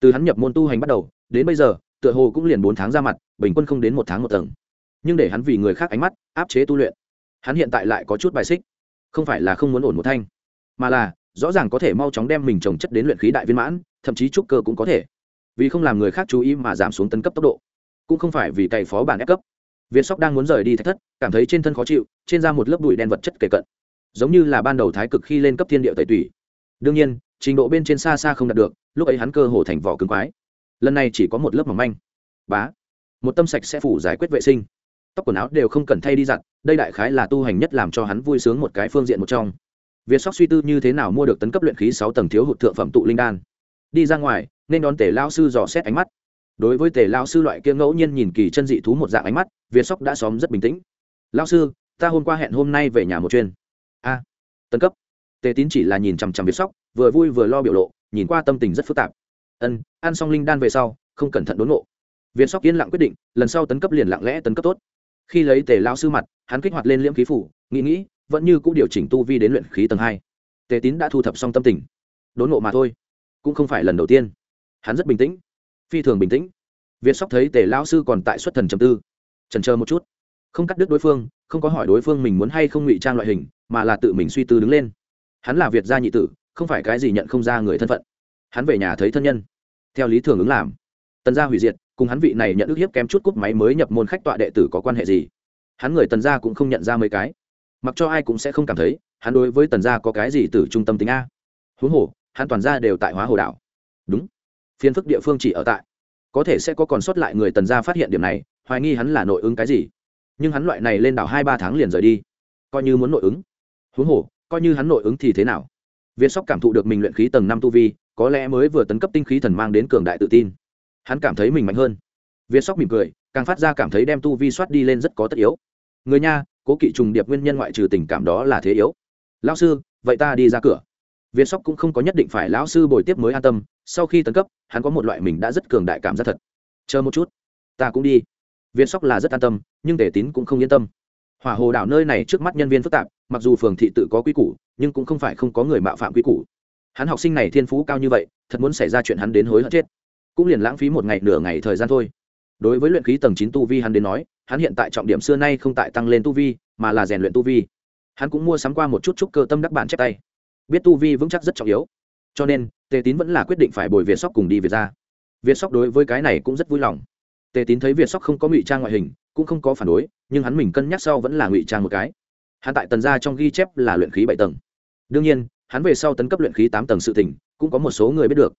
Từ hắn nhập môn tu hành bắt đầu, đến bây giờ, tựa hồ cũng liền bốn tháng ra mặt, bình quân không đến một tháng một tầng. Nhưng để hắn vì người khác ánh mắt, áp chế tu luyện, hắn hiện tại lại có chút bài xích. Không phải là không muốn ổn một thanh, mà là, rõ ràng có thể mau chóng đem mình trồng chất đến luyện khí đại viên mãn, thậm chí trúc cơ cũng có thể. Vì không làm người khác chú ý mà giảm xuống tấn cấp tốc độ cũng không phải vì cày phó bản ép cấp. Viên sóc đang muốn rời đi thách thất, cảm thấy trên thân khó chịu, trên da một lớp bụi đen vật chất kề cận. Giống như là ban đầu thái cực khi lên cấp thiên địa tẩy tủy. Đương nhiên, trình độ bên trên xa xa không đạt được, lúc ấy hắn cơ hồ thành vỏ cứng quái. Lần này chỉ có một lớp mỏng manh. Bá. Một tâm sạch sẽ phủ giải quyết vệ sinh. Tóc quần áo đều không cần thay đi giặt, đây đại khái là tu hành nhất làm cho hắn vui sướng một cái phương diện một trong. Việt sóc suy tư như thế nào mua được tấn cấp luyện khí sáu tầng thiếu hụt thượng phẩm tụ linh đan. Đi ra ngoài, nên đón tể lao sư dò xét ánh mắt đối với tề lao sư loại kia ngẫu nhiên nhìn kỳ chân dị thú một dạng ánh mắt, việt sóc đã xóm rất bình tĩnh. Lao sư, ta hôm qua hẹn hôm nay về nhà một chuyên a tấn cấp. Tề tín chỉ là nhìn chằm chằm việt sóc, vừa vui vừa lo biểu lộ, nhìn qua tâm tình rất phức tạp. Ân, ăn xong linh đan về sau, không cẩn thận đốn ngộ. Việt sóc yên lặng quyết định, lần sau tấn cấp liền lặng lẽ tấn cấp tốt. Khi lấy tề lao sư mặt, hắn kích hoạt lên liễm khí phủ, nghĩ nghĩ, vẫn như cũng điều chỉnh tu vi đến luyện khí tầng hai. Tề tín đã thu thập xong tâm tình. Đốn ngộ mà thôi, cũng không phải lần đầu tiên. Hắn rất bình tĩnh phi thường bình tĩnh. Việt sóc thấy tề lao sư còn tại xuất thần trầm tư trần chờ một chút. Không cắt đứt đối phương, không có hỏi đối phương mình muốn hay không ngụy trang loại hình, mà là tự mình suy tư đứng lên. Hắn là việt gia nhị tử, không phải cái gì nhận không ra người thân phận. Hắn về nhà thấy thân nhân, theo lý thường ứng làm. Tần gia hủy diệt, cùng hắn vị này nhận ức hiếp kém chút cúp máy mới nhập môn khách tọa đệ tử có quan hệ gì? Hắn người tần gia cũng không nhận ra mấy cái. Mặc cho ai cũng sẽ không cảm thấy, hắn đối với tần gia có cái gì từ trung tâm tính a. Huống hồ, hắn toàn gia đều tại hóa hồ đảo đúng phiên phức địa phương chỉ ở tại. Có thể sẽ có còn sót lại người tần gia phát hiện điểm này, hoài nghi hắn là nội ứng cái gì. Nhưng hắn loại này lên đảo hai ba tháng liền rời đi. Coi như muốn nội ứng. Huống hồ, coi như hắn nội ứng thì thế nào? Viên sóc cảm thụ được mình luyện khí tầng năm tu vi, có lẽ mới vừa tấn cấp tinh khí thần mang đến cường đại tự tin. Hắn cảm thấy mình mạnh hơn. Viên sóc mỉm cười, càng phát ra cảm thấy đem tu vi soát đi lên rất có tất yếu. Người nha, cố kỵ trùng điệp nguyên nhân ngoại trừ tình cảm đó là thế yếu. Lao sư, vậy ta đi ra cửa. Viên sóc cũng không có nhất định phải lão sư bồi tiếp mới an tâm sau khi tấn cấp, hắn có một loại mình đã rất cường đại cảm giác thật. Chờ một chút, ta cũng đi. Việt sóc là rất an tâm, nhưng tề tín cũng không yên tâm. Hỏa hồ đảo nơi này trước mắt nhân viên phức tạp, mặc dù phường thị tự có quy củ, nhưng cũng không phải không có người mạo phạm quy củ. Hắn học sinh này thiên phú cao như vậy, thật muốn xảy ra chuyện hắn đến hối hận chết. Cũng liền lãng phí một ngày nửa ngày thời gian thôi. Đối với luyện khí tầng chín tu vi hắn đến nói, hắn hiện tại trọng điểm xưa nay không tại tăng lên tu vi, mà là rèn luyện tu vi. Hắn cũng mua sắm qua một chút chút cơ tâm đắc bản chép tay. Biết tu vi vững chắc rất trọng yếu cho nên, tề tín vẫn là quyết định phải bồi việt sóc cùng đi việt ra việt sóc đối với cái này cũng rất vui lòng. Tề tín thấy việt sóc không có ngụy trang ngoại hình, cũng không có phản đối, nhưng hắn mình cân nhắc sau vẫn là ngụy trang một cái. Hắn tại tần gia trong ghi chép là luyện khí bảy tầng. Đương nhiên, hắn về sau tấn cấp luyện khí tám tầng sự tỉnh cũng có một số người biết được.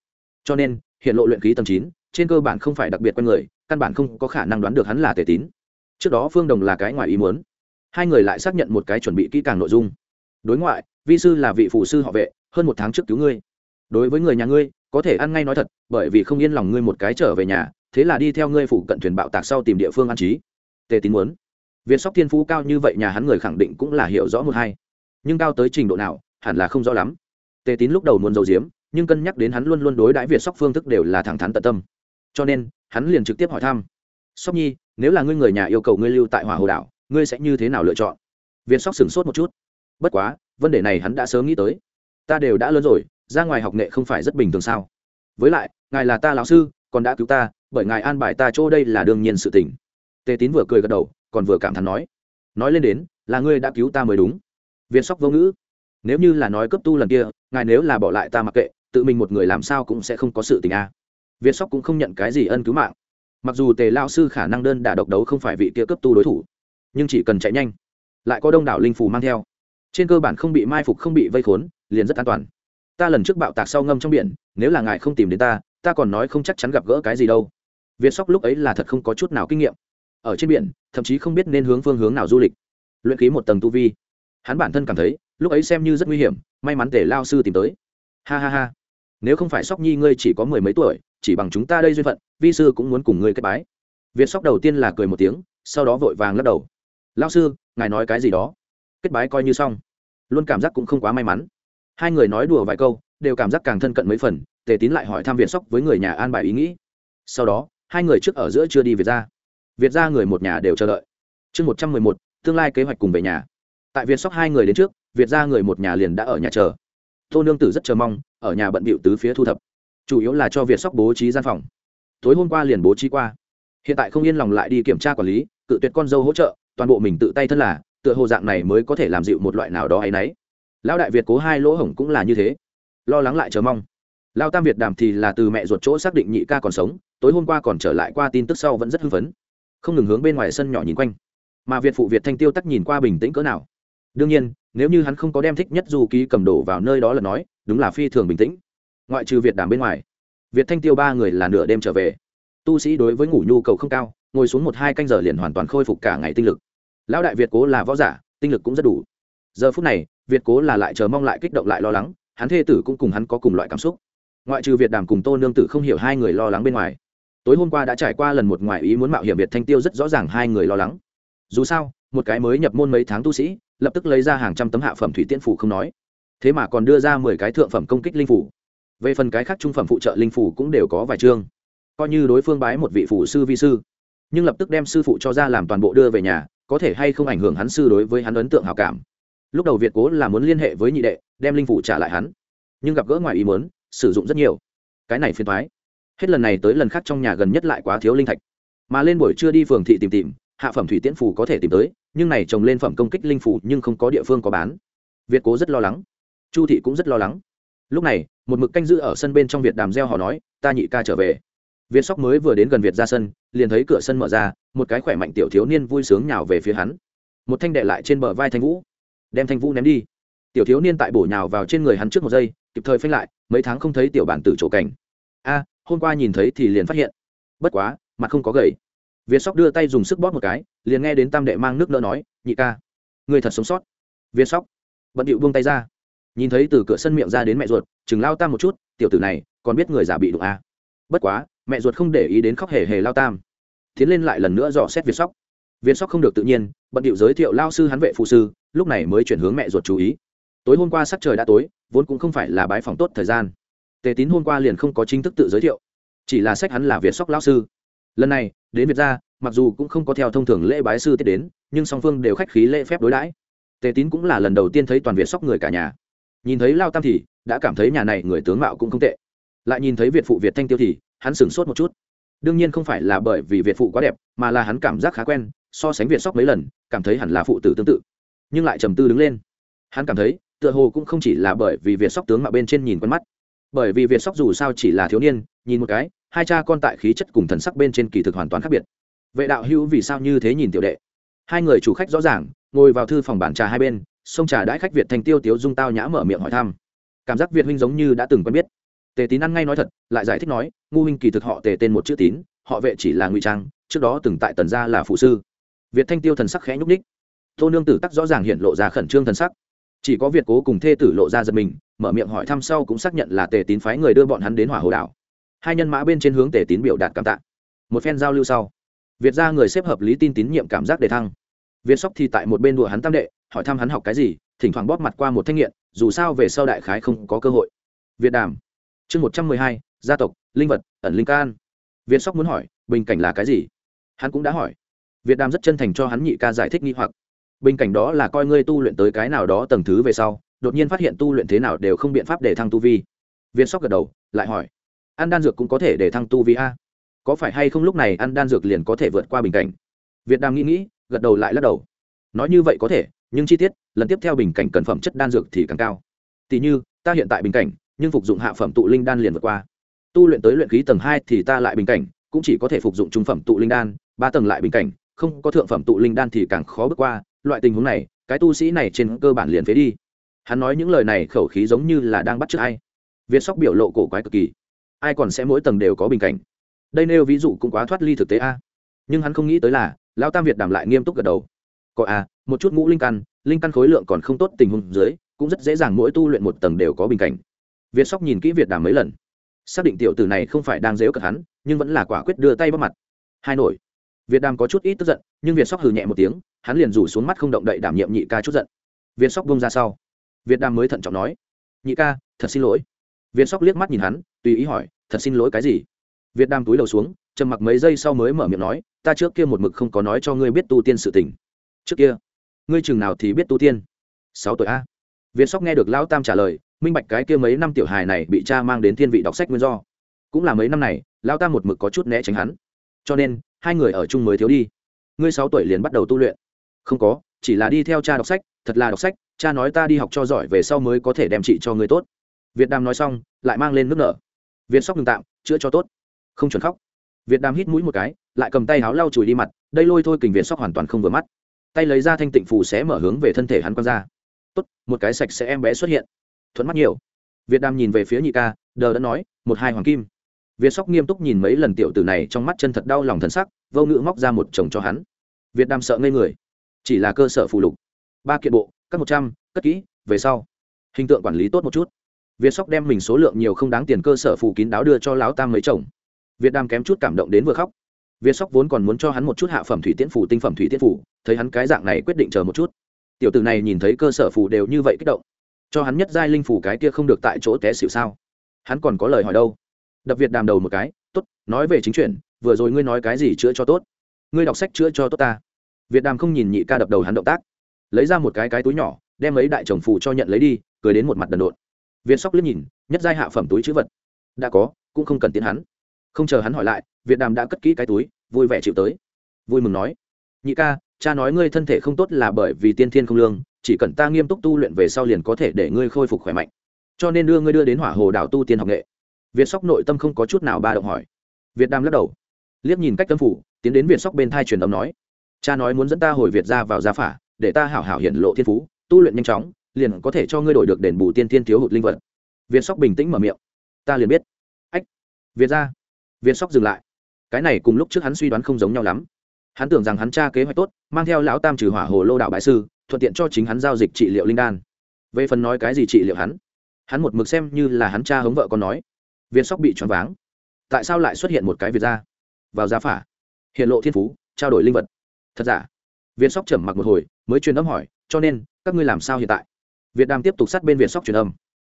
Cho nên, hiện lộ luyện khí tầng chín, trên cơ bản không phải đặc biệt quen người, căn bản không có khả năng đoán được hắn là tề tín. Trước đó phương đồng là cái ngoài ý muốn. Hai người lại xác nhận một cái chuẩn bị kỹ càng nội dung. Đối ngoại, vi sư là vị phụ sư họ vệ, hơn một tháng trước cứu ngươi đối với người nhà ngươi, có thể ăn ngay nói thật, bởi vì không yên lòng ngươi một cái trở về nhà, thế là đi theo ngươi phụ cận thuyền bạo tạc sau tìm địa phương an trí. Tề tín muốn. Việt sóc thiên phú cao như vậy nhà hắn người khẳng định cũng là hiểu rõ một hai. Nhưng cao tới trình độ nào, hẳn là không rõ lắm. Tề tín lúc đầu muốn giấu diếm nhưng cân nhắc đến hắn luôn luôn đối đãi việt sóc phương thức đều là thẳng thắn tận tâm. Cho nên, hắn liền trực tiếp hỏi thăm. Sóc nhi, nếu là ngươi người nhà yêu cầu ngươi lưu tại hỏa hồ đảo, ngươi sẽ như thế nào lựa chọn? Việt sóc sửng sốt một chút. Bất quá, vấn đề này hắn đã sớm nghĩ tới. Ta đều đã lớn rồi ra ngoài học nghệ không phải rất bình thường sao? Với lại, ngài là ta lão sư, còn đã cứu ta, bởi ngài an bài ta chỗ đây là đương nhiên sự tình. Tề tín vừa cười gật đầu, còn vừa cảm thán nói nói lên đến, là ngươi đã cứu ta mới đúng. Viên sóc vô ngữ, nếu như là nói cấp tu lần kia, ngài nếu là bỏ lại ta mặc kệ, tự mình một người làm sao cũng sẽ không có sự tình a. À. viên sóc cũng không nhận cái gì ân cứu mạng. Mặc dù tề lao sư khả năng đơn đả độc đấu không phải vị kia cấp tu đối thủ, nhưng chỉ cần chạy nhanh, lại có đông đảo linh phù mang theo. Trên cơ bản không bị mai phục, không bị vây khốn, liền rất an toàn ta lần trước bạo tạc sau ngâm trong biển, nếu là ngài không tìm đến ta ta còn nói không chắc chắn gặp gỡ cái gì đâu. Việt sóc lúc ấy là thật không có chút nào kinh nghiệm. Ở trên biển, thậm chí không biết nên hướng phương hướng nào du lịch. Luyện ký một tầng tu vi. Hắn bản thân cảm thấy, lúc ấy xem như rất nguy hiểm, may mắn để lao sư tìm tới. Ha ha ha. Nếu không phải sóc nhi ngươi chỉ có mười mấy tuổi, chỉ bằng chúng ta đây duyên phận, vi sư cũng muốn cùng ngươi kết bái. Việt sóc đầu tiên là cười một tiếng, sau đó vội vàng lắc đầu. Lao sư, ngài nói cái gì đó? Kết bái coi như xong. Luôn cảm giác cũng không quá may mắn hai người nói đùa vài câu, đều cảm giác càng thân cận mấy phần, tề tín lại hỏi thăm việt sóc với người nhà an bài ý nghĩ. Sau đó, hai người trước ở giữa chưa đi việt ra việt ra người một nhà đều chờ đợi. Chương một trăm mười một, tương lai kế hoạch cùng về nhà. Tại việt sóc hai người đến trước, việt ra người một nhà liền đã ở nhà chờ. Tô nương tử rất chờ mong, ở nhà bận bịu tứ phía thu thập. Chủ yếu là cho việt sóc bố trí gian phòng. Tối hôm qua liền bố trí qua. Hiện tại không yên lòng lại đi kiểm tra quản lý, cự tuyệt con dâu hỗ trợ, toàn bộ mình tự tay thân là, tựa hồ dạng này mới có thể làm dịu một loại nào đó ấ y n ấ y lão đại việt cố hai lỗ hổng cũng là như thế. Lo lắng lại chờ mong. Lao tam việt đàm thì là từ mẹ ruột chỗ xác định nhị ca còn sống, tối hôm qua còn trở lại qua tin tức sau vẫn rất hưng phấn. Không ngừng hướng bên ngoài sân nhỏ nhìn quanh. Mà việt phụ việt thanh tiêu tắc nhìn qua bình tĩnh cỡ nào. Đương nhiên, nếu như hắn không có đem thích nhất du ký cầm đổ vào nơi đó là nói, đúng là phi thường bình tĩnh. Ngoại trừ việt đàm bên ngoài, việt thanh tiêu ba người là nửa đêm trở về. Tu sĩ đối với ngủ nhu cầu không cao, ngồi xuống một hai canh giờ liền hoàn toàn khôi phục cả ngày tinh lực. Lão đại việt cố là võ giả, tinh lực cũng rất đủ. Giờ phút này việt cố là lại chờ mong lại kích động lại lo lắng, hắn thê tử cũng cùng hắn có cùng loại cảm xúc. Ngoại trừ việt đàm cùng tô nương tử không hiểu hai người lo lắng bên ngoài, tối hôm qua đã trải qua lần một ngoài ý muốn mạo hiểm việt thanh tiêu rất rõ ràng hai người lo lắng. Dù sao, một cái mới nhập môn mấy tháng tu sĩ, lập tức lấy ra hàng trăm tấm hạ phẩm thủy tiễn phủ không nói. Thế mà còn đưa ra mười cái thượng phẩm công kích linh phủ. Về phần cái khác trung phẩm phụ trợ linh phủ cũng đều có vài chương. Coi như đối phương bái một vị phủ sư vi sư, nhưng lập tức đem sư phụ cho ra làm toàn bộ đưa về nhà, có thể hay không ảnh hưởng hắn sư đối với hắn ấn tượng hào cảm lúc đầu việt cố là muốn liên hệ với nhị đệ, đem linh phủ trả lại hắn. Nhưng gặp gỡ ngoài ý muốn, sử dụng rất nhiều. Cái này phiền thoái hết lần này tới lần khác trong nhà gần nhất lại quá thiếu linh thạch. Mà lên buổi trưa đi phường thị tìm tìm, hạ phẩm thủy tiễn phủ có thể tìm tới, nhưng này trồng lên phẩm công kích linh phủ nhưng không có địa phương có bán. Việt cố rất lo lắng. Chu thị cũng rất lo lắng. Lúc này, một mực canh giữ ở sân bên trong việt đàm gieo họ nói, ta nhị ca trở về. Việt sóc mới vừa đến gần việt ra sân, liền thấy cửa sân mở ra, một cái khỏe mạnh tiểu thiếu niên vui sướng nhào về phía hắn. Một thanh đệ lại trên bờ vai thanh vũ đem thanh vũ ném đi. Tiểu thiếu niên tại bổ nhào vào trên người hắn trước một giây, kịp thời phanh lại, mấy tháng không thấy tiểu bản tử chỗ cảnh. A, hôm qua nhìn thấy thì liền phát hiện. Bất quá, mặt không có gầy. Việt sóc đưa tay dùng sức bóp một cái, liền nghe đến tam đệ mang nước nỡ nói, nhị ca, người thật sống sót. Việt sóc bận điệu buông tay ra. Nhìn thấy từ cửa sân miệng ra đến mẹ ruột, chừng lao tam một chút, tiểu tử này còn biết người giả bị đụng a. Bất quá, mẹ ruột không để ý đến khóc hề hề lao tam. Tiến lên lại lần nữa dò xét việt sóc. Viên sóc không được tự nhiên, bận điệu giới thiệu lao sư hắn vệ phụ sư lúc này mới chuyển hướng mẹ ruột chú ý. Tối hôm qua sắc trời đã tối, vốn cũng không phải là bái phòng tốt thời gian. Tề tín hôm qua liền không có chính thức tự giới thiệu, chỉ là sách hắn là việt sóc lão sư. Lần này, đến việt gia, mặc dù cũng không có theo thông thường lễ bái sư tiết đến, nhưng song phương đều khách khí lễ phép đối đãi. Tề tín cũng là lần đầu tiên thấy toàn việt sóc người cả nhà. Nhìn thấy lao tam thì, đã cảm thấy nhà này người tướng mạo cũng không tệ. Lại nhìn thấy việt phụ việt thanh tiêu thì, hắn sửng sốt một chút. Đương nhiên không phải là bởi vì việt phụ quá đẹp, mà là hắn cảm giác khá quen, so sánh việt sóc mấy lần, cảm thấy hẳn là phụ tử tương tự nhưng lại trầm tư đứng lên. Hắn cảm thấy, tựa hồ cũng không chỉ là bởi vì việt sóc tướng mạo bên trên nhìn quen mắt. Bởi vì việt sóc dù sao chỉ là thiếu niên, nhìn một cái, hai cha con tại khí chất cùng thần sắc bên trên kỳ thực hoàn toàn khác biệt. Vệ đạo hữu vì sao như thế nhìn tiểu đệ? Hai người chủ khách rõ ràng, ngồi vào thư phòng bản trà hai bên, sông trà đãi khách việt thành tiêu tiếu dung tao nhã mở miệng hỏi thăm. Cảm giác việt huynh giống như đã từng quen biết. Tề tín ăn ngay nói thật, lại giải thích nói, ngu huynh kỳ thực họ tề tên một chữ tín, họ vệ chỉ là ngụy trang, trước đó từng tại tần gia là phụ sư. Việt thanh tiêu thần sắc khẽ nhúc ních tô nương tử tắc rõ ràng hiện lộ ra khẩn trương thần sắc. Chỉ có việt cố cùng thê tử lộ ra giật mình, mở miệng hỏi thăm sau cũng xác nhận là tề tín phái người đưa bọn hắn đến hỏa hồ đảo. Hai nhân mã bên trên hướng tề tín biểu đạt cảm tạ. Một phen giao lưu sau, việt ra người xếp hợp lý tin tín nhiệm cảm giác đề thăng. Việt sóc thì tại một bên đùa hắn tam đệ, hỏi thăm hắn học cái gì, thỉnh thoảng bóp mặt qua một thanh nghiện, dù sao về sau đại khái không có cơ hội. Việt đàm. Chương một trăm mười hai, gia tộc, linh vật, ẩn linh can. Việt sóc muốn hỏi, bình cảnh là cái gì? Hắn cũng đã hỏi. Việt đàm rất chân thành cho hắn nhị ca giải thích nghi hoặc bình cảnh đó là coi ngươi tu luyện tới cái nào đó tầng thứ về sau, đột nhiên phát hiện tu luyện thế nào đều không biện pháp để thăng tu vi. Việt sóc gật đầu, lại hỏi ăn đan dược cũng có thể để thăng tu vi a? Có phải hay không lúc này ăn đan dược liền có thể vượt qua bình cảnh? Việt đàm nghĩ nghĩ, gật đầu lại lắc đầu. Nói như vậy có thể, nhưng chi tiết, lần tiếp theo bình cảnh cần phẩm chất đan dược thì càng cao. Tỷ như, ta hiện tại bình cảnh, nhưng phục dụng hạ phẩm tụ linh đan liền vượt qua. Tu luyện tới luyện khí tầng hai thì ta lại bình cảnh, cũng chỉ có thể phục dụng trung phẩm tụ linh đan, ba tầng lại bình cảnh, không có thượng phẩm tụ linh đan thì càng khó bước qua loại tình huống này, cái tu sĩ này trên cơ bản liền phế đi. Hắn nói những lời này khẩu khí giống như là đang bắt chước ai. Việt sóc biểu lộ cổ quái cực kỳ. Ai còn sẽ mỗi tầng đều có bình cảnh? Đây nêu ví dụ cũng quá thoát ly thực tế a. Nhưng hắn không nghĩ tới là, lão tam việt đảm lại nghiêm túc gật đầu. Có a một chút ngũ linh căn linh căn khối lượng còn không tốt tình huống dưới, cũng rất dễ dàng mỗi tu luyện một tầng đều có bình cảnh. Việt sóc nhìn kỹ việt đàm mấy lần. Xác định tiểu tử này không phải đang dếu cật hắn, nhưng vẫn là quả quyết đưa tay bắt mặt. Hai nổi việt đàm có chút ít tức giận, nhưng việt sóc hừ nhẹ một tiếng, hắn liền rủ xuống mắt không động đậy đảm nhiệm nhị ca chút giận. Việt sóc bông ra sau. Việt đàm mới thận trọng nói, nhị ca, thật xin lỗi. Việt sóc liếc mắt nhìn hắn, tùy ý hỏi, thật xin lỗi cái gì? Việt đàm túi đầu xuống, trầm mặc mấy giây sau mới mở miệng nói, ta trước kia một mực không có nói cho ngươi biết tu tiên sự tình. Trước kia? Ngươi chừng nào thì biết tu tiên? Sáu tuổi a. Việt sóc nghe được lão tam trả lời, minh bạch cái kia mấy năm tiểu hài này bị cha mang đến thiên vị đọc sách nguyên do. Cũng là mấy năm này, lão tam một mực có chút né tránh hắn. Cho nên hai người ở chung mới thiếu đi. Ngươi sáu tuổi liền bắt đầu tu luyện. Không có, chỉ là đi theo cha đọc sách, thật là đọc sách, cha nói ta đi học cho giỏi về sau mới có thể đem trị cho ngươi tốt. Việt đàm nói xong, lại mang lên nước nở. Việt sóc ngừng tạm, chữa cho tốt. Không chuẩn khóc. Việt đàm hít mũi một cái, lại cầm tay áo lau chùi đi mặt, đây lôi thôi kình việt sóc hoàn toàn không vừa mắt. Tay lấy ra thanh tịnh phù xé mở hướng về thân thể hắn quăng ra. Tốt, một cái sạch sẽ em bé xuất hiện. Thuận mắt nhiều. Việt đàm nhìn về phía nhị ca, đờ đã nói, một hai hoàng kim việt sóc nghiêm túc nhìn mấy lần tiểu tử này trong mắt chân thật đau lòng thần sắc, vô ngữ móc ra một chồng cho hắn. Việt Nam sợ ngây người. Chỉ là cơ sở phụ lục. Ba kiện bộ các một trăm, cất kỹ, về sau. Hình tượng quản lý tốt một chút. Việt sóc đem mình số lượng nhiều không đáng tiền cơ sở phụ kín đáo đưa cho lão tam mấy chồng. Việt Nam kém chút cảm động đến vừa khóc. Việt sóc vốn còn muốn cho hắn một chút hạ phẩm thủy tiễn phủ tinh phẩm thủy tiễn phủ thấy hắn cái dạng này quyết định chờ một chút. Tiểu tử này nhìn thấy cơ sở phủ đều như vậy kích động. Cho hắn nhất giai linh phủ cái kia không được tại chỗ té xỉu sao? Hắn còn có lời hỏi đâu? Đập việt đàm đầu một cái, tốt, nói về chính chuyện, vừa rồi ngươi nói cái gì chữa cho tốt? Ngươi đọc sách chữa cho tốt ta. Việt đàm không nhìn nhị ca đập đầu hắn động tác, lấy ra một cái cái túi nhỏ, đem lấy đại chồng phụ cho nhận lấy đi, cười đến một mặt đần độn. Việt sóc liếc nhìn, nhất giai hạ phẩm túi chữ vật. Đã có, cũng không cần tiến hắn. Không chờ hắn hỏi lại, việt đàm đã cất kỹ cái túi, vui vẻ chịu tới. Vui mừng nói, nhị ca, cha nói ngươi thân thể không tốt là bởi vì tiên thiên không lương, chỉ cần ta nghiêm túc tu luyện về sau liền có thể để ngươi khôi phục khỏe mạnh. Cho nên đưa ngươi đưa đến hỏa hồ đảo tu tiên học nghệ việt sóc nội tâm không có chút nào ba động hỏi. Việt đàm lắc đầu. Liếc nhìn cách tâm phủ, tiến đến việt sóc bên thai truyền âm nói. Cha nói muốn dẫn ta hồi việt ra vào gia phả, để ta hảo hảo hiện lộ thiên phú, tu luyện nhanh chóng, liền có thể cho ngươi đổi được đền bù tiên tiên thiếu hụt linh vật. Việt sóc bình tĩnh mở miệng. Ta liền biết. Ách. Việt ra. Việt sóc dừng lại. Cái này cùng lúc trước hắn suy đoán không giống nhau lắm. Hắn tưởng rằng hắn cha kế hoạch tốt, mang theo lão tam trừ hỏa hồ lô đạo bại sư, thuận tiện cho chính hắn giao dịch trị liệu linh đan. Về phần nói cái gì trị liệu hắn hắn một mực xem như là hắn cha hống vợ con nói việt sóc bị choáng váng. Tại sao lại xuất hiện một cái việt ra? Vào gia phả. Hiện lộ thiên phú, trao đổi linh vật. Thật giả? Việt sóc trầm mặc một hồi, mới truyền âm hỏi, cho nên, các ngươi làm sao hiện tại? Việt đàm tiếp tục sát bên việt sóc truyền âm.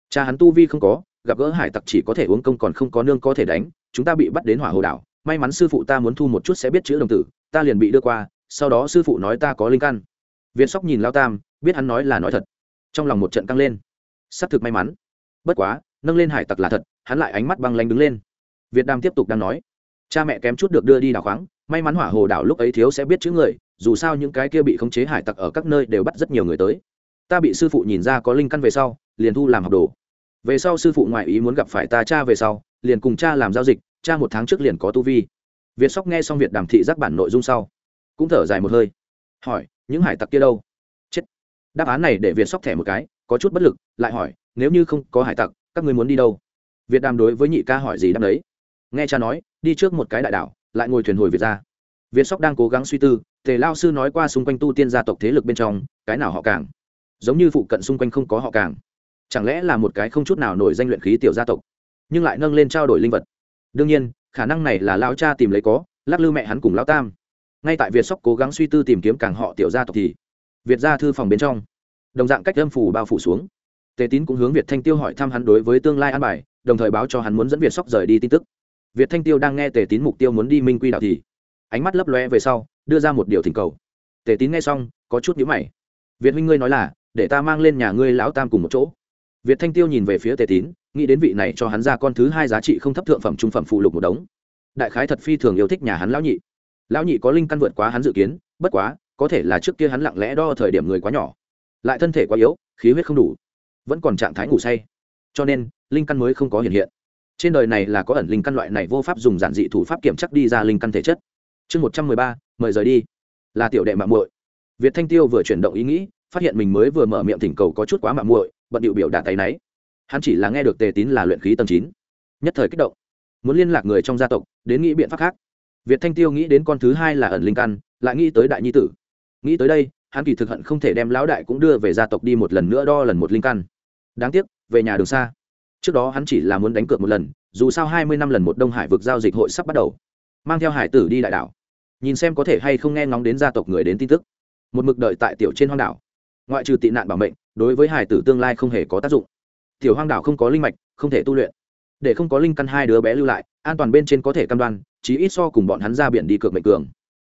Cha hắn tu vi không có, gặp gỡ hải tặc chỉ có thể uống công còn không có nương có thể đánh, chúng ta bị bắt đến hỏa hồ đảo, may mắn sư phụ ta muốn thu một chút sẽ biết chữ đồng tử, ta liền bị đưa qua, sau đó sư phụ nói ta có linh căn. Viên sóc nhìn lao tam, biết hắn nói là nói thật. Trong lòng một trận căng lên. S ắ c thực may mắn. Bất quá, nâng lên hải tặc là thật hắn lại ánh mắt băng lanh đứng lên. Việt đàm tiếp tục đang nói, cha mẹ kém chút được đưa đi đào khoáng, may mắn hỏa hồ đảo lúc ấy thiếu sẽ biết chữ người, dù sao những cái kia bị khống chế hải tặc ở các nơi đều bắt rất nhiều người tới. Ta bị sư phụ nhìn ra có linh căn về sau, liền thu làm học đồ. Về sau sư phụ ngoại ý muốn gặp phải ta cha về sau, liền cùng cha làm giao dịch, cha một tháng trước liền có tu vi. Việt sóc nghe xong việt đàm thị giác bản nội dung sau, cũng thở dài một hơi. Hỏi, những hải tặc kia đâu? Chết. Đáp án này để việt sóc thẻ một cái, có chút bất lực, lại hỏi, nếu như không có hải tặc, các người muốn đi đâu? Việt đàm đối với nhị ca hỏi gì đáp đấy. Nghe cha nói, đi trước một cái đại đảo, lại ngồi thuyền hồi việt ra. Việt sóc đang cố gắng suy tư, tề lao sư nói qua xung quanh tu tiên gia tộc thế lực bên trong, cái nào họ càng? Giống như phụ cận xung quanh không có họ càng. Chẳng lẽ là một cái không chút nào nổi danh luyện khí tiểu gia tộc, nhưng lại nâng lên trao đổi linh vật? Đương nhiên, khả năng này là lao cha tìm lấy có, lắc lư mẹ hắn cùng lao tam. Ngay tại việt sóc cố gắng suy tư tìm kiếm càng họ tiểu gia tộc thì, việt ra thư phòng bên trong. Đồng dạng cách âm phủ bao phủ xuống tề tín cũng hướng việt thanh tiêu hỏi thăm hắn đối với tương lai an bài, đồng thời báo cho hắn muốn dẫn việt sóc rời đi tin tức. Việt thanh tiêu đang nghe tề tín mục tiêu muốn đi minh quy đạo thì, ánh mắt lấp loe về sau, đưa ra một điều thỉnh cầu. Tề tín nghe xong, có chút nhữ mày. Việt huynh ngươi nói là, để ta mang lên nhà ngươi lão tam cùng một chỗ. Việt thanh tiêu nhìn về phía tề tín, nghĩ đến vị này cho hắn ra con thứ hai giá trị không thấp thượng phẩm trung phẩm phụ lục một đống. Đại khái thật phi thường yêu thích nhà hắn lão nhị. Lão nhị có linh căn vượt quá hắn dự kiến, bất quá, có thể là trước kia hắn lặng lẽ đo thời điểm người quá nhỏ. Lại thân thể quá yếu, khí huyết không đủ vẫn còn trạng thái ngủ say. Cho nên, linh căn mới không có hiện hiện. Trên đời này là có ẩn linh căn loại này vô pháp dùng giản dị thủ pháp kiểm chắc đi ra linh căn thể chất. Chương một trăm mười ba, mời rời đi. Là tiểu đệ mạng muội. Việt thanh tiêu vừa chuyển động ý nghĩ, phát hiện mình mới vừa mở miệng thỉnh cầu có chút quá mạng muội, bận điệu biểu đạt tay náy. Hắn chỉ là nghe được tề tín là luyện khí tầng chín. Nhất thời kích động. Muốn liên lạc người trong gia tộc, đến nghĩ biện pháp khác. Việt thanh tiêu nghĩ đến con thứ hai là ẩn linh căn, lại nghĩ tới đại nhi tử. Nghĩ tới đây, hắn kỳ thực hận không thể đem lão đại cũng đưa về gia tộc đi một lần nữa đo lần một linh căn đáng tiếc, về nhà đường xa. Trước đó hắn chỉ là muốn đánh cược một lần, dù sao hai mươi năm lần một đông hải vực giao dịch hội sắp bắt đầu. Mang theo hải tử đi đại đảo. Nhìn xem có thể hay không nghe ngóng đến gia tộc người đến tin tức. Một mực đợi tại tiểu trên hoang đảo. Ngoại trừ tị nạn bảo mệnh, đối với hải tử tương lai không hề có tác dụng. Tiểu hoang đảo không có linh mạch, không thể tu luyện. Để không có linh căn hai đứa bé lưu lại, an toàn bên trên có thể căn đoan, chí ít so cùng bọn hắn ra biển đi cược mệnh cường.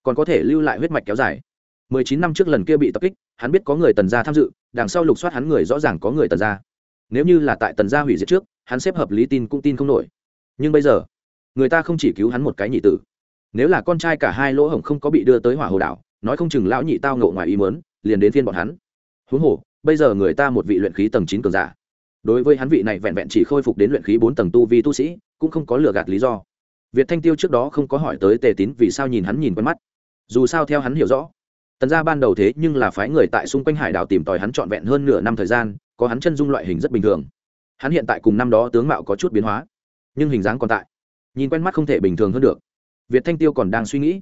Còn có thể lưu lại huyết mạch kéo dài. Mười chín năm trước lần kia bị tập kích, hắn biết có người tần gia tham dự, đằng sau lục soát hắn người rõ ràng có người tần gia nếu như là tại tần gia hủy diệt trước, hắn xếp hợp lý tin cũng tin không nổi. Nhưng bây giờ, người ta không chỉ cứu hắn một cái nhị tử. Nếu là con trai cả hai lỗ hổng không có bị đưa tới hỏa hồ đảo, nói không chừng lão nhị tao ngộ ngoài ý mớn liền đến phiên bọn hắn. Huống hồ, bây giờ người ta một vị luyện khí tầng chín cường giả. Đối với hắn vị này vẹn vẹn chỉ khôi phục đến luyện khí bốn tầng tu vi tu sĩ, cũng không có lừa gạt lý do. Việt thanh tiêu trước đó không có hỏi tới tề tín vì sao nhìn hắn nhìn quen mắt. Dù sao theo hắn hiểu rõ, tần gia ban đầu thế nhưng là phái người tại xung quanh hải đảo tìm tòi hắn trọn vẹn hơn nửa năm thời gian có hắn chân dung loại hình rất bình thường. Hắn hiện tại cùng năm đó tướng mạo có chút biến hóa, nhưng hình dáng còn tại. Nhìn quen mắt không thể bình thường hơn được. Việt thanh tiêu còn đang suy nghĩ,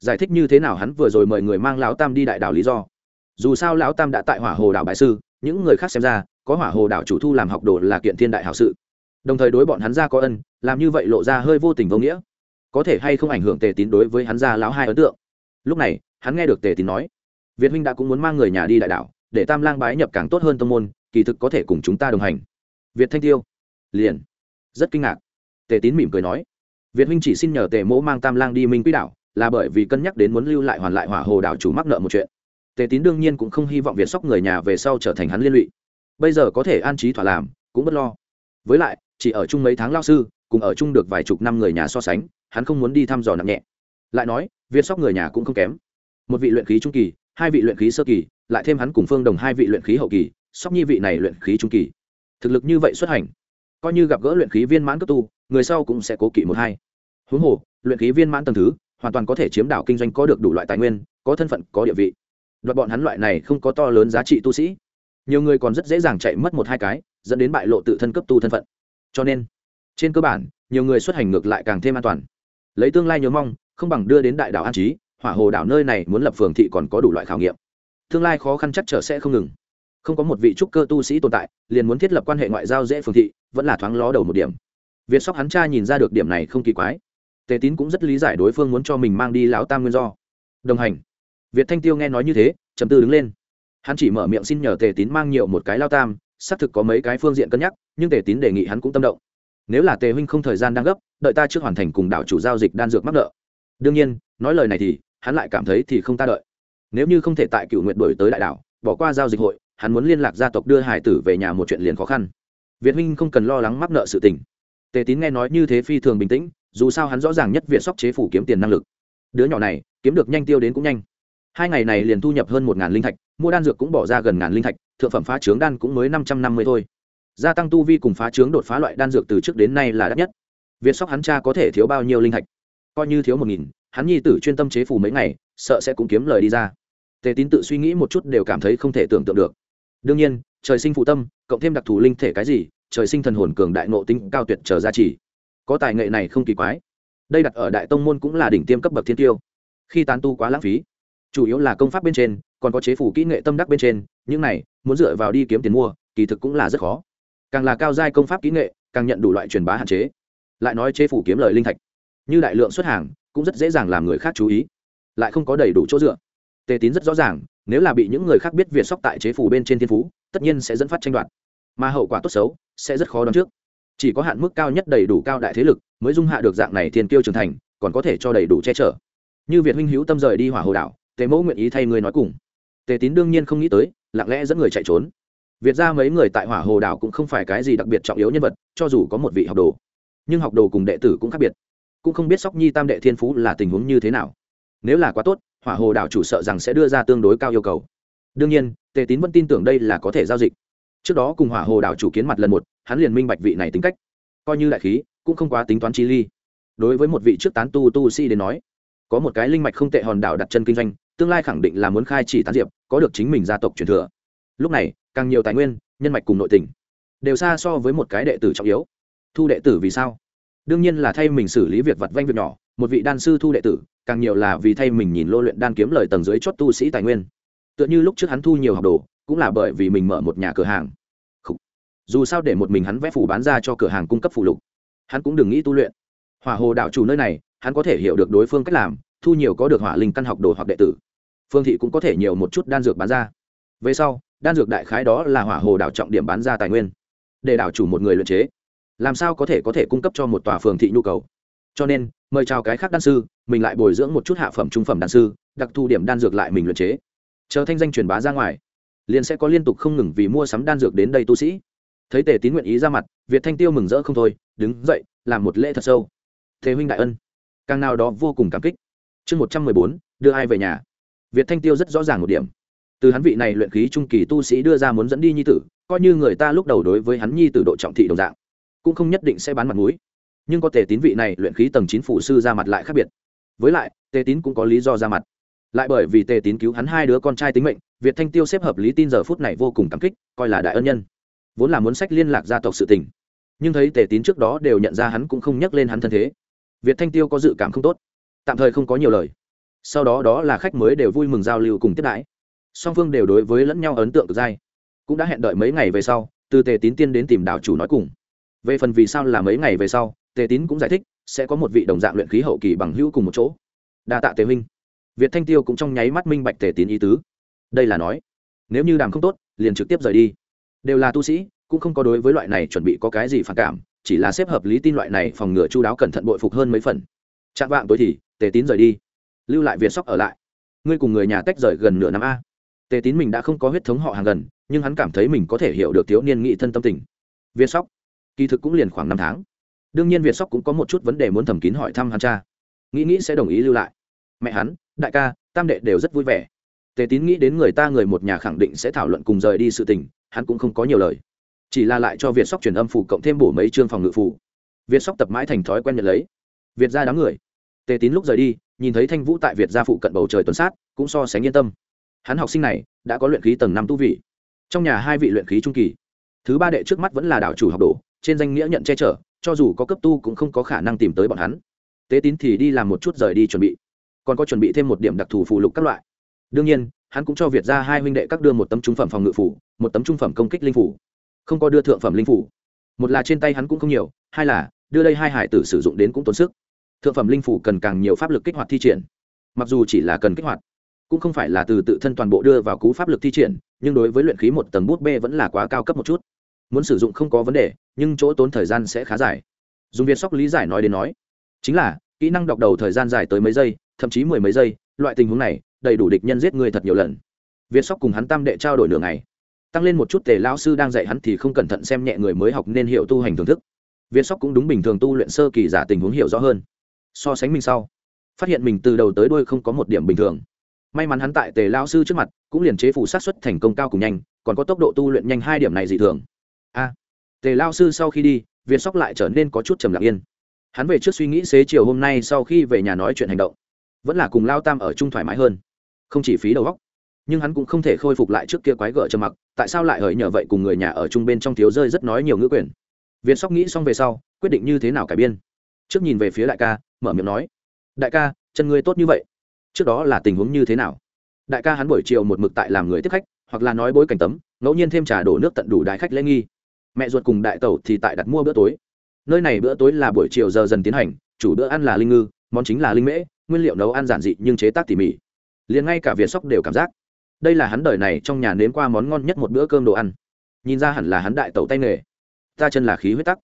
giải thích như thế nào hắn vừa rồi mời người mang lão tam đi đại đảo lý do. Dù sao lão tam đã tại hỏa hồ đảo bại sư, những người khác xem ra, có hỏa hồ đảo chủ thu làm học đồ là kiện thiên đại hảo sự. Đồng thời đối bọn hắn ra có ân, làm như vậy lộ ra hơi vô tình vô nghĩa. Có thể hay không ảnh hưởng tề tín đối với hắn ra lão hai ấn tượng? Lúc này, hắn nghe được tề tín nói, việt huynh đã cũng muốn mang người nhà đi đại đảo, để tam lang bái nhập càng tốt hơn tông môn kỳ thực có thể cùng chúng ta đồng hành. Việt thanh tiêu. Liền. Rất kinh ngạc. Tề tín mỉm cười nói. Việt huynh chỉ xin nhờ tề mỗ mang tam lang đi minh quỹ đảo, là bởi vì cân nhắc đến muốn lưu lại hoàn lại hỏa hồ đảo chủ mắc nợ một chuyện. Tề tín đương nhiên cũng không hy vọng việt sóc người nhà về sau trở thành hắn liên lụy. Bây giờ có thể an trí thỏa làm, cũng bất lo. Với lại, chỉ ở chung mấy tháng lao sư, cùng ở chung được vài chục năm người nhà so sánh, hắn không muốn đi thăm dò nặng nhẹ. Lại nói, việt sóc người nhà cũng không kém. Một vị luyện khí trung kỳ, hai vị luyện khí sơ kỳ, lại thêm hắn cùng phương đồng hai vị luyện khí hậu kỳ sóc nhi vị này luyện khí trung kỳ. Thực lực như vậy xuất hành, coi như gặp gỡ luyện khí viên mãn cấp tu, người sau cũng sẽ cố kỵ một hai. Huống hồ, luyện khí viên mãn tầng thứ, hoàn toàn có thể chiếm đảo kinh doanh có được đủ loại tài nguyên, có thân phận, có địa vị. Đoạt bọn hắn loại này không có to lớn giá trị tu sĩ. Nhiều người còn rất dễ dàng chạy mất một hai cái, dẫn đến bại lộ tự thân cấp tu thân phận. Cho nên, trên cơ bản, nhiều người xuất hành ngược lại càng thêm an toàn. Lấy tương lai nhớ mong, không bằng đưa đến đại đảo an trí, hỏa hồ đảo nơi này muốn lập phường thị còn có đủ loại khảo nghiệm. Tương lai khó khăn chắc trở sẽ không ngừng không có một vị trúc cơ tu sĩ tồn tại, liền muốn thiết lập quan hệ ngoại giao dễ phương thị, vẫn là thoáng ló đầu một điểm. Việt sóc hắn cha nhìn ra được điểm này không kỳ quái. Tề tín cũng rất lý giải đối phương muốn cho mình mang đi lão tam nguyên do. Đồng hành. Việt thanh tiêu nghe nói như thế chấm tư đứng lên. Hắn chỉ mở miệng xin nhờ tề tín mang nhiều một cái lao tam, xác thực có mấy cái phương diện cân nhắc, nhưng tề tín đề nghị hắn cũng tâm động. Nếu là tề huynh không thời gian đang gấp, đợi ta trước hoàn thành cùng đảo chủ giao dịch đan dược mắc nợ. Đương nhiên, nói lời này thì, hắn lại cảm thấy thì không ta đợi. Nếu như không thể tại cựu nguyện đổi tới đại đảo, bỏ qua giao dịch hội hắn muốn liên lạc gia tộc đưa hải tử về nhà một chuyện liền khó khăn. Việt Minh không cần lo lắng mắc nợ sự tình. Tề tín nghe nói như thế phi thường bình tĩnh, dù sao hắn rõ ràng nhất việt sóc chế phủ kiếm tiền năng lực. Đứa nhỏ này, kiếm được nhanh tiêu đến cũng nhanh. Hai ngày này liền thu nhập hơn một ngàn linh thạch, mua đan dược cũng bỏ ra gần ngàn linh thạch, thượng phẩm phá trướng đan cũng mới năm trăm năm mươi thôi. Gia tăng tu vi cùng phá trướng đột phá loại đan dược từ trước đến nay là đắt nhất. Việt sóc hắn cha có thể thiếu bao nhiêu linh thạch? Coi như thiếu một nghìn, hắn nhi tử chuyên tâm chế phủ mấy ngày, sợ sẽ cũng kiếm lời đi ra. Tề tín tự suy nghĩ một chút đều cảm thấy không thể tưởng tượng được đương nhiên, trời sinh phụ tâm, cộng thêm đặc thù linh thể cái gì, trời sinh thần hồn cường đại nộ tính cao tuyệt trở ra chỉ. Có tài nghệ này không kỳ quái. Đây đặt ở đại tông môn cũng là đỉnh tiêm cấp bậc thiên tiêu. Khi tán tu quá lãng phí, chủ yếu là công pháp bên trên, còn có chế phủ kỹ nghệ tâm đắc bên trên, những này, muốn dựa vào đi kiếm tiền mua, kỳ thực cũng là rất khó. Càng là cao giai công pháp kỹ nghệ, càng nhận đủ loại truyền bá hạn chế. Lại nói chế phủ kiếm lời linh thạch. Như đại lượng xuất hàng, cũng rất dễ dàng làm người khác chú ý. Lại không có đầy đủ chỗ dựa. Tề tín rất rõ ràng nếu là bị những người khác biết việt sóc tại chế phủ bên trên thiên phú, tất nhiên sẽ dẫn phát tranh đoạt. Mà hậu quả tốt xấu sẽ rất khó đoán trước. Chỉ có hạn mức cao nhất đầy đủ cao đại thế lực mới dung hạ được dạng này thiên kiêu trưởng thành, còn có thể cho đầy đủ che chở. Như việt huynh hữu tâm rời đi hỏa hồ đảo, tề mẫu nguyện ý thay người nói cùng. Tề tín đương nhiên không nghĩ tới, lặng lẽ dẫn người chạy trốn. Việt ra mấy người tại hỏa hồ đảo cũng không phải cái gì đặc biệt trọng yếu nhân vật, cho dù có một vị học đồ. Nhưng học đồ cùng đệ tử cũng khác biệt. Cũng không biết sóc nhi tam đệ thiên phú là tình huống như thế nào. Nếu là quá tốt hỏa hồ đảo chủ sợ rằng sẽ đưa ra tương đối cao yêu cầu. Đương nhiên, tề tín vẫn tin tưởng đây là có thể giao dịch. Trước đó cùng hỏa hồ đảo chủ kiến mặt lần một, hắn liền minh bạch vị này tính cách. Coi như đại khí, cũng không quá tính toán chi ly. Đối với một vị trước tán tu tu sĩ đến nói, có một cái linh mạch không tệ hòn đảo đặt chân kinh doanh, tương lai khẳng định là muốn khai chỉ tán diệp, có được chính mình gia tộc truyền thừa. Lúc này, càng nhiều tài nguyên, nhân mạch cùng nội tình, đều xa so với một cái đệ tử trọng yếu. Thu đệ tử vì sao? Đương nhiên là thay mình xử lý việc vặt vanh việc nhỏ một vị đan sư thu đệ tử, càng nhiều là vì thay mình nhìn lô luyện đan kiếm lời tầng dưới chót tu sĩ tài nguyên. Tựa như lúc trước hắn thu nhiều học đồ, cũng là bởi vì mình mở một nhà cửa hàng. Dù sao để một mình hắn vẽ phủ bán ra cho cửa hàng cung cấp phụ lục, hắn cũng đừng nghĩ tu luyện. Hỏa hồ đạo chủ nơi này, hắn có thể hiểu được đối phương cách làm, thu nhiều có được hỏa linh căn học đồ hoặc đệ tử. Phương thị cũng có thể nhiều một chút đan dược bán ra. Về sau, đan dược đại khái đó là hỏa hồ đảo trọng điểm bán ra tài nguyên, để đảo chủ một người luyện chế. Làm sao có thể có thể cung cấp cho một tòa phường thị nhu cầu? Cho nên, mời chào cái khác đan sư, mình lại bồi dưỡng một chút hạ phẩm, trung phẩm đan sư, đặc thù điểm đan dược lại mình luyện chế. Chờ thanh danh truyền bá ra ngoài, liền sẽ có liên tục không ngừng vì mua sắm đan dược đến đây tu sĩ. Thấy tề tín nguyện ý ra mặt, việt thanh tiêu mừng rỡ không thôi, đứng dậy, làm một lễ thật sâu. Thế huynh đại ân. Càng nào đó vô cùng cảm kích. Chương một trăm mười bốn, đưa ai về nhà? Việt thanh tiêu rất rõ ràng một điểm. Từ hắn vị này luyện khí trung kỳ tu sĩ đưa ra muốn dẫn đi nhi tử, coi như người ta lúc đầu đối với hắn nhi tử độ trọng thị đồng dạng, cũng không nhất định sẽ bán mặt mũi nhưng có tề tín vị này luyện khí tầng chín phủ sư ra mặt lại khác biệt. Với lại, tề tín cũng có lý do ra mặt. Lại bởi vì tề tín cứu hắn hai đứa con trai tính mệnh, việt thanh tiêu xếp hợp lý tin giờ phút này vô cùng cảm kích, coi là đại ân nhân. Vốn là muốn sách liên lạc gia tộc sự tình. Nhưng thấy tề tín trước đó đều nhận ra hắn cũng không nhắc lên hắn thân thế. Việt thanh tiêu có dự cảm không tốt. Tạm thời không có nhiều lời. Sau đó đó là khách mới đều vui mừng giao lưu cùng tiếp đãi. Song phương đều đối với lẫn nhau ấn tượng dai. Cũng đã hẹn đợi mấy ngày về sau, từ tề tín tiên đến tìm đảo chủ nói cùng. Về phần vì sao là mấy ngày về sau tề tín cũng giải thích, sẽ có một vị đồng dạng luyện khí hậu kỳ bằng hữu cùng một chỗ. Đa tạ tề huynh. Việt thanh tiêu cũng trong nháy mắt minh bạch tề tín ý tứ. Đây là nói, nếu như đàm không tốt, liền trực tiếp rời đi. Đều là tu sĩ, cũng không có đối với loại này chuẩn bị có cái gì phản cảm, chỉ là xếp hợp lý tin loại này phòng ngừa chú đáo cẩn thận bội phục hơn mấy phần. Chạm vạng tối thì, tề tín rời đi. Lưu lại việt sóc ở lại. Ngươi cùng người nhà tách rời gần nửa năm a. Tề tín mình đã không có huyết thống họ hàng gần, nhưng hắn cảm thấy mình có thể hiểu được thiếu niên nghị thân tâm tình. Viên sóc, kỳ thực cũng liền khoảng năm tháng đương nhiên việt sóc cũng có một chút vấn đề muốn thầm kín hỏi thăm hắn cha nghĩ nghĩ sẽ đồng ý lưu lại mẹ hắn đại ca tam đệ đều rất vui vẻ tề tín nghĩ đến người ta người một nhà khẳng định sẽ thảo luận cùng rời đi sự tình hắn cũng không có nhiều lời chỉ là lại cho việt sóc truyền âm phủ cộng thêm bổ mấy chương phòng ngự phủ việt sóc tập mãi thành thói quen nhận lấy việt ra đám người tề tín lúc rời đi nhìn thấy thanh vũ tại việt gia phụ cận bầu trời tuần sát cũng so sánh yên tâm hắn học sinh này đã có luyện khí tầng năm tu vị trong nhà hai vị luyện khí trung kỳ thứ ba đệ trước mắt vẫn là đảo chủ học đồ trên danh nghĩa nhận che chở cho dù có cấp tu cũng không có khả năng tìm tới bọn hắn. Tế tín thì đi làm một chút rời đi chuẩn bị. Còn có chuẩn bị thêm một điểm đặc thù phù lục các loại. Đương nhiên, hắn cũng cho việt ra hai huynh đệ các đưa một tấm trung phẩm phòng ngự phủ, một tấm trung phẩm công kích linh phủ. Không có đưa thượng phẩm linh phủ. Một là trên tay hắn cũng không nhiều, hai là đưa đây hai hải tử sử dụng đến cũng tốn sức. Thượng phẩm linh phủ cần càng nhiều pháp lực kích hoạt thi triển. Mặc dù chỉ là cần kích hoạt, cũng không phải là từ tự thân toàn bộ đưa vào cú pháp lực thi triển, nhưng đối với luyện khí một tầng bút bê vẫn là quá cao cấp một chút. Muốn sử dụng không có vấn đề nhưng chỗ tốn thời gian sẽ khá dài. Dùng việt sóc lý giải nói đến nói, chính là, kỹ năng đọc đầu thời gian dài tới mấy giây, thậm chí mười mấy giây, loại tình huống này, đầy đủ địch nhân giết người thật nhiều lần. Việt sóc cùng hắn tam đệ trao đổi nửa ngày. Tăng lên một chút tề lao sư đang dạy hắn thì không cẩn thận xem nhẹ người mới học nên hiểu tu hành thưởng thức. Việt sóc cũng đúng bình thường tu luyện sơ kỳ giả tình huống hiểu rõ hơn. So sánh mình sau, phát hiện mình từ đầu tới đuôi không có một điểm bình thường. May mắn hắn tại tề lao sư trước mặt, cũng liền chế phủ sát xuất thành công cao cùng nhanh, còn có tốc độ tu luyện nhanh hai điểm này dị thường. A tề lao sư sau khi đi việt sóc lại trở nên có chút trầm lặng yên. Hắn về trước suy nghĩ xế chiều hôm nay sau khi về nhà nói chuyện hành động, vẫn là cùng lao tam ở chung thoải mái hơn. Không chỉ phí đầu góc nhưng hắn cũng không thể khôi phục lại trước kia quái gở trầm mặc, tại sao lại hời nhờ vậy cùng người nhà ở chung bên trong thiếu rơi rất nói nhiều ngữ quyền? Viên sóc nghĩ xong về sau, quyết định như thế nào cải biên. Trước nhìn về phía đại ca, mở miệng nói, đại ca, chân ngươi tốt như vậy. Trước đó là tình huống như thế nào? Đại ca hắn buổi chiều một mực tại làm người tiếp khách, hoặc là nói bối cảnh tấm, ngẫu nhiên thêm trà đổ nước tận đủ đại khách lễ nghi mẹ ruột cùng đại tẩu thì tại đặt mua bữa tối. Nơi này bữa tối là buổi chiều giờ dần tiến hành, chủ bữa ăn là linh ngư, món chính là linh mễ, nguyên liệu nấu ăn giản dị nhưng chế tác tỉ mỉ. Liền ngay cả việt sóc đều cảm giác. Đây là hắn đời này trong nhà nếm qua món ngon nhất một bữa cơm đồ ăn. Nhìn ra hẳn là hắn đại tẩu tay nghề. Ta chân là khí huyết tắc.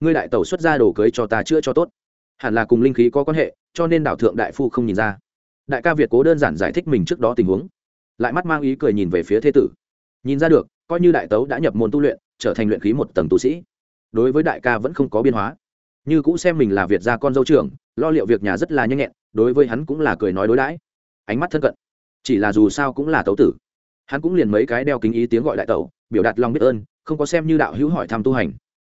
Ngươi đại tẩu xuất ra đồ cưới cho ta chữa cho tốt. Hẳn là cùng linh khí có quan hệ, cho nên đảo thượng đại phu không nhìn ra. Đại ca việt cố đơn giản giải thích mình trước đó tình huống. Lại mắt mang ý cười nhìn về phía thế tử. Nhìn ra được, coi như đại tấu đã nhập môn tu luyện trở thành luyện khí một tầng tu sĩ. Đối với đại ca vẫn không có biên hóa. Như cũ xem mình là việt gia con dâu trưởng, lo liệu việc nhà rất là nhanh nhẹn, đối với hắn cũng là cười nói đối đãi. Ánh mắt thân cận. Chỉ là dù sao cũng là tấu tử. Hắn cũng liền mấy cái đeo kính ý tiếng gọi đại tẩu, biểu đạt lòng biết ơn, không có xem như đạo hữu hỏi thăm tu hành.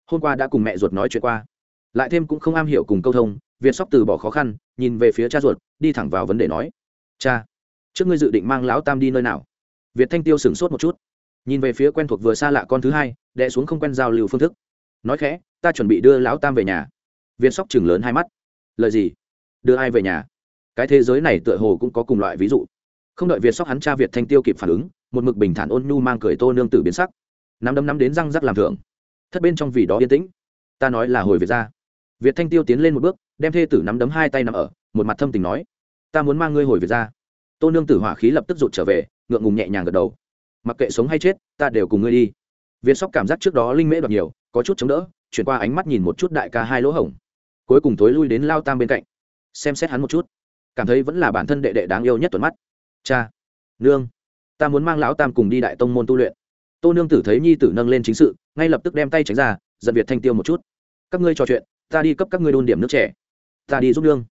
Hôm qua đã cùng mẹ ruột nói chuyện qua. Lại thêm cũng không am hiểu cùng câu thông, việt sóc từ bỏ khó khăn, nhìn về phía cha ruột, đi thẳng vào vấn đề nói. Cha, trước ngươi dự định mang lão tam đi nơi nào? Việt thanh tiêu sửng sốt một chút. Nhìn về phía quen thuộc vừa xa lạ con thứ hai đệ xuống không quen giao lưu phương thức. Nói khẽ, ta chuẩn bị đưa lão tam về nhà. Việt sóc chừng lớn hai mắt. Lời gì? Đưa ai về nhà? Cái thế giới này tựa hồ cũng có cùng loại ví dụ. Không đợi việt sóc hắn cha việt thanh tiêu kịp phản ứng, một mực bình thản ôn nhu mang cười tô nương tử biến sắc. Nắm đấm nắm đến răng rắc làm thưởng thất bên trong vì đó yên tĩnh. Ta nói là hồi việt ra. Việt thanh tiêu tiến lên một bước, đem thê tử nắm đấm hai tay nằm ở, một mặt thâm tình nói, ta muốn mang ngươi hồi việt ra. Tô nương tử hỏa khí lập tức rụt trở về, ngượng ngùng nhẹ nhàng gật đầu. Mặc kệ sống hay chết, ta đều cùng ngươi đi việt sóc cảm giác trước đó linh mễ đoạt nhiều, có chút chống đỡ, chuyển qua ánh mắt nhìn một chút đại ca hai lỗ hổng. Cuối cùng tối lui đến lao tam bên cạnh. Xem xét hắn một chút. Cảm thấy vẫn là bản thân đệ đệ đáng yêu nhất tuần mắt. Cha, nương, ta muốn mang lão tam cùng đi đại tông môn tu luyện. Tô nương tử thấy nhi tử nâng lên chính sự, ngay lập tức đem tay tránh ra, giận việt thanh tiêu một chút. Các ngươi trò chuyện, ta đi cấp các ngươi đôn điểm nước trẻ ta đi giúp nương.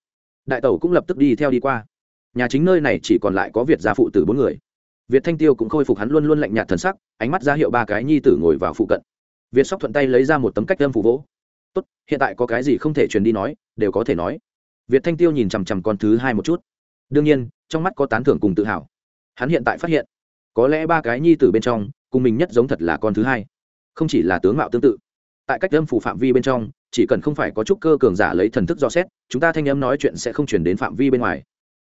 Đại tẩu cũng lập tức đi theo đi qua. Nhà chính nơi này chỉ còn lại có việt gia phụ tử bốn người việt thanh tiêu cũng khôi phục hắn luôn luôn lạnh nhạt thần sắc, ánh mắt ra hiệu ba cái nhi tử ngồi vào phụ cận. Việt sóc thuận tay lấy ra một tấm cách âm phủ vỗ. Tốt, hiện tại có cái gì không thể truyền đi nói, đều có thể nói. Việt thanh tiêu nhìn chằm chằm con thứ hai một chút. Đương nhiên, trong mắt có tán thưởng cùng tự hào. Hắn hiện tại phát hiện, có lẽ ba cái nhi tử bên trong, cùng mình nhất giống thật là con thứ hai. Không chỉ là tướng mạo tương tự. Tại cách âm phủ phạm vi bên trong, chỉ cần không phải có chút cơ cường giả lấy thần thức do xét, chúng ta thanh âm nói chuyện sẽ không chuyển đến phạm vi bên ngoài.